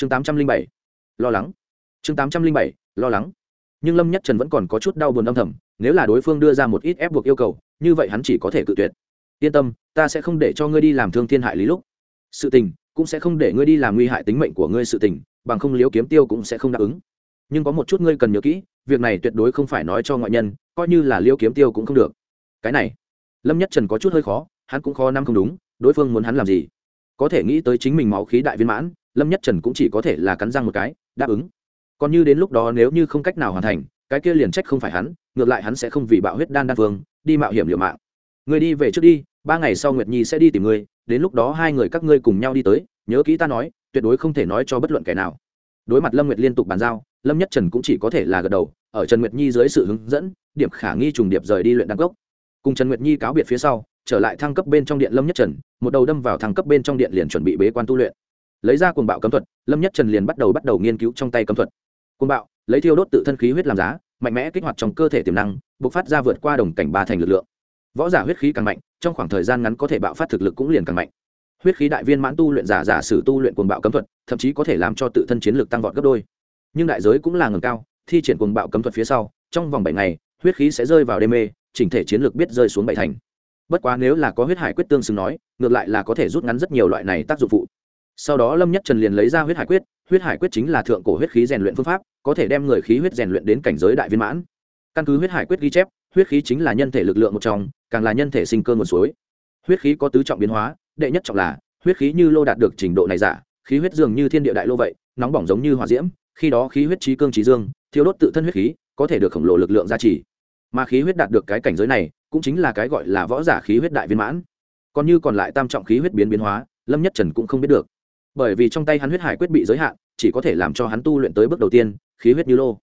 chương tám trăm linh bảy, lo lắng. Chương tám trăm linh bảy, lo lắng. Nhưng lâm nhất trần vẫn còn có chút đau buồn âm thầm, nếu là đối phương đưa ra một ít ép buộc yêu cầu, như vậy hắn chỉ có thể cự tuyệt. Yên tâm, ta sẽ không để cho ngươi đi làm thương thiên hại lý lúc. Sự tình cũng sẽ không để ngươi đi làm nguy hại tính mệnh của ngươi sự tình, bằng không liếu kiếm tiêu cũng sẽ không đáp ứng. Nhưng có một chút ngươi cần nhớ kỹ, việc này tuyệt đối không phải nói cho ngoại nhân, coi như là liêu kiếm tiêu cũng không được. Cái này, lâm nhất trần có chút hơi khó, hắn cũng khó năm không đúng, đối phương muốn hắn làm gì? Có thể nghĩ tới chính mình máu khí đại viên mãn lâm nhất trần cũng chỉ có thể là cắn răng một cái, đáp ứng. Còn như đến lúc đó nếu như không cách nào hoàn thành, cái kia liền trách không phải hắn, ngược lại hắn sẽ không vì bạo huyết đan đan phương đi mạo hiểm liệu mạng. Người đi về trước đi, ba ngày sau nguyệt nhi sẽ đi tìm ngươi, đến lúc đó hai người các ngươi cùng nhau đi tới, nhớ kỹ ta nói, tuyệt đối không thể nói cho bất luận kẻ nào. Đối mặt lâm nguyệt liên tục bàn giao, lâm nhất trần cũng chỉ có thể là gật đầu, ở trần nguyệt nhi dưới sự hướng dẫn điểm khả nghi trùng điệp rời đi luyện đăng cốc cùng trần nguyệt nhi cáo biệt phía sau, trở lại thăng cấp bên trong điện lâm nhất trần, một đầu đâm vào thăng cấp bên trong điện liền chuẩn bị bế quan tu luyện lấy ra cuồng bạo cấm thuật, lâm nhất trần liền bắt đầu bắt đầu nghiên cứu trong tay cấm thuật. Cuồng bạo, lấy thiêu đốt tự thân khí huyết làm giá, mạnh mẽ kích hoạt trong cơ thể tiềm năng, bộc phát ra vượt qua đồng cảnh ba thành lực lượng. Võ giả huyết khí càng mạnh, trong khoảng thời gian ngắn có thể bạo phát thực lực cũng liền càng mạnh. Huyết khí đại viên mãn tu luyện giả giả sử tu luyện cuồng bạo cấm thuật, thậm chí có thể làm cho tự thân chiến lực tăng vọt gấp đôi. Nhưng đại giới cũng là ngầm cao, thi triển cuồng bạo cấm thuật phía sau, trong vòng bảy ngày, huyết khí sẽ rơi vào đê mê, chỉnh thể chiến lược biết rơi xuống bảy thành. Bất quá nếu là có huyết hải quyết tương xứng nói, ngược lại là có thể rút ngắn rất nhiều loại này tác dụng phụ sau đó lâm nhất trần liền lấy ra huyết hải quyết, huyết hải quyết chính là thượng cổ huyết khí rèn luyện phương pháp, có thể đem người khí huyết rèn luyện đến cảnh giới đại viên mãn. Căn cứ huyết hải quyết ghi chép, huyết khí chính là nhân thể lực lượng một trong, càng là nhân thể sinh cơ nguồn suối. Huyết khí có tứ trọng biến hóa, đệ nhất trọng là, huyết khí như lô đạt được trình độ này giả, khí huyết dường như thiên địa đại lô vậy, nóng bỏng giống như hỏa diễm, khi đó khí huyết trí cương trí dương thiếu đốt tự thân huyết khí, có thể được khổng lồ lực lượng gia trì. Mà khí huyết đạt được cái cảnh giới này, cũng chính là cái gọi là võ giả khí huyết đại viên mãn. Còn như còn lại tam trọng khí huyết biến biến hóa, lâm nhất trần cũng không biết được bởi vì trong tay hắn huyết hải quyết bị giới hạn, chỉ có thể làm cho hắn tu luyện tới bước đầu tiên, khí huyết như lô.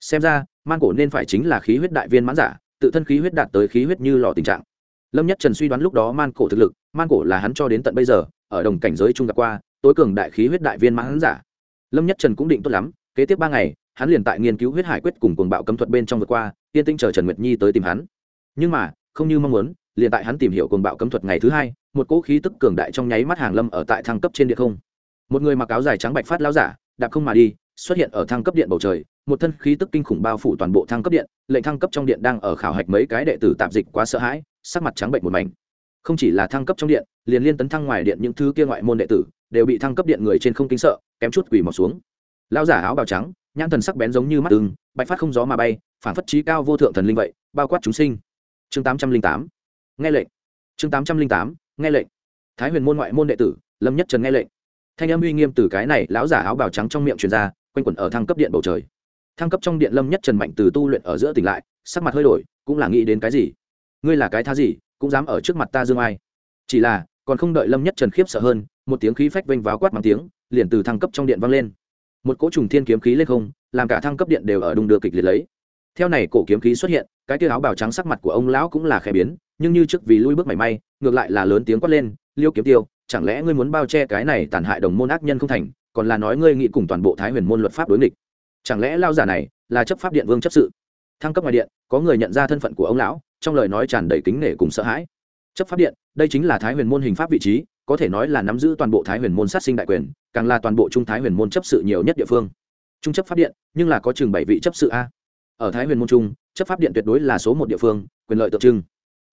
Xem ra, man cổ nên phải chính là khí huyết đại viên mãn giả, tự thân khí huyết đạt tới khí huyết như lò tình trạng. Lâm nhất trần suy đoán lúc đó man cổ thực lực, man cổ là hắn cho đến tận bây giờ, ở đồng cảnh giới trung gặp qua, tối cường đại khí huyết đại viên mãn giả. Lâm nhất trần cũng định tốt lắm, kế tiếp ba ngày, hắn liền tại nghiên cứu huyết hải quyết cùng cuồng bạo cấm thuật bên trong vượt qua tiên tinh chờ trần nguyệt nhi tới tìm hắn. Nhưng mà, không như mong muốn, liền tại hắn tìm hiểu cuồng bạo cấm thuật ngày thứ hai, một cỗ khí tức cường đại trong nháy mắt hàng lâm ở tại thăng cấp trên địa không một người mặc áo dài trắng bạch phát lao giả, đạp không mà đi, xuất hiện ở thăng cấp điện bầu trời. Một thân khí tức kinh khủng bao phủ toàn bộ thăng cấp điện, lệnh thăng cấp trong điện đang ở khảo hạch mấy cái đệ tử tạp dịch quá sợ hãi, sắc mặt trắng bệnh một mảnh. Không chỉ là thăng cấp trong điện, liền liên tấn thăng ngoài điện những thứ kia ngoại môn đệ tử, đều bị thăng cấp điện người trên không kính sợ, kém chút quỳ mọc xuống. Lao giả áo bào trắng, nhãn thần sắc bén giống như mắt ưng, bạch phát không gió mà bay, phản phất trí cao vô thượng thần linh vậy, bao quát chúng sinh. Chương tám trăm linh tám, nghe lệnh. Chương tám trăm linh tám, nghe lệnh. Thái huyền môn ngoại môn đệ tử, lâm nhất trần nghe lệnh thanh âm uy nghiêm từ cái này lão giả áo bào trắng trong miệng truyền ra, quanh quẩn ở thăng cấp điện bầu trời. Thăng cấp trong điện lâm nhất trần mạnh từ tu luyện ở giữa tỉnh lại, sắc mặt hơi đổi, cũng là nghĩ đến cái gì? Ngươi là cái tha gì, cũng dám ở trước mặt ta dương ai? Chỉ là, còn không đợi lâm nhất trần khiếp sợ hơn, một tiếng khí phách vênh váo quát bằng tiếng, liền từ thăng cấp trong điện vang lên. Một cỗ trùng thiên kiếm khí lên không, làm cả thăng cấp điện đều ở đung đưa kịch liệt lấy. Theo này cổ kiếm khí xuất hiện, cái tia áo bào trắng sắc mặt của ông lão cũng là khẽ biến, nhưng như trước vì lui bước mảy may, ngược lại là lớn tiếng quát lên, liêu kiếm tiêu chẳng lẽ ngươi muốn bao che cái này tàn hại đồng môn ác nhân không thành, còn là nói ngươi nghĩ cùng toàn bộ thái huyền môn luật pháp đối nghịch? Chẳng lẽ lao giả này là chấp pháp điện vương chấp sự? Thăng cấp ngoài điện, có người nhận ra thân phận của ông lão, trong lời nói tràn đầy kính nể cùng sợ hãi. Chấp pháp điện, đây chính là thái huyền môn hình pháp vị trí, có thể nói là nắm giữ toàn bộ thái huyền môn sát sinh đại quyền, càng là toàn bộ trung thái huyền môn chấp sự nhiều nhất địa phương. Trung chấp pháp điện, nhưng là có chừng bảy vị chấp sự a. Ở thái huyền môn trung, chấp pháp điện tuyệt đối là số một địa phương, quyền lợi tượng trưng.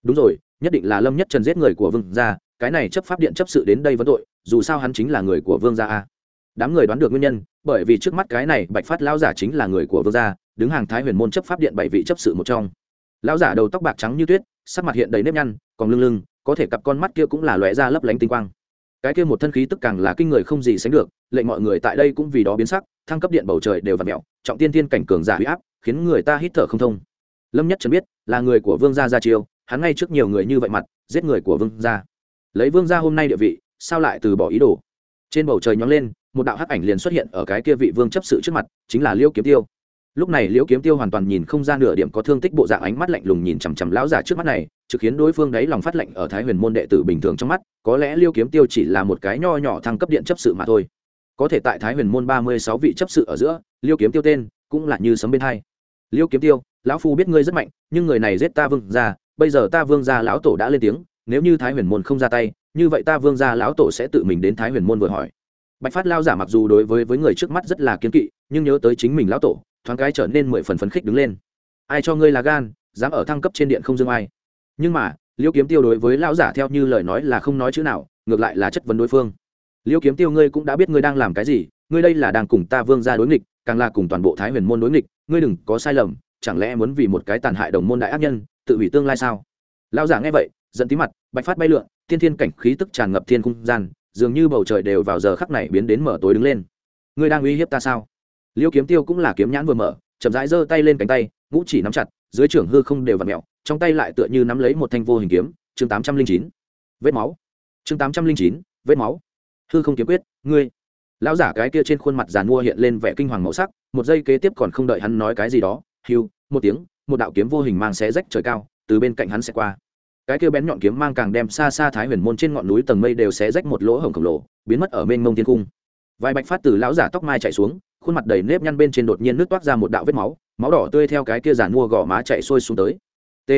Đúng rồi, nhất định là lâm nhất trần giết người của vương gia cái này chấp pháp điện chấp sự đến đây vẫn tội, dù sao hắn chính là người của vương gia a. Đám người đoán được nguyên nhân, bởi vì trước mắt cái này bạch phát lão giả chính là người của vương gia, đứng hàng thái huyền môn chấp pháp điện bảy vị chấp sự một trong. Lão giả đầu tóc bạc trắng như tuyết, sắc mặt hiện đầy nếp nhăn, còn lưng lưng, có thể cặp con mắt kia cũng là lóe ra lấp lánh tinh quang. Cái kia một thân khí tức càng là kinh người không gì sánh được, lệnh mọi người tại đây cũng vì đó biến sắc, thăng cấp điện bầu trời đều vặt mẹo, trọng tiên thiên cảnh cường giả huy áp, khiến người ta hít thở không thông. Lâm nhất chân biết, là người của vương gia gia chiêu, hắn ngay trước nhiều người như vậy mặt, giết người của vương gia lấy vương gia hôm nay địa vị, sao lại từ bỏ ý đồ? Trên bầu trời nhóng lên, một đạo hắc ảnh liền xuất hiện ở cái kia vị vương chấp sự trước mặt, chính là liêu kiếm tiêu. Lúc này liễu kiếm tiêu hoàn toàn nhìn không ra nửa điểm có thương tích bộ dạng ánh mắt lạnh lùng nhìn chằm chằm lão già trước mắt này, trực khiến đối phương đáy lòng phát lạnh ở thái huyền môn đệ tử bình thường trong mắt, có lẽ liêu kiếm tiêu chỉ là một cái nho nhỏ thăng cấp điện chấp sự mà thôi. Có thể tại thái huyền môn ba mươi sáu vị chấp sự ở giữa liêu kiếm tiêu tên cũng là như sấm bên hai. Liêu kiếm tiêu, lão phu biết ngươi rất mạnh, nhưng người này giết ta vương ra bây giờ ta vương ra lão tổ đã lên tiếng nếu như thái huyền môn không ra tay, như vậy ta vương gia lão tổ sẽ tự mình đến thái huyền môn vừa hỏi. Bạch phát lao giả mặc dù đối với với người trước mắt rất là kiến kỵ, nhưng nhớ tới chính mình lão tổ, thoáng cái trở nên mười phần phấn khích đứng lên. Ai cho ngươi là gan, dám ở thăng cấp trên điện không dương ai. Nhưng mà liễu kiếm tiêu đối với lão giả theo như lời nói là không nói chữ nào, ngược lại là chất vấn đối phương. Liễu kiếm tiêu ngươi cũng đã biết ngươi đang làm cái gì, ngươi đây là đang cùng ta vương gia đối nghịch, càng là cùng toàn bộ thái huyền môn đối nghịch, ngươi đừng có sai lầm, chẳng lẽ muốn vì một cái tàn hại đồng môn đại ác nhân, tự hủy tương lai sao? Lão giả nghe vậy dẫn tí mặt, bạch phát bay lượn thiên thiên cảnh khí tức tràn ngập thiên không gian, dường như bầu trời đều vào giờ khắc này biến đến mở tối đứng lên. Ngươi đang uy hiếp ta sao? Liêu kiếm tiêu cũng là kiếm nhãn vừa mở, chậm rãi giơ tay lên cánh tay, ngũ chỉ nắm chặt, dưới trưởng hư không đều vặn mẹo, trong tay lại tựa như nắm lấy một thanh vô hình kiếm, chương tám trăm linh chín. Vết máu. Chương tám trăm linh chín, vết máu. Hư không kiếm quyết, ngươi. Lão giả cái kia trên khuôn mặt giàn mua hiện lên vẻ kinh hoàng màu sắc, một giây kế tiếp còn không đợi hắn nói cái gì đó hiu một tiếng, một đạo kiếm vô hình mang xé rách trời cao, từ bên cạnh hắn sẽ qua cái kia bén nhọn kiếm mang càng đem xa xa thái huyền môn trên ngọn núi tầng mây đều xé rách một lỗ hổng khổng lồ, biến mất ở mênh mông thiên cung vài bạch phát từ lão giả tóc mai chạy xuống, khuôn mặt đầy nếp nhăn bên trên đột nhiên nước toát ra một đạo vết máu máu đỏ tươi theo cái kia giàn mua gò má chạy xuôi xuống tới. T.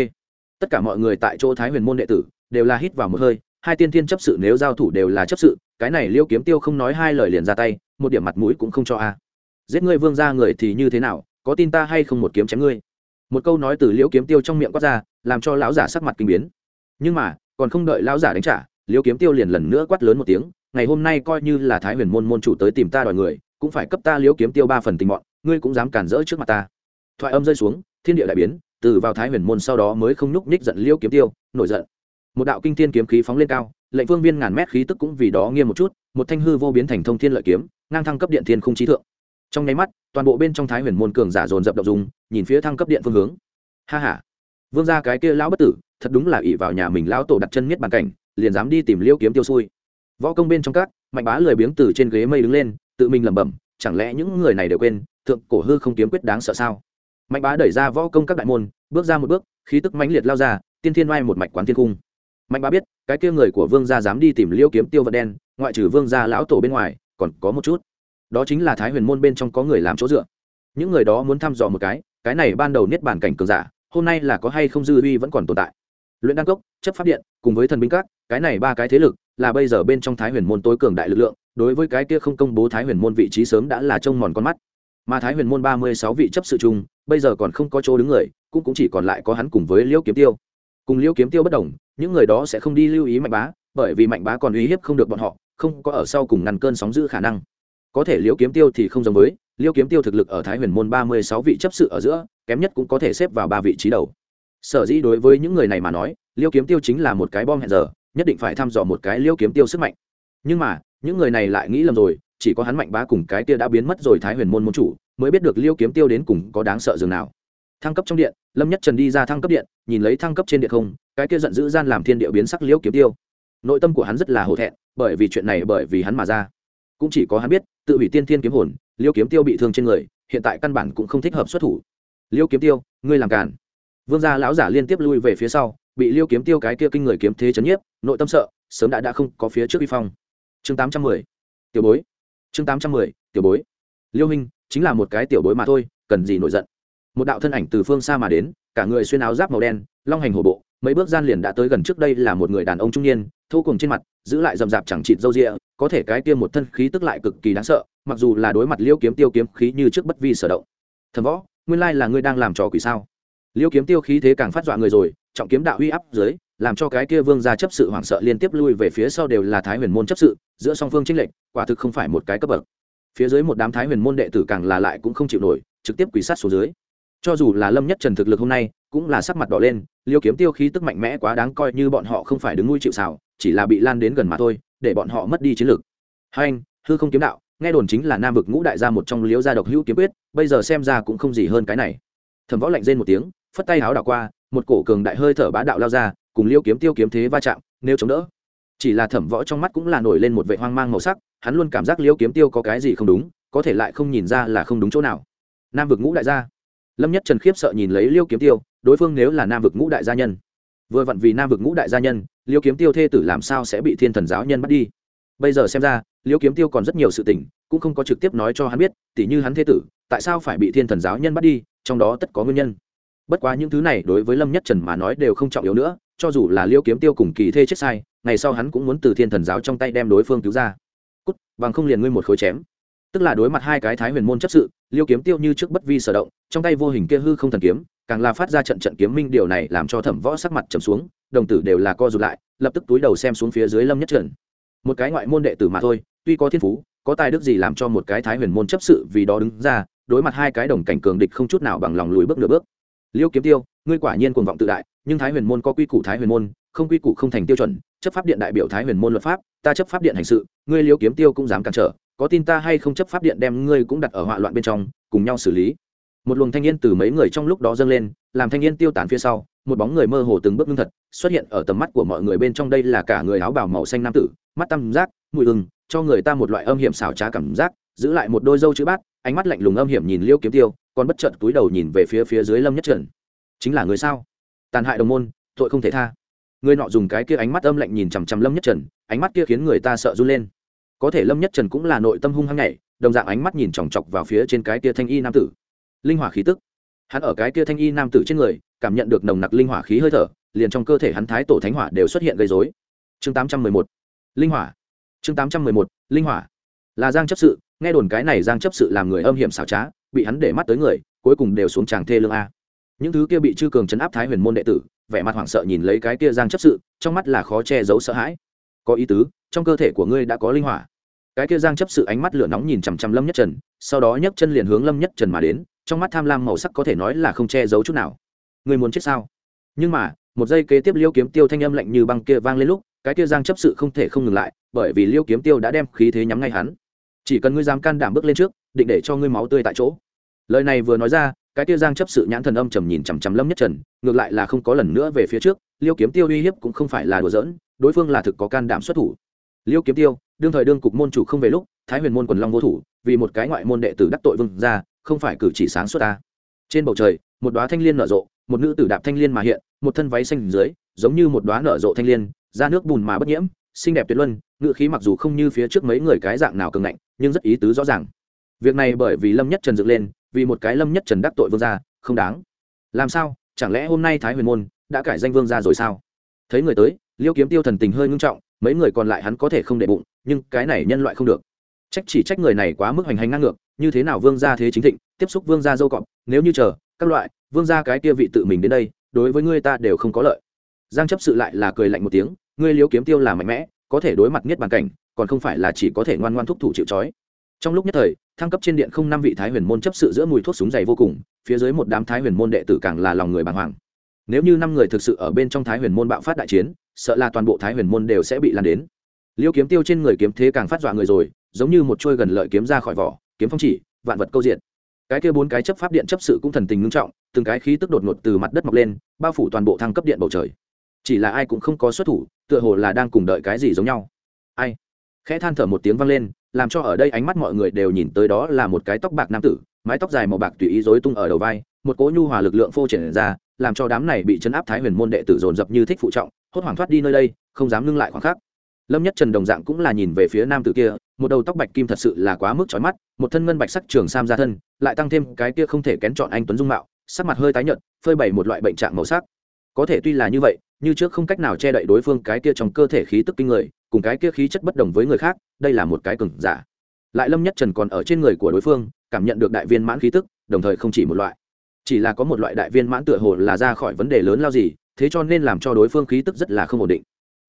Tất cả mọi người tại chỗ thái huyền môn đệ tử đều là hít vào một hơi, hai tiên thiên chấp sự nếu giao thủ đều là chấp sự, cái này liêu kiếm tiêu không nói hai lời liền ra tay, một điểm mặt mũi cũng không cho a. Giết ngươi vương ra người thì như thế nào, có tin ta hay không một kiếm chém ngươi? Một câu nói từ liễu kiếm tiêu trong miệng quát ra, làm cho lão giả sắc mặt kinh biến nhưng mà, còn không đợi lão giả đánh trả, liêu kiếm tiêu liền lần nữa quát lớn một tiếng, ngày hôm nay coi như là thái huyền môn môn chủ tới tìm ta đòi người, cũng phải cấp ta liêu kiếm tiêu ba phần tình bọn ngươi cũng dám cản rỡ trước mặt ta. Thoại âm rơi xuống, thiên địa đại biến, từ vào thái huyền môn sau đó mới không nhúc nhích giận liêu kiếm tiêu, nổi giận. Một đạo kinh thiên kiếm khí phóng lên cao, lệnh vương viên ngàn mét khí tức cũng vì đó nghiêm một chút, một thanh hư vô biến thành thông thiên lợi kiếm, ngang thăng cấp điện thiên không trí thượng. Trong nháy mắt, toàn bộ bên trong thái huyền môn cường giả dồn dập động ộ dùng nhìn phía thăng cấp điện phương hướng. Ha ha. Vương gia cái kia lão bất tử thật đúng là ỷ vào nhà mình lão tổ đặt chân miết bàn cảnh, liền dám đi tìm liêu kiếm tiêu xui. Võ công bên trong các, mạnh bá lười biếng từ trên ghế mây đứng lên, tự mình lẩm bẩm, chẳng lẽ những người này đều quên, thượng cổ hư không kiếm quyết đáng sợ sao? Mạnh bá đẩy ra võ công các đại môn, bước ra một bước, khí tức mãnh liệt lao ra, tiên thiên oai một mạch quán thiên cung. Mạnh bá biết, cái kia người của vương gia dám đi tìm liêu kiếm tiêu vật đen, ngoại trừ vương gia lão tổ bên ngoài, còn có một chút. Đó chính là thái huyền môn bên trong có người làm chỗ dựa. Những người đó muốn thăm dò một cái cái này ban đầu niết bàn cảnh cường giả, hôm nay là có hay không dư uy vẫn còn tồn tại luyện đan cốc, chấp pháp điện, cùng với thần binh các, cái này ba cái thế lực là bây giờ bên trong thái huyền môn tối cường đại lực lượng, đối với cái kia không công bố thái huyền môn vị trí sớm đã là trông mòn con mắt. Mà thái huyền môn ba mươi sáu vị chấp sự chung, bây giờ còn không có chỗ đứng người, cũng cũng chỉ còn lại có hắn cùng với liễu kiếm tiêu. Cùng liễu kiếm tiêu bất đồng, những người đó sẽ không đi lưu ý mạnh bá, bởi vì mạnh bá còn uy hiếp không được bọn họ, không có ở sau cùng ngăn cơn sóng giữ khả năng. Có thể liễu kiếm tiêu thì không giống với, liễu kiếm tiêu thực lực ở thái huyền môn ba mươi sáu vị chấp sự ở giữa, kém nhất cũng có thể xếp vào ba vị trí đầu sở dĩ đối với những người này mà nói, liêu kiếm tiêu chính là một cái bom hẹn giờ, nhất định phải thăm dò một cái liêu kiếm tiêu sức mạnh. Nhưng mà, những người này lại nghĩ lầm rồi, chỉ có hắn mạnh bá cùng cái tia đã biến mất rồi thái huyền môn môn chủ, mới biết được liêu kiếm tiêu đến cùng có đáng sợ dường nào. Thăng cấp trong điện, lâm nhất trần đi ra thăng cấp điện, nhìn lấy thăng cấp trên điện không, cái kia giận dữ gian làm thiên địa biến sắc liêu kiếm tiêu. Nội tâm của hắn rất là hổ thẹn, bởi vì chuyện này bởi vì hắn mà ra. Cũng chỉ có hắn biết, tự hủy tiên thiên kiếm hồn, liêu kiếm tiêu bị thương trên người, hiện tại căn bản cũng không thích hợp xuất thủ. Liêu kiếm tiêu, ngươi làm càn vương gia lão giả liên tiếp lui về phía sau, bị liêu kiếm tiêu cái kia kinh người kiếm thế chấn nhiếp, nội tâm sợ, sớm đã đã không có phía trước vi phong. Chương tám trăm mười, tiểu bối. Chương tám trăm mười, tiểu bối. Liêu hình chính là một cái tiểu bối mà thôi, cần gì nổi giận. Một đạo thân ảnh từ phương xa mà đến, cả người xuyên áo giáp màu đen, long hành hổ bộ, mấy bước gian liền đã tới gần trước đây là một người đàn ông trung niên, thô cùng trên mặt, giữ lại rậm rạp chẳng chịt râu rịa có thể cái kia một thân khí tức lại cực kỳ đáng sợ, mặc dù là đối mặt liêu kiếm tiêu kiếm khí như trước bất vi sở động. Thần võ, nguyên lai là ngươi đang làm trò quỷ sao? liêu kiếm tiêu khí thế càng phát dọa người rồi, trọng kiếm đạo uy áp dưới, làm cho cái kia vương gia chấp sự hoảng sợ liên tiếp lui về phía sau đều là thái huyền môn chấp sự, giữa song phương tranh lệch, quả thực không phải một cái cấp bậc. Phía dưới một đám thái huyền môn đệ tử càng là lại cũng không chịu nổi, trực tiếp quỷ sát xuống dưới. Cho dù là lâm nhất trần thực lực hôm nay, cũng là sắc mặt đỏ lên, liêu kiếm tiêu khí tức mạnh mẽ quá đáng coi như bọn họ không phải đứng nuôi chịu xào chỉ là bị lan đến gần mà thôi, để bọn họ mất đi chiến lực. hai anh, hư không kiếm đạo, nghe đồn chính là nam vực ngũ đại gia một trong liễu gia độc hữu kiếm quyết, bây giờ xem ra cũng không gì hơn cái này. Thẩm võ lạnh rên một tiếng phất tay áo đảo qua, một cổ cường đại hơi thở bá đạo lao ra, cùng liêu kiếm tiêu kiếm thế va chạm, nếu chống đỡ. Chỉ là thẩm võ trong mắt cũng là nổi lên một vẻ hoang mang màu sắc, hắn luôn cảm giác liêu kiếm tiêu có cái gì không đúng, có thể lại không nhìn ra là không đúng chỗ nào. Nam vực ngũ đại gia. Lâm nhất trần khiếp sợ nhìn lấy liêu kiếm tiêu, đối phương nếu là nam vực ngũ đại gia nhân. Vừa vặn vì nam vực ngũ đại gia nhân, liêu kiếm tiêu thê tử làm sao sẽ bị thiên thần giáo nhân bắt đi? Bây giờ xem ra, liêu kiếm tiêu còn rất nhiều sự tình, cũng không có trực tiếp nói cho hắn biết, tỉ như hắn thê tử, tại sao phải bị thiên thần giáo nhân bắt đi, trong đó tất có nguyên nhân bất quá những thứ này đối với lâm nhất trần mà nói đều không trọng yếu nữa, cho dù là liêu kiếm tiêu cùng kỳ thê chết sai, ngày sau hắn cũng muốn từ thiên thần giáo trong tay đem đối phương cứu ra. Cút, bằng không liền ngươi một khối chém. Tức là đối mặt hai cái thái huyền môn chấp sự, liêu kiếm tiêu như trước bất vi sở động, trong tay vô hình kia hư không thần kiếm, càng là phát ra trận trận kiếm minh điều này làm cho thẩm võ sắc mặt trầm xuống, đồng tử đều là co rụt lại, lập tức túi đầu xem xuống phía dưới lâm nhất trần. Một cái ngoại môn đệ tử mà thôi, tuy có thiên phú, có tài đức gì làm cho một cái thái huyền môn chấp sự vì đó đứng ra, đối mặt hai cái đồng cảnh cường địch không chút nào bằng lòng lùi bước nửa bước liêu kiếm tiêu, ngươi quả nhiên cuồng vọng tự đại, nhưng thái huyền môn có quy củ thái huyền môn, không quy củ không thành tiêu chuẩn, chấp pháp điện đại biểu thái huyền môn luật pháp, ta chấp pháp điện hành sự, ngươi liêu kiếm tiêu cũng dám cản trở, có tin ta hay không chấp pháp điện đem ngươi cũng đặt ở hoạ loạn bên trong, cùng nhau xử lý. Một luồng thanh niên từ mấy người trong lúc đó dâng lên, làm thanh niên tiêu tán phía sau, một bóng người mơ hồ từng bước ngưng thật, xuất hiện ở tầm mắt của mọi người bên trong đây là cả người áo bào màu xanh nam tử, mắt tăm giác mùi hừng cho người ta một loại âm hiểm xảo trá cảm giác, giữ lại một đôi dâu chữ bát, ánh mắt lạnh lùng âm hiểm nhìn liêu kiếm tiêu còn bất chợt túi đầu nhìn về phía phía dưới lâm nhất trần. Chính là người sao? Tàn hại đồng môn, tội không thể tha. Người nọ dùng cái kia ánh mắt âm lạnh nhìn chằm chằm lâm nhất trần, ánh mắt kia khiến người ta sợ run lên. Có thể lâm nhất trần cũng là nội tâm hung hăng nhảy, đồng dạng ánh mắt nhìn chòng chọc vào phía trên cái kia thanh y nam tử. Linh hỏa khí tức. Hắn ở cái kia thanh y nam tử trên người, cảm nhận được nồng nặc linh hỏa khí hơi thở, liền trong cơ thể hắn thái tổ thánh hỏa đều xuất hiện gây dối chương tám trăm mười một. Linh hỏa. Chương tám trăm mười một. Linh hỏa. Là giang chấp sự, nghe đồn cái này giang chấp sự làm người âm hiểm xảo trá bị hắn để mắt tới người, cuối cùng đều xuống tràng thê lương a. Những thứ kia bị chư cường chấn áp thái huyền môn đệ tử, vẻ mặt hoảng sợ nhìn lấy cái kia giang chấp sự, trong mắt là khó che giấu sợ hãi. Có ý tứ, trong cơ thể của ngươi đã có linh hỏa. Cái kia giang chấp sự ánh mắt lửa nóng nhìn chằm chằm lâm nhất trần, sau đó nhấc chân liền hướng lâm nhất trần mà đến, trong mắt tham lam màu sắc có thể nói là không che giấu chút nào. Ngươi muốn chết sao? Nhưng mà, một giây kế tiếp liêu kiếm tiêu thanh âm lạnh như băng kia vang lên lúc, cái kia giang chấp sự không thể không ngừng lại, bởi vì liêu kiếm tiêu đã đem khí thế nhắm ngay hắn. Chỉ cần ngươi dám can đảm bước lên trước, định để cho ngươi máu tươi tại chỗ lời này vừa nói ra, cái tia giang chấp sự nhãn thần âm trầm nhìn chằm chằm lâm nhất trần, ngược lại là không có lần nữa về phía trước, liêu kiếm tiêu uy hiếp cũng không phải là đùa giỡn, đối phương là thực có can đảm xuất thủ. Liêu kiếm tiêu, đương thời đương cục môn chủ không về lúc, thái huyền môn quần long vô thủ, vì một cái ngoại môn đệ tử đắc tội vương ra không phải cử chỉ sáng suốt ta. Trên bầu trời, một đoá thanh liên nở rộ, một nữ tử đạp thanh liên mà hiện, một thân váy xanh dưới, giống như một đoá nở rộ thanh liên ra nước bùn mà bất nhiễm, xinh đẹp tuyệt luân ngự khí mặc dù không như phía trước mấy người cái dạng nào cường ngạnh, nhưng rất ý tứ rõ ràng. Việc này bởi vì lâm nhất trần dựng lên vì một cái lâm nhất trần đắc tội vương gia, không đáng. Làm sao? Chẳng lẽ hôm nay thái huyền môn đã cải danh vương gia rồi sao? Thấy người tới, liêu kiếm tiêu thần tình hơi ngưng trọng, mấy người còn lại hắn có thể không để bụng, nhưng cái này nhân loại không được. Trách chỉ trách người này quá mức hoành hành ngang ngược, như thế nào vương gia thế chính thịnh, tiếp xúc vương gia dâu cọp, nếu như chờ, các loại, vương gia cái kia vị tự mình đến đây, đối với ngươi ta đều không có lợi. Giang chấp sự lại là cười lạnh một tiếng, ngươi liêu kiếm tiêu là mạnh mẽ, có thể đối mặt nhất bàn cảnh, còn không phải là chỉ có thể ngoan ngoan thúc thủ chịu trói trong lúc nhất thời, thăng cấp trên điện không năm vị thái huyền môn chấp sự giữa mùi thuốc súng dày vô cùng, phía dưới một đám thái huyền môn đệ tử càng là lòng người bàng hoàng. Nếu như năm người thực sự ở bên trong thái huyền môn bạo phát đại chiến, sợ là toàn bộ thái huyền môn đều sẽ bị lan đến. Liêu kiếm tiêu trên người kiếm thế càng phát dọa người rồi, giống như một trôi gần lợi kiếm ra khỏi vỏ, kiếm phong chỉ, vạn vật câu diện cái kia bốn cái chấp pháp điện chấp sự cũng thần tình ngưng trọng, từng cái khí tức đột ngột từ mặt đất mọc lên, bao phủ toàn bộ thăng cấp điện bầu trời. Chỉ là ai cũng không có xuất thủ, tựa hồ là đang cùng đợi cái gì giống nhau. Ai? Khẽ than thở một tiếng vang lên làm cho ở đây ánh mắt mọi người đều nhìn tới đó là một cái tóc bạc nam tử, mái tóc dài màu bạc tùy ý rối tung ở đầu vai, một cỗ nhu hòa lực lượng phô triển ra, làm cho đám này bị chấn áp thái huyền môn đệ tử dồn dập như thích phụ trọng, hốt hoảng thoát đi nơi đây, không dám ngưng lại khoảng khắc. Lâm nhất trần đồng dạng cũng là nhìn về phía nam tử kia, một đầu tóc bạch kim thật sự là quá mức chói mắt, một thân ngân bạch sắc trường sam ra thân, lại tăng thêm cái kia không thể kén chọn anh tuấn dung mạo, sắc mặt hơi tái nhợt, phơi bày một loại bệnh trạng màu sắc. Có thể tuy là như vậy như trước không cách nào che đậy đối phương cái kia trong cơ thể khí tức kinh người, cùng cái kia khí chất bất đồng với người khác, đây là một cái cừng giả. Lại lâm nhất trần còn ở trên người của đối phương, cảm nhận được đại viên mãn khí tức, đồng thời không chỉ một loại. Chỉ là có một loại đại viên mãn tựa hồ là ra khỏi vấn đề lớn lao gì, thế cho nên làm cho đối phương khí tức rất là không ổn định.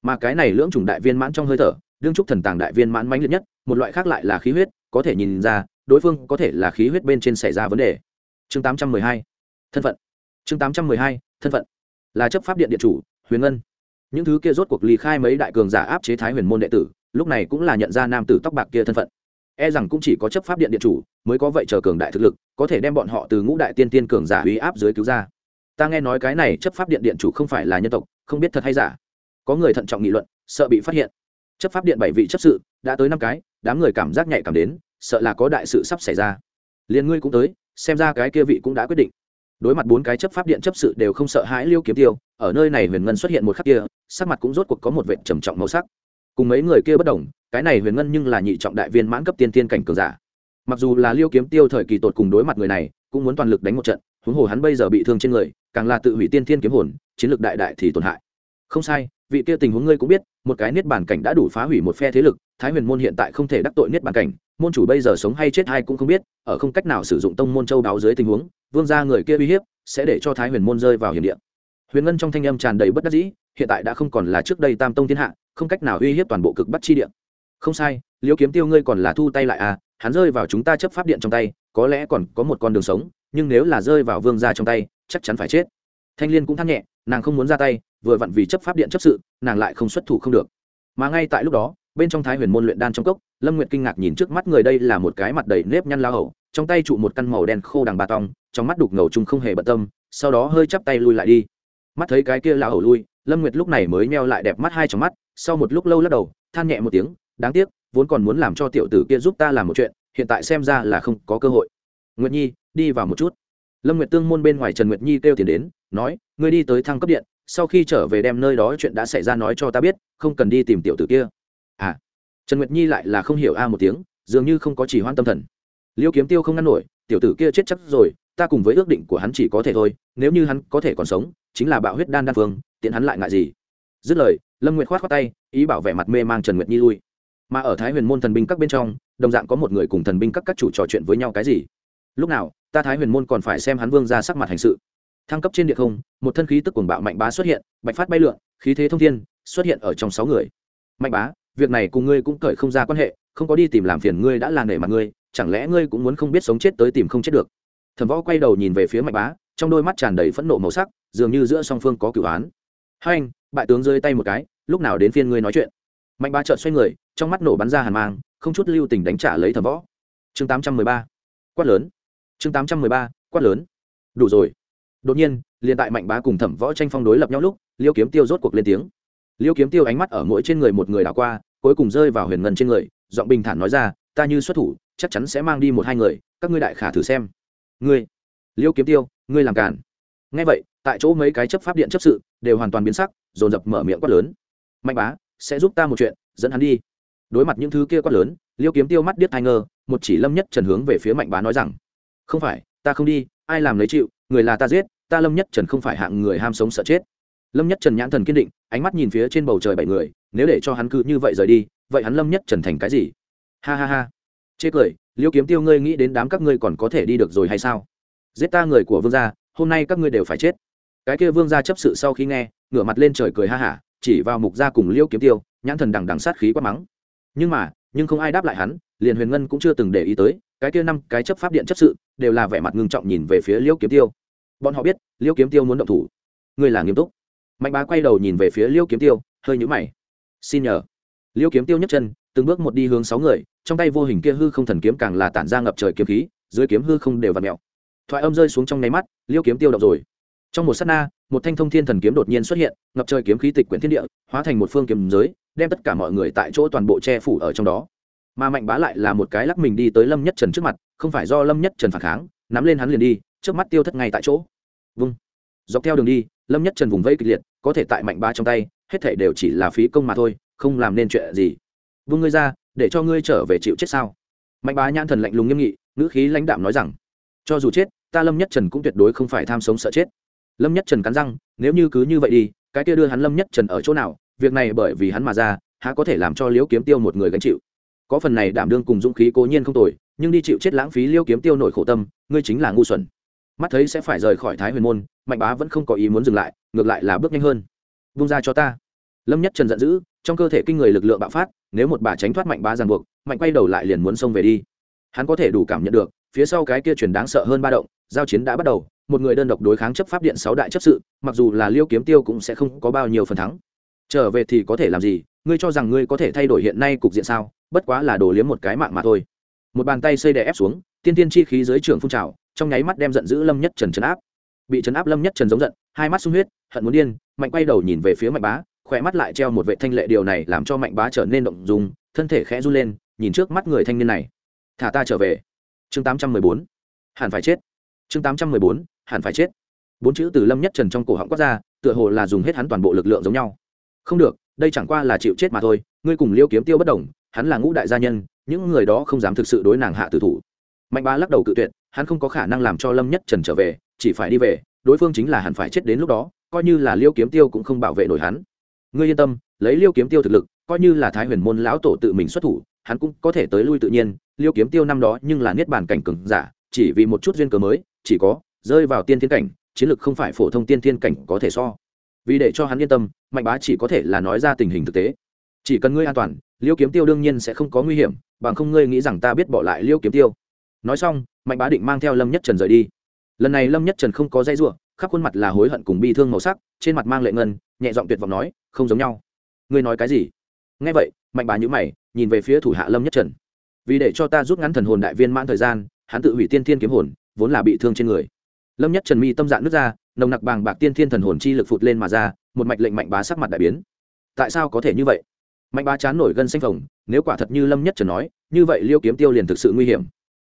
Mà cái này lưỡng chủng đại viên mãn trong hơi thở, đương trúc thần tàng đại viên mãn mãnh liệt nhất, một loại khác lại là khí huyết, có thể nhìn ra, đối phương có thể là khí huyết bên trên xảy ra vấn đề. Chương 812 thân phận. Chương 812 thân phận. Là chấp pháp điện điện chủ huyền ngân. Những thứ kia rốt cuộc ly khai mấy đại cường giả áp chế thái huyền môn đệ tử, lúc này cũng là nhận ra nam tử tóc bạc kia thân phận. E rằng cũng chỉ có chấp pháp điện điện chủ mới có vậy chờ cường đại thực lực, có thể đem bọn họ từ ngũ đại tiên tiên cường giả uy áp dưới cứu ra. Ta nghe nói cái này chấp pháp điện điện chủ không phải là nhân tộc, không biết thật hay giả. Có người thận trọng nghị luận, sợ bị phát hiện. Chấp pháp điện bảy vị chấp sự, đã tới năm cái, đám người cảm giác nhạy cảm đến, sợ là có đại sự sắp xảy ra. Liền ngươi cũng tới, xem ra cái kia vị cũng đã quyết định đối mặt bốn cái chấp pháp điện chấp sự đều không sợ hãi liêu kiếm tiêu, ở nơi này huyền ngân xuất hiện một khắc kia, sắc mặt cũng rốt cuộc có một vệ trầm trọng màu sắc. Cùng mấy người kia bất đồng, cái này huyền ngân nhưng là nhị trọng đại viên mãn cấp tiên tiên cảnh cường giả. Mặc dù là liêu kiếm tiêu thời kỳ tột cùng đối mặt người này, cũng muốn toàn lực đánh một trận, huống hồ hắn bây giờ bị thương trên người, càng là tự hủy tiên thiên kiếm hồn, chiến lược đại đại thì tổn hại. Không sai, vị kia tình huống ngươi cũng biết, một cái niết bản cảnh đã đủ phá hủy một phe thế lực, thái huyền môn hiện tại không thể đắc tội niết bản cảnh, môn chủ bây giờ sống hay chết hay cũng không biết, ở không cách nào sử dụng tông môn châu đáo dưới tình huống vương gia người kia uy hiếp, sẽ để cho thái huyền môn rơi vào hiểm địa. Huyền ngân trong thanh âm tràn đầy bất đắc dĩ, hiện tại đã không còn là trước đây tam tông thiên hạ, không cách nào uy hiếp toàn bộ cực bắt chi địa. Không sai liễu kiếm tiêu ngươi còn là thu tay lại à hắn rơi vào chúng ta chấp pháp điện trong tay, có lẽ còn có một con đường sống, nhưng nếu là rơi vào vương gia trong tay, chắc chắn phải chết. Thanh liên cũng thắt nhẹ, nàng không muốn ra tay, vừa vặn vì chấp pháp điện chấp sự, nàng lại không xuất thủ không được. Mà ngay tại lúc đó, bên trong thái huyền môn luyện đan trong cốc, lâm nguyệt kinh ngạc nhìn trước mắt người đây là một cái mặt đầy nếp nhăn lao hầu trong tay trụ một căn màu đen khô đằng bà tong, trong mắt đục ngầu chung không hề bận tâm, sau đó hơi chắp tay lui lại đi. Mắt thấy cái kia lão hổ lui, lâm nguyệt lúc này mới meo lại đẹp mắt hai trong mắt, sau một lúc lâu lắc đầu, than nhẹ một tiếng, đáng tiếc, vốn còn muốn làm cho tiểu tử kia giúp ta làm một chuyện, hiện tại xem ra là không có cơ hội. Nguyệt nhi, đi vào một chút. Lâm nguyệt tương môn bên ngoài trần nguyệt nhi kêu tiền đến, nói, ngươi đi tới thăng cấp điện, sau khi trở về đem nơi đó chuyện đã xảy ra nói cho ta biết, không cần đi tìm tiểu tử kia. À trần nguyệt nhi lại là không hiểu a một tiếng, dường như không có chỉ hoan tâm thần liêu kiếm tiêu không ngăn nổi, tiểu tử kia chết chắc rồi, ta cùng với ước định của hắn chỉ có thể thôi, nếu như hắn có thể còn sống, chính là bạo huyết đan đan phương, tiện hắn lại ngại gì? Dứt lời, lâm nguyệt khoát khoát tay, ý bảo vẻ mặt mê mang trần nguyệt nhi lui. Mà ở thái huyền môn thần binh các bên trong, đồng dạng có một người cùng thần binh các các chủ trò chuyện với nhau cái gì? Lúc nào, ta thái huyền môn còn phải xem hắn vương ra sắc mặt hành sự. Thăng cấp trên địa không, một thân khí tức cuồng bạo mạnh bá xuất hiện, bạch phát bay lượn, khí thế thông thiên, xuất hiện ở trong sáu người. Mạnh bá, việc này cùng ngươi cũng cởi không ra quan hệ không có đi tìm làm phiền ngươi đã là nể mặt ngươi, chẳng lẽ ngươi cũng muốn không biết sống chết tới tìm không chết được? Thẩm võ quay đầu nhìn về phía mạnh bá, trong đôi mắt tràn đầy phẫn nộ màu sắc, dường như giữa song phương có cửu án hai anh, bại tướng rơi tay một cái, lúc nào đến phiên ngươi nói chuyện? Mạnh bá trợn xoay người, trong mắt nổ bắn ra hàn mang, không chút lưu tình đánh trả lấy thẩm võ. Chương tám trăm mười ba, quát lớn. Chương tám trăm mười ba, quát lớn. Đủ rồi. Đột nhiên, liền tại mạnh bá cùng thẩm võ tranh phong đối lập nhau lúc, liêu kiếm tiêu rốt cuộc lên tiếng. Liêu kiếm tiêu ánh mắt ở mỗi trên người một người đảo qua, cuối cùng rơi vào huyền ngân trên người giọng bình thản nói ra, ta như xuất thủ, chắc chắn sẽ mang đi một hai người, các ngươi đại khả thử xem. Ngươi, liêu kiếm tiêu, ngươi làm cản. Nghe vậy, tại chỗ mấy cái chấp pháp điện chấp sự đều hoàn toàn biến sắc, dồn dập mở miệng quát lớn. Mạnh bá, sẽ giúp ta một chuyện, dẫn hắn đi. Đối mặt những thứ kia quát lớn, liêu kiếm tiêu mắt điếc thai ngơ, một chỉ lâm nhất trần hướng về phía mạnh bá nói rằng, không phải, ta không đi, ai làm lấy chịu, người là ta giết, ta lâm nhất trần không phải hạng người ham sống sợ chết. Lâm nhất trần nhãn thần kiên định, ánh mắt nhìn phía trên bầu trời bảy người, nếu để cho hắn cứ như vậy rời đi vậy hắn lâm nhất trần thành cái gì? Ha ha ha. Chê cười, liêu kiếm tiêu, ngươi nghĩ đến đám các ngươi còn có thể đi được rồi hay sao? Giết ta người của vương gia, hôm nay các ngươi đều phải chết. Cái kia vương gia chấp sự sau khi nghe, ngửa mặt lên trời cười ha hả, chỉ vào mục gia cùng liêu kiếm tiêu, nhãn thần đằng đằng sát khí quá mắng. Nhưng mà, nhưng không ai đáp lại hắn, liền huyền ngân cũng chưa từng để ý tới, cái kia năm cái chấp pháp điện chấp sự, đều là vẻ mặt ngưng trọng nhìn về phía liêu kiếm tiêu. Bọn họ biết, liêu kiếm tiêu muốn động thủ. Ngươi là nghiêm túc. Mạnh bá quay đầu nhìn về phía liêu kiếm tiêu, hơi nhũ mày. Xin nhờ liêu kiếm tiêu nhất chân, từng bước một đi hướng sáu người, trong tay vô hình kia hư không thần kiếm càng là tản ra ngập trời kiếm khí, dưới kiếm hư không đều vặt mẹo thoại âm rơi xuống trong nháy mắt, liêu kiếm tiêu đ rồi. Trong một s á t na, một thanh thông thiên thần kiếm đột nhiên xuất hiện, ngập trời kiếm khí tịch quyển thiên địa, hóa thành một phương kiếm giới, đem tất cả mọi người tại chỗ toàn bộ che phủ ở trong đó. Mà mạnh bá lại là một cái lắc mình đi tới lâm nhất trần trước mặt, không phải do lâm nhất trần phản kháng, nắm lên hắn liền đi, trước mắt tiêu thất ngay tại chỗ. Vâng dọc theo đường đi, lâm nhất trần vùng vây kịch liệt, có thể tại mạnh ba trong tay, hết thể đều chỉ là phí công mà thôi không làm nên chuyện gì. Vương ngươi ra, để cho ngươi trở về chịu chết sao? Mạnh bá nhãn thần lạnh lùng nghiêm nghị, ngữ khí lãnh đạm nói rằng, cho dù chết, ta lâm nhất trần cũng tuyệt đối không phải tham sống sợ chết. Lâm nhất trần cắn răng, nếu như cứ như vậy đi, cái kia đưa hắn lâm nhất trần ở chỗ nào, việc này bởi vì hắn mà ra, há có thể làm cho liễu kiếm tiêu một người gánh chịu. Có phần này đảm đương cùng dũng khí cố nhiên không tồi, nhưng đi chịu chết lãng phí liêu kiếm tiêu nổi khổ tâm, ngươi chính là ngu xuẩn. Mắt thấy sẽ phải rời khỏi thái huyền môn, mạnh bá vẫn không có ý muốn dừng lại, ngược lại là bước nhanh hơn. Vung ra cho ta. Lâm nhất trần giận dữ trong cơ thể kinh người lực lượng bạo phát, nếu một bà tránh thoát mạnh bá ràng buộc, mạnh quay đầu lại liền muốn xông về đi. Hắn có thể đủ cảm nhận được, phía sau cái kia chuyển đáng sợ hơn ba động, giao chiến đã bắt đầu, một người đơn độc đối kháng chấp pháp điện sáu đại chấp sự, mặc dù là liêu kiếm tiêu cũng sẽ không có bao nhiêu phần thắng. Trở về thì có thể làm gì? Ngươi cho rằng ngươi có thể thay đổi hiện nay cục diện sao? Bất quá là đồ liếm một cái mạng mà thôi. Một bàn tay xây đè ép xuống, tiên tiên chi khí dưới trường phun trào, trong nháy mắt đem giận dữ lâm nhất trần trấn áp. Bị trấn áp lâm nhất trần giống giận, hai mắt sung huyết, hận muốn điên, mạnh quay đầu nhìn về phía mạnh bá khỏe mắt lại treo một vệ thanh lệ điều này làm cho mạnh bá trở nên động dùng thân thể khẽ run lên, nhìn trước mắt người thanh niên này. Thả ta trở về. Chương tám trăm mười bốn. Hẳn phải chết. Chương tám trăm mười bốn. Hẳn phải chết. Bốn chữ từ lâm nhất trần trong cổ họng quát ra, tựa hồ là dùng hết hắn toàn bộ lực lượng giống nhau. Không được, đây chẳng qua là chịu chết mà thôi, ngươi cùng liêu kiếm tiêu bất đồng, hắn là ngũ đại gia nhân, những người đó không dám thực sự đối nàng hạ tử thủ. Mạnh bá lắc đầu cự tuyệt, hắn không có khả năng làm cho lâm nhất trần trở về, chỉ phải đi về, đối phương chính là hẳn phải chết đến lúc đó, coi như là liêu kiếm tiêu cũng không bảo vệ nổi hắn ngươi yên tâm, lấy liêu kiếm tiêu thực lực, coi như là thái huyền môn lão tổ tự mình xuất thủ, hắn cũng có thể tới lui tự nhiên. Liêu kiếm tiêu năm đó nhưng là niết bàn cảnh cừng giả, chỉ vì một chút duyên cớ mới, chỉ có rơi vào tiên thiên cảnh, chiến lực không phải phổ thông tiên thiên cảnh có thể so. Vì để cho hắn yên tâm, mạnh bá chỉ có thể là nói ra tình hình thực tế. Chỉ cần ngươi an toàn, liêu kiếm tiêu đương nhiên sẽ không có nguy hiểm, bằng không ngươi nghĩ rằng ta biết bỏ lại liêu kiếm tiêu. Nói xong, mạnh bá định mang theo lâm nhất trần rời đi. Lần này lâm nhất trần không có dây r khắp khuôn mặt là hối hận cùng bi thương màu sắc, trên mặt mang lệ ngân, nhẹ giọng tuyệt vọng nói, không giống nhau. Ngươi nói cái gì? Nghe vậy, mạnh bà nhữ mày, nhìn về phía thủ hạ lâm nhất trần. Vì để cho ta rút ngắn thần hồn đại viên mãn thời gian, hắn tự hủy tiên thiên kiếm hồn, vốn là bị thương trên người. Lâm nhất trần mi tâm dạng nước ra, nồng nặc bàng bạc tiên thiên thần hồn chi lực phụt lên mà ra, một mạch lệnh mạnh bá sắc mặt đại biến. Tại sao có thể như vậy? Mạnh bá chán nổi gân xanh phồng, nếu quả thật như lâm nhất trần nói, như vậy liêu kiếm tiêu liền thực sự nguy hiểm.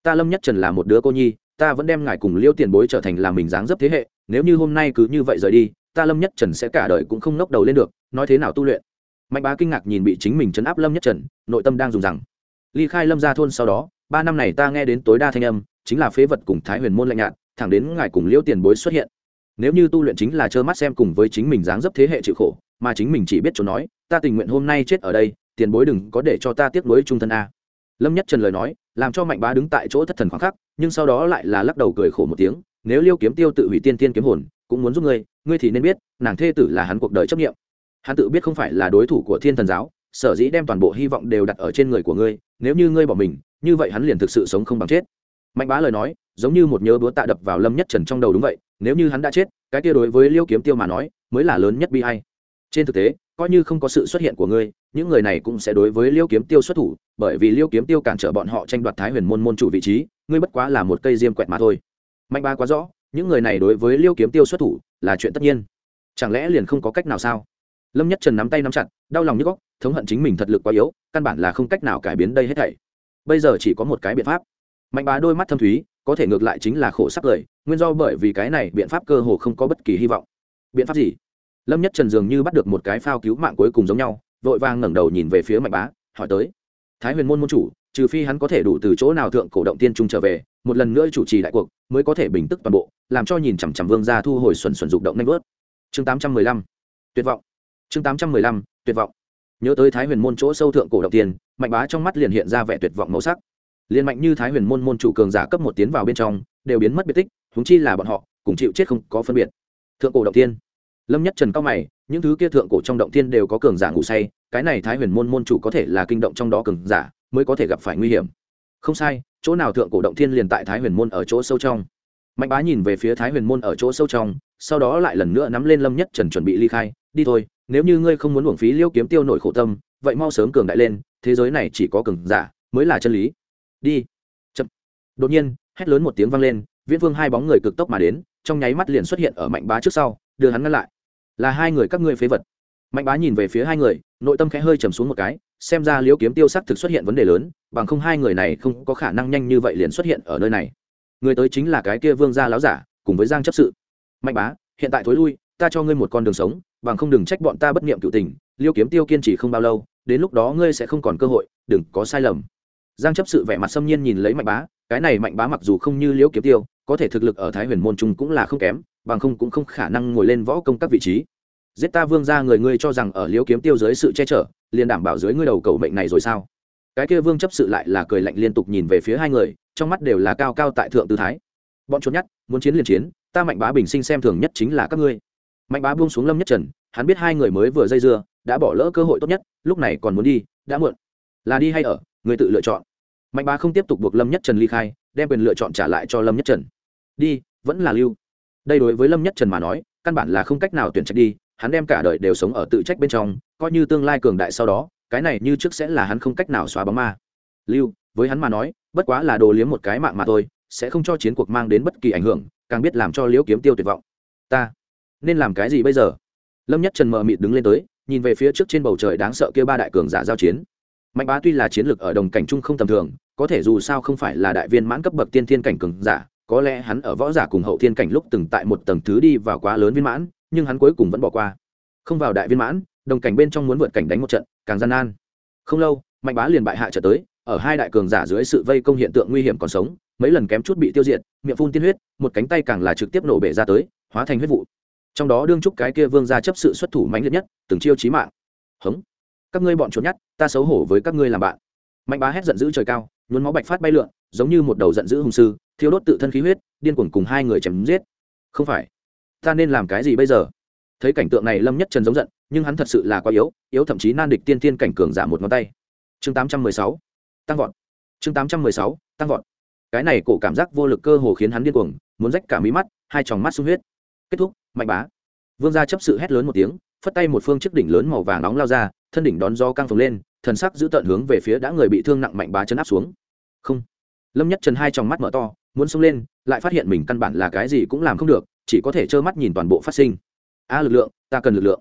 Ta lâm nhất trần là một đứa cô nhi, ta vẫn đem ngài cùng liêu tiền bối trở thành là mình dáng dấp thế hệ nếu như hôm nay cứ như vậy rời đi, ta lâm nhất trần sẽ cả đời cũng không ngóc đầu lên được, nói thế nào tu luyện? Mạnh bá kinh ngạc nhìn bị chính mình chấn áp lâm nhất trần, nội tâm đang dùng rằng. Ly khai lâm ra thôn sau đó, ba năm này ta nghe đến tối đa thanh âm, chính là phế vật cùng thái huyền môn lạnh nhạt, thẳng đến ngài cùng liễu tiền bối xuất hiện. Nếu như tu luyện chính là trơ mắt xem cùng với chính mình dáng dấp thế hệ chịu khổ, mà chính mình chỉ biết chỗ nói, ta tình nguyện hôm nay chết ở đây, tiền bối đừng có để cho ta tiếp nối trung thân a. Lâm nhất trần lời nói, làm cho mạnh bá đứng tại chỗ thất thần khoảng khắc, nhưng sau đó lại là lắc đầu cười khổ một tiếng nếu liêu kiếm tiêu tự hủy tiên tiên kiếm hồn, cũng muốn giúp ngươi ngươi thì nên biết, nàng thê tử là hắn cuộc đời chấp nghiệm hắn tự biết không phải là đối thủ của thiên thần giáo, sở dĩ đem toàn bộ hy vọng đều đặt ở trên người của ngươi, nếu như ngươi bỏ mình, như vậy hắn liền thực sự sống không bằng chết. Mạnh bá lời nói, giống như một nhớ búa tạ đập vào lâm nhất trần trong đầu đúng vậy, nếu như hắn đã chết, cái kia đối với liêu kiếm tiêu mà nói, mới là lớn nhất bi hay trên thực tế, coi như không có sự xuất hiện của ngươi, những người này cũng sẽ đối với liêu kiếm tiêu xuất thủ, bởi vì liêu kiếm tiêu cản trở bọn họ tranh đoạt thái huyền môn môn chủ vị trí, ngươi bất quá là một cây diêm quẹt mà thôi mạnh ba quá rõ, những người này đối với liêu kiếm tiêu xuất thủ là chuyện tất nhiên. Chẳng lẽ liền không có cách nào sao? Lâm nhất trần nắm tay nắm chặt, đau lòng như góc, thống hận chính mình thật lực quá yếu, căn bản là không cách nào cải biến đây hết thảy. Bây giờ chỉ có một cái biện pháp. Mạnh bá đôi mắt thâm thúy, có thể ngược lại chính là khổ sắc cười nguyên do bởi vì cái này biện pháp cơ hồ không có bất kỳ hy vọng. Biện pháp gì? Lâm nhất trần dường như bắt được một cái phao cứu mạng cuối cùng giống nhau, vội vàng ngẩng đầu nhìn về phía mạnh bá hỏi tới. Thái huyền môn môn chủ trừ phi hắn có thể đủ từ chỗ nào thượng cổ động tiên trung trở về, một lần nữa chủ trì đại cuộc, mới có thể bình tức toàn bộ, làm cho nhìn chằm chằm vương gia thu hồi xuẩn xuẩn dục động nanh vớt. Chương tám trăm mười lăm, tuyệt vọng. Chương tám trăm mười lăm, tuyệt vọng. Nhớ tới thái huyền môn chỗ sâu thượng cổ động tiên, mạnh bá trong mắt liền hiện ra vẻ tuyệt vọng màu sắc. Liền mạnh như thái huyền môn môn chủ cường giả cấp một tiến vào bên trong, đều biến mất biệt tích húng chi là bọn họ, cùng chịu chết không có phân biệt. Thượng cổ động tiên. Lâm nhất trần cao mày, những thứ kia thượng cổ trong động tiên đều có cường giả ngủ say, cái này thái huyền môn môn chủ có thể là kinh động trong đó cường giả mới có thể gặp phải nguy hiểm. Không sai, chỗ nào thượng cổ động thiên liền tại thái huyền môn ở chỗ sâu trong. Mạnh bá nhìn về phía thái huyền môn ở chỗ sâu trong, sau đó lại lần nữa nắm lên lâm nhất trần chuẩn bị ly khai. Đi thôi, nếu như ngươi không muốn uổng phí liêu kiếm tiêu nổi khổ tâm, vậy mau sớm cường đại lên, thế giới này chỉ có cường giả mới là chân lý. Đi. Chậm. Đột nhiên, hét lớn một tiếng vang lên, viễn vương hai bóng người cực tốc mà đến, trong nháy mắt liền xuất hiện ở mạnh bá trước sau, đưa hắn ngăn lại. Là hai người các ngươi phế vật mạnh bá nhìn về phía hai người, nội tâm khẽ hơi trầm xuống một cái, xem ra liễu kiếm tiêu s thực xuất hiện vấn đề lớn, bằng không hai người này không có khả năng nhanh như vậy liền xuất hiện ở nơi này. Người tới chính là cái kia vương gia láo giả, cùng với giang chấp sự. Mạnh bá, hiện tại thối lui, ta cho ngươi một con đường sống, bằng không đừng trách bọn ta bất niệm cựu tình liêu kiếm tiêu kiên trì không bao lâu, đến lúc đó ngươi sẽ không còn cơ hội, đừng có sai lầm. Giang chấp sự vẻ mặt xâm nhiên nhìn lấy mạnh bá, cái này mạnh bá mặc dù không như liễu kiếm tiêu, có thể thực lực ở thái huyền môn trung cũng là không kém, bằng không cũng không khả năng ngồi lên võ công các vị trí giết ta vương ra người ngươi cho rằng ở liễu kiếm tiêu dưới sự che chở, liền đảm bảo dưới ngươi đầu cầu mệnh này rồi sao? Cái kia vương chấp sự lại là cười lạnh liên tục nhìn về phía hai người, trong mắt đều là cao cao tại thượng tư thái. Bọn trốn nhất muốn chiến liền chiến, ta mạnh bá bình sinh xem thường nhất chính là các ngươi. Mạnh bá buông xuống lâm nhất trần, hắn biết hai người mới vừa dây dưa, đã bỏ lỡ cơ hội tốt nhất, lúc này còn muốn đi, đã muộn. Là đi hay ở, người tự lựa chọn. Mạnh bá không tiếp tục buộc lâm nhất trần ly khai, đem quyền lựa chọn trả lại cho lâm nhất trần. Đi, vẫn là lưu. Đây đối với lâm nhất trần mà nói, căn bản là không cách nào tuyển trạch đi hắn đem cả đời đều sống ở tự trách bên trong, coi như tương lai cường đại sau đó, cái này như trước sẽ là hắn không cách nào xóa bóng ma. Lưu, với hắn mà nói, bất quá là đồ liếm một cái mạng mà thôi, sẽ không cho chiến cuộc mang đến bất kỳ ảnh hưởng, càng biết làm cho liễu kiếm tiêu tuyệt vọng. Ta nên làm cái gì bây giờ? Lâm nhất trần mờ mịt đứng lên tới, nhìn về phía trước trên bầu trời đáng sợ kia ba đại cường giả giao chiến. Mạnh bá tuy là chiến lược ở đồng cảnh trung không tầm thường, có thể dù sao không phải là đại viên mãn cấp bậc tiên thiên cảnh cường giả, có lẽ hắn ở võ giả cùng hậu thiên cảnh lúc từng tại một tầng thứ đi vào quá lớn viên mãn nhưng hắn cuối cùng vẫn bỏ qua. Không vào đại viên mãn, đồng cảnh bên trong muốn vượt cảnh đánh một trận, càng gian nan. Không lâu, mạnh bá liền bại hạ trở tới, ở hai đại cường giả dưới sự vây công hiện tượng nguy hiểm còn sống, mấy lần kém chút bị tiêu diệt, miệng phun tiên huyết, một cánh tay càng là trực tiếp nổ bể ra tới, hóa thành huyết vụ. Trong đó đương trúc cái kia vương ra chấp sự xuất thủ mãnh liệt nhất, từng chiêu chí mạng. Hống. Các ngươi bọn trốn nhát ta xấu hổ với các ngươi làm bạn. Mạnh bá hét giận dữ trời cao, nhuốm máu bạch phát bay lượn, giống như một đầu giận dữ hùng sư thiếu đốt tự thân khí huyết, điên cuồng cùng hai người chém giết. Không phải ta nên làm cái gì bây giờ? Thấy cảnh tượng này lâm nhất trần giống giận, nhưng hắn thật sự là quá yếu yếu thậm chí nan địch tiên tiên cảnh cường giả một ngón tay. Chương tám trăm mười sáu, tăng vọt. Chương tám trăm mười sáu, tăng vọt. Cái này cổ cảm giác vô lực cơ hồ khiến hắn điên cuồng, muốn rách cả mí mắt, hai tròng mắt sung huyết. Kết thúc, mạnh bá. Vương gia chấp sự hét lớn một tiếng, phất tay một phương chiếc đỉnh lớn màu vàng nóng lao ra, thân đỉnh đón do căng phồng lên, thần sắc giữ tận hướng về phía đã người bị thương nặng mạnh bá chấn áp xuống. Không. Lâm nhất trần hai tròng mắt mở to, muốn xông lên, lại phát hiện mình căn bản là cái gì cũng làm không được chỉ có thể trơ mắt nhìn toàn bộ phát sinh. A, lực lượng, ta cần lực lượng.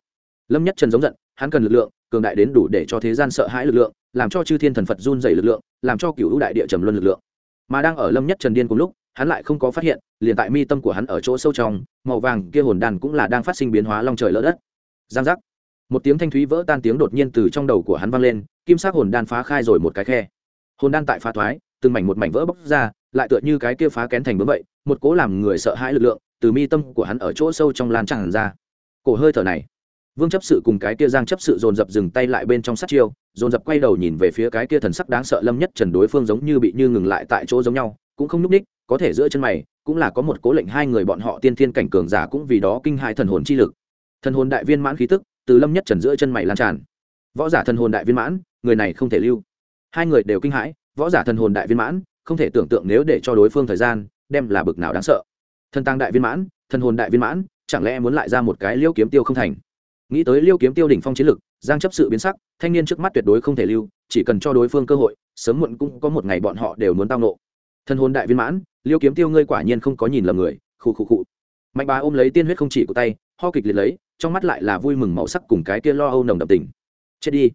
Lâm nhất trần giống giận, hắn cần lực lượng, cường đại đến đủ để cho thế gian sợ hãi lực lượng, làm cho chư thiên thần phật run rẩy lực lượng, làm cho cửu cựu đại địa trầm luân lực lượng. Mà đang ở lâm nhất trần điên cùng lúc, hắn lại không có phát hiện, liền tại mi tâm của hắn ở chỗ sâu trong, màu vàng kia hồn đàn cũng là đang phát sinh biến hóa long trời lỡ đất. Giang giác. Một tiếng thanh thúy vỡ tan tiếng đột nhiên từ trong đầu của hắn vang lên, kim sắc hồn đan phá khai rồi một cái khe. Hồn đan tại phá thoái, từng mảnh một mảnh vỡ bóc ra, lại tựa như cái kia phá kén thành bướm vậy, một cố làm người sợ hãi lực lượng từ mi tâm của hắn ở chỗ sâu trong lan tràn ra. Cổ hơi thở này, vương chấp sự cùng cái kia giang chấp sự dồn dập dừng tay lại bên trong sát chiêu, dồn dập quay đầu nhìn về phía cái kia thần sắc đáng sợ lâm nhất trần đối phương giống như bị như ngừng lại tại chỗ giống nhau, cũng không nhúc ních có thể giữa chân mày, cũng là có một cố lệnh hai người bọn họ tiên thiên cảnh cường giả cũng vì đó kinh hại thần hồn chi lực. Thần hồn đại viên mãn khí tức từ lâm nhất trần giữa chân mày lan tràn. Võ giả thần hồn đại viên mãn, người này không thể lưu. Hai người đều kinh hãi, võ giả thần hồn đại viên mãn, không thể tưởng tượng nếu để cho đối phương thời gian, đem là bực nào đáng sợ thần tăng đại viên mãn thần hồn đại viên mãn chẳng lẽ muốn lại ra một cái liêu kiếm tiêu không thành? Nghĩ tới liêu kiếm tiêu đỉnh phong chiến lược, giang chấp sự biến sắc thanh niên trước mắt tuyệt đối không thể lưu chỉ cần cho đối phương cơ hội sớm muộn cũng có một ngày bọn họ đều muốn tao nộ. Thân hồn đại viên mãn liêu kiếm tiêu ngươi quả nhiên không có nhìn lầm người khụ khụ khụ. Mạnh bà ôm lấy tiên huyết không chỉ của tay ho kịch liệt lấy trong mắt lại là vui mừng màu sắc cùng cái kia lo âu nồng đậm tình. Chết đi.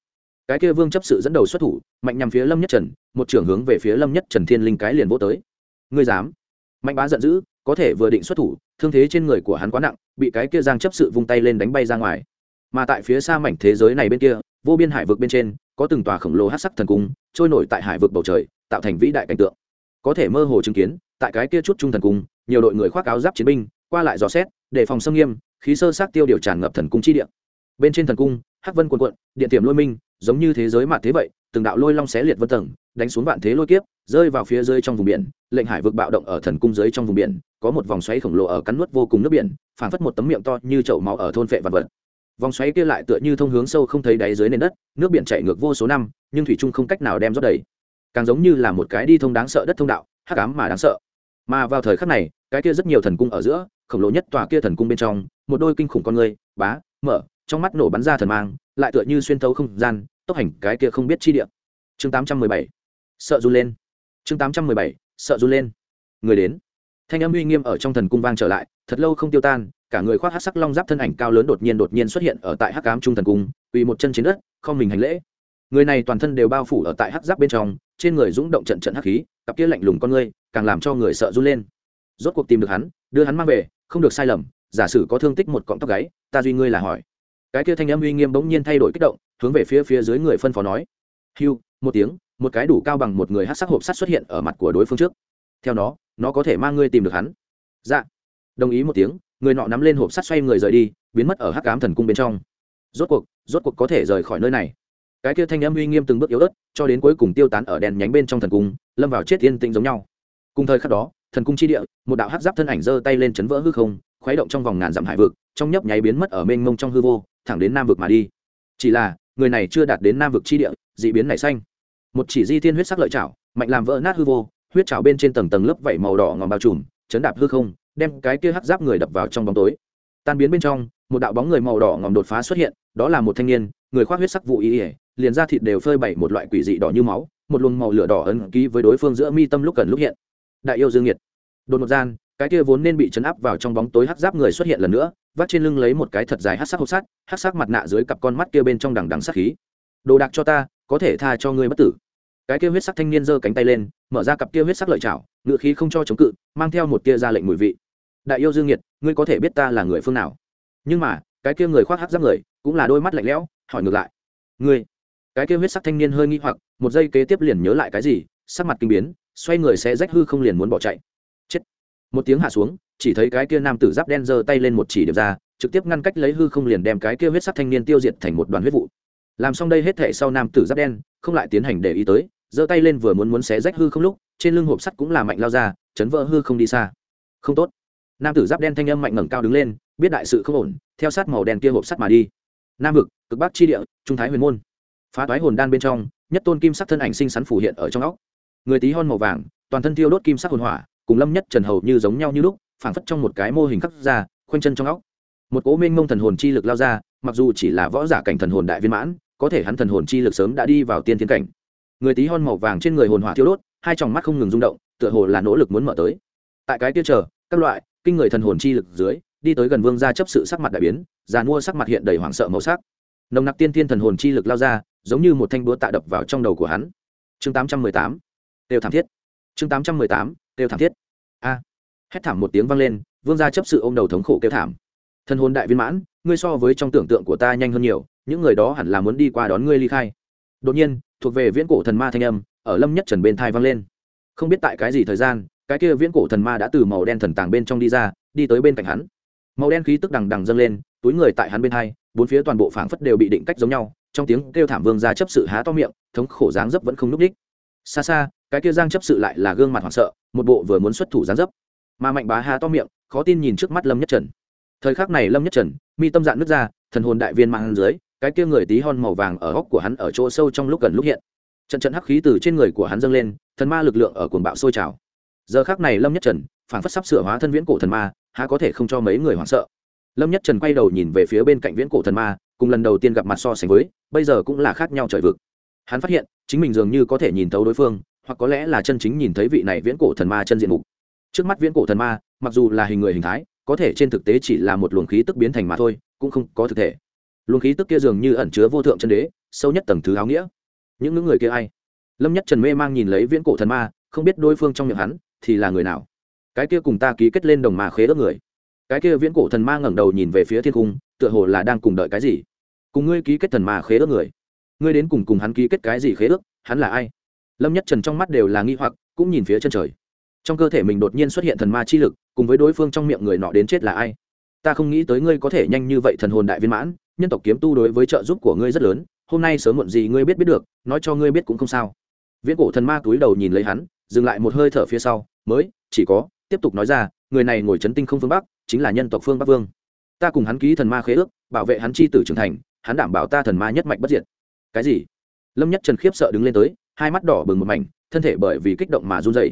Cái kia vương chấp sự dẫn đầu xuất thủ mạnh nhằm phía lâm nhất trần một trưởng hướng về phía lâm nhất trần thiên linh cái liền vô tới. Ngươi dám? Mạnh bá giận dữ có thể vừa định xuất thủ, thương thế trên người của hắn quá nặng, bị cái kia giang chấp sự vung tay lên đánh bay ra ngoài. Mà tại phía xa mảnh thế giới này bên kia, vô biên hải vực bên trên, có từng tòa khổng lồ hát sắc thần cung, trôi nổi tại hải vực bầu trời, tạo thành vĩ đại cảnh tượng. Có thể mơ hồ chứng kiến, tại cái kia chút trung thần cung, nhiều đội người khoác áo giáp chiến binh, qua lại dò xét, để phòng xâm nghiêm, khí sơ sát tiêu điều tràn ngập thần cung chi địa. Bên trên thần cung, hắc vân quần quận điện tiềm lôi minh, giống như thế giới mạt thế vậy từng đạo lôi long xé liệt vân tầng, đánh xuống vạn thế lôi kiếp, rơi vào phía dưới trong vùng biển, lệnh hải vực bạo động ở thần cung dưới trong vùng biển, có một vòng xoáy khổng lồ ở cắn nuốt vô cùng nước biển, phảng phất một tấm miệng to như chậu máu ở thôn vệ vật vật. Vòng xoáy kia lại tựa như thông hướng sâu không thấy đáy dưới nền đất, nước biển chảy ngược vô số năm, nhưng thủy trung không cách nào đem rót đầy. Càng giống như là một cái đi thông đáng sợ đất thông đạo, hắc ám mà đáng sợ. Mà vào thời khắc này, cái kia rất nhiều thần cung ở giữa, khổng lồ nhất tòa kia thần cung bên trong, một đôi kinh khủng con người, bá, mở, trong mắt nổ bắn ra thần mang, lại tựa như xuyên thấu không gian tốc hành cái kia không biết chi địa. Chương tám trăm mười bảy. Sợ run lên. Chương tám trăm mười bảy. Sợ run lên. Người đến. Thanh âm uy nghiêm ở trong thần cung vang trở lại, thật lâu không tiêu tan, cả người khoác hắc sắc long giáp thân ảnh cao lớn đột nhiên đột nhiên xuất hiện ở tại hắc cám trung thần cung uy một chân trên đất, không mình hành lễ. Người này toàn thân đều bao phủ ở tại hắc giáp bên trong, trên người dũng động trận trận hắc khí, cặp kia lạnh lùng con ngươi, càng làm cho người sợ run lên. Rốt cuộc tìm được hắn, đưa hắn mang về, không được sai lầm, giả sử có thương tích một cọng tóc gáy, ta duy ngươi là hỏi. Cái kia thanh âm uy nghiêm bỗng nhiên thay đổi kích động hướng về phía phía dưới người phân phó nói. Hưu, một tiếng, một cái đủ cao bằng một người hát sắc hộp sắt xuất hiện ở mặt của đối phương trước. Theo nó nó có thể mang ngươi tìm được hắn. Dạ. Đồng ý một tiếng, người nọ nắm lên hộp sắt xoay người rời đi, biến mất ở hắc cám thần cung bên trong. Rốt cuộc rốt cuộc có thể rời khỏi nơi này. Cái kia thanh âm uy nghiêm từng bước yếu ớt, cho đến cuối cùng tiêu tán ở đèn nhánh bên trong thần cung, lâm vào chết yên tĩnh giống nhau. Cùng thời khắc đó, thần cung chi địa, một đạo hắc giáp thân ảnh giơ tay lên chấn vỡ hư không, khuấy động trong vòng ngàn dặm hải vực, trong nhấp nháy biến mất ở mênh mông trong hư vô, thẳng đến nam vực mà đi. Chỉ là người này chưa đạt đến nam vực chi địa dị biến nảy xanh. Một chỉ di thiên huyết sắc lợi chảo, mạnh làm vỡ nát hư vô, huyết trào bên trên tầng tầng lớp vảy màu đỏ ngòm bao trùm, chấn đạp hư không, đem cái kia hắc giáp người đập vào trong bóng tối. Tan biến bên trong, một đạo bóng người màu đỏ ngòm đột phá xuất hiện, đó là một thanh niên, người khoác huyết sắc vụ ý liền ra thịt đều phơi bày một loại quỷ dị đỏ như máu, một luồng màu lửa đỏ ấn ký với đối phương giữa mi tâm lúc gần lúc hiện. Đại yêu dương nhiệt. Đột một gian, cái kia vốn nên bị chấn áp vào trong bóng tối hắc giáp người xuất hiện lần nữa vắt trên lưng lấy một cái thật dài hát sắc hộp sắt, hát sắc mặt nạ dưới cặp con mắt kia bên trong đằng đằng sắc khí. Đồ đạc cho ta, có thể tha cho ngươi bất tử. Cái kia huyết sắc thanh niên giơ cánh tay lên, mở ra cặp kia huyết sắc lợi chảo, ngự khí không cho chống cự, mang theo một kia ra lệnh mùi vị. Đại yêu dương nhiệt, ngươi có thể biết ta là người phương nào. Nhưng mà, cái kia người khoác hát giáp người, cũng là đôi mắt lạnh lẽo, hỏi ngược lại. Ngươi? Cái kia huyết sắc thanh niên hơi nghi hoặc, một giây kế tiếp liền nhớ lại cái gì, sắc mặt kinh biến, xoay người sẽ rách hư không liền muốn bỏ chạy một tiếng hạ xuống, chỉ thấy cái kia nam tử giáp đen giơ tay lên một chỉ điểm ra, trực tiếp ngăn cách lấy hư không liền đem cái kia huyết sắc thanh niên tiêu diệt thành một đoàn huyết vụ. Làm xong đây hết thể sau nam tử giáp đen, không lại tiến hành để ý tới, giơ tay lên vừa muốn muốn xé rách hư không lúc, trên lưng hộp sắt cũng là mạnh lao ra, chấn vỡ hư không đi xa. Không tốt. Nam tử giáp đen thanh âm mạnh ngẩng cao đứng lên, biết đại sự không ổn, theo sát màu đen kia hộp sắt mà đi. Nam vực, cực bắc chi địa, trung thái huyền môn. Phá toái hồn đan bên trong, nhất tôn kim sắc thân ảnh sinh sắn phủ hiện ở trong óc. Người tí hon màu vàng, toàn thân tiêu đốt kim sắc hồn hỏa cùng lâm nhất trần hầu như giống nhau như lúc, phảng phất trong một cái mô hình khắc ra, khoanh chân trong óc. Một cố minh mông thần hồn chi lực lao ra, mặc dù chỉ là võ giả cảnh thần hồn đại viên mãn, có thể hắn thần hồn chi lực sớm đã đi vào tiên thiên cảnh. Người tí hon màu vàng trên người hồn hỏa thiêu đốt, hai tròng mắt không ngừng rung động, tựa hồ là nỗ lực muốn mở tới. Tại cái tiêu chờ, các loại kinh người thần hồn chi lực dưới, đi tới gần vương gia chấp sự sắc mặt đại biến, già mua sắc mặt hiện đầy hoảng sợ màu sắc. Nồng nặc tiên thiên thần hồn chi lực lao ra, giống như một thanh búa tạ đập vào trong đầu của hắn. Chương 818 đều thảm thiết. Chương 818 kêu thảm thiết. A. À. hét thảm một tiếng vang lên, vương gia chấp sự ô m đầu thống khổ kêu thảm. Thân hôn đại viên mãn, ngươi so với trong tưởng tượng của ta nhanh hơn nhiều, những người đó hẳn là muốn đi qua đón ngươi ly khai. Đột nhiên, thuộc về viễn cổ thần ma thanh âm, ở lâm nhất trần bên thai vang lên. Không biết tại cái gì thời gian, cái kia viễn cổ thần ma đã từ màu đen thần tàng bên trong đi ra, đi tới bên cạnh hắn. Màu đen khí tức đằng đằng dâng lên, túi người tại hắn bên hai, bốn phía toàn bộ phảng phất đều bị định cách giống nhau, trong tiếng kêu thảm vương gia chấp sự há to miệng, thống khổ dáng dấp vẫn không núp đích. Xa xa, cái kia giang chấp sự lại là gương mặt hoảng sợ một bộ vừa muốn xuất thủ gián dấp. Mà mạnh bá há to miệng, khó tin nhìn trước mắt lâm nhất trần. Thời khắc này lâm nhất trần, mi tâm dạn nước ra, thần hồn đại viên mang mạng dưới, cái kia người tí hon màu vàng ở góc của hắn ở chỗ sâu trong lúc gần lúc hiện. Trận trận hắc khí từ trên người của hắn dâng lên, thần ma lực lượng ở cuồng bạo sôi trào. Giờ khác này lâm nhất trần phản phất sắp sửa hóa thân viễn cổ thần ma, há có thể không cho mấy người hoảng sợ. Lâm nhất trần quay đầu nhìn về phía bên cạnh viễn cổ thần ma, cùng lần đầu tiên gặp mặt so sánh với, bây giờ cũng là khác nhau trời vực. Hắn phát hiện, chính mình dường như có thể nhìn thấu đối phương hoặc có lẽ là chân chính nhìn thấy vị này viễn cổ thần ma chân diện mục. Trước mắt viễn cổ thần ma, mặc dù là hình người hình thái, có thể trên thực tế chỉ là một luồng khí tức biến thành mà thôi, cũng không có thực thể. Luồng khí tức kia dường như ẩn chứa vô thượng chân đế, sâu nhất tầng thứ áo nghĩa. Những ngữ người kia ai? Lâm nhất trần mê mang nhìn lấy viễn cổ thần ma, không biết đối phương trong miệng hắn thì là người nào. Cái kia cùng ta ký kết lên đồng mà khế ước người. Cái kia viễn cổ thần ma ngẩng đầu nhìn về phía thiên cung, tựa hồ là đang cùng đợi cái gì? Cùng ngươi ký kết thần mà khế ước người. Ngươi đến cùng cùng hắn ký kết cái gì khế ước? Hắn là ai? lâm nhất trần trong mắt đều là nghi hoặc, cũng nhìn phía chân trời. Trong cơ thể mình đột nhiên xuất hiện thần ma chi lực, cùng với đối phương trong miệng người nọ đến chết là ai? Ta không nghĩ tới ngươi có thể nhanh như vậy thần hồn đại viên mãn, nhân tộc kiếm tu đối với trợ giúp của ngươi rất lớn, hôm nay sớm muộn gì ngươi biết biết được, nói cho ngươi biết cũng không sao. Viễn cổ thần ma túi đầu nhìn lấy hắn, dừng lại một hơi thở phía sau, mới, chỉ có, tiếp tục nói ra, người này ngồi chấn tinh không phương bắc, chính là nhân tộc phương bắc vương. Ta cùng hắn ký thần ma khế ước, bảo vệ hắn chi tử trưởng thành, hắn đảm bảo ta thần ma nhất mạnh bất diệt. Cái gì? Lâm nhất trần khiếp sợ đứng lên tới hai mắt đỏ bừng một mảnh, thân thể bởi vì kích động mà run dày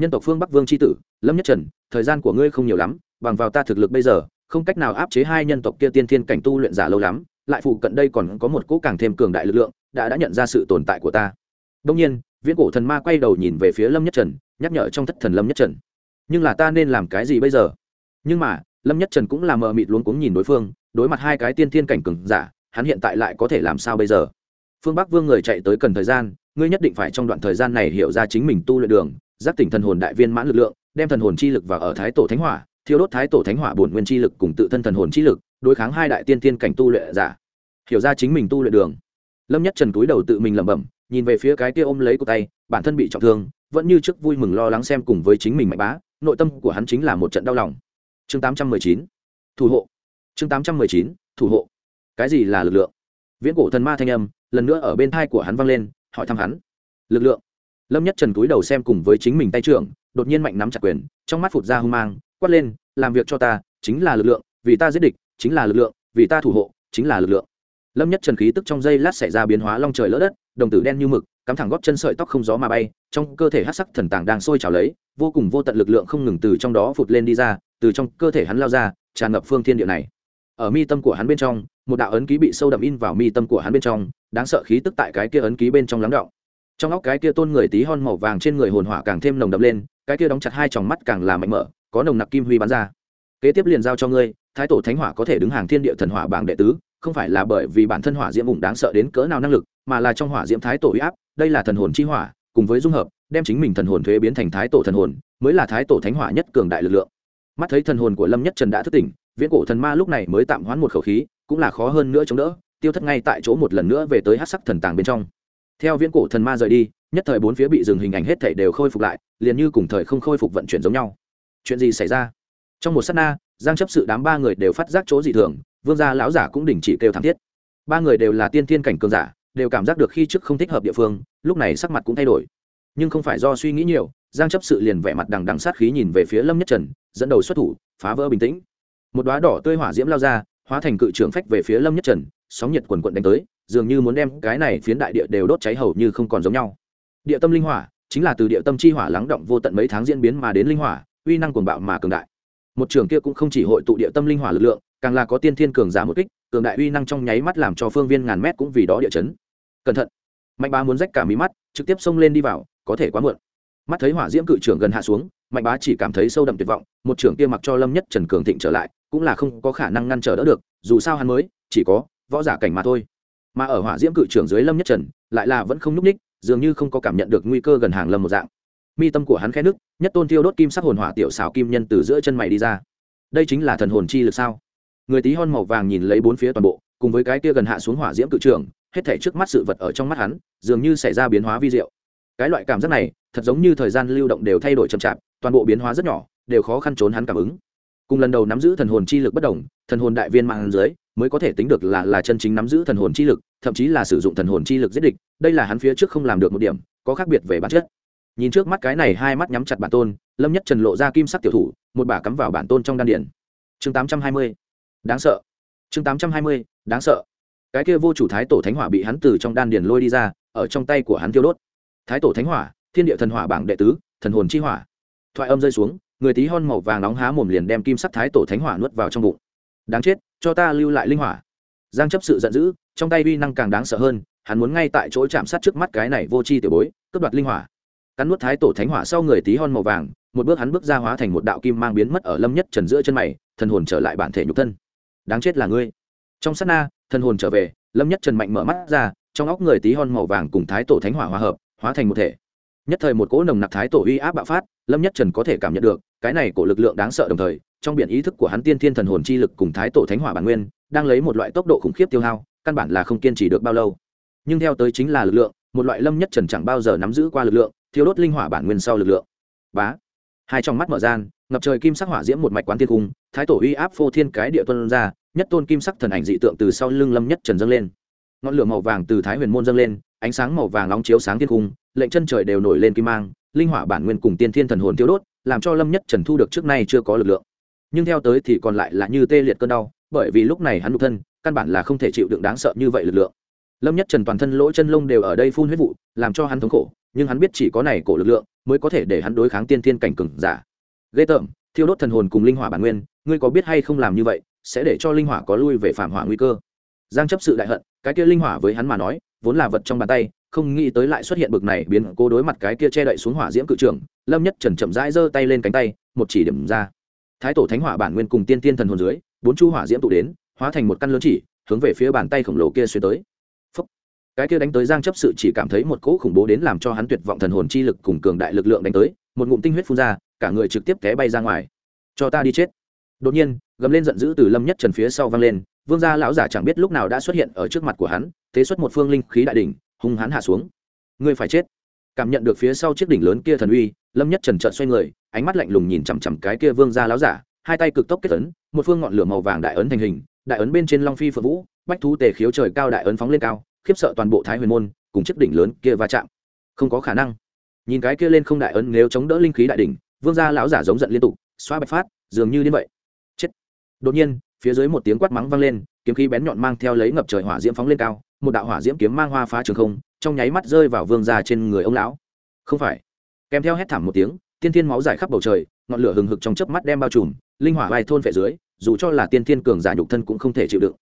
nhân tộc phương bắc vương c h i tử, lâm nhất trần, thời gian của ngươi không nhiều lắm, bằng vào ta thực lực bây giờ, không cách nào áp chế hai nhân tộc kia tiên thiên cảnh tu luyện giả lâu lắm, lại phụ cận đây còn có một cỗ càng thêm cường đại lực lượng, đã đã nhận ra sự tồn tại của ta. Đông nhiên, viễn cổ thần ma quay đầu nhìn về phía lâm nhất trần, nhắc nhở trong thất thần lâm nhất trần. Nhưng là ta nên làm cái gì bây giờ? Nhưng mà, lâm nhất trần cũng là mờ mịt luống cuống nhìn đối phương, đối mặt hai cái tiên thiên cảnh cường giả, hắn hiện tại lại có thể làm sao bây giờ? Phương bắc vương người chạy tới cần thời gian ngươi nhất định phải trong đoạn thời gian này hiểu ra chính mình tu luyện đường, giác tỉnh thần hồn đại viên mãn lực lượng, đem thần hồn chi lực vào ở thái tổ thánh hỏa, thiêu đốt thái tổ thánh hỏa bổn nguyên chi lực cùng tự thân thần hồn chi lực, đối kháng hai đại tiên tiên cảnh tu luyện giả. Hiểu ra chính mình tu luyện đường. Lâm nhất trần cúi đầu tự mình lẩm bẩm, nhìn về phía cái kia ôm lấy cổ tay, bản thân bị trọng thương, vẫn như trước vui mừng lo lắng xem cùng với chính mình mạnh bá, nội tâm của hắn chính là một trận đau lòng. Chương 819 thủ hộ. Chương 819 thủ hộ. Cái gì là lực lượng? Viễn cổ thần ma thanh âm, lần nữa ở bên tai của hắn vang lên hỏi thăm hắn. Lực lượng. Lâm nhất trần cúi đầu xem cùng với chính mình tay trưởng, đột nhiên mạnh nắm chặt quyền, trong mắt phụt ra hung mang, quát lên, làm việc cho ta, chính là lực lượng, vì ta giết địch, chính là lực lượng, vì ta thủ hộ, chính là lực lượng. Lâm nhất trần khí tức trong giây lát xảy ra biến hóa long trời lỡ đất, đồng tử đen như mực, cắm thẳng góp chân sợi tóc không gió mà bay, trong cơ thể hắc sắc thần tàng đang sôi trào lấy, vô cùng vô tận lực lượng không ngừng từ trong đó phụt lên đi ra, từ trong cơ thể hắn lao ra, tràn ngập phương thiên địa này. Ở mi tâm của hắn bên trong, một đạo ấn ký bị sâu đậm in vào mi tâm của hắn bên trong đáng sợ khí tức tại cái kia ấn ký bên trong lắng động. Trong óc cái kia tôn người tí hon màu vàng trên người hồn hỏa càng thêm nồng đậm lên, cái kia đóng chặt hai tròng mắt càng là mạnh mở, có nồng nặc kim huy bắn ra. Kế tiếp liền giao cho ngươi, thái tổ thánh hỏa có thể đứng hàng thiên địa thần hỏa bảng đệ tứ, không phải là bởi vì bản thân hỏa diễm vùng đáng sợ đến cỡ nào năng lực, mà là trong hỏa diễm thái tổ uy áp, đây là thần hồn chi hỏa, cùng với dung hợp, đem chính mình thần hồn thuế biến thành thái tổ thần hồn, mới là thái tổ thánh hỏa nhất cường đại lực lượng. Mắt thấy thần hồn của lâm nhất trần đã thức tỉnh, viễn cổ thần ma lúc này mới tạm hoãn một khẩu khí, cũng là khó hơn nữa chống đỡ tiêu thất ngay tại chỗ một lần nữa về tới hát sắc thần tàng bên trong. Theo viễn cổ thần ma rời đi, nhất thời bốn phía bị dừng hình ảnh hết thể đều khôi phục lại, liền như cùng thời không khôi phục vận chuyển giống nhau. Chuyện gì xảy ra? Trong một s á t na, giang chấp sự đám ba người đều phát giác chỗ dị thường, vương gia lão giả cũng đình chỉ kêu thảm thiết. Ba người đều là tiên thiên cảnh cường giả, đều cảm giác được khi trước không thích hợp địa phương, lúc này sắc mặt cũng thay đổi. Nhưng không phải do suy nghĩ nhiều, giang chấp sự liền vẻ mặt đằng đằng sát khí nhìn về phía lâm nhất trần, dẫn đầu xuất thủ, phá vỡ bình tĩnh. Một đoá đỏ tươi hỏa diễm lao ra hóa thành cự trưởng phách về phía lâm nhất trần, sóng nhiệt quần quận đánh tới, dường như muốn đem cái này phiến đại địa đều đốt cháy hầu như không còn giống nhau. Địa tâm linh hỏa chính là từ địa tâm chi hỏa lắng động vô tận mấy tháng diễn biến mà đến linh hỏa, uy năng cuồng bạo mà cường đại. Một trường kia cũng không chỉ hội tụ địa tâm linh hỏa lực lượng, càng là có tiên thiên cường giả một kích, cường đại uy năng trong nháy mắt làm cho phương viên ngàn mét cũng vì đó địa chấn. Cẩn thận! Mạnh bá muốn rách cả mí mắt, trực tiếp xông lên đi vào, có thể quá muộn. Mắt thấy hỏa diễm cự trưởng gần hạ xuống, mạnh bá chỉ cảm thấy sâu đậm tuyệt vọng, một trưởng kia mặc cho lâm nhất trần cường thịnh trở lại cũng là không có khả năng ngăn trở đỡ được, dù sao hắn mới chỉ có võ giả cảnh mà thôi. Mà ở hỏa diễm cự trưởng dưới lâm nhất trần, lại là vẫn không nhúc ních dường như không có cảm nhận được nguy cơ gần hàng lâm một dạng. Mi tâm của hắn khẽ nứt, nhất tôn thiêu đốt kim sắc hồn hỏa tiểu xảo kim nhân từ giữa chân mày đi ra. Đây chính là thần hồn chi lực sao? Người tí hon màu vàng nhìn lấy bốn phía toàn bộ, cùng với cái kia gần hạ xuống hỏa diễm cự trường hết thể trước mắt sự vật ở trong mắt hắn, dường như xảy ra biến hóa vi diệu. Cái loại cảm giác này, thật giống như thời gian lưu động đều thay đổi chậm chạp, toàn bộ biến hóa rất nhỏ, đều khó khăn trốn hắn cảm ứng cùng lần đầu nắm giữ thần hồn chi lực bất đồng, thần hồn đại viên mang dưới, mới có thể tính được là là chân chính nắm giữ thần hồn chi lực, thậm chí là sử dụng thần hồn chi lực giết địch, đây là hắn phía trước không làm được một điểm, có khác biệt về bản chất. Nhìn trước mắt cái này hai mắt nhắm chặt bản tôn, lâm nhất trần lộ ra kim sắc tiểu thủ, một bả cắm vào bản tôn trong đan điển chương tám trăm hai mươi. Đáng sợ. Chương tám trăm hai mươi, đáng sợ. Cái kia vô chủ thái tổ thánh hỏa bị hắn từ trong đan điển lôi đi ra, ở trong tay của hắn tiêu đốt. Thái tổ thánh hỏa, thiên địa thần hỏa bảng đệ tứ, thần hồn chi hỏa. Thoại âm rơi xuống người tí hon màu vàng nóng há mồm liền đem kim sắc thái tổ thánh hỏa nuốt vào trong bụng. Đáng chết, cho ta lưu lại linh hỏa. Giang chấp sự giận dữ, trong tay uy năng càng đáng sợ hơn, hắn muốn ngay tại chỗ chạm sát trước mắt cái này vô c h i tiểu bối, cướp đoạt linh hỏa. Cắn nuốt thái tổ thánh hỏa sau người tí hon màu vàng, một bước hắn bước ra hóa thành một đạo kim mang biến mất ở lâm nhất trần giữa chân mày, thần hồn trở lại bản thể nhục thân. Đáng chết là ngươi. Trong s na, thần hồn trở về, lâm nhất trần mạnh mở mắt ra, trong óc người tí hon màu vàng cùng thái tổ thánh hỏa hòa hợp, hóa thành một thể. Nhất thời một cỗ nồng nặc thái tổ uy áp bạo phát, lâm nhất trần có thể cảm nhận được cái này cổ lực lượng đáng sợ đồng thời, trong biển ý thức của hắn tiên thiên thần hồn chi lực cùng thái tổ thánh hỏa bản nguyên, đang lấy một loại tốc độ khủng khiếp tiêu hao, căn bản là không kiên trì được bao lâu. Nhưng theo tới chính là lực lượng, một loại lâm nhất trần chẳng bao giờ nắm giữ qua lực lượng thiếu đốt linh hỏa bản nguyên sau lực lượng. Bá. Hai trong mắt mở gian, ngập trời kim sắc hỏa diễm một mạch quán thiên cung, thái tổ uy áp phô thiên cái địa tuân ra, nhất tôn kim sắc thần ảnh dị tượng từ sau lưng lâm nhất trần dâng lên. Ngọn lửa màu vàng từ thái huyền môn dâng lên, ánh sáng màu vàng nóng chiếu sáng thiên cung, lệnh chân trời đều nổi lên kim mang linh hỏa bản nguyên cùng tiên thiên thần hồn tiêu đốt, làm cho lâm nhất trần thu được trước nay chưa có lực lượng. Nhưng theo tới thì còn lại là như tê liệt cơn đau, bởi vì lúc này hắn đục thân, căn bản là không thể chịu đựng đáng sợ như vậy lực lượng. Lâm nhất trần toàn thân lỗ chân lông đều ở đây phun huyết vụ, làm cho hắn thống khổ, nhưng hắn biết chỉ có này cổ lực lượng mới có thể để hắn đối kháng tiên thiên cảnh cường giả. Gây tởm, thiêu đốt thần hồn cùng linh hỏa bản nguyên, ngươi có biết hay không làm như vậy, sẽ để cho linh hỏa có lui về phạm hỏa nguy cơ. Giang chấp sự đại hận, cái kia linh hỏa với hắn mà nói, vốn là vật trong bàn tay không nghĩ tới lại xuất hiện bực này biến cố đối mặt cái kia che đậy xuống hỏa diễm cự trưởng, lâm nhất trần chậm rãi giơ tay lên cánh tay, một chỉ điểm ra. Thái tổ thánh hỏa bản nguyên cùng tiên tiên thần hồn dưới, bốn chu hỏa diễm tụ đến, hóa thành một căn lớn chỉ, hướng về phía bàn tay khổng lồ kia xuyên tới. Phúc. cái kia đánh tới giang chấp sự chỉ cảm thấy một cỗ khủng bố đến làm cho hắn tuyệt vọng thần hồn chi lực cùng cường đại lực lượng đánh tới, một ngụm tinh huyết phun ra, cả người trực tiếp té bay ra ngoài. Cho ta đi chết. Đột nhiên, gầm lên giận dữ từ lâm nhất trần phía sau vang lên, vương gia lão giả chẳng biết lúc nào đã xuất hiện ở trước mặt của hắn, thế xuất một phương linh khí đại đỉnh hung hãn hạ xuống. Ngươi phải chết. Cảm nhận được phía sau chiếc đỉnh lớn kia thần uy, lâm nhất trần trợn xoay người, ánh mắt lạnh lùng nhìn chằm chằm cái kia vương gia láo giả, hai tay cực tốc kết ấn, một phương ngọn lửa màu vàng đại ấn thành hình, đại ấn bên trên long phi phượng vũ, bách thú tề khiếu trời cao đại ấn phóng lên cao, khiếp sợ toàn bộ thái huyền môn, cùng chiếc đỉnh lớn kia va chạm. Không có khả năng. Nhìn cái kia lên không đại ấn nếu chống đỡ linh khí đại đỉnh, vương gia lão giả giống giận liên tục, xoa bạch phát, dường như đến vậy. Chết. Đột nhiên, phía dưới một tiếng quát mắng vang lên, kiếm khí bén nhọn mang theo lấy ngập trời hỏa diễm phóng lên cao một đạo hỏa diễm kiếm mang hoa phá trường không, trong nháy mắt rơi vào vương gia trên người ông lão. Không phải. Kèm theo hét thảm một tiếng, tiên thiên máu dài khắp bầu trời, ngọn lửa hừng hực trong chớp mắt đem bao trùm, linh hỏa vai thôn phệ dưới, dù cho là tiên thiên cường giả nhục thân cũng không thể chịu đựng.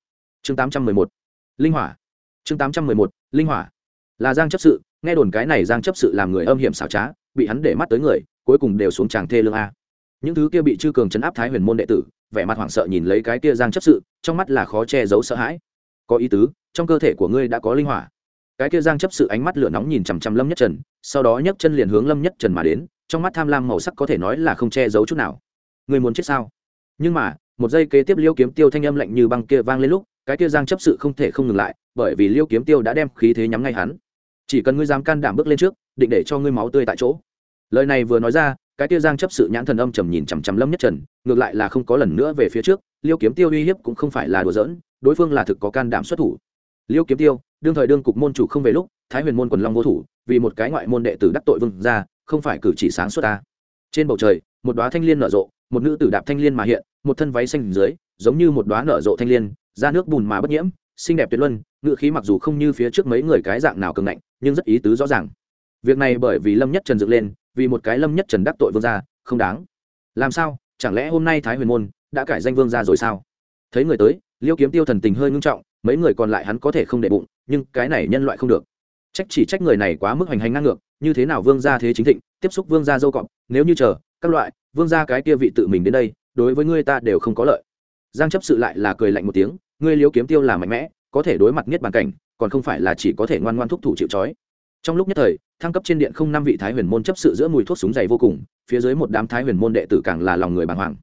Chương 811 linh hỏa. Chương 811 linh hỏa. Là giang chấp sự, nghe đồn cái này giang chấp sự làm người âm hiểm xảo trá, bị hắn để mắt tới người, cuối cùng đều xuống tràng thê lương a. Những thứ kia bị chư cường chấn áp thái huyền môn đệ tử, vẻ mặt hoảng sợ nhìn lấy cái kia giang chấp sự, trong mắt là khó che giấu sợ hãi có ý tứ, trong cơ thể của ngươi đã có linh hỏa. Cái kia giang chấp sự ánh mắt lửa nóng nhìn chằm chằm lâm nhất trần, sau đó nhấc chân liền hướng lâm nhất trần mà đến, trong mắt tham lam màu sắc có thể nói là không che giấu chút nào. Ngươi muốn chết sao? Nhưng mà, một giây kế tiếp liêu kiếm tiêu thanh âm lạnh như băng kia vang lên lúc, cái kia giang chấp sự không thể không ngừng lại, bởi vì liêu kiếm tiêu đã đem khí thế nhắm ngay hắn. Chỉ cần ngươi dám can đảm bước lên trước, định để cho ngươi máu tươi tại chỗ. Lời này vừa nói ra, cái kia giang chấp sự nhãn thần âm trầm nhìn chằm chằm lâm nhất trần, ngược lại là không có lần nữa về phía trước, liêu kiếm tiêu uy hiếp cũng không phải là đùa giỡn đối phương là thực có can đảm xuất thủ. Liêu kiếm tiêu đương thời đương cục môn chủ không về lúc thái huyền môn quần long vô thủ vì một cái ngoại môn đệ tử đắc tội vương gia, không phải cử chỉ sáng suốt ta. Trên bầu trời một đóa thanh liên nở rộ một nữ tử đạp thanh liên mà hiện một thân váy xanh dưới giống như một đóa nở rộ thanh liên ra nước bùn mà bất nhiễm xinh đẹp tuyệt luân ngự khí mặc dù không như phía trước mấy người cái dạng nào cường ngạnh nhưng rất ý tứ rõ ràng. Việc này bởi vì lâm nhất trần dựng lên vì một cái lâm nhất trần đắc tội vương gia không đáng. Làm sao? Chẳng lẽ hôm nay thái huyền môn đã cải danh vương gia rồi sao? Thấy người tới liêu kiếm tiêu thần tình hơi ngưng trọng, mấy người còn lại hắn có thể không để bụng, nhưng cái này nhân loại không được. Trách chỉ trách người này quá mức hoành hành ngang ngược, như thế nào vương gia thế chính thịnh, tiếp xúc vương gia dâu cọp, nếu như chờ, các loại, vương gia cái kia vị tự mình đến đây, đối với ngươi ta đều không có lợi. Giang chấp sự lại là cười lạnh một tiếng, ngươi liêu kiếm tiêu là mạnh mẽ, có thể đối mặt nhất bàn cảnh, còn không phải là chỉ có thể ngoan ngoan thúc thủ chịu trói. Trong lúc nhất thời, thăng cấp trên điện không năm vị thái huyền môn chấp sự giữa mùi thuốc súng dày vô cùng, phía dưới một đám thái huyền môn đệ tử càng là lòng người bàng hoàng.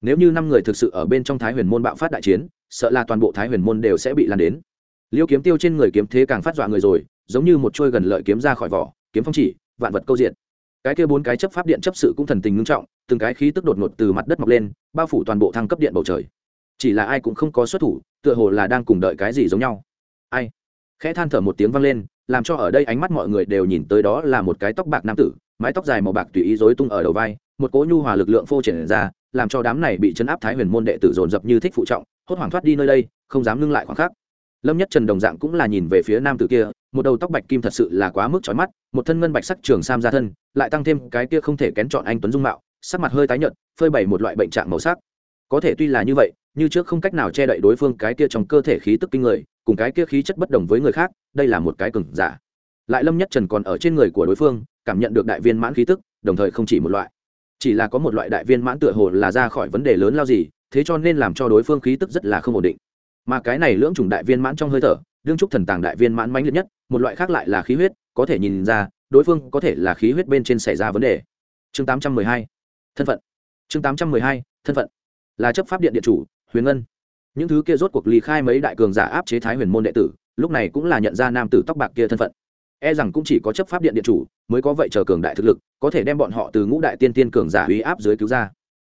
Nếu như năm người thực sự ở bên trong thái huyền môn bạo phát đại chiến sợ là toàn bộ thái huyền môn đều sẽ bị lan đến. Liêu kiếm tiêu trên người kiếm thế càng phát dọa người rồi, giống như một trôi gần lợi kiếm ra khỏi vỏ, kiếm phong chỉ, vạn vật câu diện cái kia bốn cái chấp pháp điện chấp sự cũng thần tình ngưng trọng, từng cái khí tức đột ngột từ mặt đất mọc lên, bao phủ toàn bộ thăng cấp điện bầu trời. Chỉ là ai cũng không có xuất thủ, tựa hồ là đang cùng đợi cái gì giống nhau. Ai? Khẽ than thở một tiếng vang lên, làm cho ở đây ánh mắt mọi người đều nhìn tới đó là một cái tóc bạc nam tử, mái tóc dài màu bạc tùy ý rối tung ở đầu vai, một cỗ nhu hòa lực lượng phô triển ra, làm cho đám này bị chấn áp thái huyền môn đệ tử dồn dập như thích phụ trọng hốt hoảng thoát đi nơi đây, không dám ngưng lại khoảng khắc. Lâm nhất trần đồng dạng cũng là nhìn về phía nam tử kia, một đầu tóc bạch kim thật sự là quá mức trói mắt, một thân ngân bạch sắc trường sam ra thân, lại tăng thêm cái kia không thể kén chọn anh tuấn dung mạo, sắc mặt hơi tái nhợt, phơi bày một loại bệnh trạng màu sắc. Có thể tuy là như vậy, như trước không cách nào che đậy đối phương cái kia trong cơ thể khí tức kinh người, cùng cái kia khí chất bất đồng với người khác, đây là một cái cừng giả. Lại lâm nhất trần còn ở trên người của đối phương, cảm nhận được đại viên mãn khí tức, đồng thời không chỉ một loại. Chỉ là có một loại đại viên mãn tựa hồ là ra khỏi vấn đề lớn lao gì thế cho nên làm cho đối phương khí tức rất là không ổn định. Mà cái này lưỡng chủng đại viên mãn trong hơi thở, đương trúc thần tàng đại viên mãn mãnh liệt nhất, một loại khác lại là khí huyết, có thể nhìn ra, đối phương có thể là khí huyết bên trên xảy ra vấn đề. Chương 812 thân phận. Chương 812 thân phận. Là chấp pháp điện điện chủ, huyền ngân. Những thứ kia rốt cuộc ly khai mấy đại cường giả áp chế thái huyền môn đệ tử, lúc này cũng là nhận ra nam tử tóc bạc kia thân phận. E rằng cũng chỉ có chấp pháp điện điện chủ mới có vậy chờ cường đại thực lực, có thể đem bọn họ từ ngũ đại tiên tiên cường giả uy áp dưới cứu ra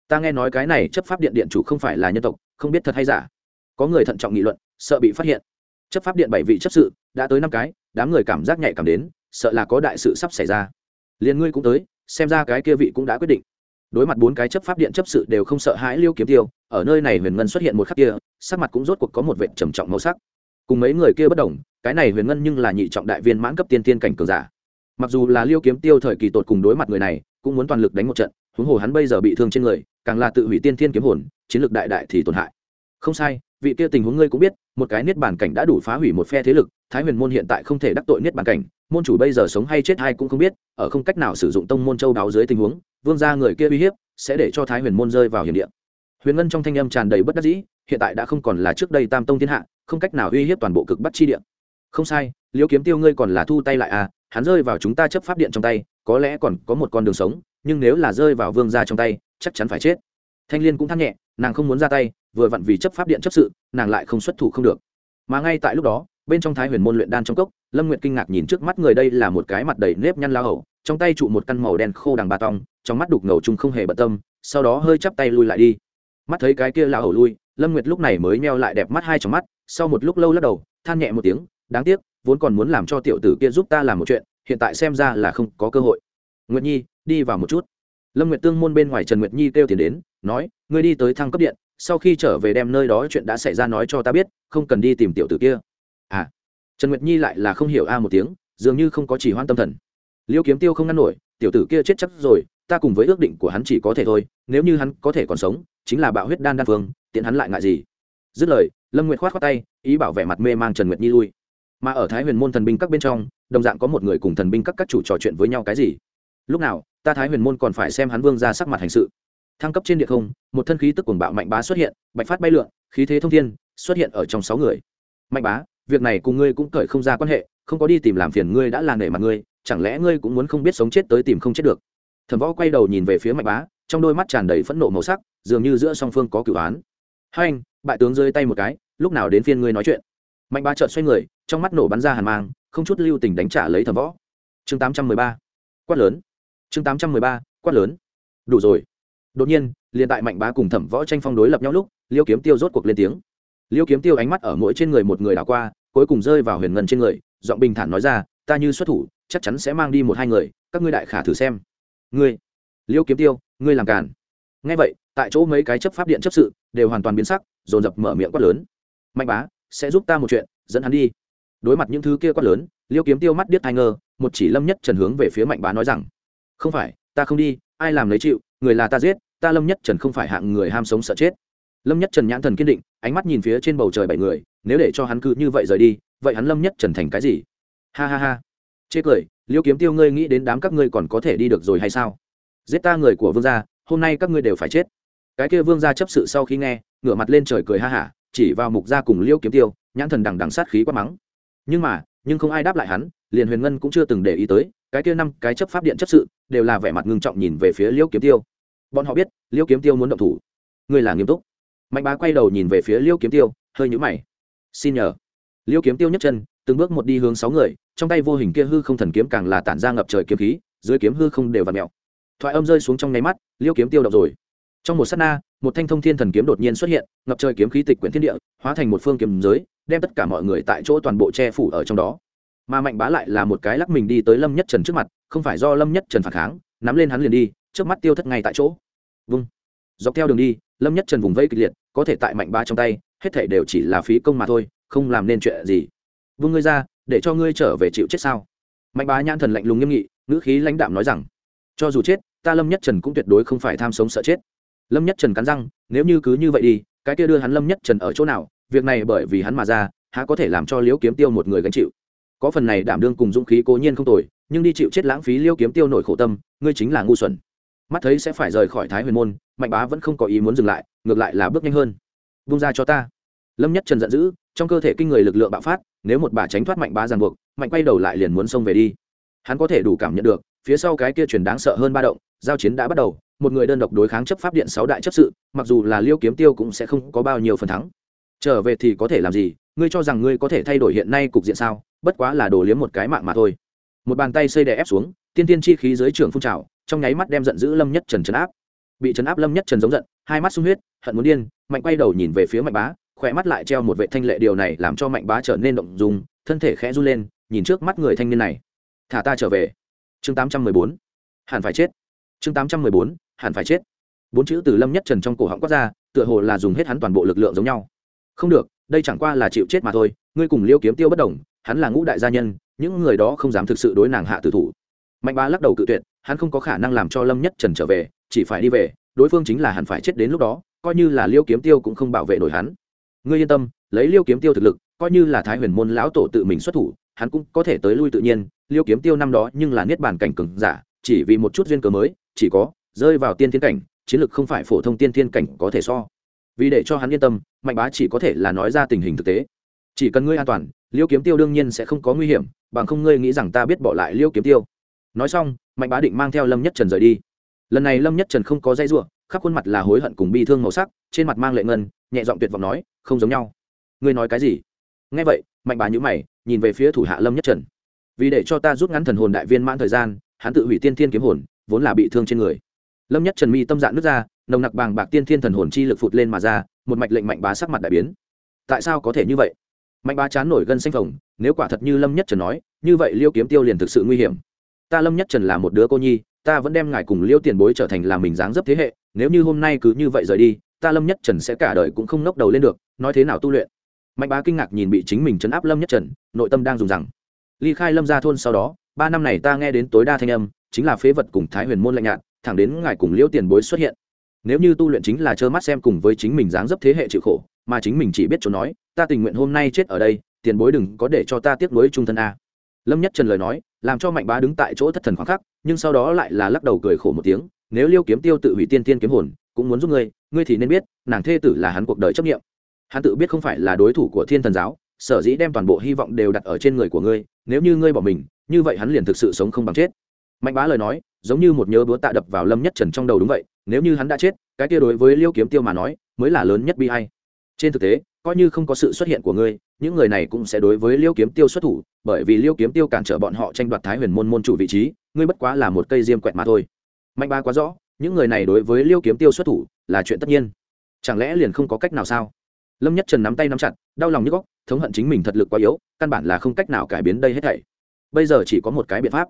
ta nghe nói cái này chấp pháp điện điện chủ không phải là nhân tộc, không biết thật hay giả. Có người thận trọng nghị luận, sợ bị phát hiện. Chấp pháp điện bảy vị chấp sự, đã tới năm cái, đám người cảm giác nhạy cảm đến, sợ là có đại sự sắp xảy ra. Liền ngươi cũng tới, xem ra cái kia vị cũng đã quyết định. Đối mặt bốn cái chấp pháp điện chấp sự đều không sợ hãi liêu kiếm tiêu, ở nơi này huyền ngân xuất hiện một khắc kia, sắc mặt cũng rốt cuộc có một vệ trầm trọng màu sắc. Cùng mấy người kia bất đồng, cái này huyền ngân nhưng là nhị trọng đại viên mãn cấp tiên tiên cảnh cường giả. Mặc dù là liêu kiếm tiêu thời kỳ tột cùng đối mặt người này, cũng muốn toàn lực đánh một trận, huống hồ hắn bây giờ bị thương trên người càng là tự hủy tiên thiên kiếm hồn, chiến lược đại đại thì tổn hại. Không sai, vị kia tình huống ngươi cũng biết, một cái niết bàn cảnh đã đủ phá hủy một phe thế lực, thái huyền môn hiện tại không thể đắc tội niết bàn cảnh, môn chủ bây giờ sống hay chết hay cũng không biết, ở không cách nào sử dụng tông môn châu đáo dưới tình huống, vương gia người kia uy hiếp, sẽ để cho thái huyền môn rơi vào hiểm địa. Huyền ngân trong thanh âm tràn đầy bất đắc dĩ, hiện tại đã không còn là trước đây tam tông thiên hạ, không cách nào uy hiếp toàn bộ cực bắc chi địa. Không sai, liễu kiếm tiêu ngươi còn là thu tay lại à hắn rơi vào chúng ta chấp pháp điện trong tay, có lẽ còn có một con đường sống nhưng nếu là rơi vào vương gia trong tay, chắc chắn phải chết. Thanh liên cũng thắt nhẹ, nàng không muốn ra tay, vừa vặn vì chấp pháp điện chấp sự, nàng lại không xuất thủ không được. Mà ngay tại lúc đó, bên trong thái huyền môn luyện đan trong cốc, lâm nguyệt kinh ngạc nhìn trước mắt người đây là một cái mặt đầy nếp nhăn lao hầu, trong tay trụ một căn màu đen khô đằng bà tong, trong mắt đục ngầu chung không hề bận tâm, sau đó hơi chắp tay lui lại đi. Mắt thấy cái kia lao hầu lui, lâm nguyệt lúc này mới meo lại đẹp mắt hai trong mắt, sau một lúc lâu lắc đầu, than nhẹ một tiếng, đáng tiếc, vốn còn muốn làm cho tiểu tử kia giúp ta làm một chuyện, hiện tại xem ra là không có cơ hội. Nguyệt nhi đi vào một chút. Lâm nguyệt tương môn bên ngoài trần nguyệt nhi kêu tiền đến, nói, ngươi đi tới thăng cấp điện, sau khi trở về đem nơi đó chuyện đã xảy ra nói cho ta biết, không cần đi tìm tiểu tử kia. À. Trần nguyệt nhi lại là không hiểu a một tiếng, dường như không có chỉ hoan tâm thần. Liêu kiếm tiêu không ngăn nổi, tiểu tử kia chết chắc rồi, ta cùng với ước định của hắn chỉ có thể thôi, nếu như hắn có thể còn sống, chính là bạo huyết đan đa phương tiện hắn lại ngại gì? Dứt lời, lâm nguyệt khoát khoát tay, ý bảo vẻ mặt mê mang trần nguyệt nhi lui. Mà ở thái huyền môn thần binh các bên trong, đồng dạng có một người cùng thần binh các các chủ trò chuyện với nhau cái gì? lúc nào, ta thái huyền môn còn phải xem hắn vương ra sắc mặt hành sự. Thăng cấp trên địa không, một thân khí tức cuồng bạo mạnh bá xuất hiện, bạch phát bay lượn, khí thế thông thiên, xuất hiện ở trong sáu người. Mạnh bá, việc này cùng ngươi cũng cởi không ra quan hệ, không có đi tìm làm phiền ngươi đã là nể mặt ngươi, chẳng lẽ ngươi cũng muốn không biết sống chết tới tìm không chết được? Thẩm võ quay đầu nhìn về phía mạnh bá, trong đôi mắt tràn đầy phẫn nộ màu sắc, dường như giữa song phương có cửu án hai anh, bại tướng rơi tay một cái, lúc nào đến phiên ngươi nói chuyện? Mạnh bá trợn xoay người, trong mắt nổ bắn ra hàn mang, không chút lưu tình đánh trả lấy thẩm võ. Chương tám trăm mười ba. Quát lớn chương tám trăm mười ba, quát lớn. Đủ rồi. Đột nhiên, liền tại mạnh bá cùng thẩm võ tranh phong đối lập nhau lúc, liêu kiếm tiêu rốt cuộc lên tiếng. Liêu kiếm tiêu ánh mắt ở mỗi trên người một người đảo qua, cuối cùng rơi vào huyền ngân trên người, giọng bình thản nói ra, ta như xuất thủ, chắc chắn sẽ mang đi một hai người, các ngươi đại khả thử xem. Ngươi? Liêu kiếm tiêu, ngươi làm càn. Ngay vậy, tại chỗ mấy cái chấp pháp điện chấp sự đều hoàn toàn biến sắc, dồn dập mở miệng quát lớn. Mạnh bá, sẽ giúp ta một chuyện, dẫn hắn đi. Đối mặt những thứ kia quát lớn, liêu kiếm tiêu mắt điếc thai ngơ một chỉ lâm nhất trần hướng về phía mạnh bá nói rằng không phải, ta không đi, ai làm lấy chịu, người là ta giết, ta lâm nhất trần không phải hạng người ham sống sợ chết. Lâm nhất trần nhãn thần kiên định, ánh mắt nhìn phía trên bầu trời bảy người, nếu để cho hắn cứ như vậy rời đi, vậy hắn lâm nhất trần thành cái gì? Ha ha ha. Chê cười, liêu kiếm tiêu ngươi nghĩ đến đám các ngươi còn có thể đi được rồi hay sao? Giết ta người của vương gia, hôm nay các ngươi đều phải chết. Cái kia vương gia chấp sự sau khi nghe, ngửa mặt lên trời cười ha hả, chỉ vào mục gia cùng liêu kiếm tiêu, nhãn thần đằng đằng sát khí quá mắng. Nhưng mà, nhưng không ai đáp lại hắn, liền huyền ngân cũng chưa từng để ý tới, cái kia năm cái chấp pháp điện chấp sự đều là vẻ mặt ngưng trọng nhìn về phía Liêu kiếm tiêu. Bọn họ biết Liêu kiếm tiêu muốn động thủ. Ngươi là nghiêm túc. Mạnh bá quay đầu nhìn về phía Liêu kiếm tiêu, hơi nhũ mày. Xin nhờ. Liêu kiếm tiêu nhấc chân, từng bước một đi hướng sáu người, trong tay vô hình kia hư không thần kiếm càng là tản ra ngập trời kiếm khí, dưới kiếm hư không đều và mẹo thoại âm rơi xuống trong nháy mắt Liêu kiếm tiêu đọc rồi. Trong một sát na, một thanh thông thiên thần kiếm đột nhiên xuất hiện, ngập trời kiếm khí tịch quyển thiên địa, hóa thành một phương kiếm giới, đem tất cả mọi người tại chỗ toàn bộ che phủ ở trong đó mà mạnh bá lại là một cái lắc mình đi tới lâm nhất trần trước mặt, không phải do lâm nhất trần phản kháng, nắm lên hắn liền đi, trước mắt tiêu thất ngay tại chỗ. Vâng dọc theo đường đi, lâm nhất trần vùng vây kịch liệt, có thể tại mạnh bá trong tay, hết thể đều chỉ là phí công mà thôi, không làm nên chuyện gì. Vương ngươi ra, để cho ngươi trở về chịu chết sao? Mạnh bá nhãn thần lạnh lùng nghiêm nghị, ngữ khí lãnh đạm nói rằng, cho dù chết, ta lâm nhất trần cũng tuyệt đối không phải tham sống sợ chết. Lâm nhất trần cắn răng, nếu như cứ như vậy đi, cái kia đưa hắn lâm nhất trần ở chỗ nào, việc này bởi vì hắn mà ra, há có thể làm cho liễu kiếm tiêu một người gánh chịu có phần này đảm đương cùng dũng khí cố nhiên không tồi, nhưng đi chịu chết lãng phí liêu kiếm tiêu nổi khổ tâm, ngươi chính là ngu xuẩn. Mắt thấy sẽ phải rời khỏi thái huyền môn, mạnh bá vẫn không có ý muốn dừng lại, ngược lại là bước nhanh hơn. Vung ra cho ta. Lâm nhất trần giận dữ, trong cơ thể kinh người lực lượng bạo phát, nếu một bà tránh thoát mạnh bá ràng buộc, mạnh quay đầu lại liền muốn xông về đi. Hắn có thể đủ cảm nhận được, phía sau cái kia chuyển đáng sợ hơn ba động, giao chiến đã bắt đầu, một người đơn độc đối kháng chấp pháp điện sáu đại chấp sự, mặc dù là liêu kiếm tiêu cũng sẽ không có bao nhiêu phần thắng. Trở về thì có thể làm gì? Ngươi cho rằng ngươi có thể thay đổi hiện nay cục diện sao? bất quá là đổ liếm một cái mạng mà thôi. Một bàn tay xây đè ép xuống, tiên tiên chi khí dưới trưởng phun trào, trong nháy mắt đem giận dữ lâm nhất trần trấn áp. Bị trấn áp lâm nhất trần giống giận, hai mắt sung huyết, hận muốn điên, mạnh quay đầu nhìn về phía mạnh bá, khỏe mắt lại treo một vệ thanh lệ điều này làm cho mạnh bá trở nên động dùng thân thể khẽ run lên, nhìn trước mắt người thanh niên này. Thả ta trở về. Chương tám trăm mười bốn. Hẳn phải chết. Chương tám trăm mười bốn. Hẳn phải chết. Bốn chữ từ lâm nhất trần trong cổ họng quát ra, tựa hồ là dùng hết hắn toàn bộ lực lượng giống nhau. Không được, đây chẳng qua là chịu chết mà thôi, ngươi cùng liêu kiếm tiêu bất đồng hắn là ngũ đại gia nhân, những người đó không dám thực sự đối nàng hạ tử thủ. Mạnh bá lắc đầu cự tuyệt, hắn không có khả năng làm cho lâm nhất trần trở về, chỉ phải đi về, đối phương chính là hắn phải chết đến lúc đó, coi như là liêu kiếm tiêu cũng không bảo vệ nổi hắn. Ngươi yên tâm, lấy liêu kiếm tiêu thực lực, coi như là thái huyền môn lão tổ tự mình xuất thủ, hắn cũng có thể tới lui tự nhiên, liêu kiếm tiêu năm đó nhưng là niết bàn cảnh cừng giả, chỉ vì một chút duyên cớ mới, chỉ có rơi vào tiên thiên cảnh, chiến lực không phải phổ thông tiên thiên cảnh có thể so. Vì để cho hắn yên tâm, mạnh bá chỉ có thể là nói ra tình hình thực tế. Chỉ cần ngươi an toàn liêu kiếm tiêu đương nhiên sẽ không có nguy hiểm, bằng không ngươi nghĩ rằng ta biết bỏ lại liêu kiếm tiêu. Nói xong, mạnh bá định mang theo lâm nhất trần rời đi. Lần này lâm nhất trần không có dây r u ộ n khắp khuôn mặt là hối hận cùng bi thương màu sắc, trên mặt mang lệ ngân, nhẹ giọng tuyệt vọng nói, không giống nhau. Ngươi nói cái gì? Nghe vậy, mạnh bá nhữ mày, nhìn về phía thủ hạ lâm nhất trần. Vì để cho ta rút ngắn thần hồn đại viên mãn thời gian, hắn tự hủy tiên thiên kiếm hồn, vốn là bị thương trên người. Lâm nhất trần mi tâm dạng nước ra, nồng nặc bàng bạc tiên thiên thần hồn chi lực phụt lên mà ra, một mạch lệnh mạnh bá sắc mặt đại biến. Tại sao có thể như vậy? mạnh bá chán nổi gân xanh phồng, nếu quả thật như lâm nhất trần nói, như vậy liêu kiếm tiêu liền thực sự nguy hiểm. Ta lâm nhất trần là một đứa cô nhi, ta vẫn đem ngài cùng liêu tiền bối trở thành là mình dáng dấp thế hệ, nếu như hôm nay cứ như vậy rời đi, ta lâm nhất trần sẽ cả đời cũng không nốc đầu lên được, nói thế nào tu luyện? Mạnh bá kinh ngạc nhìn bị chính mình chấn áp lâm nhất trần, nội tâm đang dùng rằng. Ly khai lâm ra thôn sau đó, ba năm này ta nghe đến tối đa thanh âm, chính là phế vật cùng thái huyền môn lạnh nhạt, thẳng đến ngài cùng liêu tiền bối xuất hiện nếu như tu luyện chính là trơ mắt xem cùng với chính mình dáng dấp thế hệ chịu khổ, mà chính mình chỉ biết chỗ nói, ta tình nguyện hôm nay chết ở đây, tiền bối đừng có để cho ta tiếc nuối trung thân a. Lâm nhất trần lời nói, làm cho mạnh bá đứng tại chỗ thất thần khoảng khắc, nhưng sau đó lại là lắc đầu cười khổ một tiếng, nếu liêu kiếm tiêu tự hủy tiên tiên kiếm hồn, cũng muốn giúp ngươi ngươi thì nên biết, nàng thê tử là hắn cuộc đời chấp nghiệm hắn tự biết không phải là đối thủ của thiên thần giáo, sở dĩ đem toàn bộ hy vọng đều đặt ở trên người của ngươi, nếu như ngươi bỏ mình, như vậy hắn liền thực sự sống không bằng chết mạnh bá lời nói, giống như một nhớ búa tạ đập vào lâm nhất trần trong đầu đúng vậy, nếu như hắn đã chết, cái kia đối với liêu kiếm tiêu mà nói, mới là lớn nhất bi hay trên thực tế, coi như không có sự xuất hiện của ngươi, những người này cũng sẽ đối với liêu kiếm tiêu xuất thủ, bởi vì liêu kiếm tiêu cản trở bọn họ tranh đoạt thái huyền môn môn chủ vị trí, ngươi bất quá là một cây diêm quẹt mà thôi. Mạnh bá quá rõ, những người này đối với liêu kiếm tiêu xuất thủ là chuyện tất nhiên. Chẳng lẽ liền không có cách nào sao? Lâm nhất trần nắm tay nắm chặt, đau lòng như góc, thống hận chính mình thật lực quá yếu, căn bản là không cách nào cải biến đây hết thảy. Bây giờ chỉ có một cái biện pháp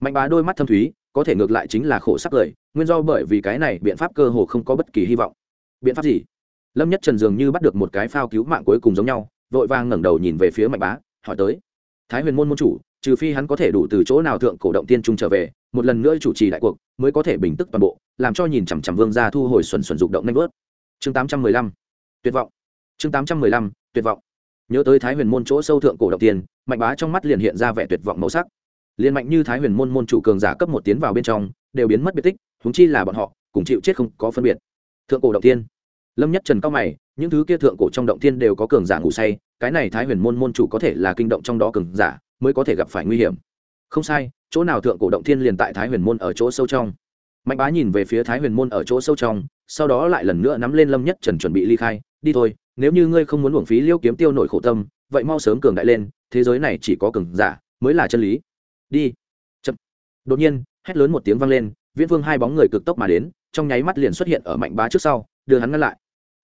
mạnh bá đôi mắt thâm thúy, có thể ngược lại chính là khổ sắc lời, nguyên do bởi vì cái này biện pháp cơ hồ không có bất kỳ hy vọng. Biện pháp gì? Lâm nhất trần dường như bắt được một cái phao cứu mạng cuối cùng giống nhau, vội vàng ngẩng đầu nhìn về phía mạnh bá, hỏi tới. Thái huyền môn môn chủ, trừ phi hắn có thể đủ từ chỗ nào thượng cổ động tiên trung trở về, một lần nữa chủ trì đại cuộc, mới có thể bình tức toàn bộ, làm cho nhìn chằm chằm vương gia thu hồi xuẩn xuẩn dục động nanh vớt. Chương tám trăm mười lăm. Tuyệt vọng. Chương tám trăm mười lăm. Tuyệt vọng. Nhớ tới thái huyền môn chỗ sâu thượng cổ động tiên, mạnh bá trong mắt liền hiện ra vẻ tuyệt vọng màu sắc liền mạnh như thái huyền môn môn chủ cường giả cấp một tiến vào bên trong, đều biến mất biệt tích húng chi là bọn họ, cùng chịu chết không có phân biệt. Thượng cổ động tiên lâm nhất trần cao mày, những thứ kia thượng cổ trong động tiên đều có cường giả ngủ say, cái này thái huyền môn môn chủ có thể là kinh động trong đó cường giả, mới có thể gặp phải nguy hiểm. Không sai, chỗ nào thượng cổ động thiên liền tại thái huyền môn ở chỗ sâu trong. Mạnh bá nhìn về phía thái huyền môn ở chỗ sâu trong, sau đó lại lần nữa nắm lên lâm nhất trần chuẩn bị ly khai, đi thôi, nếu như ngươi không muốn uổng phí liêu kiếm tiêu nổi khổ tâm, vậy mau sớm cường đại lên, thế giới này chỉ có cường giả mới là chân lý đi. Chậm. Đột nhiên, hét lớn một tiếng vang lên, viễn vương hai bóng người cực tốc mà đến, trong nháy mắt liền xuất hiện ở mạnh bá trước sau, đưa hắn ngăn lại.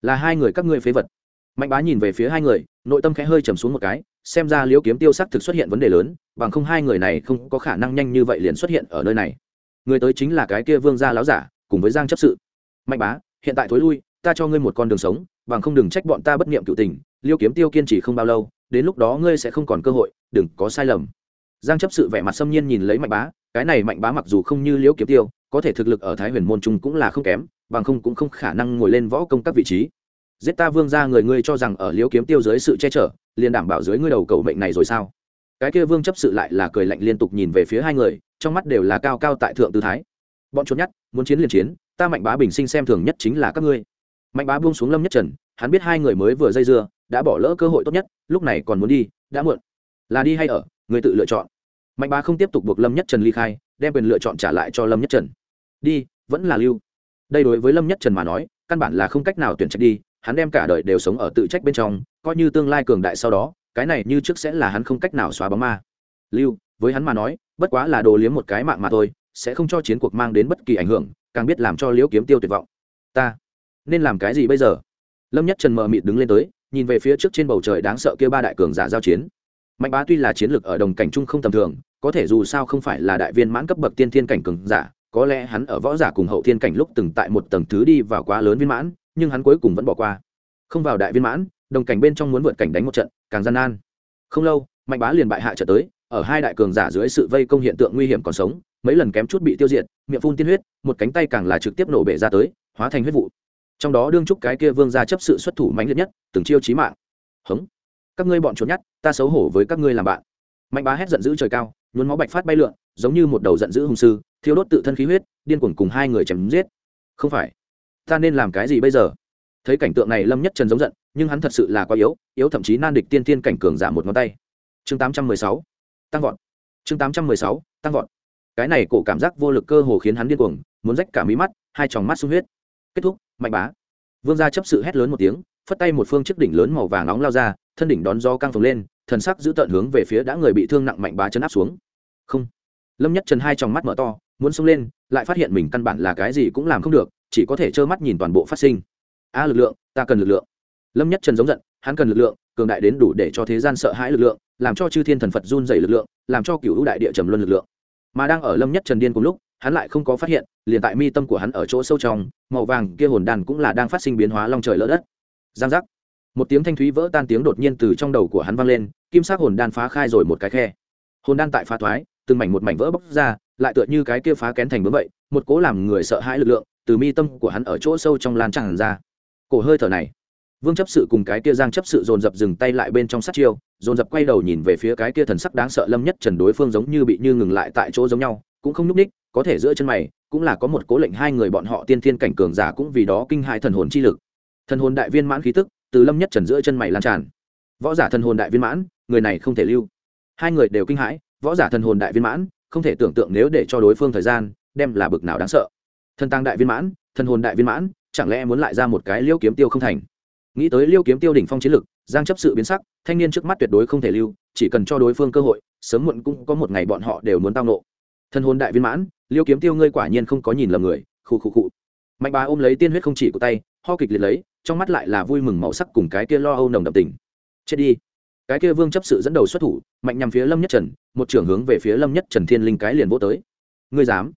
Là hai người các ngươi phế vật. Mạnh bá nhìn về phía hai người, nội tâm khẽ hơi trầm xuống một cái, xem ra liễu kiếm tiêu sắc thực xuất hiện vấn đề lớn, bằng không hai người này không có khả năng nhanh như vậy liền xuất hiện ở nơi này. Người tới chính là cái kia vương gia láo giả, cùng với giang chấp sự. Mạnh bá, hiện tại thối lui, ta cho ngươi một con đường sống, bằng không đừng trách bọn ta bất niệm cựu tình liêu kiếm tiêu kiên trì không bao lâu, đến lúc đó ngươi sẽ không còn cơ hội, đừng có sai lầm giang chấp sự vẻ mặt xâm nhiên nhìn lấy mạnh bá, cái này mạnh bá mặc dù không như liễu kiếm tiêu, có thể thực lực ở thái huyền môn trung cũng là không kém, bằng không cũng không khả năng ngồi lên võ công các vị trí. Giết ta vương ra người ngươi cho rằng ở liễu kiếm tiêu dưới sự che chở, liền đảm bảo dưới ngươi đầu cầu mệnh này rồi sao? Cái kia vương chấp sự lại là cười lạnh liên tục nhìn về phía hai người, trong mắt đều là cao cao tại thượng tư thái. Bọn trốn nhất, muốn chiến liền chiến, ta mạnh bá bình sinh xem thường nhất chính là các ngươi. Mạnh bá buông xuống lâm nhất trần, hắn biết hai người mới vừa dây dưa, đã bỏ lỡ cơ hội tốt nhất, lúc này còn muốn đi, đã muộn. Là đi hay ở người tự lựa chọn. Mạnh bá không tiếp tục buộc lâm nhất trần ly khai, đem quyền lựa chọn trả lại cho lâm nhất trần. Đi, vẫn là lưu. Đây đối với lâm nhất trần mà nói, căn bản là không cách nào tuyển trạch đi, hắn đem cả đời đều sống ở tự trách bên trong, coi như tương lai cường đại sau đó, cái này như trước sẽ là hắn không cách nào xóa bóng ma. Lưu, với hắn mà nói, bất quá là đồ liếm một cái mạng mà thôi, sẽ không cho chiến cuộc mang đến bất kỳ ảnh hưởng, càng biết làm cho liễu kiếm tiêu tuyệt vọng. Ta nên làm cái gì bây giờ? Lâm nhất trần mờ mịt đứng lên tới, nhìn về phía trước trên bầu trời đáng sợ kia ba đại cường giả giao chiến mạnh bá tuy là chiến lược ở đồng cảnh trung không tầm thường, có thể dù sao không phải là đại viên mãn cấp bậc tiên thiên cảnh cường giả, có lẽ hắn ở võ giả cùng hậu thiên cảnh lúc từng tại một tầng thứ đi vào quá lớn viên mãn, nhưng hắn cuối cùng vẫn bỏ qua. Không vào đại viên mãn, đồng cảnh bên trong muốn vượt cảnh đánh một trận, càng gian nan. Không lâu, mạnh bá liền bại hạ trở tới, ở hai đại cường giả dưới sự vây công hiện tượng nguy hiểm còn sống, mấy lần kém chút bị tiêu diệt, miệng phun tiên huyết, một cánh tay càng là trực tiếp nổ bể ra tới, hóa thành huyết vụ. Trong đó đương trúc cái kia vương gia chấp sự xuất thủ mạnh liệt nhất, từng chiêu chí mạng. Hống các ngươi bọn trốn nhát ta xấu hổ với các ngươi làm bạn. Mạnh bá hét giận dữ trời cao, nhuốm máu bạch phát bay lượn, giống như một đầu giận dữ hung sư thiếu đốt tự thân khí huyết, điên cuồng cùng hai người chém giết. Không phải, ta nên làm cái gì bây giờ? Thấy cảnh tượng này lâm nhất trần giống giận, nhưng hắn thật sự là quá yếu yếu thậm chí nan địch tiên tiên cảnh cường giả một ngón tay. Chương 816 tăng vọt. Chương 816 tăng vọt. Cái này cổ cảm giác vô lực cơ hồ khiến hắn điên cuồng, muốn rách cả mí mắt, hai tròng mắt sung huyết. Kết thúc, mạnh bá. Vương gia chấp sự hét lớn một tiếng, phất tay một phương chiếc đỉnh lớn màu vàng nóng lao ra thân đỉnh đón gió căng phồng lên thần sắc giữ tợn hướng về phía đã người bị thương nặng mạnh bá chấn áp xuống. Không. Lâm nhất trần hai tròng mắt mở to muốn xông lên lại phát hiện mình căn bản là cái gì cũng làm không được chỉ có thể trơ mắt nhìn toàn bộ phát sinh. A à, lực lượng ta cần lực lượng. Lâm nhất trần giống giận hắn cần lực lượng cường đại đến đủ để cho thế gian sợ hãi lực lượng làm cho chư thiên thần phật run dày lực lượng làm cho cựu hữu đại địa trầm luân lực lượng. Mà đang ở lâm nhất trần điên cùng lúc hắn lại không có phát hiện liền tại mi tâm của hắn ở chỗ sâu trong màu vàng kia hồn đàn cũng là đang phát sinh biến hóa long trời lỡ đất. Giang giác một tiếng thanh thúy vỡ tan tiếng đột nhiên từ trong đầu của hắn vang lên, kim sắc hồn đan phá khai rồi một cái khe. Hồn đan tại phá thoái, từng mảnh một mảnh vỡ bóc ra, lại tựa như cái kia phá kén thành bướm vậy, một cố làm người sợ hãi lực lượng từ mi tâm của hắn ở chỗ sâu trong lan tràn ra. Cổ hơi thở này, vương chấp sự cùng cái kia giang chấp sự dồn dập dừng tay lại bên trong sát chiêu, dồn dập quay đầu nhìn về phía cái kia thần sắc đáng sợ lâm nhất trần đối phương giống như bị như ngừng lại tại chỗ giống nhau, cũng không nhúc ních có thể giữa chân mày, cũng là có một cố lệnh hai người bọn họ tiên thiên cảnh cường giả cũng vì đó kinh hại thần hồn chi lực. Thần hồn đại viên mãn khí tức từ lâm nhất trần giữa chân mày lan tràn. Võ giả thần hồn đại viên mãn, người này không thể lưu. Hai người đều kinh hãi, võ giả thần hồn đại viên mãn, không thể tưởng tượng nếu để cho đối phương thời gian, đem là bực nào đáng sợ. Thần tăng đại viên mãn, thần hồn đại viên mãn, chẳng lẽ muốn lại ra một cái liêu kiếm tiêu không thành? Nghĩ tới liêu kiếm tiêu đỉnh phong chiến lực, giang chấp sự biến sắc, thanh niên trước mắt tuyệt đối không thể lưu, chỉ cần cho đối phương cơ hội, sớm muộn cũng có một ngày bọn họ đều muốn tăng nộ thân hồn đại viên mãn, liêu kiếm tiêu ngươi quả nhiên không có nhìn lầm người, khụ khụ khụ. Mạnh bá ôm lấy tiên huyết không chỉ của tay ho kịch liệt lấy, trong mắt lại là vui mừng màu sắc cùng cái kia lo âu nồng đậm tình. Chết đi. Cái kia vương chấp sự dẫn đầu xuất thủ, mạnh nhằm phía lâm nhất trần, một trưởng hướng về phía lâm nhất trần thiên linh cái liền vô tới. Ngươi dám?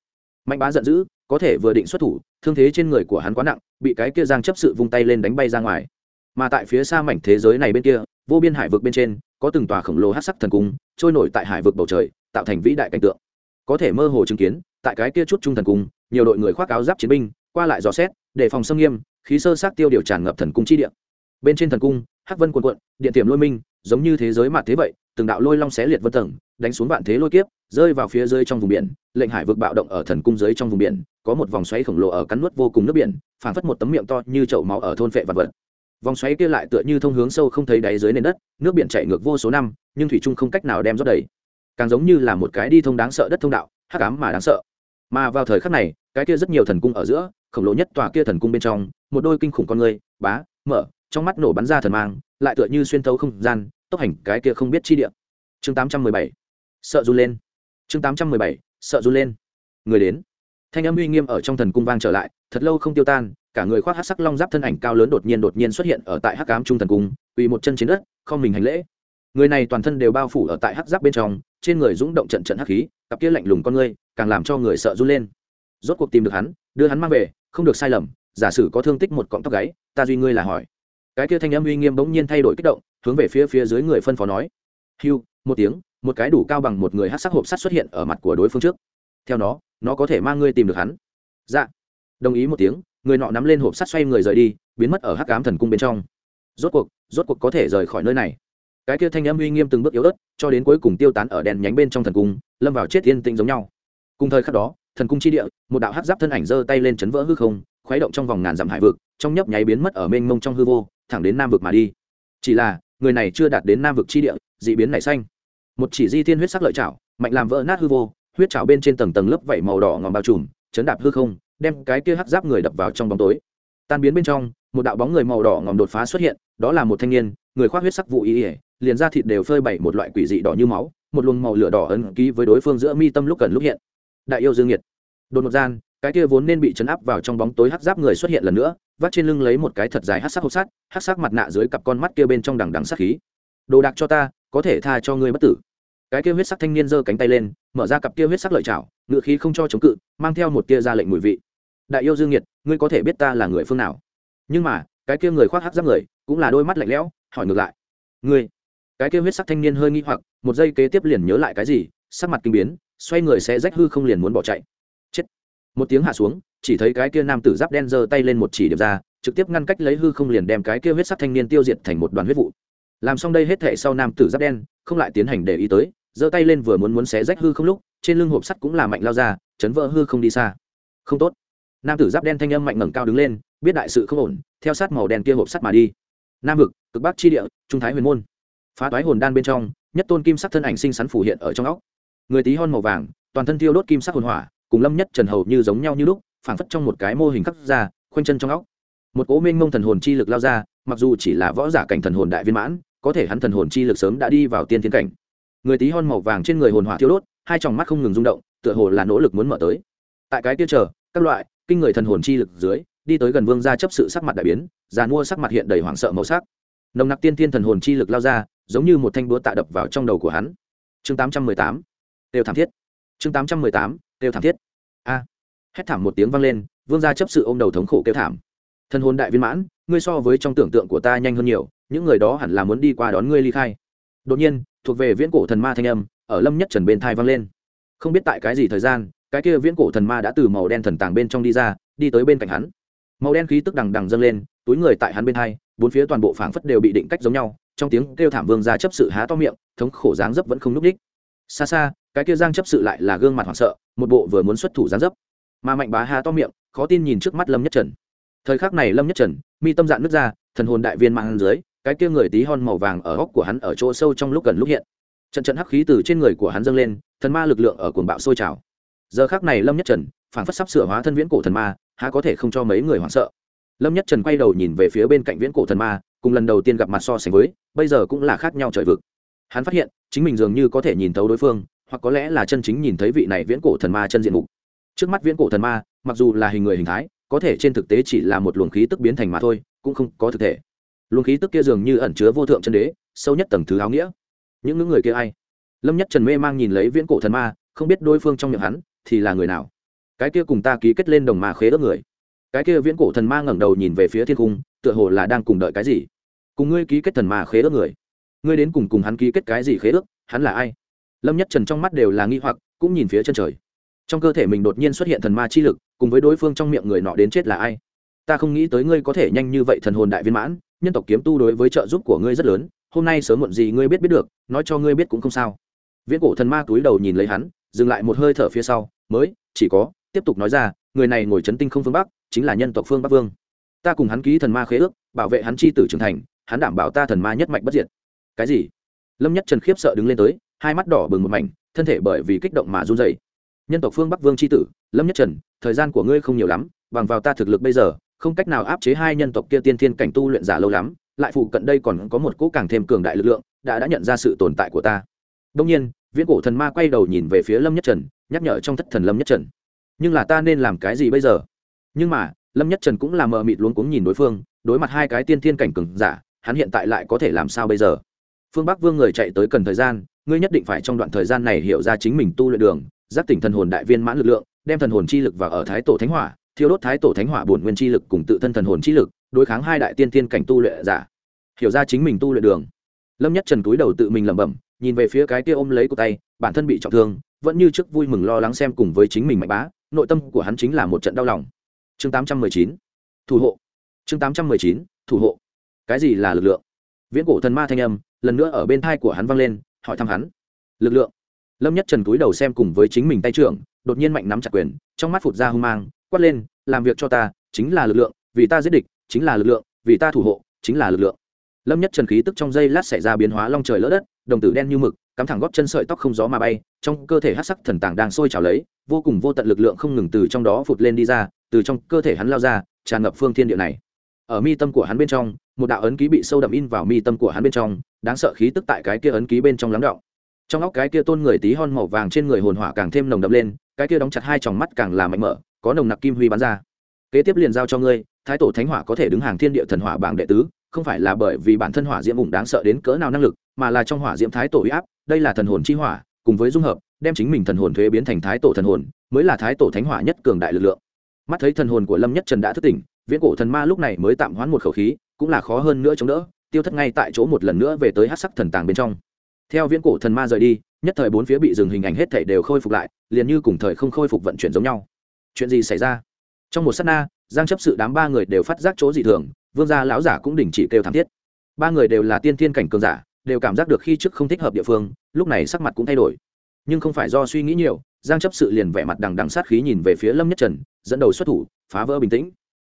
Mạnh bá giận dữ, có thể vừa định xuất thủ, thương thế trên người của hắn quá nặng, bị cái kia giang chấp sự vung tay lên đánh bay ra ngoài. Mà tại phía xa mảnh thế giới này bên kia, vô biên hải vực bên trên, có từng tòa khổng lồ hát sắc thần cung, trôi nổi tại hải vực bầu trời, tạo thành vĩ đại cảnh tượng. Có thể mơ hồ chứng kiến, tại cái kia chút trung thần cung, nhiều đội người khoác áo giáp chiến binh, qua lại dò xét để phòng xâm nghiêm khí sơ sát tiêu điều tràn ngập thần cung chi địa. Bên trên thần cung hắc vân cuồn cuộn, điện tiềm lôi minh giống như thế giới mạt thế vậy từng đạo lôi long xé liệt vân tầng đánh xuống vạn thế lôi kiếp rơi vào phía dưới trong vùng biển lệnh hải vực bạo động ở thần cung dưới trong vùng biển có một vòng xoáy khổng lồ ở cắn nuốt vô cùng nước biển phảng phất một tấm miệng to như chậu máu ở thôn phệ vạn vật. Vòng xoáy kia lại tựa như thông hướng sâu không thấy đáy dưới nền đất nước biển chảy ngược vô số năm nhưng thủy trung không cách nào đem rót đầy. Càng giống như là một cái đi thông đáng sợ đất thông đạo hắc ám mà đáng sợ. Mà vào thời khắc này cái kia rất nhiều thần cung ở giữa khổng lồ nhất tòa kia thần cung bên trong, một đôi kinh khủng con người, bá, mở, trong mắt nổ bắn ra thần mang, lại tựa như xuyên thấu không gian, tốc hành cái kia không biết chi địa. Chương tám trăm mười bảy, sợ run lên. Chương tám trăm mười bảy, sợ run lên. Người đến. Thanh âm uy nghiêm ở trong thần cung vang trở lại, thật lâu không tiêu tan, cả người khoác hắc sắc long giáp thân ảnh cao lớn đột nhiên đột nhiên xuất hiện ở tại hắc ám trung thần cung, quỳ một chân chiến đất, không mình hành lễ. Người này toàn thân đều bao phủ ở tại hắc giáp bên trong, trên người dũng động trận trận hắc khí, cặp kia lạnh lùng con ngươi càng làm cho người sợ run lên. Rốt cuộc tìm được hắn, đưa hắn mang về không được sai lầm, giả sử có thương tích một cọng tóc gáy, ta duy ngươi là hỏi. Cái kia thanh âm uy nghiêm bỗng nhiên thay đổi kích động, hướng về phía phía dưới người phân phó nói. Hiu một tiếng, một cái đủ cao bằng một người hát sắc hộp sắt xuất hiện ở mặt của đối phương trước. Theo nó nó có thể mang ngươi tìm được hắn. Dạ. Đồng ý một tiếng, người nọ nắm lên hộp sắt xoay người rời đi, biến mất ở hắc ám thần cung bên trong. Rốt cuộc rốt cuộc có thể rời khỏi nơi này. Cái kia thanh âm uy nghiêm từng bước yếu ớt, cho đến cuối cùng tiêu tán ở đèn nhánh bên trong thần cung, lâm vào chết yên tĩnh giống nhau. Cùng thời khắc đó thần cung chi địa, một đạo hát giáp thân ảnh giơ tay lên chấn vỡ hư không, khuấy động trong vòng ngàn dặm hải vực, trong nhấp nháy biến mất ở mênh mông trong hư vô, thẳng đến nam vực mà đi. Chỉ là, người này chưa đạt đến nam vực chi địa, dị biến nảy xanh. Một chỉ di thiên huyết sắc lợi chảo, mạnh làm vỡ nát hư vô, huyết chảo bên trên tầng tầng lớp vảy màu đỏ ngòm bao trùm, chấn đạp hư không, đem cái kia hắc giáp người đập vào trong bóng tối. Tan biến bên trong, một đạo bóng người màu đỏ ngòm đột phá xuất hiện, đó là một thanh niên, người khoác huyết sắc vụ ý ỉa liền ra thịt đều phơi bày một loại quỷ dị đỏ như máu, một luồng màu lửa đỏ ấn ký với đối phương giữa mi tâm lúc cần lúc hiện đại yêu dương nhiệt. Đột ngột gian, cái kia vốn nên bị chấn áp vào trong bóng tối hắc giáp người xuất hiện lần nữa, vắt trên lưng lấy một cái thật dài hắc sắc hộp sắt, hắc sắc mặt nạ dưới cặp con mắt kia bên trong đằng đằng sắc khí. Đồ đạc cho ta, có thể tha cho ngươi bất tử. Cái kia huyết sắc thanh niên giơ cánh tay lên, mở ra cặp kia huyết sắc lợi chảo ngự khí không cho chống cự, mang theo một kia ra lệnh mùi vị. Đại yêu dương nhiệt, ngươi có thể biết ta là người phương nào. Nhưng mà, cái kia người khoác hắc giáp người, cũng là đôi mắt lạnh lẽo, hỏi ngược lại. Ngươi? Cái kia huyết sắc thanh niên hơi nghi hoặc, một giây kế tiếp liền nhớ lại cái gì, sắc mặt kinh biến xoay người sẽ rách hư không liền muốn bỏ chạy. Chết. Một tiếng hạ xuống, chỉ thấy cái kia nam tử giáp đen giơ tay lên một chỉ điểm ra, trực tiếp ngăn cách lấy hư không liền đem cái kia huyết sắc thanh niên tiêu diệt thành một đoàn huyết vụ. Làm xong đây hết thệ sau nam tử giáp đen, không lại tiến hành để ý tới, giơ tay lên vừa muốn muốn xé rách hư không lúc, trên lưng hộp sắt cũng là mạnh lao ra, chấn vỡ hư không đi xa. Không tốt. Nam tử giáp đen thanh âm mạnh ngẩng cao đứng lên, biết đại sự không ổn, theo sát màu đen kia hộp sắt mà đi. Nam vực, cực bắc chi địa, trung thái huyền môn. Phá toái hồn đan bên trong, nhất tôn kim sắc thân ảnh sinh sắn phủ hiện ở trong óc người tí hon màu vàng, toàn thân thiêu đốt kim sắc hồn hỏa, cùng lâm nhất trần hầu như giống nhau như lúc, phảng phất trong một cái mô hình khắc ra, khoanh chân trong óc. Một cố minh ngông thần hồn chi lực lao ra, mặc dù chỉ là võ giả cảnh thần hồn đại viên mãn, có thể hắn thần hồn chi lực sớm đã đi vào tiên tiến cảnh. Người tí hon màu vàng trên người hồn hỏa thiêu đốt, hai tròng mắt không ngừng rung động, tựa hồ là nỗ lực muốn mở tới. Tại cái kia chờ, các loại kinh người thần hồn chi lực dưới, đi tới gần vương gia chấp sự sắc mặt đại biến, già mua sắc mặt hiện đầy hoảng sợ màu sắc. Nồng nặc tiên tiên thần hồn chi lực lao ra, giống như một thanh búa tạ đập vào trong đầu của hắn. Chương tám trăm mười tám đều thảm thiết. Chương tám trăm mười tám đều thảm thiết. A. À. hét thảm một tiếng vang lên, vương gia chấp sự ô m đầu thống khổ kêu thảm. Thân hôn đại viên mãn, ngươi so với trong tưởng tượng của ta nhanh hơn nhiều, những người đó hẳn là muốn đi qua đón ngươi ly khai. Đột nhiên, thuộc về viễn cổ thần ma thanh âm, ở lâm nhất trần bên thai vang lên. Không biết tại cái gì thời gian, cái kia viễn cổ thần ma đã từ màu đen thần tàng bên trong đi ra, đi tới bên cạnh hắn. Màu đen khí tức đằng đằng dâng lên, túi người tại hắn bên hai bốn phía toàn bộ phảng phất đều bị định cách giống nhau, trong tiếng kêu thảm vương gia chấp sự há to miệng, thống khổ dáng dấp vẫn không núp đích xa xa cái kia giang chấp sự lại là gương mặt hoảng sợ, một bộ vừa muốn xuất thủ gián dấp. Mà mạnh bá hà to miệng, khó tin nhìn trước mắt lâm nhất trần. Thời khắc này lâm nhất trần, mi tâm dạn nước ra, thần hồn đại viên mạng dưới, cái kia người tí hon màu vàng ở góc của hắn ở chỗ sâu trong lúc gần lúc hiện. Trận trận hắc khí từ trên người của hắn dâng lên, thần ma lực lượng ở cuồng bạo sôi trào. Giờ khác này lâm nhất trần phản phất sắp sửa hóa thân viễn cổ thần ma, há có thể không cho mấy người hoảng sợ. Lâm nhất trần quay đầu nhìn về phía bên cạnh viễn cổ thần ma, cùng lần đầu tiên gặp mặt so sánh với, bây giờ cũng là khác nhau trời vực. Hắn phát hiện, chính mình dường như có thể nhìn thấu đối phương hoặc có lẽ là chân chính nhìn thấy vị này viễn cổ thần ma chân diện mục. Trước mắt viễn cổ thần ma, mặc dù là hình người hình thái, có thể trên thực tế chỉ là một luồng khí tức biến thành mà thôi, cũng không có thực thể. Luồng khí tức kia dường như ẩn chứa vô thượng chân đế, sâu nhất tầng thứ áo nghĩa. Những ngữ người kia ai? Lâm nhất trần mê mang nhìn lấy viễn cổ thần ma, không biết đối phương trong miệng hắn thì là người nào. Cái kia cùng ta ký kết lên đồng mà khế ước người. Cái kia viễn cổ thần ma ngẩng đầu nhìn về phía thiên cung, tựa hồ là đang cùng đợi cái gì? Cùng ngươi ký kết thần mà khế ước người. Ngươi đến cùng cùng hắn ký kết cái gì khế ước? Hắn là ai? lâm nhất trần trong mắt đều là nghi hoặc, cũng nhìn phía chân trời. Trong cơ thể mình đột nhiên xuất hiện thần ma chi lực, cùng với đối phương trong miệng người nọ đến chết là ai? Ta không nghĩ tới ngươi có thể nhanh như vậy thần hồn đại viên mãn, nhân tộc kiếm tu đối với trợ giúp của ngươi rất lớn, hôm nay sớm muộn gì ngươi biết biết được, nói cho ngươi biết cũng không sao. Viễn cổ thần ma túi đầu nhìn lấy hắn, dừng lại một hơi thở phía sau, mới, chỉ có, tiếp tục nói ra, người này ngồi chấn tinh không phương bắc, chính là nhân tộc phương bắc vương. Ta cùng hắn ký thần ma khế ước, bảo vệ hắn chi tử trưởng thành, hắn đảm bảo ta thần ma nhất mạnh bất diệt. Cái gì? Lâm nhất trần khiếp sợ đứng lên tới hai mắt đỏ bừng một mảnh, thân thể bởi vì kích động mà run dày nhân tộc phương bắc vương c h i tử, lâm nhất trần, thời gian của ngươi không nhiều lắm, bằng vào ta thực lực bây giờ, không cách nào áp chế hai nhân tộc kia tiên thiên cảnh tu luyện giả lâu lắm, lại phụ cận đây còn có một cỗ càng thêm cường đại lực lượng, đã đã nhận ra sự tồn tại của ta. Đông nhiên, viễn cổ thần ma quay đầu nhìn về phía lâm nhất trần, nhắc nhở trong thất thần lâm nhất trần. Nhưng là ta nên làm cái gì bây giờ? Nhưng mà, lâm nhất trần cũng là mờ mịt luống cuống nhìn đối phương, đối mặt hai cái tiên thiên cảnh cường giả, hắn hiện tại lại có thể làm sao bây giờ? Phương bắc vương người chạy tới cần thời gian ngươi nhất định phải trong đoạn thời gian này hiểu ra chính mình tu luyện đường, giác tỉnh thần hồn đại viên mãn lực lượng, đem thần hồn chi lực vào ở thái tổ thánh hỏa, thiêu đốt thái tổ thánh hỏa bổn nguyên chi lực cùng tự thân thần hồn chi lực, đối kháng hai đại tiên tiên cảnh tu luyện giả. Hiểu ra chính mình tu luyện đường. Lâm nhất trần túi đầu tự mình lẩm bẩm, nhìn về phía cái kia ôm lấy cổ tay, bản thân bị trọng thương, vẫn như trước vui mừng lo lắng xem cùng với chính mình mạnh bá, nội tâm của hắn chính là một trận đau lòng. Chương 819 thủ hộ. Chương 819 thủ hộ. Cái gì là lực lượng? Viễn cổ thần ma thanh âm, lần nữa ở bên tai của hắn vang lên hỏi thăm hắn. Lực lượng. Lâm nhất trần cúi đầu xem cùng với chính mình tay trưởng, đột nhiên mạnh nắm chặt quyền, trong mắt phụt ra hung mang, quát lên, làm việc cho ta, chính là lực lượng, vì ta giết địch, chính là lực lượng, vì ta thủ hộ, chính là lực lượng. Lâm nhất trần khí tức trong giây lát xảy ra biến hóa long trời lỡ đất, đồng tử đen như mực, cắm thẳng góp chân sợi tóc không gió mà bay, trong cơ thể hắc sắc thần tàng đang sôi trào lấy, vô cùng vô tận lực lượng không ngừng từ trong đó phụt lên đi ra, từ trong cơ thể hắn lao ra, tràn ngập phương thiên địa này. Ở mi tâm của hắn bên trong một đạo ấn ký bị sâu đậm in vào mi tâm của hắn bên trong, đáng sợ khí tức tại cái kia ấn ký bên trong lắng động. Trong óc cái kia tôn người tí hon màu vàng trên người hồn hỏa càng thêm nồng đậm lên, cái kia đóng chặt hai tròng mắt càng là mạnh mở, có nồng nặc kim huy bắn ra. Kế tiếp liền giao cho ngươi, thái tổ thánh hỏa có thể đứng hàng thiên địa thần hỏa bảng đệ tứ, không phải là bởi vì bản thân hỏa diễm vùng đáng sợ đến cỡ nào năng lực, mà là trong hỏa diễm thái tổ huy áp, đây là thần hồn chi hỏa, cùng với dung hợp, đem chính mình thần hồn thuế biến thành thái tổ thần hồn, mới là thái tổ thánh hỏa nhất cường đại lực lượng. Mắt thấy thần hồn của lâm nhất trần đã thức tỉnh, viễn cổ thần ma lúc này mới tạm hoãn một khẩu khí cũng là khó hơn nữa chống đỡ, tiêu thất ngay tại chỗ một lần nữa về tới hát sắc thần tàng bên trong. Theo viễn cổ thần ma rời đi, nhất thời bốn phía bị dừng hình ảnh hết thể đều khôi phục lại, liền như cùng thời không khôi phục vận chuyển giống nhau. Chuyện gì xảy ra? Trong một s á t na, giang chấp sự đám ba người đều phát giác chỗ dị thường, vương gia lão giả cũng đình chỉ kêu thảm thiết. Ba người đều là tiên thiên cảnh cường giả, đều cảm giác được khi trước không thích hợp địa phương, lúc này sắc mặt cũng thay đổi. Nhưng không phải do suy nghĩ nhiều, giang chấp sự liền vẻ mặt đằng đằng sát khí nhìn về phía lâm nhất trần, dẫn đầu xuất thủ, phá vỡ bình tĩnh.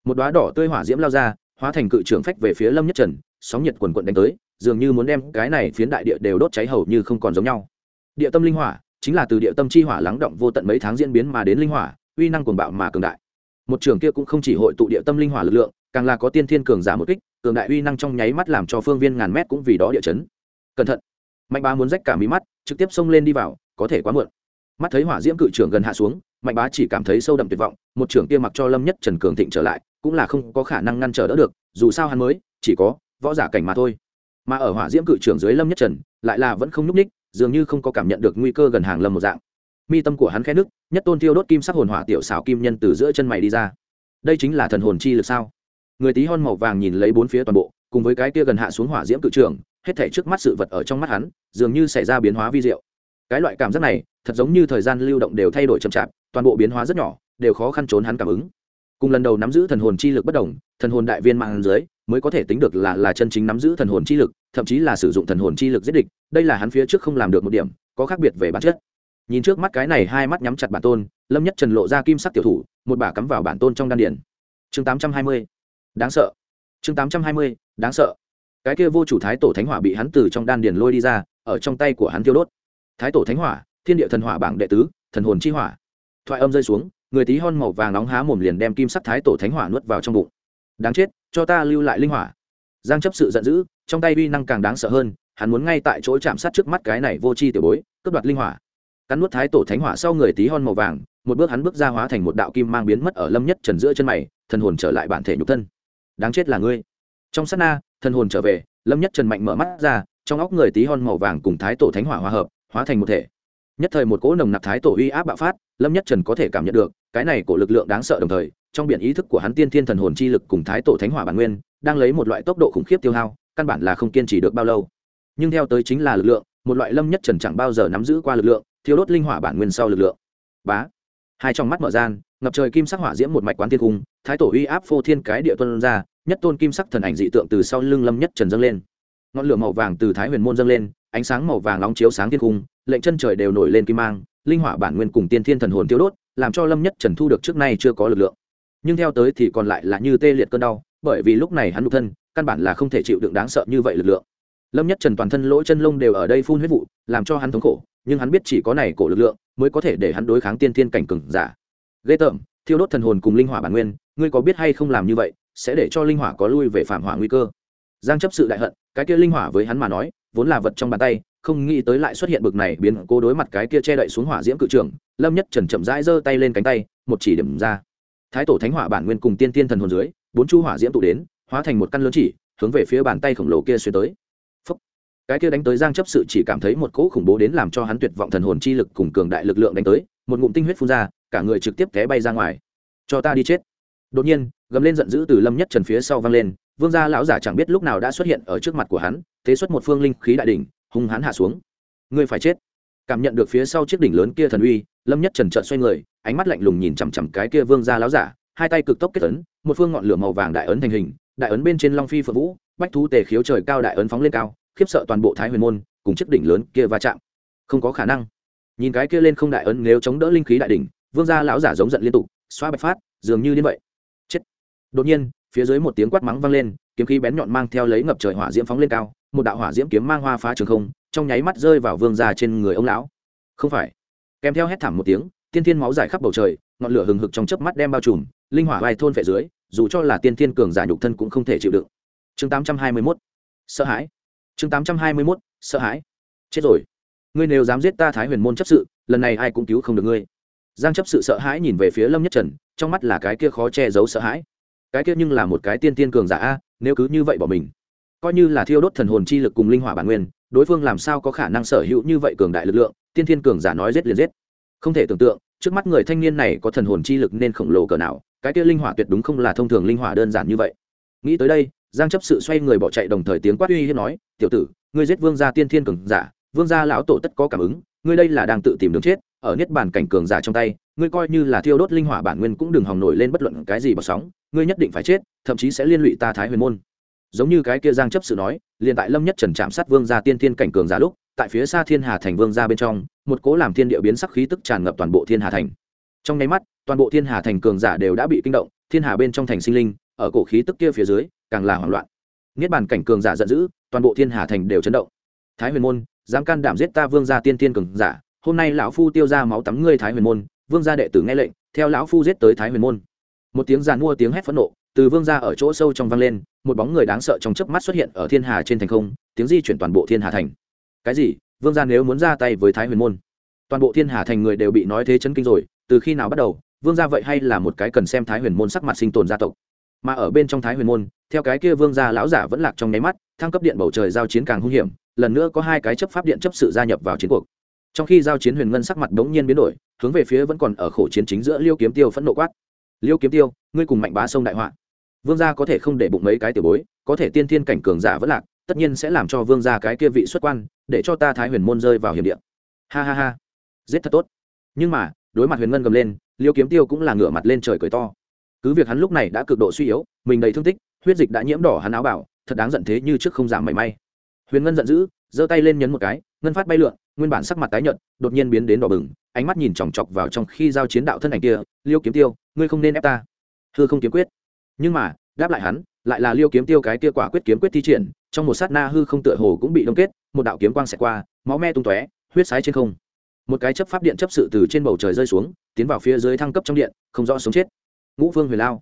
Một đoá đỏ tươi hỏa diễm lao ra hóa thành cự trưởng phách về phía lâm nhất trần, sóng nhiệt quần quận đánh tới, dường như muốn đem cái này phiến đại địa đều đốt cháy hầu như không còn giống nhau. Địa tâm linh hỏa chính là từ địa tâm chi hỏa lắng động vô tận mấy tháng diễn biến mà đến linh hỏa, uy năng cuồng bạo mà cường đại. Một trường kia cũng không chỉ hội tụ địa tâm linh hỏa lực lượng, càng là có tiên thiên cường giả một kích, cường đại uy năng trong nháy mắt làm cho phương viên ngàn mét cũng vì đó địa chấn. Cẩn thận. Mạnh bá muốn rách cả mí mắt, trực tiếp xông lên đi vào, có thể quá muộn. Mắt thấy hỏa diễm cự trưởng gần hạ xuống, mạnh bá chỉ cảm thấy sâu đậm tuyệt vọng, một trưởng kia mặc cho lâm nhất trần cường thịnh trở lại cũng là không có khả năng ngăn trở đỡ được, dù sao hắn mới chỉ có võ giả cảnh mà thôi. Mà ở hỏa diễm cự trưởng dưới lâm nhất trần, lại là vẫn không nhúc ních dường như không có cảm nhận được nguy cơ gần hàng lâm một dạng. Mi tâm của hắn khẽ nứt, nhất tôn thiêu đốt kim sắc hồn hỏa tiểu xảo kim nhân từ giữa chân mày đi ra. Đây chính là thần hồn chi lực sao? Người tí hon màu vàng nhìn lấy bốn phía toàn bộ, cùng với cái kia gần hạ xuống hỏa diễm cự trường hết thể trước mắt sự vật ở trong mắt hắn, dường như xảy ra biến hóa vi diệu. Cái loại cảm giác này, thật giống như thời gian lưu động đều thay đổi chậm chạp, toàn bộ biến hóa rất nhỏ, đều khó khăn trốn hắn cảm ứng cùng lần đầu nắm giữ thần hồn chi lực bất đồng, thần hồn đại viên mạng dưới, mới có thể tính được là là chân chính nắm giữ thần hồn chi lực, thậm chí là sử dụng thần hồn chi lực giết địch, đây là hắn phía trước không làm được một điểm, có khác biệt về bản chất. Nhìn trước mắt cái này hai mắt nhắm chặt bản tôn, lâm nhất trần lộ ra kim sắc tiểu thủ, một bả cắm vào bản tôn trong đan điển chương tám trăm hai mươi. Đáng sợ. Chương tám trăm hai mươi, đáng sợ. Cái kia vô chủ thái tổ thánh hỏa bị hắn từ trong đan điển lôi đi ra, ở trong tay của hắn tiêu đốt. Thái tổ thánh hỏa, thiên địa thần hỏa bảng đệ tứ, thần hồn chi hỏa. Thoại âm rơi xuống người tí hon màu vàng nóng há mồm liền đem kim sắc thái tổ thánh hỏa nuốt vào trong bụng. Đáng chết, cho ta lưu lại linh hỏa. Giang chấp sự giận dữ, trong tay uy năng càng đáng sợ hơn, hắn muốn ngay tại chỗ chạm sát trước mắt cái này vô c h i tiểu bối, cướp đoạt linh hỏa. Cắn nuốt thái tổ thánh hỏa sau người tí hon màu vàng, một bước hắn bước ra hóa thành một đạo kim mang biến mất ở lâm nhất trần giữa chân mày, thần hồn trở lại bản thể nhục thân. Đáng chết là ngươi. Trong s na, thần hồn trở về, lâm nhất trần mạnh mở mắt ra, trong óc người tí hon màu vàng cùng thái tổ thánh hỏa hòa hợp, hóa thành một thể. Nhất thời một cỗ nồng nặc thái tổ uy áp bạo phát, lâm nhất trần có thể cảm nhận được cái này cổ lực lượng đáng sợ đồng thời, trong biển ý thức của hắn tiên thiên thần hồn chi lực cùng thái tổ thánh hỏa bản nguyên, đang lấy một loại tốc độ khủng khiếp tiêu hao, căn bản là không kiên trì được bao lâu. Nhưng theo tới chính là lực lượng, một loại lâm nhất trần chẳng bao giờ nắm giữ qua lực lượng thiếu đốt linh hỏa bản nguyên sau lực lượng. Bá. Hai trong mắt mở gian, ngập trời kim sắc hỏa diễm một mạch quán thiên cung, thái tổ uy áp phô thiên cái địa tuân ra, nhất tôn kim sắc thần ảnh dị tượng từ sau lưng lâm nhất trần dâng lên. Ngọn lửa màu vàng từ thái huyền môn dâng lên, ánh sáng màu vàng long chiếu sáng thiên cung, lệnh chân trời đều nổi lên kim mang linh hỏa bản nguyên cùng tiên thiên thần hồn tiêu đốt, làm cho lâm nhất trần thu được trước nay chưa có lực lượng. Nhưng theo tới thì còn lại là như tê liệt cơn đau, bởi vì lúc này hắn đục thân, căn bản là không thể chịu đựng đáng sợ như vậy lực lượng. Lâm nhất trần toàn thân lỗ chân lông đều ở đây phun huyết vụ, làm cho hắn thống khổ, nhưng hắn biết chỉ có này cổ lực lượng mới có thể để hắn đối kháng tiên thiên cảnh cường giả. Gây tởm, thiêu đốt thần hồn cùng linh hỏa bản nguyên, ngươi có biết hay không làm như vậy, sẽ để cho linh hỏa có lui về phạm hỏa nguy cơ. Giang chấp sự đại hận, cái kia linh hỏa với hắn mà nói, vốn là vật trong bàn tay không nghĩ tới lại xuất hiện bực này biến cố đối mặt cái kia che đậy xuống hỏa diễm cự trường lâm nhất trần chậm rãi giơ tay lên cánh tay, một chỉ điểm ra. Thái tổ thánh hỏa bản nguyên cùng tiên tiên thần hồn dưới, bốn chu hỏa diễm tụ đến, hóa thành một căn lớn chỉ, hướng về phía bàn tay khổng lồ kia xuyên tới. Phúc. cái kia đánh tới giang chấp sự chỉ cảm thấy một cỗ khủng bố đến làm cho hắn tuyệt vọng thần hồn chi lực cùng cường đại lực lượng đánh tới, một ngụm tinh huyết phun ra, cả người trực tiếp té bay ra ngoài. Cho ta đi chết. Đột nhiên, gầm lên giận dữ từ lâm nhất trần phía sau vang lên, vương gia lão giả chẳng biết lúc nào đã xuất hiện ở trước mặt của hắn, thế xuất một phương linh khí đại đỉnh hung hãn hạ xuống. Ngươi phải chết. Cảm nhận được phía sau chiếc đỉnh lớn kia thần uy, lâm nhất trần trợn xoay người, ánh mắt lạnh lùng nhìn chằm chằm cái kia vương gia lão giả, hai tay cực tốc kết ấn, một phương ngọn lửa màu vàng đại ấn thành hình, đại ấn bên trên long phi phượng vũ, bách thú tề khiếu trời cao đại ấn phóng lên cao, khiếp sợ toàn bộ thái huyền môn, cùng chiếc đỉnh lớn kia va chạm. Không có khả năng. Nhìn cái kia lên không đại ấn, nếu chống đỡ linh khí đại đỉnh, vương gia lão giả giống giận liên tục, xoa bạch phát, dường như điên vậy. Chết. Đột nhiên, phía dưới một tiếng quát mắng vang lên, kiếm khí bén nhọn mang theo lấy ngập trời hỏa diễm phóng lên cao một đạo hỏa diễm kiếm mang hoa phá trường không, trong nháy mắt rơi vào vương gia trên người ông lão. Không phải. Kèm theo hét thảm một tiếng, tiên thiên máu dài khắp bầu trời, ngọn lửa hừng hực trong chớp mắt đem bao trùm, linh hỏa vai thôn phệ dưới, dù cho là tiên thiên cường giả nhục thân cũng không thể chịu đựng. Chương 821 sợ hãi. Chương 821 sợ hãi. Chết rồi. Ngươi nếu dám giết ta thái huyền môn chấp sự, lần này ai cũng cứu không được ngươi. Giang chấp sự sợ hãi nhìn về phía lâm nhất trần, trong mắt là cái kia khó che giấu sợ hãi. Cái kia nhưng là một cái tiên thiên cường giả a, nếu cứ như vậy bỏ mình coi như là thiêu đốt thần hồn chi lực cùng linh hỏa bản nguyên, đối phương làm sao có khả năng sở hữu như vậy cường đại lực lượng, tiên thiên cường giả nói giết liền giết. Không thể tưởng tượng, trước mắt người thanh niên này có thần hồn chi lực nên khổng lồ cỡ nào, cái kia linh hỏa tuyệt đúng không là thông thường linh hỏa đơn giản như vậy. Nghĩ tới đây, giang chấp sự xoay người bỏ chạy đồng thời tiếng quát uy hiếp nói, tiểu tử, ngươi giết vương gia tiên thiên cường giả, vương gia lão tổ tất có cảm ứng, ngươi đây là đang tự tìm đường chết, ở niết bàn cảnh cường giả trong tay, ngươi coi như là thiêu đốt linh hỏa bản nguyên cũng đừng hòng nổi lên bất luận cái gì bọt sóng, ngươi nhất định phải chết, thậm chí sẽ liên lụy ta thái huyền môn giống như cái kia giang chấp sự nói, liền tại lâm nhất trần chạm sát vương gia tiên thiên cảnh cường giả lúc, tại phía xa thiên hà thành vương gia bên trong, một cố làm thiên địa biến sắc khí tức tràn ngập toàn bộ thiên hà thành. Trong nháy mắt, toàn bộ thiên hà thành cường giả đều đã bị kinh động, thiên hà bên trong thành sinh linh, ở cổ khí tức kia phía dưới, càng là hoảng loạn. Niết bàn cảnh cường giả giận dữ, toàn bộ thiên hà thành đều chấn động. Thái huyền môn, dám can đảm giết ta vương gia tiên thiên cường giả, hôm nay lão phu tiêu ra máu tắm ngươi thái huyền môn, vương gia đệ tử nghe lệnh, theo lão phu giết tới thái huyền môn. Một tiếng giàn mua tiếng hét phẫn nộ từ vương gia ở chỗ sâu trong vang lên một bóng người đáng sợ trong chớp mắt xuất hiện ở thiên hà trên thành không, tiếng di chuyển toàn bộ thiên hà thành. Cái gì? Vương gia nếu muốn ra tay với thái huyền môn, toàn bộ thiên hà thành người đều bị nói thế chấn kinh rồi, từ khi nào bắt đầu, vương gia vậy hay là một cái cần xem thái huyền môn sắc mặt sinh tồn gia tộc. Mà ở bên trong thái huyền môn, theo cái kia vương gia lão giả vẫn lạc trong nháy mắt, thăng cấp điện bầu trời giao chiến càng hung hiểm, lần nữa có hai cái chấp pháp điện chấp sự gia nhập vào chiến cuộc. Trong khi giao chiến huyền ngân sắc mặt bỗng nhiên biến đổi, hướng về phía vẫn còn ở khổ chiến chính giữa liêu kiếm tiêu phẫn nộ quát. Liêu kiếm tiêu, ngươi cùng mạnh bá sông đại họa vương gia có thể không để bụng mấy cái tiểu bối, có thể tiên thiên cảnh cường giả vẫn lạc, tất nhiên sẽ làm cho vương gia cái kia vị xuất quan, để cho ta thái huyền môn rơi vào hiểm địa. Ha ha ha. Giết thật tốt. Nhưng mà, đối mặt huyền ngân gầm lên, liêu kiếm tiêu cũng là ngửa mặt lên trời cười to. Cứ việc hắn lúc này đã cực độ suy yếu, mình đầy thương tích, huyết dịch đã nhiễm đỏ hắn áo bảo thật đáng giận thế như trước không giảm mảy may. Huyền ngân giận dữ, giơ tay lên nhấn một cái, ngân phát bay lượn, nguyên bản sắc mặt tái nhợt, đột nhiên biến đến đỏ bừng, ánh mắt nhìn chòng chọc vào trong khi giao chiến đạo thân ảnh kia, liêu kiếm tiêu, ngươi không nên ép ta. Thưa không kiếm quyết nhưng mà, đáp lại hắn, lại là liêu kiếm tiêu cái kia quả quyết kiếm quyết thi triển, trong một sát na hư không tựa hồ cũng bị đông kết, một đạo kiếm quang xẹt qua, máu me tung tóe, huyết sái trên không. Một cái chấp pháp điện chấp sự từ trên bầu trời rơi xuống, tiến vào phía dưới thăng cấp trong điện, không rõ sống chết. Ngũ vương huyền lao.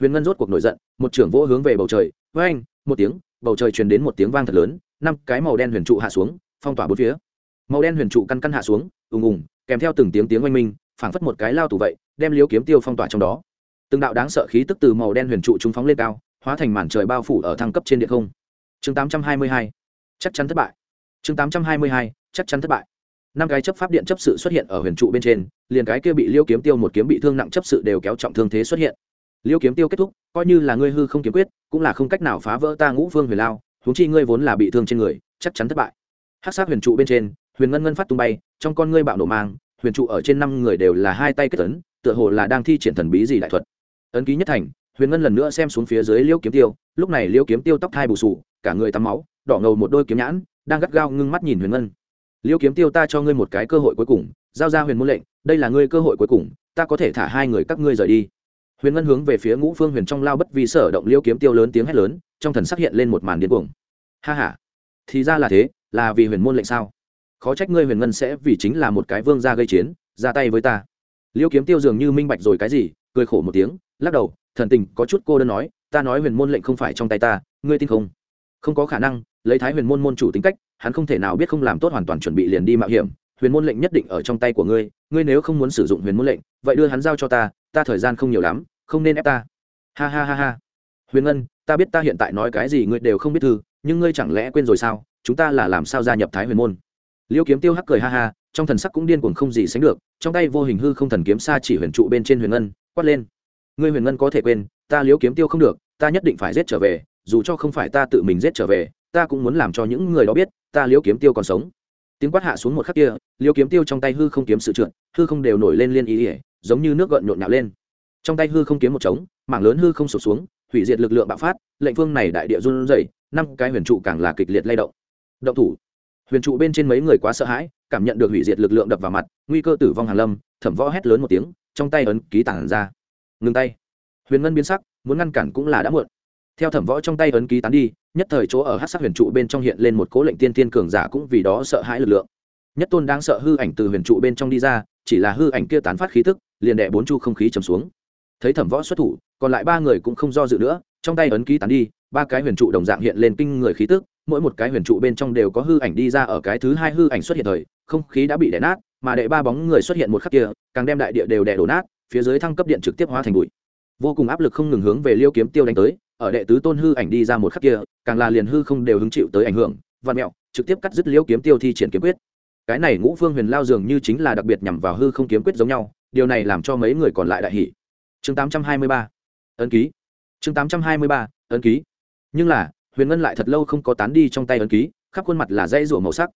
Huyền ngân rốt cuộc nổi giận, một trưởng vô hướng về bầu trời với anh một tiếng, bầu trời truyền đến một tiếng vang thật lớn, năm cái màu đen huyền trụ hạ xuống, phong tỏa bốn phía. Màu đen huyền trụ căn căn hạ xuống, ùng ùng, kèm theo từng tiếng tiếng oanh minh, phảng phất một cái lao tù vậy, đem liếu kiếm tiêu phong tỏa trong đó từng đạo đáng sợ khí tức từ màu đen huyền trụ trung phóng lên cao, hóa thành màn trời bao phủ ở thăng cấp trên địa không. Chương 822 chắc chắn thất bại. Chương 822 chắc chắn thất bại. Năm cái chấp pháp điện chấp sự xuất hiện ở huyền trụ bên trên, liền cái kia bị liêu kiếm tiêu một kiếm bị thương nặng chấp sự đều kéo trọng thương thế xuất hiện. Liêu kiếm tiêu kết thúc, coi như là ngươi hư không kiếm quyết, cũng là không cách nào phá vỡ ta ngũ phương huyền lao, huống chi ngươi vốn là bị thương trên người, chắc chắn thất bại. Hát sát huyền trụ bên trên, huyền ngân ngân phát tung bay, trong con ngươi bạo nổ mang, huyền trụ ở trên năm người đều là hai tay kết tấn tựa hồ là đang thi triển thần bí gì đại thuật ấn ký nhất thành, huyền ngân lần nữa xem xuống phía dưới liêu kiếm tiêu, lúc này liêu kiếm tiêu tóc thai bù sù cả người tắm máu, đỏ ngầu một đôi kiếm nhãn, đang gắt gao ngưng mắt nhìn huyền ngân. Liêu kiếm tiêu, ta cho ngươi một cái cơ hội cuối cùng, giao ra huyền môn lệnh, đây là ngươi cơ hội cuối cùng, ta có thể thả hai người các ngươi rời đi. Huyền ngân hướng về phía ngũ phương huyền trong lao bất vì sở động liêu kiếm tiêu lớn tiếng hét lớn, trong thần xác hiện lên một màn điên cuồng. Ha ha, thì ra là thế, là vì huyền môn lệnh sao? Khó trách ngươi huyền ngân sẽ vì chính là một cái vương gia gây chiến, ra tay với ta. Liêu kiếm tiêu dường như minh bạch rồi cái gì, cười khổ một tiếng lắc đầu, thần tình có chút cô đơn nói, ta nói huyền môn lệnh không phải trong tay ta, ngươi tin không? Không có khả năng, lấy thái huyền môn môn chủ tính cách, hắn không thể nào biết không làm tốt hoàn toàn chuẩn bị liền đi mạo hiểm. Huyền môn lệnh nhất định ở trong tay của ngươi ngươi nếu không muốn sử dụng huyền môn lệnh, vậy đưa hắn giao cho ta ta thời gian không nhiều lắm, không nên ép ta. Ha ha ha ha. Huyền ngân, ta biết ta hiện tại nói cái gì ngươi đều không biết thư, nhưng ngươi chẳng lẽ quên rồi sao? Chúng ta là làm sao gia nhập thái huyền môn? Liêu kiếm tiêu hắc cười ha ha, trong thần sắc cũng điên cuồng không gì sánh được, trong tay vô hình hư không thần kiếm xa chỉ huyền trụ bên trên huyền ngân, quát lên ngươi huyền ngân có thể quên, ta liếu kiếm tiêu không được, ta nhất định phải giết trở về, dù cho không phải ta tự mình giết trở về, ta cũng muốn làm cho những người đó biết, ta liếu kiếm tiêu còn sống. Tiếng quát hạ xuống một khắc kia, liếu kiếm tiêu trong tay hư không kiếm sự trượt, hư không đều nổi lên liên ý ỉa, giống như nước gợn nhộn nhạo lên. Trong tay hư không kiếm một trống, mảng lớn hư không sụp xuống, hủy diệt lực lượng bạo phát, lệnh phương này đại địa run rẩy, năm cái huyền trụ càng là kịch liệt lay động. Động thủ. Huyền trụ bên trên mấy người quá sợ hãi, cảm nhận được hủy diệt lực lượng đập vào mặt, nguy cơ tử vong hàn lâm, thẩm võ hét lớn một tiếng, trong tay ấn ký tản ra ngừng tay. Huyền ngân biến sắc, muốn ngăn cản cũng là đã muộn. Theo thẩm võ trong tay ấn ký tán đi, nhất thời chỗ ở hát sắc huyền trụ bên trong hiện lên một cố lệnh tiên tiên cường giả cũng vì đó sợ hãi lực lượng. Nhất tôn đang sợ hư ảnh từ huyền trụ bên trong đi ra, chỉ là hư ảnh kia tán phát khí tức, liền đẻ bốn chu không khí trầm xuống. Thấy thẩm võ xuất thủ, còn lại ba người cũng không do dự nữa, trong tay ấn ký tán đi, ba cái huyền trụ đồng dạng hiện lên kinh người khí tức, mỗi một cái huyền trụ bên trong đều có hư ảnh đi ra ở cái thứ hai hư ảnh xuất hiện thời, không khí đã bị đẻ nát, mà đệ ba bóng người xuất hiện một khắc kia, càng đem đại địa đều đẻ đổ nát phía dưới thăng cấp điện trực tiếp hóa thành bụi. Vô cùng áp lực không ngừng hướng về liêu kiếm tiêu đánh tới, ở đệ tứ tôn hư ảnh đi ra một khắc kia, càng là liền hư không đều hứng chịu tới ảnh hưởng và mẹo, trực tiếp cắt dứt liêu kiếm tiêu thi triển kiếm quyết. Cái này ngũ phương huyền lao dường như chính là đặc biệt nhằm vào hư không kiếm quyết giống nhau, điều này làm cho mấy người còn lại đại hỷ chương 823 ấn ký. Chương 823 ấn ký. Nhưng là, huyền ngân lại thật lâu không có tán đi trong tay ấn ký, khắp khuôn mặt là dây rủa màu sắc.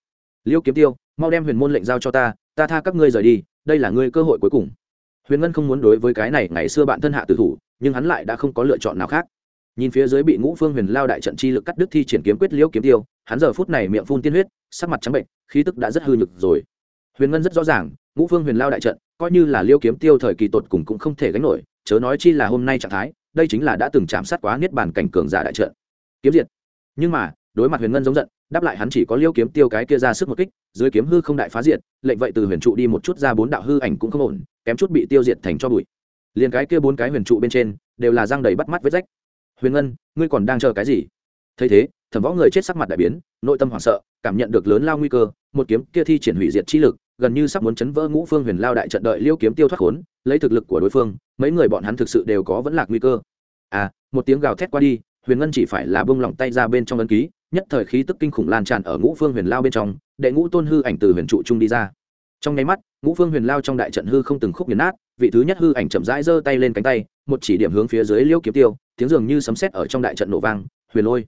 Liêu kiếm tiêu, mau đem huyền môn lệnh giao cho ta ta tha các ngươi rời đi, đây là ngươi cơ hội cuối cùng huyền ngân không muốn đối với cái này ngày xưa bạn thân hạ tử thủ, nhưng hắn lại đã không có lựa chọn nào khác. Nhìn phía dưới bị ngũ phương huyền lao đại trận chi lực cắt đứt thi triển kiếm quyết liễu kiếm tiêu, hắn giờ phút này miệng phun tiên huyết, sắc mặt trắng bệnh, khí tức đã rất hư nhực rồi. Huyền ngân rất rõ ràng, ngũ phương huyền lao đại trận, coi như là liễu kiếm tiêu thời kỳ tột cùng cũng không thể gánh nổi, chớ nói chi là hôm nay trạng thái, đây chính là đã từng chạm sát quá niết bàn cảnh cường giả đại trận. Kiếm diệt. Nhưng mà, đối mặt huyền ngân giống giận đáp lại hắn chỉ có liêu kiếm tiêu cái kia ra sức một kích, dưới kiếm hư không đại phá diệt, lệnh vậy từ huyền trụ đi một chút ra bốn đạo hư ảnh cũng không ổn, kém chút bị tiêu diệt thành cho bụi. Liền cái kia bốn cái huyền trụ bên trên, đều là răng đầy bắt mắt vết rách. Huyền ngân, ngươi còn đang chờ cái gì? Thấy thế, thẩm võ người chết sắc mặt đại biến, nội tâm hoảng sợ, cảm nhận được lớn lao nguy cơ, một kiếm kia thi triển hủy diệt chi lực, gần như sắp muốn chấn vỡ ngũ phương huyền lao đại trận đợi liêu kiếm tiêu thoát khốn, lấy thực lực của đối phương, mấy người bọn hắn thực sự đều có vẫn lạc nguy cơ. À một tiếng gào thét qua đi, huyền ngân chỉ phải là bông lỏng tay ra bên trong ấn ký nhất thời khí tức kinh khủng lan tràn ở ngũ phương huyền lao bên trong, đệ ngũ tôn hư ảnh từ huyền trụ trung đi ra. Trong nháy mắt, ngũ phương huyền lao trong đại trận hư không từng khúc nghiền nát, vị thứ nhất hư ảnh chậm rãi giơ tay lên cánh tay, một chỉ điểm hướng phía dưới liêu kiếm tiêu, tiếng dường như sấm sét ở trong đại trận nổ vang, huyền lôi!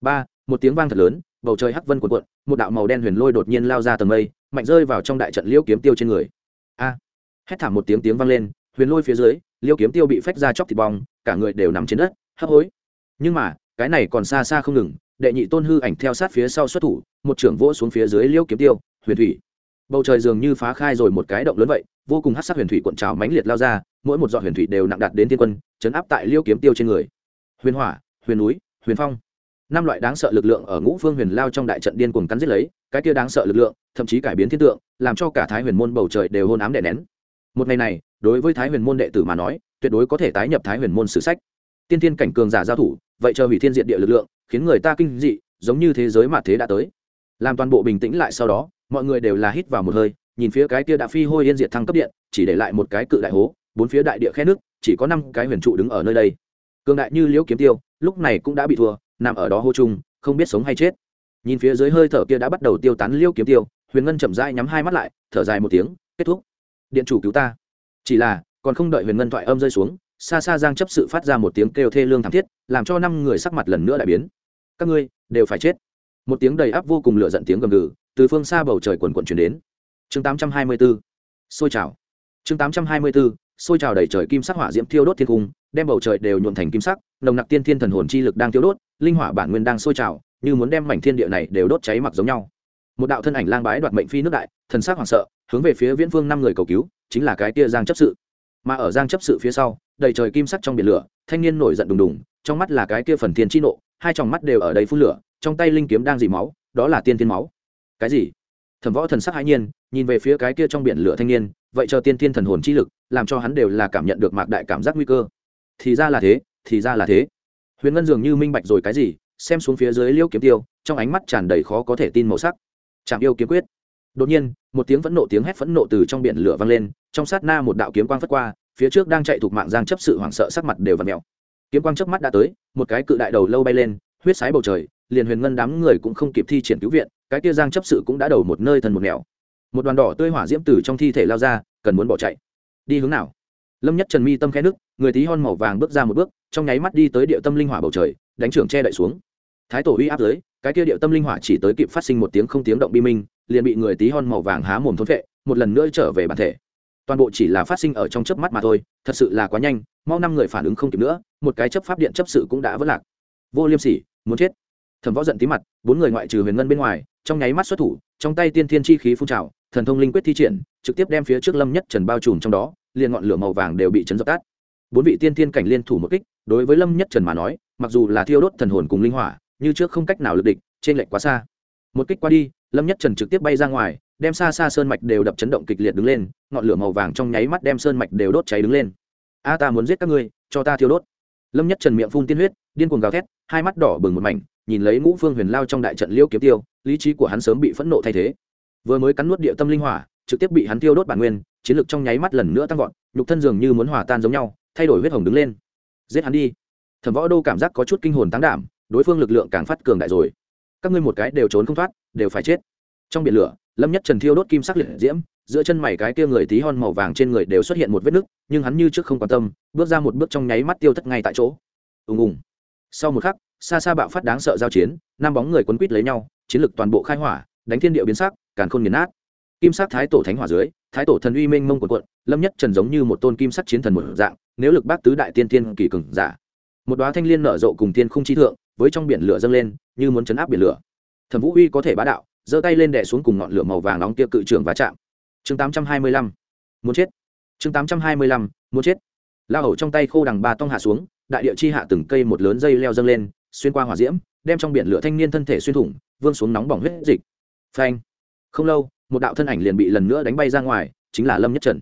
Ba, một tiếng vang thật lớn, bầu trời hắc vân cuộn cuộn, một đạo màu đen huyền lôi đột nhiên lao ra tầng mây, mạnh rơi vào trong đại trận liêu kiếm tiêu trên người. A! Hét thảm một tiếng tiếng vang lên, huyền lôi phía dưới, liêu kiếm tiêu bị phách ra chóc thịt bong, cả người đều nằm trên đất, hấp hối. Nhưng mà, cái này còn xa xa không ngừng đệ nhị tôn hư ảnh theo sát phía sau xuất thủ, một trưởng vỗ xuống phía dưới liêu kiếm tiêu, huyền thủy. Bầu trời dường như phá khai rồi một cái động lớn vậy, vô cùng hát sát huyền thủy cuộn trào mãnh liệt lao ra, mỗi một giọt huyền thủy đều nặng đặt đến thiên quân, chấn áp tại liêu kiếm tiêu trên người. Huyền hỏa, huyền núi, huyền phong. Năm loại đáng sợ lực lượng ở ngũ phương huyền lao trong đại trận điên cuồng cắn giết lấy, cái kia đáng sợ lực lượng, thậm chí cải biến thiên tượng, làm cho cả thái huyền môn bầu trời đều hôn ám đè nén. Một ngày này, đối với thái huyền môn đệ tử mà nói, tuyệt đối có thể tái nhập thái huyền môn sử sách. Tiên tiên cảnh cường giả giao thủ vậy chờ hủy thiên diệt địa lực lượng, khiến người ta kinh dị, giống như thế giới mà thế đã tới. Làm toàn bộ bình tĩnh lại sau đó, mọi người đều là hít vào một hơi, nhìn phía cái kia đã phi hôi yên diệt thăng cấp điện, chỉ để lại một cái cự đại hố, bốn phía đại địa khe nước, chỉ có năm cái huyền trụ đứng ở nơi đây. Cường đại như liễu kiếm tiêu, lúc này cũng đã bị thua, nằm ở đó hô chung, không biết sống hay chết. Nhìn phía dưới hơi thở kia đã bắt đầu tiêu tán liễu kiếm tiêu, huyền ngân chậm rãi nhắm hai mắt lại, thở dài một tiếng, kết thúc. Điện chủ cứu ta. Chỉ là, còn không đợi huyền ngân thoại âm rơi xuống xa xa giang chấp sự phát ra một tiếng kêu thê lương thảm thiết, làm cho năm người sắc mặt lần nữa lại biến. Các ngươi, đều phải chết. Một tiếng đầy áp vô cùng lửa giận tiếng gầm gừ, từ phương xa bầu trời quần quần chuyển đến. Chương 824 sôi trào. Chương 824 sôi trào đầy trời kim sắc hỏa diễm thiêu đốt thiên cung, đem bầu trời đều nhuộn thành kim sắc, nồng nặc tiên thiên thần hồn chi lực đang thiêu đốt, linh hỏa bản nguyên đang sôi trào, như muốn đem mảnh thiên địa này đều đốt cháy mặc giống nhau. Một đạo thân ảnh lang bái đoạt mệnh phi nước đại, thần sắc hoảng sợ, hướng về phía viễn Vương năm người cầu cứu, chính là cái tia giang chấp sự. Mà ở giang chấp sự phía sau đầy trời kim sắc trong biển lửa, thanh niên nổi giận đùng đùng, trong mắt là cái kia phần thiên chi nộ, hai tròng mắt đều ở đây phun lửa, trong tay linh kiếm đang dì máu, đó là tiên thiên máu. Cái gì? Thẩm võ thần sắc hãi nhiên, nhìn về phía cái kia trong biển lửa thanh niên, vậy chờ tiên thiên thần hồn chi lực, làm cho hắn đều là cảm nhận được mạc đại cảm giác nguy cơ. Thì ra là thế, thì ra là thế. Huyền ngân dường như minh bạch rồi cái gì, xem xuống phía dưới liêu kiếm tiêu, trong ánh mắt tràn đầy khó có thể tin màu sắc. Chạm yêu kiếm quyết. Đột nhiên, một tiếng vẫn nộ tiếng hét phẫn nộ từ trong biển lửa vang lên, trong sát na một đạo kiếm quang phất qua phía trước đang chạy thuộc mạng giang chấp sự hoảng sợ sắc mặt đều vặn mèo kiếm quang chớp mắt đã tới, một cái cự đại đầu lâu bay lên, huyết sái bầu trời, liền huyền ngân đám người cũng không kịp thi triển cứu viện, cái kia giang chấp sự cũng đã đầu một nơi thần một nẻo. Một đoàn đỏ tươi hỏa diễm tử trong thi thể lao ra, cần muốn bỏ chạy. Đi hướng nào? Lâm nhất trần mi tâm khẽ nước người tí hon màu vàng bước ra một bước, trong nháy mắt đi tới địa tâm linh hỏa bầu trời, đánh trưởng che đậy xuống. Thái tổ uy áp dưới, cái kia địa tâm linh hỏa chỉ tới kịp phát sinh một tiếng không tiếng động bi minh, liền bị người tí hon màu vàng há mồm thốn vệ một lần nữa trở về bản thể toàn bộ chỉ là phát sinh ở trong chớp mắt mà thôi, thật sự là quá nhanh, mau năm người phản ứng không kịp nữa, một cái chấp pháp điện chấp sự cũng đã vất lạc. Vô liêm sỉ, muốn chết. Thần võ giận tí mặt, bốn người ngoại trừ huyền ngân bên ngoài, trong nháy mắt xuất thủ, trong tay tiên thiên chi khí phun trào, thần thông linh quyết thi triển, trực tiếp đem phía trước lâm nhất trần bao trùm trong đó, liền ngọn lửa màu vàng đều bị chấn dập tắt. Bốn vị tiên thiên cảnh liên thủ một kích, đối với lâm nhất trần mà nói, mặc dù là thiêu đốt thần hồn cùng linh hỏa, như trước không cách nào lực địch trên lệch quá xa. Một kích qua đi, lâm nhất trần trực tiếp bay ra ngoài đem xa xa sơn mạch đều đập chấn động kịch liệt đứng lên, ngọn lửa màu vàng trong nháy mắt đem sơn mạch đều đốt cháy đứng lên. A, ta muốn giết các ngươi, cho ta thiêu đốt. Lâm nhất trần miệng phun tiên huyết, điên cuồng gào thét, hai mắt đỏ bừng một mảnh, nhìn lấy ngũ phương huyền lao trong đại trận liêu kiếm tiêu, lý trí của hắn sớm bị phẫn nộ thay thế. Vừa mới cắn nuốt địa tâm linh hỏa, trực tiếp bị hắn tiêu đốt bản nguyên, chiến lực trong nháy mắt lần nữa tăng vọt, nhục thân dường như muốn hòa tan giống nhau, thay đổi huyết hồng đứng lên. Giết hắn đi. Thẩm võ đô cảm giác có chút kinh hồn tăng đảm, đối phương lực lượng càng phát cường đại rồi. Các ngươi một cái đều trốn không thoát, đều phải chết trong biển lửa, lâm nhất trần thiêu đốt kim sắc liệt diễm, giữa chân mày cái kia người tí hon màu vàng trên người đều xuất hiện một vết nứt, nhưng hắn như trước không quan tâm, bước ra một bước trong nháy mắt tiêu thất ngay tại chỗ. Ùng ùng. Sau một khắc, xa xa bạo phát đáng sợ giao chiến, năm bóng người quấn quít lấy nhau, chiến lực toàn bộ khai hỏa, đánh thiên địa biến sắc, càn khôn nghiền nát. Kim sắc thái tổ thánh hỏa dưới, thái tổ thần uy minh mông quần quận lâm nhất trần giống như một tôn kim sắc chiến thần một dạng, nếu lực bác tứ đại tiên tiên kỳ cường giả. Một đóa thanh liên nở rộ cùng tiên không chi thượng, với trong biển lửa dâng lên, như muốn chấn áp biển lửa. Thẩm vũ uy có thể bá đạo giơ tay lên đè xuống cùng ngọn lửa màu vàng nóng kia cự trưởng và chạm. Chương tám trăm hai mươi lăm. Muốn chết. Chương tám trăm hai mươi lăm. Muốn chết. Lao hầu trong tay khô đằng ba tông hạ xuống, đại địa chi hạ từng cây một lớn dây leo dâng lên, xuyên qua hỏa diễm, đem trong biển lửa thanh niên thân thể xuyên thủng, vương xuống nóng bỏng huyết dịch. Phanh. Không lâu, một đạo thân ảnh liền bị lần nữa đánh bay ra ngoài, chính là lâm nhất trần.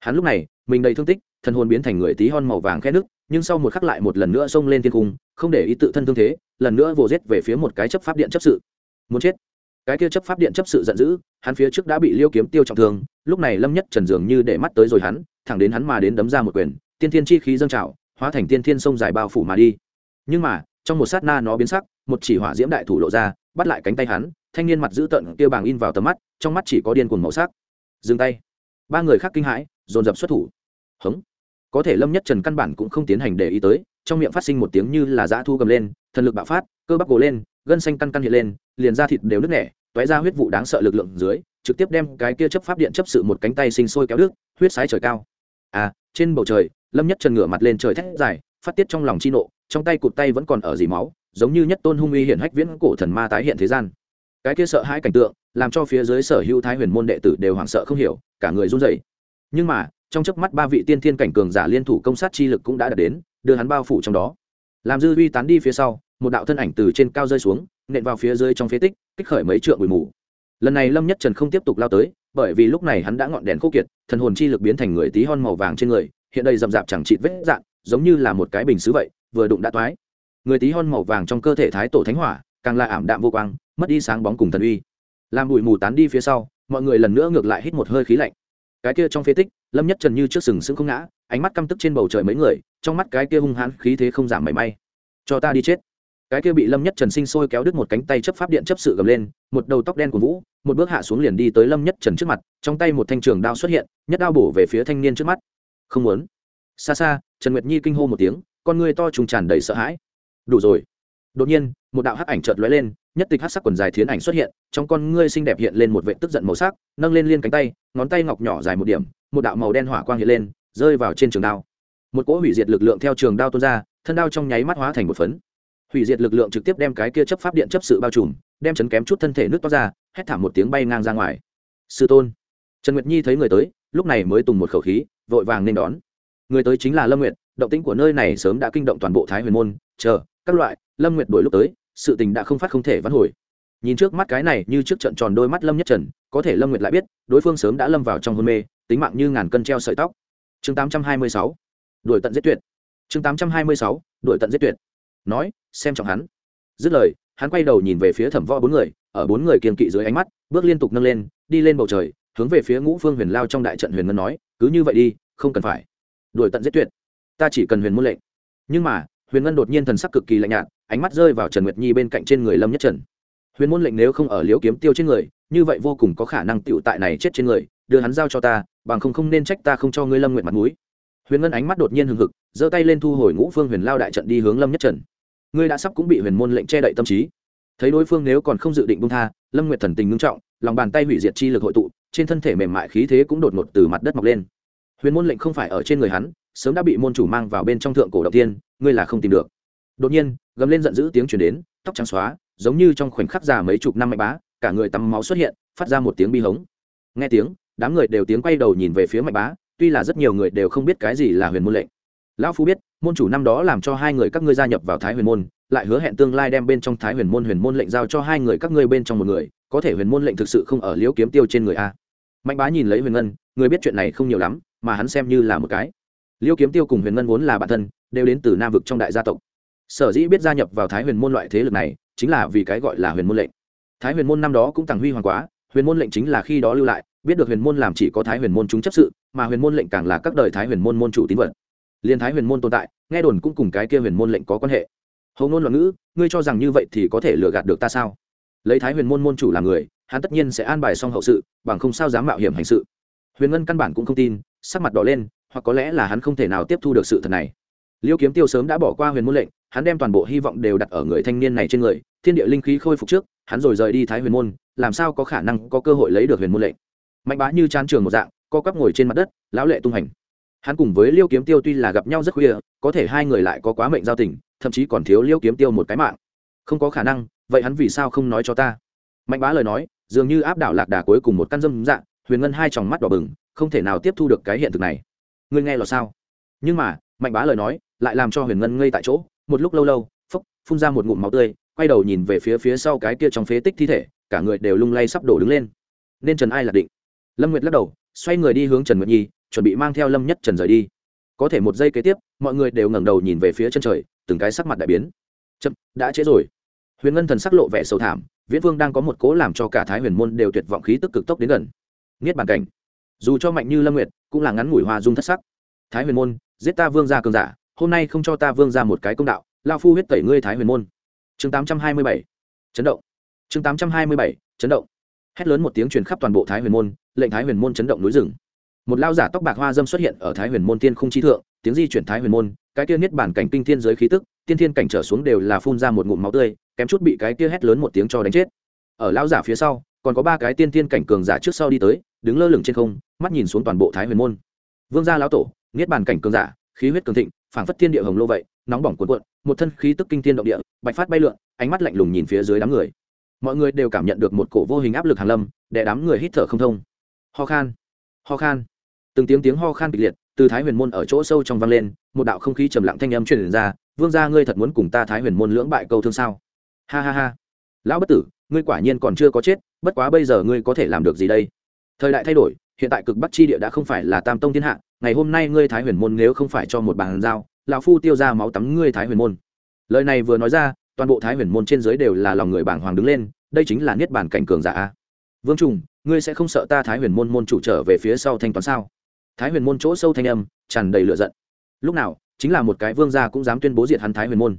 Hắn lúc này, mình đầy thương tích thân hồn biến thành người tí hon màu vàng khe nước nhưng sau một khắc lại một lần nữa xông lên thiên cung, không để ý tự thân thương thế, lần nữa vồ rết về phía một cái chấp pháp điện chấp sự. Muốn chết cái kia chấp pháp điện chấp sự giận dữ, hắn phía trước đã bị liêu kiếm tiêu trọng thương, lúc này lâm nhất trần dường như để mắt tới rồi hắn, thẳng đến hắn mà đến đấm ra một quyền, tiên thiên chi khí dâng trào, hóa thành tiên thiên sông dài bao phủ mà đi. Nhưng mà, trong một sát na nó biến sắc, một chỉ hỏa diễm đại thủ lộ ra, bắt lại cánh tay hắn, thanh niên mặt dữ tợn kia bàng in vào tầm mắt, trong mắt chỉ có điên cuồng màu sắc. Dừng tay. Ba người khác kinh hãi, dồn dập xuất thủ. Hống. Có thể lâm nhất trần căn bản cũng không tiến hành để ý tới, trong miệng phát sinh một tiếng như là dã thu gầm lên, thần lực bạo phát, cơ bắp gồ lên gân xanh căn căn hiện lên, liền da thịt đều nứt nẻ, toé ra huyết vụ đáng sợ lực lượng dưới, trực tiếp đem cái kia chấp pháp điện chấp sự một cánh tay sinh sôi kéo đứt, huyết sái trời cao. À trên bầu trời, lâm nhất trần ngửa mặt lên trời thét dài, phát tiết trong lòng chi nộ, trong tay cụt tay vẫn còn ở dì máu, giống như nhất tôn hung uy hiển hách viễn cổ thần ma tái hiện thế gian. Cái kia sợ hãi cảnh tượng, làm cho phía dưới sở hữu thái huyền môn đệ tử đều hoảng sợ không hiểu, cả người run rẩy. Nhưng mà, trong chớp mắt ba vị tiên thiên cảnh cường giả liên thủ công sát chi lực cũng đã đạt đến, đưa hắn bao phủ trong đó. Làm dư uy tán đi phía sau một đạo thân ảnh từ trên cao rơi xuống, nện vào phía dưới trong phế tích, kích khởi mấy trượng bụi mù. Lần này lâm nhất trần không tiếp tục lao tới, bởi vì lúc này hắn đã ngọn đèn khô kiệt, thần hồn chi lực biến thành người tí hon màu vàng trên người, hiện đây rậm rạp chẳng trị vết dạn, giống như là một cái bình xứ vậy, vừa đụng đã toái. Người tí hon màu vàng trong cơ thể thái tổ thánh hỏa, càng là ảm đạm vô quang, mất đi sáng bóng cùng thần uy. Làm bụi mù tán đi phía sau, mọi người lần nữa ngược lại hít một hơi khí lạnh. Cái kia trong phế tích, lâm nhất trần như trước sừng sững không ngã, ánh mắt căm tức trên bầu trời mấy người, trong mắt cái kia hung hãn khí thế không giảm mảy may. Cho ta đi chết cái kia bị lâm nhất trần sinh sôi kéo đứt một cánh tay chấp pháp điện chấp sự gầm lên, một đầu tóc đen của vũ, một bước hạ xuống liền đi tới lâm nhất trần trước mặt, trong tay một thanh trường đao xuất hiện, nhất đao bổ về phía thanh niên trước mắt. Không muốn. Xa xa, trần nguyệt nhi kinh hô một tiếng, con người to trùng tràn đầy sợ hãi. Đủ rồi. Đột nhiên, một đạo hắc ảnh chợt lóe lên, nhất tịch hắc sắc quần dài thiến ảnh xuất hiện, trong con ngươi xinh đẹp hiện lên một vệ tức giận màu sắc, nâng lên liên cánh tay, ngón tay ngọc nhỏ dài một điểm, một đạo màu đen hỏa quang hiện lên, rơi vào trên trường đao. Một cỗ hủy diệt lực lượng theo trường đao tuôn ra, thân đao trong nháy mắt hóa thành một phấn hủy diệt lực lượng trực tiếp đem cái kia chấp pháp điện chấp sự bao trùm đem chấn kém chút thân thể nước toát ra hét thảm một tiếng bay ngang ra ngoài. Sư tôn. Trần nguyệt nhi thấy người tới lúc này mới tùng một khẩu khí vội vàng nên đón. Người tới chính là lâm nguyệt động tính của nơi này sớm đã kinh động toàn bộ thái huyền môn chờ các loại lâm nguyệt đổi lúc tới sự tình đã không phát không thể vãn hồi. Nhìn trước mắt cái này như trước trận tròn đôi mắt lâm nhất trần có thể lâm nguyệt lại biết đối phương sớm đã lâm vào trong hôn mê tính mạng như ngàn cân treo sợi tóc. Chương 826, đuổi tận giết tuyệt. Chương 826, đuổi tận giết tuyệt nói, xem trọng hắn. Dứt lời, hắn quay đầu nhìn về phía thẩm võ bốn người, ở bốn người kiên kỵ dưới ánh mắt, bước liên tục nâng lên, đi lên bầu trời, hướng về phía ngũ phương huyền lao trong đại trận huyền ngân nói, cứ như vậy đi, không cần phải. Đuổi tận giết tuyệt. Ta chỉ cần huyền muôn lệnh. Nhưng mà, huyền ngân đột nhiên thần sắc cực kỳ lạnh nhạt, ánh mắt rơi vào trần nguyệt nhi bên cạnh trên người lâm nhất trần. Huyền môn lệnh nếu không ở liễu kiếm tiêu trên người, như vậy vô cùng có khả năng tựu tại này chết trên người, đưa hắn giao cho ta, bằng không không nên trách ta không cho ngươi lâm nguyện mặt mũi. Huyền ngân ánh mắt đột nhiên hừng hực, giơ tay lên thu hồi ngũ phương huyền lao đại trận đi hướng lâm nhất trần ngươi đã sắp cũng bị huyền môn lệnh che đậy tâm trí. Thấy đối phương nếu còn không dự định bung tha, lâm nguyệt thần tình ngưng trọng, lòng bàn tay hủy diệt chi lực hội tụ, trên thân thể mềm mại khí thế cũng đột ngột từ mặt đất mọc lên. Huyền môn lệnh không phải ở trên người hắn, sớm đã bị môn chủ mang vào bên trong thượng cổ đầu tiên ngươi là không tìm được. Đột nhiên, gầm lên giận dữ tiếng chuyển đến, tóc trắng xóa, giống như trong khoảnh khắc già mấy chục năm mạnh bá, cả người tắm máu xuất hiện, phát ra một tiếng bi hống. Nghe tiếng, đám người đều tiếng quay đầu nhìn về phía mạnh bá, tuy là rất nhiều người đều không biết cái gì là huyền môn lệnh. Lão phu biết môn chủ năm đó làm cho hai người các ngươi gia nhập vào thái huyền môn lại hứa hẹn tương lai đem bên trong thái huyền môn huyền môn lệnh giao cho hai người các ngươi bên trong một người có thể huyền môn lệnh thực sự không ở liễu kiếm tiêu trên người a mạnh bá nhìn lấy huyền ngân người biết chuyện này không nhiều lắm mà hắn xem như là một cái liễu kiếm tiêu cùng huyền ngân vốn là bản thân đều đến từ nam vực trong đại gia tộc sở dĩ biết gia nhập vào thái huyền môn loại thế lực này chính là vì cái gọi là huyền môn lệnh thái huyền môn năm đó cũng tàng huy hoàng quá huyền môn lệnh chính là khi đó lưu lại biết được huyền môn làm chỉ có thái huyền môn chúng chấp sự mà huyền môn lệnh càng là các đời thái huyền môn môn chủ tín vật liền thái huyền môn tồn tại, nghe đồn cũng cùng cái kia huyền môn lệnh có quan hệ. Hầu ngôn loạn ngữ, ngươi cho rằng như vậy thì có thể lừa gạt được ta sao? Lấy thái huyền môn môn chủ làm người, hắn tất nhiên sẽ an bài xong hậu sự, bằng không sao dám mạo hiểm hành sự. Huyền ngân căn bản cũng không tin, sắc mặt đỏ lên, hoặc có lẽ là hắn không thể nào tiếp thu được sự thật này. Liêu kiếm tiêu sớm đã bỏ qua huyền môn lệnh, hắn đem toàn bộ hy vọng đều đặt ở người thanh niên này trên người, thiên địa linh khí khôi phục trước, hắn rồi rời đi thái huyền môn, làm sao có khả năng có cơ hội lấy được huyền môn lệnh? Mạnh bá như chán trường một dạng, co cắp ngồi trên mặt đất, lão lệ tung hành hắn cùng với liêu kiếm tiêu tuy là gặp nhau rất khuya, có thể hai người lại có quá mệnh giao tình, thậm chí còn thiếu liêu kiếm tiêu một cái mạng. Không có khả năng, vậy hắn vì sao không nói cho ta? Mạnh bá lời nói, dường như áp đảo lạc đà cuối cùng một căn dâm dạng, huyền ngân hai tròng mắt đỏ bừng, không thể nào tiếp thu được cái hiện thực này. Ngươi nghe là sao? Nhưng mà, mạnh bá lời nói, lại làm cho huyền ngân ngây tại chỗ, một lúc lâu lâu, phốc, phun ra một ngụm máu tươi, quay đầu nhìn về phía phía sau cái kia trong phế tích thi thể, cả người đều lung lay sắp đổ đứng lên. Nên trần ai là định? Lâm nguyệt lắc đầu, xoay người đi hướng trần nguyệt nhi chuẩn bị mang theo lâm nhất trần rời đi. Có thể một giây kế tiếp, mọi người đều ngẩng đầu nhìn về phía chân trời, từng cái sắc mặt đại biến. Chậm, đã trễ rồi. Huyền ngân thần sắc lộ vẻ sâu thảm, viễn vương đang có một cố làm cho cả thái huyền môn đều tuyệt vọng khí tức cực tốc đến gần. Nghiết bàn cảnh. Dù cho mạnh như lâm nguyệt, cũng là ngắn ngủi hoa dung thất sắc. Thái huyền môn, giết ta vương gia cường giả, hôm nay không cho ta vương ra một cái công đạo, lao phu huyết tẩy ngươi thái huyền môn. Chương tám trăm hai mươi bảy. Chấn động. Chương tám trăm hai mươi bảy, chấn động. Hét lớn một tiếng truyền khắp toàn bộ thái huyền môn, lệnh thái huyền môn chấn động núi rừng một lao giả tóc bạc hoa dâm xuất hiện ở thái huyền môn tiên không chi thượng, tiếng di chuyển thái huyền môn, cái kia niết bản cảnh kinh thiên giới khí tức, tiên thiên cảnh trở xuống đều là phun ra một ngụm máu tươi, kém chút bị cái kia hét lớn một tiếng cho đánh chết. Ở lao giả phía sau, còn có ba cái tiên thiên cảnh cường giả trước sau đi tới, đứng lơ lửng trên không, mắt nhìn xuống toàn bộ thái huyền môn. Vương gia lão tổ, niết bản cảnh cường giả, khí huyết cường thịnh, phảng phất thiên địa hồng lô vậy, nóng bỏng cuộn cuộn, một thân khí tức kinh thiên động địa, bạch phát bay lượn, ánh mắt lạnh lùng nhìn phía dưới đám người. Mọi người đều cảm nhận được một cổ vô hình áp lực hàn lâm, để đám người hít thở không thông. Ho khan ho khan từng tiếng tiếng ho khan kịch liệt từ thái huyền môn ở chỗ sâu trong vang lên, một đạo không khí trầm lặng thanh âm truyền ra, vương gia, ngươi thật muốn cùng ta thái huyền môn lưỡng bại câu thương sao? Ha ha ha. Lão bất tử, ngươi quả nhiên còn chưa có chết, bất quá bây giờ ngươi có thể làm được gì đây? Thời đại thay đổi, hiện tại cực bắc chi địa đã không phải là tam tông thiên hạ, ngày hôm nay ngươi thái huyền môn nếu không phải cho một bàn giao, lão phu tiêu ra máu tắm ngươi thái huyền môn. Lời này vừa nói ra, toàn bộ thái huyền môn trên dưới đều là lòng người bảng hoàng đứng lên, đây chính là niết bản cảnh cường giả vương trùng, ngươi sẽ không sợ ta thái huyền môn môn chủ trở về phía sau thanh toán sao? thái huyền môn chỗ sâu thanh âm tràn đầy lửa giận. Lúc nào, chính là một cái vương gia cũng dám tuyên bố diệt hắn thái huyền môn.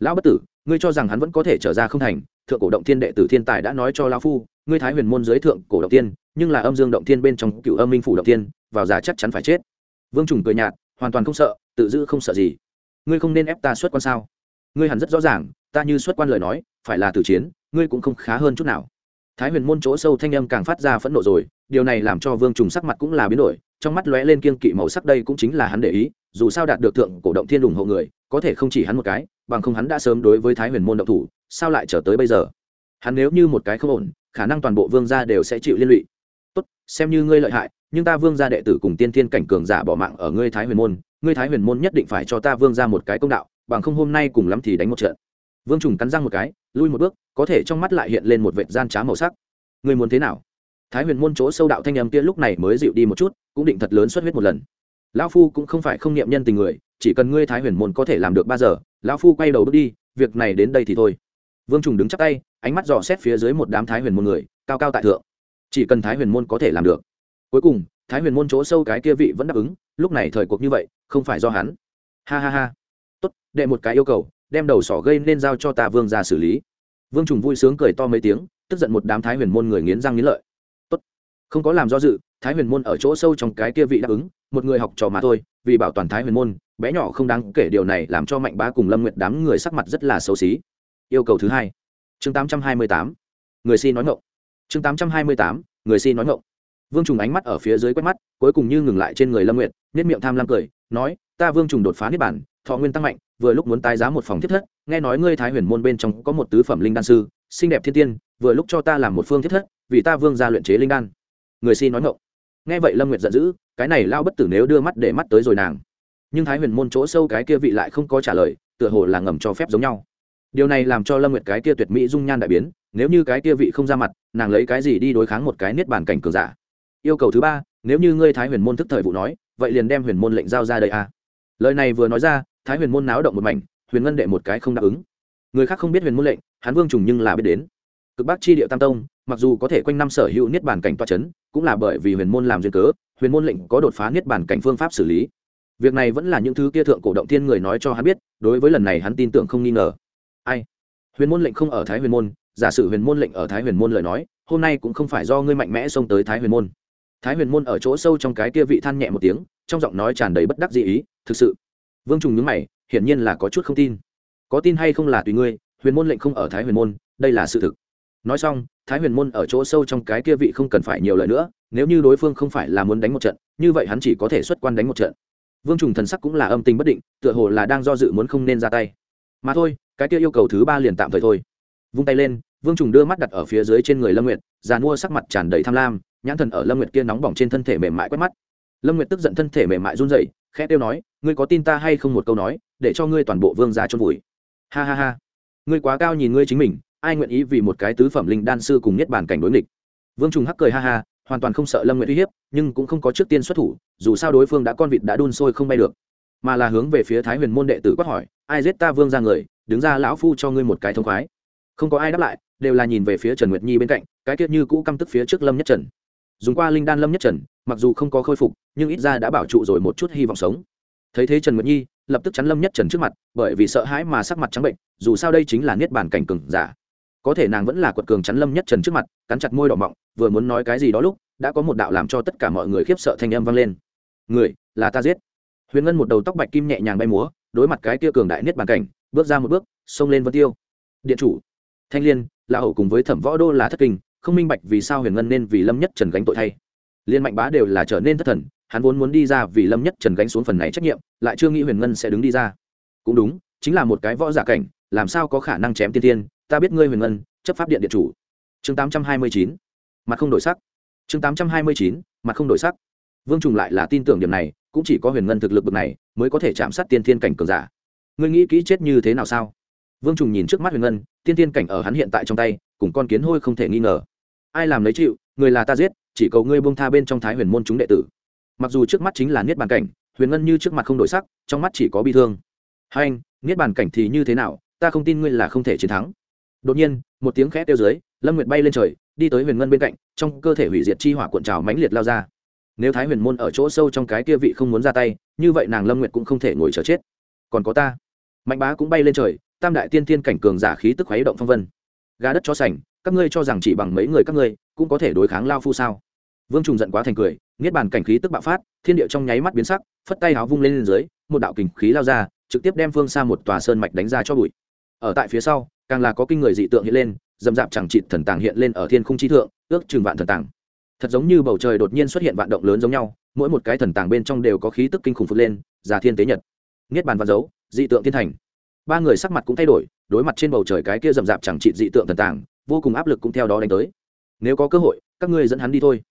Lão bất tử, ngươi cho rằng hắn vẫn có thể trở ra không thành, thượng cổ động thiên đệ tử thiên tài đã nói cho lão phu, ngươi thái huyền môn dưới thượng cổ động tiên nhưng là âm dương động thiên bên trong cựu âm minh phủ động tiên vào giả chắc chắn phải chết. Vương trùng cười nhạt, hoàn toàn không sợ, tự giữ không sợ gì. Ngươi không nên ép ta xuất quan sao? Ngươi hẳn rất rõ ràng, ta như xuất quan lời nói, phải là tử chiến, ngươi cũng không khá hơn chút nào. Thái huyền môn chỗ sâu thanh âm càng phát ra phẫn nộ rồi, điều này làm cho vương trùng sắc mặt cũng là biến đổi trong mắt lóe lên kiên kỵ màu sắc đây cũng chính là hắn để ý, dù sao đạt được thượng cổ động thiên ủng hộ người, có thể không chỉ hắn một cái, bằng không hắn đã sớm đối với thái huyền môn động thủ, sao lại trở tới bây giờ? Hắn nếu như một cái không ổn, khả năng toàn bộ vương gia đều sẽ chịu liên lụy. Tốt, xem như ngươi lợi hại, nhưng ta vương gia đệ tử cùng tiên thiên cảnh cường giả bỏ mạng ở ngươi thái huyền môn, ngươi thái huyền môn nhất định phải cho ta vương gia một cái công đạo, bằng không hôm nay cùng lắm thì đánh một trận. Vương trùng cắn răng một cái, lui một bước, có thể trong mắt lại hiện lên một vệt gian trá màu sắc. Ngươi muốn thế nào? Thái huyền môn chỗ sâu đạo thanh âm kia lúc này mới dịu đi một chút cũng định thật lớn xuất huyết một lần. Lão phu cũng không phải không niệm nhân tình người, chỉ cần ngươi thái huyền môn có thể làm được ba giờ, lão phu quay đầu bước đi, việc này đến đây thì thôi. Vương trùng đứng chắc tay, ánh mắt dò xét phía dưới một đám thái huyền môn người, cao cao tại thượng. Chỉ cần thái huyền môn có thể làm được. Cuối cùng, thái huyền môn chỗ sâu cái kia vị vẫn đáp ứng, lúc này thời cuộc như vậy, không phải do hắn. Ha ha ha. Tốt, đệ một cái yêu cầu, đem đầu sỏ gây nên giao cho ta vương ra xử lý. Vương trùng vui sướng cười to mấy tiếng, tức giận một đám thái huyền môn người nghiến răng nghiến lợi. Tốt, không có làm do dự thái huyền môn ở chỗ sâu trong cái kia vị đáp ứng, một người học trò mà thôi, vì bảo toàn thái huyền môn, bé nhỏ không đáng kể điều này làm cho mạnh bá cùng lâm nguyệt đám người sắc mặt rất là xấu xí. Yêu cầu thứ hai. Chương tám trăm hai mươi tám. Người xin nói ngộng chương tám trăm hai mươi tám. Người xin nói ngộng vương trùng ánh mắt ở phía dưới quét mắt, cuối cùng như ngừng lại trên người lâm nguyệt nết miệng tham lam cười, nói, ta vương trùng đột phá niết bản thọ nguyên tăng mạnh, vừa lúc muốn tái giá một phòng thiết thất, nghe nói ngươi thái huyền môn bên trong có một tứ phẩm linh đan sư, xinh đẹp thiên tiên, vừa lúc cho ta làm một phương thiết thất, vì ta vương ra luyện chế linh đan. Người xin nói ngộng nghe vậy lâm nguyệt giận dữ, cái này lao bất tử nếu đưa mắt để mắt tới rồi nàng. Nhưng thái huyền môn chỗ sâu cái kia vị lại không có trả lời, tựa hồ là ngầm cho phép giống nhau. Điều này làm cho lâm nguyệt cái kia tuyệt mỹ dung nhan đại biến, nếu như cái kia vị không ra mặt, nàng lấy cái gì đi đối kháng một cái niết bàn cảnh cường giả? Yêu cầu thứ ba, nếu như ngươi thái huyền môn thức thời vụ nói, vậy liền đem huyền môn lệnh giao ra đây a à. lời này vừa nói ra, thái huyền môn náo động một mảnh, huyền ngân đệ một cái không đáp ứng. Người khác không biết huyền môn lệnh hán vương trùng nhưng là biết đến cực bắc chi địa tam tông mặc dù có thể quanh năm sở hữu niết bàn cảnh toa chấn, cũng là bởi vì huyền môn làm duyên cớ huyền môn lệnh có đột phá niết bàn cảnh phương pháp xử lý. Việc này vẫn là những thứ kia thượng cổ động thiên người nói cho hắn biết đối với lần này hắn tin tưởng không nghi ngờ. Ai? Huyền môn lệnh không ở thái huyền môn giả sử huyền môn lệnh ở thái huyền môn lời nói hôm nay cũng không phải do ngươi mạnh mẽ xông tới thái huyền môn. Thái huyền môn ở chỗ sâu trong cái kia vị than nhẹ một tiếng trong giọng nói tràn đầy bất đắc dị ý thực sự. Vương trùng nhứ mày hiển nhiên là có chút không tin. Có tin hay không là tùy ngươi huyền môn lệnh không ở thái huyền môn đây là sự thực nói xong, thái huyền môn ở chỗ sâu trong cái kia vị không cần phải nhiều lời nữa, nếu như đối phương không phải là muốn đánh một trận, như vậy hắn chỉ có thể xuất quan đánh một trận. Vương trùng thần sắc cũng là âm tình bất định, tựa hồ là đang do dự muốn không nên ra tay. Mà thôi, cái kia yêu cầu thứ ba liền tạm thời thôi. Vung tay lên, vương trùng đưa mắt đặt ở phía dưới trên người lâm nguyệt giàn mua sắc mặt tràn đầy tham lam, nhãn thần ở lâm nguyệt kia nóng bỏng trên thân thể mềm mại quét mắt. Lâm nguyệt tức giận thân thể mềm mại run rẩy, khẽ tiêu nói, ngươi có tin ta hay không một câu nói, để cho ngươi toàn bộ vương ra trôn vùi. Ha ha ha. Ngươi quá cao nhìn ngươi chính mình ai nguyện ý vì một cái tứ phẩm linh đan sư cùng nhất bản cảnh đối nghịch? Vương Trung hắc cười ha ha, hoàn toàn không sợ lâm Nguyệt uy hiếp, nhưng cũng không có trước tiên xuất thủ, dù sao đối phương đã con vịt đã đun sôi không bay được. Mà là hướng về phía thái huyền môn đệ tử quát hỏi, ai giết ta vương ra người, đứng ra lão phu cho ngươi một cái thông khoái. Không có ai đáp lại, đều là nhìn về phía trần nguyệt nhi bên cạnh, cái tiết như cũ căm tức phía trước lâm nhất trần. Dùng qua linh đan lâm nhất trần, mặc dù không có khôi phục, nhưng ít ra đã bảo trụ rồi một chút hy vọng sống. Thấy thế trần nguyệt nhi, lập tức chắn lâm nhất trần trước mặt, bởi vì sợ hãi mà sắc mặt trắng bệnh, dù sao đây chính là niết bản cảnh cường giả có thể nàng vẫn là quật cường chắn lâm nhất trần trước mặt, cắn chặt môi đỏ mọng, vừa muốn nói cái gì đó lúc, đã có một đạo làm cho tất cả mọi người khiếp sợ thanh âm vang lên. Người, là ta giết. Huyền ngân một đầu tóc bạch kim nhẹ nhàng bay múa, đối mặt cái kia cường đại niết bàn cảnh, bước ra một bước, xông lên vân tiêu. Điện chủ. Thanh liên là hầu cùng với thẩm võ đô là thất kinh, không minh bạch vì sao huyền ngân nên vì lâm nhất trần gánh tội thay. Liên mạnh bá đều là trở nên thất thần, hắn vốn muốn đi ra vì lâm nhất trần gánh xuống phần này trách nhiệm, lại chưa nghĩ huyền ngân sẽ đứng đi ra. Cũng đúng, chính là một cái võ giả cảnh, làm sao có khả năng chém tiên tiên ta biết ngươi huyền ngân, chấp pháp điện điện chủ. Chương tám trăm hai mươi chín, mặt không đổi sắc. Chương tám trăm hai mươi chín, mặt không đổi sắc. Vương trùng lại là tin tưởng điểm này, cũng chỉ có huyền ngân thực lực bậc này mới có thể chạm sát tiên thiên cảnh cường giả. Ngươi nghĩ kỹ chết như thế nào sao? Vương trùng nhìn trước mắt huyền ngân, tiên thiên cảnh ở hắn hiện tại trong tay, cùng con kiến hôi không thể nghi ngờ. Ai làm lấy chịu, người là ta giết, chỉ cầu ngươi bông tha bên trong thái huyền môn chúng đệ tử. Mặc dù trước mắt chính là niết bàn cảnh, huyền ngân như trước mặt không đổi sắc, trong mắt chỉ có bi thương. Hai anh, niết bàn cảnh thì như thế nào, ta không tin ngươi là không thể chiến thắng đột nhiên một tiếng khẽ tiêu dưới lâm nguyệt bay lên trời đi tới huyền ngân bên cạnh trong cơ thể hủy diệt chi hỏa cuộn trào mãnh liệt lao ra. Nếu thái huyền môn ở chỗ sâu trong cái kia vị không muốn ra tay như vậy nàng lâm nguyệt cũng không thể ngồi chờ chết. Còn có ta. Mạnh bá cũng bay lên trời tam đại tiên thiên cảnh cường giả khí tức khuấy động phong vân. Gà đất cho sành các ngươi cho rằng chỉ bằng mấy người các ngươi cũng có thể đối kháng lao phu sao? Vương trùng giận quá thành cười niết bàn cảnh khí tức bạo phát thiên địa trong nháy mắt biến sắc phất tay áo vung lên, lên dưới một đạo kình khí lao ra trực tiếp đem phương xa một tòa sơn mạch đánh ra cho bụi. Ở tại phía sau càng là có kinh người dị tượng hiện lên, dầm dạp chẳng trịt thần tàng hiện lên ở thiên khung chi thượng, ước chừng vạn thần tàng. Thật giống như bầu trời đột nhiên xuất hiện vạn động lớn giống nhau, mỗi một cái thần tàng bên trong đều có khí tức kinh khủng phụt lên, già thiên tế nhật. Niết bàn và dấu, dị tượng thiên thành. Ba người sắc mặt cũng thay đổi, đối mặt trên bầu trời cái kia dầm dạp chẳng trị dị tượng thần tàng, vô cùng áp lực cũng theo đó đánh tới. Nếu có cơ hội, các ngươi dẫn hắn đi thôi.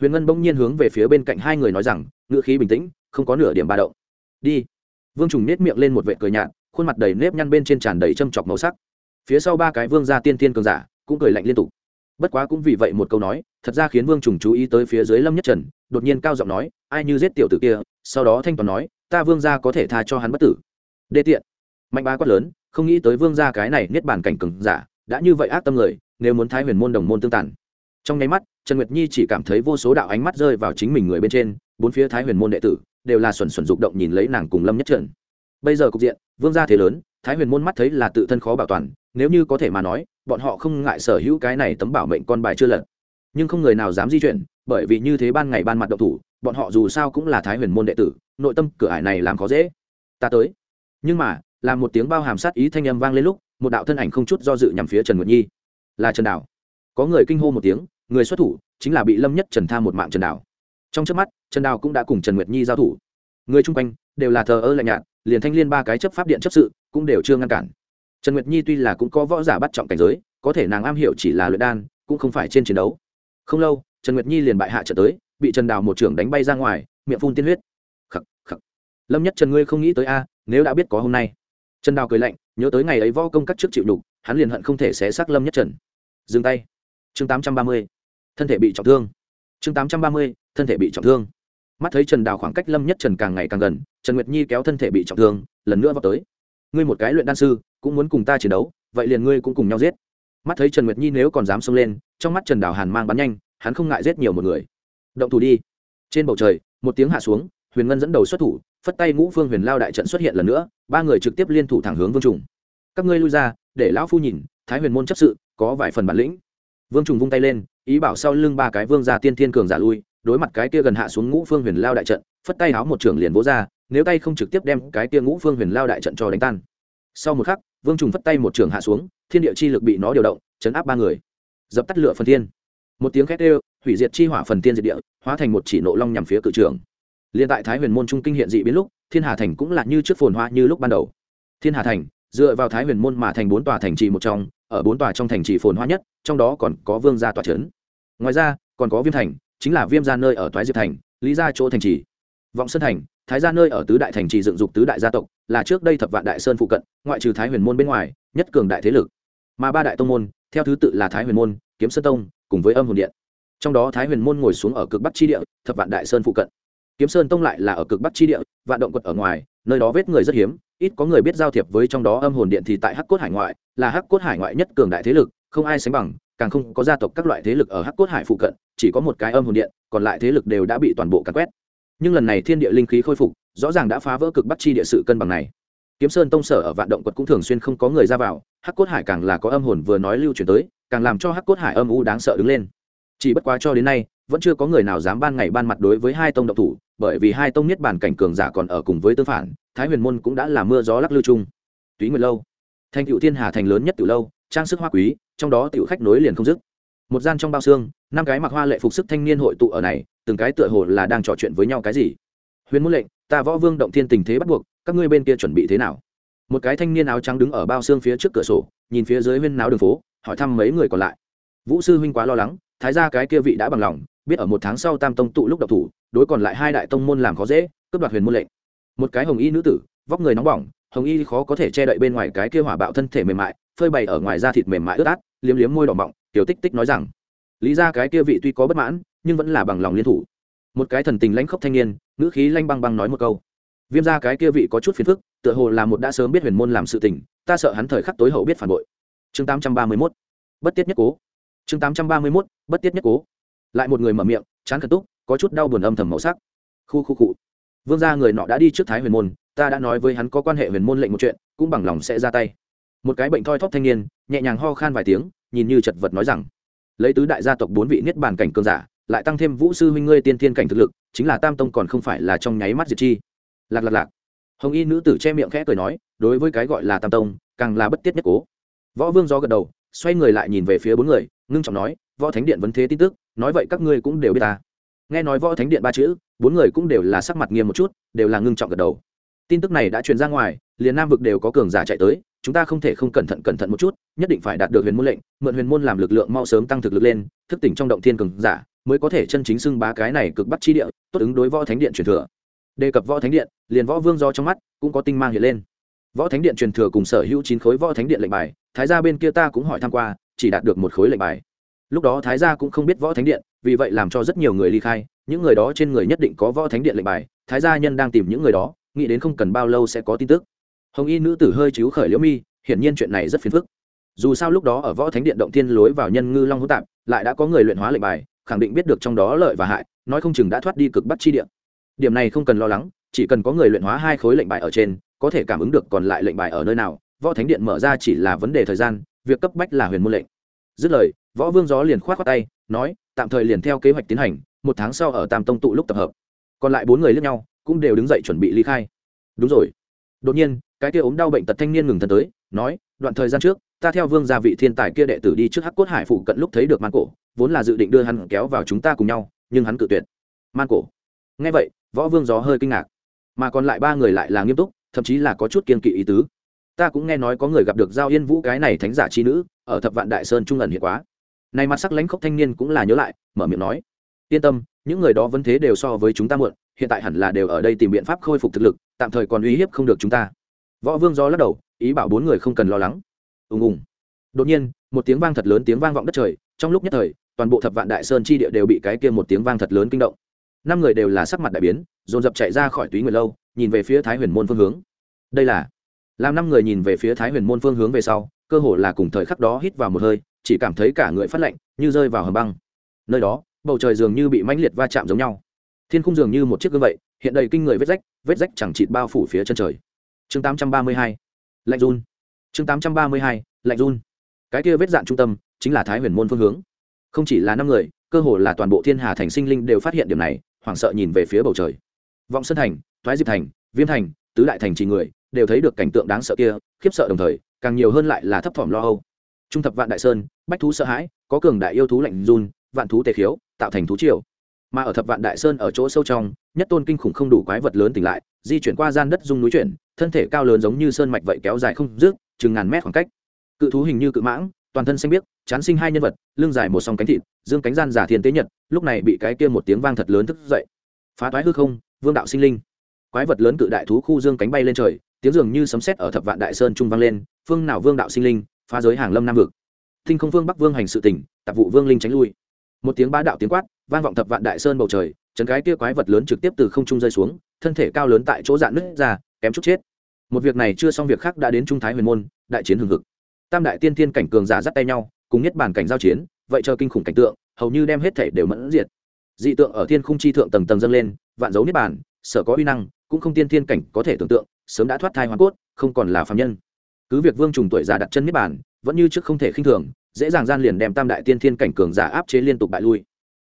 Huyền ngân bỗng nhiên hướng về phía bên cạnh hai người nói rằng ngựa khí bình tĩnh, không có nửa điểm ba động. Đi. Vương trùng nết miệng lên một vệ cười nhạt, khuôn mặt đầy nếp nhăn bên trên tràn đầy châm chọc màu sắc phía sau ba cái vương gia tiên tiên cường giả cũng cười lạnh liên tục. Bất quá cũng vì vậy một câu nói, thật ra khiến vương trùng chú ý tới phía dưới lâm nhất trần, đột nhiên cao giọng nói, ai như giết tiểu tử kia? Sau đó thanh toàn nói, ta vương gia có thể tha cho hắn bất tử. Đê tiện. Mạnh ba quát lớn, không nghĩ tới vương gia cái này niết bản cảnh cường giả, đã như vậy ác tâm người, nếu muốn thái huyền môn đồng môn tương tàn. Trong nháy mắt, trần nguyệt nhi chỉ cảm thấy vô số đạo ánh mắt rơi vào chính mình người bên trên, bốn phía thái huyền môn đệ tử đều là xuẩn xuẩn rụng động nhìn lấy nàng cùng lâm nhất trần. Bây giờ cục diện, vương gia thế lớn, thái huyền môn mắt thấy là tự thân khó bảo toàn nếu như có thể mà nói, bọn họ không ngại sở hữu cái này tấm bảo mệnh con bài chưa lật. Nhưng không người nào dám di chuyển, bởi vì như thế ban ngày ban mặt động thủ, bọn họ dù sao cũng là thái huyền môn đệ tử, nội tâm cửa ải này làm khó dễ. Ta tới. Nhưng mà, làm một tiếng bao hàm sát ý thanh âm vang lên lúc, một đạo thân ảnh không chút do dự nhằm phía trần nguyệt nhi. Là trần đào. có người kinh hô một tiếng, người xuất thủ, chính là bị lâm nhất trần tha một mạng trần đào. trong chớp mắt, trần đào cũng đã cùng trần nguyệt nhi giao thủ. Người chung quanh, đều là thờ ơ lạnh nhạt, liền thanh liên ba cái chấp pháp điện chấp sự, cũng đều chưa ngăn cản trần nguyệt nhi tuy là cũng có võ giả bắt trọng cảnh giới, có thể nàng am hiểu chỉ là luyện đan, cũng không phải trên chiến đấu. Không lâu, trần nguyệt nhi liền bại hạ trở tới, bị trần đào một trưởng đánh bay ra ngoài, miệng phun tiên huyết. Khắc khắc. Lâm nhất trần ngươi không nghĩ tới a, nếu đã biết có hôm nay. Trần đào cười lạnh, nhớ tới ngày ấy võ công các trước chịu đục hắn liền hận không thể xé xác lâm nhất trần. Dừng tay. Chương tám trăm ba mươi. Thân thể bị trọng thương. Chương tám trăm ba mươi. Thân thể bị trọng thương. Mắt thấy trần đào khoảng cách lâm nhất trần càng ngày càng gần, trần nguyệt nhi kéo thân thể bị trọng thương, lần nữa vào tới. Ngươi một cái luyện đan sư cũng muốn cùng ta chiến đấu, vậy liền ngươi cũng cùng nhau giết. Mắt thấy trần nguyệt nhi nếu còn dám xông lên, trong mắt trần đảo hàn mang bắn nhanh, hắn không ngại giết nhiều một người. Động thủ đi. Trên bầu trời, một tiếng hạ xuống, huyền ngân dẫn đầu xuất thủ, phất tay ngũ phương huyền lao đại trận xuất hiện lần nữa, ba người trực tiếp liên thủ thẳng hướng vương trùng. Các ngươi lui ra, để lão phu nhìn, thái huyền môn chấp sự, có vài phần bản lĩnh. Vương trùng vung tay lên, ý bảo sau lưng ba cái vương gia tiên thiên cường giả lui, đối mặt cái kia gần hạ xuống ngũ phương huyền lao đại trận, phất tay háo một trưởng liền vỗ ra, nếu tay không trực tiếp đem cái kia ngũ phương huyền lao đại trận cho đánh tan. Sau một khắc vương trùng phất tay một trường hạ xuống, thiên địa chi lực bị nó điều động, chấn áp ba người. Dập tắt lửa phần thiên. Một tiếng khét đều hủy diệt chi hỏa phần tiên diệt địa, hóa thành một chỉ nộ long nhằm phía cự trường. Liên tại thái huyền môn trung kinh hiện dị biến lúc, thiên hà thành cũng là như trước phồn hoa như lúc ban đầu. Thiên hà thành, dựa vào thái huyền môn mà thành bốn tòa thành trì một trong, ở bốn tòa trong thành trì phồn hoa nhất, trong đó còn có vương gia tòa trấn. Ngoài ra, còn có viêm thành, chính là viêm gia nơi ở toái diệp thành, lý gia chỗ thành trì vọng sơn thành, thái gia nơi ở tứ đại thành trì dựng dục tứ đại gia tộc, là trước đây thập vạn đại sơn phụ cận, ngoại trừ thái huyền môn bên ngoài, nhất cường đại thế lực. Mà ba đại tông môn, theo thứ tự là thái huyền môn, kiếm sơn tông, cùng với âm hồn điện. Trong đó thái huyền môn ngồi xuống ở cực bắc tri địa, thập vạn đại sơn phụ cận. Kiếm sơn tông lại là ở cực bắc tri địa, vạn động quật ở ngoài, nơi đó vết người rất hiếm, ít có người biết giao thiệp với trong đó âm hồn điện thì tại hắc cốt hải ngoại, là hắc cốt hải ngoại nhất cường đại thế lực, không ai sánh bằng, càng không có gia tộc các loại thế lực ở hắc cốt hải phụ cận, chỉ có một cái âm hồn điện, còn lại thế lực đều đã bị toàn bộ càn quét nhưng lần này thiên địa linh khí khôi phục, rõ ràng đã phá vỡ cực bắt chi địa sự cân bằng này. Kiếm sơn tông sở ở vạn động quật cũng thường xuyên không có người ra vào, hắc cốt hải càng là có âm hồn vừa nói lưu chuyển tới, càng làm cho hắc cốt hải âm u đáng sợ đứng lên. Chỉ bất quá cho đến nay, vẫn chưa có người nào dám ban ngày ban mặt đối với hai tông độc thủ, bởi vì hai tông nhất bản cảnh cường giả còn ở cùng với tương phản, thái huyền môn cũng đã là mưa gió lắc lư chung. Túy nguyệt lâu. Thành cựu thiên hà thành lớn nhất tiểu lâu, trang sức hoa quý, trong đó tiểu khách nối liền không dứt một gian trong bao xương, năm cái mặc hoa lệ phục sức thanh niên hội tụ ở này, từng cái tựa hồ là đang trò chuyện với nhau cái gì. Huyền muốn lệnh, ta võ vương động thiên tình thế bắt buộc, các ngươi bên kia chuẩn bị thế nào? Một cái thanh niên áo trắng đứng ở bao xương phía trước cửa sổ, nhìn phía dưới huyên náo đường phố, hỏi thăm mấy người còn lại. Vũ sư huynh quá lo lắng, thái ra cái kia vị đã bằng lòng, biết ở một tháng sau tam tông tụ lúc độc thủ, đối còn lại hai đại tông môn làm khó dễ, cướp đoạt huyền môn lệnh. Một cái hồng y nữ tử, vóc người nóng bỏng, hồng y khó có thể che đậy bên ngoài cái kia hỏa bạo thân thể mềm mại, phơi bày ở ngoài da thịt mềm mại ướt át, liếm liếm môi đỏ mọng tiểu tích tích nói rằng, lý ra cái kia vị tuy có bất mãn, nhưng vẫn là bằng lòng liên thủ. Một cái thần tình lãnh khốc thanh niên, ngữ khí lanh băng băng nói một câu, viêm ra cái kia vị có chút phiền phức, tựa hồ là một đã sớm biết huyền môn làm sự tình, ta sợ hắn thời khắc tối hậu biết phản bội. Chương tám trăm ba mươi mốt, bất tiết nhất cố. Chương tám trăm ba mươi mốt, bất tiết nhất cố. Lại một người mở miệng, chán khẩn túc, có chút đau buồn âm thầm màu sắc. Khu khu cụ vương gia người nọ đã đi trước thái huyền môn, ta đã nói với hắn có quan hệ huyền môn lệnh một chuyện, cũng bằng lòng sẽ ra tay. Một cái bệnh thoi thóp thanh niên, nhẹ nhàng ho khan vài tiếng nhìn như chật vật nói rằng, lấy tứ đại gia tộc bốn vị niết bàn cảnh cương giả, lại tăng thêm vũ sư huynh ngươi tiên thiên cảnh thực lực, chính là tam tông còn không phải là trong nháy mắt diệt chi. Lạc lạc lạc. Hồng y nữ tử che miệng khẽ cười nói, đối với cái gọi là tam tông, càng là bất tiết nhất cố. Võ vương gió gật đầu, xoay người lại nhìn về phía bốn người, ngưng trọng nói, võ thánh điện vấn thế tin tức, nói vậy các ngươi cũng đều biết ta. Nghe nói võ thánh điện ba chữ, bốn người cũng đều là sắc mặt nghiêm một chút, đều là ngưng trọng gật đầu. Tin tức này đã truyền ra ngoài, liền nam vực đều có cường giả chạy tới chúng ta không thể không cẩn thận cẩn thận một chút, nhất định phải đạt được huyền môn lệnh, mượn huyền môn làm lực lượng mau sớm tăng thực lực lên, thức tỉnh trong động thiên cường giả, mới có thể chân chính xưng bá cái này cực bắt chi địa, tốt ứng đối võ thánh điện truyền thừa. Đề cập võ thánh điện, liền võ vương do trong mắt, cũng có tinh mang hiện lên. Võ thánh điện truyền thừa cùng sở hữu chín khối võ thánh điện lệnh bài, thái gia bên kia ta cũng hỏi thăm qua, chỉ đạt được một khối lệnh bài. Lúc đó thái gia cũng không biết võ thánh điện, vì vậy làm cho rất nhiều người ly khai, những người đó trên người nhất định có võ thánh điện lệnh bài, thái gia nhân đang tìm những người đó, nghĩ đến không cần bao lâu sẽ có tin tức hồng y nữ tử hơi chiếu khởi liễu mi, hiển nhiên chuyện này rất phiền phức. Dù sao lúc đó ở võ thánh điện động thiên lối vào nhân ngư long hữu tạp, lại đã có người luyện hóa lệnh bài, khẳng định biết được trong đó lợi và hại, nói không chừng đã thoát đi cực bắt chi điện điểm này không cần lo lắng, chỉ cần có người luyện hóa hai khối lệnh bài ở trên, có thể cảm ứng được còn lại lệnh bài ở nơi nào, võ thánh điện mở ra chỉ là vấn đề thời gian, việc cấp bách là huyền môn lệnh. Dứt lời, võ vương gió liền khoát h tay, nói, tạm thời liền theo kế hoạch tiến hành, một tháng sau ở tam tông tụ lúc tập hợp. Còn lại bốn người lướt nhau cũng đều đứng dậy chuẩn bị ly khai. Đúng rồi đột nhiên, cái kia ốm đau bệnh tật thanh niên ngừng thần tới, nói, đoạn thời gian trước, ta theo vương gia vị thiên tài kia đệ tử đi trước hắc cốt hải phụ cận lúc thấy được man cổ, vốn là dự định đưa hắn kéo vào chúng ta cùng nhau, nhưng hắn cự tuyệt. Man cổ. Nghe vậy, võ vương gió hơi kinh ngạc. Mà còn lại ba người lại là nghiêm túc, thậm chí là có chút kiên kỵ ý tứ. Ta cũng nghe nói có người gặp được giao yên vũ cái này thánh giả chi nữ, ở thập vạn đại sơn trung ẩn hiện quá. Này mặt sắc lãnh khốc thanh niên cũng là nhớ lại, mở miệng nói, yên tâm, những người đó vẫn thế đều so với chúng ta muộn hiện tại hẳn là đều ở đây tìm biện pháp khôi phục thực lực, tạm thời còn uy hiếp không được chúng ta. Võ vương do lắc đầu, ý bảo bốn người không cần lo lắng. Ùng ùng. Đột nhiên, một tiếng vang thật lớn tiếng vang vọng đất trời, trong lúc nhất thời, toàn bộ thập vạn đại sơn chi địa đều bị cái kia một tiếng vang thật lớn kinh động. Năm người đều là sắc mặt đại biến, dồn dập chạy ra khỏi túy người lâu, nhìn về phía thái huyền môn phương hướng. Đây là làm năm người nhìn về phía thái huyền môn phương hướng về sau, cơ hồ là cùng thời khắc đó hít vào một hơi, chỉ cảm thấy cả người phát lạnh, như rơi vào hầm băng. Nơi đó, bầu trời dường như bị mãnh liệt va chạm giống nhau thiên khung dường như một chiếc gương vậy, hiện đầy kinh người vết rách vết rách chẳng chịt bao phủ phía chân trời. Chương tám trăm ba mươi hai, lạnh run. Chương tám trăm ba mươi hai, lạnh run. Cái kia vết dạn trung tâm chính là thái huyền môn phương hướng. Không chỉ là năm người, cơ hồ là toàn bộ thiên hà thành sinh linh đều phát hiện điểm này, hoảng sợ nhìn về phía bầu trời. Vọng sơn thành thoái diệp thành, viêm thành, tứ đại thành trì người, đều thấy được cảnh tượng đáng sợ kia, khiếp sợ đồng thời, càng nhiều hơn lại là thấp thỏm lo âu. Trung thập vạn đại sơn, bách thú sợ hãi, có cường đại yêu thú lạnh run, vạn thú tề khiếu, tạo thành thú triều mà ở thập vạn đại sơn ở chỗ sâu trong, nhất tôn kinh khủng không đủ quái vật lớn tỉnh lại, di chuyển qua gian đất dung núi chuyển, thân thể cao lớn giống như sơn mạch vậy kéo dài không dứt, chừng ngàn mét khoảng cách. Cự thú hình như cự mãng, toàn thân xanh biếc, chán sinh hai nhân vật, lưng dài một song cánh thịt, dương cánh gian giả thiên tế nhật, lúc này bị cái kia một tiếng vang thật lớn thức dậy. Phá toái hư không, vương đạo sinh linh. Quái vật lớn cự đại thú khu dương cánh bay lên trời, tiếng dường như sấm sét ở thập vạn đại sơn trung vang lên, phương nào vương đạo sinh linh, phá giới hàng lâm nam vực. Thinh không vương bắc vương hành sự tỉnh, tạp vụ vương linh tránh lui. Một tiếng ba đạo tiếng quát vang vọng thập vạn đại sơn bầu trời, chấn cái kia quái vật lớn trực tiếp từ không trung rơi xuống, thân thể cao lớn tại chỗ dạn nứt ra, kém chút chết. Một việc này chưa xong việc khác đã đến trung thái huyền môn, đại chiến hừng hực. Tam đại tiên thiên cảnh cường giả dắt tay nhau, cùng nhất bản cảnh giao chiến, vậy chờ kinh khủng cảnh tượng, hầu như đem hết thể đều mẫn diệt. Dị tượng ở thiên khung chi thượng tầng tầng dâng lên, vạn dấu niết bản sở có uy năng, cũng không tiên thiên cảnh có thể tưởng tượng, sớm đã thoát thai hoàn cốt, không còn là phạm nhân. Cứ việc vương trùng tuổi già đặt chân niết bản vẫn như trước không thể khinh thường, dễ dàng gian liền đem tam đại tiên thiên cảnh cường giả áp chế liên tục bại lui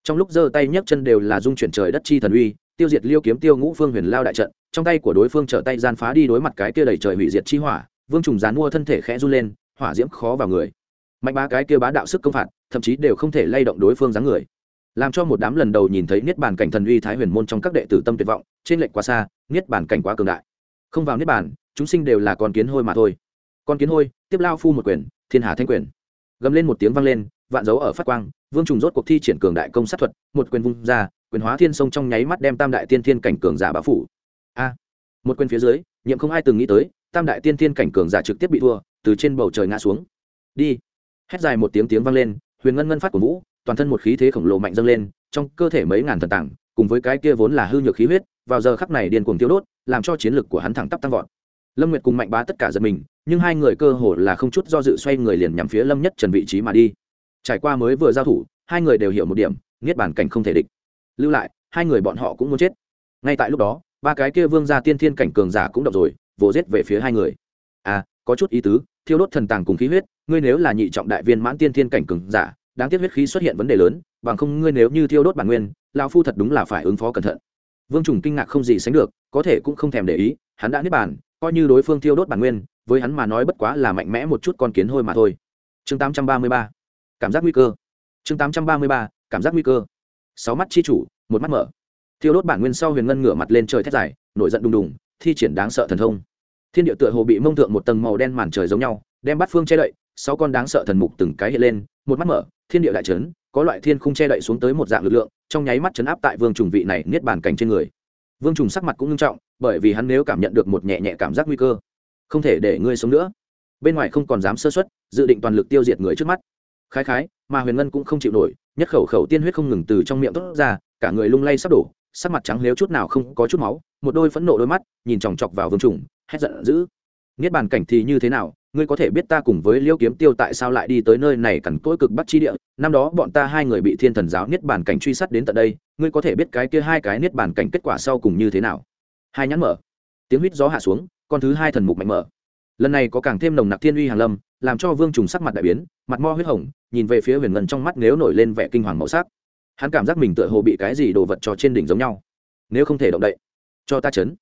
trong lúc giơ tay nhấc chân đều là dung chuyển trời đất chi thần uy, tiêu diệt liêu kiếm tiêu ngũ phương huyền lao đại trận, trong tay của đối phương trở tay gian phá đi đối mặt cái kia đầy trời hủy diệt chi hỏa, vương trùng gián mua thân thể khẽ run lên, hỏa diễm khó vào người. Mạnh bá cái kia bá đạo sức công phạt, thậm chí đều không thể lay động đối phương dáng người. Làm cho một đám lần đầu nhìn thấy niết bàn cảnh thần uy thái huyền môn trong các đệ tử tâm tuyệt vọng, trên lệnh quá xa, niết bàn cảnh quá cường đại. Không vào niết bàn, chúng sinh đều là con kiến hôi mà thôi. Con kiến hôi, tiếp lao phu một quyền, thiên hà thanh quyền. Gầm lên một tiếng vang lên vạn dấu ở phát quang, vương trùng rốt cuộc thi triển cường đại công sát thuật, một quyền vung ra, quyền hóa thiên sông trong nháy mắt đem tam đại tiên thiên cảnh cường giả báo phủ. A, một quyền phía dưới, nhiệm không ai từng nghĩ tới, tam đại tiên thiên cảnh cường giả trực tiếp bị thua, từ trên bầu trời ngã xuống. Đi. Hét dài một tiếng tiếng vang lên, huyền ngân ngân phát của vũ, toàn thân một khí thế khổng lồ mạnh dâng lên, trong cơ thể mấy ngàn thần tảng, cùng với cái kia vốn là hư nhược khí huyết, vào giờ khắc này điên cuồng tiêu đốt, làm cho chiến lực của hắn thẳng tắp tăng vọt. Lâm nguyệt cùng mạnh bá tất cả giật mình, nhưng hai người cơ hồ là không chút do dự xoay người liền nhắm phía lâm nhất trần vị trí mà đi trải qua mới vừa giao thủ, hai người đều hiểu một điểm, niết bàn cảnh không thể địch. Lưu lại, hai người bọn họ cũng muốn chết. Ngay tại lúc đó, ba cái kia vương gia tiên thiên cảnh cường giả cũng đ ộ n g rồi, vồ rết về phía hai người. À có chút ý tứ, thiêu đốt thần tàng cùng khí huyết, ngươi nếu là nhị trọng đại viên mãn tiên thiên cảnh cường giả, đáng tiếc huyết khí xuất hiện vấn đề lớn, bằng không ngươi nếu như thiêu đốt bản nguyên lao phu thật đúng là phải ứng phó cẩn thận. Vương trùng kinh ngạc không gì sánh được, có thể cũng không thèm để ý, hắn đã niết bàn, coi như đối phương thiêu đốt bản nguyên, với hắn mà nói bất quá là mạnh mẽ một chút con kiến hôi mà thôi. Chương tám trăm ba mươi ba cảm giác nguy cơ. Chương tám trăm ba mươi ba, cảm giác nguy cơ. Sáu mắt chi chủ, một mắt mở. Thiêu đốt bản nguyên sau huyền ngân ngửa mặt lên trời thét dài, nổi giận đùng đùng, thi triển đáng sợ thần thông. Thiên địa tựa hồ bị mông thượng một tầng màu đen màn trời giống nhau, đem bắt phương che đậy, sáu con đáng sợ thần mục từng cái hiện lên, một mắt mở, thiên địa đại trấn có loại thiên không che đậy xuống tới một dạng lực lượng, trong nháy mắt chấn áp tại vương trùng vị này niết bàn cảnh trên người. Vương trùng sắc mặt cũng nghiêm trọng, bởi vì hắn nếu cảm nhận được một nhẹ nhẹ cảm giác nguy cơ, không thể để ngươi sống nữa. Bên ngoài không còn dám sơ xuất dự định toàn lực tiêu diệt người trước mắt khái khái, mà huyền ngân cũng không chịu nổi, nhất khẩu khẩu tiên huyết không ngừng từ trong miệng tốt ra, cả người lung lay sắp đổ, sắc mặt trắng nếu chút nào không có chút máu, một đôi phẫn nộ đôi mắt, nhìn chòng chọc vào vương trùng, hét giận dữ. Niết bàn cảnh thì như thế nào, ngươi có thể biết ta cùng với liễu kiếm tiêu tại sao lại đi tới nơi này cằn cỗi cực bắt chi địa, năm đó bọn ta hai người bị thiên thần giáo niết bàn cảnh truy sát đến tận đây, ngươi có thể biết cái kia hai cái niết bàn cảnh kết quả sau cùng như thế nào? Hai nhãn mở. Tiếng huýt gió hạ xuống, con thứ hai thần mục mạnh mở lần này có càng thêm nồng nặc thiên uy hàng lâm, làm cho vương trùng sắc mặt đại biến, mặt mo huyết hồng, nhìn về phía huyền ngân trong mắt nếu nổi lên vẻ kinh hoàng màu sắc. Hắn cảm giác mình tựa hồ bị cái gì đồ vật cho trên đỉnh giống nhau. Nếu không thể động đậy, cho ta chấn.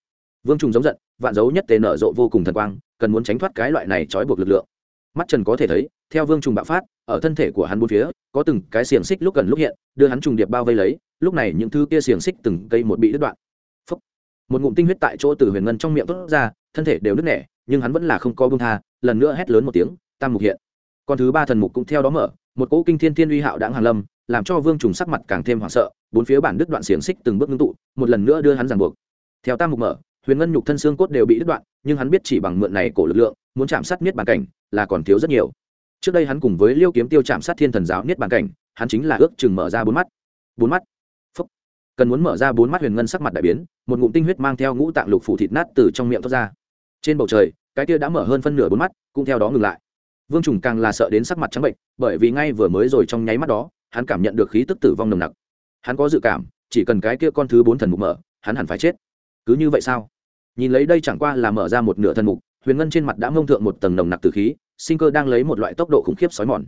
Vương trùng giống giận, vạn dấu nhất tề nở rộ vô cùng thần quang, cần muốn tránh thoát cái loại này trói buộc lực lượng. Mắt trần có thể thấy, theo vương trùng bạo phát, ở thân thể của hắn bốn phía, có từng cái xiềng xích lúc gần lúc hiện, đưa hắn trùng điệp bao vây lấy, lúc này những thứ kia xiềng xích từng cây một bị đứt đoạn. Một ngụm tinh huyết tại chỗ từ huyền ngân trong miệng tốt ra, thân thể đều nứt nẻ nhưng hắn vẫn là không có bưng tha, lần nữa hét lớn một tiếng, tam mục hiện. Con thứ ba thần mục cũng theo đó mở, một cỗ kinh thiên thiên uy hạo đãng hàn lâm, làm cho vương trùng sắc mặt càng thêm hoảng sợ, bốn phía bản đứt đoạn xiềng xích từng bước ngưng tụ, một lần nữa đưa hắn ràng buộc. Theo tam mục mở, huyền ngân nhục thân xương cốt đều bị đứt đoạn, nhưng hắn biết chỉ bằng mượn này cổ lực lượng, muốn chạm sát niết bàn cảnh, là còn thiếu rất nhiều. Trước đây hắn cùng với liêu kiếm tiêu chạm sát thiên thần giáo niết bàn cảnh, hắn chính là ước chừng mở ra bốn mắt. Bốn mắt? Phúc. Cần muốn mở ra bốn mắt huyền ngân sắc mặt đại biến, một ngụm tinh huyết mang theo ngũ tạng lục phủ thịt nát từ trong miệng thoát ra trên bầu trời, cái kia đã mở hơn phân nửa bốn mắt, cũng theo đó ngừng lại. Vương trùng càng là sợ đến sắc mặt trắng bệnh, bởi vì ngay vừa mới rồi trong nháy mắt đó, hắn cảm nhận được khí tức tử vong nồng nặc. Hắn có dự cảm, chỉ cần cái kia con thứ bốn thần mục mở, hắn hẳn phải chết. Cứ như vậy sao? Nhìn lấy đây chẳng qua là mở ra một nửa thần mục, huyền ngân trên mặt đã mông thượng một tầng nồng nặc từ khí, sinh cơ đang lấy một loại tốc độ khủng khiếp xói mòn.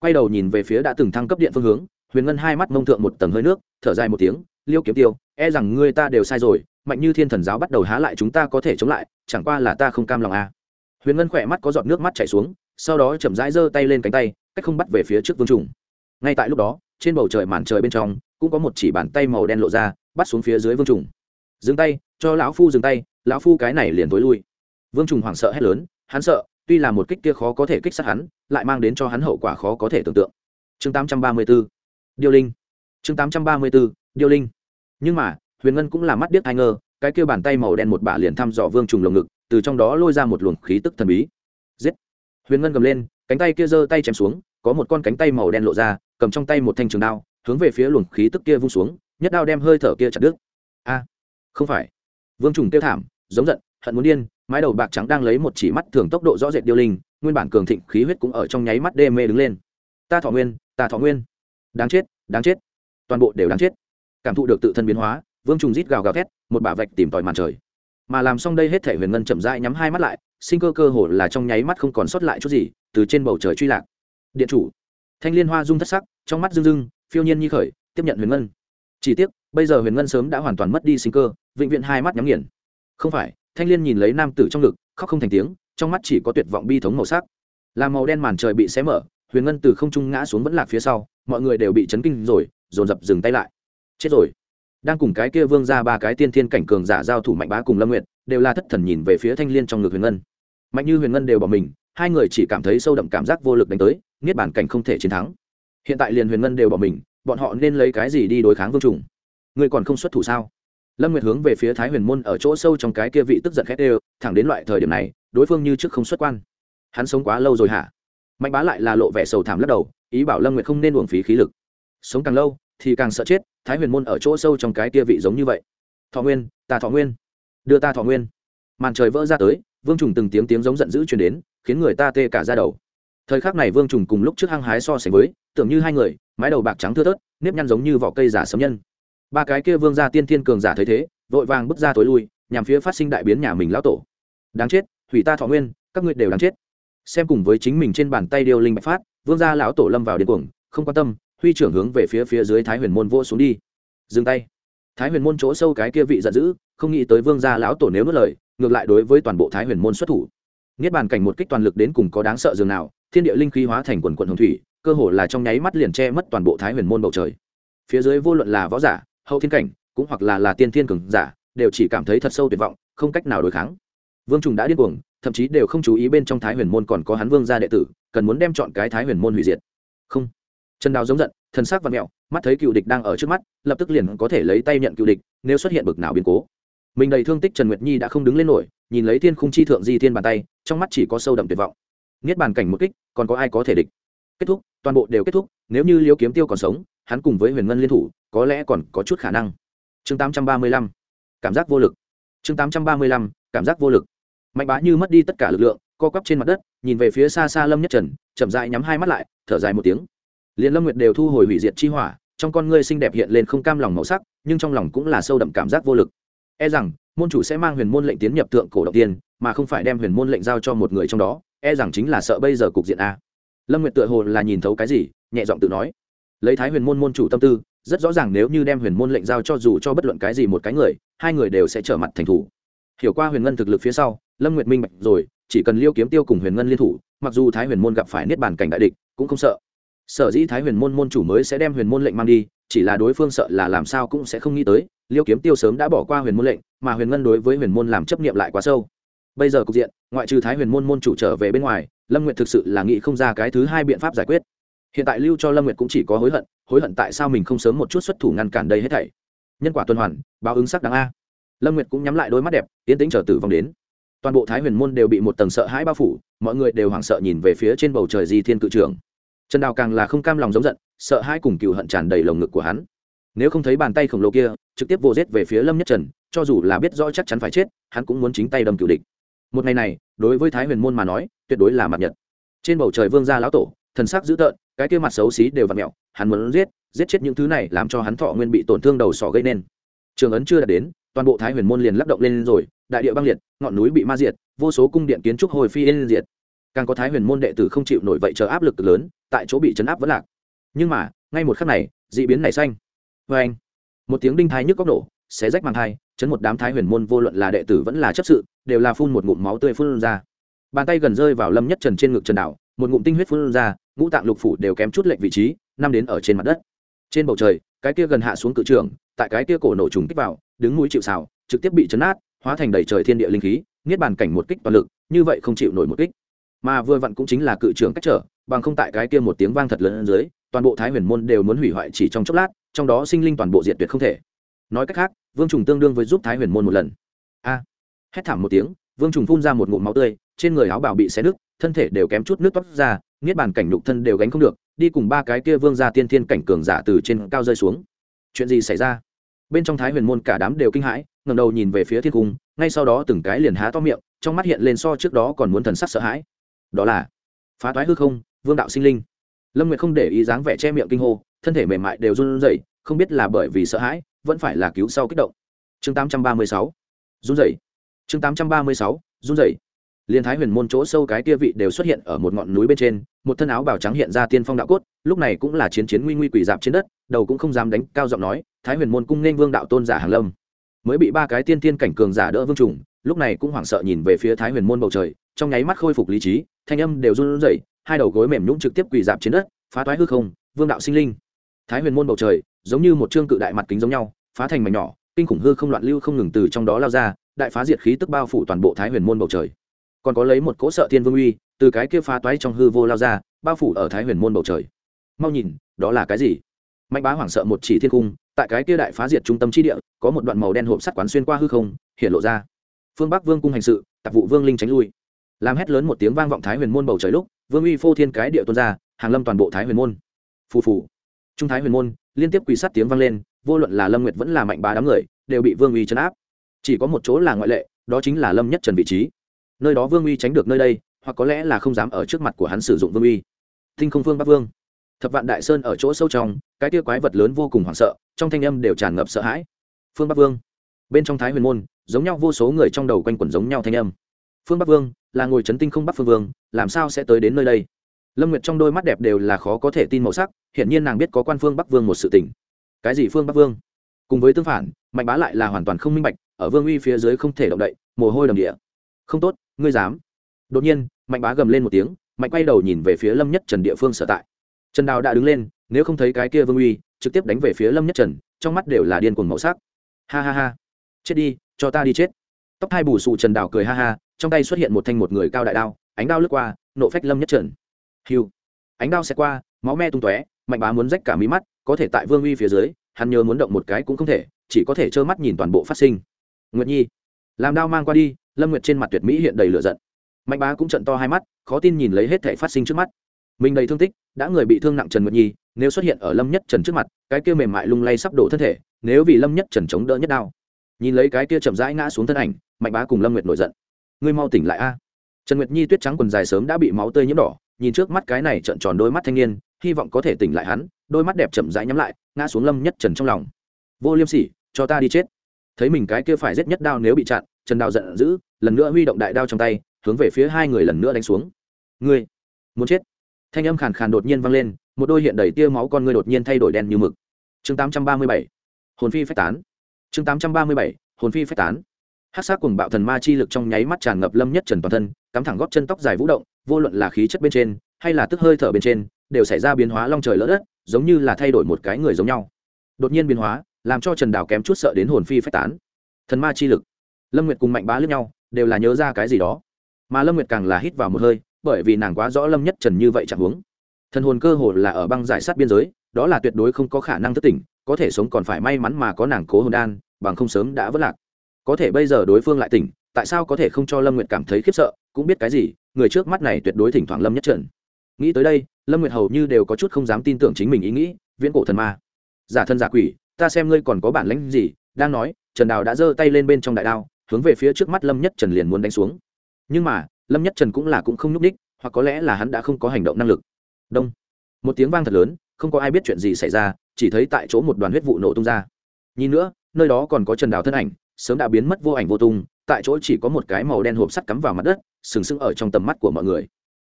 Quay đầu nhìn về phía đã từng thăng cấp điện phương hướng, huyền ngân hai mắt mông thượng một tầng hơi nước, thở dài một tiếng, liêu kiếm tiêu e rằng người ta đều sai rồi mạnh như thiên thần giáo bắt đầu há lại chúng ta có thể chống lại, chẳng qua là ta không cam lòng a à. huyền ngân khỏe mắt có giọt nước mắt chảy xuống, sau đó chậm rãi giơ tay lên cánh tay, cách không bắt về phía trước vương trùng. Ngay tại lúc đó, trên bầu trời màn trời bên trong, cũng có một chỉ bàn tay màu đen lộ ra, bắt xuống phía dưới vương trùng. Dừng tay, cho lão phu dừng tay, lão phu cái này liền tối lui. Vương trùng hoảng sợ hét lớn, hắn sợ, tuy là một kích kia khó có thể kích sát hắn, lại mang đến cho hắn hậu quả khó có thể tưởng tượng. Chương 834 điêu linh. Chương 834 điêu linh. Nhưng mà huyền ngân cũng là mắt điếc ai ngơ cái kêu bàn tay màu đen một bả liền thăm dò vương trùng lồng ngực, từ trong đó lôi ra một luồng khí tức thần bí. Giết! Huyền ngân cầm lên, cánh tay kia giơ tay chém xuống, có một con cánh tay màu đen lộ ra, cầm trong tay một thanh trường đao, hướng về phía luồng khí tức kia vung xuống, nhất đao đem hơi thở kia chặt đứt. A! Không phải. Vương trùng tiêu thảm, giống giận, hận muốn điên, mái đầu bạc trắng đang lấy một chỉ mắt thường tốc độ rõ rệt điêu linh, nguyên bản cường thịnh khí huyết cũng ở trong nháy mắt đê mê đứng lên. Ta thọ nguyên, ta thọ nguyên. Đáng chết đáng chết. Toàn bộ đều đáng chết. Cảm thụ được tự thân biến hóa vương trùng rít gào gào thét, một bả vạch tìm tòi màn trời. Mà làm xong đây hết thể huyền ngân chậm rãi nhắm hai mắt lại, sinh cơ cơ hồ là trong nháy mắt không còn sót lại chút gì, từ trên bầu trời truy lạc. Điện chủ. Thanh liên hoa rung thất sắc, trong mắt rưng rưng, phiêu nhiên như khởi, tiếp nhận huyền ngân. Chỉ tiếc, bây giờ huyền ngân sớm đã hoàn toàn mất đi sinh cơ, vĩnh viện hai mắt nhắm nghiền. Không phải, thanh liên nhìn lấy nam tử trong ngực, khóc không thành tiếng, trong mắt chỉ có tuyệt vọng bi thống màu sắc. Là màu đen màn trời bị xé mở, huyền ngân từ không trung ngã xuống vẫn lạc phía sau, mọi người đều bị chấn kinh rồi, dồn dập dừng tay lại. Chết rồi đang cùng cái kia vương ra ba cái tiên thiên cảnh cường giả giao thủ mạnh bá cùng lâm nguyệt, đều là thất thần nhìn về phía thanh l i ê n trong ngực huyền ngân. Mạnh như huyền ngân đều bỏ mình, hai người chỉ cảm thấy sâu đậm cảm giác vô lực đánh tới, niết bản cảnh không thể chiến thắng. Hiện tại liền huyền ngân đều bỏ mình, bọn họ nên lấy cái gì đi đối kháng vương trùng? Người còn không xuất thủ sao? Lâm nguyệt hướng về phía thái huyền môn ở chỗ sâu trong cái kia vị tức giận khét đều, thẳng đến loại thời điểm này, đối phương như trước không xuất quan. Hắn sống quá lâu rồi hả? Mạnh bá lại là lộ vẻ sầu thảm lắc đầu, ý bảo lâm nguyệt không nên uổng phí khí lực. Sống càng lâu thì càng sợ chết, thái huyền môn ở chỗ sâu trong cái kia vị giống như vậy. Thọ nguyên, ta thọ nguyên. Đưa ta thọ nguyên. Màn trời vỡ ra tới, vương trùng từng tiếng tiếng giống giận dữ chuyển đến, khiến người ta tê cả ra đầu. Thời khắc này vương trùng cùng lúc trước hăng hái so sánh với, tưởng như hai người, mái đầu bạc trắng thưa thớt, nếp nhăn giống như vỏ cây giả sấm nhân. Ba cái kia vương gia tiên thiên cường giả thấy thế, vội vàng bước ra tối lui, nhằm phía phát sinh đại biến nhà mình lão tổ. Đáng chết, hủy ta thọ nguyên, các ngươi đều đáng chết. Xem cùng với chính mình trên bàn tay điêu linh bạch phát, vương gia lão tổ lâm vào điên cuồng, không quan tâm huy trưởng hướng về phía phía dưới thái huyền môn vô xuống đi. Dừng tay. Thái huyền môn chỗ sâu cái kia vị giận dữ, không nghĩ tới vương gia lão tổ nếu nuốt lời, ngược lại đối với toàn bộ thái huyền môn xuất thủ. Niết bàn cảnh một kích toàn lực đến cùng có đáng sợ dường nào, thiên địa linh khí hóa thành quần quần hồng thủy, cơ hồ là trong nháy mắt liền che mất toàn bộ thái huyền môn bầu trời. Phía dưới vô luận là võ giả, hậu thiên cảnh, cũng hoặc là là tiên thiên cường giả, đều chỉ cảm thấy thật sâu tuyệt vọng, không cách nào đối kháng. Vương trùng đã điên cuồng, thậm chí đều không chú ý bên trong thái huyền môn còn có hắn vương gia đệ tử, cần muốn đem chọn cái thái huyền môn hủy diệt. Không trần đào giống giận, thần sắc và mẹo, mắt thấy cựu địch đang ở trước mắt, lập tức liền có thể lấy tay nhận cựu địch, nếu xuất hiện bực nào biến cố. Mình đầy thương tích trần nguyệt nhi đã không đứng lên nổi, nhìn lấy thiên khung chi thượng di thiên bàn tay, trong mắt chỉ có sâu đậm tuyệt vọng. Niết bàn cảnh một kích, còn có ai có thể địch? Kết thúc, toàn bộ đều kết thúc, nếu như liễu kiếm tiêu còn sống, hắn cùng với huyền ngân liên thủ, có lẽ còn có chút khả năng. Chương tám trăm ba mươi lăm, cảm giác vô lực. Chương tám trăm ba mươi lăm, cảm giác vô lực. Mạnh bá như mất đi tất cả lực lượng, co quắp trên mặt đất, nhìn về phía xa xa lâm nhất trần, chậm rãi nhắm hai mắt lại, thở dài một tiếng liền lâm nguyệt đều thu hồi hủy diệt chi hỏa, trong con ngươi xinh đẹp hiện lên không cam lòng màu sắc, nhưng trong lòng cũng là sâu đậm cảm giác vô lực. E rằng, môn chủ sẽ mang huyền môn lệnh tiến nhập tượng cổ đầu tiên, mà không phải đem huyền môn lệnh giao cho một người trong đó e rằng chính là sợ bây giờ cục diện a. Lâm nguyệt tựa hồ là nhìn thấu cái gì, nhẹ giọng tự nói. Lấy thái huyền môn môn chủ tâm tư, rất rõ ràng nếu như đem huyền môn lệnh giao cho dù cho bất luận cái gì một cái người, hai người đều sẽ trở mặt thành thủ. Hiểu qua huyền ngân thực lực phía sau, lâm nguyệt minh bạch rồi, chỉ cần liêu kiếm tiêu cùng huyền ngân liên thủ, mặc dù thái huyền môn gặp phải niết bàn cảnh đại địch, cũng không sợ sở dĩ thái huyền môn môn chủ mới sẽ đem huyền môn lệnh mang đi, chỉ là đối phương sợ là làm sao cũng sẽ không nghĩ tới, liêu kiếm tiêu sớm đã bỏ qua huyền môn lệnh, mà huyền ngân đối với huyền môn làm chấp nghiệm lại quá sâu. Bây giờ cục diện, ngoại trừ thái huyền môn môn chủ trở về bên ngoài, lâm nguyệt thực sự là nghĩ không ra cái thứ hai biện pháp giải quyết. Hiện tại lưu cho lâm nguyệt cũng chỉ có hối hận hối hận tại sao mình không sớm một chút xuất thủ ngăn cản đây hết thảy. Nhân quả tuần hoàn, báo ứng sắc đáng a. Lâm nguyệt cũng nhắm lại đôi mắt đẹp, tiến tính chờ tử vong đến. Toàn bộ thái huyền môn đều bị một tầng sợ hãi bao phủ, mọi người đều hoảng sợ nhìn về phía trên bầu trời di thiên cự trường trần đào càng là không cam lòng giống giận, sợ hai cùng cựu hận tràn đầy lồng ngực của hắn. Nếu không thấy bàn tay khổng lồ kia, trực tiếp vô rết về phía lâm nhất trần, cho dù là biết rõ chắc chắn phải chết, hắn cũng muốn chính tay đâm cựu địch. Một ngày này, đối với thái huyền môn mà nói, tuyệt đối là mặt nhật. Trên bầu trời vương gia lão tổ, thần sắc dữ tợn, cái kia mặt xấu xí đều v ặ mẹo, hắn muốn giết giết chết những thứ này làm cho hắn thọ nguyên bị tổn thương đầu sỏ gây nên. Trường ấn chưa đạt đến, toàn bộ thái huyền môn liền lắc động lên rồi, đại địa băng liệt, ngọn núi bị ma diệt, vô số cung điện kiến trúc hồi phi lên diệt càng có thái huyền môn đệ tử không chịu nổi vậy chờ áp lực lớn, tại chỗ bị chấn áp vẫn lạc. Nhưng mà, ngay một khắc này d ị biến này xanh. Vê anh, một tiếng đinh thái nhức góc nổ, xé rách màng thai, chấn một đám thái huyền môn vô luận là đệ tử vẫn là chấp sự, đều là phun một ngụm máu tươi phun ra. Bàn tay gần rơi vào lâm nhất trần trên ngực trần đảo, một ngụm tinh huyết phun ra, ngũ tạng lục phủ đều kém chút lệnh vị trí, năm đến ở trên mặt đất. Trên bầu trời, cái kia gần hạ xuống cự trường, tại cái kia cổ nổ trùng kích vào, đứng núi chịu xào trực tiếp bị chấn át, hóa thành đầy trời thiên địa linh khí, niết bàn cảnh một kích toàn lực, như vậy không chịu nổi một kích mà vừa vặn cũng chính là cự trưởng cách trở, bằng không tại cái kia một tiếng vang thật lớn dưới, toàn bộ thái huyền môn đều muốn hủy hoại chỉ trong chốc lát, trong đó sinh linh toàn bộ diệt tuyệt không thể. Nói cách khác, vương trùng tương đương với giúp thái huyền môn một lần. A! Hét thảm một tiếng, vương trùng phun ra một ngụm máu tươi, trên người áo bảo bị xé nứt, thân thể đều kém chút nước toát ra, niết bàn cảnh nhục thân đều gánh không được, đi cùng ba cái kia vương ra tiên thiên cảnh cường giả từ trên cao rơi xuống. Chuyện gì xảy ra? Bên trong thái huyền môn cả đám đều kinh hãi ngầm đầu nhìn về phía thiên cung, ngay sau đó từng cái liền há to miệng, trong mắt hiện lên so trước đó còn muốn thần sắc sợ hãi đó là phá toái hư không, vương đạo sinh linh. Lâm nguyệt không để ý dáng vẻ che miệng kinh hô, thân thể mềm mại đều run rẩy, không biết là bởi vì sợ hãi, vẫn phải là cứu sau kích động. Chương 836 run rẩy. Chương 836 run rẩy. Liên thái huyền môn chỗ sâu cái tia vị đều xuất hiện ở một ngọn núi bên trên, một thân áo bào trắng hiện ra tiên phong đạo cốt, lúc này cũng là chiến chiến nguy nguy quỷ dạp trên đất, đầu cũng không dám đánh, cao giọng nói, thái huyền môn cung nên vương đạo tôn giả hàng lâm. Mới bị ba cái tiên tiên cảnh cường giả đỡ vương trùng, lúc này cũng hoảng sợ nhìn về phía thái huyền môn bầu trời, trong nháy mắt khôi phục lý trí thanh âm đều run rẩy, hai đầu gối mềm nhũn trực tiếp quỳ dạp trên đất, phá toái hư không, vương đạo sinh linh. Thái huyền môn bầu trời, giống như một trương cự đại mặt kính giống nhau, phá thành mảnh nhỏ, kinh khủng hư không loạn lưu không ngừng từ trong đó lao ra, đại phá diệt khí tức bao phủ toàn bộ thái huyền môn bầu trời. Còn có lấy một cỗ sợ thiên vương uy, từ cái kia phá toái trong hư vô lao ra, bao phủ ở thái huyền môn bầu trời. Mau nhìn, đó là cái gì? Mạnh bá hoảng sợ một chỉ thiên cung, tại cái kia đại phá diệt trung tâm chi địa, có một đoạn màu đen hộp sắt quán xuyên qua hư không, hiện lộ ra. Phương bắc vương cung hành sự, tạp vụ vương linh tránh lui làm hét lớn một tiếng vang vọng thái huyền môn bầu trời lúc, vương uy phô thiên cái địa tuôn ra, hàng lâm toàn bộ thái huyền môn. Phù phù. Trung thái huyền môn, liên tiếp quỳ sát tiếng vang lên, vô luận là lâm nguyệt vẫn là mạnh bá đám người, đều bị vương uy chấn áp. Chỉ có một chỗ là ngoại lệ, đó chính là lâm nhất trần vị trí. Nơi đó vương uy tránh được nơi đây, hoặc có lẽ là không dám ở trước mặt của hắn sử dụng vương uy. Thinh không vương bắc vương. Thập vạn đại sơn ở chỗ sâu trong, cái tia quái vật lớn vô cùng hoảng sợ, trong thanh âm đều tràn ngập sợ hãi. Phương bắc vương. Bên trong thái huyền môn, giống nhau vô số người trong đầu quanh quẩn giống nhau thanh âm phương bắc vương là ngồi chấn tinh không bắc phương vương, làm sao sẽ tới đến nơi đây? Lâm nguyệt trong đôi mắt đẹp đều là khó có thể tin màu sắc, hiển nhiên nàng biết có quan phương bắc vương một sự tình. Cái gì phương bắc vương? Cùng với tương phản, mạnh bá lại là hoàn toàn không minh bạch, ở vương uy phía dưới không thể động đậy, mồ hôi đầm địa. Không tốt, ngươi dám. Đột nhiên, mạnh bá gầm lên một tiếng, mạnh quay đầu nhìn về phía lâm nhất trần địa phương sở tại. Trần đào đã đứng lên, nếu không thấy cái kia vương uy, trực tiếp đánh về phía lâm nhất trần, trong mắt đều là điên cuồng màu sắc. Ha ha ha. Chết đi, cho ta đi chết. Tóc hai bù sụ trần đào cười ha ha trong tay xuất hiện một thanh một người cao đại đao, ánh đao lướt qua, nộ phách lâm nhất trần. Hiu. Ánh đao xẹt qua, máu me tung tóe, mạnh bá muốn rách cả mí mắt, có thể tại vương uy phía dưới, hắn nhớ muốn động một cái cũng không thể, chỉ có thể trơ mắt nhìn toàn bộ phát sinh. Nguyệt nhi. Làm đao mang qua đi, lâm nguyệt trên mặt tuyệt mỹ hiện đầy lửa giận. Mạnh bá cũng trận to hai mắt, khó tin nhìn lấy hết thể phát sinh trước mắt. Mình đầy thương tích, đã người bị thương nặng trần nguyệt nhi, nếu xuất hiện ở lâm nhất trần trước mặt, cái kia mềm mại lung lay sắp đổ thân thể, nếu vì lâm nhất trần chống đỡ nhất đao. Nhìn lấy cái kia chậm rãi ngã xuống thân ảnh, mạnh bá cùng lâm nguyệt nổi giận ngươi mau tỉnh lại a. Trần nguyệt nhi tuyết trắng quần dài sớm đã bị máu tươi nhiễm đỏ nhìn trước mắt cái này trợn tròn đôi mắt thanh niên hy vọng có thể tỉnh lại hắn đôi mắt đẹp chậm rãi nhắm lại ngã xuống lâm nhất trần trong lòng. Vô liêm sỉ cho ta đi chết. Thấy mình cái kia phải giết nhất đao nếu bị chặn trần đào giận dữ lần nữa huy động đại đao trong tay hướng về phía hai người lần nữa đánh xuống. Ngươi muốn chết? Thanh âm khàn khàn đột nhiên vang lên một đôi hiện đầy tia máu con ngươi đột nhiên thay đổi đen như mực. Chương 837, hồn phi phách tán. Chương 837, hồn phi phách tán hát sát cùng bạo thần ma chi lực trong nháy mắt tràn ngập lâm nhất trần toàn thân, cắm thẳng góp chân tóc dài vũ động, vô luận là khí chất bên trên, hay là tức hơi thở bên trên, đều xảy ra biến hóa long trời lỡ đất, giống như là thay đổi một cái người giống nhau. Đột nhiên biến hóa, làm cho trần đào kém chút sợ đến hồn phi phách tán. Thần ma chi lực. Lâm nguyệt cùng mạnh bá lẫn nhau, đều là nhớ ra cái gì đó. Mà lâm nguyệt càng là hít vào một hơi, bởi vì nàng quá rõ lâm nhất trần như vậy chẳng huống. Thần hồn cơ hồ là ở băng giải sát biên giới, đó là tuyệt đối không có khả năng thức tỉnh, có thể sống còn phải may mắn mà có nàng cố hồn đan, bằng không sớm đã vất lạc có thể bây giờ đối phương lại tỉnh, tại sao có thể không cho lâm nguyệt cảm thấy khiếp sợ, cũng biết cái gì, người trước mắt này tuyệt đối thỉnh thoảng lâm nhất trần. Nghĩ tới đây, lâm nguyệt hầu như đều có chút không dám tin tưởng chính mình ý nghĩ, viễn cổ thần ma. Giả thân giả quỷ, ta xem ngươi còn có bản lãnh gì, đang nói, trần đào đã giơ tay lên bên trong đại đao, hướng về phía trước mắt lâm nhất trần liền muốn đánh xuống. Nhưng mà, lâm nhất trần cũng là cũng không nhúc ních hoặc có lẽ là hắn đã không có hành động năng lực. Đông. Một tiếng vang thật lớn, không có ai biết chuyện gì xảy ra, chỉ thấy tại chỗ một đoàn huyết vụ nổ tung ra. Nhìn nữa, nơi đó còn có trần đào thân ảnh sớm đã biến mất vô ảnh vô tung, tại chỗ chỉ có một cái màu đen hộp sắt cắm vào mặt đất, sừng sững ở trong tầm mắt của mọi người.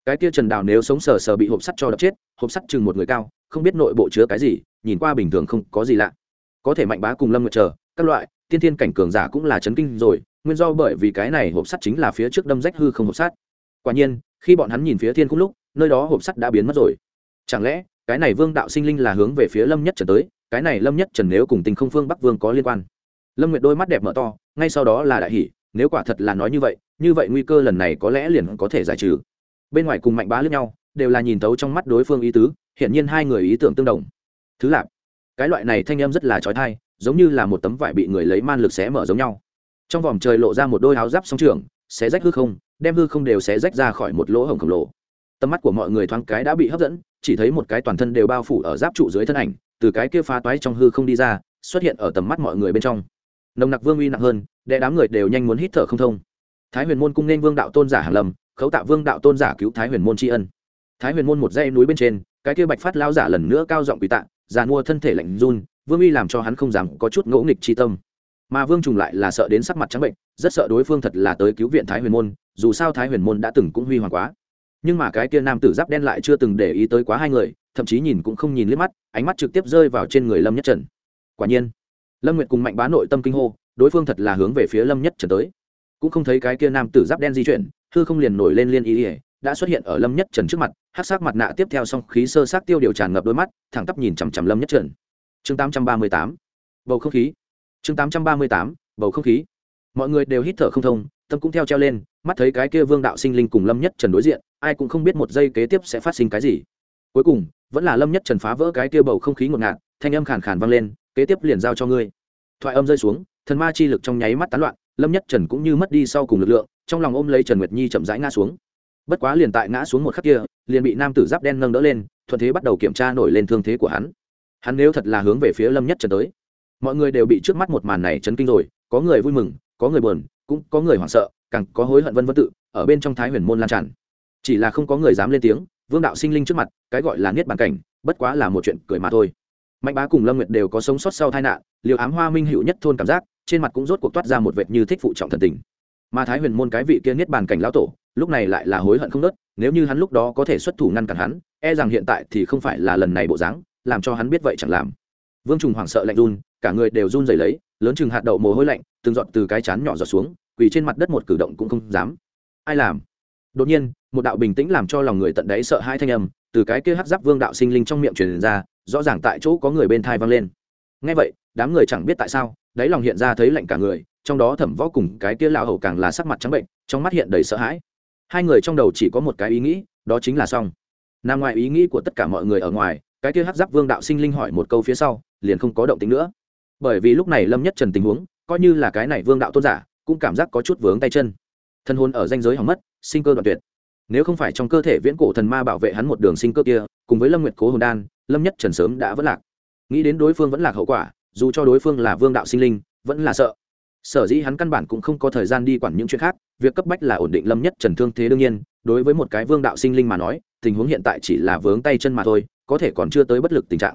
Cái kia trần đào nếu sống sờ sờ bị hộp sắt cho đập chết, hộp sắt chừng một người cao, không biết nội bộ chứa cái gì, nhìn qua bình thường không có gì lạ. Có thể mạnh bá cùng lâm nguyệt chờ, các loại, tiên thiên cảnh cường giả cũng là chấn kinh rồi, nguyên do bởi vì cái này hộp sắt chính là phía trước đâm rách hư không hộp sắt. Quả nhiên, khi bọn hắn nhìn phía thiên cũng lúc, nơi đó hộp sắt đã biến mất rồi. Chẳng lẽ, cái này vương đạo sinh linh là hướng về phía lâm nhất trần tới? Cái này lâm nhất trần nếu cùng tình không phương bắc vương có liên quan? lâm nguyệt đôi mắt đẹp mở to, ngay sau đó là đại hỷ nếu quả thật là nói như vậy như vậy nguy cơ lần này có lẽ liền có thể giải trừ. Bên ngoài cùng mạnh bá lướt nhau, đều là nhìn tấu trong mắt đối phương ý tứ, hiển nhiên hai người ý tưởng tương đồng. Thứ lạp cái loại này thanh em rất là trói thai giống như là một tấm vải bị người lấy man lực xé mở giống nhau. Trong vòm trời lộ ra một đôi áo giáp song trường xé rách hư không, đem hư không đều xé rách ra khỏi một lỗ hổng khổng lồ. Tầm mắt của mọi người thoáng cái đã bị hấp dẫn, chỉ thấy một cái toàn thân đều bao phủ ở giáp trụ dưới thân ảnh, từ cái kia phá toái trong hư không đi ra, xuất hiện ở tầm mắt mọi người bên trong nồng nặc vương uy nặng hơn đè đám người đều nhanh muốn hít thở không thông. Thái huyền môn cung nên vương đạo tôn giả hàn lâm, khấu tạ vương đạo tôn giả cứu thái huyền môn tri ân. Thái huyền môn một dây núi bên trên, cái kia bạch phát lao giả lần nữa cao giọng quỳ tạ, già mua thân thể lạnh run, vương uy làm cho hắn không dám có chút ngỗ nghịch tri tâm. Mà vương trùng lại là sợ đến sắc mặt trắng bệnh, rất sợ đối phương thật là tới cứu viện thái huyền môn, dù sao thái huyền môn đã từng cũng huy hoàng quá. Nhưng mà cái kia nam tử giáp đen lại chưa từng để ý tới quá hai người, thậm chí nhìn cũng không nhìn liếc mắt, ánh mắt trực tiếp rơi vào trên người lâm nhất trần. Quả nhiên lâm nguyệt cùng mạnh bá nội tâm kinh hô, đối phương thật là hướng về phía lâm nhất trần tới. Cũng không thấy cái kia nam tử giáp đen di chuyển, hư không liền nổi lên liên ý ỉa đã xuất hiện ở lâm nhất trần trước mặt hát sắc mặt nạ tiếp theo song khí sơ sát tiêu điều tràn ngập đôi mắt, thẳng tắp nhìn chằm chằm lâm nhất trần. Chương tám trăm ba mươi tám. Bầu không khí. Chương tám trăm ba mươi tám. Bầu không khí. Mọi người đều hít thở không thông, tâm cũng theo treo lên, mắt thấy cái kia vương đạo sinh linh cùng lâm nhất trần đối diện, ai cũng không biết một giây kế tiếp sẽ phát sinh cái gì. Cuối cùng, vẫn là lâm nhất trần phá vỡ cái kia bầu không khí ngột ngạt, thanh âm khàn khàn vang lên kế tiếp liền giao cho ngươi. Thoại âm rơi xuống, thần ma chi lực trong nháy mắt tán loạn, lâm nhất trần cũng như mất đi sau cùng lực lượng, trong lòng ôm lấy trần nguyệt nhi chậm rãi ngã xuống. Bất quá liền tại ngã xuống một khắc kia, liền bị nam tử giáp đen nâng đỡ lên, thuận thế bắt đầu kiểm tra nổi lên thương thế của hắn. Hắn nếu thật là hướng về phía lâm nhất trần tới, mọi người đều bị trước mắt một màn này chấn kinh rồi, có người vui mừng, có người buồn, cũng có người hoảng sợ, càng có hối hận vân vân tự, ở bên trong thái huyền môn lan tràn. Chỉ là không có người dám lên tiếng, vương đạo sinh linh trước mặt, cái gọi là niết bàn cảnh, bất quá là một chuyện cười mà thôi mạnh bá cùng lâm nguyệt đều có sống sót sau tai nạn liều ám hoa minh hữu nhất thôn cảm giác, trên mặt cũng rốt cuộc toát ra một vệt như thích phụ trọng thần tình. Mà thái huyền môn cái vị kia niết bàn cảnh lão tổ, lúc này lại là hối hận không nớt, nếu như hắn lúc đó có thể xuất thủ ngăn cản hắn e rằng hiện tại thì không phải là lần này bộ dáng, làm cho hắn biết vậy chẳng làm. Vương trùng hoảng sợ lạnh run, cả người đều run rẩy lấy, lớn chừng hạt đậu mồ hôi lạnh, từng giọt từ cái chán nhỏ giọt xuống, quỳ trên mặt đất một cử động cũng không dám. Ai làm? Đột nhiên, một đạo bình tĩnh làm cho lòng người tận đáy sợ hai thanh âm, từ cái kia hắc giáp vương đạo sinh linh trong miệng truyền ra rõ ràng tại chỗ có người bên thai vang lên. Ngay vậy, đám người chẳng biết tại sao, đáy lòng hiện ra thấy lạnh cả người, trong đó thẩm võ cùng cái kia lão hầu càng là sắc mặt trắng bệnh, trong mắt hiện đầy sợ hãi. Hai người trong đầu chỉ có một cái ý nghĩ, đó chính là xong. Nằm ngoài ý nghĩ của tất cả mọi người ở ngoài, cái kia hát giáp vương đạo sinh linh hỏi một câu phía sau, liền không có động tính nữa. Bởi vì lúc này lâm nhất trần tình huống, coi như là cái này vương đạo tôn giả, cũng cảm giác có chút vướng tay chân. Thân hôn ở danh giới hỏng mất, sinh cơ đoạn tuyệt. Nếu không phải trong cơ thể viễn cổ thần ma bảo vệ hắn một đường sinh cơ kia, cùng với lâm nguyệt cố hồn đan lâm nhất trần sớm đã vẫn lạc. Nghĩ đến đối phương vẫn lạc hậu quả, dù cho đối phương là vương đạo sinh linh, vẫn là sợ. Sở dĩ hắn căn bản cũng không có thời gian đi quản những chuyện khác, việc cấp bách là ổn định lâm nhất trần thương thế đương nhiên, đối với một cái vương đạo sinh linh mà nói, tình huống hiện tại chỉ là vướng tay chân mà thôi, có thể còn chưa tới bất lực tình trạng.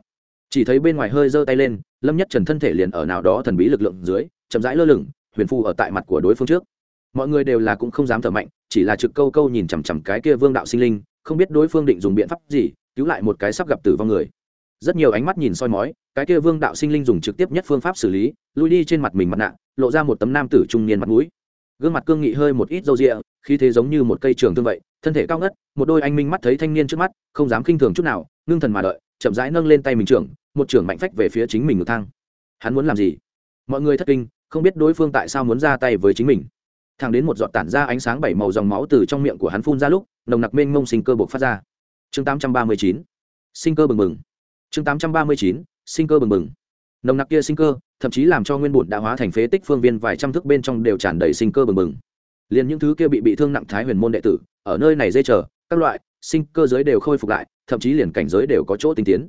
Chỉ thấy bên ngoài hơi giơ tay lên, lâm nhất trần thân thể liền ở nào đó thần bí lực lượng dưới, chậm rãi lơ lửng, huyền phu ở tại mặt của đối phương trước. Mọi người đều là cũng không dám thở mạnh, chỉ là trực câu câu nhìn chằm chằm cái kia vương đạo sinh linh, không biết đối phương định dùng biện pháp gì cứu lại một cái sắp gặp tử vong người. Rất nhiều ánh mắt nhìn soi mói, cái kia vương đạo sinh linh dùng trực tiếp nhất phương pháp xử lý, lui đi trên mặt mình mặt nạ, lộ ra một tấm nam tử trung niên mặt mũi. Gương mặt cương nghị hơi một ít râu rịa khi thế giống như một cây trường thương vậy, thân thể cao ngất, một đôi anh minh mắt thấy thanh niên trước mắt, không dám khinh thường chút nào, ngưng thần mà đợi, chậm rãi nâng lên tay mình trưởng, một trưởng mạnh phách về phía chính mình ngược thang. Hắn muốn làm gì? Mọi người thất kinh, không biết đối phương tại sao muốn ra tay với chính mình. Thàng đến một giọt tản ra ánh sáng bảy màu dòng máu từ trong miệng của hắn phun ra lúc, nồng nặc mênh mông sinh cơ bộc phát ra chương tám trăm ba mươi chín, sinh cơ bừng bừng. Chương tám trăm ba mươi chín, sinh cơ bừng bừng. Nồng nặc kia sinh cơ, thậm chí làm cho nguyên bùn đã hóa thành phế tích phương viên vài trăm thước bên trong đều tràn đầy sinh cơ bừng bừng. Liền những thứ kia bị bị thương nặng thái huyền môn đệ tử, ở nơi này dây chờ, các loại, sinh cơ giới đều khôi phục lại, thậm chí liền cảnh giới đều có chỗ tinh tiến.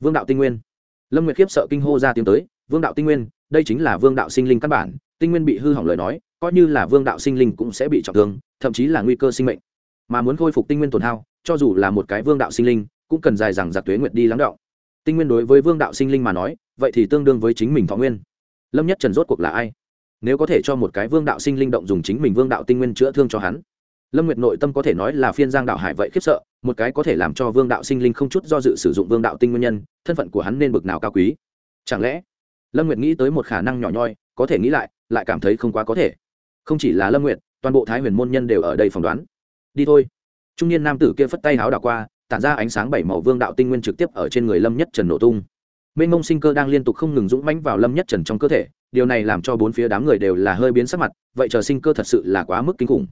Vương đạo tinh nguyên. Lâm nguyệt khiếp sợ kinh hô ra tiếng tới, vương đạo tinh nguyên, đây chính là vương đạo sinh linh căn bản, tinh nguyên bị hư hỏng lời nói, coi như là vương đạo sinh linh cũng sẽ bị trọng thương, thậm chí là nguy cơ sinh mệnh. Mà muốn khôi phục tinh nguyên tổn hao cho dù là một cái vương đạo sinh linh, cũng cần dài rằng giặc tuế nguyệt đi lắng đọng tinh nguyên đối với vương đạo sinh linh mà nói, vậy thì tương đương với chính mình thọ nguyên. Lâm nhất trần rốt cuộc là ai? Nếu có thể cho một cái vương đạo sinh linh động dùng chính mình vương đạo tinh nguyên chữa thương cho hắn. Lâm nguyệt nội tâm có thể nói là phiên giang đạo hải vậy khiếp sợ, một cái có thể làm cho vương đạo sinh linh không chút do dự sử dụng vương đạo tinh nguyên nhân, thân phận của hắn nên bực nào cao quý? Chẳng lẽ, lâm nguyệt nghĩ tới một khả năng nhỏ nhoi, có thể nghĩ lại lại cảm thấy không quá có thể. Không chỉ là lâm nguyệt, toàn bộ thái huyền môn nhân đều ở đây phỏng đoán. Đi thôi trung niên nam tử kia phất tay háo đảo qua, tản ra ánh sáng bảy màu vương đạo tinh nguyên trực tiếp ở trên người lâm nhất trần nổ tung. Minh mông sinh cơ đang liên tục không ngừng dũng mãnh vào lâm nhất trần trong cơ thể, điều này làm cho bốn phía đám người đều là hơi biến sắc mặt, vậy chờ sinh cơ thật sự là quá mức kinh khủng.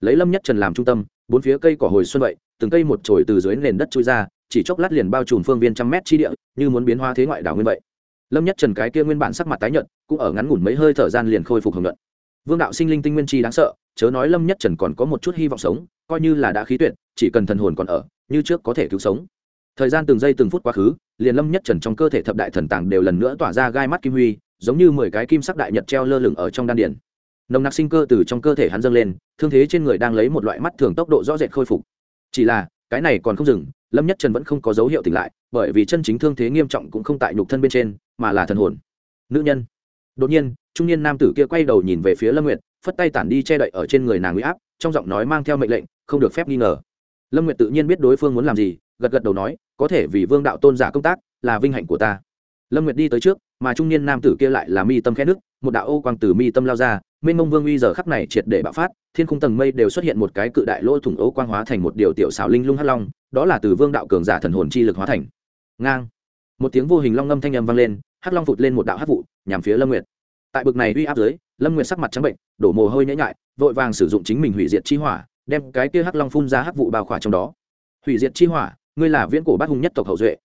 Lấy lâm nhất trần làm trung tâm, bốn phía cây cỏ hồi xuân vậy, từng cây một chồi từ dưới nền đất trôi ra, chỉ chốc lát liền bao trùm phương viên trăm mét chi địa, như muốn biến hoa thế ngoại đảo nguyên vậy. Lâm nhất trần cái kia nguyên bản sắc mặt tái nhợt, cũng ở ngắn ngủn mấy hơi thở gian liền khôi phục hồng nhuận vương đạo sinh linh tinh nguyên chi đáng sợ, chớ nói lâm nhất trần còn có một chút hy vọng sống, coi như là đã khí tuyệt, chỉ cần thần hồn còn ở, như trước có thể cứu sống. Thời gian từng giây từng phút quá khứ, liền lâm nhất trần trong cơ thể thập đại thần tàng đều lần nữa tỏa ra gai mắt kim huy, giống như mười cái kim sắc đại nhật treo lơ lửng ở trong đan điển. nồng nặc sinh cơ từ trong cơ thể hắn dâng lên, thương thế trên người đang lấy một loại mắt thường tốc độ rõ rệt khôi phục. Chỉ là, cái này còn không dừng, lâm nhất trần vẫn không có dấu hiệu tỉnh lại, bởi vì chân chính thương thế nghiêm trọng cũng không tại nhục thân bên trên, mà là thần hồn. Nữ nhân. Đột nhiên trung niên nam tử kia quay đầu nhìn về phía lâm nguyệt, phất tay tản đi che đậy ở trên người nàng huy áp, trong giọng nói mang theo mệnh lệnh, không được phép nghi ngờ. Lâm nguyệt tự nhiên biết đối phương muốn làm gì, gật gật đầu nói, có thể vì vương đạo tôn giả công tác, là vinh hạnh của ta. Lâm nguyệt đi tới trước, mà trung niên nam tử kia lại là mi tâm khe nước một đạo ô quang từ mi tâm lao ra, mênh mông vương uy giờ khắc này triệt để bạo phát, thiên khung tầng mây đều xuất hiện một cái cự đại lỗ thủng ô quang hóa thành một điều tiểu xảo linh lung hắc long, đó là từ vương đạo cường giả thần hồn chi lực hóa thành. Ngang. Một tiếng vô hình long âm thanh âm vang lên, hắc long vụt lên một đạo hắc vụ, nhằm phía lâm nguyệt tại bực này uy áp dưới, lâm nguyệt sắc mặt trắng bệnh, đổ mồ hôi nhễ nhại, vội vàng sử dụng chính mình hủy diệt chi hỏa, đem cái kia hắc long phun ra hắc vụ bao khỏa trong đó. Hủy diệt chi hỏa, ngươi là viễn cổ bát hùng nhất tộc hậu duệ.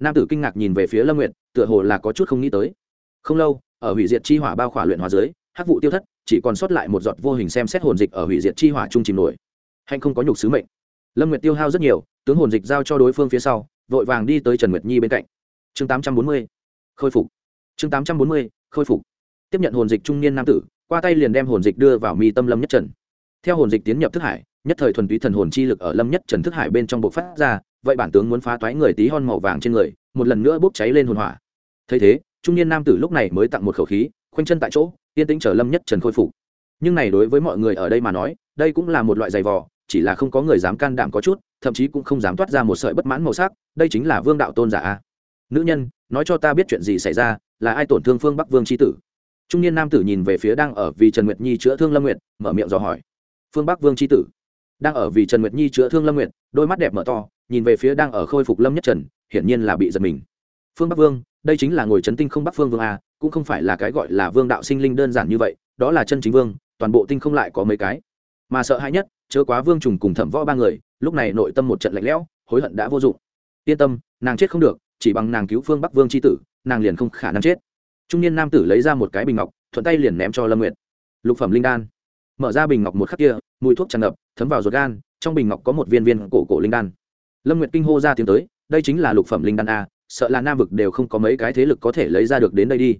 Nam tử kinh ngạc nhìn về phía lâm nguyệt, tựa hồ là có chút không nghĩ tới. Không lâu, ở hủy diệt chi hỏa bao khỏa luyện hóa dưới, hắc vụ tiêu thất, chỉ còn sót lại một giọt vô hình xem xét hồn dịch ở hủy diệt chi hỏa trung chìm nổi. Hạnh không có nhục sứ mệnh. Lâm nguyệt tiêu hao rất nhiều, tướng hồn dịch giao cho đối phương phía sau, vội vàng đi tới trần nguyệt nhi bên cạnh. Chương tám trăm bốn mươi, khôi phục. Chương tám trăm bốn mươi, khôi phục tiếp nhận hồn dịch trung niên nam tử, qua tay liền đem hồn dịch đưa vào mi tâm lâm nhất trần. Theo hồn dịch tiến nhập thức hải, nhất thời thuần túy thần hồn chi lực ở lâm nhất trần thức hải bên trong bộc phát ra, vậy bản tướng muốn phá toái người tí hon màu vàng trên người, một lần nữa bốc cháy lên hồn hỏa. Thấy thế, trung niên nam tử lúc này mới tặng một khẩu khí, khoanh chân tại chỗ, yên tĩnh chờ lâm nhất trần khôi phục. Nhưng này đối với mọi người ở đây mà nói, đây cũng là một loại giày vò, chỉ là không có người dám can đảm có chút, thậm chí cũng không dám toát ra một sợi bất mãn màu sắc, đây chính là vương đạo tôn giả nữ nhân, nói cho ta biết chuyện gì xảy ra, là ai tổn thương phương bắc vương tri tử? trung niên nam tử nhìn về phía đang ở vì trần nguyệt nhi chữa thương lâm nguyệt, mở miệng dò hỏi. Phương bắc vương tri tử. Đang ở vì trần nguyệt nhi chữa thương lâm nguyệt, đôi mắt đẹp mở to, nhìn về phía đang ở khôi phục lâm nhất trần, hiển nhiên là bị giật mình. Phương bắc vương, đây chính là ngồi chấn tinh không bắc phương vương a, cũng không phải là cái gọi là vương đạo sinh linh đơn giản như vậy, đó là chân chính vương, toàn bộ tinh không lại có mấy cái. Mà sợ hãi nhất, chớ quá vương trùng cùng thẩm võ ba người, lúc này nội tâm một trận lạnh lẽo, hối hận đã vô dụng. Yên tâm, nàng chết không được, chỉ bằng nàng cứu phương bắc vương c tử, nàng liền không khả năng chết trung niên nam tử lấy ra một cái bình ngọc, thuận tay liền ném cho lâm nguyệt. Lục phẩm linh đan. Mở ra bình ngọc một khắc kia, mùi thuốc tràn ngập, thấm vào ruột gan, trong bình ngọc có một viên viên cổ cổ linh đan. Lâm nguyệt kinh hô ra tiếng tới, đây chính là lục phẩm linh đan a, sợ là nam vực đều không có mấy cái thế lực có thể lấy ra được đến đây đi.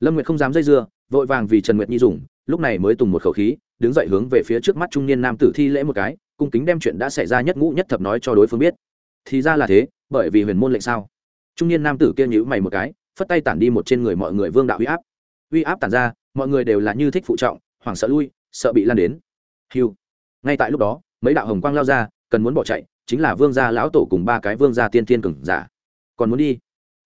Lâm nguyệt không dám dây dưa, vội vàng vì trần nguyệt nhi dùng, lúc này mới tùng một khẩu khí, đứng dậy hướng về phía trước mắt trung niên nam tử thi lễ một cái, cung kính đem chuyện đã xảy ra nhất ngũ nhất thập nói cho đối phương biết. Thì ra là thế, bởi vì huyền môn lệnh sao? Trung niên nam tử kia nhữ mày một cái phất tay tản đi một trên người mọi người vương đạo uy áp. Uy áp tản ra, mọi người đều là như thích phụ trọng, hoảng sợ lui, sợ bị lan đến. Hiu. Ngay tại lúc đó, mấy đạo hồng quang lao ra, cần muốn bỏ chạy, chính là vương gia lão tổ cùng ba cái vương gia tiên thiên cừng giả. Còn muốn đi?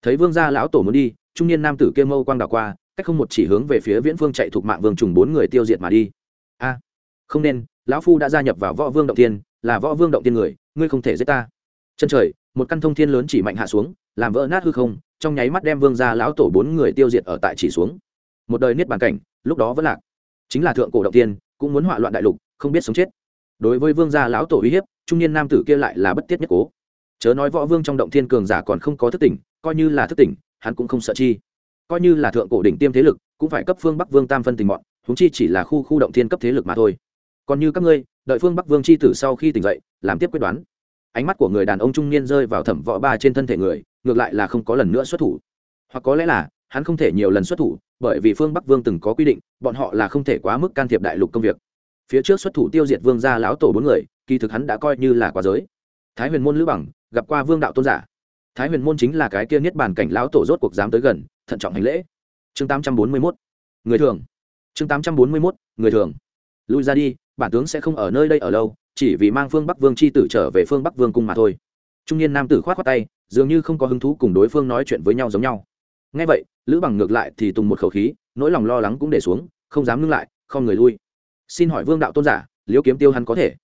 Thấy vương gia lão tổ muốn đi, trung niên nam tử kia mâu quang đảo qua, cách không một chỉ hướng về phía viễn vương chạy thuộc mạng vương trùng bốn người tiêu diệt mà đi. A, không nên, lão phu đã gia nhập vào võ vương động tiên là võ vương động tiên người, ngươi không thể giết ta. Chân trời, một căn thông thiên lớn chỉ mạnh hạ xuống, làm vỡ nát hư không trong nháy mắt đem vương gia lão tổ bốn người tiêu diệt ở tại chỉ xuống. Một đời niết bàn cảnh, lúc đó vẫn lạc. Chính là thượng cổ động tiên, cũng muốn họa loạn đại lục, không biết sống chết. Đối với vương gia lão tổ uy hiếp, trung niên nam tử kia lại là bất tiết nhất cố. Chớ nói võ vương trong động thiên cường giả còn không có thức tỉnh, coi như là thức tỉnh, hắn cũng không sợ chi. Coi như là thượng cổ đỉnh tiêm thế lực, cũng phải cấp phương bắc vương tam phân tình mọn húng chi chỉ là khu khu động thiên cấp thế lực mà thôi. Còn như các ngươi, đợi phương bắc vương c h i tử sau khi tỉnh dậy, làm tiếp quyết đoán. Ánh mắt của người đàn ông trung niên rơi vào thẩm võ ba trên thân thể người ngược lại là không có lần nữa xuất thủ. Hoặc có lẽ là, hắn không thể nhiều lần xuất thủ, bởi vì phương bắc vương từng có quy định, bọn họ là không thể quá mức can thiệp đại lục công việc. Phía trước xuất thủ tiêu diệt vương gia lão tổ bốn người, kỳ thực hắn đã coi như là quá giới. Thái huyền môn lữ bằng, gặp qua vương đạo tôn giả. Thái huyền môn chính là cái kia niết bàn cảnh lão tổ rốt cuộc dám tới gần, thận trọng hành lễ. Chương tám trăm bốn mươi mốt. Người thường. Chương tám trăm bốn mươi mốt. Người thường. Lui ra đi, bản tướng sẽ không ở nơi đây ở lâu, chỉ vì mang phương bắc vương c h i tử trở về phương bắc vương cung mà thôi trung niên nam tử khoát khoát tay, dường như không có hứng thú cùng đối phương nói chuyện với nhau giống nhau. Ngay vậy, lữ bằng ngược lại thì tùng một khẩu khí, nỗi lòng lo lắng cũng để xuống, không dám ngưng lại, không người lui. Xin hỏi vương đạo tôn giả, liễu kiếm tiêu hắn có thể?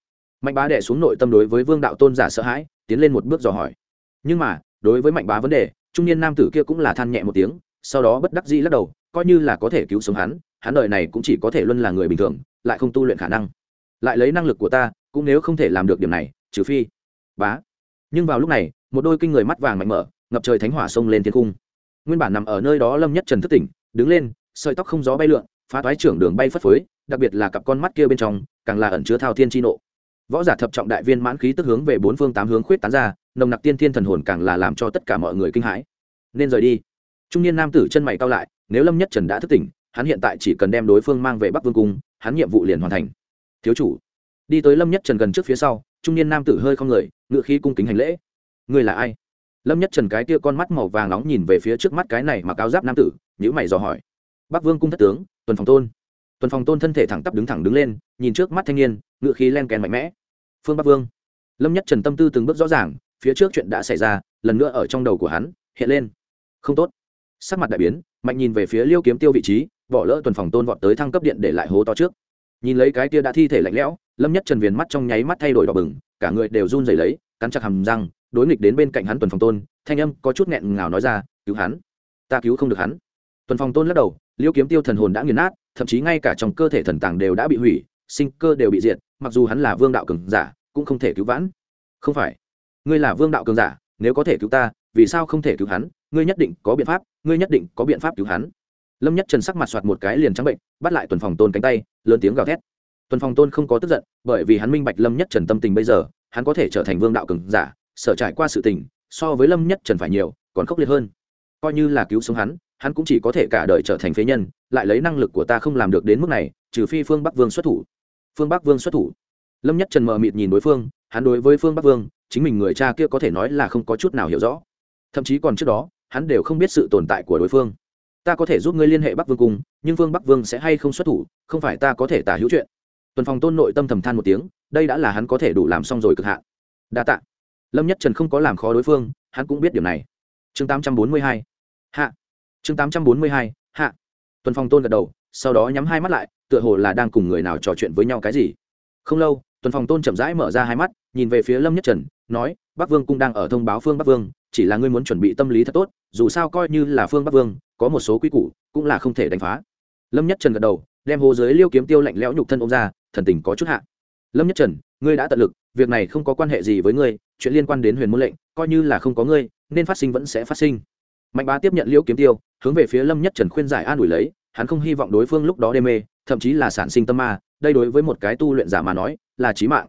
Mạnh bá đẻ xuống nội tâm đối với vương đạo tôn giả sợ hãi, tiến lên một bước dò hỏi. Nhưng mà, đối với mạnh bá vấn đề, trung niên nam tử kia cũng là than nhẹ một tiếng, sau đó bất đắc dĩ lắc đầu, coi như là có thể cứu sống hắn hắn đời này cũng chỉ có thể luôn là người bình thường, lại không tu luyện khả năng. Lại lấy năng lực của ta, cũng nếu không thể làm được điểm này, trừ phi. Bá nhưng vào lúc này, một đôi kinh người mắt vàng mạnh mở, ngập trời thánh hỏa sông lên thiên cung nguyên bản nằm ở nơi đó lâm nhất trần thất tỉnh, đứng lên, sợi tóc không gió bay lượn, phá toái trưởng đường bay phất phới, đặc biệt là cặp con mắt kia bên trong, càng là ẩn chứa thao thiên chi nộ. Võ giả thập trọng đại viên mãn khí tức hướng về bốn phương tám hướng khuyết tán ra, nồng nặc tiên thiên thần hồn càng là làm cho tất cả mọi người kinh hãi. Nên rời đi. Trung niên nam tử chân mày cao lại, nếu lâm nhất trần đã thức tỉnh, hắn hiện tại chỉ cần đem đối phương mang về bắc vương cung, hắn nhiệm vụ liền hoàn thành. Thiếu chủ, đi tới lâm nhất trần gần trước phía sau, trung niên nam tử hơi không người ngự khí cung kính hành lễ. Ngươi là ai? Lâm nhất trần cái kia con mắt màu vàng nóng nhìn về phía trước mắt cái này mà cao giáp nam tử nhữ mày dò hỏi. Bắc vương cung thất tướng, tuần phòng tôn. Tuần phòng tôn thân thể thẳng tắp đứng thẳng đứng lên, nhìn trước mắt thanh niên, ngựa khí len kèn mạnh mẽ. Phương bắc vương. Lâm nhất trần tâm tư từng bước rõ ràng, phía trước chuyện đã xảy ra, lần nữa ở trong đầu của hắn, hiện lên. Không tốt. Sắc mặt đại biến, mạnh nhìn về phía liêu kiếm tiêu vị trí, bỏ lỡ tuần phòng tôn vọt tới thăng cấp điện để lại hố to trước. Nhìn lấy cái kia đã thi thể lạnh lẽo, lâm nhất trần viền mắt trong nháy mắt thay đổi đỏ bừng, cả người đều run rẩy lấy cắn chặt hàm răng, đối nghịch đến bên cạnh hắn tuần phòng tôn, thanh âm có chút nghẹn ngào nói ra, cứu hắn, ta cứu không được hắn. Tuần phòng tôn lắc đầu, liêu kiếm tiêu thần hồn đã nghiền nát, thậm chí ngay cả trong cơ thể thần tàng đều đã bị hủy, sinh cơ đều bị diệt, mặc dù hắn là vương đạo cường giả, cũng không thể cứu vãn. Không phải, ngươi là vương đạo cường giả, nếu có thể cứu ta, vì sao không thể cứu hắn? Ngươi nhất định có biện pháp, ngươi nhất định có biện pháp cứu hắn. Lâm nhất trần sắc mặt soạt một cái liền trắng bệnh, bắt lại tuần phòng tôn cánh tay, lớn tiếng gào thét. Tuần phòng tôn không có tức giận, bởi vì hắn minh bạch lâm nhất trần tâm tình bây giờ hắn có thể trở thành vương đạo cường giả sở trải qua sự tình so với lâm nhất trần phải nhiều còn khốc liệt hơn. Coi như là cứu sống hắn hắn cũng chỉ có thể cả đời trở thành phế nhân lại lấy năng lực của ta không làm được đến mức này trừ phi phương bắc vương xuất thủ. Phương bắc vương xuất thủ. Lâm nhất trần mờ mịt nhìn đối phương hắn đối với phương bắc vương chính mình người cha kia có thể nói là không có chút nào hiểu rõ. Thậm chí còn trước đó hắn đều không biết sự tồn tại của đối phương. Ta có thể giúp ngươi liên hệ bắc vương cùng, nhưng phương bắc vương sẽ hay không xuất thủ không phải ta có thể tả hữu chuyện tuần phòng tôn nội tâm thầm than một tiếng, đây đã là hắn có thể đủ làm xong rồi cực hạn. Đa t ạ lâm nhất trần không có làm khó đối phương, hắn cũng biết điều này. Chương tám trăm bốn mươi hai. Hạ. Chương tám trăm bốn mươi hai. Hạ. Tuần phòng tôn gật đầu, sau đó nhắm hai mắt lại, tựa hồ là đang cùng người nào trò chuyện với nhau cái gì. Không lâu, tuần phòng tôn chậm rãi mở ra hai mắt, nhìn về phía lâm nhất trần, nói, bắc vương cũng đang ở thông báo phương bắc vương, chỉ là ngươi muốn chuẩn bị tâm lý thật tốt, dù sao coi như là phương bắc vương, có một số quy củ, cũng là không thể đánh phá. Lâm nhất trần gật đầu đem hồ dưới liêu kiếm tiêu lạnh lẽo nhục thân ông ra, thần tình có chút hạ. Lâm nhất trần, ngươi đã tận lực, việc này không có quan hệ gì với ngươi, chuyện liên quan đến huyền môn lệnh, coi như là không có ngươi, nên phát sinh vẫn sẽ phát sinh. Mạnh bá tiếp nhận liêu kiếm tiêu, hướng về phía lâm nhất trần khuyên giải an ủi lấy, hắn không hy vọng đối phương lúc đó đê mê, thậm chí là sản sinh tâm ma, đây đối với một cái tu luyện giả mà nói, là chí mạng.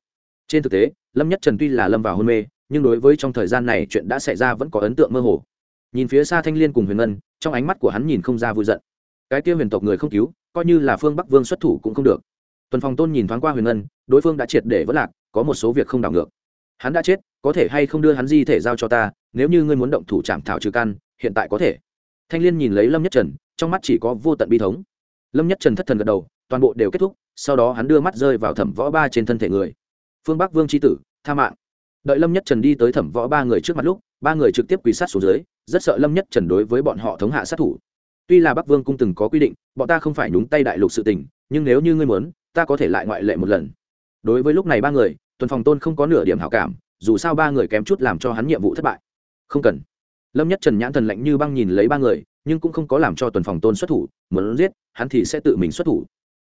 Trên thực tế, lâm nhất trần tuy là lâm vào hôn mê, nhưng đối với trong thời gian này chuyện đã xảy ra vẫn có ấn tượng mơ hồ. Nhìn phía xa thanh liên cùng huyền ngân, trong ánh mắt của hắn nhìn không ra vui giận cái kia huyền tộc người không cứu, coi như là phương bắc vương xuất thủ cũng không được. Tuần phòng tôn nhìn thoáng qua huyền ngân, đối phương đã triệt để v ỡ lạc, có một số việc không đảo ngược. Hắn đã chết, có thể hay không đưa hắn di thể giao cho ta, nếu như ngươi muốn động thủ chạm thảo trừ căn, hiện tại có thể. Thanh l i ê n nhìn lấy lâm nhất trần, trong mắt chỉ có vô tận bi thống. Lâm nhất trần thất thần gật đầu, toàn bộ đều kết thúc, sau đó hắn đưa mắt rơi vào thẩm võ ba trên thân thể người. Phương bắc vương tri tử, tha mạng. Đợi lâm nhất trần đi tới thẩm võ ba người trước mặt lúc, ba người trực tiếp quỳ sát xuống dưới, rất sợ lâm nhất trần đối với bọn họ thống hạ sát thủ tuy là bắc vương cung từng có quy định, bọn ta không phải nhúng tay đại lục sự tình, nhưng nếu như ngươi muốn, ta có thể lại ngoại lệ một lần. Đối với lúc này ba người, tuần phòng tôn không có nửa điểm hảo cảm, dù sao ba người kém chút làm cho hắn nhiệm vụ thất bại. Không cần. Lâm nhất trần nhãn thần lạnh như băng nhìn lấy ba người, nhưng cũng không có làm cho tuần phòng tôn xuất thủ, muốn giết, hắn thì sẽ tự mình xuất thủ.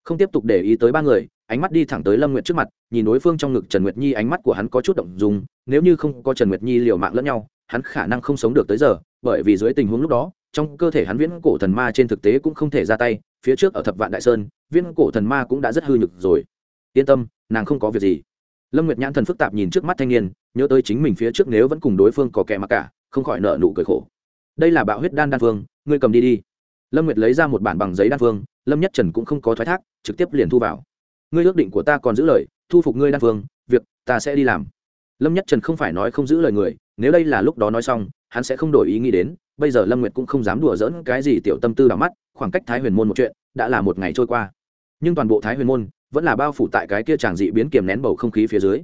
Không tiếp tục để ý tới ba người, ánh mắt đi thẳng tới lâm nguyệt trước mặt, nhìn đối phương trong ngực trần nguyệt nhi ánh mắt của hắn có chút động d u n g nếu như không có trần nguyệt nhi liều mạng lẫn nhau, hắn khả năng không sống được tới giờ, bởi vì dưới tình huống lúc đó trong cơ thể hắn viễn cổ thần ma trên thực tế cũng không thể ra tay, phía trước ở thập vạn đại sơn, viễn cổ thần ma cũng đã rất hư nhược rồi. Yên tâm, nàng không có việc gì. Lâm nguyệt nhãn thần phức tạp nhìn trước mắt thanh niên, nhớ tới chính mình phía trước nếu vẫn cùng đối phương có kẻ mặc cả, không khỏi nợ nụ cười khổ. Đây là bạo huyết đan đan phương ngươi cầm đi đi. Lâm nguyệt lấy ra một bản bằng giấy đan phương lâm nhất trần cũng không có thoái thác, trực tiếp liền thu vào. Ngươi ước định của ta còn giữ lời, thu phục ngươi đan phương việc ta sẽ đi làm. Lâm nhất trần không phải nói không giữ lời người, nếu đây là lúc đó nói xong, hắn sẽ không đổi ý nghĩ đến bây giờ lâm nguyệt cũng không dám đùa dỡn cái gì tiểu tâm tư đỏ mắt, khoảng cách thái huyền môn một chuyện, đã là một ngày trôi qua. Nhưng toàn bộ thái huyền môn vẫn là bao phủ tại cái kia tràng dị biến kiềm nén bầu không khí phía dưới.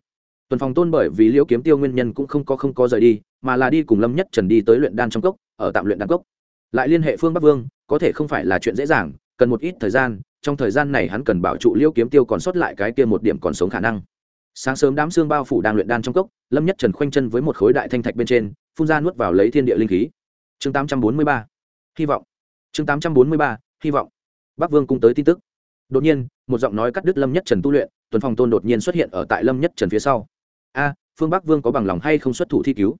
Tuần phòng tôn bởi vì liễu kiếm tiêu nguyên nhân cũng không có không có rời đi, mà là đi cùng lâm nhất trần đi tới luyện đan trong cốc, ở tạm luyện đan cốc. Lại liên hệ phương bắc vương, có thể không phải là chuyện dễ dàng, cần một ít thời gian, trong thời gian này hắn cần bảo trụ liễu kiếm tiêu còn sót lại cái kia một điểm còn sống khả năng. Sáng sớm đám xương bao phủ đang luyện đan trong cốc, lâm nhất trần khoanh chân với một khối đại thanh thạch bên trên, phun ra nuốt vào lấy thiên địa linh khí chương tám trăm bốn mươi ba, hy vọng. Chương tám trăm bốn mươi ba, hy vọng. Bắc vương cung tới tin tức. Đột nhiên, một giọng nói cắt đứt lâm nhất trần tu luyện, tuần phòng tôn đột nhiên xuất hiện ở tại lâm nhất trần phía sau. A, phương bắc vương có bằng lòng hay không xuất thủ thi cứu?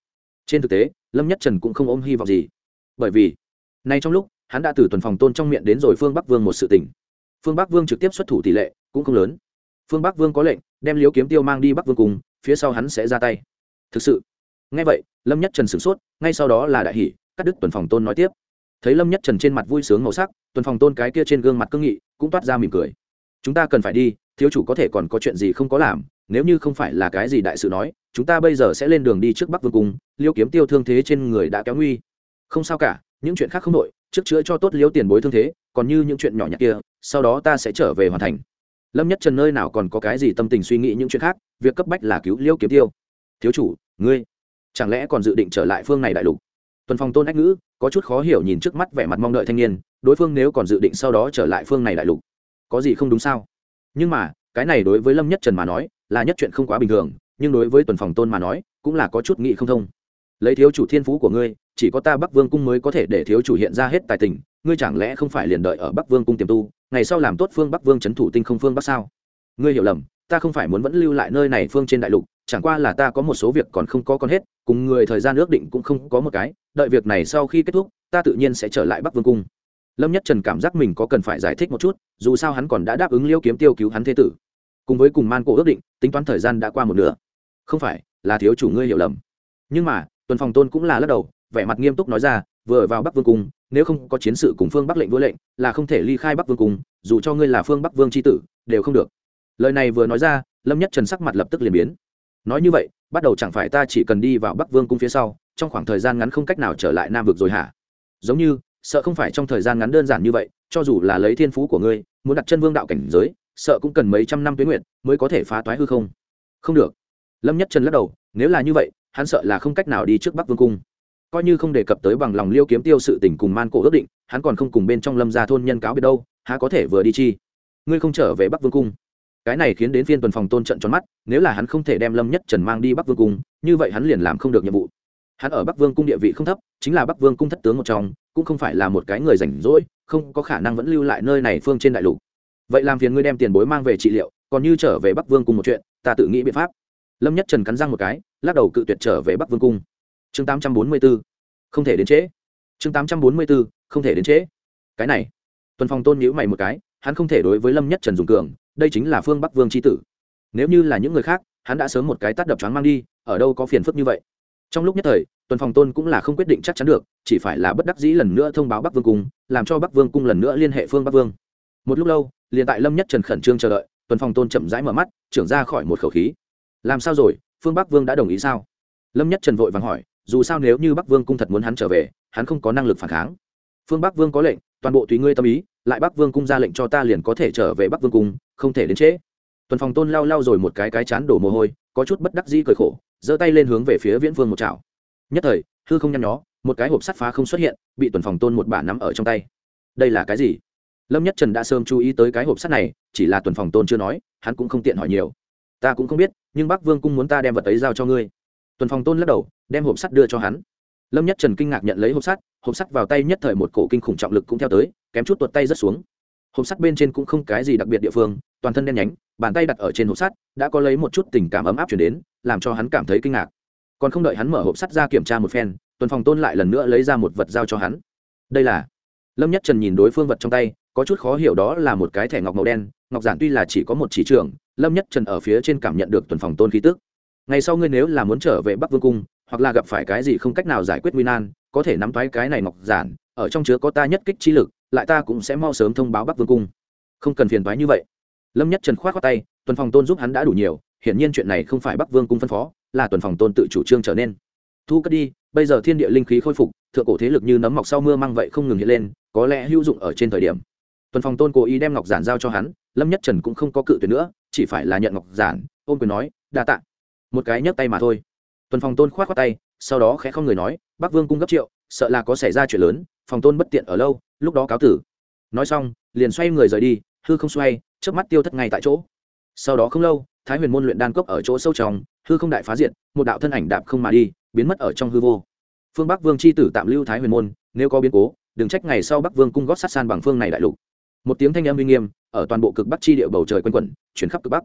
Trên thực tế, lâm nhất trần cũng không ôm hy vọng gì. Bởi vì, nay trong lúc, hắn đã từ tuần phòng tôn trong miệng đến rồi phương bắc vương một sự tình. Phương bắc vương trực tiếp xuất thủ tỷ lệ cũng không lớn. Phương bắc vương có lệnh, đem liếu kiếm tiêu mang đi bắc vương cùng, phía sau hắn sẽ ra tay. Thực sự ngay vậy, lâm nhất trần sửng sốt, ngay sau đó là đại hỷ cắt đứt tuần phòng tôn nói tiếp. Thấy lâm nhất trần trên mặt vui sướng màu sắc, tuần phòng tôn cái kia trên gương mặt cương nghị cũng toát ra mỉm cười. Chúng ta cần phải đi, thiếu chủ có thể còn có chuyện gì không có làm, nếu như không phải là cái gì đại sự nói, chúng ta bây giờ sẽ lên đường đi trước bắc vương cung, liêu kiếm tiêu thương thế trên người đã kéo nguy. Không sao cả, những chuyện khác không nội trước chữa cho tốt liêu tiền bối thương thế, còn như những chuyện nhỏ nhặt kia, sau đó ta sẽ trở về hoàn thành. Lâm nhất trần nơi nào còn có cái gì tâm tình suy nghĩ những chuyện khác, việc cấp bách là cứu liêu kiếm tiêu. Thiếu chủ, ngươi, chẳng lẽ còn dự định trở lại phương này đại lục? tuần phong tôn ách ngữ, có chút khó hiểu nhìn trước mắt vẻ mặt mong đợi thanh niên, đối phương nếu còn dự định sau đó trở lại phương này đại lục, có gì không đúng sao? Nhưng mà, cái này đối với lâm nhất trần mà nói, là nhất chuyện không quá bình thường, nhưng đối với tuần phòng tôn mà nói, cũng là có chút nghị không thông. Lấy thiếu chủ thiên phú của ngươi, chỉ có ta bắc vương cung mới có thể để thiếu chủ hiện ra hết tài tình, ngươi chẳng lẽ không phải liền đợi ở bắc vương cung tiềm tu, ngày sau làm tốt phương bắc vương c h ấ n thủ tinh không phương bắc sao? Ngươi hiểu lầm ta không phải muốn vẫn lưu lại nơi này phương trên đại lục, chẳng qua là ta có một số việc còn không có con hết, cùng người thời gian ước định cũng không có một cái, đợi việc này sau khi kết thúc, ta tự nhiên sẽ trở lại bắc vương cung. Lâm nhất trần cảm giác mình có cần phải giải thích một chút, dù sao hắn còn đã đáp ứng liêu kiếm tiêu cứu hắn thế tử. Cùng với cùng man cổ ước định, tính toán thời gian đã qua một nửa. Không phải, là thiếu chủ ngươi hiểu lầm. Nhưng mà, tuần phòng tôn cũng là lắc đầu, vẻ mặt nghiêm túc nói ra, vừa vào bắc vương cung, nếu không có chiến sự cùng phương bắc lệnh vua lệnh, là không thể ly khai bắc vương cung, dù cho ngươi là phương bắc vương tri tử, đều không được lời này vừa nói ra, lâm nhất trần sắc mặt lập tức liền biến. Nói như vậy, bắt đầu chẳng phải ta chỉ cần đi vào bắc vương cung phía sau, trong khoảng thời gian ngắn không cách nào trở lại nam vực rồi hả? Giống như, sợ không phải trong thời gian ngắn đơn giản như vậy, cho dù là lấy thiên phú của ngươi, muốn đặt chân vương đạo cảnh giới, sợ cũng cần mấy trăm năm tuyến nguyện mới có thể phá toái hư không? Không được. Lâm nhất trần lắc đầu, nếu là như vậy, hắn sợ là không cách nào đi trước bắc vương cung. Coi như không đề cập tới bằng lòng liêu kiếm tiêu sự tình cùng man cổ ước định, hắn còn không cùng bên trong lâm gia thôn nhân cáo biết đâu, há có thể vừa đi chi? Ngươi không trở về bắc vương cung cái này khiến đến phiên tuần phòng tôn trận tròn mắt, nếu là hắn không thể đem lâm nhất trần mang đi bắc vương cung, như vậy hắn liền làm không được nhiệm vụ. Hắn ở bắc vương cung địa vị không thấp, chính là bắc vương cung thất tướng một trong, cũng không phải là một cái người rảnh rỗi, không có khả năng vẫn lưu lại nơi này phương trên đại lục. Vậy làm phiền ngươi đem tiền bối mang về trị liệu, còn như trở về bắc vương cung một chuyện, ta tự nghĩ biện pháp. Lâm nhất trần cắn răng một cái, lắc đầu cự tuyệt trở về bắc vương cung. Chương tám trăm bốn mươi 844 không thể đến trễ. Chương tám trăm bốn mươi 844 không thể đến trễ. Cái này, tuần phòng tôn nhíu mày một cái, hắn không thể đối với lâm nhất trần dùng cường đây chính là phương bắc vương tri tử nếu như là những người khác hắn đã sớm một cái tắt đập choáng mang đi ở đâu có phiền phức như vậy trong lúc nhất thời tuần phòng tôn cũng là không quyết định chắc chắn được chỉ phải là bất đắc dĩ lần nữa thông báo bắc vương cung làm cho bắc vương cung lần nữa liên hệ phương bắc vương một lúc lâu liền tại lâm nhất trần khẩn trương chờ đợi tuần phòng tôn chậm rãi mở mắt trưởng ra khỏi một khẩu khí làm sao rồi phương bắc vương đã đồng ý sao lâm nhất trần vội vàng hỏi dù sao nếu như bắc vương cung thật muốn hắn trở về hắn không có năng lực phản kháng phương bắc vương có lệnh toàn bộ tùy ngươi tâm ý lại bắc vương cung ra lệnh cho ta liền có thể trở về bắc vương cung không thể đến trễ. Tuần phòng tôn lao lao rồi một cái cái chán đổ mồ hôi, có chút bất đắc dĩ cười khổ, giơ tay lên hướng về phía viễn vương một chảo. Nhất thời, hư không nhăn nhó, một cái hộp sắt phá không xuất hiện, bị tuần phòng tôn một bả nắm ở trong tay. Đây là cái gì? Lâm nhất trần đã sớm chú ý tới cái hộp sắt này, chỉ là tuần phòng tôn chưa nói, hắn cũng không tiện hỏi nhiều. Ta cũng không biết, nhưng bắc vương cung muốn ta đem vật ấy giao cho ngươi. Tuần phòng tôn lắc đầu, đem hộp sắt đưa cho hắn. Lâm nhất trần kinh ngạc nhận lấy hộp sắt hộp sắt vào tay nhất thời một cổ kinh khủng trọng lực cũng theo tới, kém chút tuột tay rất xuống hộp sắt bên trên cũng không cái gì đặc biệt địa phương, toàn thân đen nhánh, bàn tay đặt ở trên hộp sắt, đã có lấy một chút tình cảm ấm áp chuyển đến, làm cho hắn cảm thấy kinh ngạc. Còn không đợi hắn mở hộp sắt ra kiểm tra một phen, tuần phòng tôn lại lần nữa lấy ra một vật giao cho hắn. Đây là lâm nhất trần nhìn đối phương vật trong tay, có chút khó hiểu đó là một cái thẻ ngọc màu đen, ngọc giản tuy là chỉ có một chỉ trưởng lâm nhất trần ở phía trên cảm nhận được tuần phòng tôn khí tức. Ngày sau ngươi nếu là muốn trở về bắc vương cung, hoặc là gặp phải cái gì không cách nào giải quyết nguy nan, có thể nắm thoái cái này ngọc giản, ở trong chứa có ta nhất kích chi lực lại ta cũng sẽ mau sớm thông báo bắc vương cung. Không cần phiền thoái như vậy. Lâm nhất trần khoát khoát tay, tuần phòng tôn giúp hắn đã đủ nhiều, hiển nhiên chuyện này không phải bắc vương cung phân phó, là tuần phòng tôn tự chủ trương trở nên. Thu cất đi, bây giờ thiên địa linh khí khôi phục, thượng cổ thế lực như nấm mọc sau mưa mang vậy không ngừng hiện lên, có lẽ hữu dụng ở trên thời điểm. Tuần phòng tôn cố ý đem ngọc giản giao cho hắn, lâm nhất trần cũng không có cự tuyệt nữa, chỉ phải là nhận ngọc giản ôm quyền nói, đa tạ. Một cái nhấc tay mà thôi. Tuần phòng tôn khoát khoát tay, sau đó khẽ không người nói, bắc vương cung gấp triệu, sợ là có xảy ra chuyện lớn, phòng tôn bất tiện ở lâu lúc đó cáo tử. Nói xong liền xoay người rời đi hư không xoay trước mắt tiêu thất ngay tại chỗ. Sau đó không lâu thái huyền môn luyện đan cốc ở chỗ sâu trong hư không đại phá diện, một đạo thân ảnh đạp không mà đi biến mất ở trong hư vô. Phương bắc vương c h i tử tạm lưu thái huyền môn nếu có biến cố đừng trách ngày sau bắc vương cung gót sát san bằng phương này đại lục. Một tiếng thanh âm uy nghiêm ở toàn bộ cực bắc chi địa bầu trời quanh quẩn chuyển khắp cực bắc.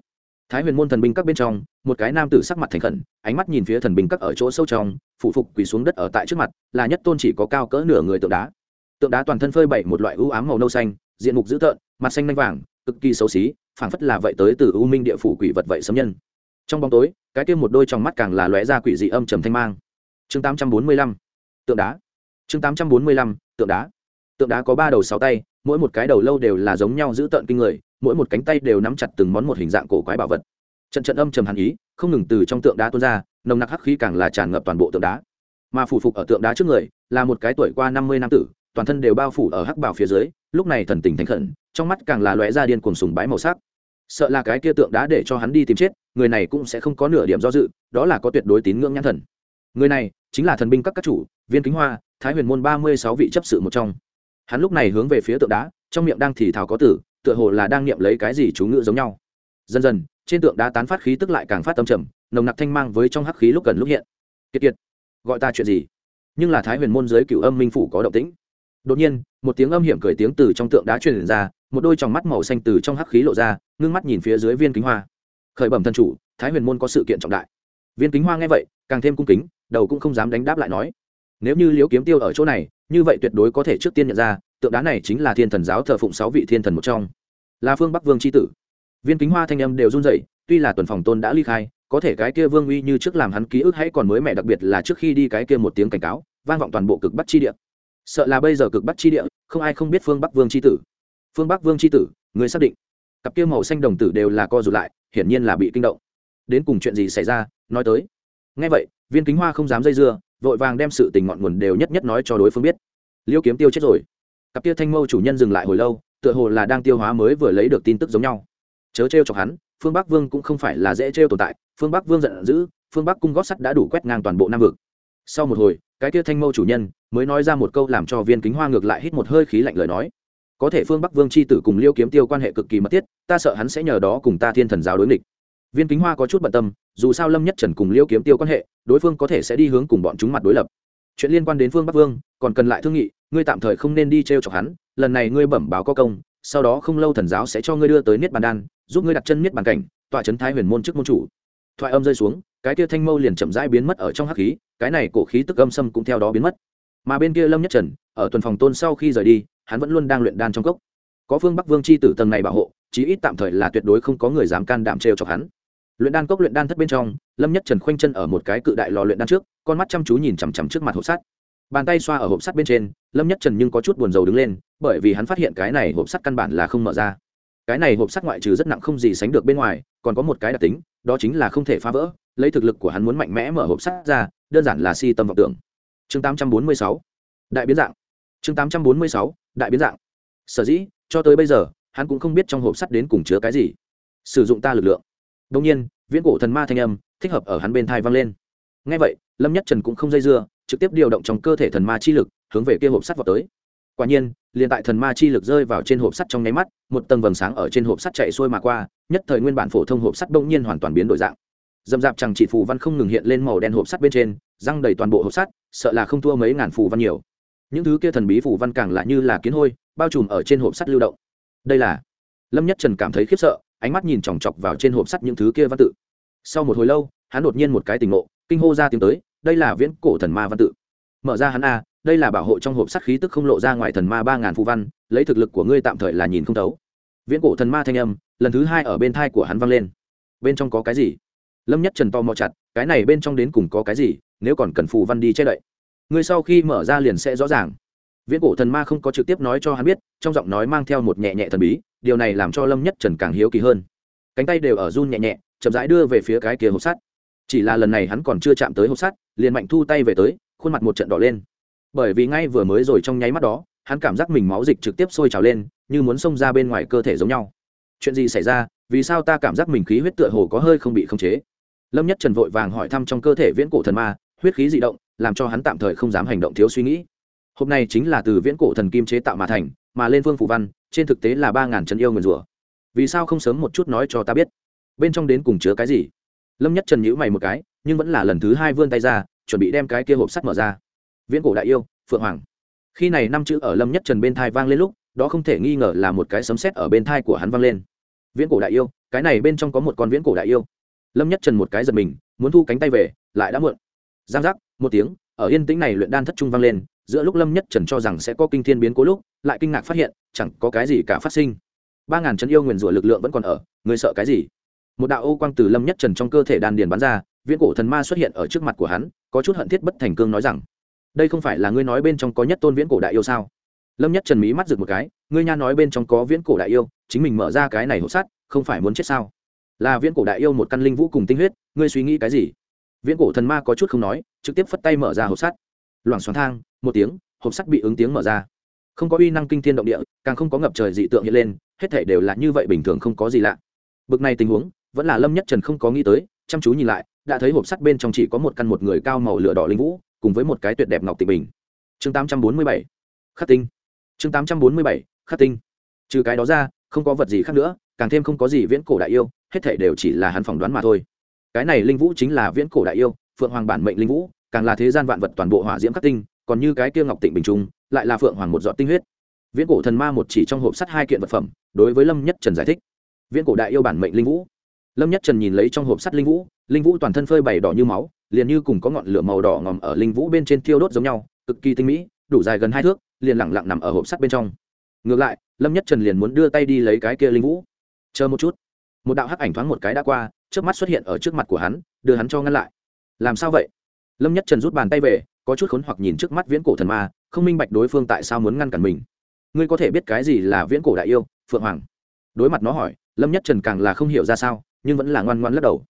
Thái huyền môn thần binh các bên trong một cái nam tử sắc mặt thành khẩn ánh mắt nhìn phía thần binh các ở chỗ sâu trong phụ phục quỳ xuống đất ở tại trước mặt là nhất tôn chỉ có cao cỡ nửa người tượng đá tượng đá toàn thân phơi bày một loại ưu ám màu nâu xanh, diện mục dữ tợn, mặt xanh nanh vàng, cực kỳ xấu xí, phảng phất là vậy tới từ u minh địa phủ quỷ vật vậy sấm nhân. Trong bóng tối, cái kia một đôi trong mắt càng là lóe ra quỷ dị âm trầm thanh mang. Chương 845 tượng đá. Chương 845 tượng đá. Tượng đá có ba đầu sáu tay, mỗi một cái đầu lâu đều là giống nhau dữ tợn kinh người, mỗi một cánh tay đều nắm chặt từng món một hình dạng cổ quái bảo vật. Trận trận âm trầm hàn ý, không ngừng từ trong tượng đá tuôn ra, nồng nặc hắc khí càng là tràn ngập toàn bộ tượng đá. Mà phủ phục ở tượng đá trước người, là một cái tuổi qua năm mươi năm tử toàn thân đều bao phủ ở hắc bảo phía dưới, lúc này thần tình thành khẩn, trong mắt càng là lóe ra điên cuồng sùng bái màu sắc. Sợ là cái kia tượng đã để cho hắn đi tìm chết, người này cũng sẽ không có nửa điểm do dự, đó là có tuyệt đối tín ngưỡng nhãn thần. Người này chính là thần binh các các chủ, viên kính hoa, thái huyền môn ba mươi sáu vị chấp sự một trong. Hắn lúc này hướng về phía tượng đá, trong miệng đang thì thào có tử, tựa hồ là đang niệm lấy cái gì chú ngữ giống nhau. Dần dần, trên tượng đá tán phát khí tức lại càng phát tâm trầm, nồng nặc thanh mang với trong hắc khí lúc gần lúc hiện. Kiệt kiệt, gọi ta chuyện gì? Nhưng là thái huyền môn giới cựu âm minh phủ có động tĩnh đột nhiên, một tiếng âm hiểm cười tiếng từ trong tượng đá truyền ra, một đôi tròng mắt màu xanh từ trong hắc khí lộ ra, ngưng mắt nhìn phía dưới viên kính hoa. Khởi bẩm thân chủ, thái huyền môn có sự kiện trọng đại. Viên kính hoa nghe vậy, càng thêm cung kính, đầu cũng không dám đánh đáp lại nói, nếu như liễu kiếm tiêu ở chỗ này, như vậy tuyệt đối có thể trước tiên nhận ra, tượng đá này chính là thiên thần giáo thờ phụng sáu vị thiên thần một trong. Là phương bắc vương tri tử. Viên kính hoa thanh âm đều run rẩy, tuy là tuần phòng tôn đã ly khai, có thể cái kia vương uy như trước làm hắn ký ức hãy còn mới mẹ, đặc biệt là trước khi đi cái kia một tiếng cảnh cáo, vang vọng toàn bộ cực bắt chi địa sợ là bây giờ cực bắc chi địa, không ai không biết phương bắc vương chi tử. Phương bắc vương chi tử, người xác định. Cặp kia màu xanh đồng tử đều là co rụt lại, hiển nhiên là bị kinh động. Đến cùng chuyện gì xảy ra, nói tới. Ngay vậy, viên kính hoa không dám dây dưa, vội vàng đem sự tình ngọn nguồn đều nhất nhất nói cho đối phương biết. Liêu kiếm tiêu chết rồi. Cặp kia thanh mâu chủ nhân dừng lại hồi lâu, tựa hồ là đang tiêu hóa mới vừa lấy được tin tức giống nhau. Chớ t r e o chọc hắn, phương bắc vương cũng không phải là dễ t r e o tồn tại, phương bắc vương giận dữ, phương bắc cung gót sắt đã đủ quét ngang toàn bộ nam vực. Sau một hồi cái kia thanh mâu chủ nhân mới nói ra một câu làm cho viên kính hoa ngược lại hít một hơi khí lạnh lời nói. Có thể phương bắc vương c h i tử cùng liêu kiếm tiêu quan hệ cực kỳ mật thiết, ta sợ hắn sẽ nhờ đó cùng ta thiên thần giáo đối nghịch. Viên kính hoa có chút bận tâm, dù sao lâm nhất trần cùng liêu kiếm tiêu quan hệ, đối phương có thể sẽ đi hướng cùng bọn chúng mặt đối lập. Chuyện liên quan đến phương bắc vương, còn cần lại thương nghị, ngươi tạm thời không nên đi t r e o chọc hắn, lần này ngươi bẩm báo có công, sau đó không lâu thần giáo sẽ cho ngươi đưa tới niết bàn đan, giúp ngươi đặt chân niết bàn cảnh, tọa trấn thái huyền môn trước môn chủ. Thoại âm rơi xuống, cái tia thanh mâu liền chậm rãi biến mất ở trong hắc khí cái này cổ khí tức âm sâm cũng theo đó biến mất. Mà bên kia lâm nhất trần, ở tuần phòng tôn sau khi rời đi, hắn vẫn luôn đang luyện đan trong cốc. Có phương bắc vương chi tử tầng này bảo hộ, chí ít tạm thời là tuyệt đối không có người dám can đảm trêu chọc hắn. Luyện đan cốc, luyện đan thất bên trong, lâm nhất trần khoanh chân ở một cái cự đại lò luyện đan trước, con mắt chăm chú nhìn chằm chằm trước mặt hộp sắt. Bàn tay xoa ở hộp sắt bên trên, lâm nhất trần nhưng có chút buồn rầu đứng lên, bởi vì hắn phát hiện cái này hộp sắt căn bản là không mở ra. Cái này hộp sắt ngoại trừ rất nặng không gì sánh được bên ngoài, còn có một cái đặc tính đó chính là không thể phá vỡ, lấy thực lực của hắn muốn mạnh mẽ mở hộp sắt ra, đơn giản là si tâm vọng tưởng. Chương 846 đại biến dạng. Chương 846 đại biến dạng. Sở dĩ, cho tới bây giờ, hắn cũng không biết trong hộp sắt đến cùng chứa cái gì. Sử dụng ta lực lượng. Đông nhiên, viễn cổ thần ma thanh âm, thích hợp ở hắn bên thai vang lên. Ngay vậy, lâm nhất trần cũng không dây dưa, trực tiếp điều động trong cơ thể thần ma chi lực, hướng về kia hộp sắt vào tới quả nhiên, liền tại thần ma chi lực rơi vào trên hộp sắt trong nháy mắt, một tầng vầng sáng ở trên hộp sắt chạy xuôi mà qua, nhất thời nguyên bản phổ thông hộp sắt đông nhiên hoàn toàn biến đổi dạng. Dầm dạp chẳng chỉ phù văn không ngừng hiện lên màu đen hộp sắt bên trên, răng đầy toàn bộ hộp sắt, sợ là không thua mấy ngàn phù văn nhiều. Những thứ kia thần bí phù văn càng lại như là kiến hôi, bao trùm ở trên hộp sắt lưu động. Đây là lâm nhất trần cảm thấy khiếp sợ, ánh mắt nhìn chòng chọc vào trên hộp sắt những thứ kia văn tự. Sau một hồi lâu, hắn đột nhiên một cái tình ngộ, kinh hô ra tiếng tới, đây là viễn cổ thần ma văn tự. Mở ra hắn a đây là bảo hộ trong hộp sắt khí tức không lộ ra ngoài thần ma ba ngàn phù văn, lấy thực lực của ngươi tạm thời là nhìn không thấu. Viễn cổ thần ma thanh âm, lần thứ hai ở bên thai của hắn vang lên. Bên trong có cái gì? Lâm nhất trần to mò chặt, cái này bên trong đến cùng có cái gì, nếu còn cần phù văn đi che đậy. Ngươi sau khi mở ra liền sẽ rõ ràng. Viễn cổ thần ma không có trực tiếp nói cho hắn biết, trong giọng nói mang theo một nhẹ nhẹ thần bí, điều này làm cho lâm nhất trần càng hiếu kỳ hơn. Cánh tay đều ở run nhẹ nhẹ, chậm rãi đưa về phía cái kia hộp sắt. Chỉ là lần này hắn còn chưa chạm tới hộp sắt, liền mạnh thu tay về tới, khuôn mặt một trận đỏ lên bởi vì ngay vừa mới rồi trong nháy mắt đó, hắn cảm giác mình máu dịch trực tiếp sôi trào lên, như muốn xông ra bên ngoài cơ thể giống nhau. Chuyện gì xảy ra? Vì sao ta cảm giác mình khí huyết tựa hồ có hơi không bị khống chế? Lâm nhất trần vội vàng hỏi thăm trong cơ thể viễn cổ thần ma, huyết khí dị động, làm cho hắn tạm thời không dám hành động thiếu suy nghĩ. Hôm nay chính là từ viễn cổ thần kim chế tạo mà thành, mà lên vương phủ văn, trên thực tế là ba ngàn chân yêu nguyền rủa. Vì sao không sớm một chút nói cho ta biết? Bên trong đến cùng chứa cái gì? Lâm nhất trần nhữ mày một cái, nhưng vẫn là lần thứ hai vươn tay ra, chuẩn bị đem cái kia hộp sắt mở ra viễn cổ đại yêu, phượng hoàng. Khi này năm chữ ở lâm nhất trần bên thai vang lên lúc, đó không thể nghi ngờ là một cái sấm sét ở bên thai của hắn vang lên. Viễn cổ đại yêu, cái này bên trong có một con viễn cổ đại yêu. Lâm nhất trần một cái giật mình, muốn thu cánh tay về, lại đã muộn. Giang giác, một tiếng, ở yên tĩnh này luyện đan thất trung vang lên, giữa lúc lâm nhất trần cho rằng sẽ có kinh thiên biến cố lúc, lại kinh ngạc phát hiện, chẳng có cái gì cả phát sinh. Ba ngàn chân yêu nguyền rủa lực lượng vẫn còn ở, người sợ cái gì? Một đạo ô quang từ lâm nhất trần trong cơ thể đan điền bắn ra, viễn cổ thần ma xuất hiện ở trước mặt của hắn, có chút hận thiết bất thành cương nói rằng đây không phải là ngươi nói bên trong có nhất tôn viễn cổ đại yêu sao? Lâm nhất trần mỹ mắt rực một cái, ngươi nha nói bên trong có viễn cổ đại yêu, chính mình mở ra cái này hộp sắt, không phải muốn chết sao? Là viễn cổ đại yêu một căn linh vũ cùng tinh huyết, ngươi suy nghĩ cái gì? Viễn cổ thần ma có chút không nói, trực tiếp phất tay mở ra hộp sắt. Loảng xoắn thang, một tiếng hộp sắt bị ứng tiếng mở ra. Không có uy năng kinh thiên động địa, càng không có ngập trời dị tượng hiện lên, hết thể đều là như vậy bình thường không có gì lạ. Bực này tình huống, vẫn là lâm nhất trần không có nghĩ tới, chăm chú nhìn lại, đã thấy hộp sắt bên trong chỉ có một căn một người cao màu lửa đỏ linh vũ cùng với một cái tuyệt đẹp ngọc tịnh bình. Chương tám trăm bốn mươi bảy, khắc tinh. Chương tám trăm bốn mươi bảy, khắc tinh. Trừ cái đó ra, không có vật gì khác nữa, càng thêm không có gì viễn cổ đại yêu, hết thể đều chỉ là hắn phỏng đoán mà thôi. Cái này linh vũ chính là viễn cổ đại yêu, phượng hoàng bản mệnh linh vũ, càng là thế gian vạn vật toàn bộ hỏa diễm khắc tinh, còn như cái kia ngọc tịnh bình trung lại là phượng hoàng một giọt tinh huyết. Viễn cổ thần ma một chỉ trong hộp sắt hai kiện vật phẩm, đối với lâm nhất trần giải thích. Viễn cổ đại yêu bản mệnh linh vũ. Lâm nhất trần nhìn lấy trong hộp sắt linh vũ linh vũ toàn thân phơi bày đỏ như máu, liền như cùng có ngọn lửa màu đỏ ngòm ở linh vũ bên trên thiêu đốt giống nhau, cực kỳ tinh mỹ, đủ dài gần hai thước, liền lẳng lặng nằm ở hộp sắt bên trong. Ngược lại, lâm nhất trần liền muốn đưa tay đi lấy cái kia linh vũ. Chờ một chút. Một đạo hắc ảnh thoáng một cái đã qua trước mắt xuất hiện ở trước mặt của hắn, đưa hắn cho ngăn lại. Làm sao vậy? Lâm nhất trần rút bàn tay về, có chút khốn hoặc nhìn trước mắt viễn cổ thần ma, không minh bạch đối phương tại sao muốn ngăn cản mình. Ngươi có thể biết cái gì là viễn cổ đại yêu? Phượng hoàng. Đối mặt nó hỏi, lâm nhất trần càng là không hiểu ra sao, nhưng vẫn là ngoan ngoan lắc đầu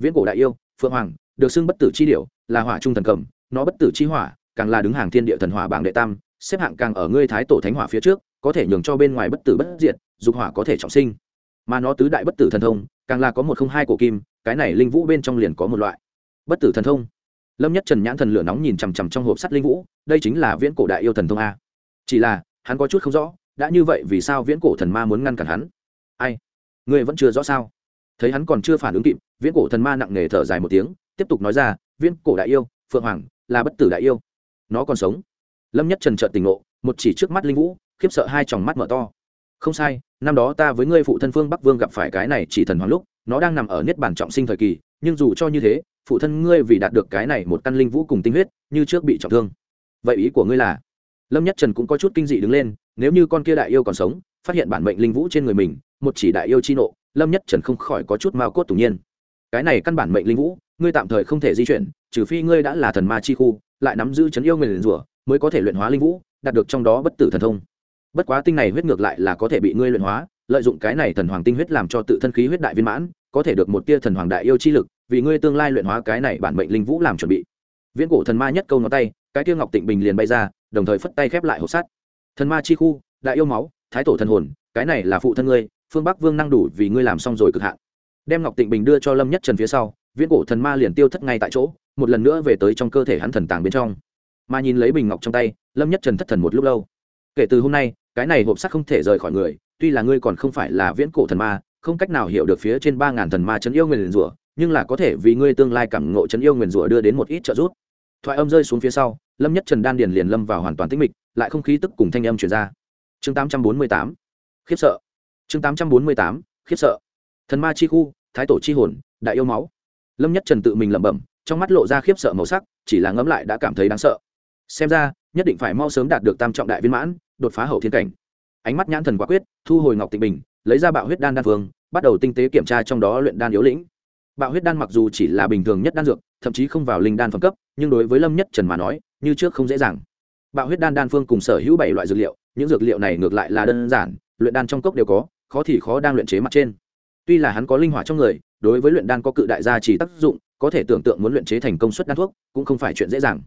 viễn cổ đại yêu, phượng hoàng, được xưng bất tử chi điểu, là hỏa trung thần cầm, nó bất tử chi hỏa, càng là đứng hàng thiên địa thần hỏa bảng đệ tam, xếp hạng càng ở ngươi thái tổ thánh hỏa phía trước, có thể nhường cho bên ngoài bất tử bất diệt, dục hỏa có thể trọng sinh. Mà nó tứ đại bất tử thần thông, càng là có một không hai cổ kim, cái này linh vũ bên trong liền có một loại. Bất tử thần thông. Lâm nhất trần nhãn thần lửa nóng nhìn chằm chằm trong hộp sắt linh vũ, đây chính là viễn cổ đại yêu thần thông a. Chỉ là, hắn có chút không rõ, đã như vậy vì sao viễn cổ thần ma muốn ngăn cản hắn? Ai? Ngươi vẫn chưa rõ sao? thấy hắn còn chưa phản ứng kịp, viễn cổ thần ma nặng nề thở dài một tiếng, tiếp tục nói ra, viễn cổ đại yêu, phượng hoàng, là bất tử đại yêu. Nó còn sống. Lâm nhất trần trợn tỉnh ngộ, một chỉ trước mắt linh vũ, khiếp sợ hai tròng mắt mở to. Không sai, năm đó ta với ngươi phụ thân phương bắc vương gặp phải cái này chỉ thần hoàng lúc, nó đang nằm ở niết bản trọng sinh thời kỳ, nhưng dù cho như thế, phụ thân ngươi vì đạt được cái này một căn linh vũ cùng tinh huyết, như trước bị trọng thương. Vậy ý của ngươi là? Lâm nhất trần cũng có chút kinh dị đứng lên, nếu như con kia đại yêu còn sống, phát hiện bản mệnh linh vũ trên người mình, một chỉ đại yêu chi nộ lâm nhất trần không khỏi có chút mao cốt tủng nhiên. Cái này căn bản mệnh linh vũ, ngươi tạm thời không thể di chuyển, trừ phi ngươi đã là thần ma chi khu, lại nắm giữ chấn yêu người nguyền rủa, mới có thể luyện hóa linh vũ, đạt được trong đó bất tử thần thông. Bất quá tinh này huyết ngược lại là có thể bị ngươi luyện hóa, lợi dụng cái này thần hoàng tinh huyết làm cho tự thân khí huyết đại viên mãn, có thể được một tia thần hoàng đại yêu chi lực, vì ngươi tương lai luyện hóa cái này bản mệnh linh vũ làm chuẩn bị. Viễn cổ thần ma nhất câu ngón tay, cái tia ngọc tịnh bình liền bay ra, đồng thời phất tay khép lại hộp sắt. Thần ma chi khu, đại yêu máu, thái tổ thần hồn, cái này là phụ thân ngươi phương bắc vương năng đủ vì ngươi làm xong rồi cực hạn đem ngọc tịnh bình đưa cho lâm nhất trần phía sau viễn cổ thần ma liền tiêu thất ngay tại chỗ một lần nữa về tới trong cơ thể hắn thần tàng bên trong mà nhìn lấy bình ngọc trong tay lâm nhất trần thất thần một lúc lâu kể từ hôm nay cái này hộp sắt không thể rời khỏi người tuy là ngươi còn không phải là viễn cổ thần ma không cách nào hiểu được phía trên ba ngàn thần ma chấn yêu nguyền rủa nhưng là có thể vì ngươi tương lai cảm ngộ chấn yêu nguyền rủa đưa đến một ít trợ giúp thoại âm rơi xuống phía sau lâm nhất trần đan điền liền lâm vào hoàn toàn tĩnh mịch lại không khí tức cùng thanh âm truyền ra chương tám trăm bốn mươi tám khiếp sợ chương tám trăm bốn mươi tám, khiếp sợ. Thần ma chi khu, thái tổ chi hồn, đại yêu máu. Lâm nhất trần tự mình lẩm bẩm, trong mắt lộ ra khiếp sợ màu sắc, chỉ là ngẫm lại đã cảm thấy đáng sợ. Xem ra, nhất định phải mau sớm đạt được tam trọng đại viên mãn, đột phá hậu thiên cảnh. Ánh mắt nhãn thần quả quyết, thu hồi ngọc tịnh bình, lấy ra bạo huyết đan đan phương, bắt đầu tinh tế kiểm tra trong đó luyện đan yếu lĩnh. Bạo huyết đan mặc dù chỉ là bình thường nhất đan dược, thậm chí không vào linh đan phẩm cấp, nhưng đối với lâm nhất trần mà nói, như trước không dễ dàng. Bạo huyết đan đan phương cùng sở hữu bảy loại dược liệu, những dược liệu này ngược lại là đơn giản, luyện đan trong cốc đều có khó thì khó đang luyện chế mặt trên. Tuy là hắn có linh hỏa trong người, đối với luyện đan có cự đại gia chỉ tác dụng, có thể tưởng tượng muốn luyện chế thành công suất đan thuốc cũng không phải chuyện dễ dàng.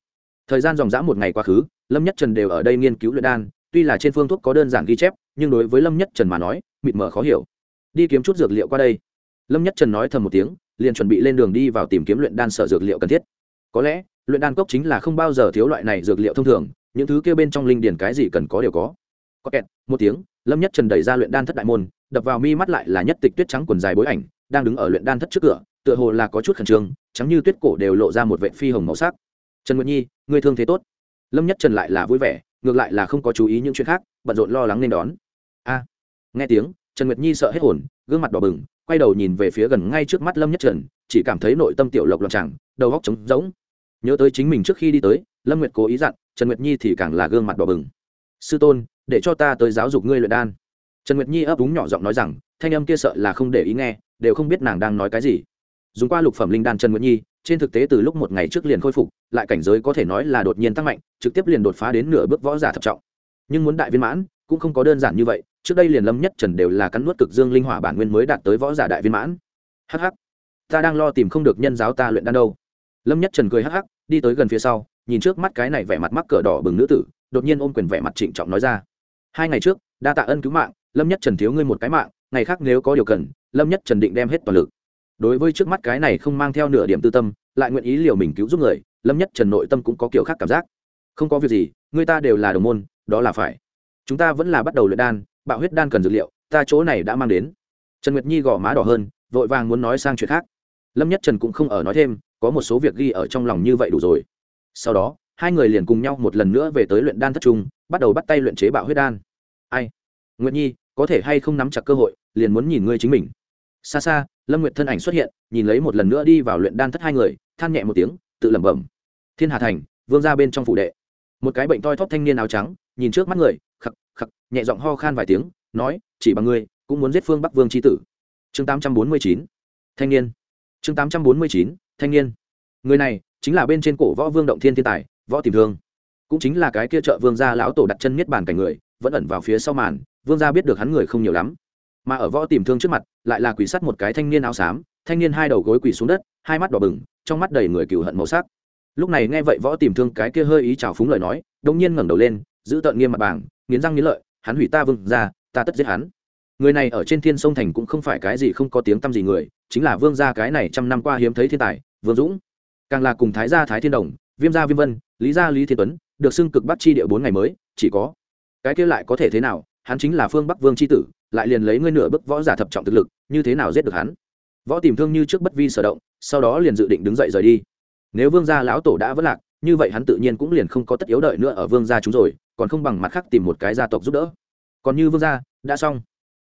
Thời gian dòng dã một ngày quá khứ, lâm nhất trần đều ở đây nghiên cứu luyện đan, tuy là trên phương thuốc có đơn giản ghi chép, nhưng đối với lâm nhất trần mà nói, mịt mờ khó hiểu. Đi kiếm chút dược liệu qua đây. Lâm nhất trần nói thầm một tiếng, liền chuẩn bị lên đường đi vào tìm kiếm luyện đan sở dược liệu cần thiết. Có lẽ, luyện đan cốc chính là không bao giờ thiếu loại này dược liệu thông thường, những thứ kia bên trong linh điển cái gì cần có đều có có kẹt, một tiếng, lâm nhất trần đẩy ra luyện đan thất đại môn, đập vào mi mắt lại là nhất tịch tuyết trắng quần dài bối ảnh, đang đứng ở luyện đan thất trước cửa, tựa hồ là có chút khẩn trương, trắng như tuyết cổ đều lộ ra một vệ phi hồng màu sắc. Trần nguyệt nhi người thương thế tốt. Lâm nhất trần lại là vui vẻ, ngược lại là không có chú ý những chuyện khác, bận rộn lo lắng nên đón. A. Nghe tiếng, trần nguyệt nhi sợ hết hồn, gương mặt đỏ bừng, quay đầu nhìn về phía gần ngay trước mắt lâm nhất trần, chỉ cảm thấy nội tâm tiểu lộc loạn chẳng đầu góc trống rỗng. Nhớ tới chính mình trước khi đi tới, lâm nguyệt cố ý dặn, trần nguyệt nhi thì càng là gương mặt đỏ bừng. Sư tôn để cho ta tới giáo dục ngươi luyện đan. Trần nguyệt nhi ấp úng nhỏ giọng nói rằng, thanh âm kia sợ là không để ý nghe, đều không biết nàng đang nói cái gì. Dùng qua lục phẩm linh đan trần nguyệt nhi, trên thực tế từ lúc một ngày trước liền khôi phục, lại cảnh giới có thể nói là đột nhiên tăng mạnh, trực tiếp liền đột phá đến nửa bước võ giả thập trọng. Nhưng muốn đại viên mãn, cũng không có đơn giản như vậy, trước đây liền lâm nhất trần đều là cắn nuốt cực dương linh hỏa bản nguyên mới đạt tới võ giả đại viên mãn. Hh ta đang lo tìm không được nhân giáo ta luyện đan đâu. Lâm nhất trần cười hh đi tới gần phía sau, nhìn trước mắt cái này vẻ mặt mắc cờ đỏ bừng nữ tử, đột nhiên ôm quyền vẻ mặt trịnh trọng nói ra hai ngày trước, đa tạ ân cứu mạng, lâm nhất trần thiếu ngươi một cái mạng, ngày khác nếu có điều cần, lâm nhất trần định đem hết toàn lực. Đối với trước mắt cái này không mang theo nửa điểm tư tâm, lại nguyện ý liều mình cứu giúp người, lâm nhất trần nội tâm cũng có kiểu khác cảm giác. Không có việc gì, người ta đều là đồng môn, đó là phải. Chúng ta vẫn là bắt đầu luyện đan, bạo huyết đan cần dược liệu, ta chỗ này đã mang đến. Trần nguyệt nhi gõ má đỏ hơn, vội vàng muốn nói sang chuyện khác. Lâm nhất trần cũng không ở nói thêm, có một số việc ghi ở trong lòng như vậy đủ rồi. Sau đó hai người liền cùng nhau một lần nữa về tới luyện đan thất trung, bắt đầu bắt tay luyện chế bạo huyết đan. Ai? Nguyệt nhi, có thể hay không nắm chặt cơ hội, liền muốn nhìn ngươi chính mình. Xa xa, lâm nguyệt thân ảnh xuất hiện, nhìn lấy một lần nữa đi vào luyện đan thất hai người, than nhẹ một tiếng, tự lẩm bẩm. Thiên hà thành, vương ra bên trong phủ đệ. Một cái bệnh toi thóp thanh niên áo trắng, nhìn trước mắt người, khặc khặc, nhẹ giọng ho khan vài tiếng, nói, chỉ bằng ngươi, cũng muốn giết phương bắc vương tri tử. Chương tám trăm bốn mươi chín, thanh niên. Chương tám trăm bốn mươi chín, thanh niên. Người này, chính là bên trên cổ võ vương động thiên thiên tài võ tìm thương. Cũng chính là cái kia trợ vương gia lão tổ đặt chân miết bàn cảnh người, vẫn ẩn vào phía sau màn, vương gia biết được hắn người không nhiều lắm. Mà ở võ tìm thương trước mặt, lại là quỷ sắt một cái thanh niên áo xám, thanh niên hai đầu gối quỳ xuống đất, hai mắt đỏ bừng, trong mắt đầy người cừu hận màu sắc. Lúc này nghe vậy võ tìm thương cái kia hơi ý trào phúng lời nói đông nhiên ngẩng đầu lên, giữ tợn nghiêm mặt bảng, nghiến răng nghiến lợi, hắn hủy ta vương gia, ta tất giết hắn. Người này ở trên thiên sông thành cũng không phải cái gì không có tiếng tăm gì người, chính là vương gia cái này trăm năm qua hiếm thấy thiên tài, vương dũng. Càng là cùng thái gia thái thiên đồng, viêm gia viêm vân lý gia lý thiên tuấn, được xưng cực bắc chi địa bốn ngày mới, chỉ có cái kia lại có thể thế nào, hắn chính là phương bắc vương c h i tử, lại liền lấy ngươi nửa bức võ giả thập trọng thực lực, như thế nào giết được hắn? Võ tìm thương như trước bất vi sở động, sau đó liền dự định đứng dậy rời đi. Nếu vương gia lão tổ đã vất lạc, như vậy hắn tự nhiên cũng liền không có tất yếu đợi nữa ở vương gia chúng rồi, còn không bằng mặt khác tìm một cái gia tộc giúp đỡ. Còn như vương gia, đã xong.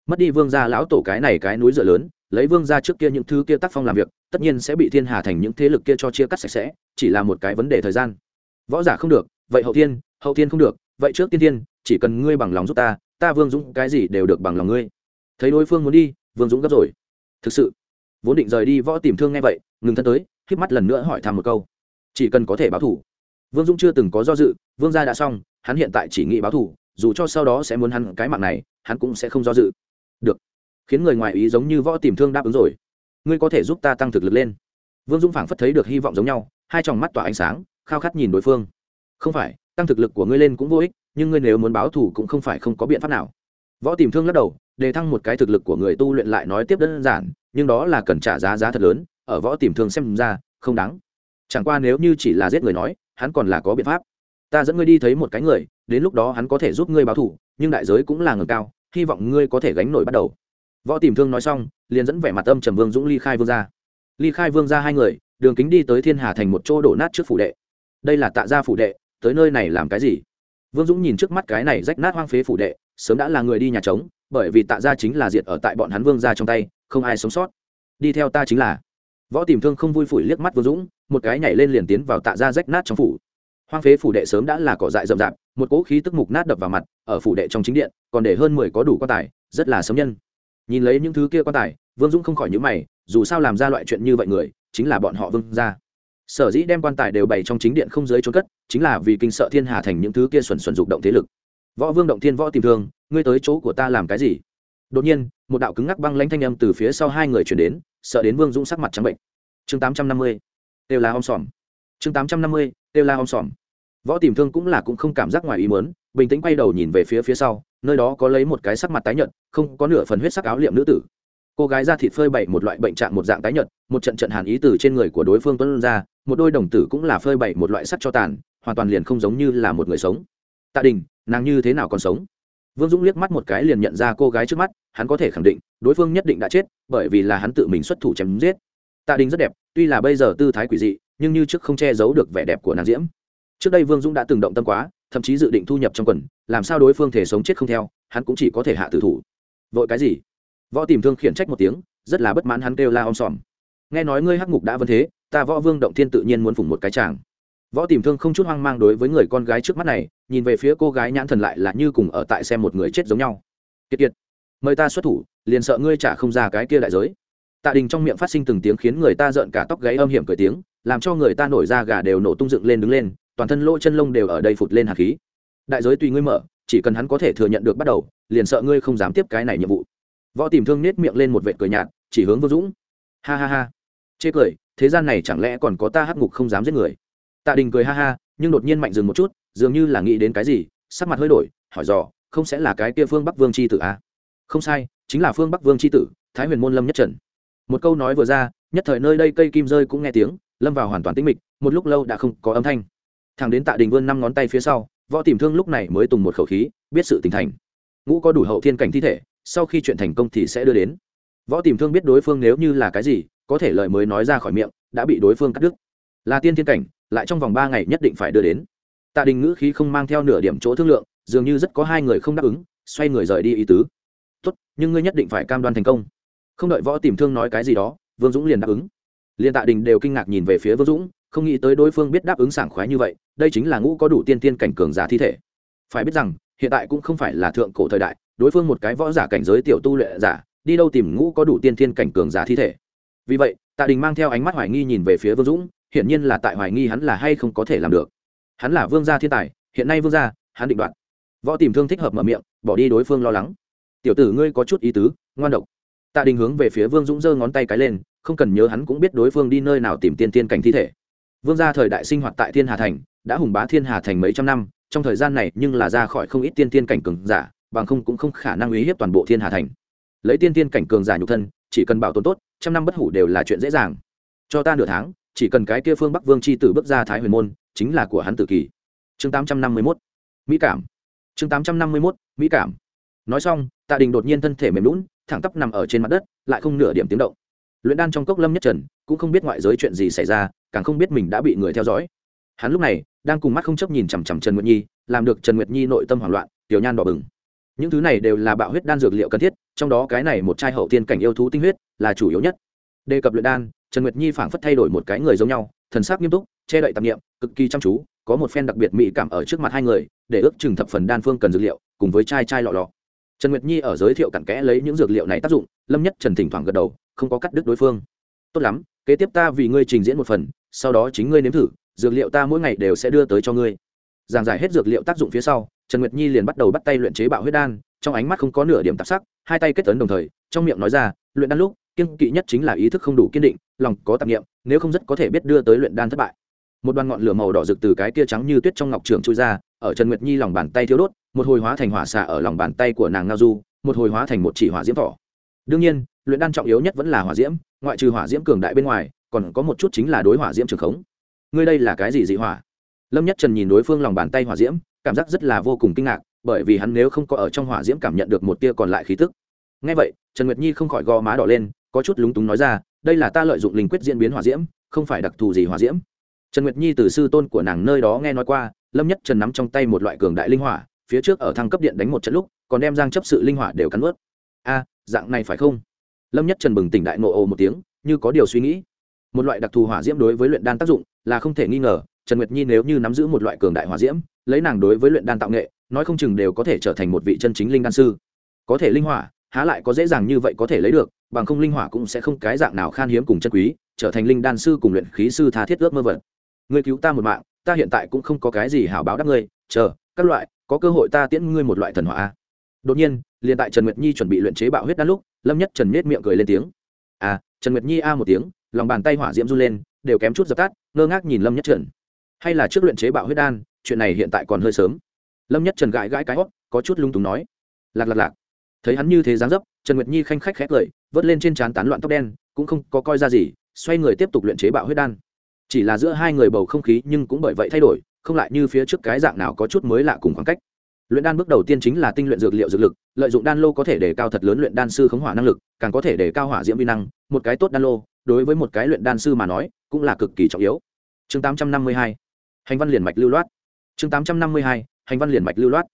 Mất đi vương gia lão tổ cái này cái núi dựa lớn, lấy vương gia trước kia những thứ kia tác phong làm việc, tất nhiên sẽ bị thiên hà thành những thế lực kia cho chia cắt sạch sẽ, chỉ là một cái vấn đề thời gian võ giả không được vậy hậu thiên hậu thiên không được vậy trước tiên tiên, chỉ cần ngươi bằng lòng giúp ta ta vương dũng cái gì đều được bằng lòng ngươi. Thấy đối phương muốn đi vương dũng gấp rồi. Thực sự vốn định rời đi võ tìm thương nghe vậy ngừng thân tới k híp mắt lần nữa hỏi thăm một câu. Chỉ cần có thể báo thủ. Vương dũng chưa từng có do dự vương gia đã xong hắn hiện tại chỉ nghĩ báo thủ dù cho sau đó sẽ muốn hắn cái mạng này hắn cũng sẽ không do dự. Được. Khiến người ngoài ý giống như võ tìm thương đáp ứng rồi. Ngươi có thể giúp ta tăng thực lực lên. Vương dũng phảng phất thấy được hy vọng giống nhau hai tròng mắt tỏa ánh sáng khao khát nhìn đối phương. Không phải, tăng thực lực của ngươi lên cũng vô ích, nhưng ngươi nếu muốn báo thù cũng không phải không có biện pháp nào. Võ tìm thương lắc đầu, đề thăng một cái thực lực của người tu luyện lại nói tiếp đơn giản, nhưng đó là cần trả giá giá thật lớn, ở võ tìm thương xem ra, không đáng. Chẳng qua nếu như chỉ là giết người nói, hắn còn là có biện pháp. Ta dẫn ngươi đi thấy một cái người, đến lúc đó hắn có thể giúp ngươi báo thù, nhưng đại giới cũng là ngừng cao, hy vọng ngươi có thể gánh nổi bắt đầu. Võ tìm thương nói xong, liền dẫn vẻ mặt âm trầm vương dũng ly khai vương ra. Ly khai vương ra hai người, đường kính đi tới thiên hà thành một chỗ đổ nát trước phủ đệ đây là tạ gia phủ đệ, tới nơi này làm cái gì? Vương dũng nhìn trước mắt cái này rách nát hoang phế phủ đệ, sớm đã là người đi nhà trống, bởi vì tạ gia chính là diệt ở tại bọn hắn vương gia trong tay, không ai sống sót. Đi theo ta chính là. Võ tìm thương không vui phủi liếc mắt vương dũng, một cái nhảy lên liền tiến vào tạ gia rách nát trong phủ. Hoang phế phủ đệ sớm đã là cỏ dại rậm rạp, một cỗ khí tức mục nát đập vào mặt, ở phủ đệ trong chính điện, còn để hơn mười có đủ quan tài, rất là sống nhân. Nhìn lấy những thứ kia quan tài, vương dũng không khỏi nhữ mày, dù sao làm ra loại chuyện như vậy người, chính là bọn họ vương gia sở dĩ đem quan tài đều bày trong chính điện không giới trốn cất, chính là vì kinh sợ thiên hà thành những thứ kia xuẩn xuẩn dục động thế lực. Võ vương động thiên võ tìm thương, ngươi tới chỗ của ta làm cái gì? Đột nhiên, một đạo cứng ngắc băng lãnh thanh âm từ phía sau hai người chuyển đến, sợ đến vương dũng sắc mặt trắng bệnh. Chương tám trăm năm mươi đều là om sòm. Chương tám trăm năm mươi đều là om sòm. Võ tìm thương cũng là cũng không cảm giác ngoài ý mớn bình tĩnh quay đầu nhìn về phía phía sau, nơi đó có lấy một cái sắc mặt tái nhợt, không có nửa phần huyết sắc áo liệm nữ tử cô gái ra thịt phơi bày một loại bệnh trạng một dạng tái nhợt, một trận trận hàn ý từ trên người của đối phương tuấn ra, một đôi đồng tử cũng là phơi bày một loại sắt cho tàn, hoàn toàn liền không giống như là một người sống. Tạ đình, nàng như thế nào còn sống? Vương dũng liếc mắt một cái liền nhận ra cô gái trước mắt, hắn có thể khẳng định, đối phương nhất định đã chết, bởi vì là hắn tự mình xuất thủ chém giết. Tạ đình rất đẹp, tuy là bây giờ tư thái quỷ dị, nhưng như trước không che giấu được vẻ đẹp của nàng diễm. Trước đây vương dũng đã từng động tâm quá, thậm chí dự định thu nhập trong quần, làm sao đối phương thể sống chết không theo, hắn cũng chỉ có thể hạ tử thủ. Vội cái gì? võ tìm thương khiển trách một tiếng, rất là bất mãn hắn kêu la om sòm. Nghe nói ngươi hắc ngục đã vấn thế, ta võ vương động thiên tự nhiên muốn phủng một cái chàng. Võ tìm thương không chút hoang mang đối với người con gái trước mắt này, nhìn về phía cô gái nhãn thần lại là như cùng ở tại xem một người chết giống nhau. Kiệt kiệt, mời ta xuất thủ, liền sợ ngươi trả không ra cái kia đại giới. Tạ đình trong miệng phát sinh từng tiếng khiến người ta rợn cả tóc gáy âm hiểm cười tiếng, làm cho người ta nổi ra gà đều nổ tung dựng lên đứng lên, toàn thân lỗ chân lông đều ở đây phụt lên hạt khí. Đại giới tùy ngươi mở, chỉ cần hắn có thể thừa nhận được bắt đầu, liền sợ ngươi không dám tiếp cái này nhiệm vụ võ tìm thương nết miệng lên một vệ cười nhạt, chỉ hướng vương dũng. Ha ha ha. Chê cười, thế gian này chẳng lẽ còn có ta hắc ngục không dám giết người? Tạ đình cười ha ha, nhưng đột nhiên mạnh dừng một chút, dường như là nghĩ đến cái gì, sắc mặt hơi đổi, hỏi dò, không sẽ là cái kia phương bắc vương c h i tử à? không sai, chính là phương bắc vương c h i tử, thái huyền môn lâm nhất trần. Một câu nói vừa ra, nhất thời nơi đây cây kim rơi cũng nghe tiếng, lâm vào hoàn toàn tĩnh mịch, một lúc lâu đã không có âm thanh. Thằng đến tạ đình vươn năm ngón tay phía sau, võ tìm thương lúc này mới tùng một khẩu khí, biết sự tỉnh thành. Ngũ có đủ hậu thiên cảnh thi thể sau khi chuyện thành công thì sẽ đưa đến. Võ tìm thương biết đối phương nếu như là cái gì, có thể lời mới nói ra khỏi miệng, đã bị đối phương cắt đứt. Là tiên thiên cảnh, lại trong vòng ba ngày nhất định phải đưa đến. Tạ đình ngữ khí không mang theo nửa điểm chỗ thương lượng, dường như rất có hai người không đáp ứng, xoay người rời đi ý tứ. Tốt, nhưng ngươi nhất định phải cam đoan thành công. Không đợi võ tìm thương nói cái gì đó, vương dũng liền đáp ứng. Liền tạ đình đều kinh ngạc nhìn về phía vương dũng, không nghĩ tới đối phương biết đáp ứng sảng khoái như vậy, đây chính là ngũ có đủ tiên tiên cảnh cường giả thi thể. Phải biết rằng, hiện tại cũng không phải là thượng cổ thời đại đối phương một cái võ giả cảnh giới tiểu tu lệ giả, đi đâu tìm ngũ có đủ tiên thiên cảnh cường giả thi thể. Vì vậy, tạ đình mang theo ánh mắt hoài nghi nhìn về phía vương dũng, hiển nhiên là tại hoài nghi hắn là hay không có thể làm được. Hắn là vương gia thiên tài, hiện nay vương gia, hắn định đoạt. Võ tìm thương thích hợp mở miệng, bỏ đi đối phương lo lắng. Tiểu tử ngươi có chút ý tứ, ngoan độc. Tạ đình hướng về phía vương dũng giơ ngón tay cái lên, không cần nhớ hắn cũng biết đối phương đi nơi nào tìm tiên tiên cảnh thi thể. Vương gia thời đại sinh hoạt tại thiên hà thành, đã hùng bá thiên hà thành mấy trăm năm, trong thời gian này nhưng là ra khỏi không ít tiên tiên cảnh cường giả bằng không cũng không khả năng uy hiếp toàn bộ thiên hà thành. Lấy tiên tiên cảnh cường giả nhục thân, chỉ cần bảo tồn tốt, trăm năm bất hủ đều là chuyện dễ dàng. Cho ta nửa tháng, chỉ cần cái kia phương bắc vương c h i tử bước ra thái huyền môn, chính là của hắn tử kỳ. Chương tám trăm năm mươi mốt. Mỹ cảm. Chương tám trăm năm mươi mốt, mỹ cảm. Nói xong, tạ đình đột nhiên thân thể mềm lún thẳng tắp nằm ở trên mặt đất, lại không nửa điểm tiếng động. Luyện đan trong cốc lâm nhất trần, cũng không biết ngoại giới chuyện gì xảy ra, càng không biết mình đã bị người theo dõi. Hắn lúc này, đang cùng mắt không chấp nhìn chằm chằm trần nguyệt nhi, làm được trần nguyệt nhi nội tâm hoảng loạn, tiểu nhan đỏ bừng những thứ này đều là bạo huyết đan dược liệu cần thiết, trong đó cái này một chai hậu tiên cảnh yêu thú tinh huyết là chủ yếu nhất. Đề cập luyện đan, trần nguyệt nhi phảng phất thay đổi một cái người giống nhau, thần sắc nghiêm túc, che đậy tạp nghiệm cực kỳ chăm chú, có một phen đặc biệt mỹ cảm ở trước mặt hai người, để ước chừng thập phần đan phương cần dược liệu, cùng với chai chai lọ lọ. Trần nguyệt nhi ở giới thiệu cặn kẽ lấy những dược liệu này tác dụng, lâm nhất trần thỉnh thoảng gật đầu, không có cắt đứt đối phương. Tốt lắm, kế tiếp ta vì ngươi trình diễn một phần, sau đó chính ngươi nếm thử, dược liệu ta mỗi ngày đều sẽ đưa tới cho ngươi. Giảng giải hết dược liệu tác dụng phía sau trần nguyệt nhi liền bắt đầu bắt tay luyện chế bạo huyết đan trong ánh mắt không có nửa điểm tạp sắc hai tay kết tấn đồng thời trong miệng nói ra luyện đan lúc kiên kỵ nhất chính là ý thức không đủ kiên định lòng có tạp niệm, nếu không rất có thể biết đưa tới luyện đan thất bại. Một đoàn ngọn lửa màu đỏ rực từ cái tia trắng như tuyết trong ngọc trường trôi ra ở trần nguyệt nhi lòng bàn tay thiếu đốt một hồi hóa thành hỏa xạ ở lòng bàn tay của nàng ngao du một hồi hóa thành một chỉ hỏa diễm thỏ. Đương nhiên luyện đan trọng yếu nhất vẫn là hỏa diễm ngoại trừ hỏa diễm cường đại bên ngoài còn có một chút chính là đối hỏa diễm trường khống. Ngươi đây là cái gì dị hỏa? Lâm nhất trần nhìn đối phương lòng bàn tay hỏa diễm cảm giác rất là vô cùng kinh ngạc, bởi vì hắn nếu không có ở trong hỏa diễm cảm nhận được một tia còn lại khí tức. Ngay vậy, trần nguyệt nhi không khỏi gò má đỏ lên, có chút lúng túng nói ra, đây là ta lợi dụng linh quyết diễn biến hỏa diễm, không phải đặc thù gì hỏa diễm. Trần nguyệt nhi từ sư tôn của nàng nơi đó nghe nói qua, lâm nhất trần nắm trong tay một loại cường đại linh hỏa, phía trước ở thăng cấp điện đánh một trận lúc, còn đem giang chấp sự linh hỏa đều cắn ướt a, dạng này phải không? Lâm nhất trần bừng tỉnh đại ngộ ồ một tiếng, như có điều suy nghĩ. Một loại đặc thù hỏa diễm đối với luyện đan tác dụng là không thể nghi ngờ, trần nguyệt nhi nếu như nắm giữ một loại cường đại hỏa diễm lấy nàng đối với luyện đan tạo nghệ, nói không chừng đều có thể trở thành một vị chân chính linh đan sư. Có thể linh hỏa, há lại có dễ dàng như vậy có thể lấy được, bằng không linh hỏa cũng sẽ không cái dạng nào khan hiếm cùng chân quý, trở thành linh đan sư cùng luyện khí sư tha thiết ước mơ vật. Ngươi cứu ta một mạng, ta hiện tại cũng không có cái gì hảo báo đáp ngươi, chờ, các loại, có cơ hội ta tiễn ngươi một loại thần hỏa đột nhiên, liền tại trần nguyệt nhi chuẩn bị luyện chế bạo huyết đan lúc, lâm nhất trần miết miệng cười lên tiếng. À trần nguyệt nhi a à một tiếng, lòng bàn tay hỏa diễm run lên, đều kém chút giật tắt, ngơ ngác nhìn lâm nhất trần. Hay là trước luyện chế bạo huyết đan chuyện này hiện tại còn hơi sớm. Lâm nhất trần gãi gãi cái hót, có chút lung túng nói. Lạc lạc lạc. Thấy hắn như thế dáng dấp, trần nguyệt nhi khanh khách khét lời vớt lên trên trán tán loạn tóc đen, cũng không có coi ra gì, xoay người tiếp tục luyện chế bạo huyết đan. Chỉ là giữa hai người bầu không khí nhưng cũng bởi vậy thay đổi, không lại như phía trước cái dạng nào có chút mới lạ cùng khoảng cách. Luyện đan bước đầu tiên chính là tinh luyện dược liệu dược lực, lợi dụng đan lô có thể để cao thật lớn luyện đan sư khống hỏa năng lực, càng có thể để cao hỏa diễm vi năng, một cái tốt đan lô, đối với một cái luyện đan sư mà nói, cũng là cực kỳ trọng yếu. Chương tám trăm năm mươi hai. Hành văn liền mạch lưu loát chương tám trăm năm mươi hai, hành văn liền mạch lưu loát.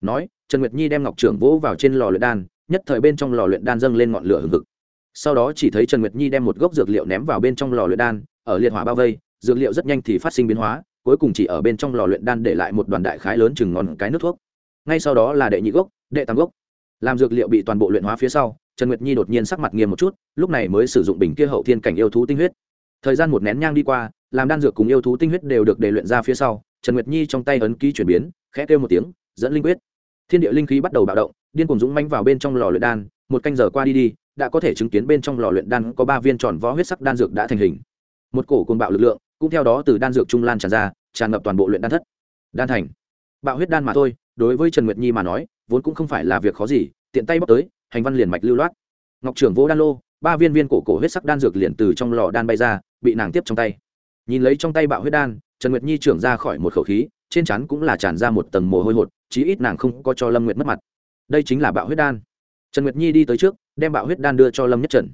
Nói, trần nguyệt nhi đem ngọc trưởng vỗ vào trên lò luyện đan, nhất thời bên trong lò luyện đan dâng lên ngọn lửa hừng hực. Sau đó chỉ thấy trần nguyệt nhi đem một gốc dược liệu ném vào bên trong lò luyện đan, ở liệt hỏa bao vây, dược liệu rất nhanh thì phát sinh biến hóa, cuối cùng chỉ ở bên trong lò luyện đan để lại một đoàn đại khái lớn chừng ngọn cái nước thuốc. Ngay sau đó là đệ nhị gốc, đệ tam gốc. Làm dược liệu bị toàn bộ luyện hóa phía sau, trần nguyệt nhi đột nhiên sắc mặt nghiêm một chút, lúc này mới sử dụng bình kia hậu thiên cảnh yêu thú tinh huyết. Thời gian một nén nhang đi qua, làm đan dược cùng yêu thú tinh huyết đều được đề luyện ra phía sau trần nguyệt nhi trong tay ấn ký chuyển biến, khẽ kêu một tiếng, dẫn linh quyết. Thiên địa linh khí bắt đầu bạo động, điên cuồng dũng mãnh vào bên trong lò luyện đan, một canh giờ qua đi đi, đã có thể chứng kiến bên trong lò luyện đan có ba viên tròn võ huyết sắc đan dược đã thành hình. Một cổ cuồng bạo lực lượng, cũng theo đó từ đan dược trung lan tràn ra, tràn ngập toàn bộ luyện đan thất. Đan thành. Bạo huyết đan mà thôi, đối với trần nguyệt nhi mà nói, vốn cũng không phải là việc khó gì, tiện tay bóc tới, hành văn liền mạch lưu loát. Ngọc trưởng vô đan lô, ba viên viên cổ cổ huyết sắc đan dược liền từ trong lò đan bay ra, bị nàng tiếp trong tay. Nhìn lấy trong tay bạo huyết đan trần nguyệt nhi trưởng ra khỏi một khẩu khí, trên chắn cũng là tràn ra một tầng mồ hôi hột, chí ít nàng không có cho lâm nguyệt mất mặt. Đây chính là bạo huyết đan. Trần nguyệt nhi đi tới trước, đem bạo huyết đan đưa cho lâm nhất trần.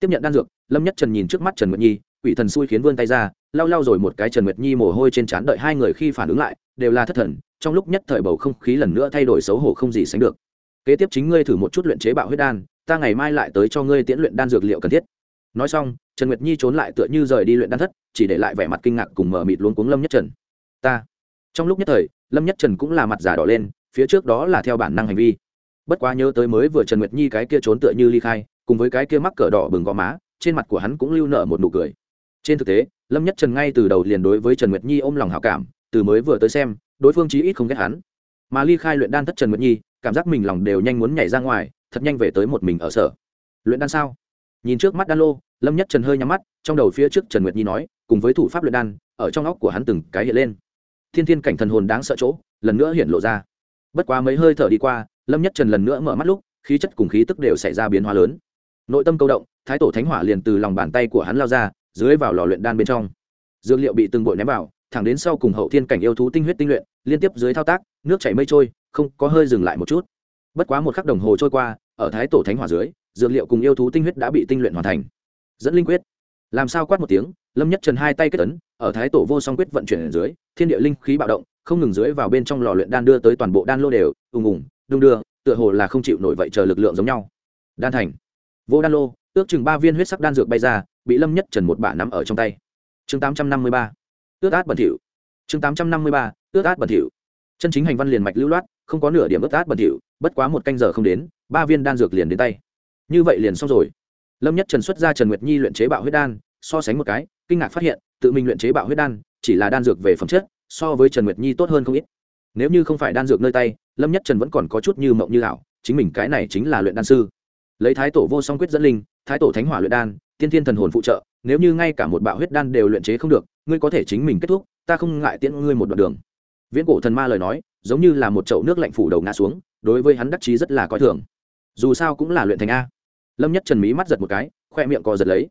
Tiếp nhận đan dược, lâm nhất trần nhìn trước mắt trần nguyệt nhi, quỷ thần xui khiến vươn tay ra, lau lau rồi một cái trần nguyệt nhi mồ hôi trên trán đợi hai người khi phản ứng lại, đều là thất thần, trong lúc nhất thời bầu không khí lần nữa thay đổi xấu hổ không gì sánh được. Kế tiếp chính ngươi thử một chút luyện chế bạo huyết đan, ta ngày mai lại tới cho ngươi tiến luyện đan dược liệu cần thiết nói xong, trần nguyệt nhi trốn lại tựa như rời đi luyện đan thất, chỉ để lại vẻ mặt kinh ngạc cùng mở mịt luống cuống lâm nhất trần. Ta. Trong lúc nhất thời, lâm nhất trần cũng là mặt giả đỏ lên, phía trước đó là theo bản năng hành vi. Bất quá nhớ tới mới vừa trần nguyệt nhi cái kia trốn tựa như ly khai, cùng với cái kia mắc cờ đỏ bừng gò má, trên mặt của hắn cũng lưu nợ một nụ cười. Trên thực tế, lâm nhất trần ngay từ đầu liền đối với trần nguyệt nhi ôm lòng hảo cảm, từ mới vừa tới xem, đối phương chí ít không ghét hắn. Mà ly khai luyện đan thất trần nguyệt nhi, cảm giác mình lòng đều nhanh muốn nhảy ra ngoài, thật nhanh về tới một mình ở sở. Luyện đan sao? nhìn trước mắt đan lô, lâm nhất trần hơi nhắm mắt, trong đầu phía trước trần nguyệt nhi nói, cùng với thủ pháp luyện đan, ở trong óc của hắn từng cái hiện lên. Thiên thiên cảnh thần hồn đáng sợ chỗ, lần nữa hiện lộ ra. Bất quá mấy hơi thở đi qua, lâm nhất trần lần nữa mở mắt lúc, khí chất cùng khí tức đều xảy ra biến hóa lớn. Nội tâm câu động, thái tổ thánh hỏa liền từ lòng bàn tay của hắn lao ra, dưới vào lò luyện đan bên trong. Dược liệu bị từng bội ném vào, thẳng đến sau cùng hậu thiên cảnh yêu thú tinh huyết tinh luyện, liên tiếp dưới thao tác, nước chảy mây trôi, không có hơi dừng lại một chút. Bất quá một khắc đồng hồ trôi qua, ở thái tổ thánh hỏa dưới dược liệu cùng yêu thú tinh huyết đã bị tinh luyện hoàn thành. Dẫn linh quyết. Làm sao quát một tiếng, lâm nhất trần hai tay kết ấn, ở thái tổ vô song quyết vận chuyển ở dưới, thiên địa linh khí bạo động, không ngừng dưới vào bên trong lò luyện đan đưa tới toàn bộ đan lô đều, ùng ùng, đung đưa, tựa hồ là không chịu nổi vậy chờ lực lượng giống nhau. Đan thành. Vô đan lô, ước chừng ba viên huyết sắc đan dược bay ra, bị lâm nhất trần một bả nắm ở trong tay. Chương tám trăm năm mươi ba. Ướt át bẩn thỉu. Chương tám trăm năm mươi ba. Ướt át bẩn thỉu. Chân chính hành văn liền mạch lưu loát, không có nửa điểm ướt át bẩn thỉu, bất quá một canh giờ không đến, ba viên đan dược liền đến tay như vậy liền xong rồi. Lâm nhất trần xuất ra trần nguyệt nhi luyện chế bạo huyết đan, so sánh một cái, kinh ngạc phát hiện, tự mình luyện chế bạo huyết đan, chỉ là đan dược về phẩm chất, so với trần nguyệt nhi tốt hơn không ít. Nếu như không phải đan dược nơi tay, lâm nhất trần vẫn còn có chút như mộng như ảo, chính mình cái này chính là luyện đan sư. Lấy thái tổ vô song quyết dẫn linh, thái tổ thánh hỏa luyện đan, tiên thiên thần hồn phụ trợ, nếu như ngay cả một bạo huyết đan đều luyện chế không được, ngươi có thể chính mình kết thúc, ta không ngại tiễn ngươi một đoạn đường. Viễn cổ thần ma lời nói, giống như là một chậu nước lạnh phủ đầu ngã xuống, đối với hắn đắc chí rất là coi thường. Dù sao cũng là luyện thành a lâm nhất trần mí mắt giật một cái, khoe miệng co giật lấy.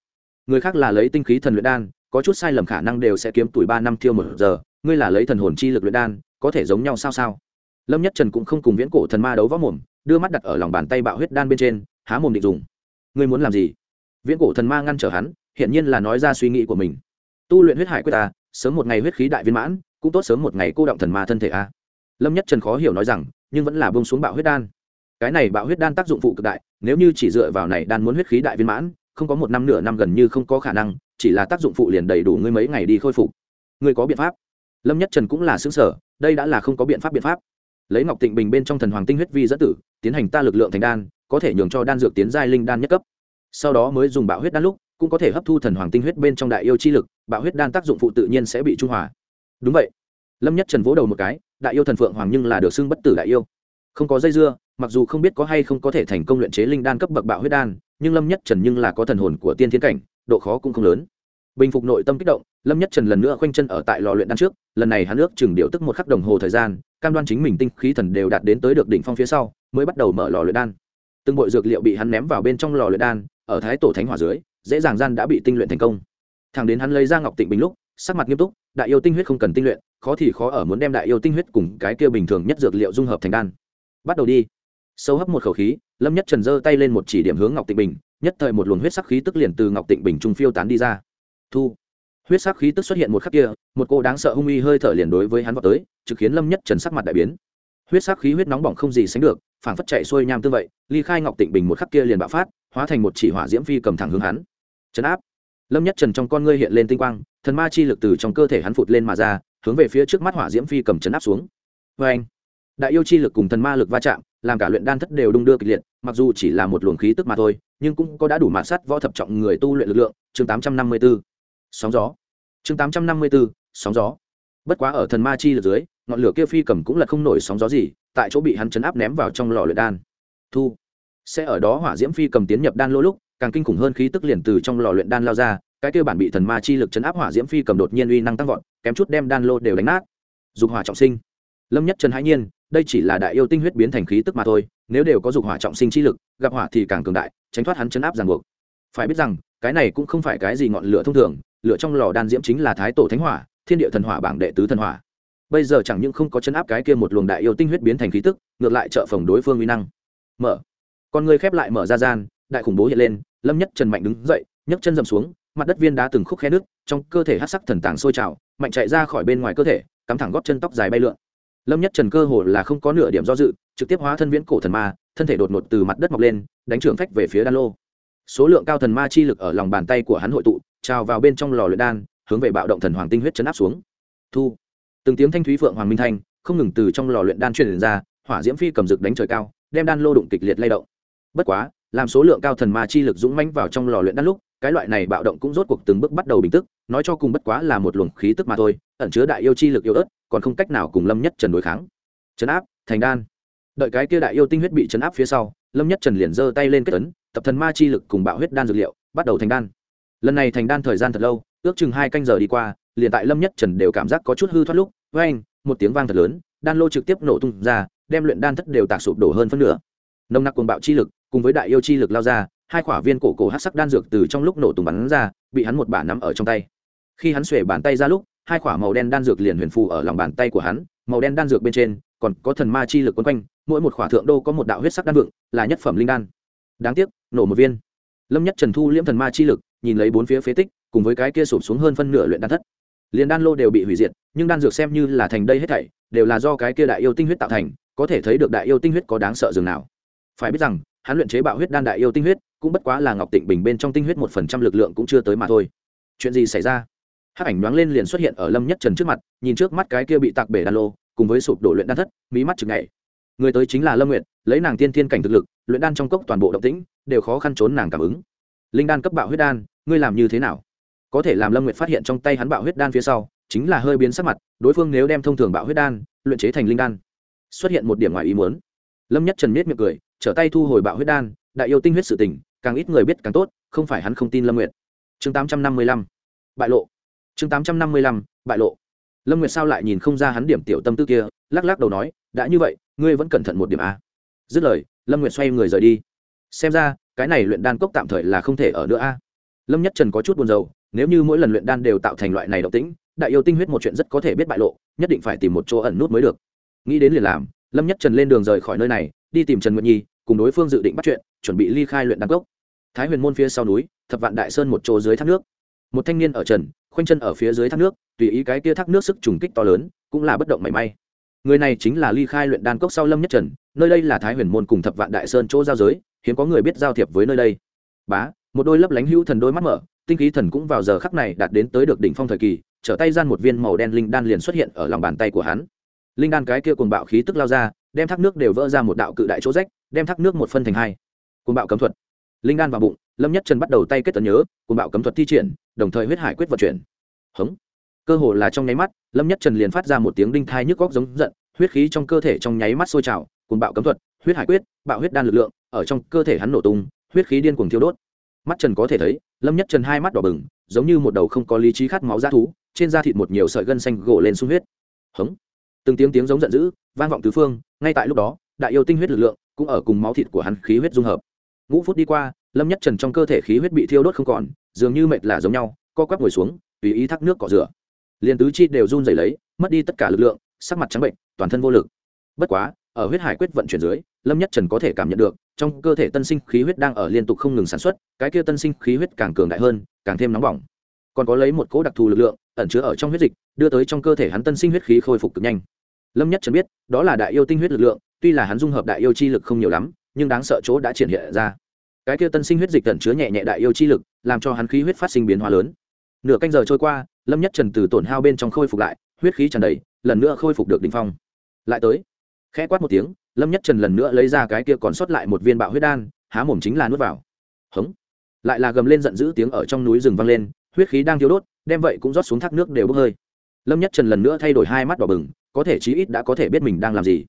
Người khác là lấy tinh khí thần luyện đan, có chút sai lầm khả năng đều sẽ kiếm tuổi ba năm thiêu một giờ, ngươi là lấy thần hồn chi lực luyện đan, có thể giống nhau sao sao? Lâm nhất trần cũng không cùng viễn cổ thần ma đấu võ mồm, đưa mắt đặt ở lòng bàn tay bạo huyết đan bên trên, há mồm định dùng. Ngươi muốn làm gì? Viễn cổ thần ma ngăn trở hắn hiện nhiên là nói ra suy nghĩ của mình. Tu luyện huyết hải quyết ta, sớm một ngày huyết khí đại viên mãn, cũng tốt sớm một ngày cô động thần ma thân thể a. À. lâm nhất trần khó hiểu nói rằng, nhưng vẫn là bông xuống bạo huyết đan cái này bạo huyết đan tác dụng phụ cực đại, nếu như chỉ dựa vào này đan muốn huyết khí đại viên mãn, không có một năm nửa năm gần như không có khả năng, chỉ là tác dụng phụ liền đầy đủ ngươi mấy ngày đi khôi phục. Ngươi có biện pháp? Lâm nhất trần cũng là xứng sở đây đã là không có biện pháp biện pháp. Lấy ngọc tịnh bình bên trong thần hoàng tinh huyết vi dẫn tử, tiến hành ta lực lượng thành đan, có thể nhường cho đan dược tiến giai linh đan nhất cấp. Sau đó mới dùng bạo huyết đan lúc, cũng có thể hấp thu thần hoàng tinh huyết bên trong đại yêu chi lực, bạo huyết đan tác dụng phụ tự nhiên sẽ bị trung hòa. Đúng vậy. Lâm nhất trần vỗ đầu một cái, đại yêu thần phượng hoàng nhưng là được xưng bất tử đại yêu. Không có dây dưa mặc dù không biết có hay không có thể thành công luyện chế linh đan cấp bậc bạo huyết đan, nhưng lâm nhất trần nhưng là có thần hồn của tiên thiên cảnh, độ khó cũng không lớn. Bình phục nội tâm kích động, lâm nhất trần lần nữa khoanh chân ở tại lò luyện đan trước, lần này hắn ước chừng điệu tức một khắc đồng hồ thời gian, cam đoan chính mình tinh khí thần đều đạt đến tới được đỉnh phong phía sau, mới bắt đầu mở lò luyện đan. Từng bội dược liệu bị hắn ném vào bên trong lò luyện đan, ở thái tổ thánh hỏa dưới, dễ dàng gian đã bị tinh luyện thành công. Thằng đến hắn lấy ra ngọc tịnh bình lúc, sắc mặt nghiêm túc, đại yêu tinh huyết không cần tinh luyện, khó thì khó ở muốn đem đại yêu tinh huyết cùng cái kia bình thường nhất dược liệu dung hợp thành đan. Bắt đầu đi sâu hấp một khẩu khí, lâm nhất trần giơ tay lên một chỉ điểm hướng ngọc tịnh bình, nhất thời một luồng huyết sắc khí tức liền từ ngọc tịnh bình trung phiêu tán đi ra. Thu. Huyết sắc khí tức xuất hiện một khắc kia, một cô đáng sợ hung uy hơi thở liền đối với hắn vào tới, trực khiến lâm nhất trần sắc mặt đại biến. Huyết sắc khí huyết nóng bỏng không gì sánh được, phảng phất chạy xuôi nham tương vậy, ly khai ngọc tịnh bình một khắc kia liền bạo phát, hóa thành một chỉ hỏa diễm phi cầm thẳng hướng hắn. Trấn áp. Lâm nhất trần trong con ngươi hiện lên tinh quang, thần ma chi lực từ trong cơ thể hắn phụt lên mà ra, hướng về phía trước mắt hỏa diễm phi cầm chấn áp xuống. Vê anh đại yêu chi lực cùng thần ma lực va chạm, làm cả luyện đan thất đều đung đưa kịch liệt, mặc dù chỉ là một luồng khí tức mà thôi, nhưng cũng có đã đủ mạt sát võ thập trọng người tu luyện lực lượng. Chương tám trăm năm mươi b ố sóng gió. Chương tám trăm năm mươi b ố sóng gió. Bất quá ở thần ma chi lực dưới, ngọn lửa kia phi cầm cũng là không nổi sóng gió gì, tại chỗ bị hắn chấn áp ném vào trong lò luyện đan. Thu. Sẽ ở đó hỏa diễm phi cầm tiến nhập đan lỗ lúc, càng kinh khủng hơn khí tức liền từ trong lò luyện đan lao ra, cái kia bản bị thần ma chi lực chấn áp hỏa diễm phi cầm đột nhiên uy năng tăng vọt, kém chút đem đan lô đều đánh nát. Dục hỏa trọng sinh. Lâm nhất trần hãi nhiên đây chỉ là đại yêu tinh huyết biến thành khí tức mà thôi, nếu đều có dục hỏa trọng sinh chi lực, gặp hỏa thì càng cường đại, tránh thoát hắn chấn áp ràng buộc. Phải biết rằng, cái này cũng không phải cái gì ngọn lửa thông thường, lửa trong lò đan diễm chính là thái tổ thánh hỏa, thiên địa thần hỏa bảng đệ tứ thần hỏa. Bây giờ chẳng những không có chấn áp cái kia một luồng đại yêu tinh huyết biến thành khí tức, ngược lại trợ phòng đối phương uy năng. Mở. Con người khép lại mở ra gian, đại khủng bố hiện lên, lâm nhất trần mạnh đứng dậy, nhấc chân dầm xuống, mặt đất viên đá từng khúc khe nước trong cơ thể hát sắc thần tàng sôi trào, mạnh chạy ra khỏi bên ngoài cơ thể, cắm thẳng góp chân tóc dài bay lượn lâm nhất trần cơ hồ là không có nửa điểm do dự, trực tiếp hóa thân viễn cổ thần ma, thân thể đột ngột từ mặt đất mọc lên, đánh trưởng phách về phía đan lô. Số lượng cao thần ma chi lực ở lòng bàn tay của hắn hội tụ, trào vào bên trong lò luyện đan, hướng về bạo động thần hoàng tinh huyết chấn áp xuống. Thu. Từng tiếng thanh thúy phượng hoàng minh thanh, không ngừng từ trong lò luyện đan truyền ra, hỏa diễm phi cầm rực đánh trời cao, đem đan lô đụng kịch liệt lay động. Bất quá, làm số lượng cao thần ma chi lực dũng mãnh vào trong lò luyện đan lúc, cái loại này bạo động cũng rốt cuộc từng bước bắt đầu bình tức, nói cho cùng bất quá là một luồng khí tức mà thôi, ẩn chứa đại yêu chi lực yêu ớt còn không cách nào cùng lâm nhất trần đối kháng. Trấn áp, thành đan. Đợi cái kia đại yêu tinh huyết bị trấn áp phía sau, lâm nhất trần liền giơ tay lên kết tấn tập thần ma chi lực cùng bạo huyết đan dược liệu, bắt đầu thành đan. Lần này thành đan thời gian thật lâu, ước chừng hai canh giờ đi qua, liền tại lâm nhất trần đều cảm giác có chút hư thoát lúc với anh một tiếng vang thật lớn, đan lô trực tiếp nổ tung ra, đem luyện đan thất đều tạc sụp đổ hơn phân nửa. Nồng nặc cuồng bạo chi lực, cùng với đại yêu chi lực lao ra, hai quả viên cổ cổ hắc sắc đan dược từ trong lúc nổ tung bắn ra, bị hắn một bả nắm ở trong tay. Khi hắn xuề bàn tay ra lúc hai quả màu đen đan dược liền huyền phù ở lòng bàn tay của hắn, màu đen đan dược bên trên, còn có thần ma chi lực quấn quanh, mỗi một khỏa thượng đô có một đạo huyết sắc đan vượng, là nhất phẩm linh đan. Đáng tiếc, nổ một viên. Lâm nhất trần thu liễm thần ma chi lực, nhìn lấy bốn phía phế tích, cùng với cái kia sụp xuống hơn phân nửa luyện đan thất. Liền đan lô đều bị hủy diệt, nhưng đan dược xem như là thành đây hết thảy, đều là do cái kia đại yêu tinh huyết tạo thành, có thể thấy được đại yêu tinh huyết có đáng sợ dường nào. Phải biết rằng, hắn luyện chế bạo huyết đan đại yêu tinh huyết, cũng bất quá là ngọc tịnh bình bên trong tinh huyết một phần trăm lực lượng cũng chưa tới mà thôi. Chuyện gì xảy ra? hắc ảnh nhoáng lên liền xuất hiện ở lâm nhất trần trước mặt, nhìn trước mắt cái kia bị tạc bể đan lô, cùng với sụp đổ luyện đan thất mỹ mắt chừng ngày người tới chính là lâm nguyệt, lấy nàng tiên thiên cảnh thực lực, luyện đan trong cốc toàn bộ động tĩnh, đều khó khăn trốn nàng cảm ứng. Linh đan cấp bạo huyết đan, ngươi làm như thế nào? Có thể làm lâm nguyệt phát hiện trong tay hắn bạo huyết đan phía sau, chính là hơi biến sắc mặt, đối phương nếu đem thông thường bạo huyết đan, luyện chế thành linh đan, xuất hiện một điểm ngoài ý muốn. Lâm nhất trần miết miệng cười, trở tay thu hồi bạo huyết đan, đại yêu tinh huyết sự tình, càng ít người biết càng tốt, không phải hắn không tin lâm nguyệt. Chương tám trăm năm mươi lăm, bại lộ chương tám trăm năm mươi lăm, bại lộ. Lâm nguyệt sao lại nhìn không ra hắn điểm tiểu tâm tư kia, lắc lắc đầu nói, đã như vậy, ngươi vẫn cẩn thận một điểm a dứt lời, lâm nguyệt xoay người rời đi. Xem ra, cái này luyện đan cốc tạm thời là không thể ở nữa a lâm nhất trần có chút buồn rầu, nếu như mỗi lần luyện đan đều tạo thành loại này động tĩnh, đại yêu tinh huyết một chuyện rất có thể biết bại lộ, nhất định phải tìm một chỗ ẩn nút mới được. Nghĩ đến liền làm, lâm nhất trần lên đường rời khỏi nơi này, đi tìm trần nguyệt nhi, cùng đối phương dự định bắt chuyện, chuẩn bị ly khai luyện đan cốc. Thái huyền môn phía sau núi, thập vạn đại sơn một chỗ dưới thác nước một thanh niên ở trần, khoanh chân ở phía dưới thác nước, tùy ý cái kia thác nước sức trùng kích to lớn, cũng là bất động mảy may. Người này chính là ly khai luyện đan cốc sau lâm nhất trần, nơi đây là thái huyền môn cùng thập vạn đại sơn chỗ giao giới, hiếm có người biết giao thiệp với nơi đây. Bá, một đôi lấp lánh hữu thần đôi mắt mở, tinh khí thần cũng vào giờ khắc này đạt đến tới được đỉnh phong thời kỳ, trở tay gian một viên màu đen linh đan liền xuất hiện ở lòng bàn tay của hắn. Linh đan cái kia cùng bạo khí tức lao ra, đem thác nước đều vỡ ra một đạo cự đại chỗ rách, đem thác nước một phân thành hai. Cùng bạo cấm thuật. Linh đan vào bụng lâm nhất trần bắt đầu tay kết tấn nhớ cùng bạo cấm thuật thi triển, đồng thời huyết hải quyết vận chuyển. Hống. Cơ hồ là trong nháy mắt, lâm nhất trần liền phát ra một tiếng đinh thai nhức góc giống giận, huyết khí trong cơ thể trong nháy mắt sôi trào cùng bạo cấm thuật, huyết hải quyết, bạo huyết đan lực lượng, ở trong cơ thể hắn nổ tung, huyết khí điên cuồng thiêu đốt. Mắt trần có thể thấy, lâm nhất trần hai mắt đỏ bừng, giống như một đầu không có lý trí khát máu dã thú, trên da thịt một nhiều sợi gân xanh gỗ lên sung huyết. Hống. Từng tiếng tiếng giống giận dữ, vang vọng tứ phương, ngay tại lúc đó, đại yêu tinh huyết lực lượng cũng ở cùng máu thịt của hắn khí huyết dung hợp. Ngũ phút đi qua lâm nhất trần trong cơ thể khí huyết bị thiêu đốt không còn, dường như mệt là giống nhau, co quắp ngồi xuống, tùy ý thác nước cọ rửa. Liền tứ chi đều run rẩy lấy, mất đi tất cả lực lượng, sắc mặt trắng bệnh, toàn thân vô lực. Bất quá, ở huyết hải quyết vận chuyển dưới, lâm nhất trần có thể cảm nhận được, trong cơ thể tân sinh khí huyết đang ở liên tục không ngừng sản xuất, cái kia tân sinh khí huyết càng cường đại hơn, càng thêm nóng bỏng. Còn có lấy một cỗ đặc thù lực lượng, ẩn chứa ở trong huyết dịch, đưa tới trong cơ thể hắn tân sinh huyết khí khôi phục cực nhanh. Lâm nhất trần biết, đó là đại yêu tinh huyết lực lượng, tuy là hắn dung hợp đại yêu chi lực không nhiều lắm, nhưng đáng sợ chỗ đã triển hiện ra cái kia tân sinh huyết dịch tẩn chứa nhẹ nhẹ đại yêu chi lực, làm cho hắn khí huyết phát sinh biến hóa lớn. Nửa canh giờ trôi qua, lâm nhất trần từ tổn hao bên trong khôi phục lại, huyết khí tràn đầy, lần nữa khôi phục được đỉnh phong. Lại tới, khẽ quát một tiếng, lâm nhất trần lần nữa lấy ra cái kia còn sót lại một viên bạo huyết đan, há mồm chính là nuốt vào. Hống. Lại là gầm lên giận dữ tiếng ở trong núi rừng vang lên, huyết khí đang thiếu đốt, đem vậy cũng rót xuống thác nước đều bốc hơi. Lâm nhất trần lần nữa thay đổi hai mắt đỏ bừng, có thể chí ít đã có thể biết mình đang làm gì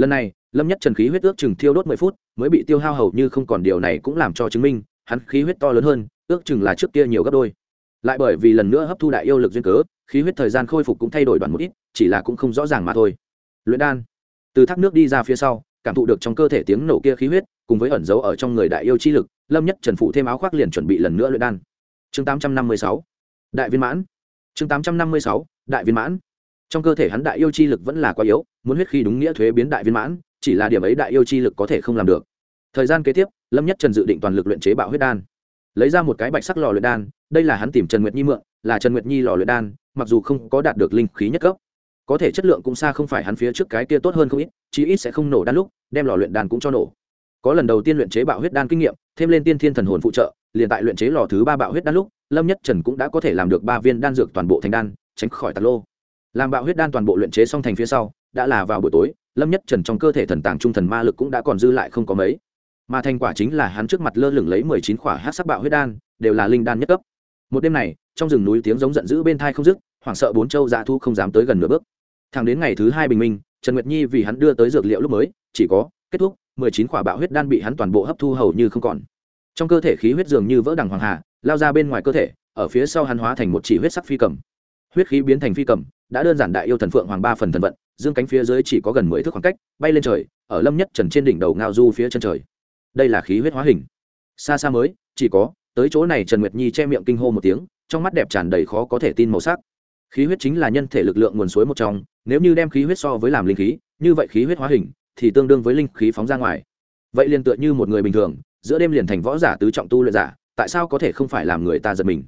lần này, lâm nhất trần khí huyết ước chừng thiêu đốt mười phút, mới bị tiêu hao hầu như không còn điều này cũng làm cho chứng minh, hắn khí huyết to lớn hơn, ước chừng là trước kia nhiều gấp đôi. Lại bởi vì lần nữa hấp thu đại yêu lực duyên cớ, khí huyết thời gian khôi phục cũng thay đổi đoạn một ít, chỉ là cũng không rõ ràng mà thôi. Luyện đan. Từ thác nước đi ra phía sau, cảm thụ được trong cơ thể tiếng nổ kia khí huyết, cùng với ẩn giấu ở trong người đại yêu chi lực, lâm nhất trần phụ thêm áo khoác liền chuẩn bị lần nữa luyện đan. Chương tám trăm năm mươi sáu. Đại viên mãn. Chương tám trăm năm mươi sáu. Đại viên mãn. Trong cơ thể hắn đại yêu chi lực vẫn là quá yếu muốn huyết khi đúng nghĩa thuế biến đại viên mãn, chỉ là điểm ấy đại yêu chi lực có thể không làm được. Thời gian kế tiếp, lâm nhất trần dự định toàn lực luyện chế bạo huyết đan. Lấy ra một cái bạch sắc lò luyện đan, đây là hắn tìm trần nguyệt nhi mượn, là trần nguyệt nhi lò luyện đan, mặc dù không có đạt được linh khí nhất cấp. Có thể chất lượng cũng xa không phải hắn phía trước cái kia tốt hơn không ít, chí ít sẽ không nổ đan lúc, đem lò luyện đan cũng cho nổ. Có lần đầu tiên luyện chế bạo huyết đan kinh nghiệm, thêm lên tiên thiên thần hồn phụ trợ, liền tại luyện chế lò thứ ba bạo huyết đan lúc, lâm nhất trần cũng đã có thể làm được ba viên đan dược toàn bộ thành đan, tránh khỏi tạt lô. Làm bạo huyết đan toàn bộ luyện chế xong thành phía sau đã là vào buổi tối, lâm nhất trần trong cơ thể thần tàng trung thần ma lực cũng đã còn dư lại không có mấy. Mà thành quả chính là hắn trước mặt lơ lửng lấy mười chín khỏa hát sắc bạo huyết đan, đều là linh đan nhất cấp. Một đêm này, trong rừng núi tiếng giống giận dữ bên thai không dứt, hoảng sợ bốn châu dạ thu không dám tới gần nửa bước. Thẳng đến ngày thứ hai bình minh, trần nguyệt nhi vì hắn đưa tới dược liệu lúc mới, chỉ có kết thúc, mười chín khỏa bạo huyết đan bị hắn toàn bộ hấp thu hầu như không còn. Trong cơ thể khí huyết dường như vỡ đằng hoàng hà, lao ra bên ngoài cơ thể, ở phía sau hắn hóa thành một chỉ huyết sắc phi cầm huyết khí biến thành phi cầm, đã đơn giản đại yêu thần phượng hoàng ba phần thần vận, dương cánh phía dưới chỉ có gần mười thước khoảng cách, bay lên trời, ở lâm nhất trần trên đỉnh đầu ngao du phía chân trời. Đây là khí huyết hóa hình. Xa xa mới, chỉ có, tới chỗ này trần nguyệt nhi che miệng kinh hô một tiếng, trong mắt đẹp tràn đầy khó có thể tin màu sắc. Khí huyết chính là nhân thể lực lượng nguồn suối một trong, nếu như đem khí huyết so với làm linh khí, như vậy khí huyết hóa hình thì tương đương với linh khí phóng ra ngoài. Vậy liền tựa như một người bình thường, giữa đêm liền thành võ giả tứ trọng tu luyện giả, tại sao có thể không phải làm người ta giật mình?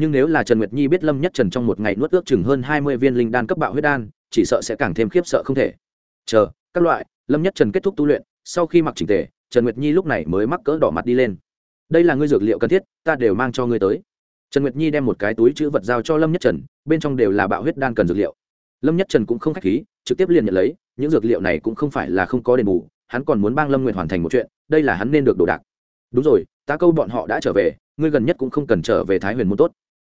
nhưng nếu là trần nguyệt nhi biết lâm nhất trần trong một ngày nuốt ước chừng hơn hai mươi viên linh đan cấp bạo huyết đan, chỉ sợ sẽ càng thêm khiếp sợ không thể. Chờ, các loại, lâm nhất trần kết thúc tu luyện, sau khi mặc chỉnh tề, trần nguyệt nhi lúc này mới mắc cỡ đỏ mặt đi lên. Đây là ngươi dược liệu cần thiết, ta đều mang cho ngươi tới. Trần nguyệt nhi đem một cái túi chữ vật giao cho lâm nhất trần, bên trong đều là bạo huyết đan cần dược liệu. Lâm nhất trần cũng không khách khí, trực tiếp liền nhận lấy, những dược liệu này cũng không phải là không có đền bù, hắn còn muốn bang lâm nguyện hoàn thành một chuyện, đây là hắn nên được đồ đạc. Đúng rồi, ta câu bọn họ đã trở về, ngươi gần nhất cũng không cần trở về thái huyền môn tốt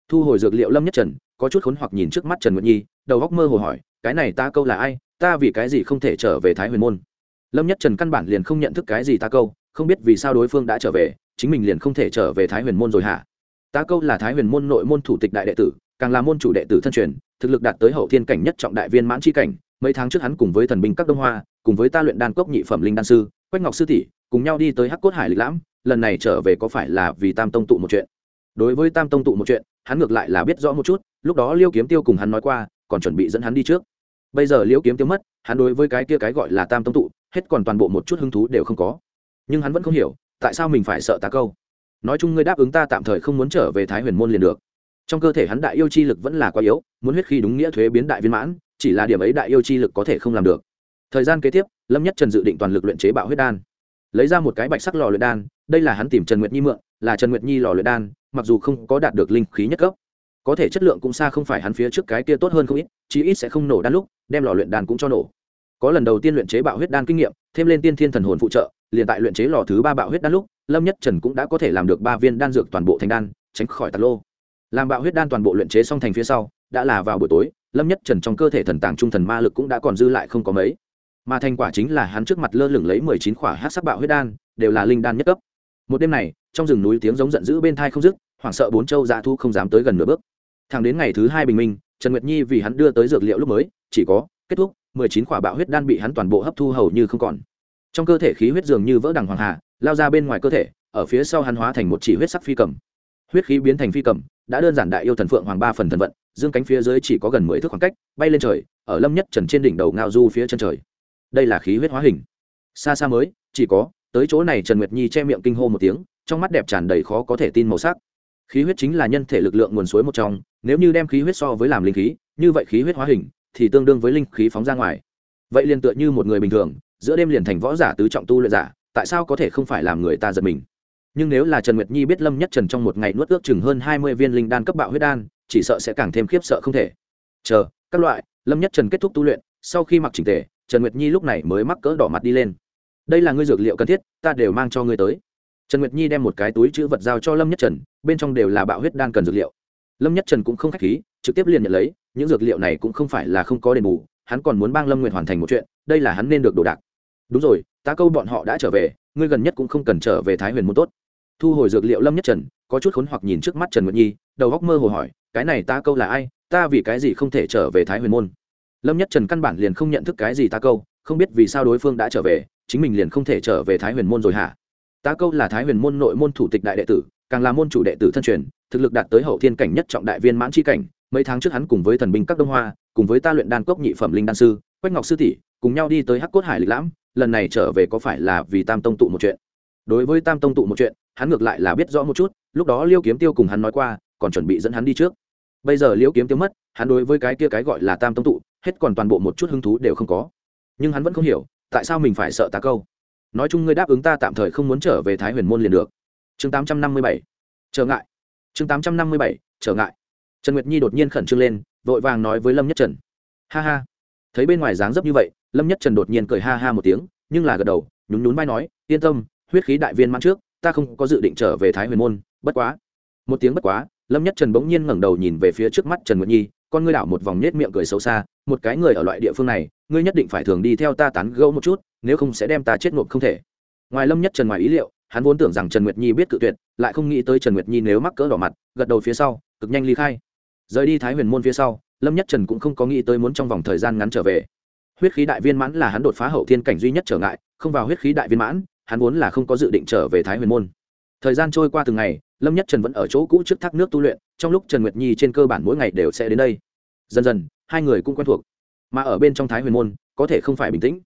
thu hồi dược liệu lâm nhất trần, có chút khốn hoặc nhìn trước mắt trần nguyện nhi, đầu góc mơ hồ hỏi, cái này ta câu là ai? Ta vì cái gì không thể trở về thái huyền môn? Lâm nhất trần căn bản liền không nhận thức cái gì ta câu, không biết vì sao đối phương đã trở về, chính mình liền không thể trở về thái huyền môn rồi hả? Ta câu là thái huyền môn nội môn thủ tịch đại đệ tử, càng là môn chủ đệ tử thân truyền, thực lực đạt tới hậu thiên cảnh nhất trọng đại viên mãn c h i cảnh, mấy tháng trước hắn cùng với thần binh các đông hoa, cùng với ta luyện đan cốc nhị phẩm linh đan sư, quách ngọc sư tỷ, cùng nhau đi tới hắc cốt hải lịch lãm, lần này trở về có phải là vì tam tông tụ một chuyện? Đối với tam tông tụ một chuyện hắn ngược lại là biết rõ một chút, lúc đó liêu kiếm tiêu cùng hắn nói qua, còn chuẩn bị dẫn hắn đi trước. Bây giờ liêu kiếm tiêu mất, hắn đối với cái kia cái gọi là tam tông tụ, hết còn toàn bộ một chút hứng thú đều không có. Nhưng hắn vẫn không hiểu, tại sao mình phải sợ tá câu? Nói chung ngươi đáp ứng ta tạm thời không muốn trở về thái huyền môn liền được. Trong cơ thể hắn đại yêu chi lực vẫn là quá yếu, muốn huyết khi đúng nghĩa thuế biến đại viên mãn, chỉ là điểm ấy đại yêu chi lực có thể không làm được. Thời gian kế tiếp, lâm nhất trần dự định toàn lực luyện chế bạo huyết đan. Lấy ra một cái bạch sắc lò luyện đan, đây là hắn tìm trần nguyệt nhi mượn, là trần nguyệt nhi lò luyện đan mặc dù không có đạt được linh khí nhất cấp, có thể chất lượng cũng xa không phải hắn phía trước cái kia tốt hơn không ít, chí ít sẽ không nổ đan lúc, đem lò luyện đan cũng cho nổ. Có lần đầu tiên luyện chế bạo huyết đan kinh nghiệm, thêm lên tiên thiên thần hồn phụ trợ, liền tại luyện chế lò thứ ba bạo huyết đan lúc, lâm nhất trần cũng đã có thể làm được ba viên đan dược toàn bộ thành đan, tránh khỏi tạt lô. Làm bạo huyết đan toàn bộ luyện chế xong thành phía sau, đã là vào buổi tối, lâm nhất trần trong cơ thể thần tàng trung thần ma lực cũng đã còn dư lại không có mấy. Mà thành quả chính là hắn trước mặt lơ lửng lấy mười chín khỏa hát sắc bạo huyết đan, đều là linh đan nhất cấp. Một đêm này trong rừng núi tiếng giống giận dữ bên thai không dứt, hoảng sợ bốn châu dạ thu không dám tới gần nửa bước. Thẳng đến ngày thứ hai bình minh, trần nguyệt nhi vì hắn đưa tới dược liệu lúc mới, chỉ có kết thúc, mười chín quả bạo huyết đan bị hắn toàn bộ hấp thu hầu như không còn. Trong cơ thể khí huyết dường như vỡ đằng hoàng hà, lao ra bên ngoài cơ thể, ở phía sau hắn hóa thành một chỉ huyết sắc phi cầm. Huyết khí biến thành phi cầm, đã đơn giản đại yêu thần phượng hoàng ba phần thần vận, dương cánh phía dưới chỉ có gần mười thước khoảng cách, bay lên trời, ở lâm nhất trần trên đỉnh đầu ngao du phía chân trời. Đây là khí huyết hóa hình. Xa xa mới, chỉ có, tới chỗ này trần nguyệt nhi che miệng kinh hô một tiếng trong mắt đẹp tràn đầy khó có thể tin màu sắc. Khí huyết chính là nhân thể lực lượng nguồn suối một trong, nếu như đem khí huyết so với làm linh khí, như vậy khí huyết hóa hình thì tương đương với linh khí phóng ra ngoài. Vậy liền tựa như một người bình thường, giữa đêm liền thành võ giả tứ trọng tu luyện giả, tại sao có thể không phải làm người ta giật mình? Nhưng nếu là trần nguyệt nhi biết lâm nhất trần trong một ngày nuốt ước chừng hơn hai mươi viên linh đan cấp bạo huyết đan, chỉ sợ sẽ càng thêm khiếp sợ không thể. Chờ, các loại, lâm nhất trần kết thúc tu luyện, sau khi mặc chỉnh tề, trần nguyệt nhi lúc này mới mắc cỡ đỏ mặt đi lên. Đây là ngươi dược liệu cần thiết, ta đều mang cho ngươi tới trần nguyệt nhi đem một cái túi chữ vật giao cho lâm nhất trần, bên trong đều là bạo huyết đan cần dược liệu. Lâm nhất trần cũng không k h á c h khí, trực tiếp liền nhận lấy, những dược liệu này cũng không phải là không có đền bù, hắn còn muốn bang lâm nguyệt hoàn thành một chuyện, đây là hắn nên được đồ đạc. Đúng rồi tá câu bọn họ đã trở về, ngươi gần nhất cũng không cần trở về thái huyền muốn tốt. Thu hồi dược liệu lâm nhất trần, có chút khốn hoặc nhìn trước mắt trần nguyệt nhi, đầu góc mơ hồ hỏi, cái này ta câu là ai, ta vì cái gì không thể trở về thái huyền môn? Lâm nhất trần căn bản liền không nhận thức cái gì ta câu, không biết vì sao đối phương đã trở về, chính mình liền không thể trở về thái huyền môn rồi hả? tá câu là thái huyền môn nội môn thủ tịch đại đệ tử, càng là môn chủ đệ tử thân truyền, thực lực đạt tới hậu thiên cảnh nhất trọng đại viên mãn c h i cảnh. Mấy tháng trước hắn cùng với thần binh các đông hoa, cùng với ta luyện đan cốc nhị phẩm linh đan sư, quách ngọc sư tỷ, cùng nhau đi tới hắc cốt hải lịch lãm, lần này trở về có phải là vì tam tông tụ một chuyện? Đối với tam tông tụ một chuyện, hắn ngược lại là biết rõ một chút, lúc đó liêu kiếm tiêu cùng hắn nói qua, còn chuẩn bị dẫn hắn đi trước. Bây giờ liêu kiếm tiêu mất, hắn đối với cái kia cái gọi là tam tông tụ, hết còn toàn bộ một chút hứng thú đều không có. Nhưng hắn vẫn không hiểu, tại sao mình phải sợ tá câu? nói chung ngươi đáp ứng ta tạm thời không muốn trở về thái huyền môn liền được. Chương tám trăm năm mươi bảy, trở ngại. Chương tám trăm năm mươi bảy, trở ngại. Trần nguyệt nhi đột nhiên khẩn trương lên, vội vàng nói với lâm nhất trần. Ha ha. Thấy bên ngoài dáng dấp như vậy, lâm nhất trần đột nhiên cười ha ha một tiếng, nhưng là gật đầu, nhún nhún vai nói, yên tâm, huyết khí đại viên mang trước, ta không có dự định trở về thái huyền môn, bất quá. Một tiếng bất quá, lâm nhất trần bỗng nhiên ngẩng đầu nhìn về phía trước mắt trần nguyệt nhi con ngươi đảo một vòng nết miệng cười xấu xa, một cái người ở loại địa phương này, ngươi nhất định phải thường đi theo ta tán gẫu một chút, nếu không sẽ đem ta chết ngộp không thể. Ngoài lâm nhất trần ngoài ý liệu, hắn vốn tưởng rằng trần nguyệt nhi biết cự tuyệt, lại không nghĩ tới trần nguyệt nhi nếu mắc cỡ đỏ mặt, gật đầu phía sau, cực nhanh ly khai. Rời đi thái huyền môn phía sau, lâm nhất trần cũng không có nghĩ tới muốn trong vòng thời gian ngắn trở về. Huyết khí đại viên mãn là hắn đột phá hậu thiên cảnh duy nhất trở ngại, không vào huyết khí đại viên mãn, hắn vốn là không có dự định trở về thái huyền môn. Thời gian trôi qua từng ngày, lâm nhất trần vẫn ở chỗ cũ trước thác nước tu luyện trong lúc trần nguyệt nhi trên cơ bản mỗi ngày đều sẽ đến đây. Dần dần, hai người cũng quen thuộc. Mà ở bên trong thái huyền môn, có thể không phải bình tĩnh.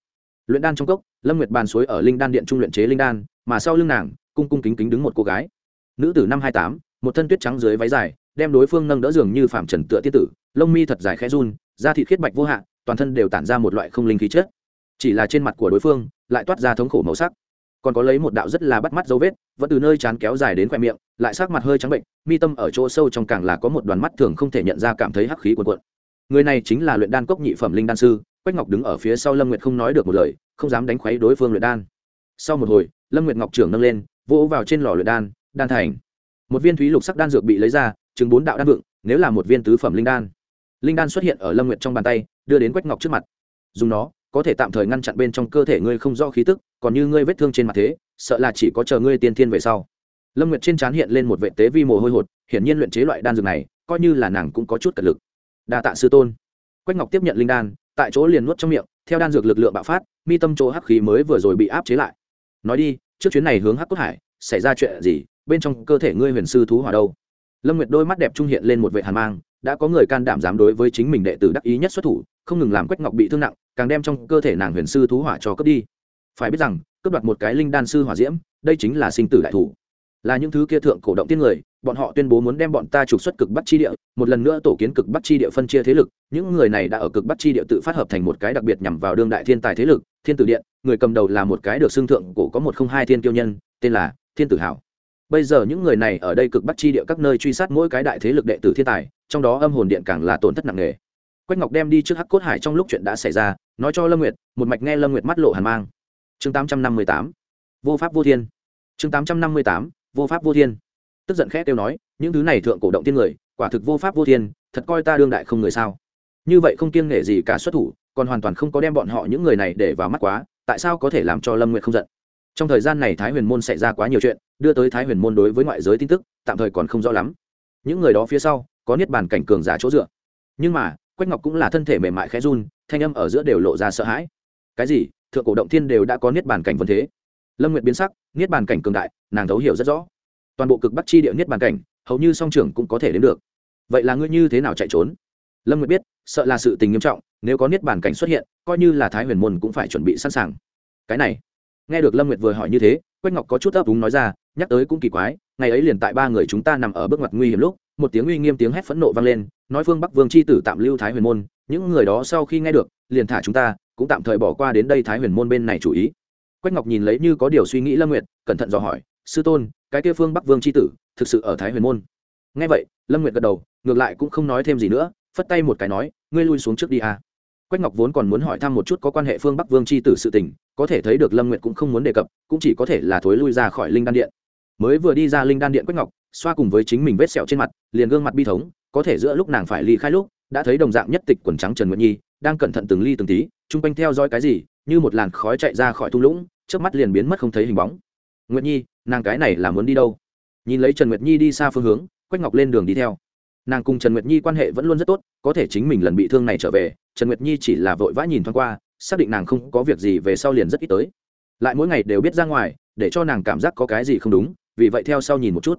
Luyện đan trong cốc, lâm nguyệt bàn suối ở linh đan điện trung luyện chế linh đan, mà sau lưng nàng, cung cung kính kính đứng một cô gái. Nữ tử năm hai tám, một thân tuyết trắng dưới váy dài, đem đối phương nâng đỡ giường như phạm trần tựa tiết tử, lông mi thật dài khẽ run, da thị khiết bạch vô hạn, toàn thân đều tản ra một loại không linh khí chết chỉ là trên mặt của đối phương, lại toát ra thống khổ màu sắc. Còn có lấy một đạo rất là bắt mắt dấu vết, vẫn từ nơi chán kéo dài đến khoe miệng lại sắc mặt hơi trắng bệnh mi tâm ở chỗ sâu trong càng là có một đoàn mắt thường không thể nhận ra cảm thấy hắc khí cuồn cuộn. Người này chính là luyện đan cốc nhị phẩm linh đan sư quách ngọc đứng ở phía sau lâm nguyệt không nói được một lời không dám đánh khuấy đối phương luyện đan. Sau một hồi lâm nguyệt ngọc trưởng nâng lên vỗ vào trên lò luyện đan đan thành. Một viên thúy lục sắc đan dược bị lấy ra chứng bốn đạo đan vượng, nếu là một viên tứ phẩm linh đan. Linh đan xuất hiện ở lâm nguyệt trong bàn tay đưa đến quách ngọc trước mặt. Dùng nó có thể tạm thời ngăn chặn bên trong cơ thể ngươi không rõ khí tức còn như ngươi vết thương trên mặt thế sợ là chỉ có chờ ngươi tiên thiên về sau lâm nguyệt trên trán hiện lên một vệ tế vi mồ hôi hột, hiển nhiên luyện chế loại đan dược này, coi như là nàng cũng có chút cật lực. Đa tạ sư tôn. Quách ngọc tiếp nhận linh đan, tại chỗ liền nuốt trong miệng, theo đan dược lực lượng bạo phát, mi tâm chỗ hắc khí mới vừa rồi bị áp chế lại. Nói đi, trước chuyến này hướng hắc cốt hải, xảy ra chuyện gì, bên trong cơ thể ngươi huyền sư thú hỏa đâu? Lâm nguyệt đôi mắt đẹp trung hiện lên một vệ hàn mang, đã có người can đảm dám đối với chính mình đệ tử đắc ý nhất xuất thủ, không ngừng làm quách ngọc bị thương nặng, càng đem trong cơ thể nàng huyền sư thú hỏa cho cướp đi. Phải biết rằng, cướp đoạt một cái linh đan sư hỏa diễm, đây chính là sinh tử đại thủ là những thứ kia thượng cổ động tiên người, bọn họ tuyên bố muốn đem bọn ta trục xuất cực bắc chi địa, một lần nữa tổ kiến cực bắc chi địa phân chia thế lực. Những người này đã ở cực bắc chi địa tự phát hợp thành một cái đặc biệt nhằm vào đương đại thiên tài thế lực, thiên tử điện, người cầm đầu là một cái được xưng thượng cổ có một không hai thiên kiêu nhân, tên là thiên tử hảo. Bây giờ những người này ở đây cực bắc chi địa các nơi truy sát mỗi cái đại thế lực đệ tử thiên tài, trong đó âm hồn điện càng là tổn thất nặng nề. Quách ngọc đem đi trước hắc cốt hải trong lúc chuyện đã xảy ra, nói cho lâm nguyệt, một mạch nghe lâm nguyệt mắt lộ hàn mang. Chương tám trăm năm mươi tám. Vô pháp vô thiên. Chương tám trăm năm mươi tám vô pháp vô thiên. Tức giận khét kêu nói, những thứ này thượng cổ động tiên người, quả thực vô pháp vô thiên, thật coi ta đương đại không người sao? Như vậy không kiêng nể gì cả xuất thủ, còn hoàn toàn không có đem bọn họ những người này để vào mắt quá, tại sao có thể làm cho lâm nguyện không giận? Trong thời gian này thái huyền môn xảy ra quá nhiều chuyện, đưa tới thái huyền môn đối với ngoại giới tin tức, tạm thời còn không rõ lắm. Những người đó phía sau, có niết bàn cảnh cường giả chỗ dựa. Nhưng mà, quách ngọc cũng là thân thể mềm mại khẽ run, thanh âm ở giữa đều lộ ra sợ hãi. Cái gì? Thượng cổ động thiên đều đã có niết bàn cảnh vấn thế lâm nguyệt biến sắc, niết bàn cảnh cường đại, nàng thấu hiểu rất rõ. Toàn bộ cực bắc chi địa niết bàn cảnh, hầu như song trưởng cũng có thể đến được. Vậy là ngươi như thế nào chạy trốn? Lâm nguyệt biết, sợ là sự tình nghiêm trọng, nếu có niết bàn cảnh xuất hiện, coi như là thái huyền môn cũng phải chuẩn bị sẵn sàng. Cái này, nghe được lâm nguyệt vừa hỏi như thế, quách ngọc có chút ấp úng nói ra, nhắc tới cũng kỳ quái, ngày ấy liền tại ba người chúng ta nằm ở bước ngoặt nguy hiểm lúc, một tiếng uy nghiêm tiếng hét phẫn nộ vang lên, nói phương bắc vương c h i tử tạm lưu thái huyền môn, những người đó sau khi nghe được, liền thả chúng ta, cũng tạm thời bỏ qua đến đây thái huyền môn bên này chủ ý quách ngọc nhìn lấy như có điều suy nghĩ lâm nguyệt, cẩn thận dò hỏi, sư tôn, cái kia phương bắc vương Chi tử, thực sự ở thái huyền môn nghe vậy, lâm nguyệt gật đầu, ngược lại cũng không nói thêm gì nữa, phất tay một cái nói, ngươi lui xuống trước đi à. quách ngọc vốn còn muốn hỏi thăm một chút có quan hệ phương bắc vương Chi tử sự tình, có thể thấy được lâm nguyệt cũng không muốn đề cập, cũng chỉ có thể là thối lui ra khỏi linh đan điện mới vừa đi ra linh đan điện quách ngọc, xoa cùng với chính mình vết sẹo trên mặt, liền gương mặt bi thống, có thể giữa lúc nàng phải ly khai lúc, đã thấy đồng dạng nhất tịch quần trắng trần Nguyệt nhi, đang cẩn thận từng ly từng tí, chung quanh theo dõi cái gì như một làn khói chạy ra khỏi thung lũng trước mắt liền biến mất không thấy hình bóng. Nguyệt nhi, nàng cái này là muốn đi đâu? Nhìn lấy trần nguyệt nhi đi xa phương hướng, quách ngọc lên đường đi theo. Nàng cùng trần nguyệt nhi quan hệ vẫn luôn rất tốt, có thể chính mình lần bị thương này trở về, trần nguyệt nhi chỉ là vội vã nhìn thoáng qua, xác định nàng không có việc gì về sau liền rất ít tới. Lại mỗi ngày đều biết ra ngoài, để cho nàng cảm giác có cái gì không đúng, vì vậy theo sau nhìn một chút.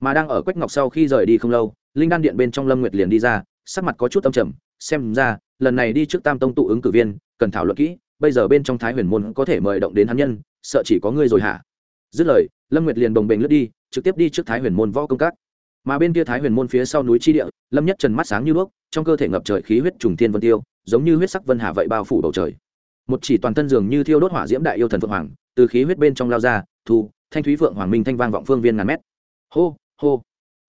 Mà đang ở quách ngọc sau khi rời đi không lâu, linh đan điện bên trong lâm nguyệt liền đi ra, sắc mặt có chút âm trầm, xem ra, lần này đi trước tam tông tụ ứng cử viên, cần thảo luận kỹ bây giờ bên trong thái huyền môn có thể mời động đến hắn nhân, sợ chỉ có ngươi rồi hả? Dứt lời, lâm nguyệt liền bồng bềnh lướt đi, trực tiếp đi trước thái huyền môn võ công các. Mà bên kia thái huyền môn phía sau núi tri địa, lâm nhất trần mắt sáng như đuốc, trong cơ thể ngập trời khí huyết trùng thiên vân tiêu, giống như huyết sắc vân hà vậy bao phủ bầu trời. Một chỉ toàn thân dường như thiêu đốt hỏa diễm đại yêu thần phượng hoàng, từ khí huyết bên trong lao ra, thu, thanh thúy phượng hoàng minh thanh vang vọng phương viên ngàn mét. Hô hô.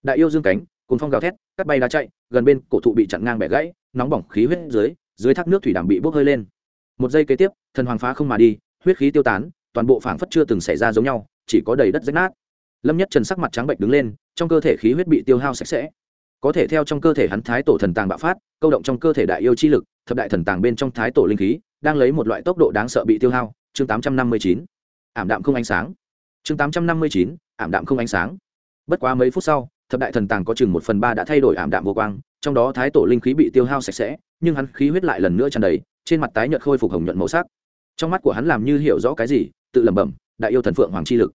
Đại yêu dương cánh cùng phong gào thét, cắt bay đá chạy, gần bên cổ thụ bị chặn ngang bẻ gãy, nóng bỏng khí huyết dưới dưới thác nước thủy đàm bị bốc hơi lên một giây kế tiếp, thần hoàng phá không mà đi, huyết khí tiêu tán, toàn bộ phảng phất chưa từng xảy ra giống nhau, chỉ có đầy đất rách nát. Lâm nhất trần sắc mặt trắng bệnh đứng lên, trong cơ thể khí huyết bị tiêu hao sạch sẽ. Có thể theo trong cơ thể hắn thái tổ thần tàng bạo phát, câu động trong cơ thể đại yêu chi lực, thập đại thần tàng bên trong thái tổ linh khí, đang lấy một loại tốc độ đáng sợ bị tiêu hao. Chương tám trăm năm mươi chín. Ảm đạm không ánh sáng. Chương tám trăm năm mươi chín. Ảm đạm không ánh sáng. Bất quá mấy phút sau, thập đại thần tàng có chừng một phần ba đã thay đổi ảm đạm vô quang, trong đó thái tổ linh khí bị tiêu hao sạch sẽ, nhưng hắn khí huyết lại lần nữa tràn đầy trên mặt tái nhợt khôi phục hồng nhuận màu sắc. Trong mắt của hắn làm như hiểu rõ cái gì tự lẩm bẩm đại yêu thần phượng hoàng chi lực.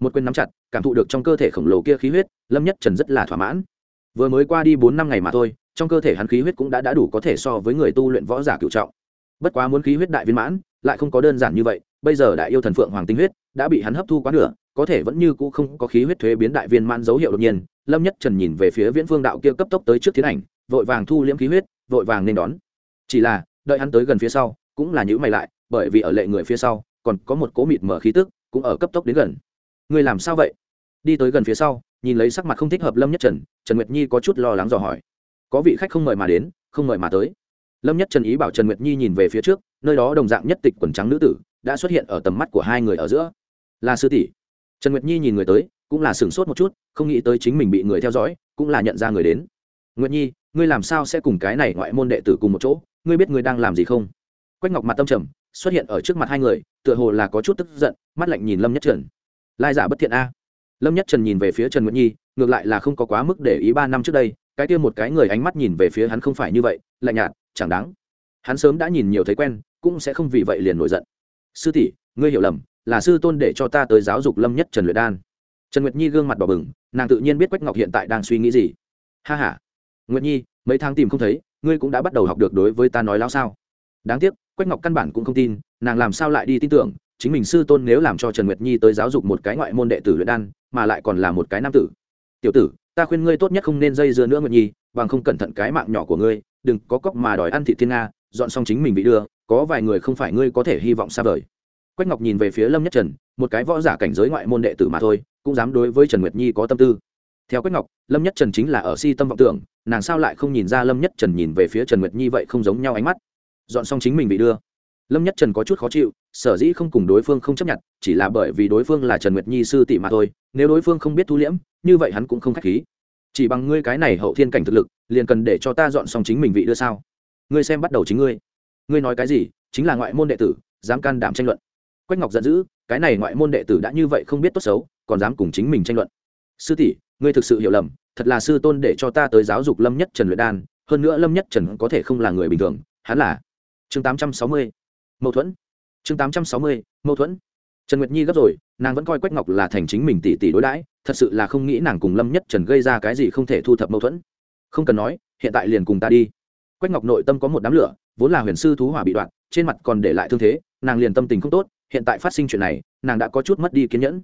Một quyền nắm chặt cảm thụ được trong cơ thể khổng lồ kia khí huyết lâm nhất trần rất là thỏa mãn. Vừa mới qua đi bốn năm ngày mà thôi trong cơ thể hắn khí huyết cũng đã, đã đủ có thể so với người tu luyện võ giả cửu trọng. Bất quá muốn khí huyết đại viên mãn lại không có đơn giản như vậy bây giờ đại yêu thần phượng hoàng tinh huyết đã bị hắn hấp thu quá nửa có thể vẫn như cũ không có khí huyết thuế biến đại viên mãn dấu hiệu đột nhiên lâm nhất trần nhìn về phía viễn vương đạo kia cấp tốc tới trước tiến ảnh vội vàng thu liễm khí huyết vội vàng nên đón. Chỉ là đợi hắn tới gần phía sau, cũng là nhữ mày lại, bởi vì ở lệ người phía sau, còn có một cố mịt mở khí tức cũng ở cấp tốc đến gần. Người làm sao vậy? Đi tới gần phía sau, nhìn lấy sắc mặt không thích hợp lâm nhất trần trần nguyệt nhi có chút lo lắng dò hỏi. Có vị khách không mời mà đến, không mời mà tới. Lâm nhất trần ý bảo trần nguyệt nhi nhìn về phía trước, nơi đó đồng dạng nhất tịch quần trắng nữ tử, đã xuất hiện ở tầm mắt của hai người ở giữa. Là sư tỷ. Trần nguyệt nhi nhìn người tới, cũng là sửng sốt một chút, không nghĩ tới chính mình bị người theo dõi, cũng là nhận ra người đến. Nguyệt nhi, ngươi làm sao sẽ cùng cái này ngoại môn đệ tử cùng một chỗ? ngươi biết ngươi đang làm gì không? Quách ngọc mặt tâm trầm, xuất hiện ở trước mặt hai người, tựa hồ là có chút tức giận, mắt lạnh nhìn lâm nhất trần. Lai giả bất thiện a. Lâm nhất trần nhìn về phía trần nguyễn nhi, ngược lại là không có quá mức để ý ba năm trước đây, cái kia một cái người ánh mắt nhìn về phía hắn không phải như vậy, lạnh nhạt, chẳng đáng. Hắn sớm đã nhìn nhiều thấy quen, cũng sẽ không vì vậy liền nổi giận. Sư tỷ, ngươi hiểu lầm, là sư tôn để cho ta tới giáo dục lâm nhất trần luyện đan. Trần nguyệt nhi gương mặt bỏ bừng, nàng tự nhiên biết quách ngọc hiện tại đang suy nghĩ gì. Ha ha. Nguyệt nhi, mấy tháng tìm không thấy ngươi cũng đã bắt đầu học được đối với ta nói lão sao? Đáng tiếc, quách ngọc căn bản cũng không tin, nàng làm sao lại đi tin tưởng, chính mình sư tôn nếu làm cho trần nguyệt nhi tới giáo dục một cái ngoại môn đệ tử luyện đan, mà lại còn là một cái nam tử. Tiểu tử, ta khuyên ngươi tốt nhất không nên dây dưa nữa nguyệt nhi, bằng không cẩn thận cái mạng nhỏ của ngươi, đừng có cóc mà đòi ăn thịt thiên nga, dọn xong chính mình bị đưa, có vài người không phải ngươi có thể hy vọng xa vời. Quách ngọc nhìn về phía lâm nhất trần, một cái võ giả cảnh giới ngoại môn đệ tử mà thôi, cũng dám đối với trần nguyệt nhi có tâm tư theo quách ngọc, lâm nhất trần chính là ở si tâm vọng tưởng, nàng sao lại không nhìn ra lâm nhất trần nhìn về phía trần nguyệt nhi vậy không giống nhau ánh mắt. Dọn xong chính mình bị đưa. Lâm nhất trần có chút khó chịu, sở dĩ không cùng đối phương không chấp nhận, chỉ là bởi vì đối phương là trần nguyệt nhi sư tỷ mà thôi, nếu đối phương không biết thu liễm, như vậy hắn cũng không k h á c h khí. Chỉ bằng ngươi cái này hậu thiên cảnh thực lực, liền cần để cho ta dọn xong chính mình vị đưa sao? Ngươi xem bắt đầu chính ngươi. Ngươi nói cái gì, chính là ngoại môn đệ tử, dám can đảm tranh luận. Quách ngọc giận dữ, cái này ngoại môn đệ tử đã như vậy không biết tốt xấu, còn dám cùng chính mình tranh luận. Sư tỷ ngươi thực sự hiểu lầm, thật là sư tôn để cho ta tới giáo dục lâm nhất trần luyện đan, hơn nữa lâm nhất trần có thể không là người bình thường, hắn là chương tám trăm sáu mươi, mâu thuẫn. Chương tám trăm sáu mươi, mâu thuẫn. Trần nguyệt nhi gấp rồi, nàng vẫn coi quách ngọc là thành chính mình tỷ tỷ đối đãi, thật sự là không nghĩ nàng cùng lâm nhất trần gây ra cái gì không thể thu thập mâu thuẫn. Không cần nói, hiện tại liền cùng ta đi. Quách ngọc nội tâm có một đám lửa, vốn là huyền sư thú hỏa bị đoạn, trên mặt còn để lại thương thế, nàng liền tâm tình không tốt, hiện tại phát sinh chuyện này, nàng đã có chút mất đi kiên nhẫn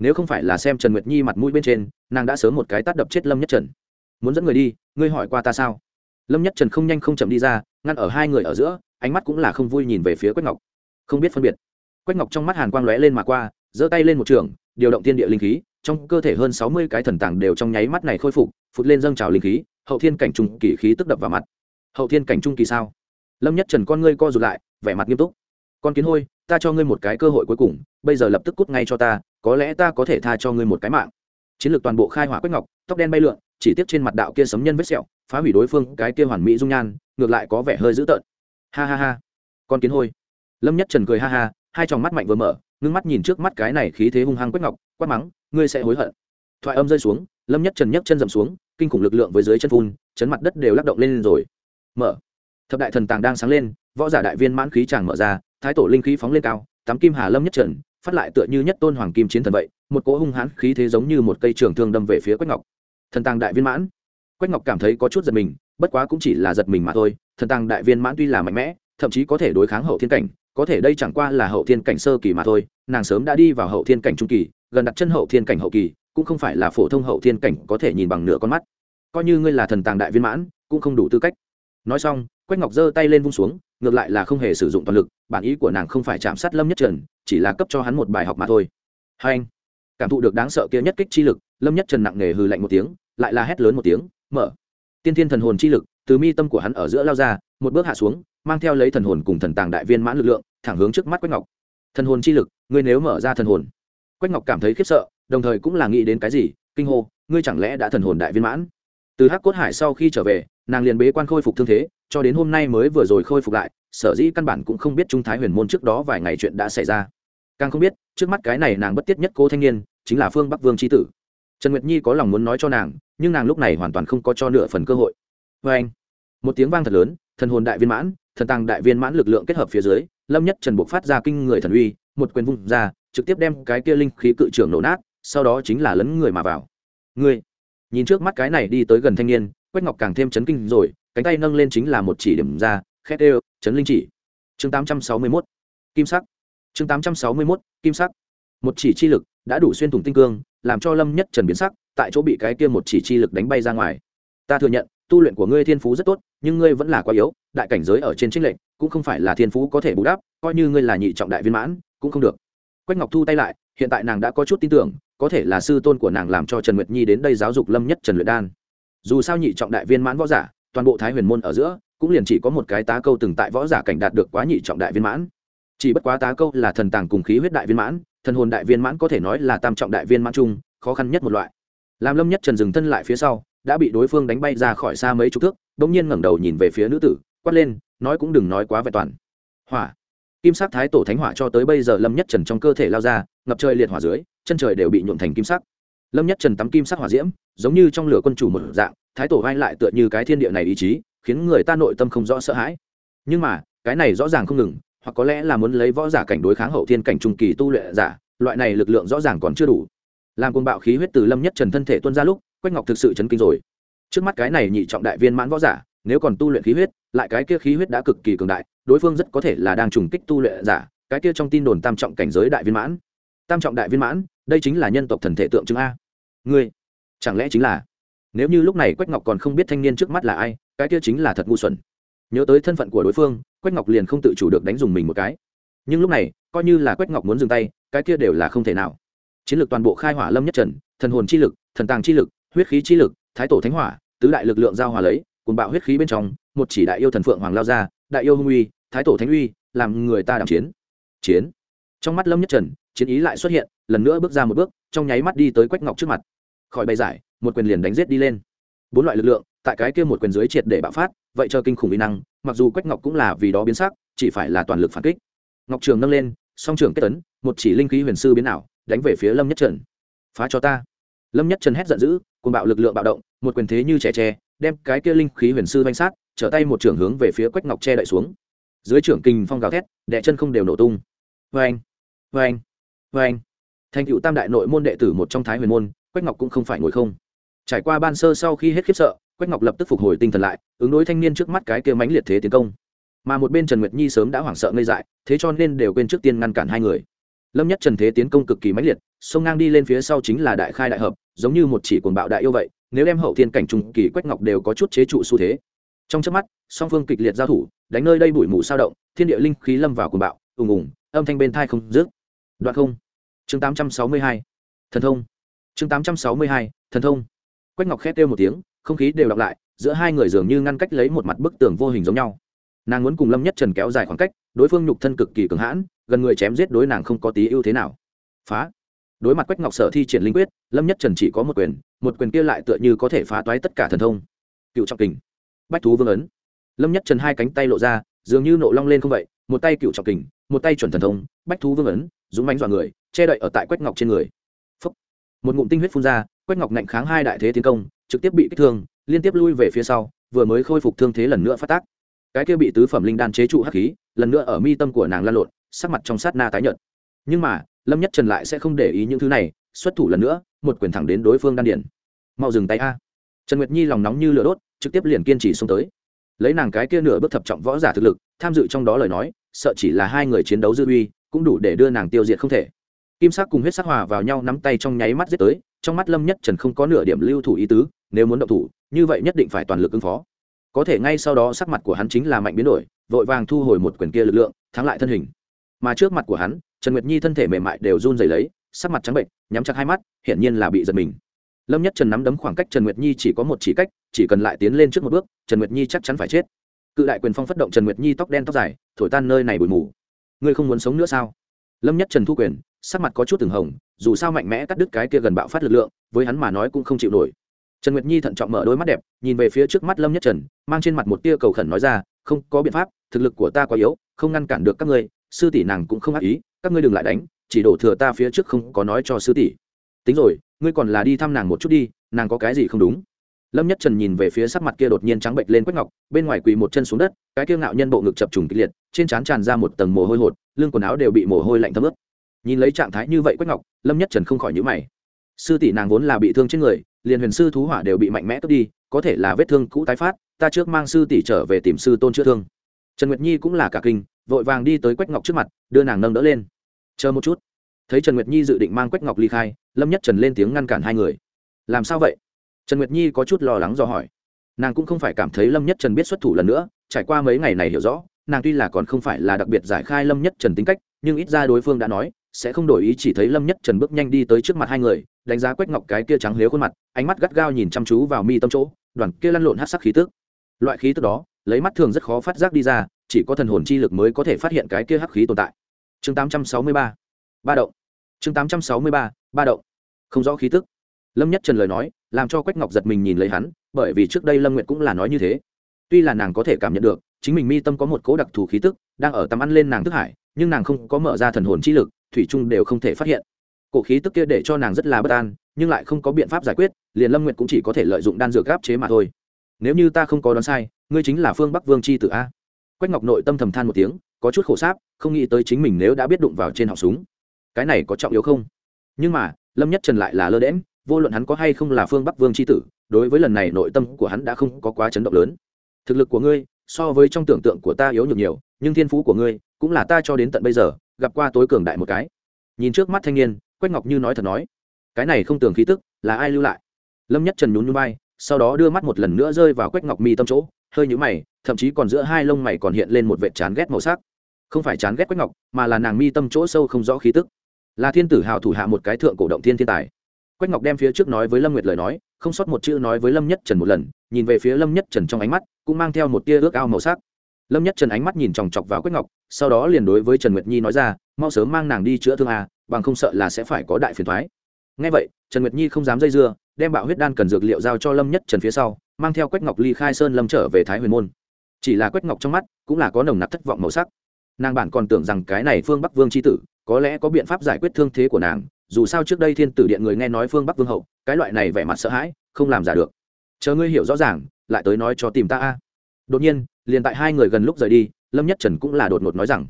nếu không phải là xem trần nguyệt nhi mặt mũi bên trên, nàng đã sớm một cái tát đập chết lâm nhất trần. Muốn dẫn người đi, ngươi hỏi qua ta sao? Lâm nhất trần không nhanh không chậm đi ra, ngăn ở hai người ở giữa, ánh mắt cũng là không vui nhìn về phía quách ngọc. Không biết phân biệt. Quách ngọc trong mắt hàn quang lóe lên mà qua, giơ tay lên một trường, điều động tiên địa linh khí, trong cơ thể hơn sáu mươi cái thần tàng đều trong nháy mắt này khôi phục, phụt lên dâng trào linh khí, hậu thiên cảnh trung kỳ khí tức đập vào mặt. Hậu thiên cảnh trung kỳ sao? Lâm nhất trần con ngươi co rụt lại, vẻ mặt nghiêm túc. Con kiến hôi, ta cho ngươi một cái cơ hội cuối cùng, bây giờ lập tức cút ngay cho ta có lẽ ta có thể tha cho ngươi một cái mạng. Chiến lược toàn bộ khai hỏa quách ngọc, tóc đen bay lượn, chỉ tiếp trên mặt đạo kia sấm nhân vết sẹo, phá hủy đối phương cái kia hoàn mỹ dung nhan, ngược lại có vẻ hơi dữ tợn. Ha ha ha. Con kiến hôi. Lâm nhất trần cười ha ha, hai tròng mắt mạnh vừa mở, ngưng mắt nhìn trước mắt cái này khí thế hung hăng quách ngọc, quát mắng, ngươi sẽ hối hận. Thoại âm rơi xuống, lâm nhất trần nhấc chân dầm xuống, kinh khủng lực lượng với dưới chân phun, chấn mặt đất đều lắc động lên rồi. Mở. Thập đại thần tàng đang sáng lên, võ giả đại viên mãn khí tràng mở ra, thái tổ linh khí phóng lên cao tắm kim hà lâm nhất trần phát lại tựa như nhất tôn hoàng kim chiến thần vậy, một cỗ hung hãn khí thế giống như một cây trường thương đâm về phía quách ngọc. Thần tàng đại viên mãn. Quách ngọc cảm thấy có chút giật mình, bất quá cũng chỉ là giật mình mà thôi, thần tàng đại viên mãn tuy là mạnh mẽ, thậm chí có thể đối kháng hậu thiên cảnh, có thể đây chẳng qua là hậu thiên cảnh sơ kỳ mà thôi, nàng sớm đã đi vào hậu thiên cảnh trung kỳ, gần đặt chân hậu thiên cảnh hậu kỳ, cũng không phải là phổ thông hậu thiên cảnh có thể nhìn bằng nửa con mắt. Coi như ngươi là thần tàng đại viên mãn, cũng không đủ tư cách. Nói xong, quách ngọc giơ tay lên vung xuống, ngược lại là không hề sử dụng toàn lực, bản ý của nàng không phải chạm sát lâm nhất trần chỉ là cấp cho hắn một bài học mà thôi. Hai anh, cảm thụ được đáng sợ kia nhất kích chi lực, lâm nhất trần nặng nghề hừ lạnh một tiếng, lại là hét lớn một tiếng, mở. Tiên thiên thần hồn chi lực, từ mi tâm của hắn ở giữa lao ra, một bước hạ xuống, mang theo lấy thần hồn cùng thần tàng đại viên mãn lực lượng, thẳng hướng trước mắt quách ngọc. Thần hồn chi lực, ngươi nếu mở ra thần hồn. Quách ngọc cảm thấy khiếp sợ, đồng thời cũng là nghĩ đến cái gì, kinh hô, ngươi chẳng lẽ đã thần hồn đại viên mãn? Từ hắc cốt hải sau khi trở về, nàng liền bế quan khôi phục thương thế, cho đến hôm nay mới vừa rồi khôi phục lại, sở dĩ căn bản cũng không biết trung thái huyền môn trước đó vài ngày chuyện đã xảy ra càng không biết, trước mắt cái này nàng bất tiết nhất cô thanh niên, chính là phương bắc vương tri tử. Trần nguyệt nhi có lòng muốn nói cho nàng, nhưng nàng lúc này hoàn toàn không có cho nửa phần cơ hội. Vê anh, một tiếng vang thật lớn, thần hồn đại viên mãn, thần tàng đại viên mãn lực lượng kết hợp phía dưới, lâm nhất trần buộc phát ra kinh người thần uy, một quyền vung ra, trực tiếp đem cái kia linh khí cự trưởng nổ nát, sau đó chính là lấn người mà vào. Người, nhìn trước mắt cái này đi tới gần thanh niên, quách ngọc càng thêm chấn kinh rồi, cánh tay nâng lên chính là một chỉ điểm ra, khét ê chấn linh chỉ. Chương tám trăm sáu mươi mốt, kim sắc chương tám trăm sáu mươi mốt, kim sắc. Một chỉ chi lực đã đủ xuyên thủng tinh cương, làm cho lâm nhất trần biến sắc, tại chỗ bị cái kia một chỉ chi lực đánh bay ra ngoài. Ta thừa nhận, tu luyện của ngươi thiên phú rất tốt, nhưng ngươi vẫn là quá yếu, đại cảnh giới ở trên trinh lệnh cũng không phải là thiên phú có thể bù đắp, coi như ngươi là nhị trọng đại viên mãn, cũng không được. Quách ngọc thu tay lại, hiện tại nàng đã có chút tin tưởng, có thể là sư tôn của nàng làm cho trần nguyệt nhi đến đây giáo dục lâm nhất trần luyện đan. Dù sao nhị trọng đại viên mãn võ giả, toàn bộ thái huyền môn ở giữa, cũng liền chỉ có một cái tá câu từng tại võ giả cảnh đạt được quá nhị trọng đại viên mãn chỉ bất quá tá câu là thần tàng cùng khí huyết đại viên mãn, thần hồn đại viên mãn có thể nói là tam trọng đại viên mãn chung, khó khăn nhất một loại. Làm lâm nhất trần dừng thân lại phía sau, đã bị đối phương đánh bay ra khỏi xa mấy chục thước, bỗng nhiên ngẩng đầu nhìn về phía nữ tử, quát lên, nói cũng đừng nói quá vẹn toàn. Hỏa. Kim sắc thái tổ thánh hỏa cho tới bây giờ lâm nhất trần trong cơ thể lao ra, ngập trời liệt hỏa dưới, chân trời đều bị nhuộn thành kim sắc. Lâm nhất trần tắm kim sắc hỏa diễm, giống như trong lửa quân chủ một dạng, thái tổ vai lại tựa như cái thiên địa này ý chí, khiến người ta nội tâm không rõ sợ hãi. Nhưng mà, cái này rõ ràng không ngừng hoặc có lẽ là muốn lấy võ giả cảnh đối kháng hậu thiên cảnh trung kỳ tu luyện giả, loại này lực lượng rõ ràng còn chưa đủ. Làm côn bạo khí huyết từ lâm nhất trần thân thể tuân ra lúc, quách ngọc thực sự chấn kinh rồi. Trước mắt cái này nhị trọng đại viên mãn võ giả, nếu còn tu luyện khí huyết, lại cái kia khí huyết đã cực kỳ cường đại, đối phương rất có thể là đang trùng kích tu luyện giả, cái kia trong tin đồn tam trọng cảnh giới đại viên mãn. Tam trọng đại viên mãn, đây chính là nhân tộc thần thể tượng trưng a. Ngươi, chẳng lẽ chính là? Nếu như lúc này quách ngọc còn không biết thanh niên trước mắt là ai, cái kia chính là thật ngu xuẩn. Nhớ tới thân phận của đối phương quách ngọc liền không tự chủ được đánh dùng mình một cái. Nhưng lúc này, coi như là quách ngọc muốn dừng tay, cái kia đều là không thể nào. Chiến lược toàn bộ khai hỏa lâm nhất trần, thần hồn chi lực, thần tàng chi lực, huyết khí chi lực, thái tổ thánh hỏa, tứ đại lực lượng giao hòa lấy cùng bạo huyết khí bên trong, một chỉ đại yêu thần phượng hoàng lao ra, đại yêu hung uy, thái tổ thánh uy, làm người ta đảm chiến. Chiến. Trong mắt lâm nhất trần, chiến ý lại xuất hiện, lần nữa bước ra một bước, trong nháy mắt đi tới quách ngọc trước mặt. Khỏi bày giải, một quyền liền đánh giết đi lên. Bốn loại lực lượng, tại cái kia một quyền dưới triệt để bạo phát, vậy cho kinh khủng uy năng mặc dù quách ngọc cũng là vì đó biến sắc, chỉ phải là toàn lực phản kích. Ngọc trường nâng lên, song trường kết tấn, một chỉ linh khí huyền sư biến ảo, đánh về phía lâm nhất trần. Phá cho ta. Lâm nhất trần hét giận dữ cùng bạo lực lượng bạo động, một quyền thế như trẻ tre, đem cái kia linh khí huyền sư danh sát, trở tay một trường hướng về phía quách ngọc che đậy xuống. Dưới trưởng kinh phong gào thét đệ chân không đều nổ tung. Vê anh vê anh vê anh thành cựu tam đại nội môn đệ tử một trong thái huyền môn, quách ngọc cũng không phải ngồi không. Trải qua ban sơ sau khi hết khiếp sợ quách ngọc lập tức phục hồi tinh thần lại, ứng đối thanh niên trước mắt cái kia mãnh liệt thế tiến công. Mà một bên trần nguyệt nhi sớm đã hoảng sợ ngây dại, thế cho nên đều quên trước tiên ngăn cản hai người. Lâm nhất trần thế tiến công cực kỳ mãnh liệt sông ngang đi lên phía sau chính là đại khai đại hợp, giống như một chỉ cuồng bạo đại yêu vậy, nếu đem hậu thiên cảnh trùng kỳ quách ngọc đều có chút chế trụ xu thế. Trong chớp mắt, song phương kịch liệt giao thủ, đánh nơi đây bụi mù sao động, thiên địa linh khí lâm vào cuồng bạo, ùng ùng, âm thanh bên tai không dứt. Đoạn không. Chương 862 thần thông. Chương 862 thần thông. Quách ngọc khét kêu một tiếng không khí đều đọc lại, giữa hai người dường như ngăn cách lấy một mặt bức tường vô hình giống nhau. Nàng muốn cùng lâm nhất trần kéo dài khoảng cách, đối phương nhục thân cực kỳ cường hãn, gần người chém giết đối nàng không có tí ưu thế nào. Phá. Đối mặt quách ngọc sở thi triển linh quyết, lâm nhất trần chỉ có một quyền một quyền kia lại tựa như có thể phá toái tất cả thần thông. Cựu trọng kình. Bách thú vương ấn. Lâm nhất trần hai cánh tay lộ ra, dường như nộ long lên không vậy, một tay cựu trọng kình, một tay chuẩn thần thông, bách thú vương ấn, dũng bánh dọa người, che đậy ở tại quách ngọc trên người. Phúc. một ngụm tinh huyết phun ra, quách ngọc ngạnh kháng hai đại thế tiến công trực tiếp bị kích thương, liên tiếp lui về phía sau, vừa mới khôi phục thương thế lần nữa phát tác. Cái kia bị tứ phẩm linh đan chế trụ hắc khí, lần nữa ở mi tâm của nàng lan lộn, sắc mặt trong sát na tái nhợt. Nhưng mà, lâm nhất trần lại sẽ không để ý những thứ này, xuất thủ lần nữa, một quyền thẳng đến đối phương đan điển mau dừng tay a. Trần nguyệt nhi lòng nóng như lửa đốt, trực tiếp liền kiên trì xuống tới. Lấy nàng cái kia nửa bước thập trọng võ giả thực lực, tham dự trong đó lời nói, sợ chỉ là hai người chiến đấu dư uy, cũng đủ để đưa nàng tiêu diệt không thể. Kim sắc cùng huyết sắc hòa vào nhau nắm tay trong nháy mắt giết tới, trong mắt lâm nhất trần không có nửa điểm lưu thủ ý tứ nếu muốn động thủ, như vậy nhất định phải toàn lực ứng phó. Có thể ngay sau đó sắc mặt của hắn chính là mạnh biến đổi, vội vàng thu hồi một quyền kia lực lượng, thắng lại thân hình. Mà trước mặt của hắn, trần nguyệt nhi thân thể mềm mại đều run rẩy lấy, sắc mặt trắng bệnh, nhắm chặt hai mắt, hiển nhiên là bị giật mình. Lâm nhất trần nắm đấm khoảng cách trần nguyệt nhi chỉ có một chỉ cách, chỉ cần lại tiến lên trước một bước, trần nguyệt nhi chắc chắn phải chết. Cự đại quyền phong phát động trần nguyệt nhi tóc đen tóc dài, thổi tan nơi này bụi mù. Ngươi không muốn sống nữa sao? Lâm nhất trần thu quyền, sắc mặt có chút từng hồng, dù sao mạnh mẽ cắt đứt cái kia gần bạo phát lực lượng, với hắn mà nói cũng không chịu nổi trần nguyệt nhi thận trọng mở đôi mắt đẹp, nhìn về phía trước mắt lâm nhất trần, mang trên mặt một tia cầu khẩn nói ra, không, có biện pháp, thực lực của ta quá yếu, không ngăn cản được các ngươi, sư tỷ nàng cũng không ác ý, các ngươi đừng lại đánh, chỉ đổ thừa ta phía trước không có nói cho sư tỷ. Tính rồi, ngươi còn là đi thăm nàng một chút đi, nàng có cái gì không đúng? Lâm nhất trần nhìn về phía sắc mặt kia đột nhiên trắng bệnh lên quách ngọc, bên ngoài quỳ một chân xuống đất, cái kia ngạo nhân bộ ngực chập trùng kịch liệt, trên trán tràn ra một tầng mồ hôi hột, lưng quần áo đều bị mồ hôi lạnh thấm ướt. Nhìn lấy trạng thái như vậy quách ngọc, lâm nhất trần không khỏi nhíu mày. Sư tỷ nàng vốn là bị thương trên người liền huyền sư thú hỏa đều bị mạnh mẽ cướp đi, có thể là vết thương cũ tái phát, ta trước mang sư tỷ trở về tìm sư tôn chữa thương. Trần nguyệt nhi cũng là cả kinh, vội vàng đi tới quách ngọc trước mặt, đưa nàng nâng đỡ lên. Chờ một chút. Thấy trần nguyệt nhi dự định mang quách ngọc ly khai, lâm nhất trần lên tiếng ngăn cản hai người. Làm sao vậy? Trần nguyệt nhi có chút lo lắng do hỏi. Nàng cũng không phải cảm thấy lâm nhất trần biết xuất thủ lần nữa, trải qua mấy ngày này hiểu rõ, nàng tuy là còn không phải là đặc biệt giải khai lâm nhất trần tính cách, nhưng ít ra đối phương đã nói, sẽ không đổi ý chỉ thấy lâm nhất trần bước nhanh đi tới trước mặt hai người đánh giá quách ngọc cái kia trắng nếu khuôn mặt, ánh mắt gắt gao nhìn chăm chú vào mi tâm chỗ, đoàn kia lăn lộn hát sắc khí tức. Loại khí tức đó, lấy mắt thường rất khó phát giác đi ra, chỉ có thần hồn chi lực mới có thể phát hiện cái kia hắc khí tồn tại. Chương 863 ba ba động. Chương 863 ba ba động. Không rõ khí tức. Lâm nhất trần lời nói, làm cho quách ngọc giật mình nhìn lấy hắn, bởi vì trước đây lâm nguyệt cũng là nói như thế. Tuy là nàng có thể cảm nhận được, chính mình mi tâm có một cố đặc thù khí tức, đang ở tầm ăn lên nàng thức hải, nhưng nàng không có mở ra thần hồn chi lực, thủy trung đều không thể phát hiện cổ khí tức kia để cho nàng rất là bất an, nhưng lại không có biện pháp giải quyết, liền lâm nguyệt cũng chỉ có thể lợi dụng đan dược gáp chế mà thôi. Nếu như ta không có đoán sai, ngươi chính là phương bắc vương c h i tử a. Quách ngọc nội tâm thầm than một tiếng, có chút khổ sáp, không nghĩ tới chính mình nếu đã biết đụng vào trên họ súng. Cái này có trọng yếu không? Nhưng mà, lâm nhất trần lại là lơ đễm vô luận hắn có hay không là phương bắc vương c h i tử, đối với lần này nội tâm của hắn đã không có quá chấn động lớn. Thực lực của ngươi, so với trong tưởng tượng của ta yếu nhược nhiều, nhưng thiên phú của ngươi cũng là ta cho đến tận bây giờ, gặp qua tối cường đại một cái. Nhìn trước mắt thanh niên quách ngọc như nói thật nói, cái này không tưởng khí tức, là ai lưu lại? Lâm nhất trần nhún nhún bay sau đó đưa mắt một lần nữa rơi vào quách ngọc mi tâm chỗ, hơi nhũ mày, thậm chí còn giữa hai lông mày còn hiện lên một vệt chán ghét màu sắc. Không phải chán ghét quách ngọc, mà là nàng mi tâm chỗ sâu không rõ khí tức. Là thiên tử hào thủ hạ một cái thượng cổ động thiên thiên tài. Quách ngọc đem phía trước nói với lâm nguyệt lời nói, không sót một chữ nói với lâm nhất trần một lần, nhìn về phía lâm nhất trần trong ánh mắt, cũng mang theo một tia ước ao màu sắc. Lâm nhất trần ánh mắt nhìn chòng chọc vào quách ngọc, sau đó liền đối với trần nguyệt nhi nói ra, mau sớm mang nàng đi chữa thương à bằng không sợ là sẽ phải có đại phiền thoái. Ngay vậy, trần nguyệt nhi không dám dây dưa, đem bạo huyết đan cần dược liệu giao cho lâm nhất trần phía sau, mang theo quách ngọc ly khai sơn lâm trở về thái huyền môn. Chỉ là quách ngọc trong mắt cũng là có nồng nặc thất vọng màu sắc. Nàng bản còn tưởng rằng cái này phương bắc vương c h i tử có lẽ có biện pháp giải quyết thương thế của nàng, dù sao trước đây thiên tử điện người nghe nói phương bắc vương hậu, cái loại này vẻ mặt sợ hãi, không làm giả được. Chờ ngươi hiểu rõ ràng, lại tới nói cho tìm ta a. Đột nhiên, liền tại hai người gần lúc rời đi, lâm nhất trần cũng là đột ngột nói rằng,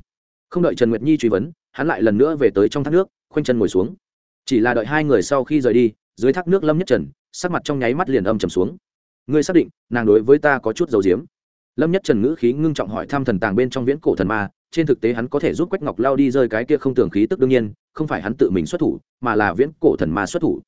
không đợi trần nguyệt nhi truy vấn hắn lại lần nữa về tới trong thác nước, khoanh chân ngồi xuống. Chỉ là đợi hai người sau khi rời đi, dưới thác nước lâm nhất trần, sắc mặt trong nháy mắt liền âm trầm xuống. Ngươi xác định, nàng đối với ta có chút dầu diếm lâm nhất trần ngữ khí ngưng trọng hỏi thăm thần tàng bên trong viễn cổ thần ma, trên thực tế hắn có thể giúp quách ngọc lao đi rơi cái kia không tưởng khí tức đương nhiên, không phải hắn tự mình xuất thủ, mà là viễn cổ thần ma xuất thủ.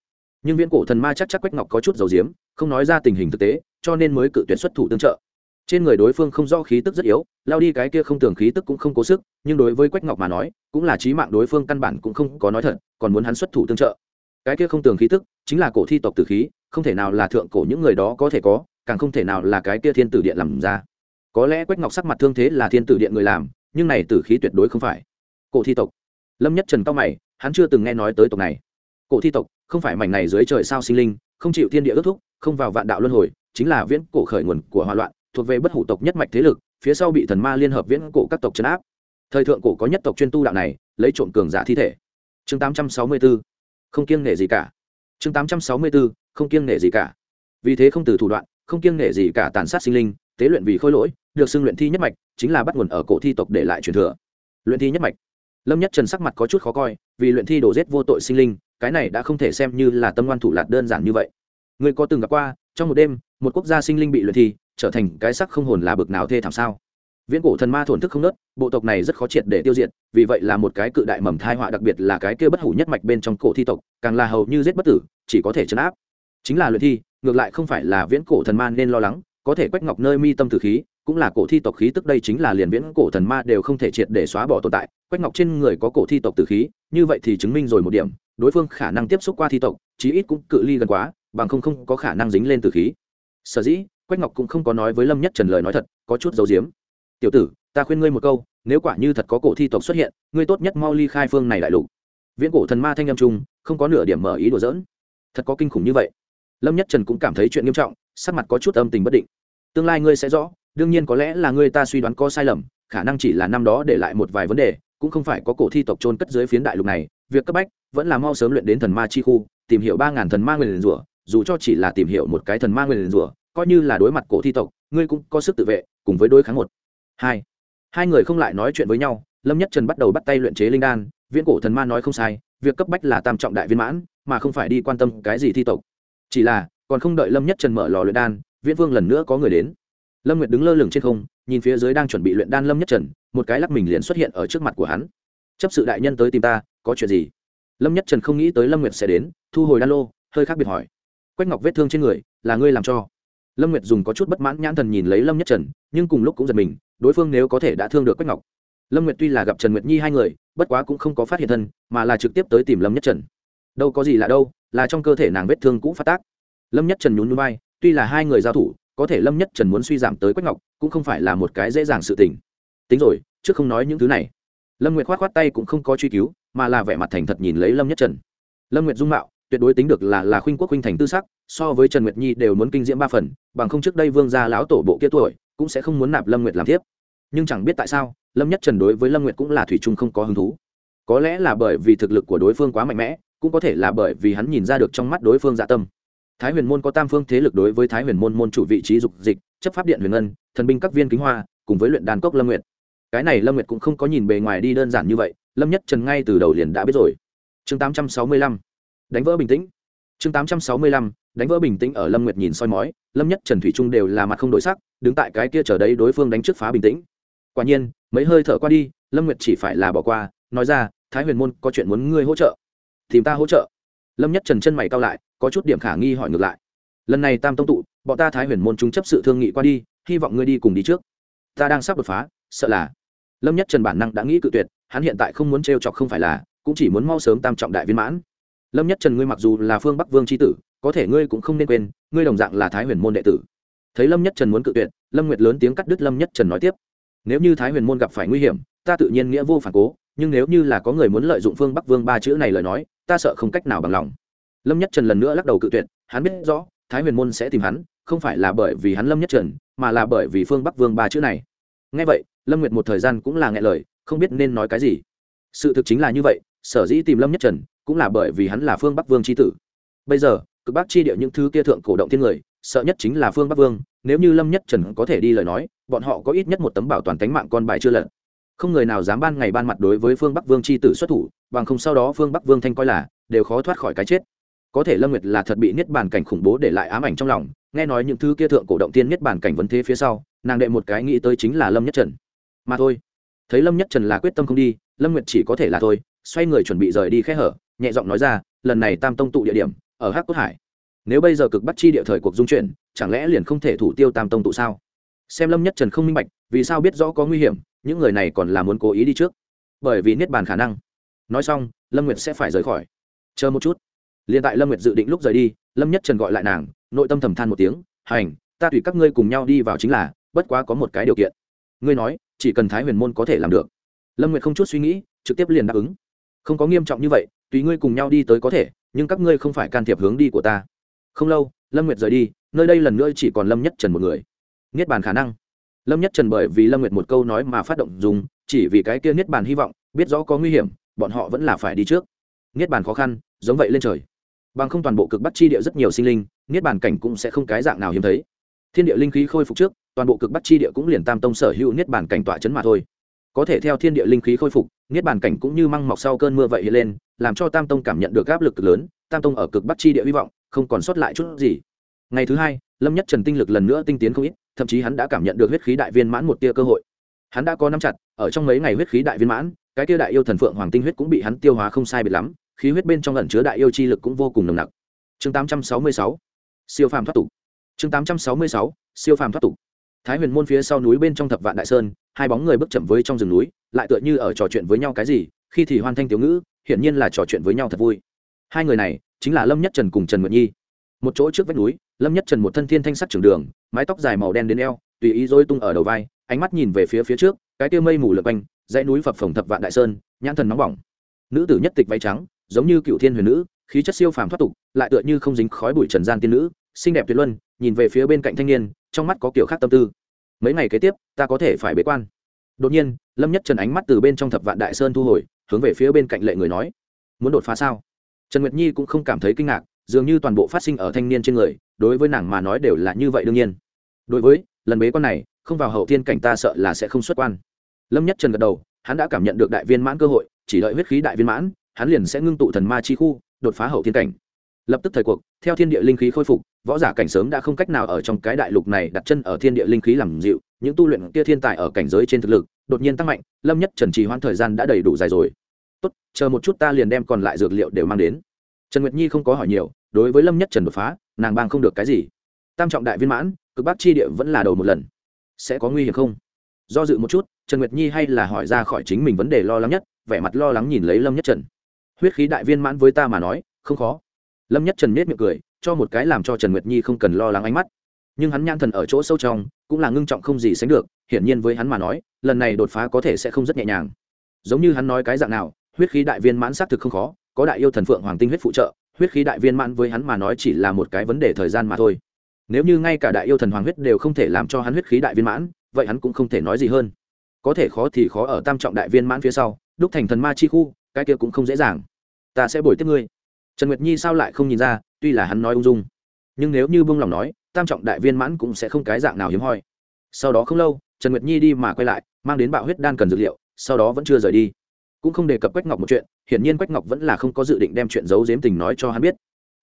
Nhưng viễn cổ thần ma chắc chắc quách ngọc có chút dầu diếm không nói ra tình hình thực tế, cho nên mới cự tuyệt xuất thủ tương trợ trên người đối phương không rõ khí tức rất yếu, lao đi cái kia không tưởng khí tức cũng không cố sức, nhưng đối với quách ngọc mà nói, cũng là trí mạng đối phương căn bản cũng không có nói thật, còn muốn hắn xuất thủ tương trợ. Cái kia không tưởng khí tức, chính là cổ thi tộc tử khí, không thể nào là thượng cổ những người đó có thể có, càng không thể nào là cái kia thiên tử điện làm ra. Có lẽ quách ngọc sắc mặt thương thế là thiên tử điện người làm, nhưng này tử khí tuyệt đối không phải. Cổ thi tộc. Lâm nhất trần cao mày, hắn chưa từng nghe nói tới tộc này. Cổ thi tộc, không phải mảnh này dưới trời sao sinh linh, không chịu thiên địa ước thúc, không vào vạn đạo luân hồi, chính là viễn cổ khởi nguồn của hoa loạn thuộc về bất hủ tộc nhất mạch thế lực, phía sau bị thần ma liên hợp viễn cổ các tộc chấn áp. Thời thượng cổ có nhất tộc chuyên tu đạo này, lấy trộm cường giả thi thể. Chương tám trăm sáu mươi b ố không kiêng nể gì cả. Chương tám trăm sáu mươi b ố không kiêng nể gì cả. Vì thế không từ thủ đoạn, không kiêng nể gì cả tàn sát sinh linh, tế luyện vì khôi lỗi, được xưng luyện thi nhất mạch, chính là bắt nguồn ở cổ thi tộc để lại truyền thừa. Luyện thi nhất mạch. Lâm nhất trần sắc mặt có chút khó coi, vì luyện thi đổ rét vô tội sinh linh, cái này đã không thể xem như là tâm ngoan thủ lạt đơn giản như vậy. Người có từng gặp qua, trong một đêm một quốc gia sinh linh bị luyện thi, trở thành cái sắc không hồn là bực nào thê thảm sao? Viễn cổ thần ma thổn thức không nớt, bộ tộc này rất khó triệt để tiêu diệt, vì vậy là một cái cự đại mầm thai họa đặc biệt là cái kia bất hủ nhất mạch bên trong cổ thi tộc, càng là hầu như giết bất tử, chỉ có thể chấn áp. Chính là luyện thi, ngược lại không phải là viễn cổ thần ma nên lo lắng, có thể quách ngọc nơi mi tâm tử khí, cũng là cổ thi tộc khí tức đây chính là liền viễn cổ thần ma đều không thể triệt để xóa bỏ tồn tại quách ngọc trên người có cổ thi tộc tử khí, như vậy thì chứng minh rồi một điểm, đối phương khả năng tiếp xúc qua thi tộc, chí ít cũng cự ly gần quá, bằng không không có khả năng dính lên tử khí sở dĩ, quách ngọc cũng không có nói với lâm nhất trần lời nói thật, có chút dấu diếm tiểu tử, ta khuyên ngươi một câu, nếu quả như thật có cổ thi tộc xuất hiện, ngươi tốt nhất mau ly khai phương này đại lục. Viễn cổ thần ma thanh em trung, không có nửa điểm mở ý đùa dỡn thật có kinh khủng như vậy. Lâm nhất trần cũng cảm thấy chuyện nghiêm trọng, sắc mặt có chút âm tình bất định. Tương lai ngươi sẽ rõ, đương nhiên có lẽ là ngươi ta suy đoán có sai lầm, khả năng chỉ là năm đó để lại một vài vấn đề, cũng không phải có cổ thi tộc trôn cất dưới phiến đại lục này, việc cấp bách vẫn là mau sớm luyện đến thần ma chi khu, tìm hiểu ba ngàn thần ma người nguyền rủa dù cho chỉ là tìm hiểu một cái thần ma nguyền rủa, coi như là đối mặt cổ thi tộc, ngươi cũng có sức tự vệ, cùng với đối kháng một. Hai. Hai người không lại nói chuyện với nhau, lâm nhất trần bắt đầu bắt tay luyện chế linh đan, viễn cổ thần ma nói không sai, việc cấp bách là tam trọng đại viên mãn, mà không phải đi quan tâm cái gì thi tộc. Chỉ là, còn không đợi lâm nhất trần mở lò luyện đan, viễn vương lần nữa có người đến. Lâm nguyệt đứng lơ lửng trên không, nhìn phía dưới đang chuẩn bị luyện đan lâm nhất trần, một cái lắc mình liền xuất hiện ở trước mặt của hắn. Chấp sự đại nhân tới tìm ta, có chuyện gì? Lâm nhất trần không nghĩ tới lâm nguyệt sẽ đến, thu hồi đan lô, hơi khác biệt hỏi quách ngọc vết thương trên người, là ngươi làm cho. Lâm nguyệt dùng có chút bất mãn nhãn thần nhìn lấy lâm nhất trần, nhưng cùng lúc cũng giật mình, đối phương nếu có thể đã thương được quách ngọc. Lâm nguyệt tuy là gặp trần nguyệt nhi hai người, bất quá cũng không có phát hiện thân, mà là trực tiếp tới tìm lâm nhất trần. Đâu có gì là đâu, là trong cơ thể nàng vết thương cũng phát tác. Lâm nhất trần nhún núi bay tuy là hai người giao thủ, có thể lâm nhất trần muốn suy giảm tới quách ngọc, cũng không phải là một cái dễ dàng sự tình. Tính rồi, trước không nói những thứ này. Lâm nguyệt khoát khoát tay cũng không có truy cứu, mà là vẻ mặt thành thật nhìn lấy lâm nhất trần. Lâm nguyệt dung mạo tuyệt đối tính được là là khuynh quốc khuynh thành tư sắc, so với trần nguyệt nhi đều muốn kinh diễm ba phần, bằng không trước đây vương gia lão tổ bộ kia tuổi, cũng sẽ không muốn nạp lâm nguyệt làm thiếp. Nhưng chẳng biết tại sao, lâm nhất trần đối với lâm nguyệt cũng là thủy trung không có hứng thú. Có lẽ là bởi vì thực lực của đối phương quá mạnh mẽ, cũng có thể là bởi vì hắn nhìn ra được trong mắt đối phương dạ tâm. Thái huyền môn có tam phương thế lực đối với thái huyền môn môn chủ vị trí dục dịch, chấp pháp điện huyền ngân, thần binh các viên kính hoa, cùng với luyện đàn cốc lâm nguyệt. Cái này lâm nguyệt cũng không có nhìn bề ngoài đi đơn giản như vậy, lâm nhất trần ngay từ đầu liền đã biết rồi. Chương tám trăm sáu mươi lăm đánh vỡ bình tĩnh. Chương tám trăm sáu mươi lăm, đánh vỡ bình tĩnh ở lâm nguyệt nhìn soi mói, lâm nhất, trần thủy trung đều là mặt không đổi sắc, đứng tại cái kia chờ đấy đối phương đánh trước phá bình tĩnh. Quả nhiên, mấy hơi thở qua đi, lâm nguyệt chỉ phải là bỏ qua, nói ra, thái huyền môn, có chuyện muốn ngươi hỗ trợ. Tìm ta hỗ trợ? Lâm nhất trần chân mày cao lại, có chút điểm khả nghi hỏi ngược lại. Lần này tam tông tụ, bọn ta thái huyền môn chúng chấp sự thương nghị qua đi, hy vọng ngươi đi cùng đi trước. Ta đang sắp đột phá, sợ là lâm nhất trần bản năng đã nghĩ cự tuyệt, hắn hiện tại không muốn t chọc không phải là, cũng chỉ muốn mau sớm tam trọng đại viên mãn lâm nhất trần ngươi mặc dù là phương bắc vương c tử, có thể ngươi cũng không nên quên, ngươi đồng dạng là thái huyền môn đệ tử. Thấy lâm nhất trần muốn cự tuyệt, lâm nguyệt lớn tiếng cắt đứt lâm nhất trần nói tiếp. Nếu như thái huyền môn gặp phải nguy hiểm, ta tự nhiên nghĩa vô phản cố, nhưng nếu như là có người muốn lợi dụng phương bắc vương ba chữ này lời nói, ta sợ không cách nào bằng lòng. Lâm nhất trần lần nữa lắc đầu cự tuyệt, hắn biết rõ, thái huyền môn sẽ tìm hắn, không phải là bởi vì hắn lâm nhất trần, mà là bởi vì phương bắc vương ba chữ này. Ngay vậy, lâm nguyệt một thời gian cũng là nghe lời, không biết nên nói cái gì. Sự thực chính là như vậy, sở dĩ tìm lâm nhất trần cũng là bởi vì hắn là phương bắc vương c h i tử. Bây giờ, cực bắc chi địa những thứ kia thượng cổ động thiên người, sợ nhất chính là phương bắc vương, nếu như lâm nhất trần có thể đi lời nói, bọn họ có ít nhất một tấm bảo toàn tánh mạng con bài chưa lận. không người nào dám ban ngày ban mặt đối với phương bắc vương c h i tử xuất thủ, bằng không sau đó phương bắc vương thanh coi là, đều khó thoát khỏi cái chết. Có thể lâm nguyệt là thật bị niết bàn cảnh khủng bố để lại ám ảnh trong lòng, nghe nói những thứ kia thượng cổ động tiên niết bàn cảnh vấn thế phía sau, nàng đệ một cái nghĩ tới chính là lâm nhất trần. Mà thôi, thấy lâm nhất trần là quyết tâm không đi, lâm nguyệt chỉ có thể là thôi, xoay người chuẩn bị rời đi khẽ hở nhẹ giọng nói ra, lần này tam tông tụ địa điểm, ở hắc cốt hải. Nếu bây giờ cực bắt chi địa thời cuộc dung chuyển, chẳng lẽ liền không thể thủ tiêu tam tông tụ sao? Xem lâm nhất trần không minh bạch, vì sao biết rõ có nguy hiểm, những người này còn là muốn cố ý đi trước. Bởi vì niết bàn khả năng. Nói xong, lâm nguyệt sẽ phải rời khỏi. Chờ một chút. Liên tại lâm nguyệt dự định lúc rời đi, lâm nhất trần gọi lại nàng, nội tâm thầm than một tiếng, hành, ta tùy các ngươi cùng nhau đi vào chính là, bất quá có một cái điều kiện. Ngươi nói, chỉ cần thái huyền môn có thể làm được. Lâm nguyệt không chút suy nghĩ, trực tiếp liền đáp ứng. Không có nghiêm trọng như vậy tùy ngươi cùng nhau đi tới có thể, nhưng các ngươi không phải can thiệp hướng đi của ta. Không lâu, lâm nguyệt rời đi, nơi đây lần nữa chỉ còn lâm nhất trần một người. Niết bàn khả năng. Lâm nhất trần bởi vì lâm nguyệt một câu nói mà phát động dùng, chỉ vì cái kia niết bàn hy vọng, biết rõ có nguy hiểm, bọn họ vẫn là phải đi trước. Niết bàn khó khăn, giống vậy lên trời. Bằng không toàn bộ cực bắt chi địa rất nhiều sinh linh, niết bàn cảnh cũng sẽ không cái dạng nào hiếm thấy. Thiên địa linh khí khôi phục trước, toàn bộ cực bắt chi địa cũng liền tam tông sở hữu niết bàn cảnh tỏa chấn mà thôi có thể theo thiên địa linh khí khôi phục, niết bàn cảnh cũng như măng mọc sau cơn mưa vậy hiện lên, làm cho tam tông cảm nhận được áp lực cực lớn, tam tông ở cực bắc chi địa hy vọng, không còn sót lại chút gì. Ngày thứ hai, lâm nhất trần tinh lực lần nữa tinh tiến không ít, thậm chí hắn đã cảm nhận được huyết khí đại viên mãn một tia cơ hội. Hắn đã có nắm chặt, ở trong mấy ngày huyết khí đại viên mãn, cái tia đại yêu thần phượng hoàng tinh huyết cũng bị hắn tiêu hóa không sai biệt lắm, khí huyết bên trong ẩn chứa đại yêu chi lực cũng vô cùng nồng nặc. Chương 866 siêu phàm thoát tục. Chương 866 siêu phàm thoát tục. Thái huyền môn phía sau núi bên trong thập vạn đại sơn hai bóng người bước chậm với trong rừng núi, lại tựa như ở trò chuyện với nhau cái gì, khi thì hoan thanh tiểu ngữ, hiển nhiên là trò chuyện với nhau thật vui. Hai người này chính là lâm nhất trần cùng trần nguyệt nhi. Một chỗ trước vách núi, lâm nhất trần một thân thiên thanh sắc trưởng đường, mái tóc dài màu đen đến eo, tùy ý rối tung ở đầu vai, ánh mắt nhìn về phía phía trước, cái tia mây mù lượt quanh, dãy núi phập phồng thập vạn đại sơn, nhãn thần nóng bỏng. Nữ tử nhất tịch váy trắng, giống như cựu thiên huyền nữ, khí chất siêu phàm thoát tục, lại tựa như không dính khói bụi trần gian tiên nữ, xinh đẹp tuyệt luân, nhìn về phía bên cạnh thanh niên, trong mắt có kiểu khác tâm tư mấy ngày kế tiếp, ta có thể phải bế quan. Đột nhiên, lâm nhất trần ánh mắt từ bên trong thập vạn đại sơn thu hồi, hướng về phía bên cạnh lệ người nói, muốn đột phá sao? Trần nguyệt nhi cũng không cảm thấy kinh ngạc, dường như toàn bộ phát sinh ở thanh niên trên người, đối với nàng mà nói đều là như vậy đương nhiên. Đối với, lần bế quan này, không vào hậu thiên cảnh ta sợ là sẽ không xuất quan. Lâm nhất trần gật đầu, hắn đã cảm nhận được đại viên mãn cơ hội, chỉ đợi huyết khí đại viên mãn, hắn liền sẽ ngưng tụ thần ma chi khu, đột phá hậu thiên cảnh lập tức thời cuộc, theo thiên địa linh khí khôi phục, võ giả cảnh sớm đã không cách nào ở trong cái đại lục này đặt chân ở thiên địa linh khí làm dịu, những tu luyện kia thiên tài ở cảnh giới trên thực lực, đột nhiên tăng mạnh, lâm nhất trần trì hoãn thời gian đã đầy đủ dài rồi. Tốt, chờ một chút ta liền đem còn lại dược liệu đều mang đến. Trần nguyệt nhi không có hỏi nhiều, đối với lâm nhất trần đột phá, nàng bang không được cái gì. Tam trọng đại viên mãn, cực bắc chi địa vẫn là đầu một lần. Sẽ có nguy hiểm không? Do dự một chút, trần nguyệt nhi hay là hỏi ra khỏi chính mình vấn đề lo lắng nhất, vẻ mặt lo lắng nhìn lấy lâm nhất trần. Huyết khí đại viên mãn với ta mà nói, không khó lâm nhất trần miết miệng cười, cho một cái làm cho trần nguyệt nhi không cần lo lắng ánh mắt. Nhưng hắn nhãn thần ở chỗ sâu trong, cũng là ngưng trọng không gì sánh được, hiển nhiên với hắn mà nói, lần này đột phá có thể sẽ không rất nhẹ nhàng. Giống như hắn nói cái dạng nào, huyết khí đại viên mãn xác thực không khó, có đại yêu thần phượng hoàng tinh huyết phụ trợ, huyết khí đại viên mãn với hắn mà nói chỉ là một cái vấn đề thời gian mà thôi. Nếu như ngay cả đại yêu thần hoàng huyết đều không thể làm cho hắn huyết khí đại viên mãn, vậy hắn cũng không thể nói gì hơn. Có thể khó thì khó ở tam trọng đại viên mãn phía sau, đúc thành thần ma chi khu, cái kia cũng không dễ dàng. Ta sẽ bồi tiếp ngươi trần nguyệt nhi sao lại không nhìn ra, tuy là hắn nói ung dung. Nhưng nếu như buông lòng nói, tam trọng đại viên mãn cũng sẽ không cái dạng nào hiếm hoi. Sau đó không lâu, trần nguyệt nhi đi mà quay lại, mang đến bạo huyết đan cần dược liệu, sau đó vẫn chưa rời đi. Cũng không đề cập quách ngọc một chuyện, hiển nhiên quách ngọc vẫn là không có dự định đem chuyện giấu giếm tình nói cho hắn biết.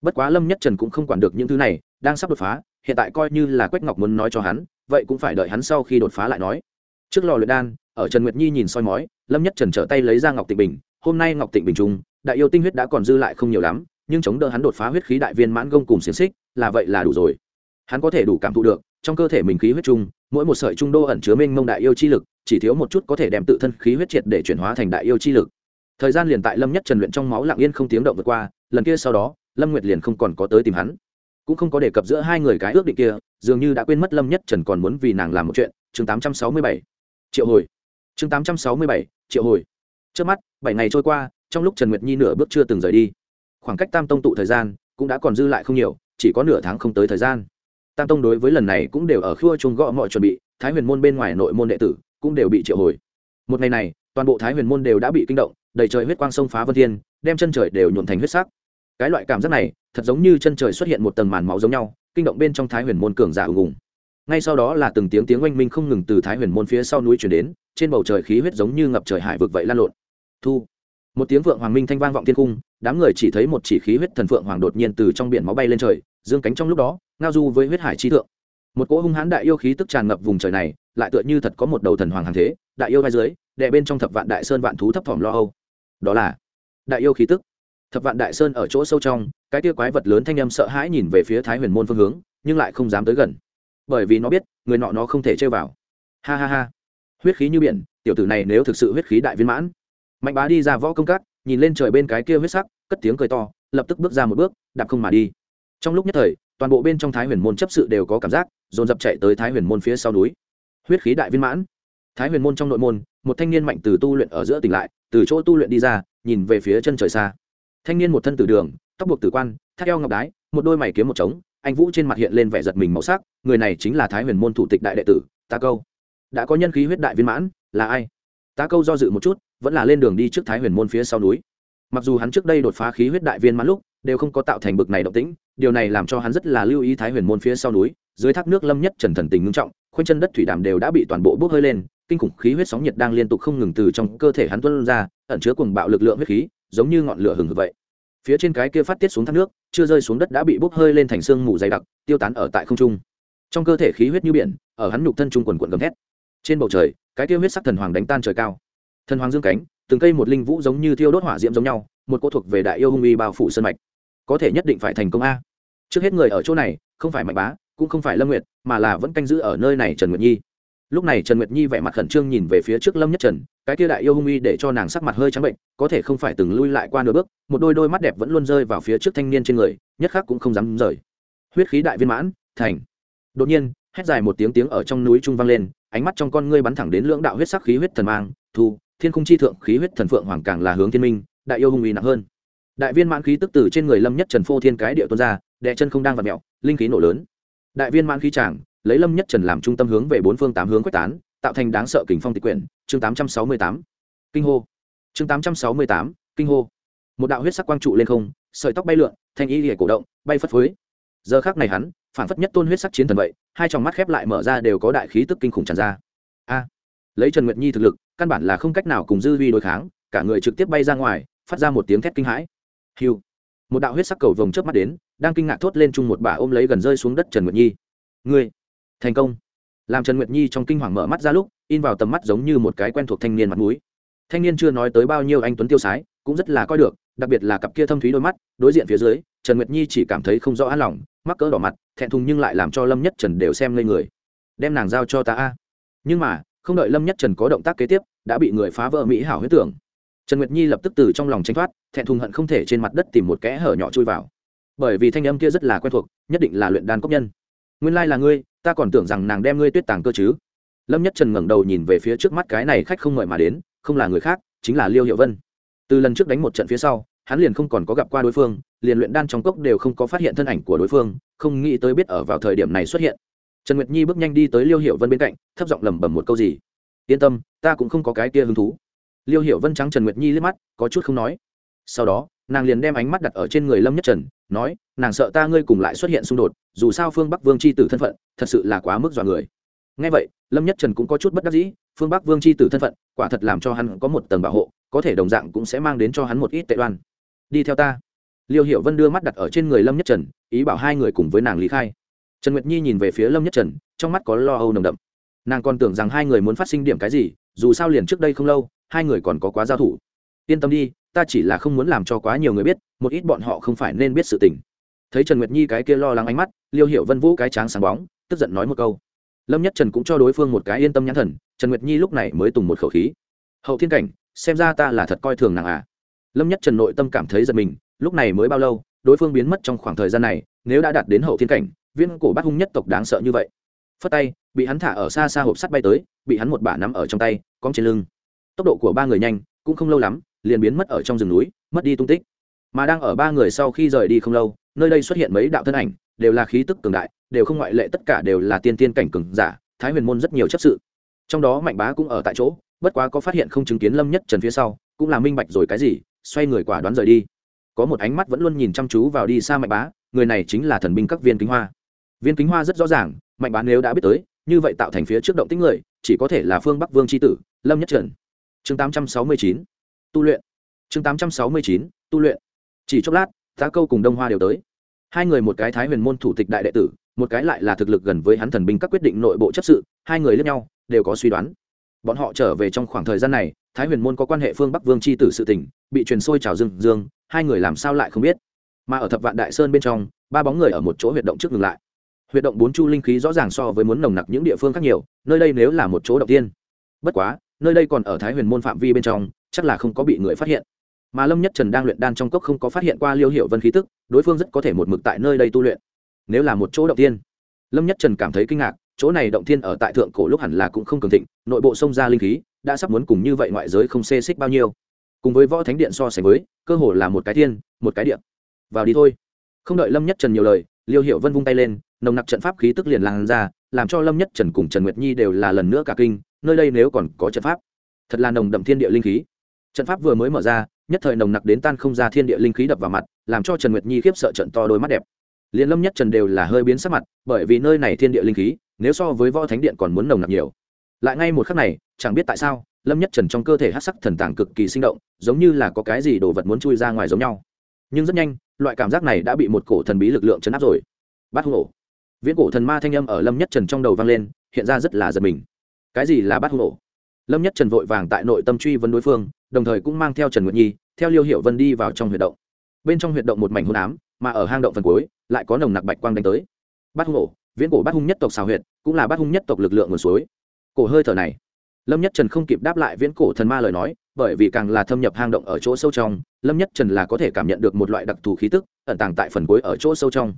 Bất quá lâm nhất trần cũng không quản được những thứ này, đang sắp đột phá, hiện tại coi như là quách ngọc muốn nói cho hắn, vậy cũng phải đợi hắn sau khi đột phá lại nói. Trước lò luyện đan, ở trần nguyệt nhi nhìn soi mói, lâm nhất trần trở tay lấy ra ngọc tịnh bình, hôm nay ngọc tịnh bình trung đại yêu tinh huyết đã còn dư lại không nhiều lắm nhưng chống đỡ hắn đột phá huyết khí đại viên mãn gông cùng xiềng xích là vậy là đủ rồi. Hắn có thể đủ cảm thụ được trong cơ thể mình khí huyết chung mỗi một sợi trung đô ẩn chứa minh mông đại yêu chi lực chỉ thiếu một chút có thể đem tự thân khí huyết triệt để chuyển hóa thành đại yêu chi lực. Thời gian liền tại lâm nhất trần luyện trong máu lặng yên không tiếng động vượt qua lần kia sau đó lâm nguyệt liền không còn có tới tìm hắn. Cũng không có đề cập giữa hai người cái ước định kia dường như đã quên mất lâm nhất trần còn muốn vì nàng làm một chuyện. Chương 867. triệu hồi. Chương 867, triệu hồi. Trước mắt bảy ngày trôi qua trong lúc trần nguyệt nhi nửa bước chưa từng rời đi, khoảng cách tam tông tụ thời gian cũng đã còn dư lại không nhiều, chỉ có nửa tháng không tới thời gian. Tam tông đối với lần này cũng đều ở khua chuông gõ mọi chuẩn bị, thái huyền môn bên ngoài nội môn đệ tử cũng đều bị triệu hồi. Một ngày này, toàn bộ thái huyền môn đều đã bị kinh động, đầy trời huyết quang sông phá vân thiên, đem chân trời đều nhuộn thành huyết sắc. Cái loại cảm giác này, thật giống như chân trời xuất hiện một tầng màn máu giống nhau, kinh động bên trong thái huyền môn cường giả ùng ùng. Ngay sau đó là từng tiếng tiếng oanh minh không ngừng từ thái huyền môn phía sau núi chuyển đến, trên bầu trời khí huyết giống như ngập trời hải vực vậy lan lộn. Thu một tiếng vượng hoàng minh thanh vang vọng thiên cung, đám người chỉ thấy một chỉ khí huyết thần phượng hoàng đột nhiên từ trong biển máu bay lên trời, dương cánh trong lúc đó, ngao du với huyết hải chi thượng. Một cỗ hung hãn đại yêu khí tức tràn ngập vùng trời này, lại tựa như thật có một đầu thần hoàng hàng thế, đại yêu vai dưới đệ bên trong thập vạn đại sơn vạn thú thấp thỏm lo âu. Đó là đại yêu khí tức. Thập vạn đại sơn ở chỗ sâu trong, cái kia quái vật lớn thanh âm sợ hãi nhìn về phía thái huyền môn phương hướng, nhưng lại không dám tới gần. Bởi vì nó biết, người nọ nó không thể chơi vào. Ha ha ha. Huyết khí như biển, tiểu tử này nếu thực sự huyết khí đại viên mãn mạnh bá đi ra võ công cát, nhìn lên trời bên cái kia huyết sắc, cất tiếng cười to, lập tức bước ra một bước, đạp không mà đi. Trong lúc nhất thời, toàn bộ bên trong thái huyền môn chấp sự đều có cảm giác, dồn dập chạy tới thái huyền môn phía sau núi. Huyết khí đại viên mãn. Thái huyền môn trong nội môn, một thanh niên mạnh từ tu luyện ở giữa tỉnh lại, từ chỗ tu luyện đi ra, nhìn về phía chân trời xa. Thanh niên một thân từ đường, tóc buộc tử quan, thắt eo ngọc đái, một đôi mày kiếm một trống, anh vũ trên mặt hiện lên vẻ giật mình màu sắc, người này chính là thái huyền môn thủ tịch đại đệ tử, ta câu. Đã có nhân khí huyết đại viên mãn, là ai? tá câu do dự một chút, vẫn là lên đường đi trước thái huyền môn phía sau núi. Mặc dù hắn trước đây đột phá khí huyết đại viên mãn lúc, đều không có tạo thành bực này động tĩnh, điều này làm cho hắn rất là lưu ý thái huyền môn phía sau núi, dưới thác nước lâm nhất trần thần tình ngưng trọng khoanh chân đất thủy đàm đều đã bị toàn bộ bốc hơi lên, kinh khủng khí huyết sóng nhiệt đang liên tục không ngừng từ trong cơ thể hắn tuân ra, ẩn chứa cùng bạo lực lượng huyết khí, giống như ngọn lửa hừng hực vậy. Phía trên cái kia phát tiết xuống thác nước, chưa rơi xuống đất đã bị bốc hơi lên thành xương mù dày đặc, tiêu tán ở tại không trung. Trong cơ thể khí huyết như biển, ở hắn nhục thân trung quần quần gầm thét trên bầu trời, cái tiêu huyết sắc thần hoàng đánh tan trời cao. Thần hoàng dương cánh, từng cây một linh vũ giống như thiêu đốt hỏa diễm giống nhau, một cô thuộc về đại yêu hung uy bao phủ sân mạch. Có thể nhất định phải thành công a. Trước hết người ở chỗ này, không phải mạnh bá, cũng không phải lâm nguyệt, mà là vẫn canh giữ ở nơi này trần nguyệt nhi. Lúc này trần nguyệt nhi vẻ mặt khẩn trương nhìn về phía trước lâm nhất trần, cái kia đại yêu hung uy để cho nàng sắc mặt hơi trắng bệnh, có thể không phải từng lui lại qua nửa bước, một đôi đôi mắt đẹp vẫn luôn rơi vào phía trước thanh niên trên người, nhất khắc cũng không dám rời. Huyết khí đại viên mãn, thành. Đột nhiên hét dài một tiếng tiếng ở trong núi trung vang lên, ánh mắt trong con ngươi bắn thẳng đến lưỡng đạo huyết sắc khí huyết thần mang, thu, thiên khung chi thượng khí huyết thần phượng hoàng càng là hướng thiên minh, đại yêu hung uy nặng hơn. Đại viên mãn khí tức tử trên người lâm nhất trần phô thiên cái địa tuôn ra đệ chân không đang vặt mẹo linh khí nổ lớn. Đại viên mãn khí tràng lấy lâm nhất trần làm trung tâm hướng về bốn phương tám hướng quét tán, tạo thành đáng sợ kình phong tịch quyển, chương tám trăm sáu mươi tám. Kinh hô. Chương tám trăm sáu mươi tám, kinh hô. Một đạo huyết sắc quang trụ lên không, sợi tóc bay lượn, thanh ý lìa cổ động, bay phất phới. Giờ khác này hắn phản phất nhất tôn huyết sắc chiến thần vậy, hai tròng mắt khép lại mở ra đều có đại khí tức kinh khủng tràn ra. A, lấy trần nguyệt nhi thực lực, căn bản là không cách nào cùng dư vi đối kháng, cả người trực tiếp bay ra ngoài, phát ra một tiếng thét kinh hãi. Hiu một đạo huyết sắc cầu vồng trước mắt đến, đang kinh ngạc thốt lên chung một bà ôm lấy gần rơi xuống đất trần nguyệt nhi. Ngươi, thành công. Làm trần nguyệt nhi trong kinh hoàng mở mắt ra lúc, in vào tầm mắt giống như một cái quen thuộc thanh niên mặt mũi. Thanh niên chưa nói tới bao nhiêu anh tuấn tiêu sái, cũng rất là coi được, đặc biệt là cặp kia thâm thúy đôi mắt, đối diện phía dưới, trần nguyệt nhi chỉ cảm thấy không rõ an lòng, mắc cỡ đỏ mặt thẹn thùng nhưng lại làm cho lâm nhất trần đều xem ngây người. Đem nàng giao cho ta a. Nhưng mà, không đợi lâm nhất trần có động tác kế tiếp, đã bị người phá vỡ mỹ hảo huyết tưởng. Trần nguyệt nhi lập tức từ trong lòng tranh thoát, thẹn thùng hận không thể trên mặt đất tìm một kẽ hở nhỏ chui vào. Bởi vì thanh âm kia rất là quen thuộc, nhất định là luyện đan cốc nhân. Nguyên lai là ngươi, ta còn tưởng rằng nàng đem ngươi tuyết tàng cơ chứ. Lâm nhất trần ngẩng đầu nhìn về phía trước mắt cái này khách không mời mà đến, không là người khác, chính là liêu hiệu vân. Từ lần trước đánh một trận phía sau hắn liền không còn có gặp qua đối phương, liền luyện đan trong cốc đều không có phát hiện thân ảnh của đối phương, không nghĩ tới biết ở vào thời điểm này xuất hiện. Trần nguyệt nhi bước nhanh đi tới liêu Hiệu vân bên cạnh, thấp giọng lẩm bẩm một câu gì. Yên tâm, ta cũng không có cái kia hứng thú. Liêu Hiệu vân trắng trần nguyệt nhi liếc mắt, có chút không nói. Sau đó, nàng liền đem ánh mắt đặt ở trên người lâm nhất trần, nói, nàng sợ ta ngươi cùng lại xuất hiện xung đột, dù sao phương bắc vương c h i tử thân phận, thật sự là quá mức dọa người. Ngay vậy, lâm nhất trần cũng có chút bất đắc dĩ, phương bắc vương c h i tử thân phận, quả thật làm cho hắn có một tầng bảo hộ, có thể đồng dạng cũng sẽ mang đến cho hắn một ít tệ đoan đi theo ta. Liêu hiểu vân đưa mắt đặt ở trên người lâm nhất trần, ý bảo hai người cùng với nàng lý khai. Trần nguyệt nhi nhìn về phía lâm nhất trần, trong mắt có lo âu nồng đậm. Nàng còn tưởng rằng hai người muốn phát sinh điểm cái gì, dù sao liền trước đây không lâu, hai người còn có quá giao thủ. Yên tâm đi, ta chỉ là không muốn làm cho quá nhiều người biết, một ít bọn họ không phải nên biết sự tình. Thấy trần nguyệt nhi cái kia lo lắng ánh mắt, liêu hiểu vân vũ cái tráng sáng bóng, tức giận nói một câu. Lâm nhất trần cũng cho đối phương một cái yên tâm nhãn thần, trần nguyệt nhi lúc này mới tùng một khẩu khí. Hậu thiên cảnh, xem ra ta là thật coi thường nàng à lâm nhất trần nội tâm cảm thấy giật mình, lúc này mới bao lâu, đối phương biến mất trong khoảng thời gian này, nếu đã đạt đến hậu thiên cảnh viên cổ bát hung nhất tộc đáng sợ như vậy. Phất tay, bị hắn thả ở xa xa hộp sắt bay tới, bị hắn một bả nắm ở trong tay, cong trên lưng. Tốc độ của ba người nhanh, cũng không lâu lắm, liền biến mất ở trong rừng núi, mất đi tung tích. Mà đang ở ba người sau khi rời đi không lâu, nơi đây xuất hiện mấy đạo thân ảnh, đều là khí tức cường đại, đều không ngoại lệ tất cả đều là tiên tiên cảnh cường giả, thái huyền môn rất nhiều chấp sự. Trong đó mạnh bá cũng ở tại chỗ, bất quá có phát hiện không chứng kiến lâm nhất trần phía sau, cũng là minh bạch rồi cái gì xoay người quả đoán rời đi. Có một ánh mắt vẫn luôn nhìn chăm chú vào đi xa mạnh bá, người này chính là thần binh các viên kính hoa. Viên kính hoa rất rõ ràng, mạnh bá nếu đã biết tới, như vậy tạo thành phía trước động tính người, chỉ có thể là phương bắc vương tri tử, lâm nhất trần. Chương tám trăm sáu mươi chín, tu luyện. Chương tám trăm sáu mươi chín, tu luyện. Chỉ chốc lát, tá câu cùng đông hoa đều tới. Hai người một cái thái huyền môn thủ tịch đại đệ tử, một cái lại là thực lực gần với hắn thần binh các quyết định nội bộ chấp sự, hai người lẫn nhau đều có suy đoán. Bọn họ trở về trong khoảng thời gian này, thái huyền môn có quan hệ phương bắc vương c h i tử sự tỉnh bị truyền sôi trào dương dương hai người làm sao lại không biết? Mà ở thập vạn đại sơn bên trong, ba bóng người ở một chỗ huyệt động trước ngừng lại. Huyệt động bốn chu linh khí rõ ràng so với muốn nồng nặc những địa phương khác nhiều, nơi đây nếu là một chỗ đầu tiên, bất quá, nơi đây còn ở thái huyền môn phạm vi bên trong, chắc là không có bị người phát hiện. Mà lâm nhất trần đang luyện đan trong cốc không có phát hiện qua liêu hiệu vân khí tức, đối phương rất có thể một mực tại nơi đây tu luyện. Nếu là một chỗ động tiên, lâm nhất trần cảm thấy kinh ngạc, chỗ này động thiên ở tại thượng cổ lúc hẳn là cũng không cường thịnh, nội bộ sông ra linh khí, đã sắp muốn cùng như vậy ngoại giới không xê xích bao nhiêu cùng với võ thánh điện so sánh với, cơ hồ là một cái thiên, một cái điện vào đi thôi. Không đợi lâm nhất trần nhiều lời, liêu hiệu vân vung tay lên, nồng nặc trận pháp khí tức liền lan ra, làm cho lâm nhất trần cùng trần nguyệt nhi đều là lần nữa cả kinh, nơi đây nếu còn có trận pháp, thật là nồng đậm thiên địa linh khí. Trận pháp vừa mới mở ra, nhất thời nồng nặc đến tan không ra thiên địa linh khí đập vào mặt, làm cho trần nguyệt nhi khiếp sợ trận to đôi mắt đẹp. Liền lâm nhất trần đều là hơi biến sắc mặt, bởi vì nơi này thiên địa linh khí, nếu so với võ thánh điện còn muốn nồng nặc nhiều. Lại ngay một khắc này, chẳng biết tại sao lâm nhất trần trong cơ thể hát sắc thần tàng cực kỳ sinh động, giống như là có cái gì đồ vật muốn chui ra ngoài giống nhau. Nhưng rất nhanh, loại cảm giác này đã bị một cổ thần bí lực lượng chấn áp rồi. Bát hung ổ. Viễn cổ thần ma thanh âm ở lâm nhất trần trong đầu vang lên, hiện ra rất là giật mình. Cái gì là bát hung ổ? Lâm nhất trần vội vàng tại nội tâm truy vấn đối phương, đồng thời cũng mang theo trần nguyệt nhi, theo liêu hiệu vân đi vào trong huyệt động. Bên trong huyệt động một mảnh hôn ám, mà ở hang động phần cuối, lại có nồng nặc bạch quang đánh tới. Bát hung ổ, viễn cổ bát hung nhất tộc xào huyệt, cũng là bát hung nhất tộc lực lượng nguồn suối. Cổ hơi thở này lâm nhất trần không kịp đáp lại viễn cổ thần ma lời nói, bởi vì càng là thâm nhập hang động ở chỗ sâu trong, lâm nhất trần là có thể cảm nhận được một loại đặc thù khí tức, ẩn tàng tại phần cuối ở chỗ sâu trong.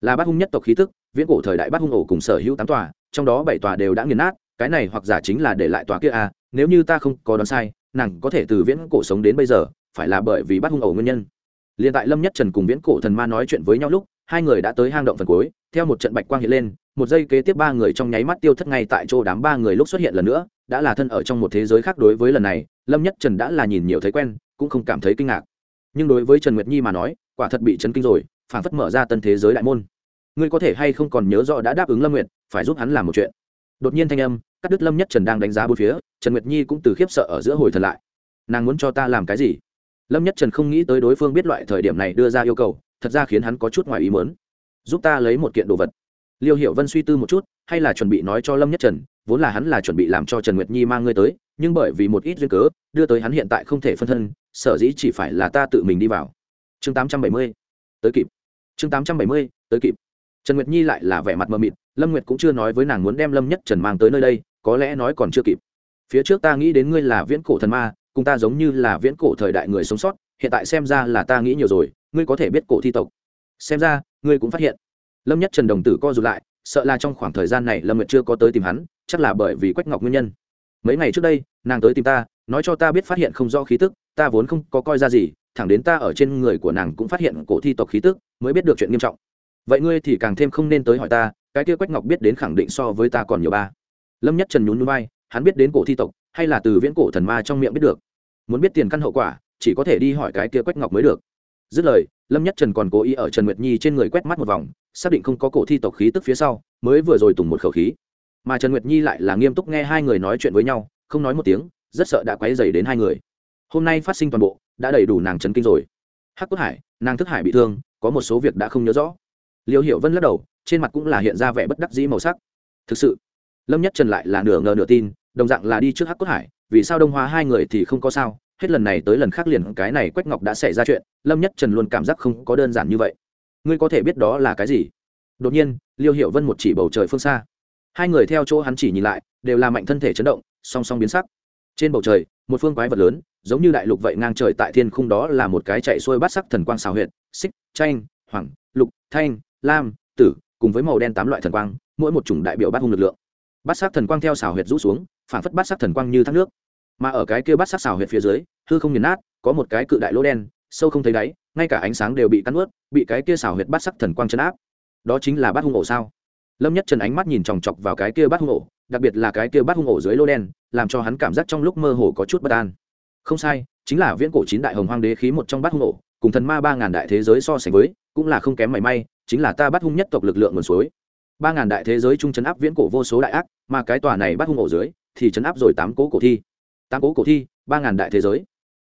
Là bát hung nhất tộc khí tức, viễn cổ thời đại bát hung ổ cùng sở hữu tám tòa, trong đó bảy tòa đều đã nghiền nát, cái này hoặc giả chính là để lại tòa kia à nếu như ta không có đoán sai, nàng có thể từ viễn cổ sống đến bây giờ, phải là bởi vì bát hung ổ nguyên nhân. Liền tại lâm nhất trần cùng viễn cổ thần ma nói chuyện với nhau lúc, hai người đã tới hang động phần cuối, theo một trận bạch quang hiện lên một giây kế tiếp ba người trong nháy mắt tiêu thất ngay tại chỗ đám ba người lúc xuất hiện lần nữa, đã là thân ở trong một thế giới khác đối với lần này, lâm nhất trần đã là nhìn nhiều thấy quen, cũng không cảm thấy kinh ngạc. Nhưng đối với trần nguyệt nhi mà nói, quả thật bị chấn kinh rồi phản phất mở ra tân thế giới đại môn. Ngươi có thể hay không còn nhớ rõ đã đáp ứng lâm nguyệt, phải giúp hắn làm một chuyện. Đột nhiên thanh âm, cắt đứt lâm nhất trần đang đánh giá bốn phía, trần nguyệt nhi cũng từ khiếp sợ ở giữa hồi thật lại. Nàng muốn cho ta làm cái gì? Lâm nhất trần không nghĩ tới đối phương biết loại thời điểm này đưa ra yêu cầu, thật ra khiến hắn có chút ngoài ý mớn giúp ta lấy một kiện đồ vật liêu Hiểu vân suy tư một chút, hay là chuẩn bị nói cho lâm nhất trần, vốn là hắn là chuẩn bị làm cho trần nguyệt nhi mang ngươi tới, nhưng bởi vì một ít duyên cớ, đưa tới hắn hiện tại không thể phân thân, sở dĩ chỉ phải là ta tự mình đi vào. Chương tám trăm bảy mươi, tới kịp. Chương tám trăm bảy mươi, tới kịp. Trần nguyệt nhi lại là vẻ mặt mờ mịt, lâm nguyệt cũng chưa nói với nàng muốn đem lâm nhất trần mang tới nơi đây, có lẽ nói còn chưa kịp. Phía trước ta nghĩ đến ngươi là viễn cổ thần ma, cùng ta giống như là viễn cổ thời đại người sống sót, hiện tại xem ra là ta nghĩ nhiều rồi, ngươi có thể biết cổ thi tộc. Xem ra, ngươi cũng phát hiện lâm nhất trần đồng tử co rụt lại, sợ là trong khoảng thời gian này lâm nguyệt chưa có tới tìm hắn, chắc là bởi vì quách ngọc nguyên nhân. Mấy ngày trước đây, nàng tới tìm ta, nói cho ta biết phát hiện không rõ khí tức, ta vốn không có coi ra gì, thẳng đến ta ở trên người của nàng cũng phát hiện cổ thi tộc khí tức, mới biết được chuyện nghiêm trọng. Vậy ngươi thì càng thêm không nên tới hỏi ta, cái kia quách ngọc biết đến khẳng định so với ta còn nhiều ba. Lâm nhất trần nhún nhún vai, hắn biết đến cổ thi tộc, hay là từ viễn cổ thần ma trong miệng biết được. Muốn biết tiền căn hậu quả, chỉ có thể đi hỏi cái kia quách ngọc mới được dứt lời, lâm nhất trần còn cố ý ở trần nguyệt nhi trên người quét mắt một vòng, xác định không có cổ thi tộc khí tức phía sau, mới vừa rồi tùng một khẩu khí. Mà trần nguyệt nhi lại là nghiêm túc nghe hai người nói chuyện với nhau, không nói một tiếng, rất sợ đã quấy dày đến hai người. Hôm nay phát sinh toàn bộ, đã đầy đủ nàng trấn kinh rồi. Hắc quốc hải, nàng thức hải bị thương, có một số việc đã không nhớ rõ. Liêu hiệu vân lắc đầu, trên mặt cũng là hiện ra vẻ bất đắc dĩ màu sắc. Thực sự, lâm nhất trần lại là nửa ngờ nửa tin, đồng dạng là đi trước hắc quốc hải, vì sao đông hóa hai người thì không có sao? hết lần này tới lần khác liền cái này quách ngọc đã xảy ra chuyện, lâm nhất trần luôn cảm giác không có đơn giản như vậy. Ngươi có thể biết đó là cái gì? Đột nhiên, liêu Hiệu vân một chỉ bầu trời phương xa. Hai người theo chỗ hắn chỉ nhìn lại, đều là mạnh thân thể chấn động, song song biến sắc. Trên bầu trời, một phương quái vật lớn, giống như đại lục vậy ngang trời tại thiên khung đó là một cái chạy xuôi bát sắc thần quang xào huyệt, xích tranh hoàng lục, thanh, lam, tử, cùng với màu đen tám loại thần quang, mỗi một chủng đại biểu bát hung lực lượng. Bát sắc thần quang theo xào huyệt rũ xuống phản phất bát sắc thần quang như thác nước mà ở cái kia bắt sắc xào huyệt phía dưới, hư không nghiền nát, có một cái cự đại lỗ đen, sâu không thấy đáy, ngay cả ánh sáng đều bị cắn ướt bị cái kia xào huyệt bắt sắc thần quang chấn áp. Đó chính là bát hung ổ sao? Lâm nhất trần ánh mắt nhìn chòng chọc vào cái kia bát hung ổ, đặc biệt là cái kia bát hung ổ dưới lỗ đen, làm cho hắn cảm giác trong lúc mơ hồ có chút bất an. Không sai, chính là viễn cổ chín đại hồng hoang đế khí một trong bát hung ổ, cùng thần ma ba ngàn đại thế giới so sánh với, cũng là không kém mảy may, chính là ta bắt hung nhất tộc lực lượng nguồn suối. Ba ngàn đại thế giới chung chấn áp viễn cổ vô số đại ác, mà cái tòa này bắt hung ổ dưới, thì chấn áp rồi tám cố cổ thi tám cố cổ thi, ba ngàn đại thế giới.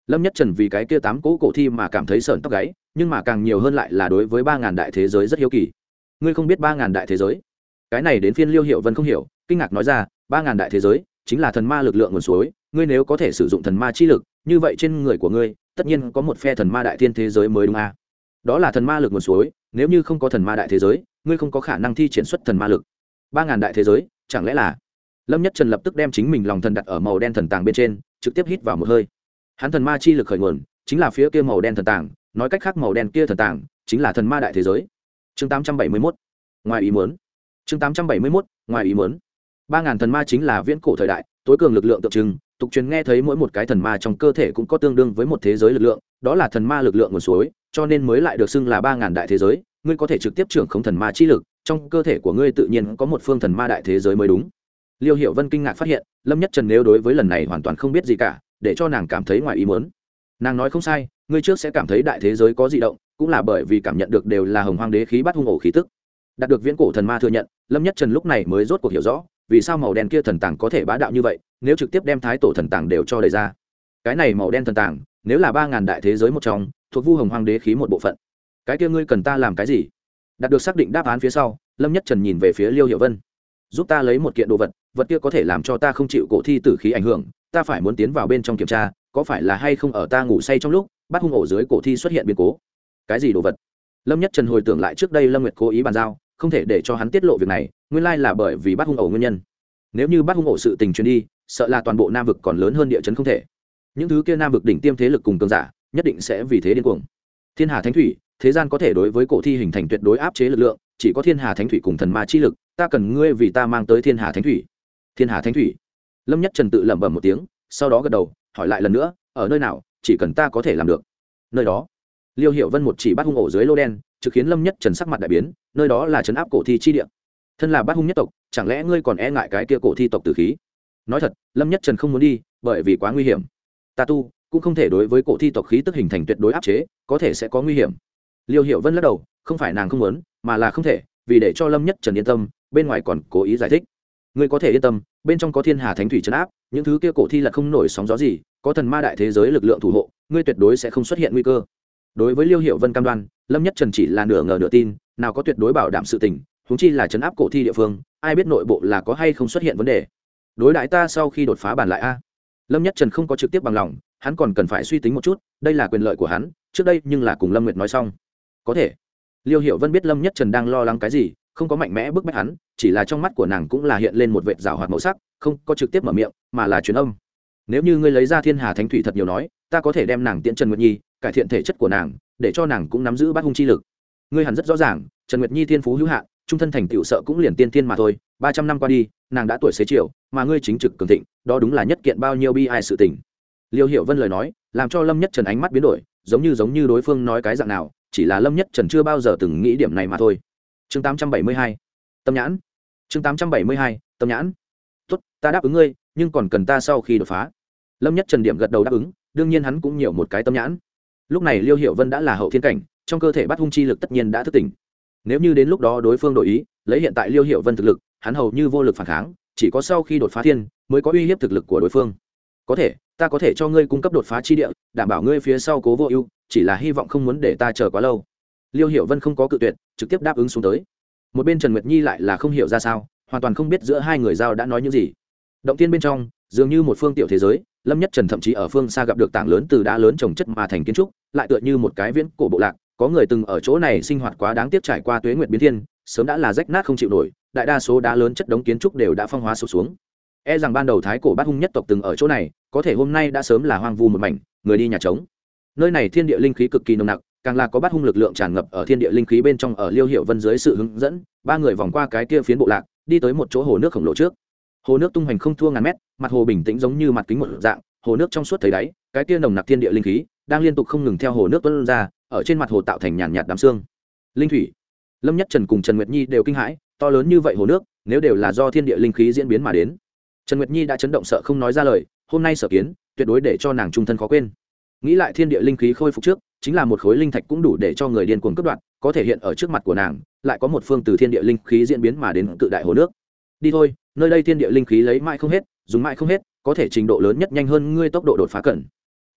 Lâm nhất trần vì cái kia tám cố cổ thi mà cảm thấy sởn tóc gáy, nhưng mà càng nhiều hơn lại là đối với ba ngàn đại thế giới rất hiếu kỳ. Ngươi không biết ba ngàn đại thế giới? Cái này đến phiên liêu hiệu vân không hiểu, kinh ngạc nói ra, ba ngàn đại thế giới chính là thần ma lực lượng nguồn suối, ngươi nếu có thể sử dụng thần ma chi lực, như vậy trên người của ngươi, tất nhiên có một phe thần ma đại thiên thế giới mới đúng à? đó là thần ma lực nguồn suối, nếu như không có thần ma đại thế giới, ngươi không có khả năng thi triển xuất thần ma lực. Ba ngàn đại thế giới, chẳng lẽ là lâm nhất trần lập tức đem chính mình lòng thần đặt ở màu đen thần tàng bên trên, trực tiếp hít vào một hơi. Hắn thần ma chi lực khởi nguồn, chính là phía kia màu đen thần tàng, nói cách khác màu đen kia thần tàng chính là thần ma đại thế giới. Chương tám trăm bảy mươi mốt, ngoài ý muốn. Chương tám trăm bảy mươi mốt, ngoài ý muốn. Ba ngàn thần ma chính là viễn cổ thời đại, tối cường lực lượng tượng trưng, tục truyền nghe thấy mỗi một cái thần ma trong cơ thể cũng có tương đương với một thế giới lực lượng, đó là thần ma lực lượng nguồn suối, cho nên mới lại được xưng là ba ngàn đại thế giới. Ngươi có thể trực tiếp trưởng không thần ma chi lực, trong cơ thể của ngươi tự nhiên có một phương thần ma đại thế giới mới đúng liêu hiểu vân kinh ngạc phát hiện, lâm nhất trần nếu đối với lần này hoàn toàn không biết gì cả, để cho nàng cảm thấy ngoài ý muốn. Nàng nói không sai người trước sẽ cảm thấy đại thế giới có dị động, cũng là bởi vì cảm nhận được đều là hồng hoang đế khí bắt hung ổ khí tức. Đạt được viễn cổ thần ma thừa nhận, lâm nhất trần lúc này mới rốt cuộc hiểu rõ, vì sao màu đen kia thần tàng có thể bá đạo như vậy, nếu trực tiếp đem thái tổ thần tàng đều cho đầy ra. Cái này màu đen thần tàng, nếu là ba ngàn đại thế giới một trong, thuộc vu hồng hoang đế khí một bộ phận. Cái kia ngươi cần ta làm cái gì? Đạt được xác định đáp án phía sau, lâm nhất trần nhìn về phía liêu hiệu vân. Giúp ta lấy một kiện đồ vật vật kia có thể làm cho ta không chịu cổ thi tử khí ảnh hưởng, ta phải muốn tiến vào bên trong kiểm tra, có phải là hay không ở ta ngủ say trong lúc, bắt hung ổ dưới cổ thi xuất hiện biến cố. Cái gì đồ vật? Lâm nhất trần hồi tưởng lại trước đây lâm nguyệt cố ý bàn giao, không thể để cho hắn tiết lộ việc này, nguyên lai là bởi vì bắt hung ổ nguyên nhân. Nếu như bắt hung ổ sự tình truyền đi, sợ là toàn bộ nam vực còn lớn hơn địa chấn không thể. Những thứ kia nam vực đỉnh tiêm thế lực cùng tương giả, nhất định sẽ vì thế điên cuồng. Thiên hà thánh thủy, thế gian có thể đối với cổ thi hình thành tuyệt đối áp chế lực lượng, chỉ có thiên hà thánh thủy cùng thần ma chi lực, ta cần ngươi vì ta mang tới thiên hà thánh thủy thiên hà thánh thủy. Lâm nhất trần tự lẩm bẩm một tiếng, sau đó gật đầu, hỏi lại lần nữa, ở nơi nào, chỉ cần ta có thể làm được? Nơi đó. Liêu hiệu vân một chỉ bắt hung ổ dưới lô đen, trực khiến lâm nhất trần sắc mặt đại biến, nơi đó là trấn áp cổ thi chi địa. Thân là bát hung nhất tộc, chẳng lẽ ngươi còn e ngại cái kia cổ thi tộc tử khí? Nói thật, lâm nhất trần không muốn đi, bởi vì quá nguy hiểm. Ta tu, cũng không thể đối với cổ thi tộc khí tức hình thành tuyệt đối áp chế, có thể sẽ có nguy hiểm. Liêu hiệu vân lắc đầu, không phải nàng không muốn, mà là không thể, vì để cho lâm nhất trần yên tâm, bên ngoài còn cố ý giải thích ngươi có thể yên tâm, bên trong có thiên hà thánh thủy trấn áp, những thứ kia cổ thi là không nổi sóng gió gì, có thần ma đại thế giới lực lượng thủ hộ, ngươi tuyệt đối sẽ không xuất hiện nguy cơ. Đối với liêu hiệu vân cam đoan, lâm nhất trần chỉ là nửa ngờ nửa tin, nào có tuyệt đối bảo đảm sự tình, huống chi là trấn áp cổ thi địa phương, ai biết nội bộ là có hay không xuất hiện vấn đề. Đối đại ta sau khi đột phá bàn lại a. Lâm nhất trần không có trực tiếp bằng lòng, hắn còn cần phải suy tính một chút, đây là quyền lợi của hắn, trước đây nhưng là cùng lâm nguyệt nói xong. Có thể. Liêu hiệu vân biết lâm nhất trần đang lo lắng cái gì không có mạnh mẽ bức bách hắn, chỉ là trong mắt của nàng cũng là hiện lên một vệt rào hoạt màu sắc, không có trực tiếp mở miệng, mà là truyền âm. Nếu như ngươi lấy ra thiên hà thánh thủy thật nhiều nói, ta có thể đem nàng tiễn trần nguyệt nhi, cải thiện thể chất của nàng, để cho nàng cũng nắm giữ bát hung chi lực. Ngươi hẳn rất rõ ràng, trần nguyệt nhi thiên phú hữu hạn, trung thân thành tựu sợ cũng liền tiên tiên mà thôi, ba trăm năm qua đi, nàng đã tuổi xế chiều, mà ngươi chính trực cường thịnh, đó đúng là nhất kiện bao nhiêu bi ai sự tình. Liêu hiểu vân lời nói, làm cho lâm nhất trần ánh mắt biến đổi, giống như giống như đối phương nói cái dạng nào, chỉ là lâm nhất trần chưa bao giờ từng nghĩ điểm này mà thôi chương tám trăm bảy mươi hai, tâm nhãn. Chương tám trăm bảy mươi hai, tâm nhãn. Tốt, ta đáp ứng ngươi, nhưng còn cần ta sau khi đột phá. Lâm nhất trần điểm gật đầu đáp ứng, đương nhiên hắn cũng nhiều một cái tâm nhãn. Lúc này liêu hiệu vân đã là hậu thiên cảnh, trong cơ thể bắt hung chi lực tất nhiên đã thức tỉnh. Nếu như đến lúc đó đối phương đổi ý, lấy hiện tại liêu hiệu vân thực lực, hắn hầu như vô lực phản kháng, chỉ có sau khi đột phá thiên, mới có uy hiếp thực lực của đối phương. Có thể, ta có thể cho ngươi cung cấp đột phá chi địa, đảm bảo ngươi phía sau cố vô ưu, chỉ là hy vọng không muốn để ta chờ quá lâu liêu hiểu vân không có cự tuyệt, trực tiếp đáp ứng xuống tới. Một bên trần nguyệt nhi lại là không hiểu ra sao, hoàn toàn không biết giữa hai người giao đã nói những gì. Động tiên bên trong, dường như một phương tiểu thế giới, lâm nhất trần thậm chí ở phương xa gặp được tảng lớn từ đá lớn trồng chất mà thành kiến trúc, lại tựa như một cái viễn cổ bộ lạc, có người từng ở chỗ này sinh hoạt quá đáng tiếc trải qua tuế nguyệt biến thiên, sớm đã là rách nát không chịu nổi, đại đa số đá lớn chất đống kiến trúc đều đã phong hóa sụp xuống. E rằng ban đầu thái cổ bát hung nhất tộc từng ở chỗ này, có thể hôm nay đã sớm là hoang vu một mảnh, người đi nhà trống. Nơi này thiên địa linh khí cực kỳ nồng nặc càng là có bát hung lực lượng tràn ngập ở thiên địa linh khí bên trong ở liêu hiệu vân dưới sự hướng dẫn, ba người vòng qua cái kia phiến bộ lạc, đi tới một chỗ hồ nước khổng lồ trước. Hồ nước tung hoành không thua ngàn mét, mặt hồ bình tĩnh giống như mặt kính một dạng, hồ nước trong suốt thấy đáy, cái kia nồng nặc thiên địa linh khí đang liên tục không ngừng theo hồ nước tuân ra, ở trên mặt hồ tạo thành nhàn nhạt đám xương. Linh thủy, lâm nhất trần cùng trần nguyệt nhi đều kinh hãi, to lớn như vậy hồ nước, nếu đều là do thiên địa linh khí diễn biến mà đến. Trần nguyệt nhi đã chấn động sợ không nói ra lời, hôm nay sở kiến, tuyệt đối để cho nàng trung thân khó quên. Nghĩ lại thiên địa linh khí khôi phục trước chính là một khối linh thạch cũng đủ để cho người điên cuồng cướp đoạt, có thể hiện ở trước mặt của nàng, lại có một phương từ thiên địa linh khí diễn biến mà đến cự đại hồ nước. Đi thôi, nơi đây thiên địa linh khí lấy mãi không hết, dùng mãi không hết, có thể trình độ lớn nhất nhanh hơn ngươi tốc độ đột phá cần.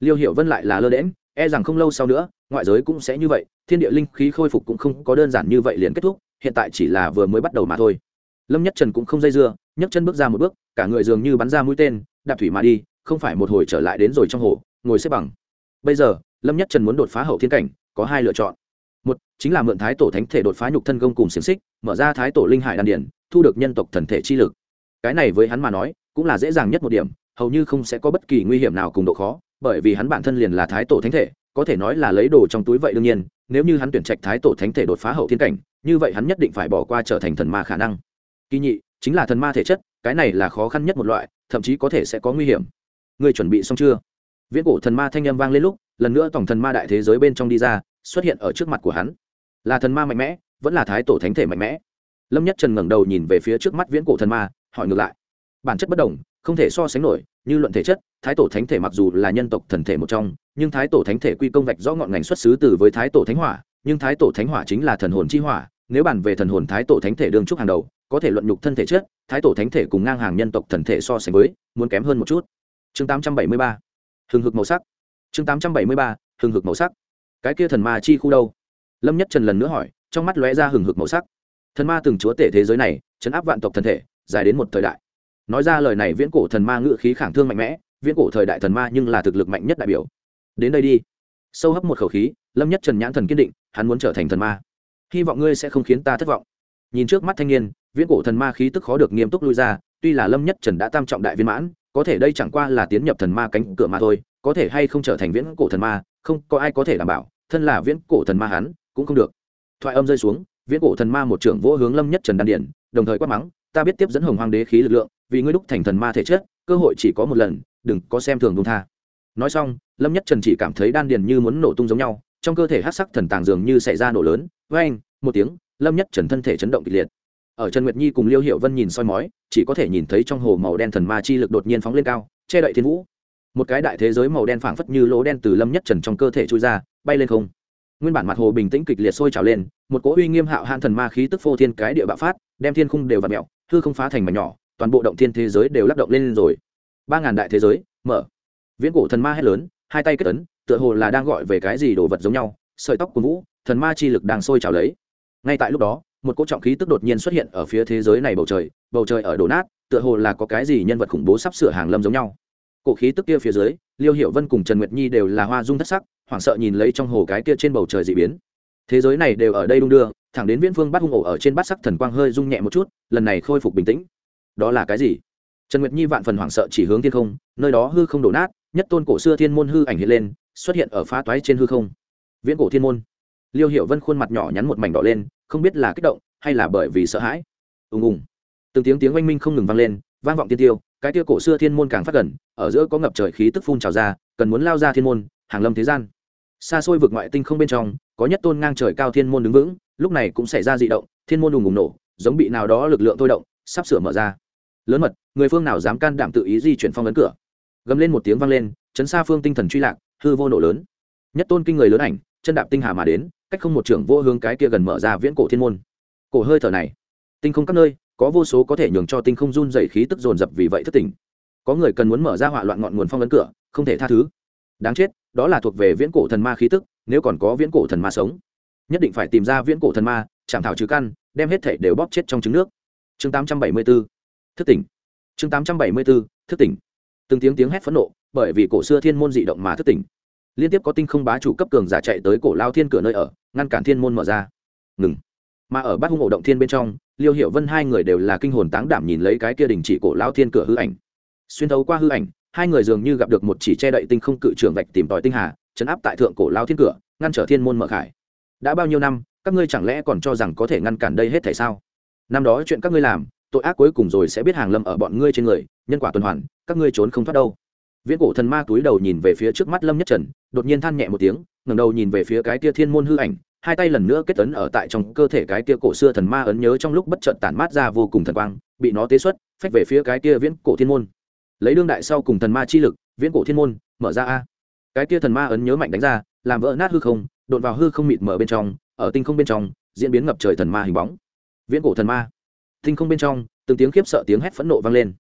Liêu hiểu vân lại là lơ đễm e rằng không lâu sau nữa, ngoại giới cũng sẽ như vậy, thiên địa linh khí khôi phục cũng không có đơn giản như vậy liền kết thúc, hiện tại chỉ là vừa mới bắt đầu mà thôi. Lâm nhất trần cũng không dây dưa, nhấc chân bước ra một bước, cả người dường như bắn ra mũi tên, đạp thủy mà đi, không phải một hồi trở lại đến rồi trong hồ, ngồi xếp bằng. Bây giờ lâm nhất trần muốn đột phá hậu thiên cảnh, có hai lựa chọn. Một, chính là mượn thái tổ thánh thể đột phá nhục thân công cùng xiềng xích, mở ra thái tổ linh hải đan điển, thu được nhân tộc thần thể chi lực. Cái này với hắn mà nói, cũng là dễ dàng nhất một điểm, hầu như không sẽ có bất kỳ nguy hiểm nào cùng độ khó, bởi vì hắn bản thân liền là thái tổ thánh thể, có thể nói là lấy đồ trong túi vậy đương nhiên, nếu như hắn tuyển trạch thái tổ thánh thể đột phá hậu thiên cảnh, như vậy hắn nhất định phải bỏ qua trở thành thần ma khả năng. Kỳ nhị, chính là thần ma thể chất, cái này là khó khăn nhất một loại, thậm chí có thể sẽ có nguy hiểm. Người chuẩn bị xong chưa? Viễn cổ thần ma thanh âm vang lên lúc lần nữa tổng thần ma đại thế giới bên trong đi ra, xuất hiện ở trước mặt của hắn. Là thần ma mạnh mẽ, vẫn là thái tổ thánh thể mạnh mẽ. Lâm nhất trần ngẩng đầu nhìn về phía trước mắt viễn cổ thần ma, hỏi ngược lại. Bản chất bất đồng, không thể so sánh nổi, như luận thể chất, thái tổ thánh thể mặc dù là nhân tộc thần thể một trong, nhưng thái tổ thánh thể quy công vạch rõ ngọn ngành xuất xứ từ với thái tổ thánh hỏa, nhưng thái tổ thánh hỏa chính là thần hồn chi hỏa, nếu bàn về thần hồn thái tổ thánh thể đương trúc hàng đầu, có thể luận nhục thân thể chất, thái tổ thánh thể cùng ngang hàng nhân tộc thần thể so sánh với, muốn kém hơn một chút. Chương tám trăm bảy mươi ba. Hừng hực màu sắc chương tám trăm bảy mươi ba, hừng hực màu sắc. Cái kia thần ma chi khu đâu? Lâm nhất trần lần nữa hỏi, trong mắt lóe ra hừng hực màu sắc. Thần ma từng chúa tể thế giới này, chấn áp vạn tộc thần thể, dài đến một thời đại. Nói ra lời này, viễn cổ thần ma ngự khí khẳng thương mạnh mẽ, viễn cổ thời đại thần ma nhưng là thực lực mạnh nhất đại biểu. Đến đây đi. Sâu hấp một khẩu khí, lâm nhất trần nhãn thần kiên định, hắn muốn trở thành thần ma. Hy vọng ngươi sẽ không khiến ta thất vọng. Nhìn trước mắt thanh niên, viễn cổ thần ma khí tức khó được nghiêm túc lui ra, tuy là lâm nhất trần đã tam trọng đại viên mãn, có thể đây chẳng qua là tiến nhập thần ma cánh cửa mà thôi có thể hay không trở thành viễn cổ thần ma, không có ai có thể đảm bảo, thân là viễn cổ thần ma hắn cũng không được. Thoại âm rơi xuống, viễn cổ thần ma một trưởng vỗ hướng lâm nhất trần đan điển đồng thời quát mắng, ta biết tiếp dẫn hồng hoàng đế khí lực lượng, vì ngươi đúc thành thần ma thể chất, cơ hội chỉ có một lần, đừng có xem thường buông tha. Nói xong, lâm nhất trần chỉ cảm thấy đan điền như muốn nổ tung giống nhau, trong cơ thể hắc sắc thần tàng dường như xảy ra nổ lớn với anh một tiếng, lâm nhất trần thân thể chấn động kịch liệt. Ở trần nguyệt nhi cùng liêu hiệu vân nhìn soi mói, chỉ có thể nhìn thấy trong hồ màu đen thần ma chi lực đột nhiên phóng lên cao, che đậy thiên vũ một cái đại thế giới màu đen phảng phất như lỗ đen từ lâm nhất trần trong cơ thể trôi ra bay lên không. Nguyên bản mặt hồ bình tĩnh kịch liệt sôi trào lên một cỗ uy nghiêm hạo hạn thần ma khí tức phô thiên cái địa bạo phát đem thiên khung đều vặt mẹo hư không phá thành mà nhỏ toàn bộ động thiên thế giới đều lắc động lên, lên rồi. Ba ngàn đại thế giới mở. Viễn cổ thần ma hét lớn hai tay kết ấn tựa hồ là đang gọi về cái gì đồ vật giống nhau sợi tóc của vũ thần ma chi lực đang sôi trào lấy. Ngay tại lúc đó một cỗ trọng khí tức đột nhiên xuất hiện ở phía thế giới này bầu trời bầu trời ở đổ nát tựa hồ là có cái gì nhân vật khủng bố sắp sửa hàng lâm giống nhau cổ khí tức kia phía dưới, liêu Hiệu vân cùng trần nguyệt nhi đều là hoa dung thất sắc, hoảng sợ nhìn lấy trong hồ cái kia trên bầu trời dị biến. Thế giới này đều ở đây đung đưa, thẳng đến viễn phương bắt hung ổ ở trên bát sắc thần quang hơi rung nhẹ một chút, lần này khôi phục bình tĩnh. Đó là cái gì? Trần nguyệt nhi vạn phần hoảng sợ chỉ hướng thiên không, nơi đó hư không đổ nát, nhất tôn cổ xưa thiên môn hư ảnh hiện lên, xuất hiện ở phá toái trên hư không. Viễn cổ thiên môn. Liêu Hiệu vân khuôn mặt nhỏ nhắn một mảnh đỏ lên, không biết là kích động hay là bởi vì sợ hãi. Ùng ùng. Từng tiếng tiếng oanh minh không ngừng vang lên, vang vọng tiên tiêu cái tia cổ xưa thiên môn càng phát gần, ở giữa có ngập trời khí tức phun trào ra, cần muốn lao ra thiên môn, hàng lâm thế gian. Xa xôi vực ngoại tinh không bên trong, có nhất tôn ngang trời cao thiên môn đứng vững, lúc này cũng xảy ra dị động, thiên môn đùng bùng nổ, giống bị nào đó lực lượng thôi động, sắp sửa mở ra. Lớn mật, người phương nào dám can đảm tự ý di chuyển phong ấn cửa? Gầm lên một tiếng vang lên, chấn xa phương tinh thần truy lạc, hư vô nổ lớn. Nhất tôn kinh người lớn ảnh, chân đạp tinh hà mà đến, cách không một trưởng vô hướng cái kia gần mở ra viễn cổ thiên môn. Cổ hơi thở này, tinh không các nơi có vô số có thể nhường cho tinh không run dày khí tức dồn dập vì vậy thất tình. Có người cần muốn mở ra hỏa loạn ngọn nguồn phong ấn cửa, không thể tha thứ. Đáng chết, đó là thuộc về viễn cổ thần ma khí tức, nếu còn có viễn cổ thần ma sống, nhất định phải tìm ra viễn cổ thần ma, chạm thảo trừ căn, đem hết thể đều bóp chết trong trứng nước. Chương 874 thức tỉnh. Chương 874 thức tỉnh. Từng tiếng tiếng hét phẫn nộ, bởi vì cổ xưa thiên môn dị động mà thức tỉnh. Liên tiếp có tinh không bá chủ cấp cường giả chạy tới cổ lao thiên cửa nơi ở, ngăn cản thiên môn mở ra. Ngừng. Mà ở bát hung ổ động thiên bên trong liêu hiệu vân hai người đều là kinh hồn táng đảm nhìn lấy cái kia đình chỉ cổ lao thiên cửa hư ảnh. Xuyên thấu qua hư ảnh, hai người dường như gặp được một chỉ che đậy tinh không cự trường vạch tìm tòi tinh hà, chấn áp tại thượng cổ lao thiên cửa, ngăn trở thiên môn mở khải. Đã bao nhiêu năm, các ngươi chẳng lẽ còn cho rằng có thể ngăn cản đây hết tại sao? Năm đó chuyện các ngươi làm, tội ác cuối cùng rồi sẽ biết hàng lâm ở bọn ngươi trên người, nhân quả tuần hoàn, các ngươi trốn không thoát đâu. Viễn cổ thần ma túi đầu nhìn về phía trước mắt lâm nhất trần, đột nhiên than nhẹ một tiếng, ngẩng đầu nhìn về phía cái kia thiên môn hư ảnh hai tay lần nữa kết ấn ở tại trong cơ thể cái kia cổ xưa thần ma ấn nhớ trong lúc bất chợt tản mát ra vô cùng thần quang, bị nó tế xuất, phách về phía cái kia viễn cổ thiên môn. Lấy đương đại sau cùng thần ma chi lực, viễn cổ thiên môn, mở ra a. Cái kia thần ma ấn nhớ mạnh đánh ra, làm vỡ nát hư không, đột vào hư không mịt mở bên trong, ở tinh không bên trong, diễn biến ngập trời thần ma hình bóng. Viễn cổ thần ma. Tinh không bên trong, từng tiếng khiếp sợ tiếng hét phẫn nộ vang lên.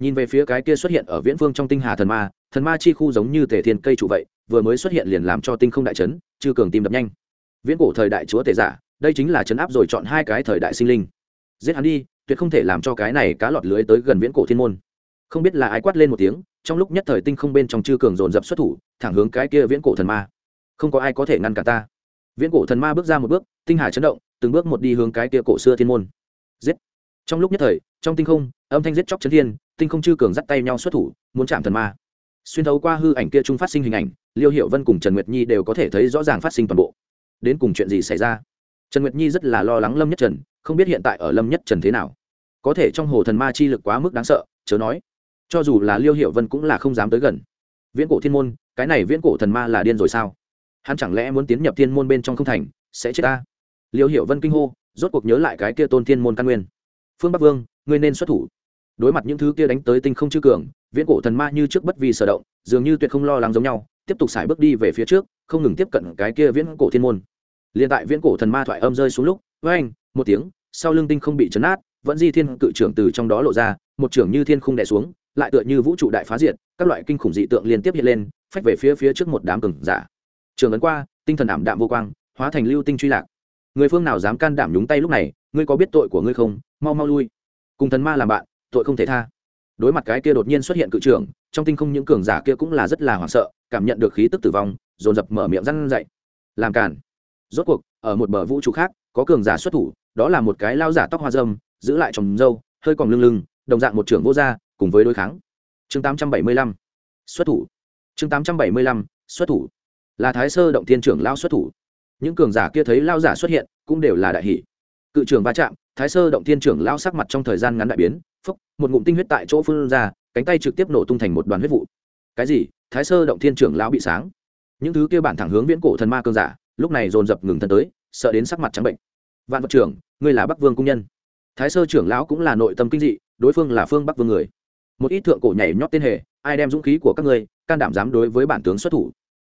Nhìn về phía cái kia xuất hiện ở viễn phương trong tinh hà thần ma, thần ma chi khu giống như thể thiên cây trụ vậy, vừa mới xuất hiện liền làm cho tinh không đại chấn, chư cường tim đập nhanh viễn cổ thời đại chúa tể giả, đây chính là chấn áp rồi chọn hai cái thời đại sinh linh. Giết hắn đi, tuyệt không thể làm cho cái này cá lọt lưới tới gần viễn cổ thiên môn. Không biết là ai quát lên một tiếng, trong lúc nhất thời tinh không bên trong chư cường dồn dập xuất thủ, thẳng hướng cái kia viễn cổ thần ma. Không có ai có thể ngăn cả ta. Viễn cổ thần ma bước ra một bước, tinh hà chấn động, từng bước một đi hướng cái kia cổ xưa thiên môn. Giết. Trong lúc nhất thời, trong tinh không, âm thanh giết chóc chấn thiên, tinh không chư cường dắt tay nhau xuất thủ, muốn chạm thần ma. Xuyên thấu qua hư ảnh kia trung phát sinh hình ảnh, liêu hiệu vân cùng trần nguyệt nhi đều có thể thấy rõ ràng phát sinh toàn bộ đến cùng chuyện gì xảy ra? Trần nguyệt nhi rất là lo lắng lâm nhất trần, không biết hiện tại ở lâm nhất trần thế nào. Có thể trong hồ thần ma chi lực quá mức đáng sợ, chớ nói. Cho dù là liêu hiệu vân cũng là không dám tới gần. Viễn cổ thiên môn, cái này viễn cổ thần ma là điên rồi sao? Hắn chẳng lẽ muốn tiến nhập thiên môn bên trong không thành, sẽ chết ta? Liêu hiệu vân kinh hô, rốt cuộc nhớ lại cái kia tôn thiên môn căn nguyên. Phương bắc vương, ngươi nên xuất thủ. Đối mặt những thứ kia đánh tới tinh không chư cường, viễn cổ thần ma như trước bất vì sở động, dường như tuyệt không lo lắng giống nhau, tiếp tục xài bước đi về phía trước, không ngừng tiếp cận cái kia viễn cổ thiên môn liên tại viễn cổ thần ma thoại âm rơi xuống lúc, với anh, một tiếng, sau lưng tinh không bị chấn nát vẫn di thiên cự trưởng từ trong đó lộ ra, một trưởng như thiên khung đè xuống, lại tựa như vũ trụ đại phá diệt, các loại kinh khủng dị tượng liên tiếp hiện lên, phách về phía phía trước một đám cường giả. Trường ấn qua, tinh thần ảm đạm vô quang, hóa thành lưu tinh truy lạc. Người phương nào dám can đảm nhúng tay lúc này, ngươi có biết tội của ngươi không? Mau mau lui. Cùng thần ma làm bạn, tội không thể tha. Đối mặt cái kia đột nhiên xuất hiện cự trưởng, trong tinh không những cường giả kia cũng là rất là hoảng sợ, cảm nhận được khí tức tử vong, dồn dập mở miệng răn dạy làm cản rốt cuộc, ở một bờ vũ trụ khác, có cường giả xuất thủ, đó là một cái lao giả tóc hoa dâm giữ lại trồng dâu hơi còn lưng lưng, đồng dạng một trưởng vô gia, cùng với đối kháng. Chương 875 xuất thủ. Chương 875 xuất thủ. Là thái sơ động thiên trưởng lao xuất thủ. Những cường giả kia thấy lao giả xuất hiện, cũng đều là đại hỷ cự trưởng va chạm, thái sơ động thiên trưởng lao sắc mặt trong thời gian ngắn đại biến phốc một ngụm tinh huyết tại chỗ phương ra, cánh tay trực tiếp nổ tung thành một đoàn huyết vụ. Cái gì? Thái sơ động thiên trưởng lão bị sáng. Những thứ kia bản thẳng hướng viễn cổ thần ma cường giả lúc này dồn dập ngừng thân tới, sợ đến sắc mặt trắng bệnh. Vạn vật trưởng, ngươi là bắc vương cung nhân. Thái sơ trưởng lão cũng là nội tâm kinh dị, đối phương là phương bắc vương người. Một ít thượng cổ nhảy nhót tên hề, ai đem dũng khí của các ngươi, can đảm dám đối với bản tướng xuất thủ.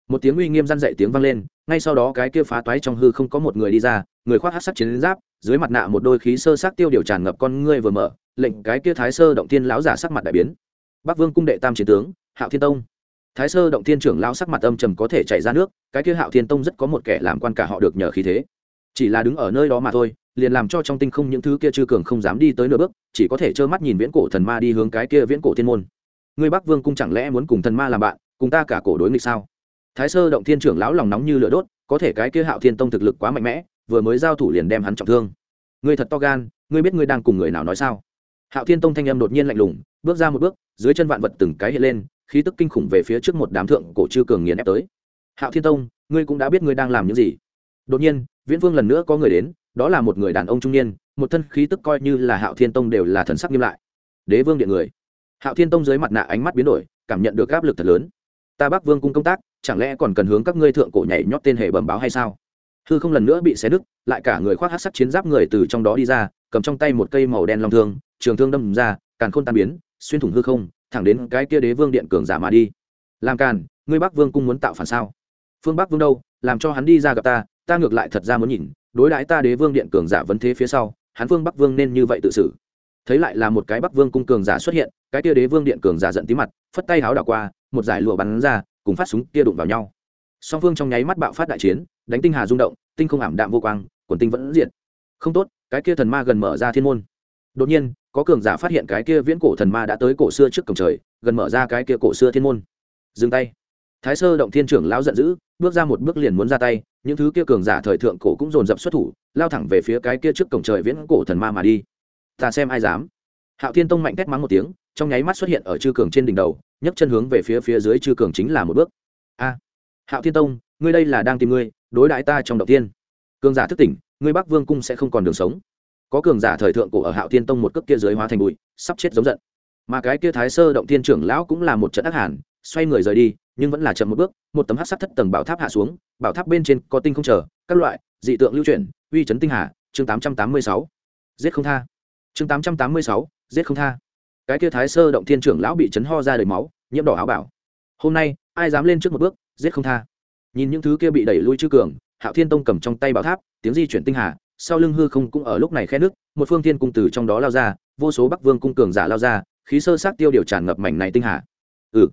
Một tiếng uy nghiêm răn dậy tiếng vang lên, ngay sau đó cái kia phá toái trong hư không có một người đi ra, người khoác hát sắc chiến giáp, dưới mặt nạ một đôi khí sơ sát tiêu điều tràn ngập con ngươi vừa mở, lệnh cái kia thái sơ động tiên lão giả sắc mặt đại biến. Bắc vương cung đệ tam chiến tướng, hạo thiên tông thái sơ động thiên trưởng lao sắc mặt âm trầm có thể chảy ra nước, cái kia hạo thiên tông rất có một kẻ làm quan cả họ được nhờ khí thế. Chỉ là đứng ở nơi đó mà thôi, liền làm cho trong tinh không những thứ kia chư cường không dám đi tới nửa bước, chỉ có thể trơ mắt nhìn viễn cổ thần ma đi hướng cái kia viễn cổ thiên môn. Người bắc vương cung chẳng lẽ muốn cùng thần ma làm bạn, cùng ta cả cổ đối nghịch sao? Thái sơ động thiên trưởng lão lòng nóng như lửa đốt, có thể cái kia hạo thiên tông thực lực quá mạnh mẽ, vừa mới giao thủ liền đem hắn trọng thương. Người thật to gan, ngươi biết ngươi đang cùng người nào nói sao? Hạo thiên tông thanh âm đột nhiên lạnh lùng, bước ra một bước, dưới chân vạn vật từng cái hiện lên khí tức kinh khủng về phía trước một đám thượng cổ chư cường nghiền ép tới. Hạo thiên tông ngươi cũng đã biết ngươi đang làm những gì. Đột nhiên viễn vương lần nữa có người đến đó là một người đàn ông trung niên một thân khí tức coi như là hạo thiên tông đều là thần sắc nghiêm lại. Đế vương điện người. Hạo thiên tông dưới mặt nạ ánh mắt biến đổi cảm nhận được áp lực thật lớn. Ta bắc vương cung công tác chẳng lẽ còn cần hướng các ngươi thượng cổ nhảy nhót tên hệ bẩm báo hay sao? Hư không lần nữa bị xé đứt, lại cả người khoác hắc sắc chiến giáp người từ trong đó đi ra cầm trong tay một cây màu đen long thương trường thương đâm ra càn khôn tan biến xuyên thủng hư không thẳng đến cái kia đế vương điện cường giả mà đi. Làm càn, ngươi bắc vương cung muốn tạo phản sao? Phương bắc vương đâu? Làm cho hắn đi ra gặp ta ta ngược lại thật ra muốn nhìn, đối đãi ta đế vương điện cường giả vấn thế phía sau, hắn phương bắc vương nên như vậy tự xử. Thấy lại là một cái bắc vương cung cường giả xuất hiện, cái kia đế vương điện cường giả giận tí mặt, phất tay háo đảo qua, một giải lụa bắn ra, cùng phát súng kia đụng vào nhau. Song phương trong nháy mắt bạo phát đại chiến, đánh tinh hà rung động, tinh không ảm đạm vô quang, quần tinh vẫn diện không tốt, cái kia thần ma gần mở ra thiên môn. Đột nhiên có cường giả phát hiện cái kia viễn cổ thần ma đã tới cổ xưa trước cổng trời, gần mở ra cái kia cổ xưa thiên môn. Dừng tay. Thái sơ động thiên trưởng lão giận dữ, bước ra một bước liền muốn ra tay, những thứ kia cường giả thời thượng cổ cũng dồn dập xuất thủ, lao thẳng về phía cái kia trước cổng trời viễn cổ thần ma mà đi. Ta xem ai dám. Hạo thiên tông mạnh tét mắng một tiếng, trong nháy mắt xuất hiện ở chư cường trên đỉnh đầu, nhấc chân hướng về phía phía dưới chư cường chính là một bước. A. Hạo thiên tông, ngươi đây là đang tìm ngươi, đối đãi ta trong động thiên. Cường giả thức tỉnh, ngươi bắc vương cung sẽ không còn đường sống có cường giả thời thượng cổ ở hạo thiên tông một cước kia dưới hóa thành bụi, sắp chết giống giận. Mà cái kia thái sơ động thiên trưởng lão cũng là một trận ác hàn, xoay người rời đi, nhưng vẫn là chậm một bước, một tấm hát sắc thất tầng bảo tháp hạ xuống, bảo tháp bên trên có tinh không chờ, các loại, dị tượng lưu chuyển, uy chấn tinh hà, chương tám trăm tám mươi sáu. Giết không tha. Chương tám trăm tám mươi sáu, giết không tha. Cái kia thái sơ động thiên trưởng lão bị chấn ho ra đầy máu, nhiễm đỏ áo bảo. Hôm nay, ai dám lên trước một bước, giết không tha. Nhìn những thứ kia bị đẩy lui chư cường, hạo thiên tông cầm trong tay bảo tháp, tiếng di chuyển tinh hà sau lưng hư không cũng ở lúc này khe nước, một phương thiên cung từ trong đó lao ra, vô số bắc vương cung cường giả lao ra, khí sơ sát tiêu điều tràn ngập mảnh này tinh hà. Ừ.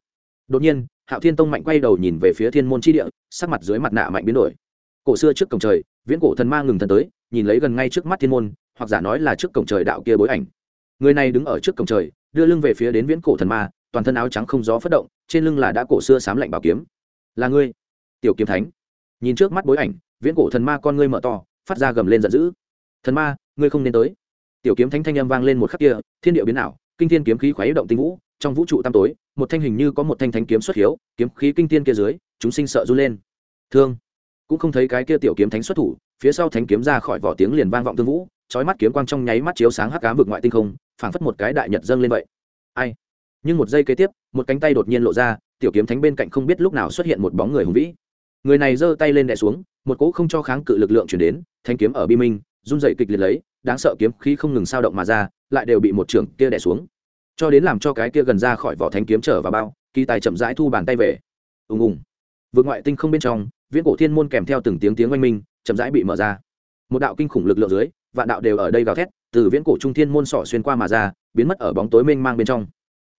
Đột nhiên, hạo thiên tông mạnh quay đầu nhìn về phía thiên môn tri địa, sắc mặt dưới mặt nạ mạnh biến đổi. Cổ xưa trước cổng trời, viễn cổ thần ma ngừng thần tới, nhìn lấy gần ngay trước mắt thiên môn, hoặc giả nói là trước cổng trời đạo kia bối ảnh. Người này đứng ở trước cổng trời, đưa lưng về phía đến viễn cổ thần ma, toàn thân áo trắng không gió phất động, trên lưng là đã cổ xưa sám lạnh bảo kiếm. Là ngươi, tiểu kiếm thánh. Nhìn trước mắt bối ảnh, viễn cổ thần ma con ngươi mở to phát ra gầm lên giận dữ. Thần ma, ngươi không nên tới. Tiểu kiếm thánh thanh âm vang lên một khắc kia, thiên địa biến ảo, kinh thiên kiếm khí khoái động tinh vũ, trong vũ trụ tam tối, một thanh hình như có một thanh thánh kiếm xuất hiếu, kiếm khí kinh thiên kia dưới, chúng sinh sợ run lên. Thương. Cũng không thấy cái kia tiểu kiếm thánh xuất thủ, phía sau thánh kiếm ra khỏi vỏ tiếng liền vang vọng tương vũ, chói mắt kiếm quang trong nháy mắt chiếu sáng hắc ám vực ngoại tinh không, phảng phất một cái đại nhật dâng lên vậy. Ai? Nhưng một giây kế tiếp, một cánh tay đột nhiên lộ ra, tiểu kiếm thánh bên cạnh không biết lúc nào xuất hiện một bóng người hùng vĩ người này giơ tay lên đè xuống, một cỗ không cho kháng cự lực lượng chuyển đến, thanh kiếm ở bi minh, run dậy kịch liệt lấy, đáng sợ kiếm khí không ngừng sao động mà ra, lại đều bị một trưởng kia đè xuống. Cho đến làm cho cái kia gần ra khỏi vỏ thanh kiếm trở vào bao, kỳ tài chậm rãi thu bàn tay về. Ùng ùng. Vượt ngoại tinh không bên trong, viễn cổ thiên môn kèm theo từng tiếng tiếng oanh minh, chậm rãi bị mở ra. Một đạo kinh khủng lực lượng dưới, vạn đạo đều ở đây gào thét, từ viễn cổ trung thiên môn sỏ xuyên qua mà ra, biến mất ở bóng tối mênh mang bên trong.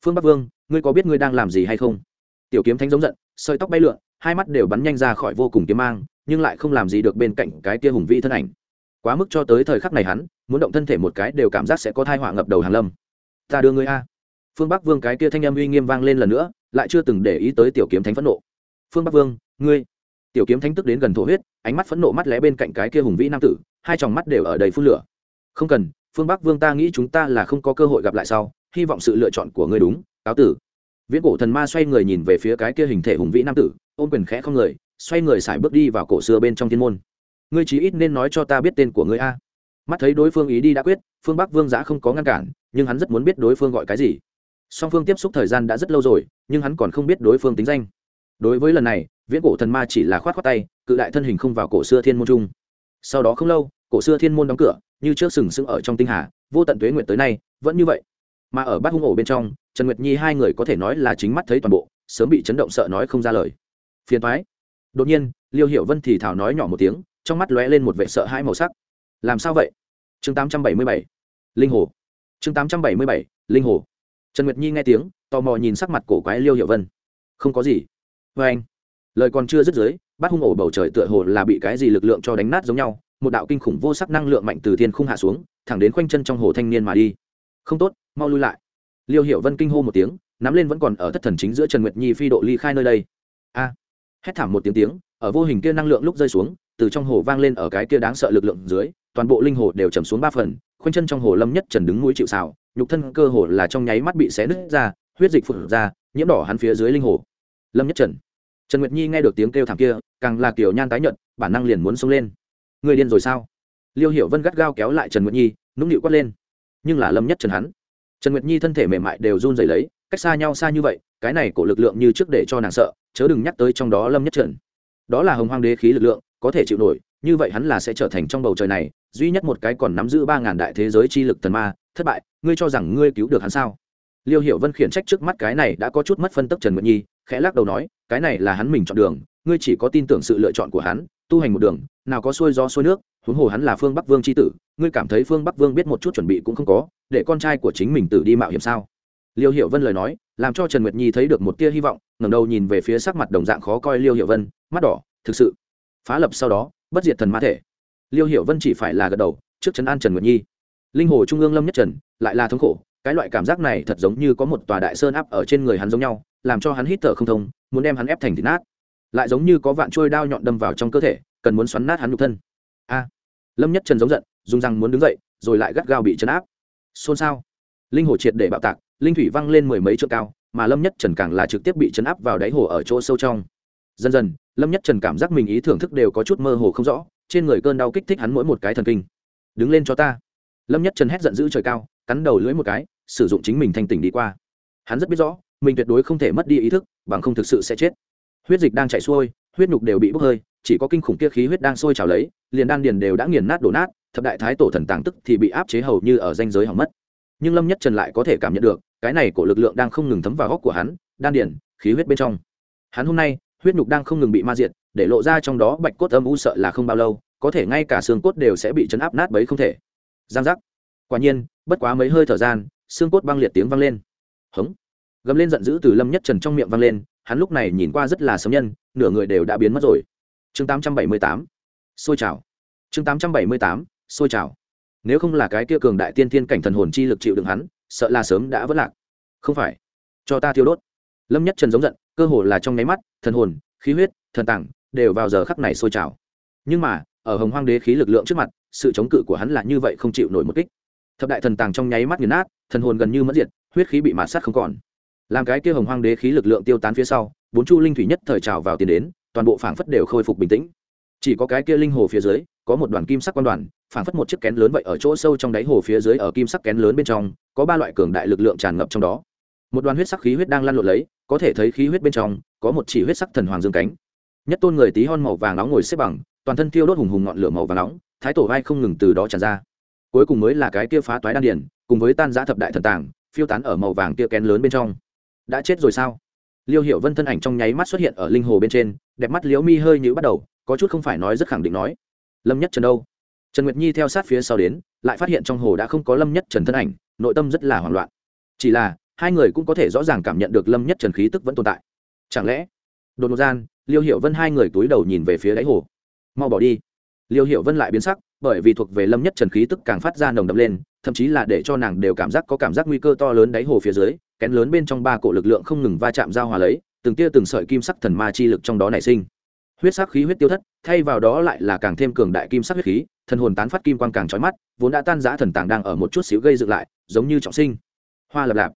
Phương bắc vương, ngươi có biết ngươi đang làm gì hay không? Tiểu kiếm thánh giống giận, sợi tóc bay lượn hai mắt đều bắn nhanh ra khỏi vô cùng kiếm mang, nhưng lại không làm gì được bên cạnh cái kia hùng vi thân ảnh. Quá mức cho tới thời khắc này hắn, muốn động thân thể một cái đều cảm giác sẽ có thai họa ngập đầu hàn lâm. Ta đưa ngươi a. Phương bắc vương cái kia thanh âm uy nghiêm vang lên lần nữa, lại chưa từng để ý tới tiểu kiếm thánh phẫn nộ. Phương bắc vương, ngươi. Tiểu kiếm thánh tức đến gần thổ huyết, ánh mắt phẫn nộ mắt lẽ bên cạnh cái kia hùng vĩ nam tử, hai tròng mắt đều ở đầy phun lửa. Không cần, phương bắc vương ta nghĩ chúng ta là không có cơ hội gặp lại sau, hy vọng sự lựa chọn của ngươi đúng, cáo tử viễn cổ thần ma xoay người nhìn về phía cái kia hình thể hùng vĩ nam tử, ôm quyền khẽ không người, xoay người xài bước đi vào cổ xưa bên trong thiên môn. Ngươi chí ít nên nói cho ta biết tên của ngươi a. Mắt thấy đối phương ý đi đã quyết, phương bắc vương giã không có ngăn cản, nhưng hắn rất muốn biết đối phương gọi cái gì. Song phương tiếp xúc thời gian đã rất lâu rồi, nhưng hắn còn không biết đối phương tính danh. Đối với lần này, viễn cổ thần ma chỉ là khoát khoát tay, cự đại thân hình không vào cổ xưa thiên môn chung. Sau đó không lâu, cổ xưa thiên môn đóng cửa, như trước sừng sững ở trong tinh hà, vô tận tuế nguyện tới nay, vẫn như vậy mà ở bát hung ổ bên trong, trần nguyệt nhi hai người có thể nói là chính mắt thấy toàn bộ, sớm bị chấn động sợ nói không ra lời. Phiền thoái đột nhiên, liêu hiểu vân thì thảo nói nhỏ một tiếng, trong mắt lóe lên một vẻ sợ hãi màu sắc. Làm sao vậy? Chương tám trăm bảy mươi bảy. Linh hồ. Chương tám trăm bảy mươi bảy, linh hồ. Trần nguyệt nhi nghe tiếng, tò mò nhìn sắc mặt cổ quái liêu hiệu vân. Không có gì. Vê anh, lời còn chưa dứt dưới, bát hung ổ bầu trời tựa hồ là bị cái gì lực lượng cho đánh nát giống nhau, một đạo kinh khủng vô sắc năng lượng mạnh từ thiên khung hạ xuống, thẳng đến khoanh chân trong hồ thanh niên mà đi không tốt, mau lui lại. Liêu hiểu vân kinh hô một tiếng, nắm lên vẫn còn ở thất thần chính giữa trần nguyệt nhi phi độ ly khai nơi đây. A! Hét thảm một tiếng tiếng, ở vô hình kia năng lượng lúc rơi xuống, từ trong hồ vang lên ở cái kia đáng sợ lực lượng dưới, toàn bộ linh hồ đều chầm xuống ba phần, khoanh chân trong hồ lâm nhất trần đứng núi chịu xào nhục thân cơ hồ là trong nháy mắt bị xé nứt ra, huyết dịch phụt ra, nhiễm đỏ hắn phía dưới linh hồ. Lâm nhất trần. Trần nguyệt nhi nghe được tiếng kêu thảm kia, càng là kiểu nhan tái nhợt, bản năng liền muốn xông lên. Người điên rồi sao? Liêu hiểu vân gắt gao kéo lại trần nguyệt nhi, nũng nịu quát lên nhưng là lâm nhất trần hắn. Trần nguyệt nhi thân thể mềm mại đều run rẩy lấy, cách xa nhau xa như vậy, cái này cổ lực lượng như trước để cho nàng sợ, chớ đừng nhắc tới trong đó lâm nhất trần. Đó là hồng hoang đế khí lực lượng, có thể chịu nổi, như vậy hắn là sẽ trở thành trong bầu trời này, duy nhất một cái còn nắm giữ ba ngàn đại thế giới chi lực thần ma, thất bại, ngươi cho rằng ngươi cứu được hắn sao? Liêu hiểu vân khiển trách trước mắt cái này đã có chút mất phân tức trần nguyệt nhi, khẽ lắc đầu nói, cái này là hắn mình chọn đường, ngươi chỉ có tin tưởng sự lựa chọn của hắn tu hành một đường, nào có xuôi gió xuôi nước, huống hồ hắn là phương bắc vương c h i tử, ngươi cảm thấy phương bắc vương biết một chút chuẩn bị cũng không có, để con trai của chính mình tử đi mạo hiểm sao? Liêu hiệu vân lời nói, làm cho trần nguyệt nhi thấy được một tia hy vọng, ngẩng đầu nhìn về phía sắc mặt đồng dạng khó coi liêu hiệu vân, mắt đỏ, thực sự, phá lập sau đó, bất diệt thần ma thể. Liêu hiệu vân chỉ phải là gật đầu, trước trấn an trần nguyệt nhi. Linh hồ trung ương lâm nhất trần, lại là thống khổ, cái loại cảm giác này thật giống như có một tòa đại sơn áp ở trên người hắn giống nhau, làm cho hắn hít thở không thông, muốn đem hắn ép thành thịt nát lại giống như có vạn trôi đao nhọn đâm vào trong cơ thể, cần muốn xoắn nát hắn nhục thân. A, lâm nhất trần giống giận, dùng rằng muốn đứng dậy, rồi lại gắt gao bị chấn áp. Xôn xao. Linh hồ triệt để bạo tạc, linh thủy văng lên mười mấy trượng cao, mà lâm nhất trần càng là trực tiếp bị chấn áp vào đáy hồ ở chỗ sâu trong. Dần dần, lâm nhất trần cảm giác mình ý thưởng thức đều có chút mơ hồ không rõ, trên người cơn đau kích thích hắn mỗi một cái thần kinh. Đứng lên cho ta. Lâm nhất trần hét giận dữ trời cao, cắn đầu lưỡi một cái, sử dụng chính mình thanh tỉnh đi qua. Hắn rất biết rõ, mình tuyệt đối không thể mất đi ý thức, bằng không thực sự sẽ chết huyết dịch đang chảy xuôi, huyết nhục đều bị bốc hơi, chỉ có kinh khủng kia khí huyết đang sôi trào lấy, liền đan điền đều đã nghiền nát đổ nát, thập đại thái tổ thần tàng tức thì bị áp chế hầu như ở danh giới hỏng mất. Nhưng lâm nhất trần lại có thể cảm nhận được, cái này của lực lượng đang không ngừng thấm vào góc của hắn, đan điền, khí huyết bên trong. Hắn hôm nay, huyết nhục đang không ngừng bị ma diệt, để lộ ra trong đó bạch cốt âm u sợ là không bao lâu, có thể ngay cả xương cốt đều sẽ bị chấn áp nát bấy không thể. Giang giác. Quả nhiên, bất quá mấy hơi thở gian, xương cốt băng liệt tiếng vang lên. Hống. Gầm lên giận dữ từ lâm nhất trần trong miệng vang lên hắn lúc này nhìn qua rất là sớm nhân, nửa người đều đã biến mất rồi. Chương tám trăm bảy mươi tám, xôi trào. Chương tám trăm bảy mươi tám, xôi trào. Nếu không là cái kia cường đại tiên thiên cảnh thần hồn chi lực chịu đựng hắn, sợ là sớm đã vỡ lạc. Không phải. Cho ta thiêu đốt. Lâm nhất trần giống giận, cơ hồ là trong nháy mắt, thần hồn, khí huyết, thần tảng đều vào giờ khắc này sôi trào. Nhưng mà, ở hồng hoang đế khí lực lượng trước mặt, sự chống cự của hắn là như vậy không chịu nổi một kích. Thập đại thần tàng trong nháy mắt nghiền nát, thần hồn gần như mất diệt, huyết khí bị mạt sát không còn làm cái kia hồng hoang đế khí lực lượng tiêu tán phía sau, bốn chu linh thủy nhất thời trào vào tiền đến, toàn bộ phảng phất đều khôi phục bình tĩnh. Chỉ có cái kia linh hồ phía dưới, có một đoàn kim sắc quan đoàn, phảng phất một chiếc kén lớn vậy ở chỗ sâu trong đáy hồ phía dưới ở kim sắc kén lớn bên trong, có ba loại cường đại lực lượng tràn ngập trong đó. Một đoàn huyết sắc khí huyết đang lăn lộn lấy, có thể thấy khí huyết bên trong, có một chỉ huyết sắc thần hoàng dương cánh. Nhất tôn người tí hon màu vàng nóng ngồi xếp bằng, toàn thân tiêu đốt hùng hùng ngọn lửa màu vàng nóng, thái tổ vai không ngừng từ đó tràn ra. Cuối cùng mới là cái kia phá toái đan điển cùng với tan giã thập đại thần tàng, phiêu tán ở màu vàng kia kén lớn bên trong đã chết rồi sao? Liêu hiểu vân thân ảnh trong nháy mắt xuất hiện ở linh hồ bên trên, đẹp mắt liễu mi hơi nhữ bắt đầu, có chút không phải nói rất khẳng định nói. Lâm nhất trần đâu? Trần nguyệt nhi theo sát phía sau đến, lại phát hiện trong hồ đã không có lâm nhất trần thân ảnh, nội tâm rất là hoảng loạn. Chỉ là, hai người cũng có thể rõ ràng cảm nhận được lâm nhất trần khí tức vẫn tồn tại. Chẳng lẽ, đột ngột gian, liêu hiểu vân hai người túi đầu nhìn về phía đáy hồ. Mau bỏ đi. Liêu hiểu vân lại biến sắc, bởi vì thuộc về lâm nhất trần khí tức càng phát ra nồng đậm lên, thậm chí là để cho nàng đều cảm giác có cảm giác nguy cơ to lớn đáy hồ phía dưới kén lớn bên trong ba cổ lực lượng không ngừng va chạm giao hòa lấy, từng tia từng sợi kim sắc thần ma chi lực trong đó nảy sinh. Huyết sắc khí huyết tiêu thất, thay vào đó lại là càng thêm cường đại kim sắc huyết khí, thần hồn tán phát kim quang càng trói mắt, vốn đã tan giã thần tàng đang ở một chút xíu gây dựng lại, giống như trọng sinh. Hoa lập lạp.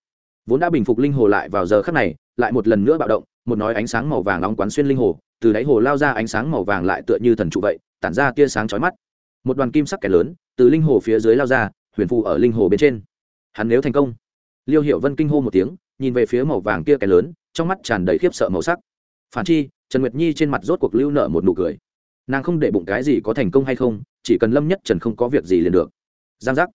Vốn đã bình phục linh hồ lại vào giờ khắc này, lại một lần nữa bạo động, một nói ánh sáng màu vàng nóng quán xuyên linh hồ, từ đáy hồ lao ra ánh sáng màu vàng lại tựa như thần trụ vậy, tản ra tia sáng chói mắt. Một đoàn kim sắc kẻ lớn, từ linh hồ phía dưới lao ra, huyền phù ở linh hồ bên trên. Hắn nếu thành công liêu Hiệu vân kinh hô một tiếng, nhìn về phía màu vàng kia cái lớn, trong mắt tràn đầy khiếp sợ màu sắc. Phản chi, trần nguyệt nhi trên mặt rốt cuộc lưu nợ một nụ cười. Nàng không để bụng cái gì có thành công hay không, chỉ cần lâm nhất trần không có việc gì liền được. Giang giác.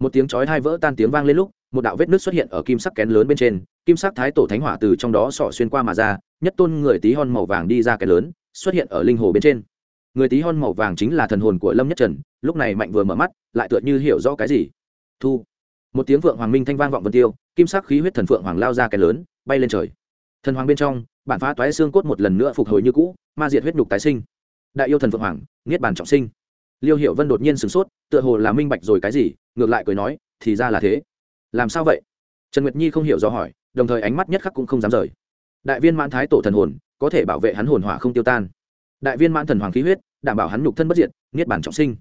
Một tiếng chói hai vỡ tan tiếng vang lên lúc, một đạo vết nước xuất hiện ở kim sắc kén lớn bên trên, kim sắc thái tổ thánh hỏa từ trong đó sọ xuyên qua mà ra, nhất tôn người tí hon màu vàng đi ra kén lớn, xuất hiện ở linh hồ bên trên. Người tí hon màu vàng chính là thần hồn của lâm nhất trần, lúc này mạnh vừa mở mắt, lại tựa như hiểu rõ cái gì. Thu một tiếng vượng hoàng minh thanh vang vọng vân tiêu, kim sắc khí huyết thần phượng hoàng lao ra kẻ lớn, bay lên trời. Thần hoàng bên trong, bản phá toái xương cốt một lần nữa phục hồi như cũ, ma diệt huyết nhục tái sinh. Đại yêu thần phượng hoàng, niết bàn trọng sinh. Liêu hiệu vân đột nhiên sửng sốt, tựa hồ là minh bạch rồi cái gì, ngược lại cười nói, thì ra là thế. Làm sao vậy? Trần nguyệt nhi không hiểu do hỏi, đồng thời ánh mắt nhất khắc cũng không dám rời. Đại viên mãn thái tổ thần hồn, có thể bảo vệ hắn hồn hỏa không tiêu tan. Đại viên mãn thần hoàng khí huyết, đảm bảo hắn nhục thân bất diệt, niết bản trọng sinh.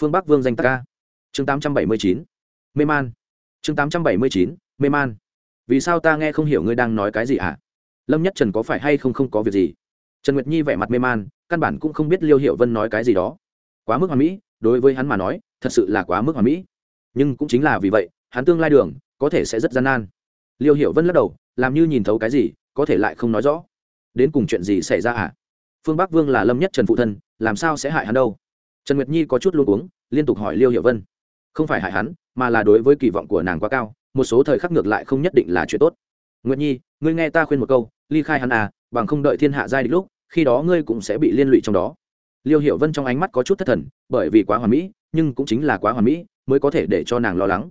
Phương bắc vương danh ta chương tám trăm bảy mươi chín. Mê man chương tám trăm bảy mươi chín, mê man. Vì sao ta nghe không hiểu ngươi đang nói cái gì ạ? À? lâm nhất trần có phải hay không không có việc gì? Trần nguyệt nhi vẻ mặt mê man, căn bản cũng không biết liêu hiệu vân nói cái gì đó. Quá mức hoàn mỹ, đối với hắn mà nói, thật sự là quá mức hoàn mỹ. Nhưng cũng chính là vì vậy, hắn tương lai đường, có thể sẽ rất gian nan. Liêu hiệu vân lắc đầu, làm như nhìn thấu cái gì, có thể lại không nói rõ. Đến cùng chuyện gì xảy ra ạ? À? phương bắc vương là lâm nhất trần phụ thân, làm sao sẽ hại hắn đâu? Trần nguyệt nhi có chút luôn uống liên tục hỏi liêu hiệu vân. Không phải hại hắn mà là đối với kỳ vọng của nàng quá cao, một số thời khắc ngược lại không nhất định là chuyện tốt. Nguyệt nhi, ngươi nghe ta khuyên một câu, ly khai hắn à bằng không đợi thiên hạ giai địch lúc, khi đó ngươi cũng sẽ bị liên lụy trong đó. Liêu hiểu vân trong ánh mắt có chút thất thần, bởi vì quá hoàn mỹ, nhưng cũng chính là quá hoàn mỹ mới có thể để cho nàng lo lắng.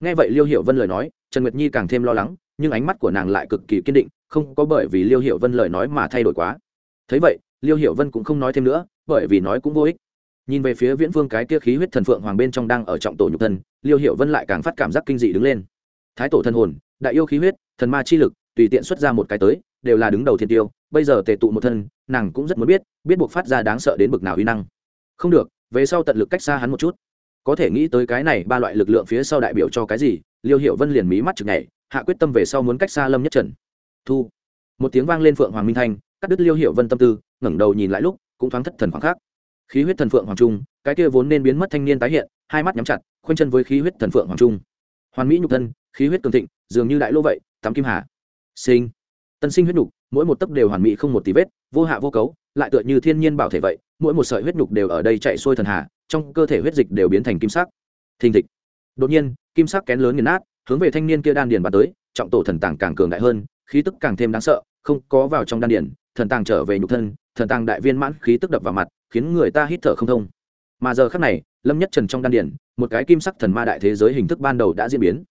Nghe vậy liêu hiểu vân lời nói, trần nguyệt nhi càng thêm lo lắng, nhưng ánh mắt của nàng lại cực kỳ kiên định, không có bởi vì liêu hiểu vân lời nói mà thay đổi quá. Thấy vậy, liêu hiểu vân cũng không nói thêm nữa, bởi vì nói cũng vô ích nhìn về phía viễn vương cái kia khí huyết thần phượng hoàng bên trong đang ở trọng tổ nhục thân, liêu hiệu vân lại càng phát cảm giác kinh dị đứng lên. Thái tổ thân hồn, đại yêu khí huyết, thần ma chi lực, tùy tiện xuất ra một cái tới, đều là đứng đầu thiên tiêu, bây giờ tề tụ một thân, nàng cũng rất muốn biết biết buộc phát ra đáng sợ đến bực nào uy năng. Không được, về sau tận lực cách xa hắn một chút. Có thể nghĩ tới cái này ba loại lực lượng phía sau đại biểu cho cái gì, liêu hiệu vân liền mí mắt chực nhảy, hạ quyết tâm về sau muốn cách xa lâm nhất trần. Thu. Một tiếng vang lên phượng hoàng minh thanh, cắt đứt liêu hiệu vân tâm tư, ngẩng đầu nhìn lại lúc, cũng thoáng thất thần khoảng khác khí huyết thần phượng hoàng trung, cái kia vốn nên biến mất thanh niên tái hiện, hai mắt nhắm chặt, khoanh chân với khí huyết thần phượng hoàng trung. Hoàn mỹ nhục thân, khí huyết cường thịnh, dường như đại lô vậy tắm kim hà. Sinh. Tân sinh huyết nhục, mỗi một tấc đều hoàn mỹ không một tí vết, vô hạ vô cấu, lại tựa như thiên nhiên bảo thể vậy, mỗi một sợi huyết nhục đều ở đây chạy xuôi thần hà, trong cơ thể huyết dịch đều biến thành kim sắc. Thình thịch. Đột nhiên, kim sắc kén lớn nghiền nát, hướng về thanh niên kia đan điền bạt tới, trọng tổ thần tàng càng cường đại hơn, khí tức càng thêm đáng sợ, không có vào trong đan điền, thần tàng trở về nhục thân thần tàng đại viên mãn khí tức đập vào mặt, khiến người ta hít thở không thông. Mà giờ khác này, lâm nhất trần trong đan điển một cái kim sắc thần ma đại thế giới hình thức ban đầu đã diễn biến.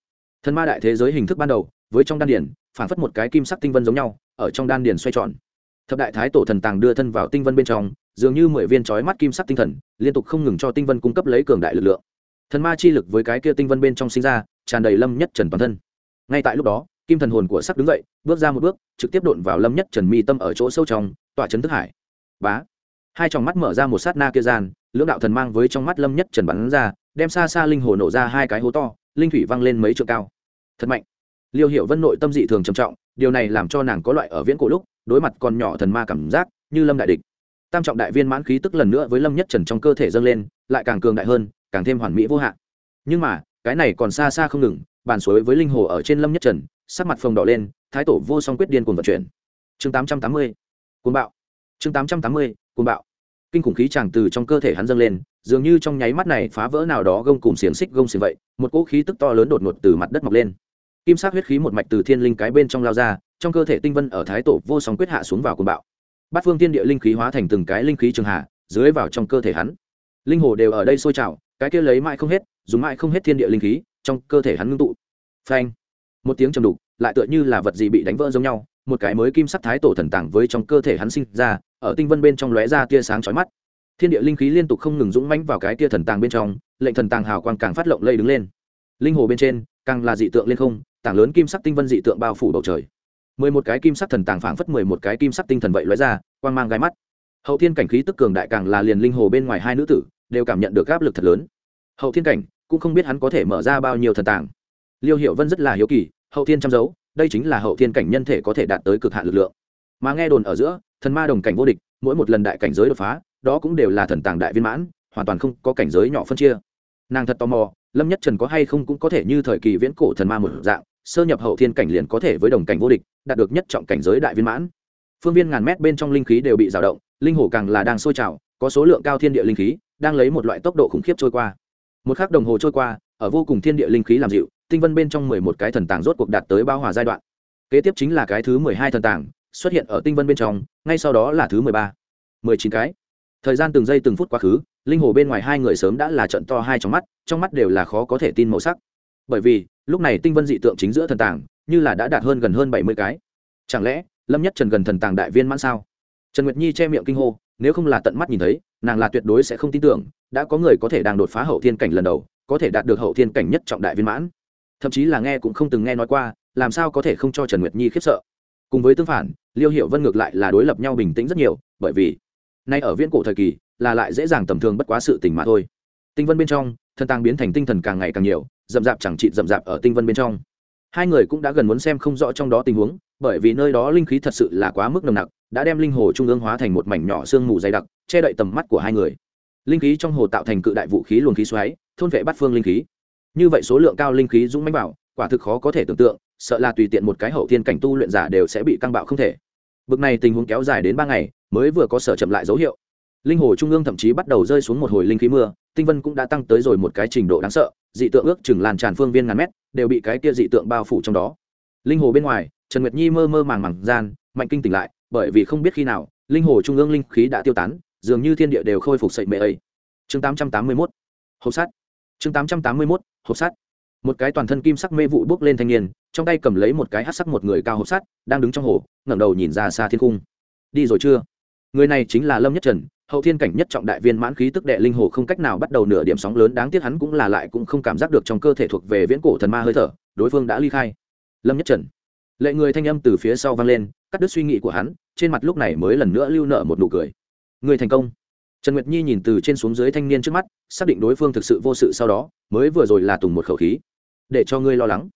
Thần ma đại thế giới hình thức ban đầu, với trong đan điển phản phất một cái kim sắc tinh vân giống nhau, ở trong đan điển xoay tròn. Thập đại thái tổ thần tàng đưa thân vào tinh vân bên trong, dường như mười viên trói mắt kim sắc tinh thần, liên tục không ngừng cho tinh vân cung cấp lấy cường đại lực lượng. Thần ma chi lực với cái kia tinh vân bên trong sinh ra, tràn đầy lâm nhất trần toàn thân. Ngay tại lúc đó, kim thần hồn của sắc đứng dậy, bước ra một bước, trực tiếp đột vào lâm nhất trần mi tâm ở chỗ sâu trong tọa chấn thức hải. Bá. Hai tròng mắt mở ra một sát na kia gian, lưỡng đạo thần mang với trong mắt lâm nhất trần bắn ra, đem xa xa linh hồ nổ ra hai cái hố to, linh thủy văng lên mấy trượng cao. Thật mạnh. Liêu hiểu vân nội tâm dị thường trầm trọng, điều này làm cho nàng có loại ở viễn cổ lúc, đối mặt còn nhỏ thần ma cảm giác như lâm đại địch. Tam trọng đại viên mãn khí tức lần nữa với lâm nhất trần trong cơ thể dâng lên, lại càng cường đại hơn, càng thêm hoàn mỹ vô hạn. Nhưng mà, cái này còn xa xa không ngừng, bàn suối với linh hồ ở trên lâm nhất trần, sắc mặt phồng đỏ lên, thái tổ vô song quyết điên cuồng vận chuyển. Chương tám trăm tám mươi côn bạo. Chương tám trăm tám mươi côn bạo. Kinh khủng khí tràng từ trong cơ thể hắn dâng lên, dường như trong nháy mắt này phá vỡ nào đó gông cùng xiềng xích gông xiềng vậy, một cỗ khí tức to lớn đột ngột từ mặt đất mọc lên. Kim sắc huyết khí một mạch từ thiên linh cái bên trong lao ra, trong cơ thể tinh vân ở thái tổ vô song quyết hạ xuống vào côn bạo. Bát phương thiên địa linh khí hóa thành từng cái linh khí trường hạ, dưới vào trong cơ thể hắn. Linh hồ đều ở đây sôi trào, cái kia lấy mãi không hết, dùng mãi không hết thiên địa linh khí, trong cơ thể hắn ngưng tụ. Phanh. Một tiếng trầm đục, lại tựa như là vật gì bị đánh vỡ giống nhau một cái mới kim sắc thái tổ thần tảng với trong cơ thể hắn sinh ra, ở tinh vân bên trong lóe ra tia sáng chói mắt. Thiên địa linh khí liên tục không ngừng dũng mãnh vào cái tia thần tàng bên trong, lệnh thần tàng hào quang càng phát lộng lây đứng lên. Linh hồ bên trên, càng là dị tượng lên không, tảng lớn kim sắc tinh vân dị tượng bao phủ bầu trời. Mười một cái kim sắc thần tàng phảng phất mười một cái kim sắc tinh thần vậy lóe ra, quang mang gai mắt. Hậu thiên cảnh khí tức cường đại càng là liền linh hồ bên ngoài hai nữ tử, đều cảm nhận được áp lực thật lớn. Hậu thiên cảnh, cũng không biết hắn có thể mở ra bao nhiêu thần tàng. Liêu hiệu vân rất là hiếu kỳ, hậu thiên chăm giấu đây chính là hậu thiên cảnh nhân thể có thể đạt tới cực hạn lực lượng. Mà nghe đồn ở giữa, thần ma đồng cảnh vô địch, mỗi một lần đại cảnh giới đột phá, đó cũng đều là thần tàng đại viên mãn, hoàn toàn không có cảnh giới nhỏ phân chia. Nàng thật tò mò, lâm nhất trần có hay không cũng có thể như thời kỳ viễn cổ thần ma một dạng, sơ nhập hậu thiên cảnh liền có thể với đồng cảnh vô địch, đạt được nhất trọng cảnh giới đại viên mãn. Phương viên ngàn mét bên trong linh khí đều bị rào động, linh hồ càng là đang sôi trào, có số lượng cao thiên địa linh khí, đang lấy một loại tốc độ khủng khiếp trôi qua. Một khắc đồng hồ trôi qua, ở vô cùng thiên địa linh khí làm dịu tinh vân bên trong mười một cái thần tàng rốt cuộc đạt tới bao hòa giai đoạn. Kế tiếp chính là cái thứ mười hai thần tàng, xuất hiện ở tinh vân bên trong, ngay sau đó là thứ mười ba. Mười chín cái. Thời gian từng giây từng phút quá khứ, linh hồn bên ngoài hai người sớm đã là trận to hai trong mắt trong mắt đều là khó có thể tin màu sắc. Bởi vì, lúc này tinh vân dị tượng chính giữa thần tàng, như là đã đạt hơn gần hơn bảy mươi cái. Chẳng lẽ, lâm nhất trần gần thần tàng đại viên mãn sao? Trần nguyệt nhi che miệng kinh hô, nếu không là tận mắt nhìn thấy, nàng là tuyệt đối sẽ không tin tưởng, đã có người có thể đang đột phá hậu thiên cảnh lần đầu, có thể đạt được hậu thiên cảnh nhất trọng đại viên mãn thậm chí là nghe cũng không từng nghe nói qua, làm sao có thể không cho trần nguyệt nhi khiếp sợ. Cùng với tương phản, liêu Hiệu vân ngược lại là đối lập nhau bình tĩnh rất nhiều, bởi vì nay ở viễn cổ thời kỳ là lại dễ dàng tầm thường bất quá sự tình mà thôi. Tinh vân bên trong thân tàng biến thành tinh thần càng ngày càng nhiều, rậm rạp chẳng trị rậm rạp ở tinh vân bên trong. Hai người cũng đã gần muốn xem không rõ trong đó tình huống, bởi vì nơi đó linh khí thật sự là quá mức nồng nặc, đã đem linh hồ trung ương hóa thành một mảnh nhỏ sương mù dày đặc, che đậy tầm mắt của hai người. Linh khí trong hồ tạo thành cự đại vũ khí luồng khí xoáy, thôn vệ bắt phương linh khí như vậy số lượng cao linh khí dũng mãnh bảo quả thực khó có thể tưởng tượng, sợ là tùy tiện một cái hậu thiên cảnh tu luyện giả đều sẽ bị căng bạo không thể. Bực này tình huống kéo dài đến ba ngày, mới vừa có sở chậm lại dấu hiệu. Linh hồ trung ương thậm chí bắt đầu rơi xuống một hồi linh khí mưa, tinh vân cũng đã tăng tới rồi một cái trình độ đáng sợ, dị tượng ước chừng làn tràn phương viên ngàn mét, đều bị cái kia dị tượng bao phủ trong đó. Linh hồ bên ngoài, trần nguyệt nhi mơ mơ màng màng gian, mạnh kinh tỉnh lại, bởi vì không biết khi nào, linh hồ trung ương linh khí đã tiêu tán, dường như thiên địa đều khôi phục sậy mệ ấy. Chương 881 hậu sát. Chương 881 hộp sắt. Một cái toàn thân kim sắc mê vụ bước lên thanh niên, trong tay cầm lấy một cái hát sắc một người cao hộp sắt, đang đứng trong hồ, ngẩng đầu nhìn ra xa thiên cung đi rồi chưa? Người này chính là lâm nhất trần, hậu thiên cảnh nhất trọng đại viên mãn khí tức đệ linh hồ không cách nào bắt đầu nửa điểm sóng lớn, đáng tiếc hắn cũng là lại cũng không cảm giác được trong cơ thể thuộc về viễn cổ thần ma hơi thở, đối phương đã ly khai. Lâm nhất trần. Lệ người thanh âm từ phía sau vang lên, cắt đứt suy nghĩ của hắn, trên mặt lúc này mới lần nữa lưu nợ một nụ cười. Người thành công trần nguyệt nhi nhìn từ trên xuống dưới thanh niên trước mắt, xác định đối phương thực sự vô sự sau đó, mới vừa rồi là tùng một khẩu khí. Để cho ngươi lo lắng.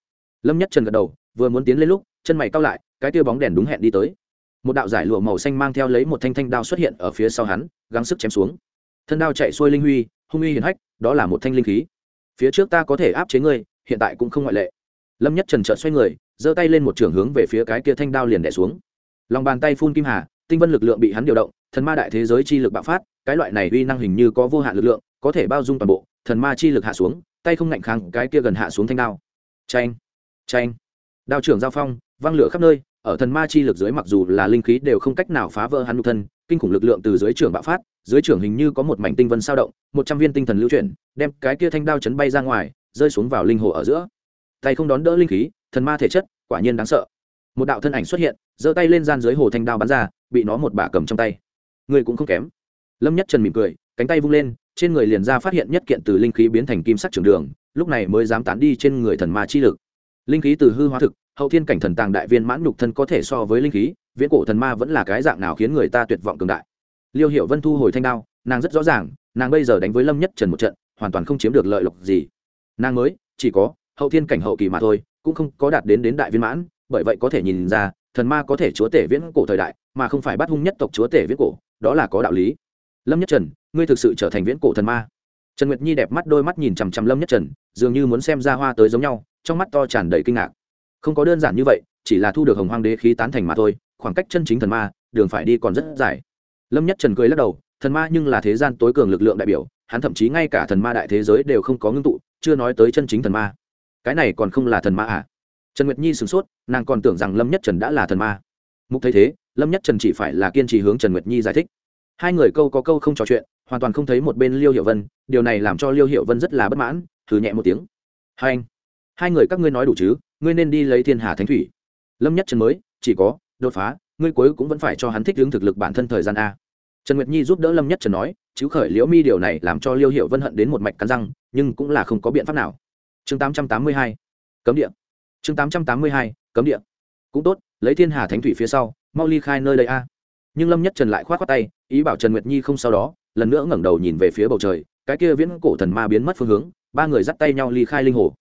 Lâm nhất trần gật đầu, vừa muốn tiến lên lúc, chân mày cao lại, cái tia bóng đèn đúng hẹn đi tới. Một đạo giải lụa màu xanh mang theo lấy một thanh thanh đao xuất hiện ở phía sau hắn, gắng sức chém xuống. Thân đao chạy xuôi linh huy, hung uy hiển hách, đó là một thanh linh khí. Phía trước ta có thể áp chế ngươi, hiện tại cũng không ngoại lệ. Lâm nhất trần trợn xoay người, giơ tay lên một trường hướng về phía cái kia thanh đao liền đẻ xuống. Lòng bàn tay phun kim hà, tinh vân lực lượng bị hắn điều động, thần ma đại thế giới chi lực bạo phát cái loại này uy năng hình như có vô hạn lực lượng, có thể bao dung toàn bộ, thần ma chi lực hạ xuống, tay không ngạnh kháng cái kia gần hạ xuống thanh đao. Tranh tranh đao trưởng giao phong văng lửa khắp nơi, ở thần ma chi lực dưới mặc dù là linh khí đều không cách nào phá vỡ hắn nhục thân, kinh khủng lực lượng từ dưới trưởng bạo phát, dưới trưởng hình như có một mảnh tinh vân sao động, một trăm viên tinh thần lưu chuyển, đem cái kia thanh đao chấn bay ra ngoài, rơi xuống vào linh hồ ở giữa. Tay không đón đỡ linh khí, thần ma thể chất, quả nhiên đáng sợ. Một đạo thân ảnh xuất hiện, giơ tay lên gian dưới hồ thanh đao bắn ra, bị nó một bả cầm trong tay. Người cũng không kém lâm nhất trần mỉm cười, cánh tay vung lên, trên người liền ra phát hiện nhất kiện từ linh khí biến thành kim sắc trường đường, lúc này mới dám tán đi trên người thần ma chi lực. Linh khí từ hư hóa thực, hậu thiên cảnh thần tàng đại viên mãn nhục thân có thể so với linh khí, viễn cổ thần ma vẫn là cái dạng nào khiến người ta tuyệt vọng cường đại. Liêu Hiệu vân thu hồi thanh đao, nàng rất rõ ràng, nàng bây giờ đánh với lâm nhất trần một trận, hoàn toàn không chiếm được lợi lộc gì. Nàng mới, chỉ có, hậu thiên cảnh hậu kỳ mà thôi, cũng không có đạt đến đến đại viên mãn, bởi vậy có thể nhìn ra, thần ma có thể chúa tể viễn cổ thời đại, mà không phải bắt hung nhất tộc chúa tể viễn cổ, đó là có đạo lý lâm nhất trần ngươi thực sự trở thành viễn cổ thần ma trần nguyệt nhi đẹp mắt đôi mắt nhìn chằm chằm lâm nhất trần dường như muốn xem ra hoa tới giống nhau trong mắt to tràn đầy kinh ngạc không có đơn giản như vậy chỉ là thu được hồng hoang đế khí tán thành mà thôi khoảng cách chân chính thần ma đường phải đi còn rất dài lâm nhất trần cười lắc đầu thần ma nhưng là thế gian tối cường lực lượng đại biểu hắn thậm chí ngay cả thần ma đại thế giới đều không có ngưng tụ chưa nói tới chân chính thần ma cái này còn không là thần ma à? trần nguyệt nhi sửng sốt nàng còn tưởng rằng lâm nhất trần đã là thần ma mục thấy thế lâm nhất trần chỉ phải là kiên trì hướng trần nguyệt nhi giải thích hai người câu có câu không trò chuyện, hoàn toàn không thấy một bên liêu hiệu vân, điều này làm cho liêu hiệu vân rất là bất mãn thử nhẹ một tiếng. Hai anh, hai người các ngươi nói đủ chứ, ngươi nên đi lấy thiên hà thánh thủy. Lâm nhất trần mới, chỉ có, đột phá, ngươi cuối cũng vẫn phải cho hắn thích hướng thực lực bản thân thời gian a. Trần nguyệt nhi giúp đỡ lâm nhất trần nói, chứ khởi liễu mi điều này làm cho liêu hiệu vân hận đến một mạch cắn răng, nhưng cũng là không có biện pháp nào. Chương tám trăm tám mươi hai, cấm địa. Chương tám trăm tám mươi hai, cấm địa. Cũng tốt, lấy thiên hà thánh thủy phía sau, mau ly khai nơi đây a nhưng lâm nhất trần lại k h o á t k tay, ý bảo trần nguyệt nhi không sau đó, lần nữa ngẩng đầu nhìn về phía bầu trời, cái kia viễn cổ thần ma biến mất phương hướng, ba người dắt tay nhau ly khai linh hồ.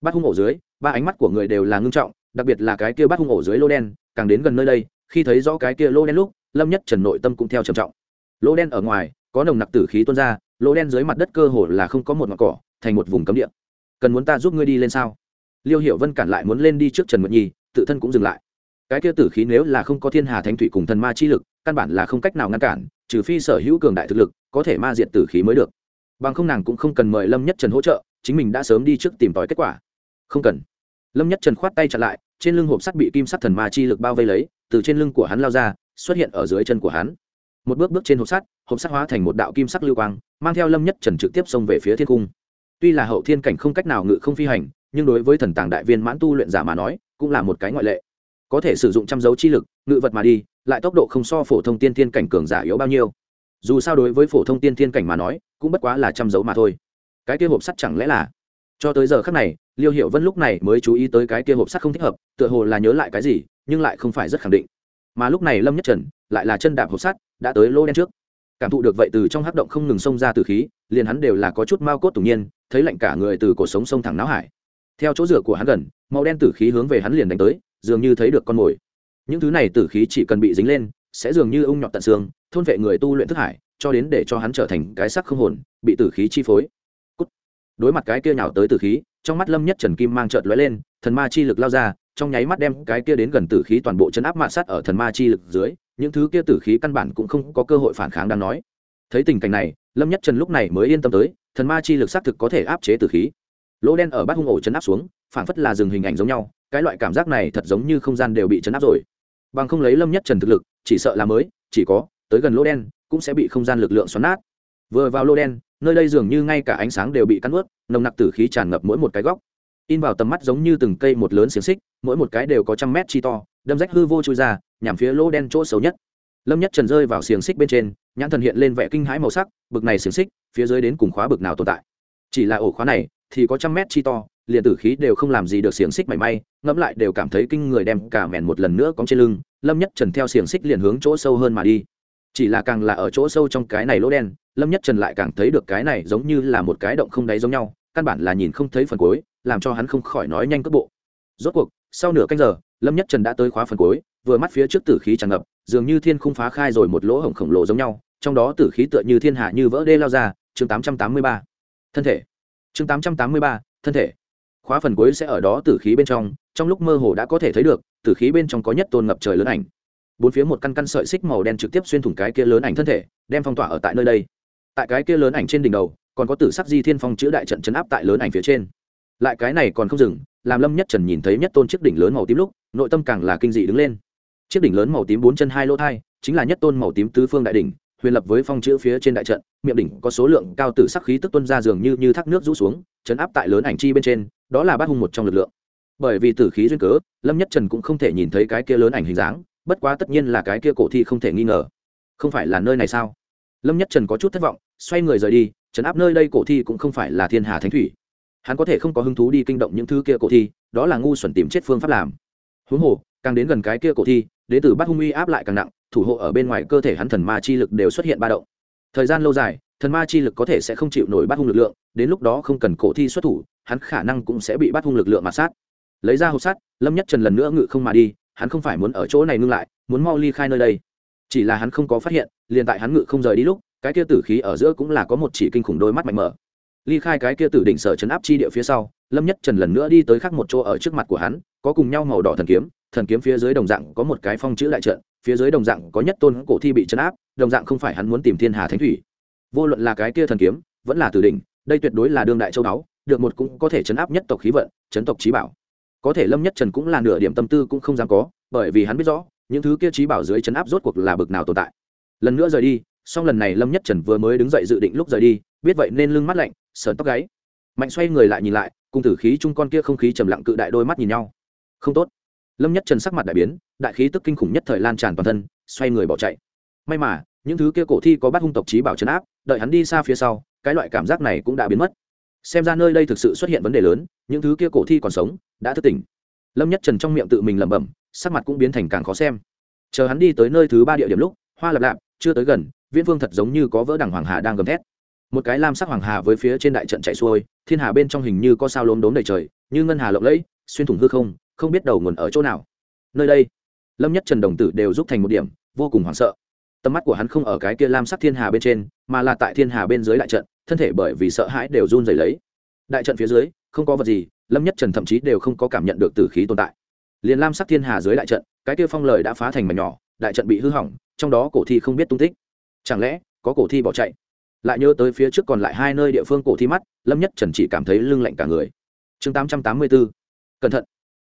Bắt hung ổ dưới, ba ánh mắt của người đều là ngưng trọng, đặc biệt là cái kia bắt hung ổ dưới lô đen, càng đến gần nơi đây, khi thấy rõ cái kia lô đen lúc, lâm nhất trần nội tâm cũng theo trầm trọng. Lô đen ở ngoài, có nồng nặc tử khí tuôn ra, lô đen dưới mặt đất cơ hồ là không có một ngọn cỏ, thành một vùng cấm địa. Cần muốn ta giúp ngươi đi lên sao? Liêu hiệu vân cản lại muốn lên đi trước trần nguyệt nhi, tự thân cũng dừng lại. Cái kia tử khí nếu là không có thiên hà thánh thủy cùng thần ma chi lực căn bản là không cách nào ngăn cản, trừ phi sở hữu cường đại thực lực có thể ma diện tử khí mới được. Bằng không nàng cũng không cần mời lâm nhất trần hỗ trợ, chính mình đã sớm đi trước tìm tòi kết quả. Không cần. Lâm nhất trần khoát tay chặn lại, trên lưng hộp sắt bị kim sắt thần ma chi lực bao vây lấy, từ trên lưng của hắn lao ra, xuất hiện ở dưới chân của hắn. Một bước bước trên hộp sắt hộp sắt hóa thành một đạo kim sắc lưu quang, mang theo lâm nhất trần trực tiếp xông về phía thiên cung. Tuy là hậu thiên cảnh không cách nào ngự không phi hành, nhưng đối với thần tàng đại viên mãn tu luyện giả mà nói, cũng là một cái ngoại lệ. Có thể sử dụng chăm dấu chi lực, ngự vật mà đi lại tốc độ không so phổ thông tiên thiên cảnh cường giả yếu bao nhiêu. Dù sao đối với phổ thông tiên thiên cảnh mà nói, cũng bất quá là chăm dấu mà thôi. Cái kia hộp sắt chẳng lẽ là? Cho tới giờ khác này, liêu hiệu vân lúc này mới chú ý tới cái kia hộp sắt không thích hợp, tựa hồ là nhớ lại cái gì, nhưng lại không phải rất khẳng định. Mà lúc này lâm nhất trần lại là chân đạp hộp sắt, đã tới lô đen trước. Cảm thụ được vậy từ trong hắc động không ngừng xông ra từ khí, liền hắn đều là có chút mau cốt tự nhiên, thấy lạnh cả người từ cổ sống sông thẳng náo hải. Theo chỗ rửa của hắn gần, màu đen tử khí hướng về hắn liền đánh tới, dường như thấy được con mồi những thứ này tử khí chỉ cần bị dính lên, sẽ dường như ung nhọt tận xương, thôn vệ người tu luyện thức hải, cho đến để cho hắn trở thành cái sắc không hồn, bị tử khí chi phối. Đối mặt cái kia nhào tới tử khí, trong mắt lâm nhất trần kim mang trợt lóe lên, thần ma chi lực lao ra, trong nháy mắt đem cái kia đến gần tử khí toàn bộ chấn áp mạ sắt ở thần ma chi lực dưới, những thứ kia tử khí căn bản cũng không có cơ hội phản kháng đang nói. Thấy tình cảnh này, lâm nhất trần lúc này mới yên tâm tới, thần ma chi lực xác thực có thể áp chế tử khí. Lỗ đen ở bát hung ổ chấn áp xuống phản phất là dừng hình ảnh giống nhau, cái loại cảm giác này thật giống như không gian đều bị chấn áp rồi bằng không lấy lâm nhất trần thực lực, chỉ sợ là mới, chỉ có, tới gần lô đen, cũng sẽ bị không gian lực lượng xoắn nát. Vừa vào lô đen, nơi đây dường như ngay cả ánh sáng đều bị cắn ướt nồng nặc tử khí tràn ngập mỗi một cái góc. In vào tầm mắt giống như từng cây một lớn xiềng xích, mỗi một cái đều có trăm mét chi to, đâm rách hư vô chui ra, nhằm phía lô đen chỗ xấu nhất. Lâm nhất trần rơi vào xiềng xích bên trên, nhãn thần hiện lên vẻ kinh hãi màu sắc, bực này xiềng xích, phía dưới đến cùng khóa bực nào tồn tại. Chỉ là ổ khóa này thì có trăm mét chi to liền tử khí đều không làm gì được xiềng xích mảy may ngẫm lại đều cảm thấy kinh người đem cả mẹn một lần nữa cóng trên lưng lâm nhất trần theo xiềng xích liền hướng chỗ sâu hơn mà đi. Chỉ là càng là ở chỗ sâu trong cái này lỗ đen lâm nhất trần lại càng thấy được cái này giống như là một cái động không đáy giống nhau căn bản là nhìn không thấy phần cuối làm cho hắn không khỏi nói nhanh cước bộ. Rốt cuộc sau nửa canh giờ lâm nhất trần đã tới khóa phần cuối vừa mắt phía trước tử khí tràn ngập dường như thiên không phá khai rồi một lỗ hổng khổng lồ giống nhau trong đó tử khí tựa như thiên hạ như vỡ đê lao ra chương 883. thân thể. Chương 883, thân thể khóa phần cuối sẽ ở đó tử khí bên trong trong lúc mơ hồ đã có thể thấy được, tử khí bên trong có nhất tôn ngập trời lớn ảnh. Bốn phía một căn căn sợi xích màu đen trực tiếp xuyên thủng cái kia lớn ảnh thân thể, đem phong tỏa ở tại nơi đây. Tại cái kia lớn ảnh trên đỉnh đầu, còn có tử sắc di thiên phong chữ đại trận chấn áp tại lớn ảnh phía trên. Lại cái này còn không dừng, làm lâm nhất trần nhìn thấy nhất tôn chiếc đỉnh lớn màu tím lúc, nội tâm càng là kinh dị đứng lên. Chiếc đỉnh lớn màu tím bốn chân hai lỗ thai, chính là nhất tôn màu tím tứ phương đại đỉnh, huyền lập với phong chữ phía trên đại trận, miệng đỉnh có số lượng cao tử sắc khí tức tuân ra dường như như thác nước rũ xuống, chấn áp tại lớn ảnh chi bên trên đó là bát hung một trong lực lượng. Bởi vì tử khí duyên cớ, lâm nhất trần cũng không thể nhìn thấy cái kia lớn ảnh hình dáng, bất quá tất nhiên là cái kia cổ thi không thể nghi ngờ. Không phải là nơi này sao? Lâm nhất trần có chút thất vọng, xoay người rời đi, trấn áp nơi đây cổ thi cũng không phải là thiên hà thánh thủy. Hắn có thể không có hứng thú đi kinh động những thứ kia cổ thi, đó là ngu xuẩn tìm chết phương pháp làm. Huống hồ, càng đến gần cái kia cổ thi, đế tử bát hung uy áp lại càng nặng, thủ hộ ở bên ngoài cơ thể hắn thần ma chi lực đều xuất hiện ba động. Thời gian lâu dài thần ma chi lực có thể sẽ không chịu nổi bắt hung lực lượng, đến lúc đó không cần cổ thi xuất thủ, hắn khả năng cũng sẽ bị bắt hung lực lượng mà sát. Lấy ra hộp sát lâm nhất trần lần nữa ngự không mà đi, hắn không phải muốn ở chỗ này ngưng lại, muốn mau ly khai nơi đây. Chỉ là hắn không có phát hiện, liền tại hắn ngự không rời đi lúc, cái kia tử khí ở giữa cũng là có một chỉ kinh khủng đôi mắt mạnh mở. Ly khai cái kia tử đỉnh sở chấn áp chi địa phía sau, lâm nhất trần lần nữa đi tới khác một chỗ ở trước mặt của hắn, có cùng nhau màu đỏ thần kiếm thần kiếm phía dưới đồng dạng có một cái phong chữ đại trận, phía dưới đồng dạng có nhất tôn cổ thi bị chấn áp, đồng dạng không phải hắn muốn tìm thiên hà thánh thủy vô luận là cái kia thần kiếm, vẫn là tử đỉnh, đây tuyệt đối là đương đại châu đáo được một cũng có thể chấn áp nhất tộc khí vận, chấn tộc trí bảo. Có thể lâm nhất trần cũng là nửa điểm tâm tư cũng không dám có, bởi vì hắn biết rõ, những thứ kia trí bảo dưới chấn áp rốt cuộc là bực nào tồn tại. Lần nữa rời đi, song lần này lâm nhất trần vừa mới đứng dậy dự định lúc rời đi, biết vậy nên lưng mắt lạnh, sờn tóc gáy. Mạnh xoay người lại nhìn lại, cùng tử khí chung con kia không khí trầm lặng cự đại đôi mắt nhìn nhau. Không tốt. Lâm nhất trần sắc mặt đại biến, đại khí tức kinh khủng nhất thời lan tràn toàn thân, xoay người bỏ chạy. May mà, những thứ kia cổ thi có bắt hung tộc trí bảo chấn áp đợi hắn đi xa phía sau, cái loại cảm giác này cũng đã biến mất. Xem ra nơi đây thực sự xuất hiện vấn đề lớn, những thứ kia cổ thi còn sống, đã thức tỉnh. Lâm nhất trần trong miệng tự mình lẩm bẩm, sắc mặt cũng biến thành càng khó xem. Chờ hắn đi tới nơi thứ ba địa điểm lúc, hoa lập lạp, chưa tới gần, viễn vương thật giống như có vỡ đằng hoàng hà đang gầm thét. Một cái lam sắc hoàng hà với phía trên đại trận chạy xuôi, thiên hà bên trong hình như có sao lốm đốm đầy trời, như ngân hà lộng lẫy, xuyên thủng hư không không biết đầu nguồn ở chỗ nào. Nơi đây, lâm nhất trần đồng tử đều giúp thành một điểm, vô cùng hoảng sợ tầm mắt của hắn không ở cái kia lam sắc thiên hà bên trên, mà là tại thiên hà bên dưới đại trận, thân thể bởi vì sợ hãi đều run rẩy lấy. Đại trận phía dưới, không có vật gì, lâm nhất trần thậm chí đều không có cảm nhận được tử khí tồn tại. Liền lam sắc thiên hà dưới đại trận, cái kia phong lời đã phá thành mảnh nhỏ, đại trận bị hư hỏng, trong đó cổ thi không biết tung tích. Chẳng lẽ, có cổ thi bỏ chạy? Lại nhớ tới phía trước còn lại hai nơi địa phương cổ thi mắt, lâm nhất trần chỉ cảm thấy lưng lạnh cả người. Chương 884 cẩn thận.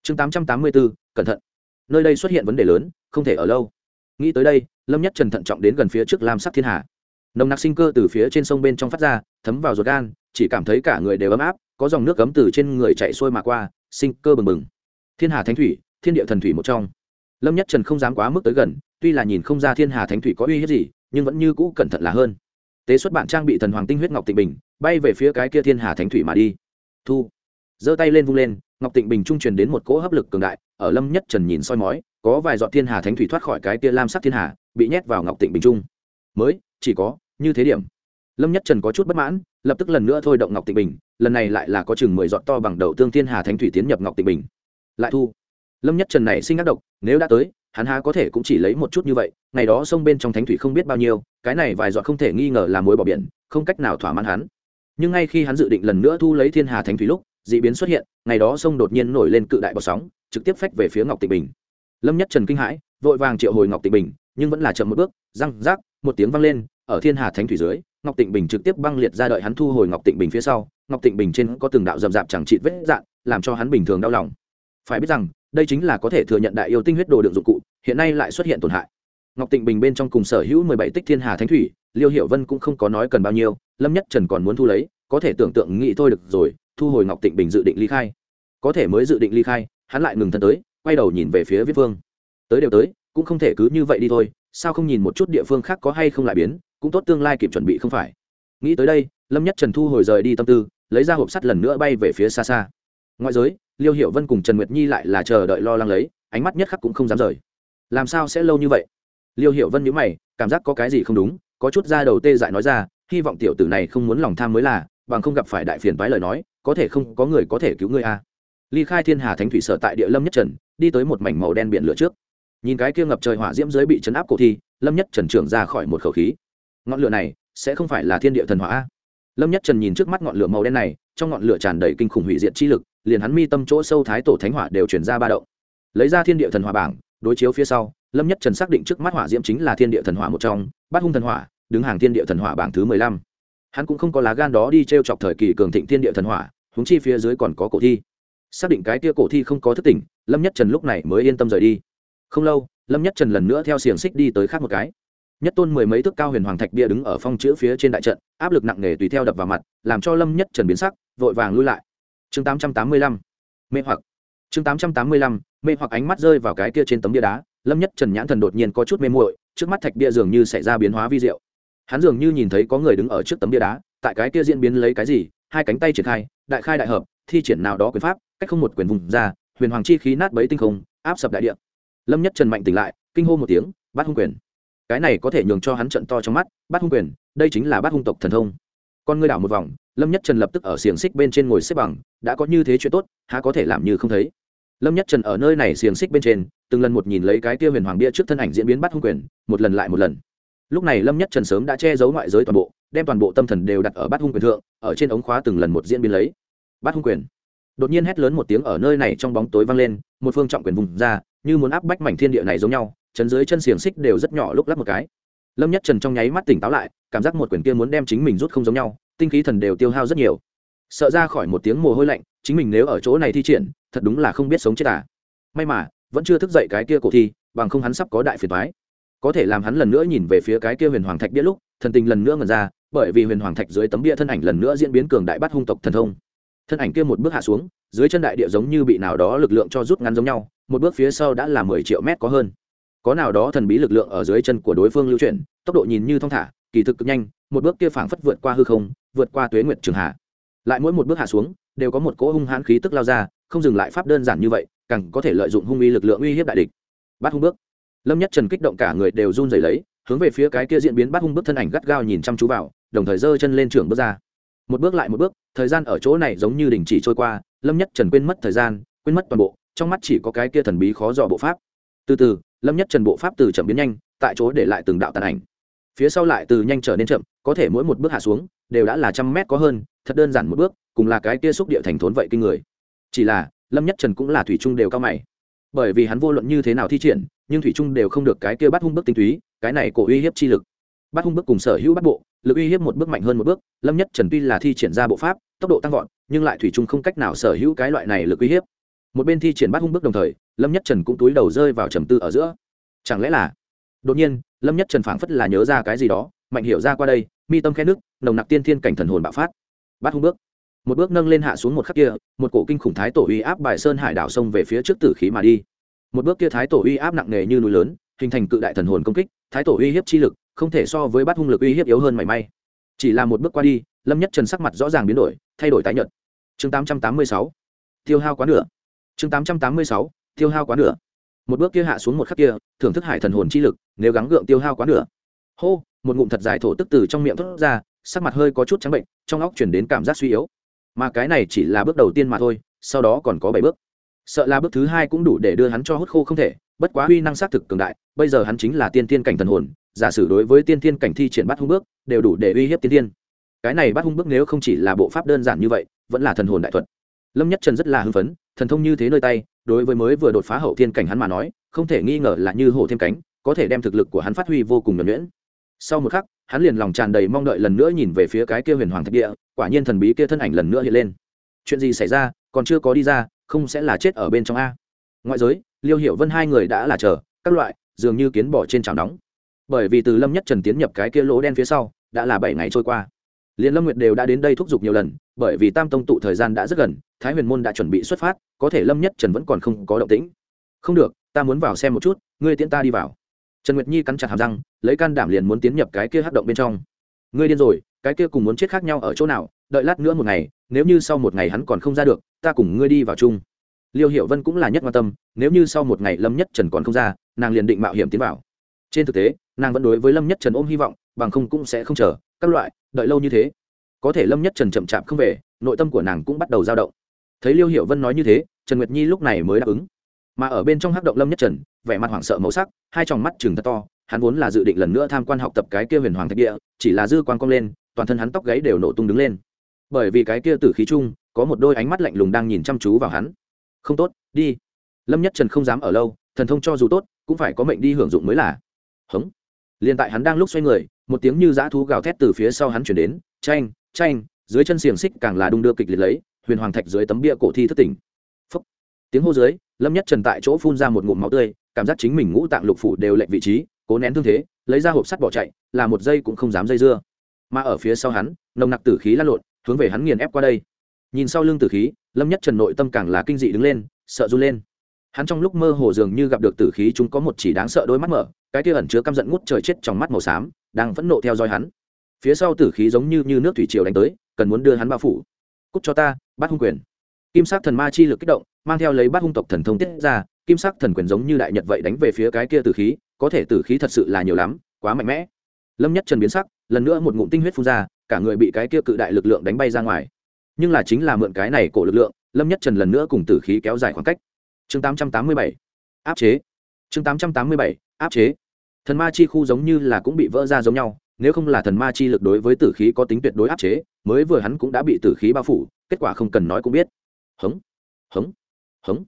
Chương 884 cẩn thận. Nơi đây xuất hiện vấn đề lớn, không thể ở lâu. Nghĩ tới đây lâm nhất trần thận trọng đến gần phía trước lam sắc thiên hà nồng nặc sinh cơ từ phía trên sông bên trong phát ra thấm vào ruột gan chỉ cảm thấy cả người đều ấm áp có dòng nước cấm từ trên người chạy xuôi mà qua sinh cơ bừng bừng thiên hà thánh thủy thiên địa thần thủy một trong lâm nhất trần không dám quá mức tới gần tuy là nhìn không ra thiên hà thánh thủy có uy hiếp gì nhưng vẫn như cũ cẩn thận là hơn tế xuất bạn trang bị thần hoàng tinh huyết ngọc tịnh bình bay về phía cái kia thiên hà thánh thủy mà đi thu giơ tay lên vung lên ngọc tịnh bình trung truyền đến một cỗ hấp lực cường đại ở lâm nhất trần nhìn soi mói có vài giọt thiên hà thánh thủy thoát khỏi cái kia lam sắc thiên hà, bị nhét vào ngọc tịnh bình trung. Mới, chỉ có, như thế điểm. Lâm nhất trần có chút bất mãn, lập tức lần nữa thôi động ngọc tịnh bình, lần này lại là có chừng mười giọt to bằng đầu tương thiên hà thánh thủy tiến nhập ngọc tịnh bình. Lại thu. Lâm nhất trần này sinh ác độc, nếu đã tới, hắn há có thể cũng chỉ lấy một chút như vậy, ngày đó sông bên trong thánh thủy không biết bao nhiêu, cái này vài giọt không thể nghi ngờ là muối bỏ biển, không cách nào thỏa mãn hắn. Nhưng ngay khi hắn dự định lần nữa thu lấy thiên hà thánh thủy lúc, dị biến xuất hiện, ngày đó sông đột nhiên nổi lên cự đại bão sóng, trực tiếp phách về phía ngọc tịnh bình lâm nhất trần kinh hãi, vội vàng triệu hồi ngọc tịnh bình, nhưng vẫn là chậm một bước, răng rác, một tiếng vang lên, ở thiên hà thánh thủy dưới, ngọc tịnh bình trực tiếp băng liệt ra đợi hắn thu hồi ngọc tịnh bình phía sau. Ngọc tịnh bình trên có từng đạo rậm rạp chẳng trị vết dạn, làm cho hắn bình thường đau lòng. Phải biết rằng, đây chính là có thể thừa nhận đại yêu tinh huyết đồ được dụng cụ, hiện nay lại xuất hiện tổn hại. Ngọc tịnh bình bên trong cùng sở hữu mười bảy tích thiên hà thánh thủy, liêu hiệu vân cũng không có nói cần bao nhiêu, lâm nhất trần còn muốn thu lấy, có thể tưởng tượng nghĩ thôi được rồi, thu hồi ngọc tịnh bình dự định ly khai. Có thể mới dự định ly khai, hắn lại ngừng thân tới quay đầu nhìn về phía viết phương tới đều tới, cũng không thể cứ như vậy đi thôi, sao không nhìn một chút địa phương khác có hay không lại biến, cũng tốt tương lai kịp chuẩn bị không phải. Nghĩ tới đây, lâm nhất trần thu hồi rời đi tâm tư, lấy ra hộp sắt lần nữa bay về phía xa xa. Ngoại giới, liêu Hiệu vân cùng trần nguyệt nhi lại là chờ đợi lo lắng lấy, ánh mắt nhất khắc cũng không dám rời. Làm sao sẽ lâu như vậy? Liêu Hiệu vân nhíu mày, cảm giác có cái gì không đúng, có chút ra đầu tê dại nói ra, hy vọng tiểu tử này không muốn lòng tham mới là, bằng không gặp phải đại phiền toái lời nói, có thể không, có người có thể cứu ngươi a. Ly khai thiên hà thánh thủy sở tại địa lâm nhất trần đi tới một mảnh màu đen biển lửa trước. Nhìn cái kia ngập trời hỏa diễm dưới bị chấn áp cổ thi, lâm nhất trần trưởng ra khỏi một khẩu khí. Ngọn lửa này sẽ không phải là thiên địa thần hỏa lâm nhất trần nhìn trước mắt ngọn lửa màu đen này, trong ngọn lửa tràn đầy kinh khủng hủy diệt chi lực, liền hắn mi tâm chỗ sâu thái tổ thánh hỏa đều chuyển ra ba động. Lấy ra thiên địa thần hỏa bảng, đối chiếu phía sau, lâm nhất trần xác định trước mắt hỏa diễm chính là thiên địa thần hỏa một trong, bát hung thần hỏa, đứng hàng thiên địa thần hỏa bảng thứ mười lăm. Hắn cũng không có lá gan đó đi t r e o chọc thời kỳ cường thịnh thiên địa thần hỏa húng chi phía dưới còn có cổ thi xác định cái kia cổ thi không có thức tỉnh lâm nhất trần lúc này mới yên tâm rời đi. Không lâu, lâm nhất trần lần nữa theo xiềng xích đi tới khác một cái. Nhất tôn mười mấy thước cao huyền hoàng thạch bia đứng ở phong chữ phía trên đại trận, áp lực nặng nề tùy theo đập vào mặt, làm cho lâm nhất trần biến sắc, vội vàng lui lại. Chương tám trăm tám mươi lăm, mê hoặc. Chương tám trăm tám mươi lăm, mê hoặc ánh mắt rơi vào cái kia trên tấm bia đá, lâm nhất trần nhãn thần đột nhiên có chút mê muội, trước mắt thạch bia dường như xảy ra biến hóa vi diệu. Hắn dường như nhìn thấy có người đứng ở trước tấm bia đá, tại cái kia diễn biến lấy cái gì, hai cánh tay triển khai, đại khai đại hợp thi triển nào đó quyền pháp, cách không một quyền vùng ra, huyền hoàng chi khí nát bấy tinh không, áp sập đại địa. Lâm nhất trần mạnh tỉnh lại, kinh hô một tiếng, bát hung quyền. Cái này có thể nhường cho hắn trận to trong mắt, bát hung quyền, đây chính là bát hung tộc thần thông. Con ngươi đảo một vòng, lâm nhất trần lập tức ở xiềng xích bên trên ngồi xếp bằng, đã có như thế chuyện tốt, há có thể làm như không thấy? Lâm nhất trần ở nơi này xiềng xích bên trên, từng lần một nhìn lấy cái kia huyền hoàng bia trước thân ảnh diễn biến bắt hung quyền, một lần lại một lần. Lúc này lâm nhất trần sớm đã che giấu ngoại giới toàn bộ, đem toàn bộ tâm thần đều đặt ở bát hung quyền thượng, ở trên ống khóa từng lần một diễn biến lấy bát hung quyền. Đột nhiên hét lớn một tiếng ở nơi này trong bóng tối vang lên, một phương trọng quyền vùng ra, như muốn áp bách mảnh thiên địa này giống nhau, chấn dưới chân xiềng xích đều rất nhỏ lúc lắp một cái. Lâm nhất trần trong nháy mắt tỉnh táo lại, cảm giác một quyền kia muốn đem chính mình rút không giống nhau, tinh khí thần đều tiêu hao rất nhiều. Sợ ra khỏi một tiếng mồ hôi lạnh, chính mình nếu ở chỗ này thi triển, thật đúng là không biết sống chết à. May mà, vẫn chưa thức dậy cái kia cổ thi, bằng không hắn sắp có đại phiền toái. Có thể làm hắn lần nữa nhìn về phía cái kia huyền hoàng thạch bia lúc, thần tình lần nữa ngần ra, bởi vì huyền hoàng thạch dưới tấm bia thân ảnh lần nữa diễn biến cường đại bắt hung tộc thần thông thân ảnh kia một bước hạ xuống, dưới chân đại địa giống như bị nào đó lực lượng cho rút ngắn giống nhau, một bước phía sau đã là mười triệu mét có hơn. Có nào đó thần bí lực lượng ở dưới chân của đối phương lưu chuyển, tốc độ nhìn như thong thả, kỳ thực cực nhanh, một bước kia phảng phất vượt qua hư không, vượt qua tuế nguyệt trường hạ. Lại mỗi một bước hạ xuống, đều có một cỗ hung hãn khí tức lao ra, không dừng lại pháp đơn giản như vậy, càng có thể lợi dụng hung uy lực lượng uy hiếp đại địch. Bắt hung bước. Lâm nhất trần kích động cả người đều run rẩy lấy, hướng về phía cái kia diễn biến bắt hung bước thân ảnh gắt gao nhìn chăm chú vào, đồng thời giơ chân lên trường bước ra một bước lại một bước, thời gian ở chỗ này giống như đình chỉ trôi qua, lâm nhất trần quên mất thời gian, quên mất toàn bộ, trong mắt chỉ có cái kia thần bí khó dò bộ pháp. Từ từ, lâm nhất trần bộ pháp từ chậm biến nhanh, tại chỗ để lại từng đạo tàn ảnh. Phía sau lại từ nhanh trở nên chậm, có thể mỗi một bước hạ xuống, đều đã là trăm mét có hơn, thật đơn giản một bước, cùng là cái kia xúc địa thành thốn vậy kinh người. Chỉ là, lâm nhất trần cũng là thủy trung đều cao mày. Bởi vì hắn vô luận như thế nào thi triển, nhưng thủy trung đều không được cái kia bắt hung bước tinh túy, cái này cổ uy hiếp chi lực. Bắt hung bước cùng sở hữu bắt bộ lực uy hiếp một bước mạnh hơn một bước, lâm nhất trần tuy là thi triển ra bộ pháp, tốc độ tăng vọt, nhưng lại thủy chung không cách nào sở hữu cái loại này lực uy hiếp. Một bên thi triển bắt hung bước đồng thời, lâm nhất trần cũng túi đầu rơi vào trầm tư ở giữa. Chẳng lẽ là? Đột nhiên, lâm nhất trần phảng phất là nhớ ra cái gì đó, mạnh hiểu ra qua đây, mi tâm khe nước nồng nặc tiên thiên cảnh thần hồn bạo phát. Bắt hung bước. Một bước nâng lên hạ xuống một khắc kia, một cổ kinh khủng thái tổ uy áp bài sơn hải đảo sông về phía trước tử khí mà đi. Một bước kia thái tổ uy áp nặng nề như núi lớn, hình thành cự đại thần hồn công kích, thái tổ uy hiếp chi lực không thể so với bát hung lực uy hiếp yếu hơn mảy may. Chỉ là một bước qua đi, lâm nhất trần sắc mặt rõ ràng biến đổi, thay đổi tái nhợt. Chương 886 tiêu hao quá nửa. Chương 886 tiêu hao quá nửa. Một bước kia hạ xuống một khắc kia, thưởng thức hải thần hồn chi lực, nếu gắng gượng tiêu hao quá nửa. Hô, một ngụm thật dài thổ tức từ trong miệng thốt ra, sắc mặt hơi có chút trắng bệnh, trong óc chuyển đến cảm giác suy yếu. Mà cái này chỉ là bước đầu tiên mà thôi, sau đó còn có bảy bước sợ là bước thứ hai cũng đủ để đưa hắn cho hút khô không thể, bất quá huy năng xác thực cường đại, bây giờ hắn chính là tiên tiên cảnh thần hồn, giả sử đối với tiên tiên cảnh thi triển bắt hung bước, đều đủ để uy hiếp tiên tiên cái này bắt hung bước nếu không chỉ là bộ pháp đơn giản như vậy, vẫn là thần hồn đại thuật. Lâm nhất trần rất là hưng phấn, thần thông như thế nơi tay, đối với mới vừa đột phá hậu thiên cảnh hắn mà nói, không thể nghi ngờ là như hổ thêm cánh, có thể đem thực lực của hắn phát huy vô cùng nhuẩn nhuyễn. Sau một khắc, hắn liền lòng tràn đầy mong đợi lần nữa nhìn về phía cái kia huyền hoàng thạch địa, quả nhiên thần bí kia thân ảnh lần nữa hiện lên. Chuyện gì xảy ra, còn chưa có đi ra không sẽ là chết ở bên trong a. Ngoại giới, liêu hiểu vân hai người đã là chờ, các loại, dường như kiến bỏ trên chảo nóng. Bởi vì từ lâm nhất trần tiến nhập cái kia lỗ đen phía sau, đã là bảy ngày trôi qua. Liền lâm nguyệt đều đã đến đây thúc giục nhiều lần, bởi vì tam tông tụ thời gian đã rất gần, thái huyền môn đã chuẩn bị xuất phát, có thể lâm nhất trần vẫn còn không có động tĩnh. Không được, ta muốn vào xem một chút, ngươi tiễn ta đi vào. Trần nguyệt nhi cắn chặt hàm răng, lấy can đảm liền muốn tiến nhập cái kia hắc động bên trong. Ngươi điên rồi, cái kia cùng muốn chết khác nhau ở chỗ nào, đợi lát nữa một ngày, nếu như sau một ngày hắn còn không ra được ta cùng ngươi đi vào chung. Liêu hiểu vân cũng là nhất quan tâm, nếu như sau một ngày lâm nhất trần còn không ra, nàng liền định mạo hiểm tiến vào. Trên thực tế, nàng vẫn đối với lâm nhất trần ôm hy vọng, bằng không cũng sẽ không chờ, các loại, đợi lâu như thế. Có thể lâm nhất trần chậm chạp không về, nội tâm của nàng cũng bắt đầu dao động. Thấy liêu hiểu vân nói như thế, trần nguyệt nhi lúc này mới đáp ứng. Mà ở bên trong hắc động lâm nhất trần, vẻ mặt hoảng sợ màu sắc, hai tròng mắt chừng thật to, hắn vốn là dự định lần nữa tham quan học tập cái kia huyền hoàng thạch địa, chỉ là dư quan công lên, toàn thân hắn tóc gáy đều nổ tung đứng lên. Bởi vì cái kia tử khí chung có một đôi ánh mắt lạnh lùng đang nhìn chăm chú vào hắn. Không tốt, đi. Lâm nhất trần không dám ở lâu, thần thông cho dù tốt, cũng phải có mệnh đi hưởng dụng mới là. Hống. Liền tại hắn đang lúc xoay người, một tiếng như dã thú gào thét từ phía sau hắn chuyển đến tranh tranh dưới chân xiềng xích càng là đung đưa kịch liệt lấy, huyền hoàng thạch dưới tấm bia cổ thi thất tỉnh. Phúc. tiếng hô dưới, lâm nhất trần tại chỗ phun ra một ngụm máu tươi, cảm giác chính mình ngũ tạng lục phủ đều lệch vị trí, cố nén thương thế, lấy ra hộp sắt bỏ chạy, là một giây cũng không dám dây dưa. Mà ở phía sau hắn, nồng nặc tử khí lan lộn, hướng về hắn nghiền ép qua đây nhìn sau lưng tử khí, lâm nhất trần nội tâm càng là kinh dị đứng lên, sợ run lên. Hắn trong lúc mơ hồ dường như gặp được tử khí chúng có một chỉ đáng sợ đôi mắt mở, cái kia ẩn chứa căm giận ngút trời chết trong mắt màu xám, đang phẫn nộ theo dõi hắn. Phía sau tử khí giống như như nước thủy triều đánh tới, cần muốn đưa hắn bao phủ. Cúc cho ta, bắt hung quyền. Kim sắc thần ma chi lực kích động, mang theo lấy bắt hung tộc thần thông tiết ra, kim sắc thần quyền giống như đại nhật vậy đánh về phía cái kia tử khí, có thể tử khí thật sự là nhiều lắm, quá mạnh mẽ. Lâm nhất trần biến sắc, lần nữa một ngụm tinh huyết phun ra, cả người bị cái kia cự đại lực lượng đánh bay ra ngoài nhưng là chính là mượn cái này cổ lực lượng, lâm nhất trần lần nữa cùng tử khí kéo dài khoảng cách. Chương tám trăm tám mươi bảy, áp chế. Chương tám trăm tám mươi bảy, áp chế. Thần ma chi khu giống như là cũng bị vỡ ra giống nhau, nếu không là thần ma chi lực đối với tử khí có tính tuyệt đối áp chế, mới vừa hắn cũng đã bị tử khí bao phủ, kết quả không cần nói cũng biết. Hống hống hống.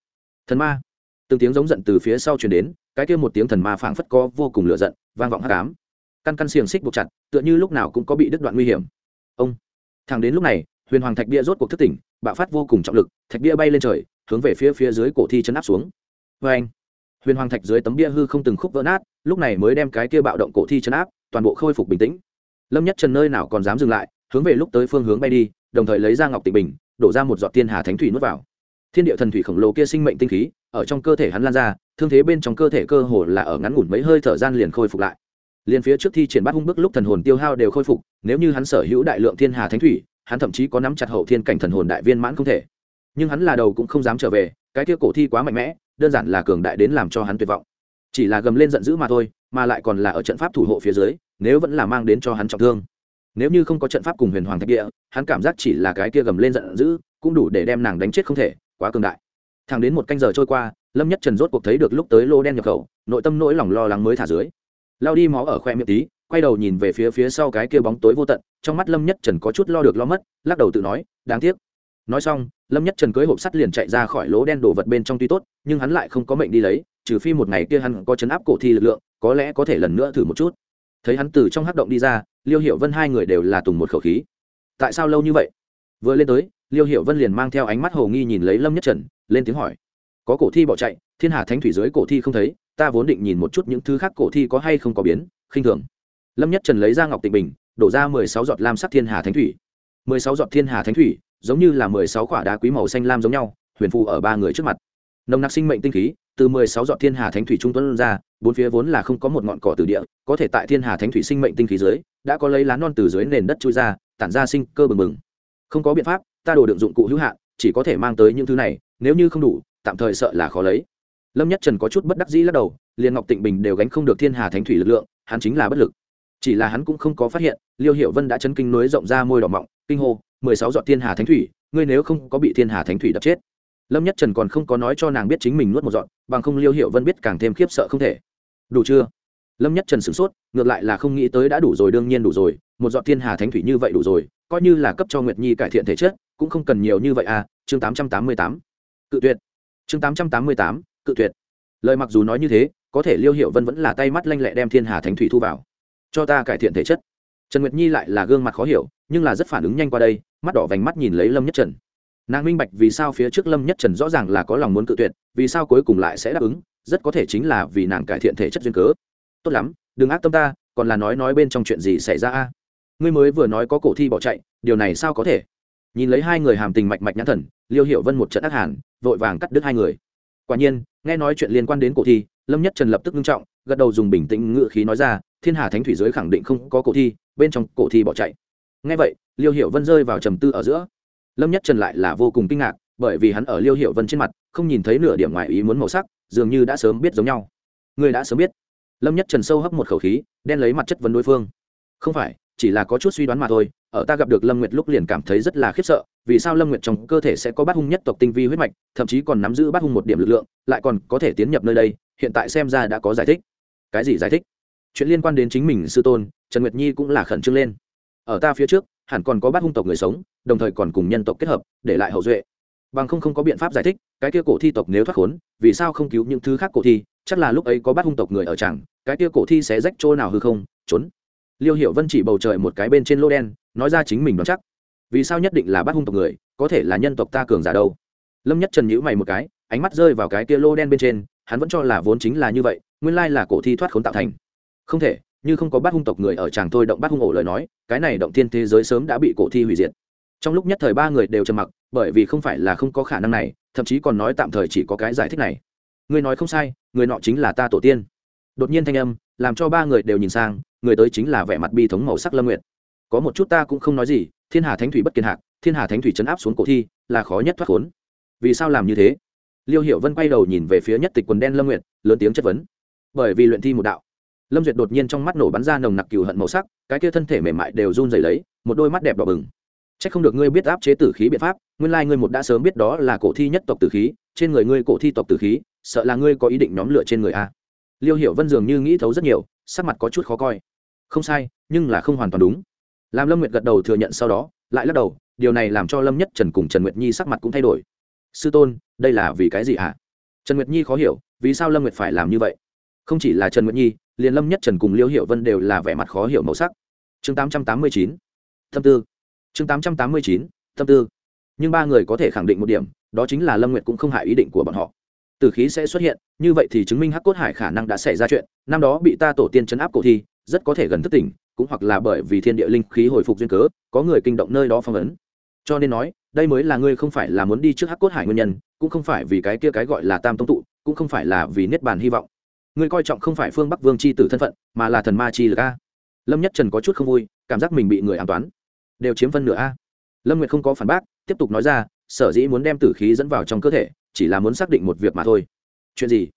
Thần ma. Từng tiếng giống giận từ phía sau truyền đến, cái kia một tiếng thần ma phảng phất có vô cùng lửa giận, vang vọng hắc ám. Căn căn xiềng xích buộc chặt, tựa như lúc nào cũng có bị đứt đoạn nguy hiểm. Ông thằng đến lúc này huyền hoàng thạch bia rốt cuộc thức tỉnh, bạo phát vô cùng trọng lực, thạch bia bay lên trời, hướng về phía phía dưới cổ thi chấn áp xuống. Vê anh, huyền hoàng thạch dưới tấm bia hư không từng khúc vỡ nát, lúc này mới đem cái kia bạo động cổ thi chấn áp, toàn bộ khôi phục bình tĩnh. Lâm nhất trần nơi nào còn dám dừng lại, hướng về lúc tới phương hướng bay đi, đồng thời lấy ra ngọc tịnh bình, đổ ra một giọt thiên hà thánh thủy nuốt vào. Thiên địa thần thủy khổng lồ kia sinh mệnh tinh khí, ở trong cơ thể hắn lan ra, thương thế bên trong cơ thể cơ hồ là ở ngắn ngủn mấy hơi thở gian liền khôi phục lại. Liền phía trước thi triển bắt hung bức lúc thần hồn tiêu hao đều khôi phục, nếu như hắn sở hữu đại lượng thiên hà thánh thủy hắn thậm chí có nắm chặt hậu thiên cảnh thần hồn đại viên mãn không thể. Nhưng hắn là đầu cũng không dám trở về, cái kia cổ thi quá mạnh mẽ, đơn giản là cường đại đến làm cho hắn tuyệt vọng. Chỉ là gầm lên giận dữ mà thôi, mà lại còn là ở trận pháp thủ hộ phía dưới, nếu vẫn là mang đến cho hắn trọng thương. Nếu như không có trận pháp cùng huyền hoàng thạch địa, hắn cảm giác chỉ là cái kia gầm lên giận dữ, cũng đủ để đem nàng đánh chết không thể, quá cường đại. Thẳng đến một canh giờ trôi qua, lâm nhất trần rốt cuộc thấy được lúc tới lô đen nhập khẩu, nội tâm nỗi lòng lo lắng mới thả dưới. Lao đi máu ở khoe miệng tí quay đầu nhìn về phía phía sau cái kia bóng tối vô tận, trong mắt lâm nhất trần có chút lo được lo mất, lắc đầu tự nói, đáng tiếc. Nói xong, lâm nhất trần cưới hộp sắt liền chạy ra khỏi lỗ đen đổ vật bên trong tuy tốt, nhưng hắn lại không có mệnh đi lấy, trừ phi một ngày kia hắn có chấn áp cổ thi lực lượng, có lẽ có thể lần nữa thử một chút. Thấy hắn từ trong hắc động đi ra, liêu hiểu vân hai người đều là tùng một khẩu khí. Tại sao lâu như vậy? Vừa lên tới, liêu hiểu vân liền mang theo ánh mắt hồ nghi nhìn lấy lâm nhất trần, lên tiếng hỏi. Có cổ thi bỏ chạy, thiên hà thánh thủy dưới cổ thi không thấy, ta vốn định nhìn một chút những thứ khác cổ thi có hay không có biến, khinh thường lâm nhất trần lấy ra ngọc tịnh bình, đổ ra mười sáu giọt lam sắc thiên hà thánh thủy. mười sáu giọt thiên hà thánh thủy, giống như là mười sáu quả đá quý màu xanh lam giống nhau, huyền phù ở ba người trước mặt. Nồng nặc sinh mệnh tinh khí, từ mười sáu giọt thiên hà thánh thủy trung tuấn ra, bốn phía vốn là không có một ngọn cỏ từ địa, có thể tại thiên hà thánh thủy sinh mệnh tinh khí dưới, đã có lấy lá non từ dưới nền đất trôi ra, tản ra sinh cơ bừng bừng. Không có biện pháp, ta đồ được dụng cụ hữu hạn, chỉ có thể mang tới những thứ này, nếu như không đủ, tạm thời sợ là khó lấy. Lâm nhất trần có chút bất đắc dĩ lắc đầu, liền ngọc tịnh bình đều gánh không được thiên hà thánh thủy lực lượng, hắn chính là bất lực chỉ là hắn cũng không có phát hiện, liêu hiệu vân đã chấn kinh nối rộng ra môi đỏ mọng, kinh hô, mười sáu dọn thiên hà thánh thủy, ngươi nếu không có bị thiên hà thánh thủy đập chết. Lâm nhất trần còn không có nói cho nàng biết chính mình nuốt một dọn bằng không liêu hiệu vân biết càng thêm khiếp sợ không thể. Đủ chưa? Lâm nhất trần sửng sốt, ngược lại là không nghĩ tới đã đủ rồi, đương nhiên đủ rồi, một dọn thiên hà thánh thủy như vậy đủ rồi, coi như là cấp cho nguyệt nhi cải thiện thể chất, cũng không cần nhiều như vậy à chương tám trăm tám mươi tám. Cự tuyệt. Chương tám trăm tám mươi tám, cự tuyệt. Lời mặc dù nói như thế, có thể liêu hiệu vân vẫn là tay mắt lanh lẹ đem thiên hà thánh thủy thu vào cho ta cải thiện thể chất. Trần nguyệt nhi lại là gương mặt khó hiểu, nhưng là rất phản ứng nhanh qua đây, mắt đỏ vành mắt nhìn lấy lâm nhất trần. Nàng minh bạch vì sao phía trước lâm nhất trần rõ ràng là có lòng muốn cự tuyệt, vì sao cuối cùng lại sẽ đáp ứng, rất có thể chính là vì nàng cải thiện thể chất duyên cớ. Tốt lắm, đừng ác tâm ta, còn là nói nói bên trong chuyện gì xảy ra a? Ngươi mới vừa nói có cổ thi bỏ chạy, điều này sao có thể? Nhìn lấy hai người hàm tình mạch mạch nhãn thần, liêu hiểu vân một trận ác hàn, vội vàng cắt đứt hai người. Quả nhiên nghe nói chuyện liên quan đến cổ thi, lâm nhất trần lập tức nghiêm trọng, gật đầu dùng bình tĩnh ngựa khí nói ra, thiên hà thánh thủy giới khẳng định không có cổ thi, bên trong cổ thi bỏ chạy. Nghe vậy, liêu hiểu vân rơi vào trầm tư ở giữa. Lâm nhất trần lại là vô cùng kinh ngạc, bởi vì hắn ở liêu hiểu vân trên mặt, không nhìn thấy nửa điểm ngoài ý muốn màu sắc, dường như đã sớm biết giống nhau. Người đã sớm biết. Lâm nhất trần sâu hấp một khẩu khí, đen lấy mặt chất vấn đối phương. Không phải, chỉ là có chút suy đoán mà thôi ở ta gặp được lâm nguyệt lúc liền cảm thấy rất là khiếp sợ, vì sao lâm nguyệt trong cơ thể sẽ có bát hung nhất tộc tinh vi huyết mạch, thậm chí còn nắm giữ bát hung một điểm lực lượng, lại còn có thể tiến nhập nơi đây, hiện tại xem ra đã có giải thích. Cái gì giải thích? Chuyện liên quan đến chính mình sư tôn, trần nguyệt nhi cũng là khẩn trương lên. Ở ta phía trước, hẳn còn có bát hung tộc người sống, đồng thời còn cùng nhân tộc kết hợp, để lại hậu duệ. Bằng không không có biện pháp giải thích, cái kia cổ thi tộc nếu thoát khốn, vì sao không cứu những thứ khác cổ thi, chắc là lúc ấy có bát hung tộc người ở chẳng, cái kia cổ thi sẽ rách chỗ nào hư không? Trốn. Liêu hiểu vân chỉ bầu trời một cái bên trên lô đen nói ra chính mình đoán chắc. Vì sao nhất định là bắt hung tộc người, có thể là nhân tộc ta cường giả đâu? Lâm nhất trần nhữ mày một cái, ánh mắt rơi vào cái kia lô đen bên trên, hắn vẫn cho là vốn chính là như vậy, nguyên lai là cổ thi thoát khốn tạo thành. Không thể, như không có bắt hung tộc người ở chàng thôi động bắt hung ổ lời nói, cái này động thiên thế giới sớm đã bị cổ thi hủy diệt. Trong lúc nhất thời ba người đều trầm mặc, bởi vì không phải là không có khả năng này, thậm chí còn nói tạm thời chỉ có cái giải thích này. Người nói không sai, người nọ chính là ta tổ tiên. Đột nhiên thanh âm, làm cho ba người đều nhìn sang, người tới chính là vẻ mặt bi thống màu sắc lâm nguyệt có một chút ta cũng không nói gì, thiên hà thánh thủy bất kiên hạc thiên hà thánh thủy chấn áp xuống cổ thi, là khó nhất thoát khốn. Vì sao làm như thế? Liêu hiệu vân quay đầu nhìn về phía nhất tịch quần đen lâm nguyệt, lớn tiếng chất vấn. Bởi vì luyện thi một đạo. Lâm duyệt đột nhiên trong mắt nổ bắn ra nồng nặc cừu hận màu sắc, cái kia thân thể mềm mại đều run rẩy lấy, một đôi mắt đẹp đỏ bừng. C h ắ c không được ngươi biết áp chế tử khí biện pháp, nguyên lai ngươi một đã sớm biết đó là cổ thi nhất tộc tử khí, trên người ngươi cổ thi tộc tử khí, sợ là ngươi có ý định nhóm lửa trên người a. Liêu hiệu vân dường như nghĩ thấu rất nhiều, sắc mặt có chút khó coi. Không sai, nhưng là không hoàn toàn đúng làm lâm nguyệt gật đầu thừa nhận sau đó, lại lắc đầu, điều này làm cho lâm nhất trần cùng trần nguyệt nhi sắc mặt cũng thay đổi. Sư tôn, đây là vì cái gì hả? trần nguyệt nhi khó hiểu, vì sao lâm nguyệt phải làm như vậy? Không chỉ là trần nguyệt nhi, liền lâm nhất trần cùng liêu hiệu vân đều là vẻ mặt khó hiểu màu sắc. Chương tám trăm tám mươi chín, tâm tư. Chương tám trăm tám mươi chín, tâm tư. Nhưng ba người có thể khẳng định một điểm, đó chính là lâm nguyệt cũng không hại ý định của bọn họ. Từ khí sẽ xuất hiện, như vậy thì chứng minh hắc cốt hải khả năng đã xảy ra chuyện. Năm đó bị ta tổ tiên chấn áp cổ thi, rất có thể gần thất tỉnh cũng hoặc là bởi vì thiên địa linh khí hồi phục duyên cớ, có người kinh động nơi đó phong ấn. Cho nên nói, đây mới là ngươi không phải là muốn đi trước hắc cốt hải nguyên nhân, cũng không phải vì cái kia cái gọi là tam tông tụ, cũng không phải là vì niết bàn hy vọng. Ngươi coi trọng không phải phương bắc vương c h i tử thân phận, mà là thần ma chi lực a. Lâm nhất trần có chút không vui, cảm giác mình bị người an toán. Đều chiếm phân nửa a. Lâm nguyệt không có phản bác, tiếp tục nói ra, sở dĩ muốn đem tử khí dẫn vào trong cơ thể, chỉ là muốn xác định một việc mà thôi. Chuyện gì?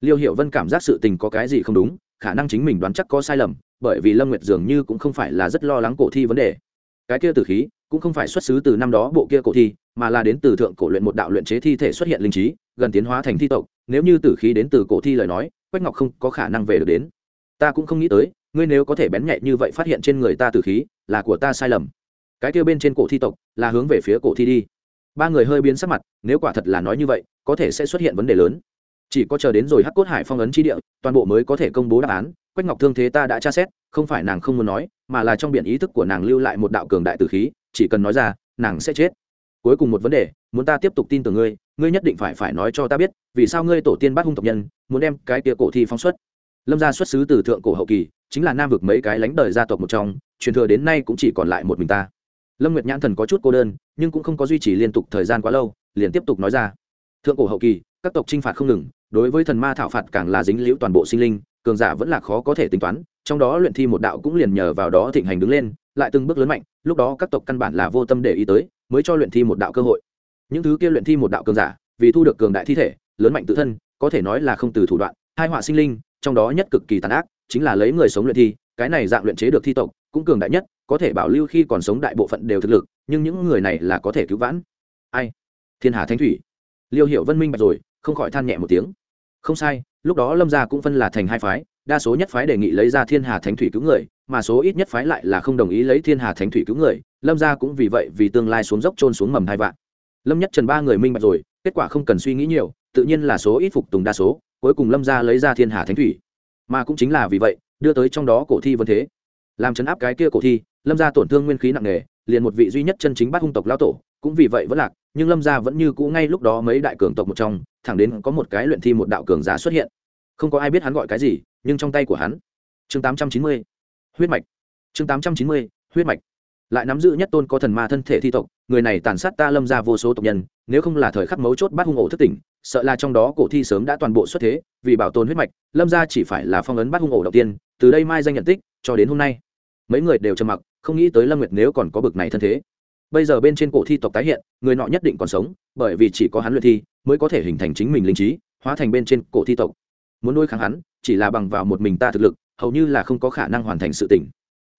Liêu hiệu vân cảm giác sự tình có cái gì không đúng, khả năng chính mình đoán chắc có sai lầm bởi vì lâm nguyệt dường như cũng không phải là rất lo lắng cổ thi vấn đề. Cái kia tử khí, cũng không phải xuất xứ từ năm đó bộ kia cổ thi, mà là đến từ thượng cổ luyện một đạo luyện chế thi thể xuất hiện linh trí, gần tiến hóa thành thi tộc. Nếu như tử khí đến từ cổ thi lời nói, quách ngọc không có khả năng về được đến. Ta cũng không nghĩ tới, ngươi nếu có thể bén nhạy như vậy phát hiện trên người ta tử khí, là của ta sai lầm. Cái kia bên trên cổ thi tộc, là hướng về phía cổ thi đi. Ba người hơi biến sắc mặt, nếu quả thật là nói như vậy, có thể sẽ xuất hiện vấn đề lớn. Chỉ có chờ đến rồi hắc cốt hải phong ấn chi địa, toàn bộ mới có thể công bố đáp án quách ngọc thương thế ta đã tra xét, không phải nàng không muốn nói, mà là trong biển ý thức của nàng lưu lại một đạo cường đại tử khí, chỉ cần nói ra, nàng sẽ chết. Cuối cùng một vấn đề, muốn ta tiếp tục tin tưởng ngươi ngươi nhất định phải phải nói cho ta biết, vì sao ngươi tổ tiên bắt hung tộc nhân, muốn đem cái tia cổ thi phóng xuất. Lâm gia xuất xứ từ thượng cổ hậu kỳ, chính là nam vực mấy cái lánh đời gia tộc một trong, truyền thừa đến nay cũng chỉ còn lại một mình ta. Lâm nguyệt nhãn thần có chút cô đơn, nhưng cũng không có duy trì liên tục thời gian quá lâu, liền tiếp tục nói ra. Thượng cổ hậu kỳ, các tộc t r i n h phạt không ngừng, đối với thần ma thảo phạt càng là dính liễu toàn bộ sinh linh cường giả vẫn là khó có thể tính toán, trong đó luyện thi một đạo cũng liền nhờ vào đó thịnh hành đứng lên, lại từng bước lớn mạnh, lúc đó các tộc căn bản là vô tâm để ý tới, mới cho luyện thi một đạo cơ hội. Những thứ kia luyện thi một đạo cường giả, vì thu được cường đại thi thể, lớn mạnh tự thân, có thể nói là không từ thủ đoạn, hai họa sinh linh, trong đó nhất cực kỳ tàn ác, chính là lấy người sống luyện thi, cái này dạng luyện chế được thi tộc, cũng cường đại nhất, có thể bảo lưu khi còn sống đại bộ phận đều thực lực, nhưng những người này là có thể cứu vãn. Ai? Thiên hà thánh thủy. Liêu hiểu vân minh bạch rồi, không khỏi than nhẹ một tiếng. Không sai lúc đó lâm gia cũng phân là thành hai phái, đa số nhất phái đề nghị lấy ra thiên hà thánh thủy cứu người, mà số ít nhất phái lại là không đồng ý lấy thiên hà thánh thủy cứu người, lâm gia cũng vì vậy vì tương lai xuống dốc trôn xuống mầm hai vạn. Lâm nhất trần ba người minh bạch rồi, kết quả không cần suy nghĩ nhiều, tự nhiên là số ít phục tùng đa số, cuối cùng lâm gia lấy ra thiên hà thánh thủy. Mà cũng chính là vì vậy, đưa tới trong đó cổ thi vân thế. Làm chấn áp cái kia cổ thi, lâm gia tổn thương nguyên khí nặng nề, liền một vị duy nhất chân chính bắt hung tộc lao tổ, cũng vì vậy vẫn lạc, nhưng lâm gia vẫn như cũ ngay lúc đó mấy đại cường tộc một trong thẳng đến có một cái luyện thi một đạo cường giả xuất hiện. Không có ai biết hắn gọi cái gì, nhưng trong tay của hắn, chương tám trăm chín mươi, huyết mạch. Chương tám trăm chín mươi, huyết mạch. Lại nắm giữ nhất tôn có thần ma thân thể thi tộc, người này tàn sát ta lâm gia vô số tộc nhân, nếu không là thời khắc mấu chốt bắt hung ổ thức tỉnh, sợ là trong đó cổ thi sớm đã toàn bộ xuất thế, vì bảo tồn huyết mạch, lâm gia chỉ phải là phong ấn bắt hung ổ đầu tiên, từ đây mai danh nhận tích, cho đến hôm nay. Mấy người đều trầm mặc, không nghĩ tới lâm nguyệt nếu còn có bực này thân thế. Bây giờ bên trên cổ thi tộc tái hiện, người nọ nhất định còn sống, bởi vì chỉ có hắn luyện thi mới có thể hình thành chính mình linh trí, hóa thành bên trên cổ thi tộc. Muốn nuôi kháng hắn, chỉ là bằng vào một mình ta thực lực, hầu như là không có khả năng hoàn thành sự tỉnh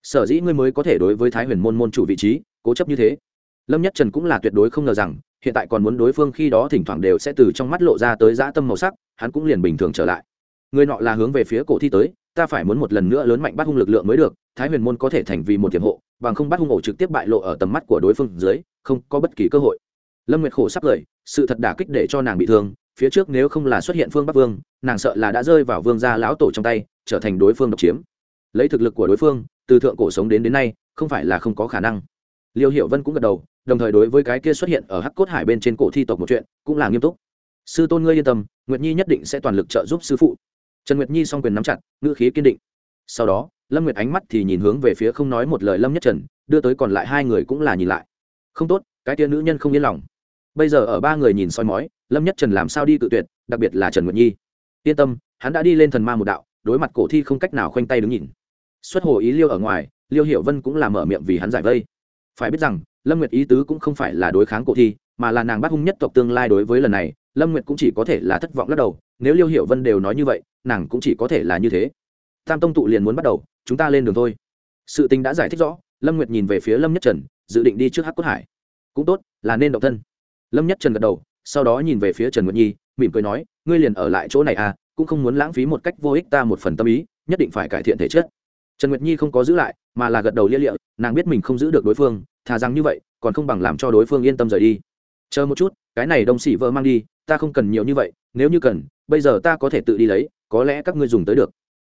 sở dĩ ngươi mới có thể đối với thái huyền môn môn chủ vị trí, cố chấp như thế. Lâm nhất trần cũng là tuyệt đối không ngờ rằng, hiện tại còn muốn đối phương khi đó thỉnh thoảng đều sẽ từ trong mắt lộ ra tới dã tâm màu sắc, hắn cũng liền bình thường trở lại. Người nọ là hướng về phía cổ thi tới, ta phải muốn một lần nữa lớn mạnh bắt hung lực lượng mới được, thái huyền môn có thể thành vì một tiềm hộ, bằng không bắt hung ổ trực tiếp bại lộ ở tầm mắt của đối phương dưới, không có bất kỳ cơ hội. Lâm nguyệt khổ sắp lời sự thật đả kích để cho nàng bị thương, phía trước nếu không là xuất hiện phương bắc vương, nàng sợ là đã rơi vào vương gia lão tổ trong tay, trở thành đối phương độc chiếm. Lấy thực lực của đối phương, từ thượng cổ sống đến đến nay, không phải là không có khả năng. Liêu Hiệu vân cũng gật đầu, đồng thời đối với cái kia xuất hiện ở hắc cốt hải bên trên cổ thi tộc một chuyện, cũng là nghiêm túc. Sư tôn ngươi yên tâm, nguyệt nhi nhất định sẽ toàn lực trợ giúp sư phụ. Trần nguyệt nhi s o n g quyền nắm chặt, ngữ khí kiên định. Sau đó, lâm nguyệt ánh mắt thì nhìn hướng về phía không nói một lời lâm nhất trần, đưa tới còn lại hai người cũng là nhìn lại. Không tốt, cái tia nữ nhân không yên lòng bây giờ ở ba người nhìn soi mói, lâm nhất trần làm sao đi cự tuyệt, đặc biệt là trần nguyệt nhi. Yên tâm, hắn đã đi lên thần ma một đạo, đối mặt cổ thi không cách nào khoanh tay đứng nhìn. Xuất hồ ý liêu ở ngoài, liêu hiểu vân cũng là mở miệng vì hắn giải vây. Phải biết rằng, lâm nguyệt ý tứ cũng không phải là đối kháng cổ thi, mà là nàng bắt hung nhất tộc tương lai đối với lần này, lâm nguyệt cũng chỉ có thể là thất vọng lắc đầu, nếu liêu hiểu vân đều nói như vậy, nàng cũng chỉ có thể là như thế. Tam tông tụ liền muốn bắt đầu, chúng ta lên đường thôi. Sự tình đã giải thích rõ, lâm nguyệt nhìn về phía lâm nhất trần, dự định đi trước hắc cốt hải. Cũng tốt, là nên động thân lâm nhất trần gật đầu, sau đó nhìn về phía trần nguyệt nhi, mỉm cười nói, ngươi liền ở lại chỗ này à cũng không muốn lãng phí một cách vô ích ta một phần tâm ý, nhất định phải cải thiện thể chất. Trần nguyệt nhi không có giữ lại, mà là gật đầu lia lịa, nàng biết mình không giữ được đối phương, thà rằng như vậy, còn không bằng làm cho đối phương yên tâm rời đi. Chờ một chút, cái này đông xỉ vợ mang đi, ta không cần nhiều như vậy, nếu như cần, bây giờ ta có thể tự đi lấy, có lẽ các ngươi dùng tới được.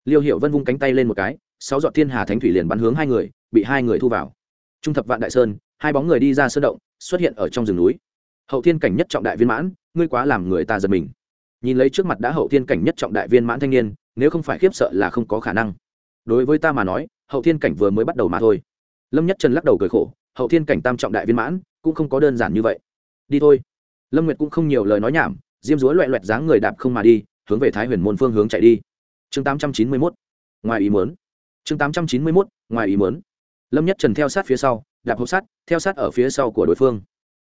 Liêu hiệu vân vung cánh tay lên một cái, sáu dọn thiên hà thánh thủy liền bắn hướng hai người, bị hai người thu vào. Trung thập vạn đại sơn, hai bóng người đi ra sơn động, xuất hiện ở trong rừng núi hậu thiên cảnh nhất trọng đại viên mãn, ngươi quá làm người ta giật mình. Nhìn lấy trước mặt đã hậu thiên cảnh nhất trọng đại viên mãn thanh niên, nếu không phải khiếp sợ là không có khả năng. Đối với ta mà nói, hậu thiên cảnh vừa mới bắt đầu mà thôi. Lâm nhất trần lắc đầu cười khổ, hậu thiên cảnh tam trọng đại viên mãn, cũng không có đơn giản như vậy. Đi thôi. Lâm nguyệt cũng không nhiều lời nói nhảm, diêm dúa loẹ loẹt dáng người đạp không mà đi, hướng về thái huyền môn phương hướng chạy đi. Chương tám trăm chín mươi mốt, ngoài ý mớn chương tám trăm chín mươi mốt, ngoài ý mớn lâm nhất trần theo sát phía sau, đạp hộp sát theo sát ở phía sau của đối phương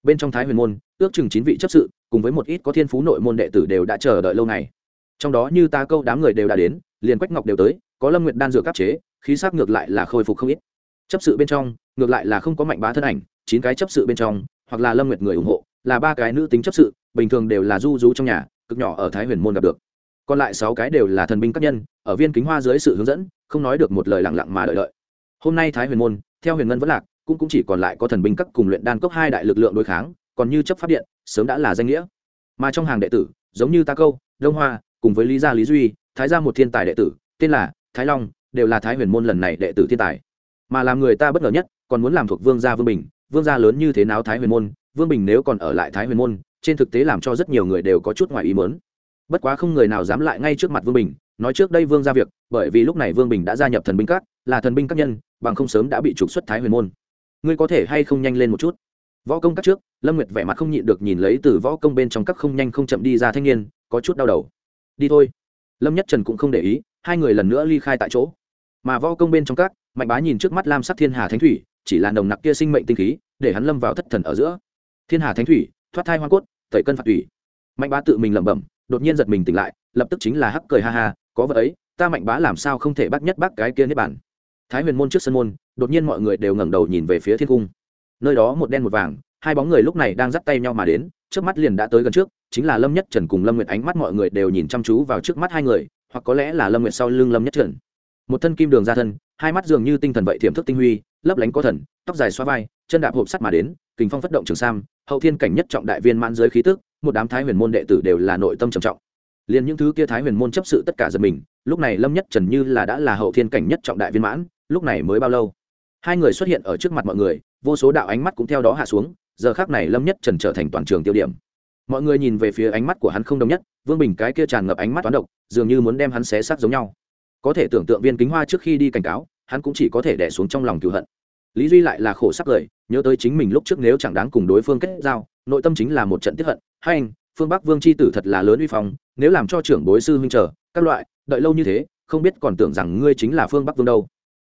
bên trong thái huyền môn, ước chừng chín vị chấp sự, cùng với một ít có thiên phú nội môn đệ tử đều đã chờ đợi lâu ngày. Trong đó như ta câu đám người đều đã đến, liền quách ngọc đều tới, có lâm nguyệt đan dược áp chế, khí sắc ngược lại là khôi phục không ít. Chấp sự bên trong, ngược lại là không có mạnh bá thân ảnh, chín cái chấp sự bên trong, hoặc là lâm nguyệt người ủng hộ, là ba cái nữ tính chấp sự, bình thường đều là du du trong nhà, cực nhỏ ở thái huyền môn gặp được. Còn lại sáu cái đều là thần binh các nhân, ở viên kính hoa dưới sự hướng dẫn, không nói được một lời lặng lặng mà đợi đợi. Hôm nay thái huyền môn, theo huyền ngân vẫn lạc cũng cũng chỉ còn lại có thần binh các cùng luyện đan cốc hai đại lực lượng đối kháng, còn như chấp pháp điện, sớm đã là danh nghĩa. Mà trong hàng đệ tử, giống như ta câu, đông hoa, cùng với lý gia lý duy, thái gia một thiên tài đệ tử, tên là thái long, đều là thái huyền môn lần này đệ tử thiên tài. Mà làm người ta bất ngờ nhất, còn muốn làm thuộc vương gia vương bình, vương gia lớn như thế nào thái huyền môn, vương bình nếu còn ở lại thái huyền môn, trên thực tế làm cho rất nhiều người đều có chút ngoài ý muốn. Bất quá không người nào dám lại ngay trước mặt vương bình, nói trước đây vương gia việc, bởi vì lúc này vương bình đã gia nhập thần binh các, là thần binh các nhân, bằng không sớm đã bị trục xuất thái huyền môn ngươi có thể hay không nhanh lên một chút? Võ công các trước, lâm nguyệt vẻ mặt không nhịn được nhìn lấy từ võ công bên trong các không nhanh không chậm đi ra thanh niên, có chút đau đầu. Đi thôi. Lâm nhất trần cũng không để ý, hai người lần nữa ly khai tại chỗ. Mà võ công bên trong các, mạnh bá nhìn trước mắt lam sắc thiên hà thánh thủy, chỉ là nồng nặc kia sinh mệnh tinh khí, để hắn lâm vào thất thần ở giữa. Thiên hà thánh thủy, thoát thai hoa cốt, tẩy cân phạt thủy mạnh bá tự mình lẩm bẩm, đột nhiên giật mình tỉnh lại, lập tức chính là hắc cười ha ha, có vợ ấy, ta mạnh bá làm sao không thể bắt nhất bác cái kia nếp bản thái huyền môn trước sân môn, đột nhiên mọi người đều ngẩng đầu nhìn về phía thiên cung. Nơi đó một đen một vàng, hai bóng người lúc này đang dắt tay nhau mà đến, trước mắt liền đã tới gần trước, chính là lâm nhất trần cùng lâm nguyệt ánh mắt mọi người đều nhìn chăm chú vào trước mắt hai người, hoặc có lẽ là lâm nguyệt sau lưng lâm nhất trần. Một thân kim đường ra thân, hai mắt dường như tinh thần vậy thiểm thức tinh huy, lấp lánh có thần, tóc dài xoa vai, chân đạp hộp sắt mà đến, kình phong phất động trường sam, hậu thiên cảnh nhất trọng đại viên mãn giới khí tức, một đám thái huyền môn đệ tử đều là nội tâm trầm trọng liền những thứ kia thái huyền môn chấp sự tất cả giật mình, lúc này lâm nhất trần như là đã là hậu thiên cảnh nhất trọng đại viên mãn, lúc này mới bao lâu? Hai người xuất hiện ở trước mặt mọi người, vô số đạo ánh mắt cũng theo đó hạ xuống, giờ khác này lâm nhất trần trở thành toàn trường tiêu điểm. Mọi người nhìn về phía ánh mắt của hắn không đồng nhất, vương bình cái kia tràn ngập ánh mắt toán độc, dường như muốn đem hắn xé xác giống nhau. Có thể tưởng tượng viên kính hoa trước khi đi cảnh cáo, hắn cũng chỉ có thể đẻ xuống trong lòng cựu hận. Lý duy lại là khổ sắc lời nhớ tới chính mình lúc trước nếu chẳng đáng cùng đối phương kết giao, nội tâm chính là một trận tiếp hận. Hay anh phương bắc vương c h i tử thật là lớn uy phong, nếu làm cho trưởng bối sư huynh trở các loại, đợi lâu như thế, không biết còn tưởng rằng ngươi chính là phương bắc vương đâu.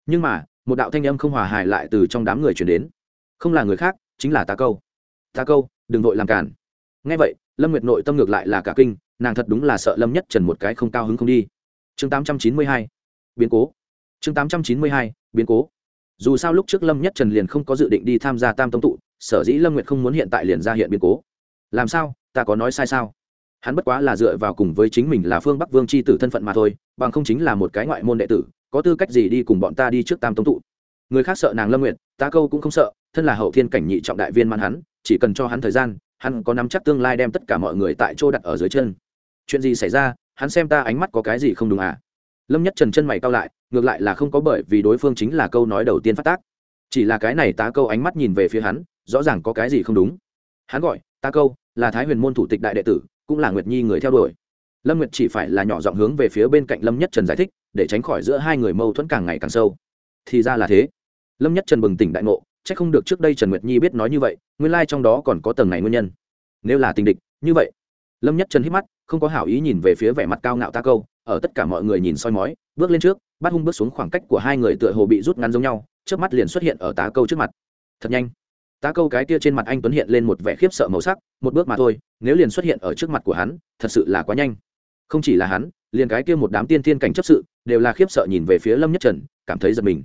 Nhưng mà, một đạo thanh âm không hòa hài lại từ trong đám người chuyển đến. Không là người khác, chính là ta câu. Ta câu, đừng vội làm cản ngay vậy, lâm nguyệt nội tâm ngược lại là cả kinh, nàng thật đúng là sợ lâm nhất trần một cái không cao hứng không đi. Chương tám trăm chín mươi hai, biến cố. Chương tám trăm chín mươi hai, biến cố. Dù sao lúc trước lâm nhất trần liền không có dự định đi tham gia tam tông tụ, sở dĩ lâm nguyệt không muốn hiện tại liền ra hiện biến cố. Làm sao? ta có nói sai sao? Hắn bất quá là dựa vào cùng với chính mình là phương bắc vương c h i tử thân phận mà thôi, bằng không chính là một cái ngoại môn đệ tử, có tư cách gì đi cùng bọn ta đi trước tam tông tụ? Người khác sợ nàng lâm nguyện ta câu cũng không sợ, thân là hậu thiên cảnh nhị trọng đại viên mắn hắn, chỉ cần cho hắn thời gian, hắn có nắm chắc tương lai đem tất cả mọi người tại chỗ đặt ở dưới chân. Chuyện gì xảy ra? Hắn xem ta ánh mắt có cái gì không đúng à? Lâm nhất trần chân mày cao lại, ngược lại là không có bởi vì đối phương chính là câu nói đầu tiên phát tác. Chỉ là cái này tá câu ánh mắt nhìn về phía hắn, rõ ràng có cái gì không đúng. Hắn gọi tá câu là thái huyền môn thủ tịch đại đệ tử, cũng là nguyệt nhi người theo đuổi. Lâm nguyệt chỉ phải là nhỏ giọng hướng về phía bên cạnh lâm nhất trần giải thích, để tránh khỏi giữa hai người mâu thuẫn càng ngày càng sâu. Thì ra là thế. Lâm nhất trần bừng tỉnh đại ngộ c h ắ c không được trước đây trần nguyệt nhi biết nói như vậy, nguyên lai trong đó còn có tầng này nguyên nhân. Nếu là tình địch, như vậy. Lâm nhất trần hít mắt, không có hảo ý nhìn về phía vẻ mặt cao ngạo ta câu, ở tất cả mọi người nhìn soi mói, bước lên trước, bắt hung bước xuống khoảng cách của hai người tựa hồ bị rút ngắn giống nhau trước mắt liền xuất hiện ở tá câu trước mặt. Thật nhanh tá câu cái kia trên mặt anh tuấn hiện lên một vẻ khiếp sợ màu sắc, một bước mà thôi, nếu liền xuất hiện ở trước mặt của hắn, thật sự là quá nhanh. Không chỉ là hắn, liền cái kia một đám tiên thiên cảnh chấp sự, đều là khiếp sợ nhìn về phía lâm nhất trần, cảm thấy giật mình.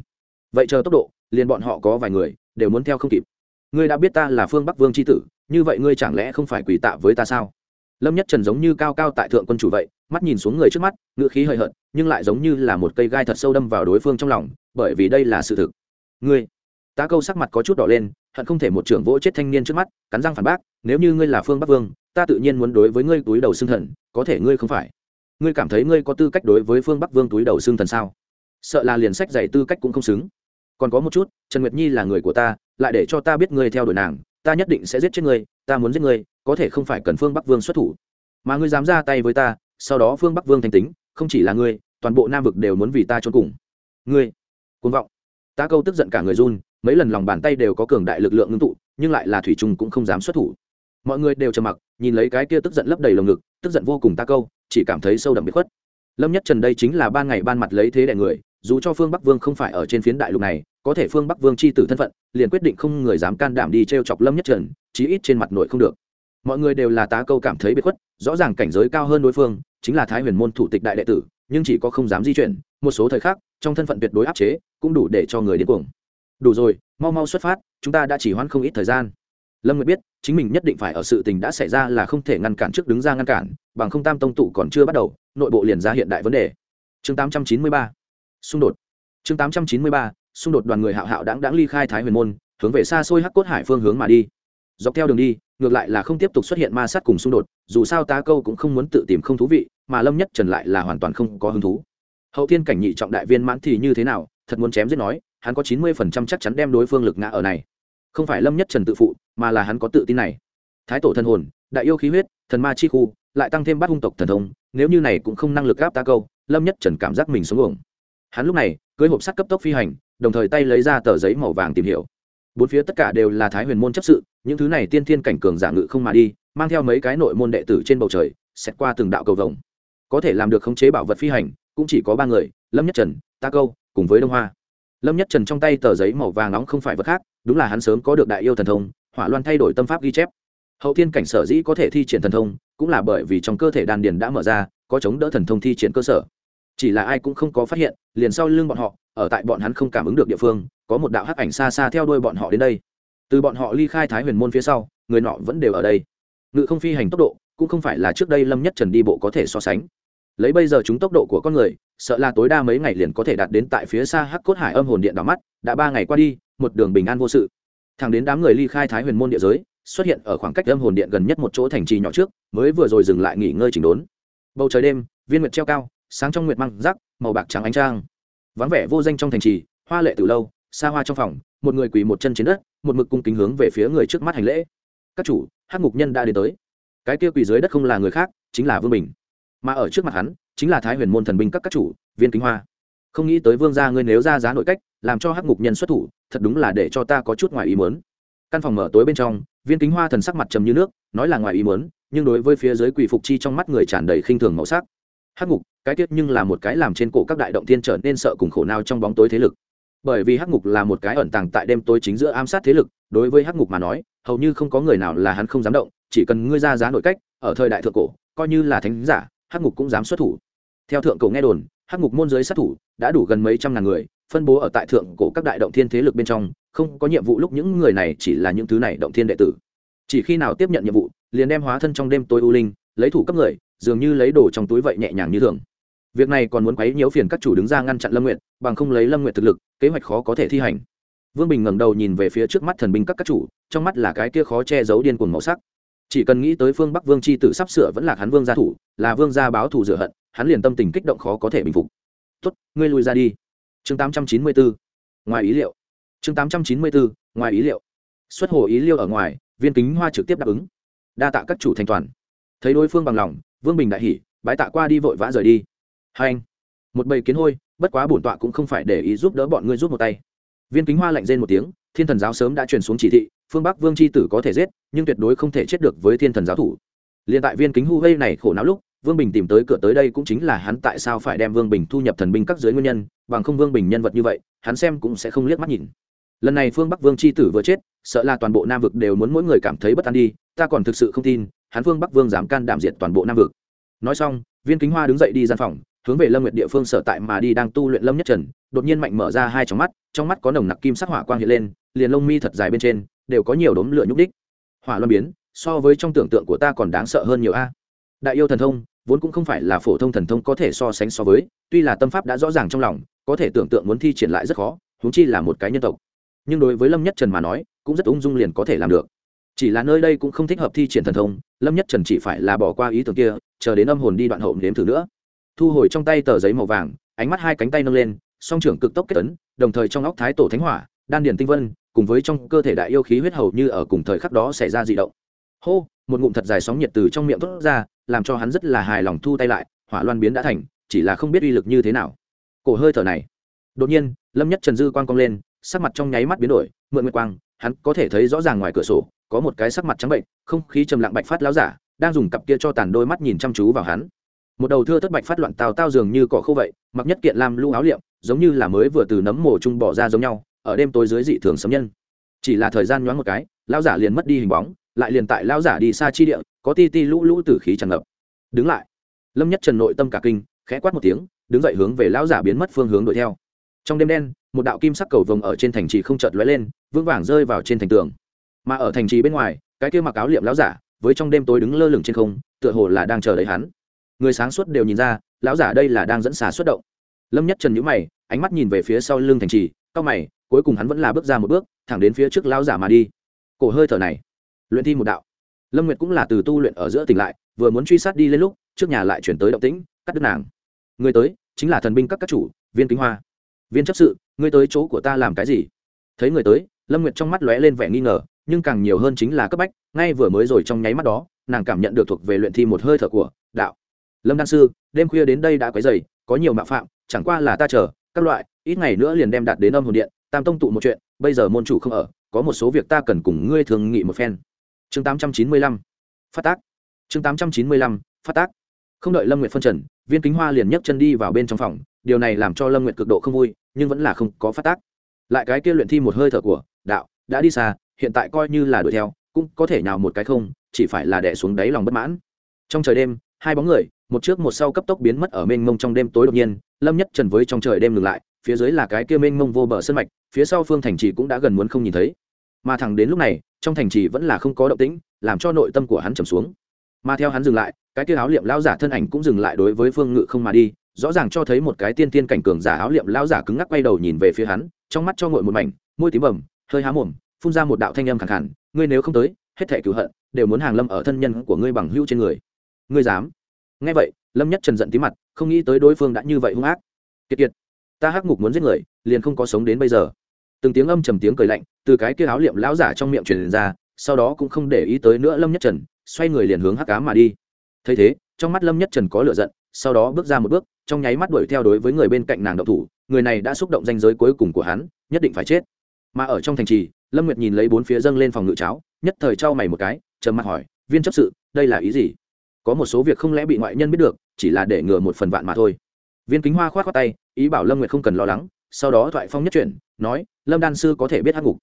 Vậy chờ tốc độ, liền bọn họ có vài người, đều muốn theo không kịp. Ngươi đã biết ta là phương bắc vương c tử, như vậy ngươi chẳng lẽ không phải quỳ tạ với ta sao? Lâm nhất trần giống như cao cao tại thượng quân chủ vậy, mắt nhìn xuống người trước mắt, ngựa khí hơi hợt, nhưng lại giống như là một cây gai thật sâu đâm vào đối phương trong lòng, bởi vì đây là sự thực. Ngươi, tá câu sắc mặt có chút đỏ lên hận không thể một trưởng vỗ chết thanh niên trước mắt, cắn răng phản bác, nếu như ngươi là phương bắc vương, ta tự nhiên muốn đối với ngươi túi đầu xương thần, có thể ngươi không phải. Ngươi cảm thấy ngươi có tư cách đối với phương bắc vương túi đầu xương thần sao? Sợ là liền sách dạy tư cách cũng không xứng. Còn có một chút, trần nguyệt nhi là người của ta, lại để cho ta biết ngươi theo đuổi nàng, ta nhất định sẽ giết chết ngươi, ta muốn giết ngươi, có thể không phải cần phương bắc vương xuất thủ. Mà ngươi dám ra tay với ta, sau đó phương bắc vương thành tính, không chỉ là ngươi, toàn bộ nam vực đều muốn vì ta trốn cùng. Ngươi côn vọng. Ta câu tức giận cả người run mấy lần lòng bàn tay đều có cường đại lực lượng ngưng tụ, nhưng lại là thủy trung cũng không dám xuất thủ. Mọi người đều trầm mặc, nhìn lấy cái kia tức giận lấp đầy lồng ngực, tức giận vô cùng ta câu, chỉ cảm thấy sâu đậm bị khuất. Lâm nhất trần đây chính là ban ngày ban mặt lấy thế đại người, dù cho phương bắc vương không phải ở trên phiến đại lục này, có thể phương bắc vương c h i tử thân phận, liền quyết định không người dám can đảm đi t r e o chọc lâm nhất trần, chí ít trên mặt nội không được. Mọi người đều là tá câu cảm thấy bị khuất, rõ ràng cảnh giới cao hơn đối phương, chính là thái huyền môn thủ tịch đại đệ tử, nhưng chỉ có không dám di chuyển, một số thời khác trong thân phận tuyệt đối áp chế, cũng đủ để cho người điên cuồng đủ rồi, mau mau xuất phát, chúng ta đã chỉ hoãn không ít thời gian. Lâm nguyệt biết, chính mình nhất định phải ở sự tình đã xảy ra là không thể ngăn cản trước đứng ra ngăn cản, bằng không tam tông tụ còn chưa bắt đầu, nội bộ liền ra hiện đại vấn đề. Chương 893 xung đột. Chương 893 xung đột đoàn người hạo hạo đáng đáng ly khai thái huyền môn, hướng về xa xôi hắc cốt hải phương hướng mà đi. Dọc theo đường đi, ngược lại là không tiếp tục xuất hiện ma sát cùng xung đột, dù sao ta câu cũng không muốn tự tìm không thú vị, mà lâm nhất trần lại là hoàn toàn không có hứng thú. Hậu thiên cảnh nhị trọng đại viên mãn thì như thế nào, thật muốn chém giết nói hắn có chín mươi phần trăm chắc chắn đem đối phương lực ngã ở này. Không phải lâm nhất trần tự phụ, mà là hắn có tự tin này. Thái tổ thân hồn, đại yêu khí huyết, thần ma chi khu, lại tăng thêm bát hung tộc thần thông, nếu như này cũng không năng lực gáp ta câu, lâm nhất trần cảm giác mình xuống uổng. Hắn lúc này, cưới hộp sắt cấp tốc phi hành, đồng thời tay lấy ra tờ giấy màu vàng tìm hiểu. Bốn phía tất cả đều là thái huyền môn chấp sự, những thứ này tiên thiên cảnh cường giả ngự không mà đi, mang theo mấy cái nội môn đệ tử trên bầu trời, xét qua từng đạo cầu vồng. Có thể làm được khống chế bảo vật phi hành, cũng chỉ có ba người, lâm nhất trần, ta câu, cùng với đông hoa lâm nhất trần trong tay tờ giấy màu vàng nóng không phải vật khác, đúng là hắn sớm có được đại yêu thần thông, hỏa loan thay đổi tâm pháp ghi chép. Hậu thiên cảnh sở dĩ có thể thi triển thần thông, cũng là bởi vì trong cơ thể đan điền đã mở ra, có chống đỡ thần thông thi triển cơ sở. Chỉ là ai cũng không có phát hiện, liền sau lưng bọn họ, ở tại bọn hắn không cảm ứng được địa phương, có một đạo hắc ảnh xa xa theo đuôi bọn họ đến đây. Từ bọn họ ly khai thái huyền môn phía sau, người nọ vẫn đều ở đây. Ngự không phi hành tốc độ, cũng không phải là trước đây lâm nhất trần đi bộ có thể so sánh lấy bây giờ chúng tốc độ của con người, sợ là tối đa mấy ngày liền có thể đạt đến tại phía xa hắc cốt hải âm hồn điện đỏ mắt, đã ba ngày qua đi, một đường bình an vô sự. Thằng đến đám người ly khai thái huyền môn địa giới, xuất hiện ở khoảng cách âm hồn điện gần nhất một chỗ thành trì nhỏ trước, mới vừa rồi dừng lại nghỉ ngơi chỉnh đốn. Bầu trời đêm, viên nguyệt treo cao, sáng trong nguyệt măng rắc, màu bạc trắng ánh trang vắng vẻ vô danh trong thành trì, hoa lệ từ lâu, xa hoa trong phòng, một người quỳ một chân trên đất, một mực cung kính hướng về phía người trước mắt hành lễ. Các chủ hát ngục nhân đã đến tới. Cái kia quỳ dưới đất không là người khác, chính là vương bình mà ở trước mặt hắn chính là thái huyền môn thần binh các các chủ, viên kính hoa. Không nghĩ tới vương gia ngươi nếu ra giá nội cách, làm cho hắc ngục nhân xuất thủ, thật đúng là để cho ta có chút ngoài ý muốn. Căn phòng mở tối bên trong, viên kính hoa thần sắc mặt trầm như nước, nói là ngoài ý muốn, nhưng đối với phía dưới quỷ phục chi trong mắt người tràn đầy khinh thường màu sắc. Hắc ngục, cái tiết nhưng là một cái làm trên cổ các đại động thiên trở nên sợ cùng khổ nào trong bóng tối thế lực. Bởi vì hắc ngục là một cái ẩn tàng tại đêm tối chính giữa ám sát thế lực, đối với hắc ngục mà nói, hầu như không có người nào là hắn không dám động, chỉ cần ngươi ra giá nội cách, ở thời đại thượng cổ, coi như là thánh giả hắc ngục cũng dám xuất thủ. Theo thượng cổ nghe đồn, hắc ngục môn giới sát thủ đã đủ gần mấy trăm ngàn người, phân bố ở tại thượng cổ các đại động thiên thế lực bên trong, không có nhiệm vụ lúc những người này chỉ là những thứ này động thiên đệ tử. Chỉ khi nào tiếp nhận nhiệm vụ, liền đem hóa thân trong đêm tối u linh, lấy thủ cấp người, dường như lấy đồ trong túi vậy nhẹ nhàng như thường. Việc này còn muốn quấy nhiễu phiền các chủ đứng ra ngăn chặn lâm nguyện bằng không lấy lâm nguyện thực lực, kế hoạch khó có thể thi hành. Vương bình ngẩng đầu nhìn về phía trước mắt thần binh các các chủ, trong mắt là cái kia khó che giấu điên cuồng màu sắc chỉ cần nghĩ tới phương bắc vương c h i tử sắp sửa vẫn là hắn vương gia thủ, là vương gia báo thù rửa hận, hắn liền tâm tình kích động khó có thể bình phục. Tuất ngươi lui ra đi. Chương tám trăm chín mươi bốn ngoài ý liệu. Chương tám trăm chín mươi bốn ngoài ý liệu. Xuất hồ ý liêu ở ngoài, viên kính hoa trực tiếp đáp ứng. Đa tạ các chủ thành toàn. Thấy đối phương bằng lòng, vương bình đại hỉ, bái tạ qua đi vội vã rời đi. Hai anh, một bầy kiến hôi, bất quá bổn tọa cũng không phải để ý giúp đỡ bọn ngươi giúp một tay. Viên kính hoa lạnh rên một tiếng, thiên thần giáo sớm đã truyền xuống chỉ thị phương bắc vương c h i tử có thể giết, nhưng tuyệt đối không thể chết được với thiên thần giáo thủ. L i ê n tại viên kính hu gây này khổ não lúc, vương bình tìm tới cửa tới đây cũng chính là hắn tại sao phải đem vương bình thu nhập thần binh các dưới nguyên nhân, bằng không vương bình nhân vật như vậy, hắn xem cũng sẽ không liếc mắt nhìn. Lần này phương bắc vương c h i tử vừa chết, sợ là toàn bộ nam vực đều muốn mỗi người cảm thấy bất an đi, ta còn thực sự không tin, hắn phương bắc vương dám can đảm diệt toàn bộ nam vực. Nói xong, viên kính hoa đứng dậy đi gian phòng, hướng về lâm nguyệt địa phương sở tại mà đi đang tu luyện lâm nhất trần, đột nhiên mạnh mở ra hai trong mắt trong mắt có nồng nặc kim sắc hỏa quang hiện lên, liền lông mi thật dài bên trên đều có nhiều đốm lửa nhúc đích. Hỏa luân biến, so với trong tưởng tượng của ta còn đáng sợ hơn nhiều a. Đại yêu thần thông, vốn cũng không phải là phổ thông thần thông có thể so sánh so với, tuy là tâm pháp đã rõ ràng trong lòng, có thể tưởng tượng muốn thi triển lại rất khó, huống chi là một cái nhân tộc. Nhưng đối với lâm nhất trần mà nói, cũng rất ung dung liền có thể làm được. Chỉ là nơi đây cũng không thích hợp thi triển thần thông, lâm nhất trần chỉ phải là bỏ qua ý tưởng kia, chờ đến âm hồn đi đoạn hậu nếm thử nữa. Thu hồi trong tay tờ giấy màu vàng, ánh mắt hai cánh tay nâng lên, song trưởng cực tốc kết tấn đồng thời trong óc thái tổ thánh hỏa, đan điển tinh vân cùng với trong cơ thể đại yêu khí huyết hầu như ở cùng thời khắc đó xảy ra dị động. Hô, một ngụm thật dài sóng nhiệt từ trong miệng thoát ra, làm cho hắn rất là hài lòng thu tay lại, hỏa loan biến đã thành, chỉ là không biết uy lực như thế nào. Cổ hơi thở này. Đột nhiên, lâm nhất trần dư quang cong lên, sắc mặt trong nháy mắt biến đổi, mượn nguyệt quang, hắn có thể thấy rõ ràng ngoài cửa sổ, có một cái sắc mặt trắng bệnh, không khí trầm lặng bạch phát lão giả, đang dùng cặp kia cho tàn đôi mắt nhìn chăm chú vào hắn. Một đầu thưa thất bạch phát loạn tào tao dường như cỏ khô vậy, mặc nhất kiện lam lũ áo liệm, giống như là mới vừa từ nấm mồ chung bỏ ra giống nhau ở đêm tối dưới dị thường sấm nhân. Chỉ là thời gian nhoáng một cái, lão giả liền mất đi hình bóng, lại liền tại lão giả đi xa chi địa, có ti ti lũ lũ tử khí tràn ngập. Đứng lại. Lâm nhất trần nội tâm cả kinh, khẽ quát một tiếng, đứng dậy hướng về lão giả biến mất phương hướng đuổi theo. Trong đêm đen, một đạo kim sắc cầu vồng ở trên thành trì không chợt lóe lên, vững vàng rơi vào trên thành tường. Mà ở thành trì bên ngoài, cái kia mặc áo liệm lão giả, với trong đêm tối đứng lơ lửng trên không, tựa hồ là đang chờ đợi hắn. Người sáng suốt đều nhìn ra, lão giả đây là đang dẫn xà xuất động. Lâm nhất trần nhíu mày, ánh mắt nhìn về phía sau lưng thành trì Cao mày, cuối cùng hắn vẫn là bước ra một bước, thẳng đến phía trước lao giả mà đi. Cổ hơi thở này, luyện thi một đạo. Lâm Nguyệt cũng là từ tu luyện ở giữa tỉnh lại, vừa muốn truy sát đi lên lúc, trước nhà lại chuyển tới động tĩnh, cắt đứt nàng. Người tới, chính là thần binh các các chủ, Viên Kính Hoa. Viên chấp sự, ngươi tới chỗ của ta làm cái gì? Thấy người tới, Lâm Nguyệt trong mắt lóe lên vẻ nghi ngờ, nhưng càng nhiều hơn chính là cấp bách, ngay vừa mới rồi trong nháy mắt đó, nàng cảm nhận được thuộc về luyện thi một hơi thở của đạo. Lâm đan sư, đêm khuya đến đây đã quấy rầy, có nhiều mạo phạm, chẳng qua là ta chờ, các loại, ít ngày nữa liền đem đạt đến âm hồn điện, tam tông tụ một chuyện, bây giờ môn chủ không ở, có một số việc ta cần cùng ngươi thường nghị một phen. Chương tám trăm chín mươi lăm, phát tác. Chương tám trăm chín mươi lăm, phát tác. Không đợi lâm nguyện phân trần, viên kính hoa liền nhấc chân đi vào bên trong phòng, điều này làm cho lâm nguyện cực độ không vui, nhưng vẫn là không có phát tác. Lại cái kia luyện thi một hơi thở của, đạo, đã đi xa, hiện tại coi như là đuổi theo, cũng có thể nào một cái không, chỉ phải là đẻ xuống đáy lòng bất mãn. Trong trời đêm, hai bóng người, một trước một sau cấp tốc biến mất ở mênh mông trong đêm tối đột nhiên, lâm nhất trần với trong trời đêm ngừng lại phía dưới là cái kia mênh mông vô bờ sân mạch, phía sau phương thành trì cũng đã gần muốn không nhìn thấy. Mà thẳng đến lúc này, trong thành trì vẫn là không có động tĩnh, làm cho nội tâm của hắn trầm xuống. Mà theo hắn dừng lại, cái kia áo liệm lão giả thân ảnh cũng dừng lại đối với phương ngự không mà đi, rõ ràng cho thấy một cái tiên tiên cảnh cường giả áo liệm lão giả cứng ngắc quay đầu nhìn về phía hắn, trong mắt cho ngội một mảnh, môi tím bầm, hơi há mồm, phun ra một đạo thanh âm khàn khàn ngươi nếu không tới, hết thẻ cựu hận, đều muốn hàng lâm ở thân nhân của ngươi bằng hữu trên người. Ngươi dám? Nghe vậy, lâm nhất trần giận tí mặt, không nghĩ tới đối phương đã như vậy hung ác. Kiệt kiệt ta hắc ngục muốn giết người, liền không có sống đến bây giờ. Từng tiếng âm trầm tiếng cười lạnh từ cái kia áo liệm lão giả trong miệng truyền ra, sau đó cũng không để ý tới nữa lâm nhất trần, xoay người liền hướng hắc cá mà đi. Thấy thế, trong mắt lâm nhất trần có lửa giận, sau đó bước ra một bước, trong nháy mắt đuổi theo đối với người bên cạnh nàng động thủ, người này đã xúc động danh giới cuối cùng của hắn, nhất định phải chết. Mà ở trong thành trì, lâm nguyệt nhìn lấy bốn phía dâng lên phòng ngự cháo, nhất thời trao mày một cái, trầm mặt hỏi, viên chấp sự, đây là ý gì? Có một số việc không lẽ bị ngoại nhân biết được, chỉ là để ngừa một phần vạn mà thôi. Viên kính hoa khoát khoát tay ý bảo lâm nguyệt không cần lo lắng, sau đó thoại phong nhất chuyển, nói, lâm đan sư có thể biết hắc ngục.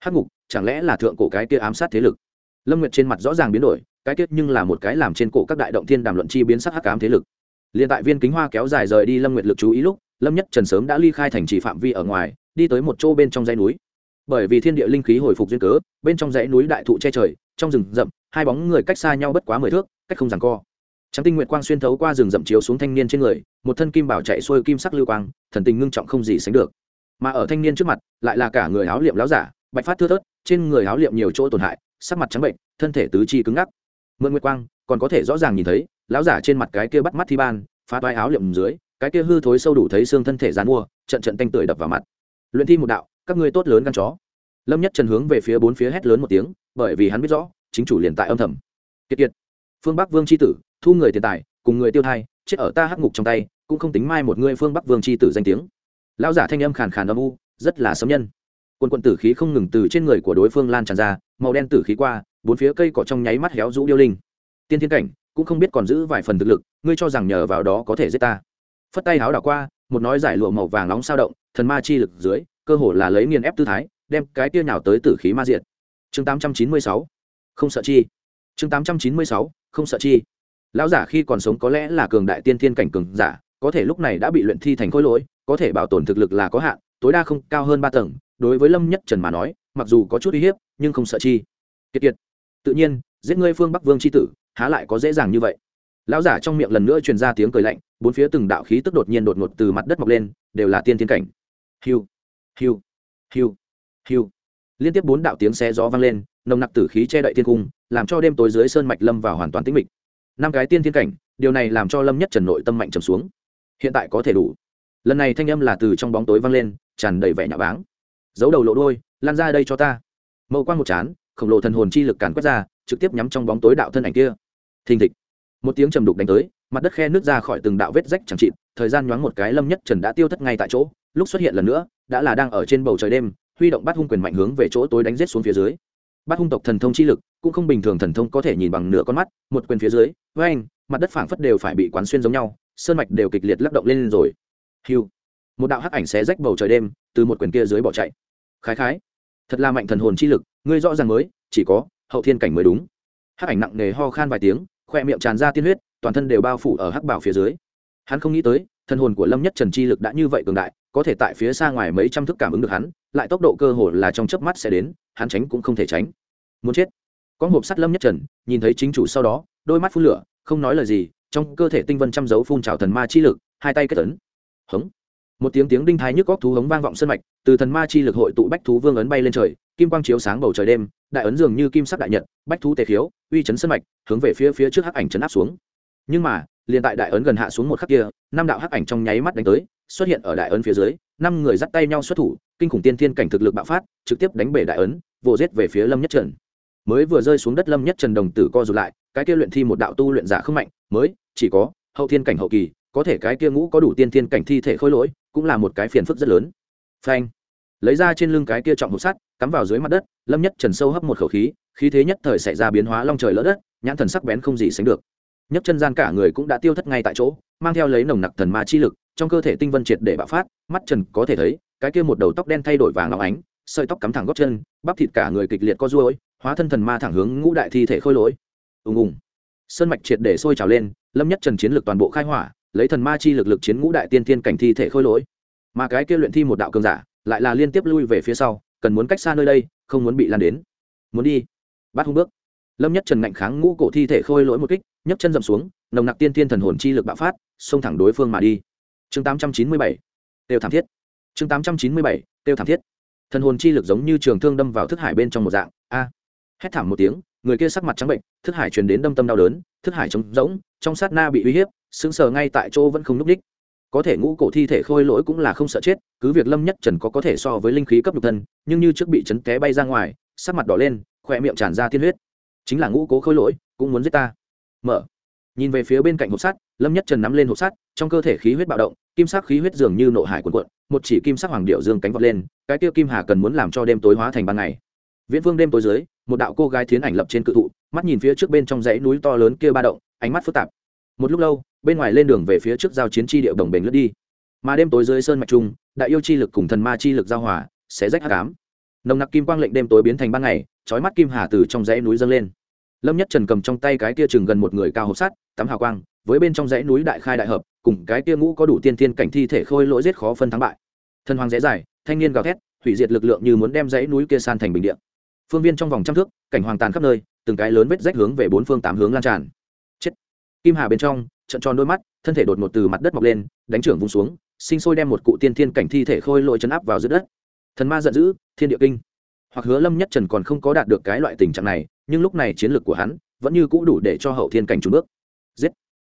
Hắc ngục, chẳng lẽ là thượng cổ cái kia ám sát thế lực? Lâm nguyệt trên mặt rõ ràng biến đổi, cái kết nhưng là một cái làm trên cổ các đại động thiên đàm luận chi biến sắc hắc ám thế lực. Liền tại viên kính hoa kéo dài rời đi, lâm nguyệt lực chú ý lúc, lâm nhất trần sớm đã ly khai thành trì phạm vi ở ngoài, đi tới một chỗ bên trong dãy núi. Bởi vì thiên địa linh khí hồi phục duyên cớ, bên trong dãy núi đại thụ che trời, trong rừng rậm, hai bóng người cách xa nhau bất quá mười thước, cách không ràng co trắng tinh nguyệt quang xuyên thấu qua rừng rậm chiếu xuống thanh niên trên người, một thân kim bảo chạy xuôi kim sắc lưu quang, thần tình ngưng trọng không gì sánh được. Mà ở thanh niên trước mặt, lại là cả người áo liệm láo giả, bạch phát thưa thớt, trên người áo liệm nhiều chỗ tổn hại, sắc mặt trắng bệnh, thân thể tứ chi cứng ngắc. Mượn nguyệt quang, còn có thể rõ ràng nhìn thấy láo giả trên mặt cái kia bắt mắt thi ban, phá toái áo liệm dưới, cái kia hư thối sâu đủ thấy xương thân thể dán mua, trận trận tanh tưởi đập vào mặt. Luyện thi một đạo, các ngươi tốt lớn gan chó. Lâm nhất trần hướng về phía bốn phía hét lớn một tiếng, bởi vì hắn biết rõ, chính chủ liền tại âm thầm. Kiệt kiệt. Phương bắc vương chi tử thu người tiền tài, cùng người tiêu thai, chết ở ta hắc ngục trong tay, cũng không tính mai một người phương bắc vương c h i tử danh tiếng. Lão giả thanh âm khàn khàn âm u, rất là sấm nhân. Quân quận tử khí không ngừng từ trên người của đối phương lan tràn ra, màu đen tử khí qua, bốn phía cây cỏ trong nháy mắt héo rũ điêu linh. Tiên thiên cảnh, cũng không biết còn giữ vài phần thực lực, ngươi cho rằng nhờ vào đó có thể giết ta. Phất tay háo đảo qua, một nói giải lụa màu vàng nóng sao động, thần ma chi lực dưới, cơ hồ là lấy nghiền ép tư thái, đem cái tia nhào tới tử khí ma diệt. Chương 896 không sợ chi. Chương 896 không sợ chi lão giả khi còn sống có lẽ là cường đại tiên thiên cảnh cường giả, có thể lúc này đã bị luyện thi thành khối lỗi, có thể bảo tồn thực lực là có hạn, tối đa không cao hơn ba tầng. Đối với lâm nhất trần mà nói, mặc dù có chút uy hiếp, nhưng không sợ chi. Kiệt kiệt. Tự nhiên, giết ngươi phương bắc vương c h i tử, há lại có dễ dàng như vậy. Lão giả trong miệng lần nữa truyền ra tiếng cười lạnh, bốn phía từng đạo khí tức đột nhiên đột ngột từ mặt đất mọc lên, đều là tiên thiên cảnh. Hiu hiu hiu hiu. Liên tiếp bốn đạo tiếng xe gió vang lên, nồng nặc tử khí che đậy thiên cung, làm cho đêm tối dưới sơn mạch lâm vào hoàn toàn tĩnh mịch năm cái tiên thiên cảnh, điều này làm cho lâm nhất trần nội tâm mạnh trầm xuống. Hiện tại có thể đủ. Lần này thanh âm là từ trong bóng tối vang lên, tràn đầy vẻ nhạo báng. Giấu đầu lộ đôi lan ra đây cho ta. Mậu quang một chán, khổng lồ thần hồn chi lực càn quét ra, trực tiếp nhắm trong bóng tối đạo thân ảnh kia. Thình thịch. Một tiếng trầm đục đánh tới, mặt đất khe nước ra khỏi từng đạo vết rách chẳng chịt, thời gian nhoáng một cái lâm nhất trần đã tiêu thất ngay tại chỗ, lúc xuất hiện lần nữa, đã là đang ở trên bầu trời đêm, huy động bắt hung quyền mạnh hướng về chỗ tối đánh rết xuống phía dưới. Bắt hung tộc thần thông chi lực cũng không bình thường thần thông có thể nhìn bằng nửa con mắt một quyền phía dưới với anh mặt đất phảng phất đều phải bị quán xuyên giống nhau sơn mạch đều kịch liệt lắc động lên, lên rồi. Hiu. Một đạo hắc ảnh xé rách bầu trời đêm từ một quyền kia dưới bỏ chạy. Khái khái. Thật là mạnh thần hồn chi lực ngươi rõ ràng mới chỉ có hậu thiên cảnh mới đúng. Hắc ảnh nặng nề ho khan vài tiếng khoe miệng tràn ra tiên huyết toàn thân đều bao phủ ở hắc bảo phía dưới. Hắn không nghĩ tới thần hồn của lâm nhất trần chi lực đã như vậy cường đại có thể tại phía xa ngoài mấy trăm thước cảm ứng được hắn lại tốc độ cơ hồ là trong chớp mắt sẽ đến hắn tránh cũng không thể tránh. Muốn chết có hộp sắt lâm nhất trần, nhìn thấy chính chủ sau đó, đôi mắt phun lửa, không nói lời gì, trong cơ thể tinh vân chăm dấu phun trào thần ma chi lực, hai tay kết ấn. Hống. Một tiếng tiếng đinh thái nhức góc thú hống vang vọng sân mạch, từ thần ma chi lực hội tụ bách thú vương ấn bay lên trời, kim quang chiếu sáng bầu trời đêm, đại ấn dường như kim sắc đại nhật, bách thú tề khiếu, uy chấn sân mạch, hướng về phía phía trước hắc ảnh chấn áp xuống. Nhưng mà, liền tại đại ấn gần hạ xuống một khắc kia, năm đạo hắc ảnh trong nháy mắt đánh tới, xuất hiện ở đại ấn phía dưới, năm người dắt tay nhau xuất thủ, kinh khủng tiên thiên cảnh thực lực bạo phát, trực tiếp đánh bể đại ấn, vồ rết về phía lâm nhất trần mới vừa rơi xuống đất lâm nhất trần đồng tử co rụt lại, cái kia luyện thi một đạo tu luyện giả không mạnh, mới chỉ có hậu thiên cảnh hậu kỳ, có thể cái kia ngũ có đủ tiên thiên cảnh thi thể khôi lỗi, cũng là một cái phiền phức rất lớn. Phanh! Lấy ra trên lưng cái kia trọng hộp sắt, cắm vào dưới mặt đất, lâm nhất trần sâu hấp một khẩu khí khí thế nhất thời xảy ra biến hóa long trời lỡ đất, nhãn thần sắc bén không gì sánh được. Nhấc chân gian cả người cũng đã tiêu thất ngay tại chỗ, mang theo lấy nồng nặc thần ma chi lực, trong cơ thể tinh vân triệt để bạo phát, mắt trần có thể thấy, cái kia một đầu tóc đen thay đổi vàng óng ánh, sợi tóc cắm thẳng gót chân, bắp thịt cả người kịch liệt co ruôi hóa thân thần ma thẳng hướng ngũ đại thi thể khôi lỗi. Ùng ùng. Sơn mạch triệt để sôi trào lên, lâm nhất trần chiến lực toàn bộ khai hỏa, lấy thần ma chi lực lực chiến ngũ đại tiên tiên cảnh thi thể khôi lỗi. Mà cái kia luyện thi một đạo cường giả, lại là liên tiếp lui về phía sau, cần muốn cách xa nơi đây, không muốn bị lan đến. Muốn đi. Bắt hung bước. Lâm nhất trần ngạnh kháng ngũ cổ thi thể khôi lỗi một kích, nhấc chân dậm xuống, nồng nặc tiên tiên thần hồn chi lực bạo phát, xông thẳng đối phương mà đi. Chương 897 tiêu thảm thiết. Chương 897 tiêu thảm thiết. Thần hồn chi lực giống như trường thương đâm vào thức hải bên trong một dạng. A hét thảm một tiếng, người kia sắc mặt trắng bệnh, thức hải truyền đến đâm tâm đau đớn, thức hải trống rỗng, trong sát na bị uy hiếp, sững sờ ngay tại chỗ vẫn không núp đích. Có thể ngũ cổ thi thể khôi lỗi cũng là không sợ chết, cứ việc lâm nhất trần có có thể so với linh khí cấp nhục thân, nhưng như trước bị chấn té bay ra ngoài, sắc mặt đỏ lên, khỏe miệng tràn ra tiên huyết. Chính là ngũ cố khôi lỗi, cũng muốn giết ta. Mở. Nhìn về phía bên cạnh hộp sắt, lâm nhất trần nắm lên hộp sắt, trong cơ thể khí huyết bạo động, kim sắc khí huyết dường như nộ hải cuộn cuộn, một chỉ kim sắc hoàng điệu dương cánh vọt lên, cái tiêu kim hà cần muốn làm cho đêm tối hóa thành ban ngày. Viễn vương đêm tối dưới một đạo cô gái thiến ảnh lập trên cự thụ mắt nhìn phía trước bên trong dãy núi to lớn kia ba động ánh mắt phức tạp. Một lúc lâu bên ngoài lên đường về phía trước giao chiến tri điệu đồng bình lướt đi. Mà đêm tối dưới sơn mạch trung đại yêu chi lực cùng thần ma chi lực giao hòa sẽ rách hạ cám nồng nặc kim quang lệnh đêm tối biến thành ban ngày trói mắt kim hà từ trong dãy núi dâng lên. Lâm nhất trần cầm trong tay cái kia chừng gần một người cao hộp sát, tắm hào quang với bên trong dãy núi đại khai đại hợp cùng cái kia ngũ có đủ tiên thiên cảnh thi thể khôi lỗi giết khó phân thắng bại. Thần hoàng dễ dài thanh niên gào thét hủy diệt lực lượng như muốn đem dãy núi kia san thành bình điện phương viên trong vòng trăm thước, cảnh hoàng tàn khắp nơi, từng cái lớn vết rách hướng về bốn phương tám hướng lan tràn. Chết. Kim hà bên trong, trận tròn đôi mắt, thân thể đột ngột từ mặt đất mọc lên, đánh trưởng vùng xuống, sinh sôi đem một cụ tiên thiên cảnh thi thể khôi lội chấn áp vào giữa đất. Thần ma giận dữ, thiên địa kinh. Hoặc hứa lâm nhất trần còn không có đạt được cái loại tình trạng này, nhưng lúc này chiến lược của hắn vẫn như cũ đủ để cho hậu thiên cảnh trùn bước. Giết.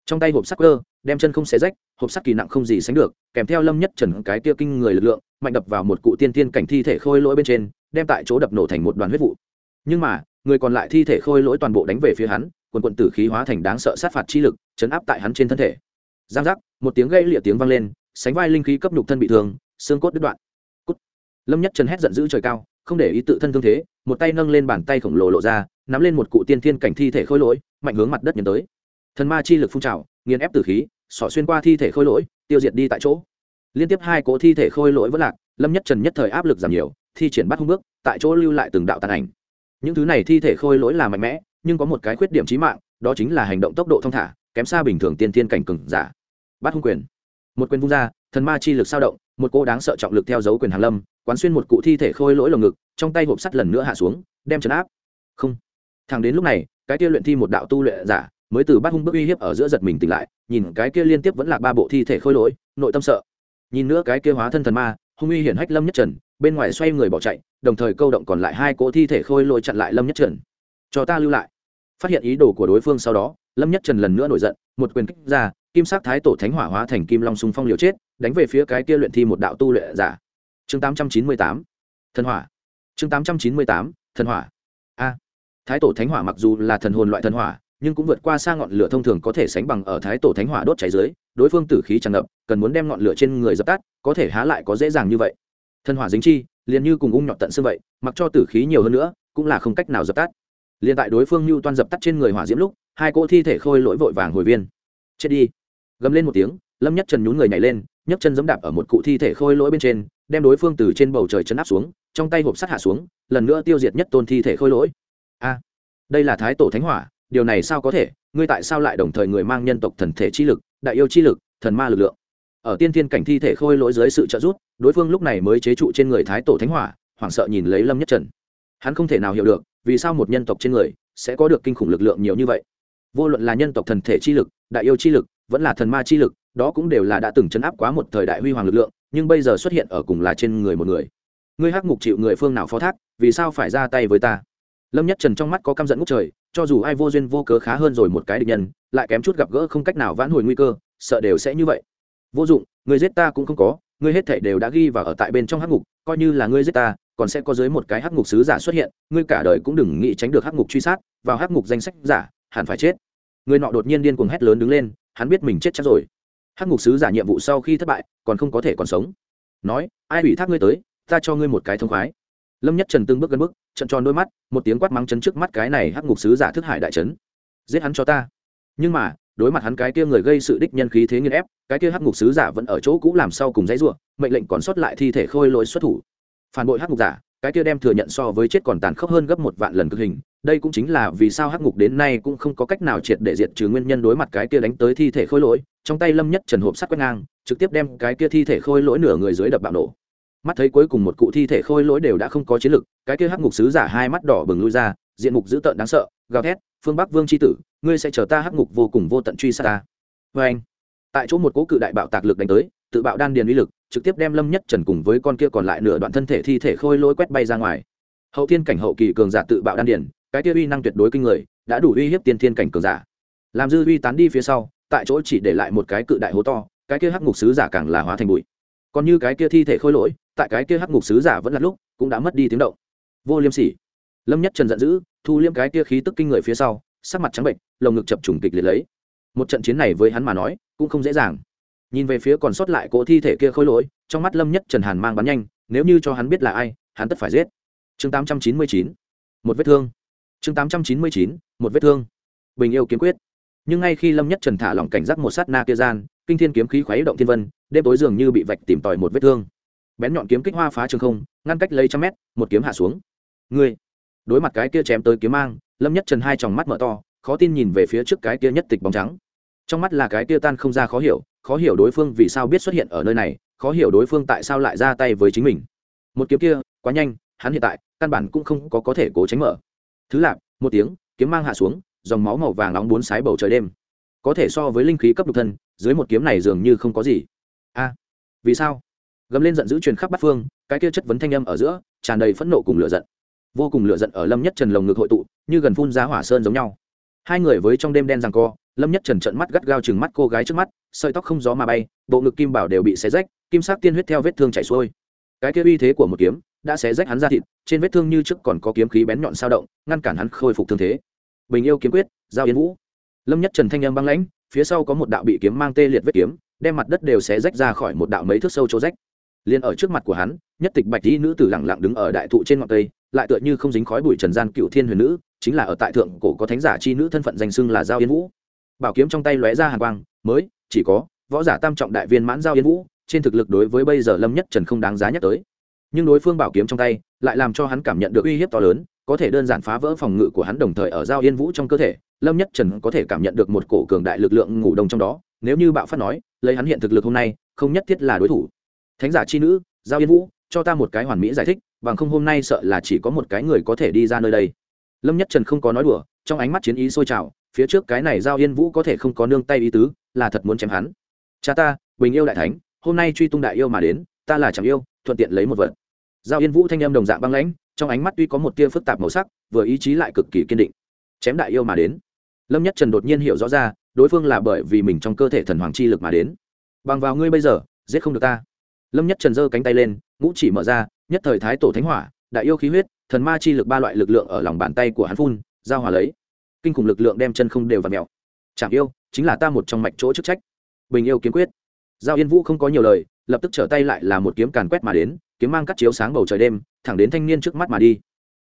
Trong tay hộp sắc cơ, đem chân không xé rách, hộp sắc kỳ nặng không gì sánh được, kèm theo lâm nhất trần cái kia kinh người lực lượng, mạnh đập vào một cụ tiên thiên cảnh thi thể khôi lỗi bên trên đem tại chỗ đập nổ thành một đoàn huyết vụ. Nhưng mà, người còn lại thi thể khôi lỗi toàn bộ đánh về phía hắn, quần quận tử khí hóa thành đáng sợ sát phạt chi lực, chấn áp tại hắn trên thân thể. Giang giác, một tiếng gãy lịa tiếng vang lên, sánh vai linh khí cấp nhục thân bị thương, xương cốt đứt đoạn. Cút. lâm nhất trần hét giận dữ trời cao, không để ý tự thân thương thế, một tay nâng lên bàn tay khổng lồ lộ ra, nắm lên một cụ tiên thiên cảnh thi thể khôi lỗi, mạnh hướng mặt đất nhấn tới. Thần ma chi lực phun trào, nghiền ép tử khí, xỏ xuyên qua thi thể khôi lỗi, tiêu diệt đi tại chỗ. Liên tiếp hai cỗ thi thể khôi lỗi vỡ lạc, lâm nhất trần nhất thời áp lực giảm nhiều thi triển bắt hung bước, tại chỗ lưu lại từng đạo tàn ảnh. Những thứ này thi thể khôi lỗi là mạnh mẽ, nhưng có một cái khuyết điểm chí mạng, đó chính là hành động tốc độ thông thả, kém xa bình thường tiên tiên cảnh cường giả. Bắt hung quyền. Một quyền vung ra, thần ma chi lực sao động, một cô đáng sợ trọng lực theo dấu quyền hàn lâm, quán xuyên một cụ thi thể khôi lỗi lồng ngực, trong tay hộp sắt lần nữa hạ xuống, đem chấn áp. Không. Thằng đến lúc này, cái kia luyện thi một đạo tu luyện giả, mới từ bắt hung bức uy hiếp ở giữa giật mình tỉnh lại, nhìn cái kia liên tiếp vẫn là ba bộ thi thể khôi lỗi, nội tâm sợ. Nhìn nữa cái kia hóa thân thần ma, hung uy hiển hách lâm nhất trần bên ngoài xoay người bỏ chạy, đồng thời câu động còn lại hai cỗ thi thể khôi lôi chặn lại lâm nhất trần. Cho ta lưu lại. Phát hiện ý đồ của đối phương sau đó, lâm nhất trần lần nữa nổi giận, một quyền kích ra, kim sắc thái tổ thánh hỏa hóa thành kim long sung phong liều chết, đánh về phía cái kia luyện thi một đạo tu luyện giả. Chương tám trăm chín mươi tám, thần hỏa. Chương tám trăm chín mươi tám, thần hỏa. A. Thái tổ thánh hỏa mặc dù là thần hồn loại thần hỏa, nhưng cũng vượt qua xa ngọn lửa thông thường có thể sánh bằng ở thái tổ thánh hỏa đốt cháy dưới, đối phương tử khí tràn ngập, cần muốn đem ngọn lửa trên người dập tắt, có thể há lại có dễ dàng như vậy thần hỏa dính chi, liền như cùng ung nhọt tận xương vậy, mặc cho tử khí nhiều hơn nữa, cũng là không cách nào dập tắt. Liền tại đối phương lưu toan dập tắt trên người hỏa diễm lúc, hai cỗ thi thể khôi lỗi vội vàng hồi viên. Chết đi. Gầm lên một tiếng, lâm nhất trần nhún người nhảy lên, nhấc chân giẫm đạp ở một cụ thi thể khôi lỗi bên trên, đem đối phương từ trên bầu trời chấn áp xuống, trong tay hộp sắt hạ xuống, lần nữa tiêu diệt nhất tôn thi thể khôi lỗi. A, đây là thái tổ thánh hỏa, điều này sao có thể? Ngươi tại sao lại đồng thời người mang nhân tộc thần thể chi lực, đại yêu chi lực, thần ma lực lượng? Ở tiên thiên cảnh thi thể khôi lỗi dưới sự trợ giúp đối phương lúc này mới chế trụ trên người thái tổ thánh hỏa, hoảng sợ nhìn lấy lâm nhất trần. Hắn không thể nào hiểu được, vì sao một nhân tộc trên người sẽ có được kinh khủng lực lượng nhiều như vậy. Vô luận là nhân tộc thần thể chi lực, đại yêu chi lực, vẫn là thần ma chi lực, đó cũng đều là đã từng chấn áp quá một thời đại huy hoàng lực lượng, nhưng bây giờ xuất hiện ở cùng là trên người một người. Ngươi hắc mục chịu người phương nào phó thác, vì sao phải ra tay với ta? Lâm nhất trần trong mắt có căm giận ngút trời, cho dù ai vô duyên vô cớ khá hơn rồi một cái địch nhân, lại kém chút gặp gỡ không cách nào vãn hồi nguy cơ, sợ đều sẽ như vậy. Vô dụng, người giết ta cũng không có ngươi hết thảy đều đã ghi và ở tại bên trong hắc ngục, coi như là ngươi giết ta, còn sẽ có dưới một cái hắc ngục sứ giả xuất hiện, ngươi cả đời cũng đừng nghĩ tránh được hắc ngục truy sát, vào hắc ngục danh sách giả, hẳn phải chết. Ngươi nọ đột nhiên điên cuồng hét lớn đứng lên, hắn biết mình chết chắc rồi. Hắc ngục sứ giả nhiệm vụ sau khi thất bại, còn không có thể còn sống. Nói, ai ủy thác ngươi tới, ta cho ngươi một cái thông khoái. Lâm Nhất Trần từng bước gần bước, trận tròn đôi mắt, một tiếng quát mắng chấn trước mắt cái này hắc ngục sứ giả thức hải đại chấn. Giết hắn cho ta. Nhưng mà, đối mặt hắn cái kia người gây sự đích nhân khí thế nghiên ép, cái kia hắc ngục sứ giả vẫn ở chỗ cũ làm sau cùng dãy ruộng mệnh lệnh còn sót lại thi thể khôi lỗi xuất thủ. Phản bội hắc ngục giả, cái kia đem thừa nhận so với chết còn tàn khốc hơn gấp một vạn lần cực hình, đây cũng chính là vì sao hắc ngục đến nay cũng không có cách nào triệt để diệt trừ nguyên nhân đối mặt cái kia đánh tới thi thể khôi lỗi, trong tay lâm nhất trần hộp sắt quét ngang, trực tiếp đem cái kia thi thể khôi lỗi nửa người dưới đập bạo nổ. Mắt thấy cuối cùng một cụ thi thể khôi lỗi đều đã không có chiến lực, cái kia hắc ngục sứ giả hai mắt đỏ bừng lui ra diện mục dữ tợn đáng sợ, gào thét, phương bắc vương c h i tử, ngươi sẽ chờ ta hắc ngục vô cùng vô tận truy sát ta. Vê anh, tại chỗ một cỗ cự đại bạo tạc lực đánh tới, tự bạo đan điền uy lực, trực tiếp đem lâm nhất trần cùng với con kia còn lại nửa đoạn thân thể thi thể khôi lôi quét bay ra ngoài. Hậu tiên cảnh hậu kỳ cường giả tự bạo đan điền, cái kia uy năng tuyệt đối kinh người, đã đủ uy hiếp tiên thiên cảnh cường giả. Làm dư uy tán đi phía sau, tại chỗ chỉ để lại một cái cự đại hố to, cái kia hắc ngục sứ giả càng là hóa thành bụi. Còn như cái kia thi thể khôi lỗi, tại cái kia hắc ngục sứ giả vẫn là lúc, cũng đã mất đi tiếng động. Vô liêm sỉ lâm nhất trần giận dữ, thu liêm cái kia khí tức kinh người phía sau, sắc mặt trắng bệnh lồng ngực chập trùng kịch liệt lấy. Một trận chiến này với hắn mà nói, cũng không dễ dàng. Nhìn về phía còn sót lại cỗ thi thể kia khôi lỗi, trong mắt lâm nhất trần hàn mang bắn nhanh, nếu như cho hắn biết là ai, hắn tất phải giết. Chương 899 một vết thương. Chương 899 một vết thương. Bình yêu kiếm quyết. Nhưng ngay khi lâm nhất trần thả lỏng cảnh giác một sát na kia gian, kinh thiên kiếm khí khuấy động thiên vân, đêm tối dường như bị vạch tìm tòi một vết thương. Bén nhọn kiếm kích hoa phá trường không, ngăn cách lấy trăm mét, một kiếm hạ xuống. Người đối mặt cái kia chém tới kiếm mang, lâm nhất trần hai tròng mắt mở to, khó tin nhìn về phía trước cái kia nhất tịch bóng trắng. Trong mắt là cái kia tan không ra khó hiểu khó hiểu đối phương vì sao biết xuất hiện ở nơi này, khó hiểu đối phương tại sao lại ra tay với chính mình. Một kiếm kia, quá nhanh, hắn hiện tại, căn bản cũng không có có thể cố tránh mở. Thứ lạp một tiếng, kiếm mang hạ xuống, dòng máu màu vàng nóng bốn sái bầu trời đêm. Có thể so với linh khí cấp độc thân, dưới một kiếm này dường như không có gì. A, vì sao? Gầm lên giận dữ truyền khắp bát phương, cái kia chất vấn thanh âm ở giữa, tràn đầy phẫn nộ cùng lửa giận vô cùng lửa giận ở lâm nhất trần lồng ngực hội tụ, như gần phun ra hỏa sơn giống nhau. Hai người với trong đêm đen rằng co, lâm nhất trần trận mắt gắt gao chừng mắt cô gái trước mắt, sợi tóc không gió mà bay, bộ ngực kim bảo đều bị xé rách, kim sắc tiên huyết theo vết thương chảy xuôi. Cái kia uy thế của một kiếm đã xé rách hắn ra thịt, trên vết thương như trước còn có kiếm khí bén nhọn sao động, ngăn cản hắn khôi phục thương thế. Bình yêu kiếm quyết, giao yến vũ. Lâm nhất trần thanh âm băng lãnh, phía sau có một đạo bị kiếm mang tê liệt vết kiếm, đem mặt đất đều xé rách ra khỏi một đạo mấy thước sâu chỗ rách. Liền ở trước mặt của hắn, nhất tịch bạch y nữ tử lẳng lặng đứng ở đại thụ trên ngọn tây lại tựa như không dính khói bụi trần gian cựu thiên huyền nữ, chính là ở tại thượng cổ có thánh giả chi nữ thân phận danh xưng là giao yên vũ. Bảo kiếm trong tay lóe ra hàn quang, mới, chỉ có, võ giả tam trọng đại viên mãn giao yên vũ, trên thực lực đối với bây giờ lâm nhất trần không đáng giá nhắc tới. Nhưng đối phương bảo kiếm trong tay, lại làm cho hắn cảm nhận được uy hiếp to lớn, có thể đơn giản phá vỡ phòng ngự của hắn đồng thời ở giao yên vũ trong cơ thể, lâm nhất trần có thể cảm nhận được một cổ cường đại lực lượng ngủ đông trong đó, nếu như bạo phát nói, lấy hắn hiện thực lực hôm nay, không nhất thiết là đối thủ. Thánh giả chi nữ, giao yên vũ, cho ta một cái hoàn mỹ giải thích bằng không hôm nay sợ là chỉ có một cái người có thể đi ra nơi đây. Lâm nhất trần không có nói đùa, trong ánh mắt chiến ý sôi trào, phía trước cái này giao yên vũ có thể không có nương tay ý tứ, là thật muốn chém hắn. Cha ta, bình yêu đại thánh, hôm nay truy tung đại yêu mà đến, ta là chẳng yêu, thuận tiện lấy một vật. Giao yên vũ thanh em đồng dạng băng lãnh, trong ánh mắt tuy có một tia phức tạp màu sắc, vừa ý chí lại cực kỳ kiên định. Chém đại yêu mà đến. Lâm nhất trần đột nhiên hiểu rõ ra, đối phương là bởi vì mình trong cơ thể thần hoàng chi lực mà đến. Bằng vào ngươi bây giờ, giết không được ta. Lâm nhất trần giơ cánh tay lên, ngũ chỉ mở ra nhất thời thái tổ thánh hỏa, đại yêu khí huyết, thần ma chi lực ba loại lực lượng ở lòng bàn tay của hắn phun, giao hòa lấy. Kinh khủng lực lượng đem chân không đều và mèo. Chạm yêu, chính là ta một trong mạch chỗ chức trách. Bình yêu kiếm quyết. Giao yên vũ không có nhiều lời, lập tức trở tay lại là một kiếm càn quét mà đến, kiếm mang cắt chiếu sáng bầu trời đêm, thẳng đến thanh niên trước mắt mà đi.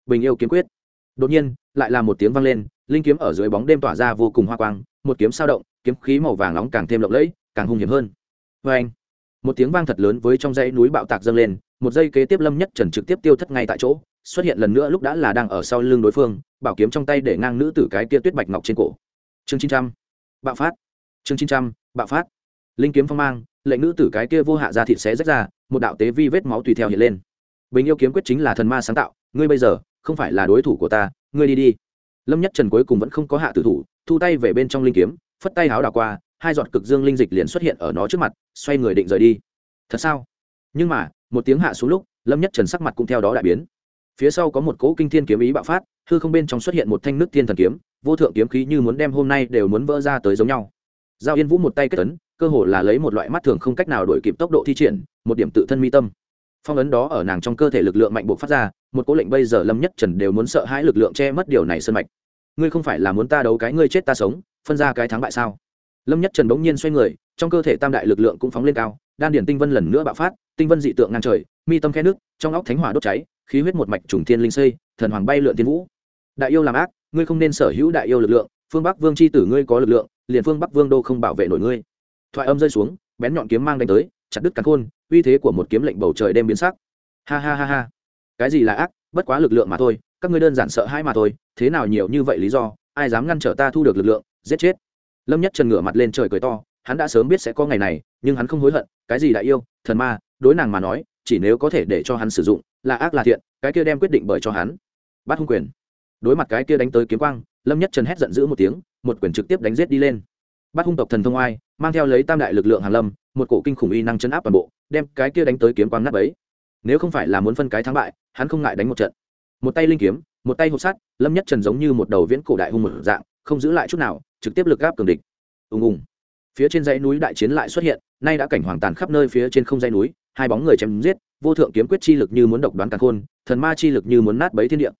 Bình yêu kiếm quyết. Đột nhiên, lại là một tiếng vang lên, linh kiếm ở dưới bóng đêm tỏa ra vô cùng hoa quang, một kiếm sao động, kiếm khí màu vàng nóng càng thêm lộng lẫy, càng hung hiểm hơn. Vê anh một tiếng vang thật lớn với trong dãy núi bạo tạc dâng lên một giây kế tiếp lâm nhất trần trực tiếp tiêu thất ngay tại chỗ, xuất hiện lần nữa lúc đã là đang ở sau lưng đối phương, bảo kiếm trong tay để ngang nữ tử cái kia tuyết bạch ngọc trên cổ. Chương chín trăm, bạo phát. Chương chín trăm, bạo phát. Linh kiếm phong mang, lệnh nữ tử cái kia vô hạ ra thịt xé rách ra, một đạo tế vi vết máu tùy theo hiện lên. Bình yêu kiếm quyết chính là thần ma sáng tạo, ngươi bây giờ, không phải là đối thủ của ta, ngươi đi đi. Lâm nhất trần cuối cùng vẫn không có hạ tử thủ, thu tay về bên trong linh kiếm, phất tay háo đào qua, hai giọt cực dương linh dịch liền xuất hiện ở nó trước mặt, xoay người định rời đi. Thật sao? Nhưng mà một tiếng hạ xuống lúc, lâm nhất trần sắc mặt cũng theo đó đại biến. Phía sau có một cỗ kinh thiên kiếm ý bạo phát, hư không bên trong xuất hiện một thanh nước thiên thần kiếm, vô thượng kiếm khí như muốn đem hôm nay đều muốn vỡ ra tới giống nhau. Giao yên vũ một tay kết tấn cơ hồ là lấy một loại mắt thường không cách nào đổi kịp tốc độ thi triển, một điểm tự thân mi tâm. Phong ấn đó ở nàng trong cơ thể lực lượng mạnh buộc phát ra, một cố lệnh bây giờ lâm nhất trần đều muốn sợ hãi lực lượng che mất điều này sân mạch. Ngươi không phải là muốn ta đấu cái ngươi chết ta sống, phân ra cái thắng bại sao? Lâm nhất trần bỗng nhiên xoay người, trong cơ thể tam đại lực lượng cũng phóng lên cao đan điển tinh vân lần nữa bạo phát, tinh vân dị tượng ngang trời, mi tâm khe nước trong óc thánh hỏa đốt cháy, khí huyết một mạch trùng thiên linh xây, thần hoàng bay lượn tiên vũ. Đại yêu làm ác, ngươi không nên sở hữu đại yêu lực lượng, phương bắc vương Chi tử ngươi có lực lượng, liền phương bắc vương đô không bảo vệ nổi ngươi. Thoại âm rơi xuống, bén nhọn kiếm mang đánh tới, chặt đứt cắn khôn, uy thế của một kiếm lệnh bầu trời đem biến sắc. Ha ha ha ha. Cái gì là ác? Bất quá lực lượng mà thôi, các ngươi đơn giản sợ hãi mà thôi, thế nào nhiều như vậy lý do, ai dám ngăn trở ta thu được lực lượng, giết chết. Lâm nhất trần ngửa mặt lên trời cười to hắn đã sớm biết sẽ có ngày này nhưng hắn không hối hận cái gì đã yêu thần ma đối nàng mà nói chỉ nếu có thể để cho hắn sử dụng là ác là thiện cái kia đem quyết định bởi cho hắn. Bắt hung quyền. Đối mặt cái kia đánh tới kiếm quang lâm nhất trần hét giận dữ một tiếng một quyền trực tiếp đánh giết đi lên. Bắt hung tộc thần thông oai mang theo lấy tam đại lực lượng hàn lâm một cổ kinh khủng y năng chấn áp toàn bộ đem cái kia đánh tới kiếm quang nát ấy nếu không phải là muốn phân cái thắng bại hắn không ngại đánh một trận. Một tay linh kiếm một tay hộp sát, lâm nhất trần giống như một đầu viễn cổ đại hung một dạng không giữ lại chút nào trực tiếp lực gáp cường địch. Ùng ùng phía trên dãy núi đại chiến lại xuất hiện, nay đã cảnh hoàng tàn khắp nơi phía trên không dãy núi, hai bóng người chém giết, vô thượng kiếm quyết chi lực như muốn độc đoán càn khôn, thần ma chi lực như muốn nát bấy thiên địa.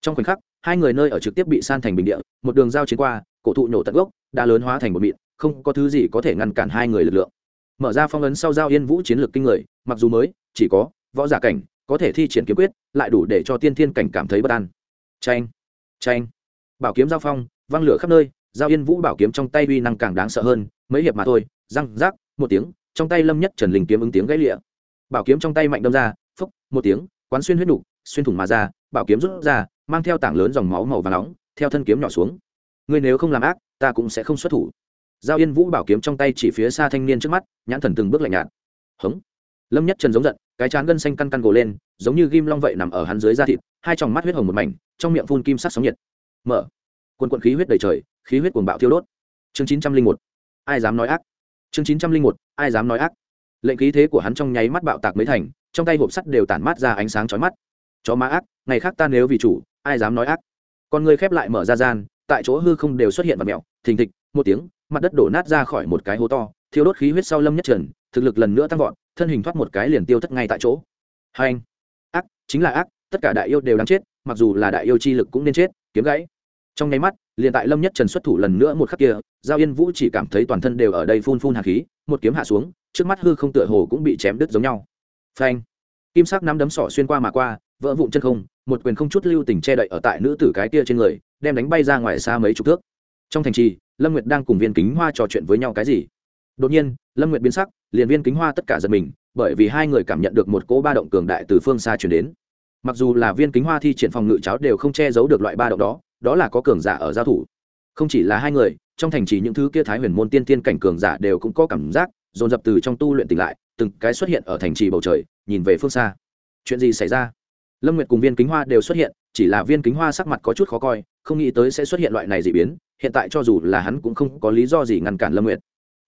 Trong khoảnh khắc, hai người nơi ở trực tiếp bị san thành bình địa, một đường giao chiến qua, cổ thụ nổ tận gốc, đã lớn hóa thành một mịn, không có thứ gì có thể ngăn cản hai người lực lượng. Mở ra phong ấn sau giao yên vũ chiến lược kinh người, mặc dù mới, chỉ có võ giả cảnh, có thể thi triển kiếm quyết, lại đủ để cho tiên thiên cảnh cảm thấy bất an. Tranh tranh bảo kiếm giao phong văng lửa khắp nơi, giao yên vũ bảo kiếm trong tay uy năng càng đáng sợ hơn mấy hiệp mà thôi, răng, rác, một tiếng, trong tay lâm nhất trần linh kiếm ứng tiếng gãy lịa. Bảo kiếm trong tay mạnh đâm ra phốc một tiếng, quán xuyên huyết nục, xuyên thủng mà ra, bảo kiếm rút ra, mang theo tảng lớn dòng máu màu và nóng, theo thân kiếm nhỏ xuống. Người nếu không làm ác, ta cũng sẽ không xuất thủ. Giao yên vũ bảo kiếm trong tay chỉ phía xa thanh niên trước mắt, nhãn thần từng bước lạnh nhạt. Hống. Lâm nhất trần giống giận, cái chán gân xanh căn căn gồ lên, giống như ghim long vậy nằm ở hắn dưới da thịt, hai tròng mắt huyết hồng một mảnh, trong miệng phun kim sắc sóng nhiệt. Mở. Quần quận khí huyết đầy trời, khí huyết cuồng bạo thiêu đốt. Chương chín trăm linh một ai dám nói ác. Chương chín trăm linh một, ai dám nói ác. Lệnh khí thế của hắn trong nháy mắt bạo tạc mấy thành, trong tay hộp sắt đều tản mát ra ánh sáng chói mắt. Chó má ác, ngày khác ta nếu vì chủ, ai dám nói ác? Con người khép lại mở ra gian, tại chỗ hư không đều xuất hiện vật mẹo, thình thịch, một tiếng, mặt đất đổ nát ra khỏi một cái hố to thiếu đốt khí huyết sau lâm nhất trần, thực lực lần nữa tăng vọt, thân hình thoát một cái liền tiêu thất ngay tại chỗ. Hai anh, ác, chính là ác, tất cả đại yêu đều đáng chết, mặc dù là đại yêu chi lực cũng nên chết, kiếm gãy trong nháy mắt, liền tại lâm nhất trần xuất thủ lần nữa một khắc kia, giao yên vũ chỉ cảm thấy toàn thân đều ở đây phun phun hạt khí, một kiếm hạ xuống, trước mắt hư không tựa hồ cũng bị chém đứt giống nhau. Phanh! Kim sắc nắm đấm sỏ xuyên qua mà qua, vỡ vụn chân không, một quyền không chút lưu tình che đậy ở tại nữ tử cái kia trên người, đem đánh bay ra ngoài xa mấy chục thước. Trong thành trì, lâm nguyệt đang cùng viên kính hoa trò chuyện với nhau cái gì? Đột nhiên, lâm nguyệt biến sắc, liền viên kính hoa tất cả giật mình, bởi vì hai người cảm nhận được một cỗ ba động cường đại từ phương xa chuyển đến. Mặc dù là viên kính hoa thi triển phòng ngự cháo đều không che giấu được loại ba động đó đó là có cường giả ở giao thủ. Không chỉ là hai người, trong thành trì những thứ kia thái huyền môn tiên tiên cảnh cường giả đều cũng có cảm giác, dồn dập từ trong tu luyện tỉnh lại, từng cái xuất hiện ở thành trì bầu trời, nhìn về phương xa. Chuyện gì xảy ra? Lâm nguyệt cùng viên kính hoa đều xuất hiện, chỉ là viên kính hoa sắc mặt có chút khó coi, không nghĩ tới sẽ xuất hiện loại này dị biến, hiện tại cho dù là hắn cũng không có lý do gì ngăn cản lâm nguyệt.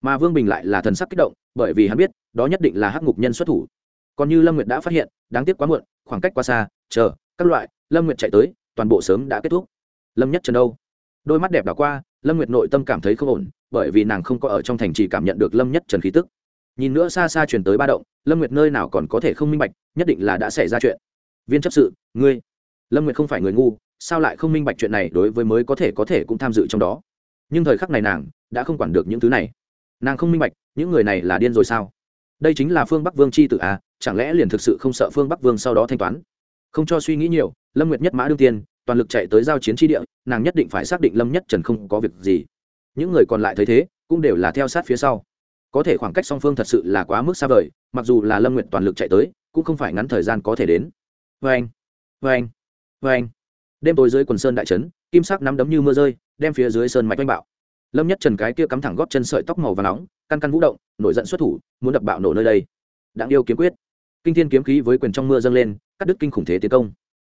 Mà vương bình lại là thần sắc kích động, bởi vì hắn biết, đó nhất định là hắc ngục nhân xuất thủ. Còn như lâm nguyệt đã phát hiện, đáng tiếc quá muộn, khoảng cách quá xa, chờ, các loại, lâm nguyệt chạy tới, toàn bộ sớm đã kết thúc lâm nhất trần đâu? Đôi mắt đẹp đảo qua lâm nguyệt nội tâm cảm thấy không ổn bởi vì nàng không có ở trong thành trì cảm nhận được lâm nhất trần khí tức. Nhìn nữa xa xa chuyển tới ba động lâm nguyệt nơi nào còn có thể không minh bạch nhất định là đã xảy ra chuyện. Viên chấp sự ngươi. Lâm nguyệt không phải người ngu sao lại không minh bạch chuyện này đối với mới có thể có thể cũng tham dự trong đó? Nhưng thời khắc này nàng đã không quản được những thứ này. Nàng không minh bạch những người này là điên rồi sao? Đây chính là phương bắc vương c h i tự a à, chẳng lẽ liền thực sự không sợ phương bắc vương sau đó thanh toán? Không cho suy nghĩ nhiều lâm nguyệt nhất mã đương tiên toàn lực chạy tới giao chiến tri địa, nàng nhất định phải xác định lâm nhất trần không có việc gì. Những người còn lại thấy thế, cũng đều là theo sát phía sau. Có thể khoảng cách song phương thật sự là quá mức xa vời, mặc dù là lâm nguyện toàn lực chạy tới, cũng không phải ngắn thời gian có thể đến. Vê anh vê anh vê anh đêm tối dưới quần sơn đại trấn, kim sắc nắm đấm như mưa rơi, đem phía dưới sơn mạch oanh bạo. Lâm nhất trần cái kia cắm thẳng góp chân sợi tóc màu và nóng, căn căn vũ động, nổi giận xuất thủ, muốn đập bạo nổ nơi đây. Đặng yêu kiếm quyết. Kinh thiên kiếm khí với quyền trong mưa dâng lên, cắt đứt kinh khủng thế tiến công.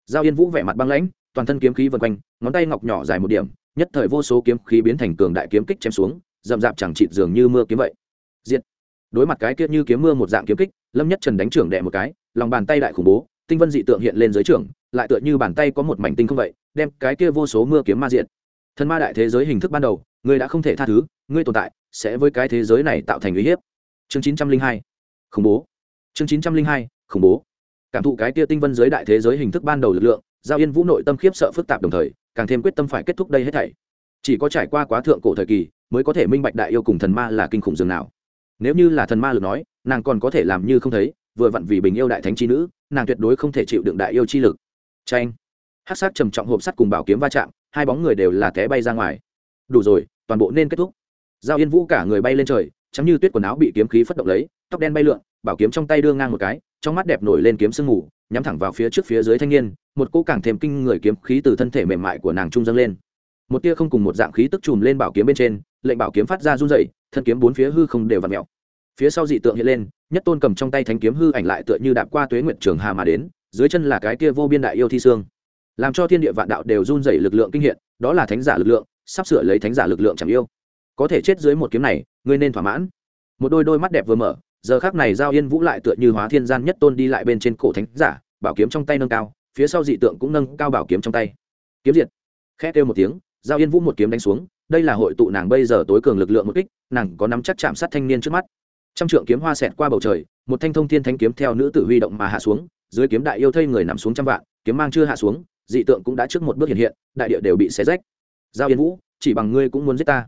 Giao yên vũ vẻ mặt băng lãnh toàn thân kiếm khí vần quanh, ngón tay ngọc nhỏ dài một điểm, nhất thời vô số kiếm khí biến thành cường đại kiếm kích chém xuống, rậm rạp chẳng chịt dường như mưa kiếm vậy. Diệt. đối mặt cái kia như kiếm mưa một dạng kiếm kích, lâm nhất trần đánh trưởng đẻ một cái, lòng bàn tay đại khủng bố, tinh vân dị tượng hiện lên dưới trưởng, lại tựa như bàn tay có một mảnh tinh không vậy, đem cái kia vô số mưa kiếm ma diện Thân ma đại thế giới hình thức ban đầu, ngươi đã không thể tha thứ, ngươi tồn tại, sẽ với cái thế giới này tạo thành uy hiếp. Chương chín trăm linh hai, khủng bố. Chương chín trăm linh hai, khủng bố. Cảm thụ cái kia tinh vân giới đại thế giới hình thức ban đầu lực lượng giao yên vũ nội tâm khiếp sợ phức tạp đồng thời, càng thêm quyết tâm phải kết thúc đây hết thảy. Chỉ có trải qua quá thượng cổ thời kỳ, mới có thể minh bạch đại yêu cùng thần ma là kinh khủng dường nào. Nếu như là thần ma lực nói, nàng còn có thể làm như không thấy, vừa vặn vì bình yêu đại thánh chi nữ, nàng tuyệt đối không thể chịu đựng đại yêu chi lực. Tranh hát sát trầm trọng hộp sắt cùng bảo kiếm va chạm, hai bóng người đều là té bay ra ngoài. Đủ rồi, toàn bộ nên kết thúc. Giao yên vũ cả người bay lên trời, chấm như tuyết quần áo bị kiếm khí phất động lấy, tóc đen bay lượn, bảo kiếm trong tay đưa ngang một cái trong mắt đẹp nổi lên kiếm sương mù nhắm thẳng vào phía trước phía dưới thanh niên một cô càng thêm kinh người kiếm khí từ thân thể mềm mại của nàng trung dâng lên. Một tia không cùng một dạng khí tức trùm lên bảo kiếm bên trên lệnh bảo kiếm phát ra run dậy thân kiếm bốn phía hư không đều v ặ mẹo phía sau dị tượng hiện lên nhất tôn cầm trong tay thanh kiếm hư ảnh lại tựa như đạp qua tuế nguyện trường hà mà đến dưới chân là cái tia vô biên đại yêu thi sương, làm cho thiên địa vạn đạo đều run dày lực lượng kinh hiện đó là thánh giả lực lượng sắp sửa lấy thánh giả lực lượng chẳng yêu. Có thể chết dưới một kiếm này ngươi nên thỏa mãn. Một đôi đôi mắt đẹp vừa mở giờ khác này giao yên vũ lại tựa như hóa thiên gian nhất tôn đi lại bên trên cổ thánh giả, bảo kiếm trong tay nâng cao, phía sau dị tượng cũng nâng cao bảo kiếm trong tay. Kiếm diệt. Khẽ kêu một tiếng, giao yên vũ một kiếm đánh xuống, đây là hội tụ nàng bây giờ tối cường lực lượng một kích, nàng có nắm chắc chạm sát thanh niên trước mắt. Trong trượng kiếm hoa xẹt qua bầu trời, một thanh thông thiên thanh kiếm theo nữ tử huy động mà hạ xuống, dưới kiếm đại yêu thây người nằm xuống trăm vạn, kiếm mang chưa hạ xuống, dị tượng cũng đã trước một bước hiện hiện, đại địa đều bị xé rách. Giao yên vũ, chỉ bằng ngươi cũng muốn giết ta.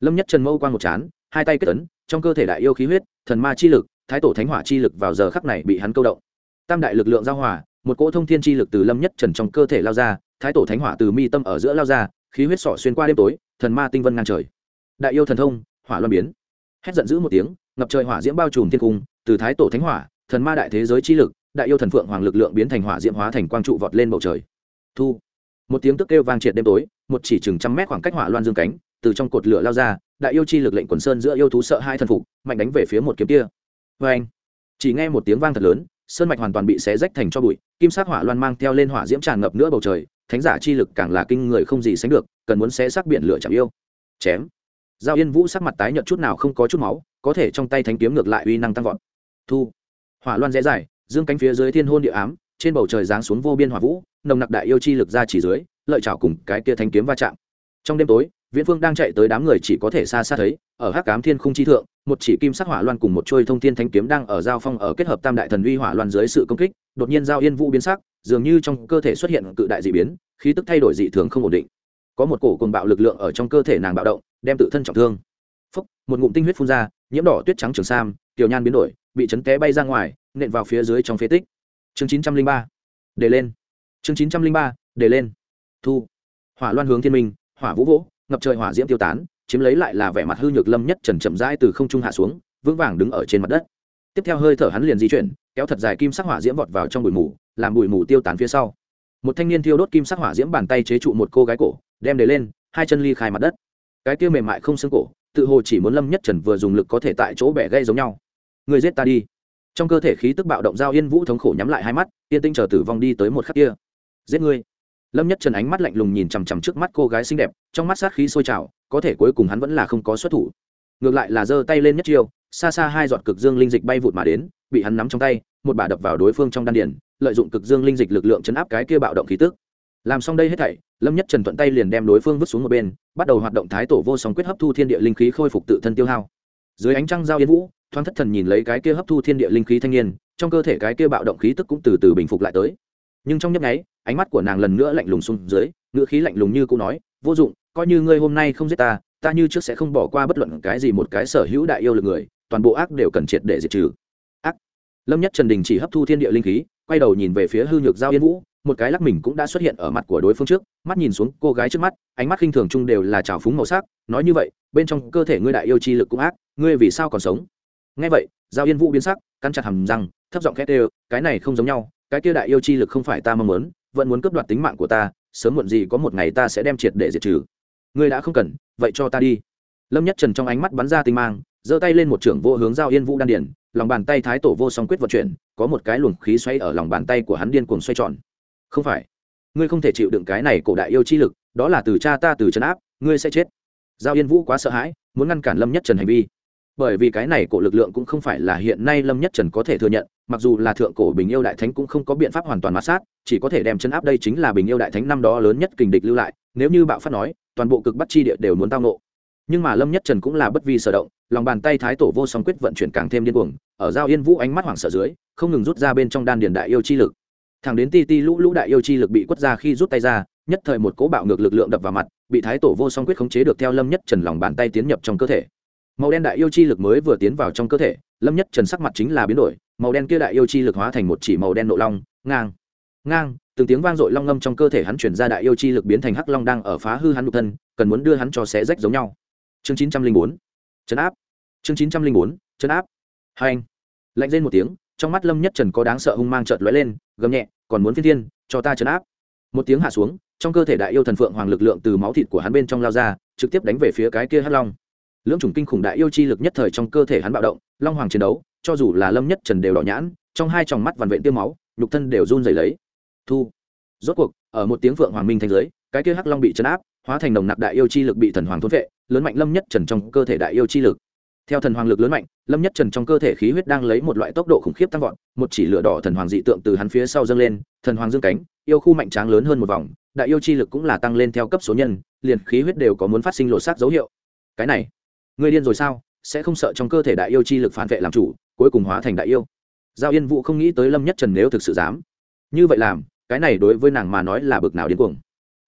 Lâm nhất trần mâu quang một chán, hai tay kết ấn, trong cơ thể đại yêu khí huyết thần ma chi lực, thái tổ thánh hỏa chi lực vào giờ khắc này bị hắn câu động. Tam đại lực lượng giao hòa, một cỗ thông thiên chi lực từ lâm nhất trần trong cơ thể lao ra, thái tổ thánh hỏa từ mi tâm ở giữa lao ra, khí huyết sỏ xuyên qua đêm tối, thần ma tinh vân ngang trời. Đại yêu thần thông, hỏa luân biến. Hét giận dữ một tiếng, ngập trời hỏa diễm bao trùm thiên cung, từ thái tổ thánh hỏa, thần ma đại thế giới chi lực, đại yêu thần phượng hoàng lực lượng biến thành hỏa diễm hóa thành quang trụ vọt lên bầu trời. Thu. Một tiếng tức kêu vang triệt đêm tối, một chỉ chừng trăm mét khoảng cách hỏa loan dương cánh từ trong cột lửa lao ra, đại yêu chi lực lệnh quần sơn giữa yêu thú sợ hai thần phục, mạnh đánh về phía một kiếm kia. Vê anh, chỉ nghe một tiếng vang thật lớn, sơn mạch hoàn toàn bị xé rách thành cho bụi, kim sắc hỏa loan mang theo lên hỏa diễm tràn ngập nữa bầu trời, thánh giả chi lực càng là kinh người không gì sánh được, cần muốn xé xác biển lửa chạm yêu. Chém. Giao yên vũ sắc mặt tái nhợt chút nào không có chút máu, có thể trong tay thánh kiếm ngược lại uy năng tăng vọt. Thu. Hỏa loan dễ dài, dương cánh phía dưới thiên hôn địa ám, trên bầu trời giáng xuống vô biên hỏa vũ, nồng nặc đại yêu chi lực ra chỉ dưới, lợi chảo cùng cái kia thánh kiếm va chạm. Trong đêm tối viễn phương đang chạy tới đám người chỉ có thể xa xa thấy, ở hắc cám thiên Không chi thượng, một chỉ kim sắc hỏa loan cùng một trôi thông thiên thanh kiếm đang ở giao phong ở kết hợp tam đại thần uy hỏa loan dưới sự công kích, đột nhiên giao yên vũ biến sắc, dường như trong cơ thể xuất hiện cự đại dị biến, khí tức thay đổi dị thường không ổn định. Có một cổ cùng bạo lực lượng ở trong cơ thể nàng bạo động, đem tự thân trọng thương. Phúc một ngụm tinh huyết phun ra, nhiễm đỏ tuyết trắng trường sam, tiểu nhan biến đổi, bị chấn té bay ra ngoài, nện vào phía dưới trong phế tích. Chương chín trăm linh ba, để lên. Chương chín trăm linh ba, để lên. Thu. Hỏa loan hướng thiên minh, hỏa vũ vũ ngập trời hỏa diễm tiêu tán, chiếm lấy lại là vẻ mặt hư nhược lâm nhất trần chậm rãi từ không trung hạ xuống, vững vàng đứng ở trên mặt đất. Tiếp theo hơi thở hắn liền di chuyển, kéo thật dài kim sắc hỏa diễm vọt vào trong bụi mù, làm bụi mù tiêu tán phía sau. Một thanh niên thiêu đốt kim sắc hỏa diễm bàn tay chế trụ một cô gái cổ, đem để lên, hai chân ly khai mặt đất. Cái kia mềm mại không xương cổ, tự hồ chỉ muốn lâm nhất trần vừa dùng lực có thể tại chỗ bẻ gây giống nhau. Người giết ta đi. Trong cơ thể khí tức bạo động giao yên vũ thống khổ nhắm lại hai mắt, yên tinh chờ tử vong đi tới một khắc kia. Giết ngươi lâm nhất trần ánh mắt lạnh lùng nhìn chằm chằm trước mắt cô gái xinh đẹp, trong mắt sát khí sôi trào, có thể cuối cùng hắn vẫn là không có xuất thủ. Ngược lại là giơ tay lên nhất chiêu, xa xa hai giọt cực dương linh dịch bay vụt mà đến, bị hắn nắm trong tay, một bà đập vào đối phương trong đan điền, lợi dụng cực dương linh dịch lực lượng chấn áp cái kia bạo động khí tức. Làm xong đây hết thảy, lâm nhất trần thuận tay liền đem đối phương vứt xuống một bên, bắt đầu hoạt động thái tổ vô song quyết hấp thu thiên địa linh khí khôi phục tự thân tiêu hao. Dưới ánh trăng giao yên vũ, thoáng thất thần nhìn lấy cái kia hấp thu thiên địa linh khí thanh niên, trong cơ thể cái kia bạo động khí tức cũng từ từ bình phục lại tới. Nhưng trong nhấp nháy ánh mắt của nàng lần nữa lạnh lùng xuống dưới ngữ khí lạnh lùng như cũ nói vô dụng coi như ngươi hôm nay không giết ta ta như trước sẽ không bỏ qua bất luận cái gì một cái sở hữu đại yêu lực người toàn bộ ác đều cần triệt để diệt trừ. Ác. Lâm nhất trần đình chỉ hấp thu thiên địa linh khí quay đầu nhìn về phía hư nhược giao yên vũ một cái lắc mình cũng đã xuất hiện ở mặt của đối phương trước mắt nhìn xuống cô gái trước mắt ánh mắt khinh thường chung đều là trào phúng màu sắc nói như vậy bên trong cơ thể ngươi đại yêu chi lực cũng ác ngươi vì sao còn sống? Nghe vậy giao yên vũ biến sắc cắn chặt hầm răng thấp giọng khét đều, cái này không giống nhau cái kia đại yêu chi lực không phải ta mong muốn vẫn muốn cướp đoạt tính mạng của ta, sớm muộn gì có một ngày ta sẽ đem triệt để diệt trừ. Ngươi đã không cần, vậy cho ta đi. Lâm nhất trần trong ánh mắt bắn ra tinh mang, giơ tay lên một trưởng vô hướng giao yên vũ đan điển lòng bàn tay thái tổ vô song quyết vận chuyển, có một cái luồng khí xoay ở lòng bàn tay của hắn điên cuồng xoay tròn. Không phải, ngươi không thể chịu đựng cái này cổ đại yêu chi lực, đó là từ cha ta từ trấn áp, ngươi sẽ chết. Giao yên vũ quá sợ hãi, muốn ngăn cản lâm nhất trần hành vi. Bởi vì cái này cổ lực lượng cũng không phải là hiện nay lâm nhất trần có thể thừa nhận mặc dù là thượng cổ bình yêu đại thánh cũng không có biện pháp hoàn toàn mát sát, chỉ có thể đem chân áp đây chính là bình yêu đại thánh năm đó lớn nhất kình địch lưu lại, nếu như bạo phát nói, toàn bộ cực bắt chi địa đều muốn tao nộ. Nhưng mà lâm nhất trần cũng là bất vi sở động, lòng bàn tay thái tổ vô song quyết vận chuyển càng thêm điên cuồng, ở giao yên vũ ánh mắt hoảng sợ dưới, không ngừng rút ra bên trong đan điền đại yêu chi lực. Thẳng đến ti ti lũ lũ đại yêu chi lực bị quất ra khi rút tay ra, nhất thời một cỗ bạo ngược lực lượng đập vào mặt, bị thái tổ vô song quyết khống chế được theo lâm nhất trần lòng bàn tay tiến nhập trong cơ thể. Màu đen đại yêu chi lực mới vừa tiến vào trong cơ thể, lâm nhất trần sắc mặt chính là biến đổi màu đen kia đại yêu chi lực hóa thành một chỉ màu đen nộ long, ngang ngang, từng tiếng vang dội long ngâm trong cơ thể hắn chuyển ra đại yêu chi lực biến thành hắc long đang ở phá hư hắn nhục thân, cần muốn đưa hắn cho xé rách giống nhau. Chương chín trăm linh bốn, chấn áp. Chương chín trăm linh bốn, chấn áp. Hai anh, lạnh lên một tiếng, trong mắt lâm nhất trần có đáng sợ hung mang trợt lóe lên, gầm nhẹ, còn muốn phi thiên, cho ta chấn áp. Một tiếng hạ xuống, trong cơ thể đại yêu thần phượng hoàng lực lượng từ máu thịt của hắn bên trong lao ra, trực tiếp đánh về phía cái kia hắc long. Lưỡng chủng kinh khủng đại yêu chi lực nhất thời trong cơ thể hắn bạo động, long hoàng chiến đấu cho dù là lâm nhất trần đều đỏ nhãn, trong hai tròng mắt vằn vện tiêu máu, nhục thân đều run rẩy lấy. Thu. Rốt cuộc, ở một tiếng phượng hoàng minh thanh giới cái kia hắc long bị chấn áp, hóa thành nồng nặc đại yêu chi lực bị thần hoàng thôn vệ, lớn mạnh lâm nhất trần trong cơ thể đại yêu chi lực. Theo thần hoàng lực lớn mạnh, lâm nhất trần trong cơ thể khí huyết đang lấy một loại tốc độ khủng khiếp tăng vọt, một chỉ lửa đỏ thần hoàng dị tượng từ hắn phía sau dâng lên, thần hoàng dương cánh, yêu khu mạnh tráng lớn hơn một vòng, đại yêu chi lực cũng là tăng lên theo cấp số nhân, liền khí huyết đều có muốn phát sinh lộ sát dấu hiệu. Cái này người điên rồi sao? Sẽ không sợ trong cơ thể đại yêu chi lực phản vệ làm chủ cuối cùng hóa thành đại yêu. Giao yên vũ không nghĩ tới lâm nhất trần nếu thực sự dám. Như vậy làm, cái này đối với nàng mà nói là bực nào điên cuồng.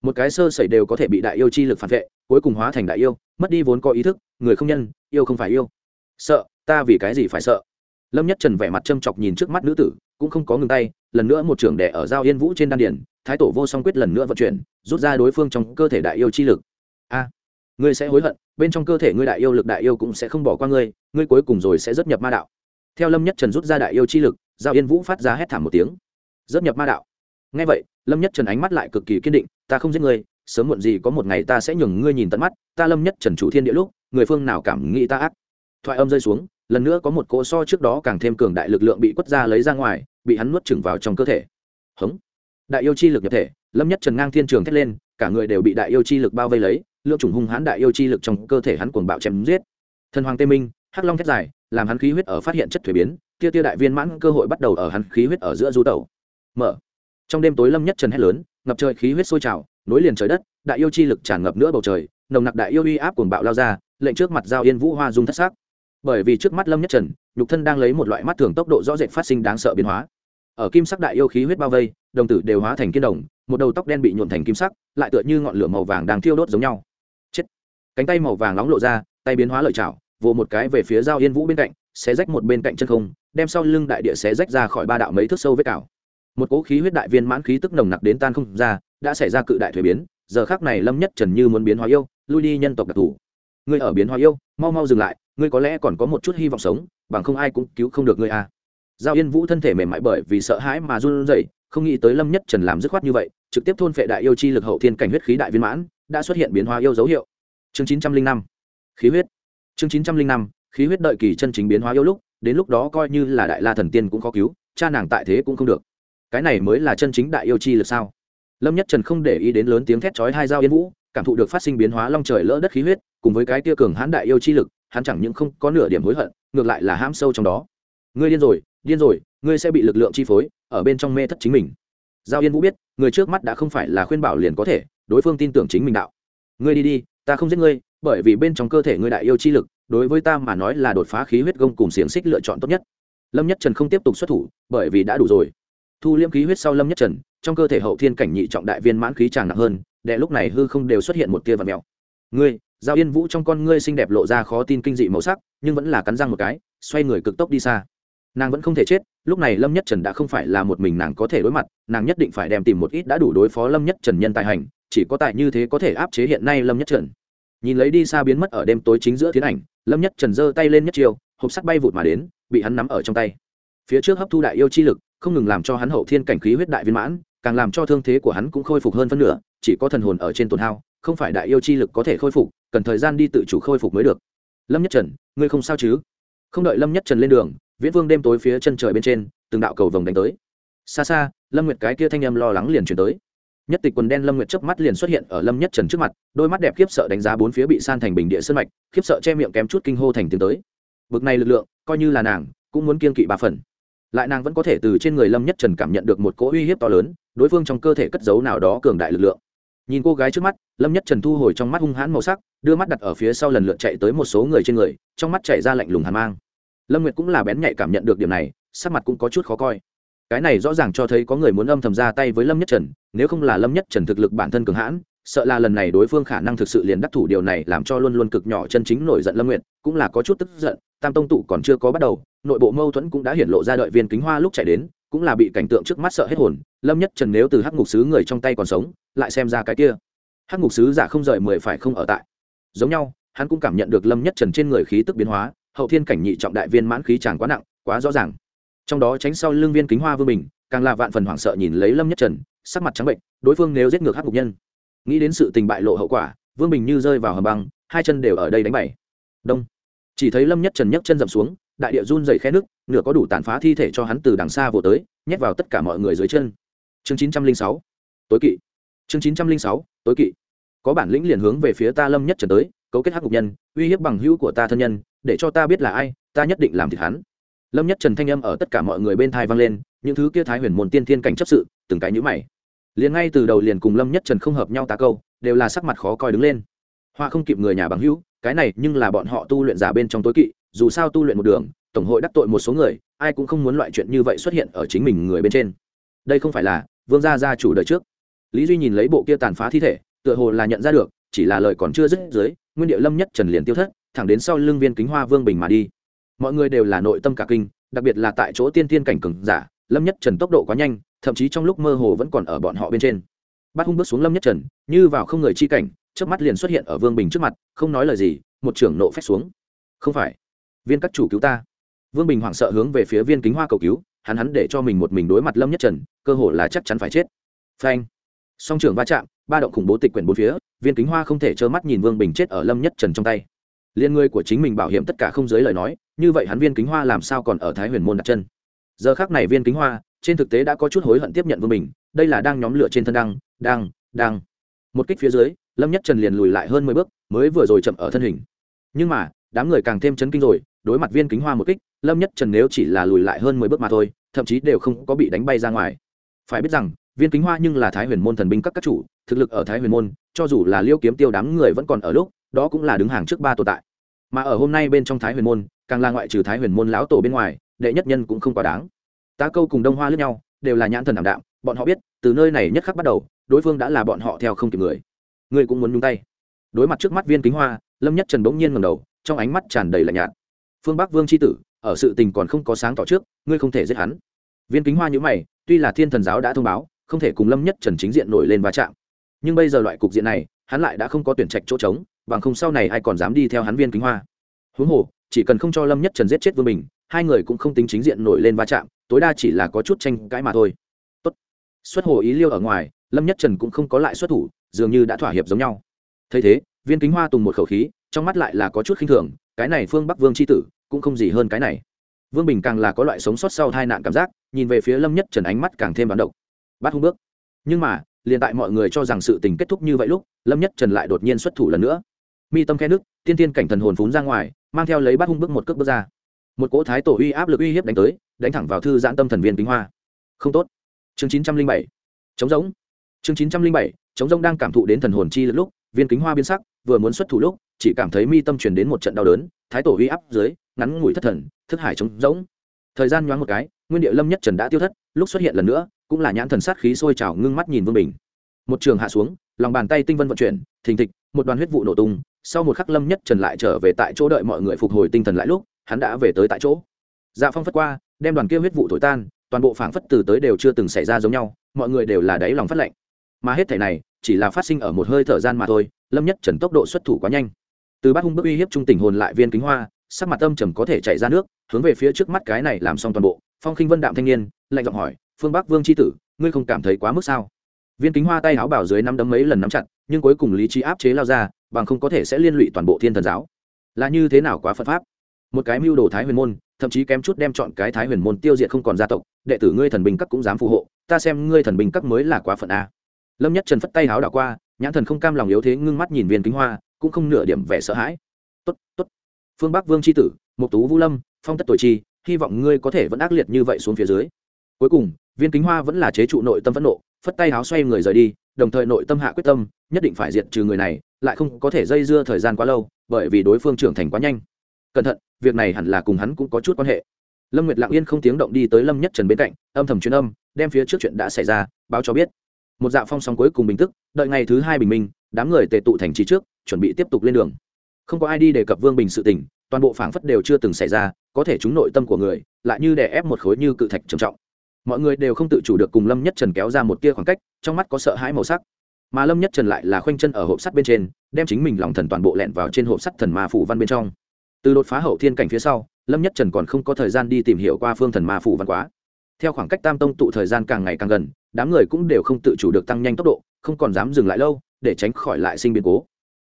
Một cái sơ sẩy đều có thể bị đại yêu chi lực phản vệ, cuối cùng hóa thành đại yêu, mất đi vốn có ý thức, người không nhân, yêu không phải yêu. Sợ, ta vì cái gì phải sợ? Lâm nhất trần vẻ mặt châm chọc nhìn trước mắt nữ tử, cũng không có ngừng tay, lần nữa một trưởng đẻ ở giao yên vũ trên đan điển thái tổ vô song quyết lần nữa vận chuyển, rút ra đối phương trong cơ thể đại yêu chi lực. A, ngươi sẽ hối hận, bên trong cơ thể ngươi đại yêu lực đại yêu cũng sẽ không bỏ qua ngươi ngươi cuối cùng rồi sẽ rất nhập ma đạo theo lâm nhất trần rút ra đại yêu chi lực, giao yên vũ phát ra hét thảm một tiếng. Dấp nhập ma đạo. Ngay vậy, lâm nhất trần ánh mắt lại cực kỳ kiên định, ta không giết ngươi, sớm muộn gì có một ngày ta sẽ nhường ngươi nhìn tận mắt, ta lâm nhất trần chủ thiên địa lúc, người phương nào cảm nghĩ ta ác? Thoại âm rơi xuống, lần nữa có một cỗ so trước đó càng thêm cường đại lực lượng bị quất ra lấy ra ngoài, bị hắn nuốt chửng vào trong cơ thể. Hống. Đại yêu chi lực nhập thể, lâm nhất trần ngang thiên trường thét lên, cả người đều bị đại yêu chi lực bao vây lấy, lượng chủng hung hãn đại yêu chi lực trong cơ thể hắn cuồng bạo chém giết. Thần hoàng tê minh, hắc long thét dài làm hắn khí huyết ở phát hiện chất thuế biến, tia tia đại viên mãn cơ hội bắt đầu ở hắn khí huyết ở giữa du tẩu mở trong đêm tối lâm nhất trần hét lớn, ngập trời khí huyết sôi trào, nối liền trời đất, đại yêu chi lực tràn ngập nữa bầu trời, nồng nặc đại yêu uy áp cuồng bạo lao ra, lệnh trước mặt giao yên vũ hoa dung thất sắc. bởi vì trước mắt lâm nhất trần, nhục thân đang lấy một loại mắt thường tốc độ rõ rệt phát sinh đáng sợ biến hóa ở kim sắc đại yêu khí huyết bao vây, đồng tử đều hóa thành kiên đồng, một đầu tóc đen bị nhuộn thành kim sắc, lại tựa như ngọn lửa màu vàng đang thiêu đốt giống nhau chết cánh tay màu vàng nóng lộ ra, tay biến hóa lợi trảo vồ một cái về phía giao yên vũ bên cạnh, xé rách một bên cạnh chân không, đem sau lưng đại địa xé rách ra khỏi ba đạo mấy thước sâu vết cào. Một cỗ khí huyết đại viên mãn khí tức nồng nặc đến tan không ra, đã xảy ra cự đại thuế biến, giờ khác này lâm nhất trần như muốn biến hóa yêu, lui đi nhân tộc đặc thù. Ngươi ở biến hóa yêu, mau mau dừng lại, ngươi có lẽ còn có một chút hy vọng sống, bằng không ai cũng cứu không được ngươi à. Giao yên vũ thân thể mềm mại bởi vì sợ hãi mà run rẩy, không nghĩ tới lâm nhất trần làm dứt khoát như vậy, trực tiếp thôn phệ đại yêu chi lực hậu thiên cảnh huyết khí đại viên mãn, đã xuất hiện biến hóa yêu dấu hiệu. Chương chín trăm linh năm, khí huyết chương chín trăm linh năm, khí huyết đợi kỳ chân chính biến hóa yếu lúc, đến lúc đó coi như là đại la thần tiên cũng khó cứu, cha nàng tại thế cũng không được. Cái này mới là chân chính đại yêu chi lực sao? Lâm nhất trần không để ý đến lớn tiếng thét chói hai giao yên vũ, cảm thụ được phát sinh biến hóa long trời lỡ đất khí huyết, cùng với cái tia cường hãn đại yêu chi lực, hắn chẳng những không có nửa điểm hối hận, ngược lại là ham sâu trong đó. Ngươi điên rồi điên rồi, ngươi sẽ bị lực lượng chi phối, ở bên trong mê thất chính mình. Giao yên vũ biết, người trước mắt đã không phải là khuyên bảo liền có thể, đối phương tin tưởng chính mình đạo. Ngươi đi đi, ta không giết ngươi bởi vì bên trong cơ thể ngươi đại yêu chi lực, đối với ta mà nói là đột phá khí huyết gông cùng xiềng xích lựa chọn tốt nhất. Lâm nhất trần không tiếp tục xuất thủ, bởi vì đã đủ rồi. Thu liễm khí huyết sau lâm nhất trần, trong cơ thể hậu thiên cảnh nhị trọng đại viên mãn khí tràng nặng hơn đệ lúc này hư không đều xuất hiện một tia vật mèo. Ngươi, giao yên vũ trong con ngươi xinh đẹp lộ ra khó tin kinh dị màu sắc, nhưng vẫn là cắn răng một cái, xoay người cực tốc đi xa. Nàng vẫn không thể chết, lúc này lâm nhất trần đã không phải là một mình nàng có thể đối mặt, nàng nhất định phải đem tìm một ít đã đủ đối phó lâm nhất trần nhân tài hành, chỉ có tại như thế có thể áp chế hiện nay lâm nhất trần nhìn lấy đi xa biến mất ở đêm tối chính giữa tiến ảnh, lâm nhất trần giơ tay lên nhất chiều hộp sắt bay vụt mà đến, bị hắn nắm ở trong tay. Phía trước hấp thu đại yêu chi lực, không ngừng làm cho hắn hậu thiên cảnh khí huyết đại viên mãn, càng làm cho thương thế của hắn cũng khôi phục hơn phân nửa, chỉ có thần hồn ở trên tổn hao, không phải đại yêu chi lực có thể khôi phục, cần thời gian đi tự chủ khôi phục mới được. Lâm nhất trần, ngươi không sao chứ? Không đợi lâm nhất trần lên đường, viễn vương đêm tối phía chân trời bên trên, từng đạo cầu vồng đánh tới. Xa xa, lâm nguyệt cái kia thanh âm lo lắng liền chuyển tới nhất tịch quần đen lâm nguyệt chớp mắt liền xuất hiện ở lâm nhất trần trước mặt, đôi mắt đẹp khiếp sợ đánh giá bốn phía bị san thành bình địa sơn mạch, khiếp sợ che miệng kém chút kinh hô thành tiếng tới. Bực này lực lượng, coi như là nàng, cũng muốn kiên kỵ ba phần. Lại nàng vẫn có thể từ trên người lâm nhất trần cảm nhận được một cỗ uy hiếp to lớn, đối phương trong cơ thể cất giấu nào đó cường đại lực lượng. Nhìn cô gái trước mắt, lâm nhất trần thu hồi trong mắt hung hãn màu sắc, đưa mắt đặt ở phía sau lần lượt chạy tới một số người trên người, trong mắt chạy ra lạnh lùng hàn mang. Lâm nguyệt cũng là bén nhạy cảm nhận được điểm này, sắc mặt cũng có chút khó coi cái này rõ ràng cho thấy có người muốn âm thầm ra tay với lâm nhất trần, nếu không là lâm nhất trần thực lực bản thân cường hãn, sợ là lần này đối phương khả năng thực sự liền đắc thủ điều này làm cho luôn luôn cực nhỏ chân chính nổi giận lâm nguyện cũng là có chút tức giận, tam tông tụ còn chưa có bắt đầu, nội bộ mâu thuẫn cũng đã hiển lộ ra đợi viên kính hoa lúc chạy đến, cũng là bị cảnh tượng trước mắt sợ hết hồn, lâm nhất trần nếu từ hắc ngục sứ người trong tay còn sống, lại xem ra cái kia. Hắc ngục sứ giả không rời mười phải không ở tại. Giống nhau, hắn cũng cảm nhận được lâm nhất trần trên người khí tức biến hóa, hậu thiên cảnh nhị trọng đại viên mãn khí tràn quá nặng, quá rõ ràng trong đó tránh sau lương viên kính hoa vương bình, càng là vạn phần hoảng sợ nhìn lấy lâm nhất trần, sắc mặt trắng bệnh, đối phương nếu giết ngược hắc mục nhân. Nghĩ đến sự tình bại lộ hậu quả, vương bình như rơi vào hầm băng, hai chân đều ở đây đánh bảy đông. Chỉ thấy lâm nhất trần nhấc chân dậm xuống, đại địa run dày khe nước nửa có đủ tàn phá thi thể cho hắn từ đằng xa vỗ tới, nhét vào tất cả mọi người dưới chân. Chương chín trăm linh sáu. Tối kỵ. Chương chín trăm linh sáu. Tối kỵ. Có bản lĩnh liền hướng về phía ta lâm nhất trần tới, cấu kết hắc mục nhân, uy hiếp bằng hữu của ta thân nhân, để cho ta biết là ai, ta nhất định làm thịt hắn lâm nhất trần thanh âm ở tất cả mọi người bên thai vang lên, những thứ kia thái huyền môn tiên thiên cảnh chấp sự, từng cái nhữ mày. Liền ngay từ đầu liền cùng lâm nhất trần không hợp nhau tá câu, đều là sắc mặt khó coi đứng lên. Hoa không kịp người nhà bằng hữu, cái này nhưng là bọn họ tu luyện giả bên trong tối kỵ, dù sao tu luyện một đường, tổng hội đắc tội một số người, ai cũng không muốn loại chuyện như vậy xuất hiện ở chính mình người bên trên. Đây không phải là vương gia gia chủ đời trước. Lý duy nhìn lấy bộ kia tàn phá thi thể, tựa hồ là nhận ra được, chỉ là lời còn chưa dứt dưới, nguyên địa lâm nhất trần liền tiêu thất, thẳng đến sau lưng viên kính hoa vương bình mà đi mọi người đều là nội tâm cả kinh, đặc biệt là tại chỗ tiên tiên cảnh cường giả, lâm nhất trần tốc độ quá nhanh, thậm chí trong lúc mơ hồ vẫn còn ở bọn họ bên trên. Bát hung bước xuống lâm nhất trần, như vào không người chi cảnh trước mắt liền xuất hiện ở vương bình trước mặt, không nói lời gì, một trưởng nộ phép xuống. Không phải, viên các chủ cứu ta. Vương bình hoảng sợ hướng về phía viên kính hoa cầu cứu, hắn hắn để cho mình một mình đối mặt lâm nhất trần, cơ hồ là chắc chắn phải chết. Phanh. Song trưởng va chạm, ba động khủng bố tịch quyển bốn phía, viên kính hoa không thể trơ mắt nhìn vương bình chết ở lâm nhất trần trong tay liên người của chính mình bảo hiểm tất cả không dưới lời nói, như vậy hắn viên kính hoa làm sao còn ở thái huyền môn đặt chân? Giờ khác này viên kính hoa, trên thực tế đã có chút hối hận tiếp nhận vương mình đây là đang nhóm lửa trên thân đăng đăng đăng. Một kích phía dưới, lâm nhất trần liền lùi lại hơn mười bước, mới vừa rồi chậm ở thân hình. Nhưng mà, đám người càng thêm chấn kinh rồi, đối mặt viên kính hoa một kích, lâm nhất trần nếu chỉ là lùi lại hơn mười bước mà thôi, thậm chí đều không có bị đánh bay ra ngoài. Phải biết rằng, viên kính hoa nhưng là thái huyền môn thần binh các các chủ, thực lực ở thái huyền môn, cho dù là liêu kiếm tiêu đám người vẫn còn ở lúc, đó cũng là đứng hàng trước ba tồn tại mà ở hôm nay bên trong thái huyền môn, càng là ngoại trừ thái huyền môn lão tổ bên ngoài, đệ nhất nhân cũng không quá đáng. Tá câu cùng đông hoa lẫn nhau, đều là nhãn thần đảm đạm, bọn họ biết, từ nơi này nhất khắc bắt đầu, đối phương đã là bọn họ theo không kịp người. Người cũng muốn nhung tay. Đối mặt trước mắt viên kính hoa, lâm nhất trần bỗng nhiên ngầm đầu, trong ánh mắt tràn đầy lạnh nhạt. Phương bắc vương c tử, ở sự tình còn không có sáng tỏ trước, ngươi không thể giết hắn. Viên kính hoa nhữ mày, tuy là thiên thần giáo đã thông báo, không thể cùng lâm nhất trần chính diện nổi lên va chạm. Nhưng bây giờ loại cục diện này, hắn lại đã không có tuyển trạch chỗ trống bằng không sau này ai còn dám đi theo hắn viên kính hoa. Huống hồ, chỉ cần không cho lâm nhất trần giết chết vương bình, hai người cũng không tính chính diện nổi lên va chạm, tối đa chỉ là có chút tranh cãi mà thôi. Tốt. xuất hồ ý liêu ở ngoài, lâm nhất trần cũng không có lại xuất thủ, dường như đã thỏa hiệp giống nhau. Thấy thế, viên kính hoa tùng một khẩu khí, trong mắt lại là có chút khinh thường, cái này phương bắc vương c h i tử, cũng không gì hơn cái này. Vương bình càng là có loại sống sót sau tai nạn cảm giác, nhìn về phía lâm nhất trần ánh mắt càng thêm bán độc. Bắt hung bước. Nhưng mà, liền tại mọi người cho rằng sự tình kết thúc như vậy lúc, lâm nhất trần lại đột nhiên xuất thủ lần nữa mi tâm khe nước, tiên tiên cảnh thần hồn phún ra ngoài, mang theo lấy bát hung bước một cước bước ra. Một cỗ thái tổ uy áp lực uy hiếp đánh tới, đánh thẳng vào thư giãn tâm thần viên kính hoa. Không tốt. Chương chín trăm linh bảy. Chống giống chương chín trăm linh bảy. Chống giống đang cảm thụ đến thần hồn chi lực lúc, viên kính hoa biến sắc, vừa muốn xuất thủ lúc, chỉ cảm thấy mi tâm truyền đến một trận đau đớn, thái tổ uy áp dưới, ngắn ngủi thất thần, thức hải chống giống thời gian nhoáng một cái, nguyên địa lâm nhất trần đã tiêu thất, lúc xuất hiện lần nữa, cũng là nhãn thần sát khí sôi trào ngưng mắt nhìn vương bình. Một trường hạ xuống, lòng bàn tay tinh vân vận chuyển, thình thịch, một đoàn huyết vụ nổ tung sau một khắc lâm nhất trần lại trở về tại chỗ đợi mọi người phục hồi tinh thần lại lúc, hắn đã về tới tại chỗ. Dạ phong phất qua, đem đoàn kia huyết vụ thổi tan, toàn bộ phảng phất từ tới đều chưa từng xảy ra giống nhau, mọi người đều là đáy lòng phát lạnh mà hết thể này, chỉ là phát sinh ở một hơi thở gian mà thôi, lâm nhất trần tốc độ xuất thủ quá nhanh. Từ bát hung bức uy hiếp trung tình hồn lại viên kính hoa, sắc mặt âm trầm có thể chạy ra nước, hướng về phía trước mắt cái này làm xong toàn bộ. Phong khinh vân đạm thanh niên, lạnh giọng hỏi, phương bắc vương c h i tử, ngươi không cảm thấy quá mức sao? viên kính hoa tay áo bảo dưới năm đấm mấy lần nắm chặt, nhưng cuối cùng lý trí áp chế lao ra, bằng không có thể sẽ liên lụy toàn bộ thiên thần giáo. Là như thế nào quá phật pháp? Một cái mưu đồ thái huyền môn, thậm chí kém chút đem chọn cái thái huyền môn tiêu diệt không còn gia tộc, đệ tử ngươi thần bình các cũng dám phù hộ, ta xem ngươi thần bình các mới là quá phận a. Lâm nhất trần phất tay háo đảo qua, nhãn thần không cam lòng yếu thế ngưng mắt nhìn viên kính hoa, cũng không nửa điểm vẻ sợ hãi. Tốt tốt. Phương bắc vương c tử mục tú vũ lâm, phong tất tuổi chi, hy vọng ngươi có thể vẫn ác liệt như vậy xuống phía dưới. Cuối cùng, viên kính hoa vẫn là chế trụ nội tâm phẫn nộ phất tay áo xoay người rời đi, đồng thời nội tâm hạ quyết tâm, nhất định phải diệt trừ người này, lại không có thể dây dưa thời gian quá lâu, bởi vì đối phương trưởng thành quá nhanh. Cẩn thận, việc này hẳn là cùng hắn cũng có chút quan hệ. Lâm nguyệt lặng yên không tiếng động đi tới lâm nhất trần bên cạnh, âm thầm truyền âm, đem phía trước chuyện đã xảy ra, báo cho biết. Một dạ phong sóng cuối cùng bình tức, đợi ngày thứ hai bình minh, đám người tề tụ thành trì trước, chuẩn bị tiếp tục lên đường. Không có ai đi đề cập vương bình sự tình, toàn bộ phảng phất đều chưa từng xảy ra, có thể chúng nội tâm của người, lại như đè ép một khối như cự thạch trầm trọng mọi người đều không tự chủ được cùng lâm nhất trần kéo ra một tia khoảng cách, trong mắt có sợ hãi màu sắc. Mà lâm nhất trần lại là khoanh chân ở hộp sắt bên trên, đem chính mình lòng thần toàn bộ lẹn vào trên hộp sắt thần ma phủ văn bên trong. Từ đột phá hậu thiên cảnh phía sau, lâm nhất trần còn không có thời gian đi tìm hiểu qua phương thần ma phủ văn quá. Theo khoảng cách tam tông tụ thời gian càng ngày càng gần, đám người cũng đều không tự chủ được tăng nhanh tốc độ, không còn dám dừng lại lâu, để tránh khỏi lại sinh biến cố.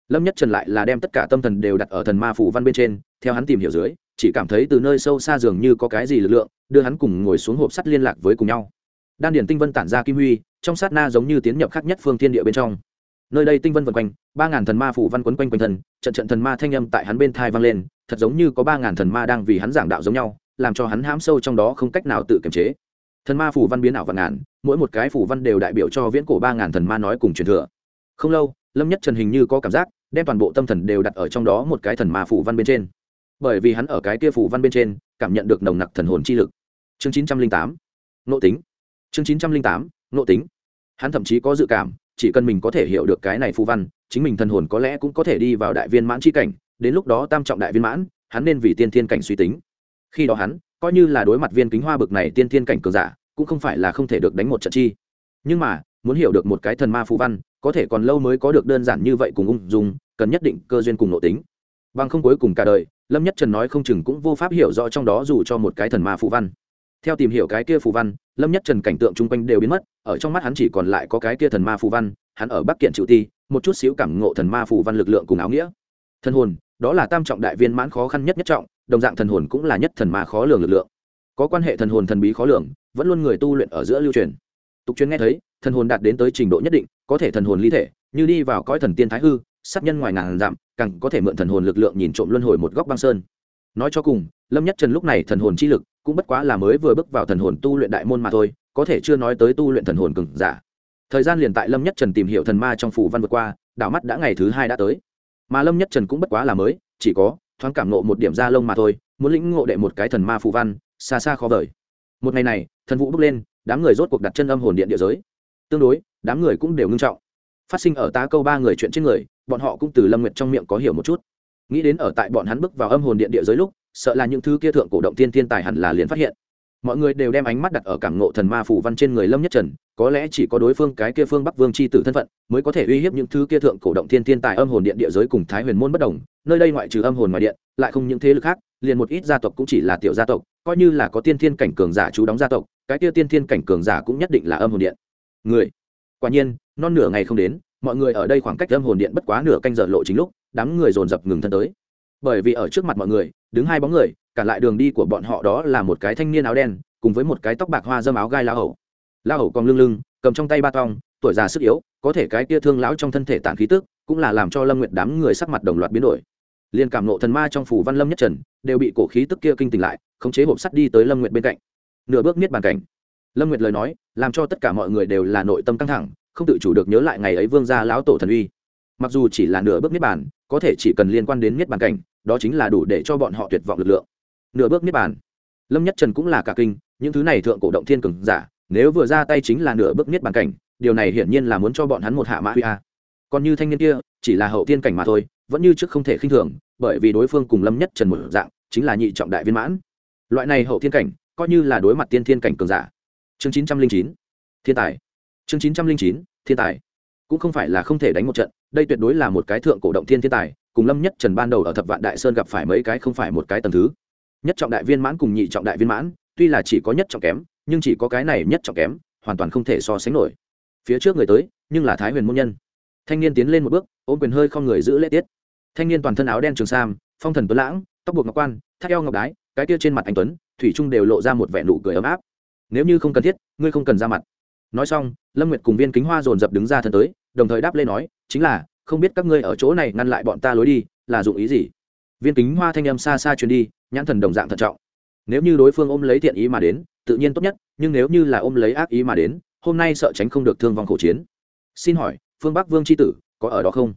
Lâm nhất trần lại là đem tất cả tâm thần đều đặt ở thần ma phủ văn bên trên theo hắn tìm hiểu dưới, chỉ cảm thấy từ nơi sâu xa dường như có cái gì lực lượng, đưa hắn cùng ngồi xuống hộp sắt liên lạc với cùng nhau. Đan điển tinh vân tản ra kim huy, trong sát na giống như tiến nhập khắc nhất phương thiên địa bên trong. Nơi đây tinh vân vần quanh, ba ngàn thần ma phủ văn quấn quanh quanh thần trận trận thần ma thanh âm tại hắn bên thai vang lên, thật giống như có ba ngàn thần ma đang vì hắn giảng đạo giống nhau, làm cho hắn hãm sâu trong đó không cách nào tự kiềm chế. Thần ma phủ văn biến ảo và ngàn, mỗi một cái phủ văn đều đại biểu cho viễn cổ ba ngàn thần ma nói cùng truyền thừa. Không lâu, lâm nhất trần hình như có cảm giác, đem toàn bộ tâm thần đều đặt ở trong đó một cái thần ma phủ văn bên trên bởi vì hắn ở cái kia phủ văn bên trên, cảm nhận được nồng nặc thần hồn chi lực. Chương chín trăm linh tám nội tính. Chương chín trăm linh tám nội tính. Hắn thậm chí có dự cảm, chỉ cần mình có thể hiểu được cái này phù văn, chính mình thần hồn có lẽ cũng có thể đi vào đại viên mãn c h i cảnh, đến lúc đó tam trọng đại viên mãn, hắn nên vì tiên thiên cảnh suy tính. Khi đó hắn, coi như là đối mặt viên kính hoa bực này tiên thiên cảnh cường giả, cũng không phải là không thể được đánh một trận chi. Nhưng mà, muốn hiểu được một cái thần ma phù văn, có thể còn lâu mới có được đơn giản như vậy cùng ung dung, cần nhất định cơ duyên cùng nội tính. Bằng không cuối cùng cả đời lâm nhất trần nói không chừng cũng vô pháp hiểu rõ trong đó dù cho một cái thần ma phù văn. Theo tìm hiểu cái kia phù văn, lâm nhất trần cảnh tượng chung quanh đều biến mất, ở trong mắt hắn chỉ còn lại có cái kia thần ma phù văn, hắn ở bắc kiện chịu ti, một chút xíu cảm ngộ thần ma phù văn lực lượng cùng áo nghĩa. Thần hồn, đó là tam trọng đại viên mãn khó khăn nhất nhất trọng, đồng dạng thần hồn cũng là nhất thần ma khó lường lực lượng. Có quan hệ thần hồn thần bí khó lường, vẫn luôn người tu luyện ở giữa lưu truyền. Tục truyền nghe thấy, thần hồn đạt đến tới trình độ nhất định, có thể thần hồn ly thể, như đi vào cõi thần tiên thái hư sát nhân ngoài ngàn dặm, càng có thể mượn thần hồn lực lượng nhìn trộm luân hồi một góc băng sơn. Nói cho cùng, lâm nhất trần lúc này thần hồn chi lực cũng bất quá là mới vừa bước vào thần hồn tu luyện đại môn mà thôi, có thể chưa nói tới tu luyện thần hồn cường giả. Thời gian liền tại lâm nhất trần tìm hiểu thần ma trong phủ văn vượt qua, đảo mắt đã ngày thứ hai đã tới. Mà lâm nhất trần cũng bất quá là mới, chỉ có thoáng cảm ngộ một điểm da lông mà thôi, muốn lĩnh ngộ đệ một cái thần ma phù văn, xa xa khó vời. Một ngày này, thần vụ bước lên, đám người rốt cuộc đặt chân âm hồn điện địa giới. Tương đối, đám người cũng đều ngưng trọng. Phát sinh ở tá câu ba người chuyện trên người bọn họ cũng từ lâm nguyệt trong miệng có hiểu một chút. Nghĩ đến ở tại bọn hắn bước vào âm hồn điện địa giới lúc, sợ là những thứ kia thượng cổ động tiên thiên tài hẳn là liền phát hiện. Mọi người đều đem ánh mắt đặt ở cảng ngộ thần ma phủ văn trên người lâm nhất trần, có lẽ chỉ có đối phương cái kia phương bắc vương c h i tử thân phận, mới có thể uy hiếp những thứ kia thượng cổ động thiên thiên tài âm hồn điện địa giới cùng thái huyền môn bất đồng, nơi đây ngoại trừ âm hồn ngoài điện, lại không những thế lực khác, liền một ít gia tộc cũng chỉ là tiểu gia tộc, coi như là có tiên thiên cảnh cường giả chú đóng gia tộc, cái kia tiên thiên cảnh cường giả cũng nhất định là âm hồn điện. Người, quả nhiên, non nửa ngày không đến mọi người ở đây khoảng cách âm hồn điện bất quá nửa canh giờ lộ chính lúc, đám người dồn dập ngừng thân tới. Bởi vì ở trước mặt mọi người, đứng hai bóng người, cả lại đường đi của bọn họ đó là một cái thanh niên áo đen, cùng với một cái tóc bạc hoa dâm áo gai la hầu. La hầu còn lưng lưng, cầm trong tay ba tong, tuổi già sức yếu, có thể cái kia thương lão trong thân thể tản khí tức, cũng là làm cho lâm nguyệt đám người sắc mặt đồng loạt biến đổi. Liền cảm nộ thần ma trong phủ văn lâm nhất trần, đều bị cổ khí tức kia kinh tỉnh lại, khống chế hộp sắt đi tới lâm nguyệt bên cạnh. Nửa bước niết bàn cảnh. Lâm nguyệt lời nói, làm cho tất cả mọi người đều là nội tâm căng thẳng không tự chủ được nhớ lại ngày ấy vương gia lão tổ thần uy. Mặc dù chỉ là nửa bước niết bàn, có thể chỉ cần liên quan đến niết bàn cảnh, đó chính là đủ để cho bọn họ tuyệt vọng lực lượng. Nửa bước niết bàn. Lâm nhất trần cũng là cả kinh, những thứ này thượng cổ động thiên cường giả, nếu vừa ra tay chính là nửa bước niết bàn cảnh, điều này hiển nhiên là muốn cho bọn hắn một hạ mã huy a. Còn như thanh niên kia, chỉ là hậu thiên cảnh mà thôi, vẫn như trước không thể khinh thường, bởi vì đối phương cùng lâm nhất trần một dạng, chính là nhị trọng đại viên mãn. Loại này hậu thiên cảnh, coi như là đối mặt tiên thiên cảnh cường giả. Chương chín trăm linh chín. Thiên tài chương chín trăm linh chín, thiên tài. Cũng không phải là không thể đánh một trận, đây tuyệt đối là một cái thượng cổ động thiên thiên tài, cùng lâm nhất trần ban đầu ở thập vạn đại sơn gặp phải mấy cái không phải một cái tầm thứ. Nhất trọng đại viên mãn cùng nhị trọng đại viên mãn, tuy là chỉ có nhất trọng kém, nhưng chỉ có cái này nhất trọng kém, hoàn toàn không thể so sánh nổi. Phía trước người tới, nhưng là thái huyền môn nhân. Thanh niên tiến lên một bước, ôm quyền hơi không người giữ lễ tiết. Thanh niên toàn thân áo đen trường sam, phong thần tuấn lãng, tóc buộc ngọc quan, thắt eo ngọc đái, cái kia trên mặt anh tuấn, thủy trung đều lộ ra một vẻ nụ cười ấm áp. Nếu như không cần thiết, ngươi không cần ra mặt nói xong, lâm nguyệt cùng viên kính hoa dồn dập đứng ra thân tới, đồng thời đáp lên nói, chính là, không biết các ngươi ở chỗ này ngăn lại bọn ta lối đi, là dụng ý gì? Viên kính hoa thanh âm xa xa truyền đi, nhãn thần đồng dạng thận trọng. Nếu như đối phương ôm lấy thiện ý mà đến, tự nhiên tốt nhất, nhưng nếu như là ôm lấy ác ý mà đến, hôm nay sợ tránh không được thương vong khổ chiến. Xin hỏi, phương bắc vương c tử, có ở đó không?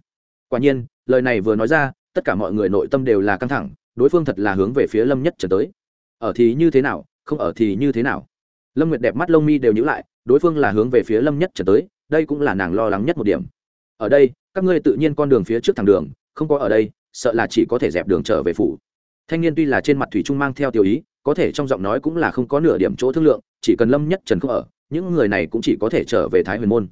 Quả nhiên, lời này vừa nói ra, tất cả mọi người nội tâm đều là căng thẳng, đối phương thật là hướng về phía lâm nhất trở tới. Ở thì như thế nào, không ở thì như thế nào? lâm nguyệt đẹp mắt lông mi đều nhữ lại, đối phương là hướng về phía lâm nhất trần tới, đây cũng là nàng lo lắng nhất một điểm. Ở đây, các ngươi tự nhiên con đường phía trước thẳng đường, không có ở đây, sợ là chỉ có thể dẹp đường trở về phủ. Thanh niên tuy là trên mặt thủy trung mang theo tiểu ý, có thể trong giọng nói cũng là không có nửa điểm chỗ thương lượng, chỉ cần lâm nhất trần không ở, những người này cũng chỉ có thể trở về thái huyền môn.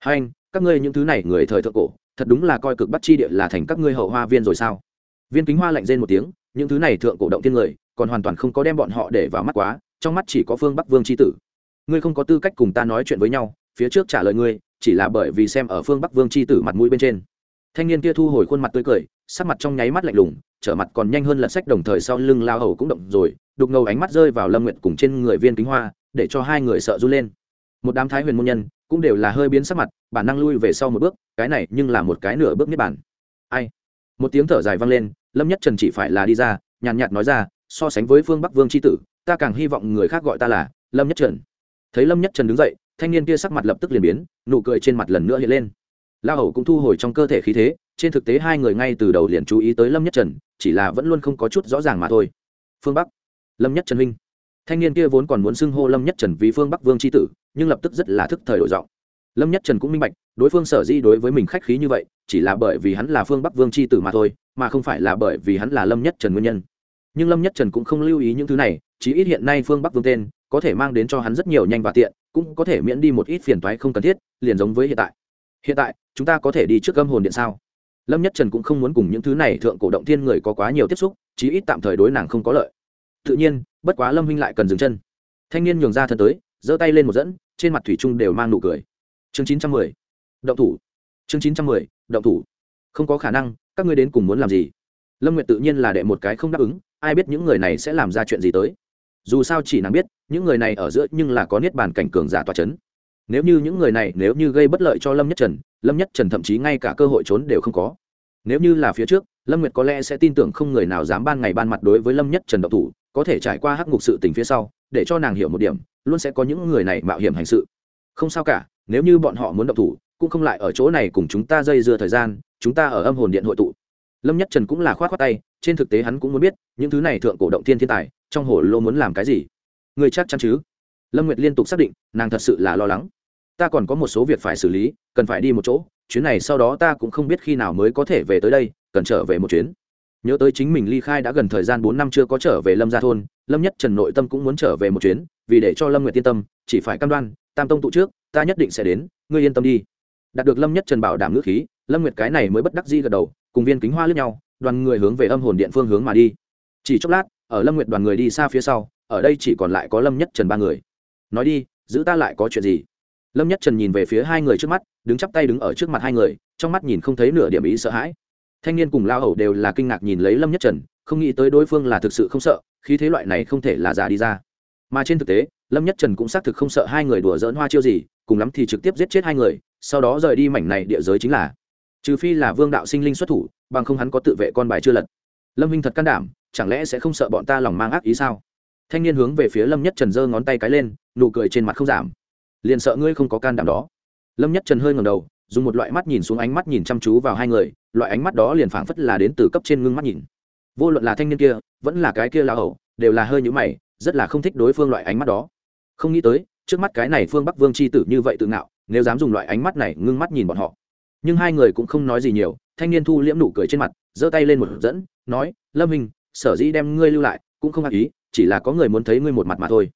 Hai anh, các ngươi những thứ này người thời thượng cổ, thật đúng là coi cực bắt chi địa là thành các ngươi hậu hoa viên rồi sao? Viên kính hoa lạnh rên một tiếng, những thứ này thượng cổ động thiên người, còn hoàn toàn không có đem bọn họ để vào mắt quá trong mắt chỉ có phương bắc vương tri tử ngươi không có tư cách cùng ta nói chuyện với nhau phía trước trả lời ngươi chỉ là bởi vì xem ở phương bắc vương tri tử mặt mũi bên trên thanh niên kia thu hồi khuôn mặt tươi cười sắc mặt trong nháy mắt lạnh lùng trở mặt còn nhanh hơn lật sách đồng thời sau lưng lao hầu cũng động rồi đục ngầu ánh mắt rơi vào lâm nguyện cùng trên người viên kính hoa để cho hai người sợ run lên một đám thái huyền môn nhân cũng đều là hơi biến sắc mặt bản năng lui về sau một bước cái này nhưng là một cái nửa bước niết bản ai một tiếng thở dài vang lên lâm nhất trần chỉ phải là đi ra nhàn nhạt nói ra so sánh với phương bắc vương c h i tử ta càng hy vọng người khác gọi ta là lâm nhất trần. Thấy lâm nhất trần đứng dậy, thanh niên kia sắc mặt lập tức liền biến, nụ cười trên mặt lần nữa hiện lên. La hầu cũng thu hồi trong cơ thể khí thế, trên thực tế hai người ngay từ đầu liền chú ý tới lâm nhất trần, chỉ là vẫn luôn không có chút rõ ràng mà thôi. Phương bắc. Lâm nhất trần huynh. Thanh niên kia vốn còn muốn xưng hô lâm nhất trần vì phương bắc vương tri tử, nhưng lập tức rất là thức thời đổi giọng. Lâm nhất trần cũng minh bạch, đối phương sở di đối với mình khách khí như vậy, chỉ là bởi vì hắn là phương bắc vương tri tử mà thôi, mà không phải là bởi vì hắn là lâm nhất trần nguyên nhân. Nhưng lâm nhất trần cũng không lưu ý những thứ này chí ít hiện nay phương bắc vương tên, có thể mang đến cho hắn rất nhiều nhanh và tiện, cũng có thể miễn đi một ít phiền toái không cần thiết, liền giống với hiện tại. Hiện tại, chúng ta có thể đi trước gâm hồn điện sao? Lâm nhất trần cũng không muốn cùng những thứ này thượng cổ động thiên người có quá nhiều tiếp xúc, chí ít tạm thời đối nàng không có lợi. Tự nhiên, bất quá lâm huynh lại cần dừng chân. Thanh niên nhường ra thân tới, giơ tay lên một dẫn, trên mặt thủy trung đều mang nụ cười. Chương chín trăm mười, động thủ. Chương chín trăm mười, động thủ. Không có khả năng, các ngươi đến cùng muốn làm gì? Lâm nguyệt tự nhiên là đệ một cái không đáp ứng, ai biết những người này sẽ làm ra chuyện gì tới dù sao chỉ nàng biết, những người này ở giữa nhưng là có niết bàn cảnh cường giả tòa c h ấ n nếu như những người này, nếu như gây bất lợi cho lâm nhất trần, lâm nhất trần thậm chí ngay cả cơ hội trốn đều không có. Nếu như là phía trước, lâm nguyệt có lẽ sẽ tin tưởng không người nào dám ban ngày ban mặt đối với lâm nhất trần độc thủ, có thể trải qua hắc ngục sự tình phía sau, để cho nàng hiểu một điểm, luôn sẽ có những người này mạo hiểm hành sự. Không sao cả, nếu như bọn họ muốn độc thủ, cũng không lại ở chỗ này cùng chúng ta dây dưa thời gian, chúng ta ở âm hồn điện hội tụ. Lâm nhất trần cũng là khoát khoát tay, trên thực tế hắn cũng muốn biết, những thứ này thượng cổ động thiên thiên tài trong hồ lô muốn làm cái gì? Người chắc chắn chứ? Lâm nguyệt liên tục xác định, nàng thật sự là lo lắng. Ta còn có một số việc phải xử lý, cần phải đi một chỗ, chuyến này sau đó ta cũng không biết khi nào mới có thể về tới đây, cần trở về một chuyến. Nhớ tới chính mình ly khai đã gần thời gian bốn năm chưa có trở về lâm gia thôn, lâm nhất trần nội tâm cũng muốn trở về một chuyến, vì để cho lâm nguyệt yên tâm, chỉ phải cam đoan, tam tông tụ trước, ta nhất định sẽ đến, ngươi yên tâm đi. Đạt được lâm nhất trần bảo đảm ngữ khí, lâm nguyệt cái này mới bất đắc di gật đầu, cùng viên kính hoa lướt nhau, đoàn người hướng về âm hồn điện phương hướng mà đi. Chỉ chốc lát ở lâm nguyệt đoàn người đi xa phía sau, ở đây chỉ còn lại có lâm nhất trần ba người. Nói đi, giữ ta lại có chuyện gì? Lâm nhất trần nhìn về phía hai người trước mắt, đứng chắp tay đứng ở trước mặt hai người, trong mắt nhìn không thấy nửa điểm ý sợ hãi. Thanh niên cùng lao hầu đều là kinh ngạc nhìn lấy lâm nhất trần, không nghĩ tới đối phương là thực sự không sợ khi thế loại này không thể là giả đi ra. Mà trên thực tế, lâm nhất trần cũng xác thực không sợ hai người đùa dỡn hoa chiêu gì, cùng lắm thì trực tiếp giết chết hai người, sau đó rời đi mảnh này địa giới chính là. Trừ phi là vương đạo sinh linh xuất thủ, bằng không hắn có tự vệ con bài chưa lật. Lâm minh thật can đảm chẳng lẽ sẽ không sợ bọn ta lòng mang ác ý sao? Thanh niên hướng về phía lâm nhất trần giơ ngón tay cái lên, nụ cười trên mặt không giảm. Liền sợ ngươi không có can đảm đó. Lâm nhất trần hơi ngầm đầu, dùng một loại mắt nhìn xuống ánh mắt nhìn chăm chú vào hai người, loại ánh mắt đó liền phảng phất là đến từ cấp trên ngưng mắt nhìn. Vô luận là thanh niên kia, vẫn là cái kia la hầu, đều là hơi nhũ mày, rất là không thích đối phương loại ánh mắt đó. Không nghĩ tới, trước mắt cái này phương bắc vương c h i tử như vậy tự ngạo, nếu dám dùng loại ánh mắt này ngưng mắt nhìn bọn họ. Nhưng hai người cũng không nói gì nhiều, thanh niên thu liễm nụ cười trên mặt, giơ tay lên một dẫn, nói, lâm hình sở dĩ đem ngươi lưu lại, cũng không ác ý, chỉ là có người muốn thấy ngươi một mặt mà thôi.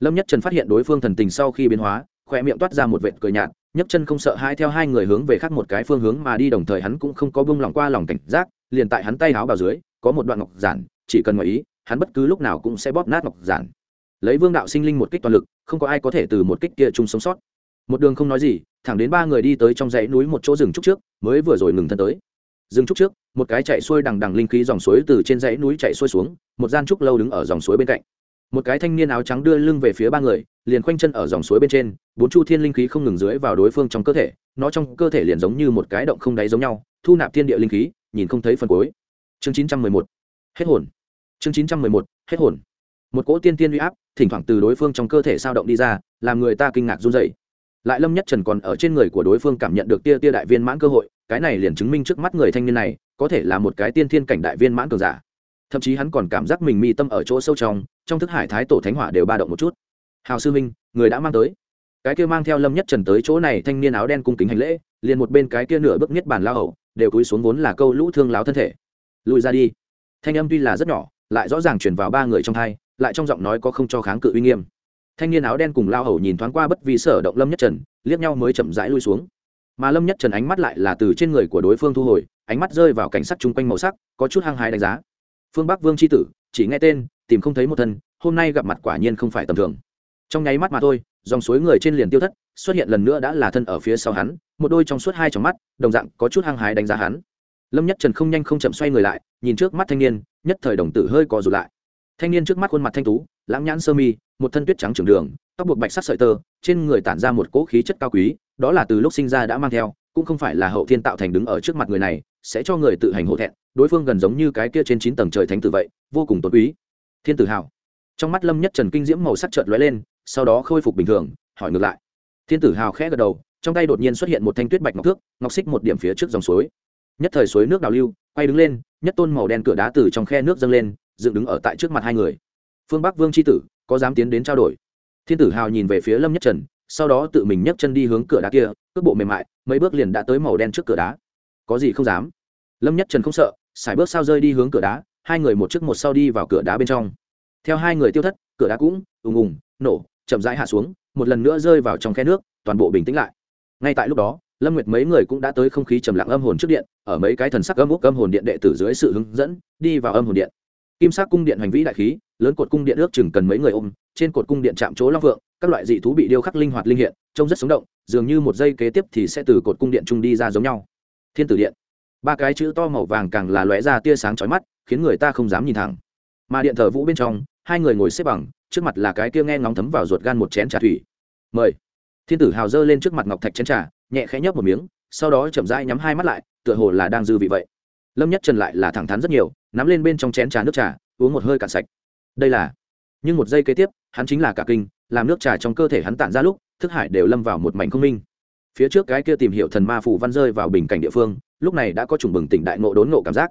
Lâm nhất trần phát hiện đối phương thần tình sau khi biến hóa, khỏe miệng toát ra một vệt cười nhạt nhấc chân không sợ hai theo hai người hướng về khác một cái phương hướng mà đi, đồng thời hắn cũng không có bông lòng qua lòng cảnh giác, liền tại hắn tay áo bào dưới, có một đoạn ngọc giản, chỉ cần ngoại ý, hắn bất cứ lúc nào cũng sẽ bóp nát ngọc giản. Lấy vương đạo sinh linh một kích toàn lực, không có ai có thể từ một kích kia chung sống sót. Một đường không nói gì, thẳng đến ba người đi tới trong dãy núi một chỗ rừng trúc trước, mới vừa rồi ngừng thân tới dừng trúc trước, một cái chạy xuôi đằng đằng linh khí dòng suối từ trên dãy núi chạy xuôi xuống, một gian trúc lâu đứng ở dòng suối bên cạnh. Một cái thanh niên áo trắng đưa lưng về phía ba người, liền khoanh chân ở dòng suối bên trên, bốn chu thiên linh khí không ngừng dưới vào đối phương trong cơ thể, nó trong cơ thể liền giống như một cái động không đáy giống nhau, thu nạp thiên địa linh khí, nhìn không thấy phần cuối. Chương chín trăm mười một, hết hồn. Chương chín trăm mười một, hết hồn. Một cỗ tiên tiên uy áp, thỉnh thoảng từ đối phương trong cơ thể sao động đi ra, làm người ta kinh ngạc run dậy lại lâm nhất trần còn ở trên người của đối phương cảm nhận được tia tia đại viên mãn cơ hội cái này liền chứng minh trước mắt người thanh niên này có thể là một cái tiên thiên cảnh đại viên mãn cường giả. Thậm chí hắn còn cảm giác mình mi tâm ở chỗ sâu trong trong thức hải thái tổ thánh hỏa đều ba động một chút. Hào sư minh người đã mang tới. Cái kia mang theo lâm nhất trần tới chỗ này thanh niên áo đen cung kính hành lễ, liền một bên cái kia nửa bước nhất bàn lao hậu đều cúi xuống vốn là câu lũ thương láo thân thể. Lùi ra đi. Thanh âm tuy là rất nhỏ, lại rõ ràng chuyển vào ba người trong hai, lại trong giọng nói có không cho kháng cự uy nghiêm. Thanh niên áo đen cùng lao hầu nhìn thoáng qua bất vì sở động lâm nhất trần, liếc nhau mới chậm rãi lui xuống mà lâm nhất trần ánh mắt lại là từ trên người của đối phương thu hồi, ánh mắt rơi vào cảnh sắc chung quanh màu sắc, có chút hăng hái đánh giá. Phương bắc vương c h i tử, chỉ nghe tên, tìm không thấy một thân, hôm nay gặp mặt quả nhiên không phải tầm thường. Trong nháy mắt mà thôi, dòng suối người trên liền tiêu thất, xuất hiện lần nữa đã là thân ở phía sau hắn, một đôi trong suốt hai trong mắt, đồng dạng có chút hăng hái đánh giá hắn. Lâm nhất trần không nhanh không chậm xoay người lại, nhìn trước mắt thanh niên, nhất thời đồng tử hơi co rụt lại. Thanh niên trước mắt khuôn mặt thanh tú, lãng nhãn sơ mi, một thân tuyết trắng trường đường, tóc buộc bạch sắt sợi tơ, trên người tản ra một cỗ khí chất cao quý đó là từ lúc sinh ra đã mang theo, cũng không phải là hậu thiên tạo thành đứng ở trước mặt người này, sẽ cho người tự hành hộ thẹn, đối phương gần giống như cái kia trên chín tầng trời thánh tử vậy, vô cùng tốt quý. Thiên tử hào. Trong mắt lâm nhất trần kinh diễm màu sắc trợn lóe lên, sau đó khôi phục bình thường, hỏi ngược lại. Thiên tử hào khẽ gật đầu, trong tay đột nhiên xuất hiện một thanh tuyết bạch ngọc thước, ngọc xích một điểm phía trước dòng suối. Nhất thời suối nước đào lưu, quay đứng lên, nhất tôn màu đen cửa đá từ trong khe nước dâng lên, dựng đứng ở tại trước mặt hai người. Phương bắc vương c tử, có dám tiến đến trao đổi? Thiên tử hào nhìn về phía lâm nhất trần sau đó tự mình nhấc chân đi hướng cửa đá kia, cước bộ mềm mại, mấy bước liền đã tới màu đen trước cửa đá. Có gì không dám? Lâm nhất trần không sợ, sải bước sao rơi đi hướng cửa đá, hai người một trước một sau đi vào cửa đá bên trong. Theo hai người tiêu thất, cửa đá cũng ùng ùng, nổ, chậm rãi hạ xuống, một lần nữa rơi vào trong khe nước, toàn bộ bình tĩnh lại. Ngay tại lúc đó, lâm nguyệt mấy người cũng đã tới không khí trầm lặng âm hồn trước điện, ở mấy cái thần sắc âm úc âm hồn điện đệ tử dưới sự hướng dẫn, đi vào âm hồn điện kim sắc cung điện hoành vĩ đại khí, lớn cột cung điện ước chừng cần mấy người ôm, trên cột cung điện chạm chỗ long vượng, các loại dị thú bị điêu khắc linh hoạt linh hiện, trông rất sống động, dường như một giây kế tiếp thì sẽ từ cột cung điện trung đi ra giống nhau. Thiên tử điện. Ba cái chữ to màu vàng càng là lóe ra tia sáng chói mắt, khiến người ta không dám nhìn thẳng. Mà điện thờ vũ bên trong, hai người ngồi xếp bằng, trước mặt là cái kia nghe ngóng thấm vào ruột gan một chén trà thủy. Mời. Thiên tử hào dơ lên trước mặt ngọc thạch chén trà, nhẹ khẽ nhấp một miếng, sau đó chậm rãi nhắm hai mắt lại, tựa hồ là đang dư vị vậy lâm nhất trần lại là thẳng thắn rất nhiều, nắm lên bên trong chén trà nước trà, uống một hơi cạn sạch. Đây là, nhưng một giây kế tiếp, hắn chính là cả kinh, làm nước trà trong cơ thể hắn tản ra lúc, thức hải đều lâm vào một mảnh không minh. Phía trước cái kia tìm hiểu thần ma phù văn rơi vào bình cảnh địa phương, lúc này đã có chủng bừng tỉnh đại ngộ đốn ngộ cảm giác.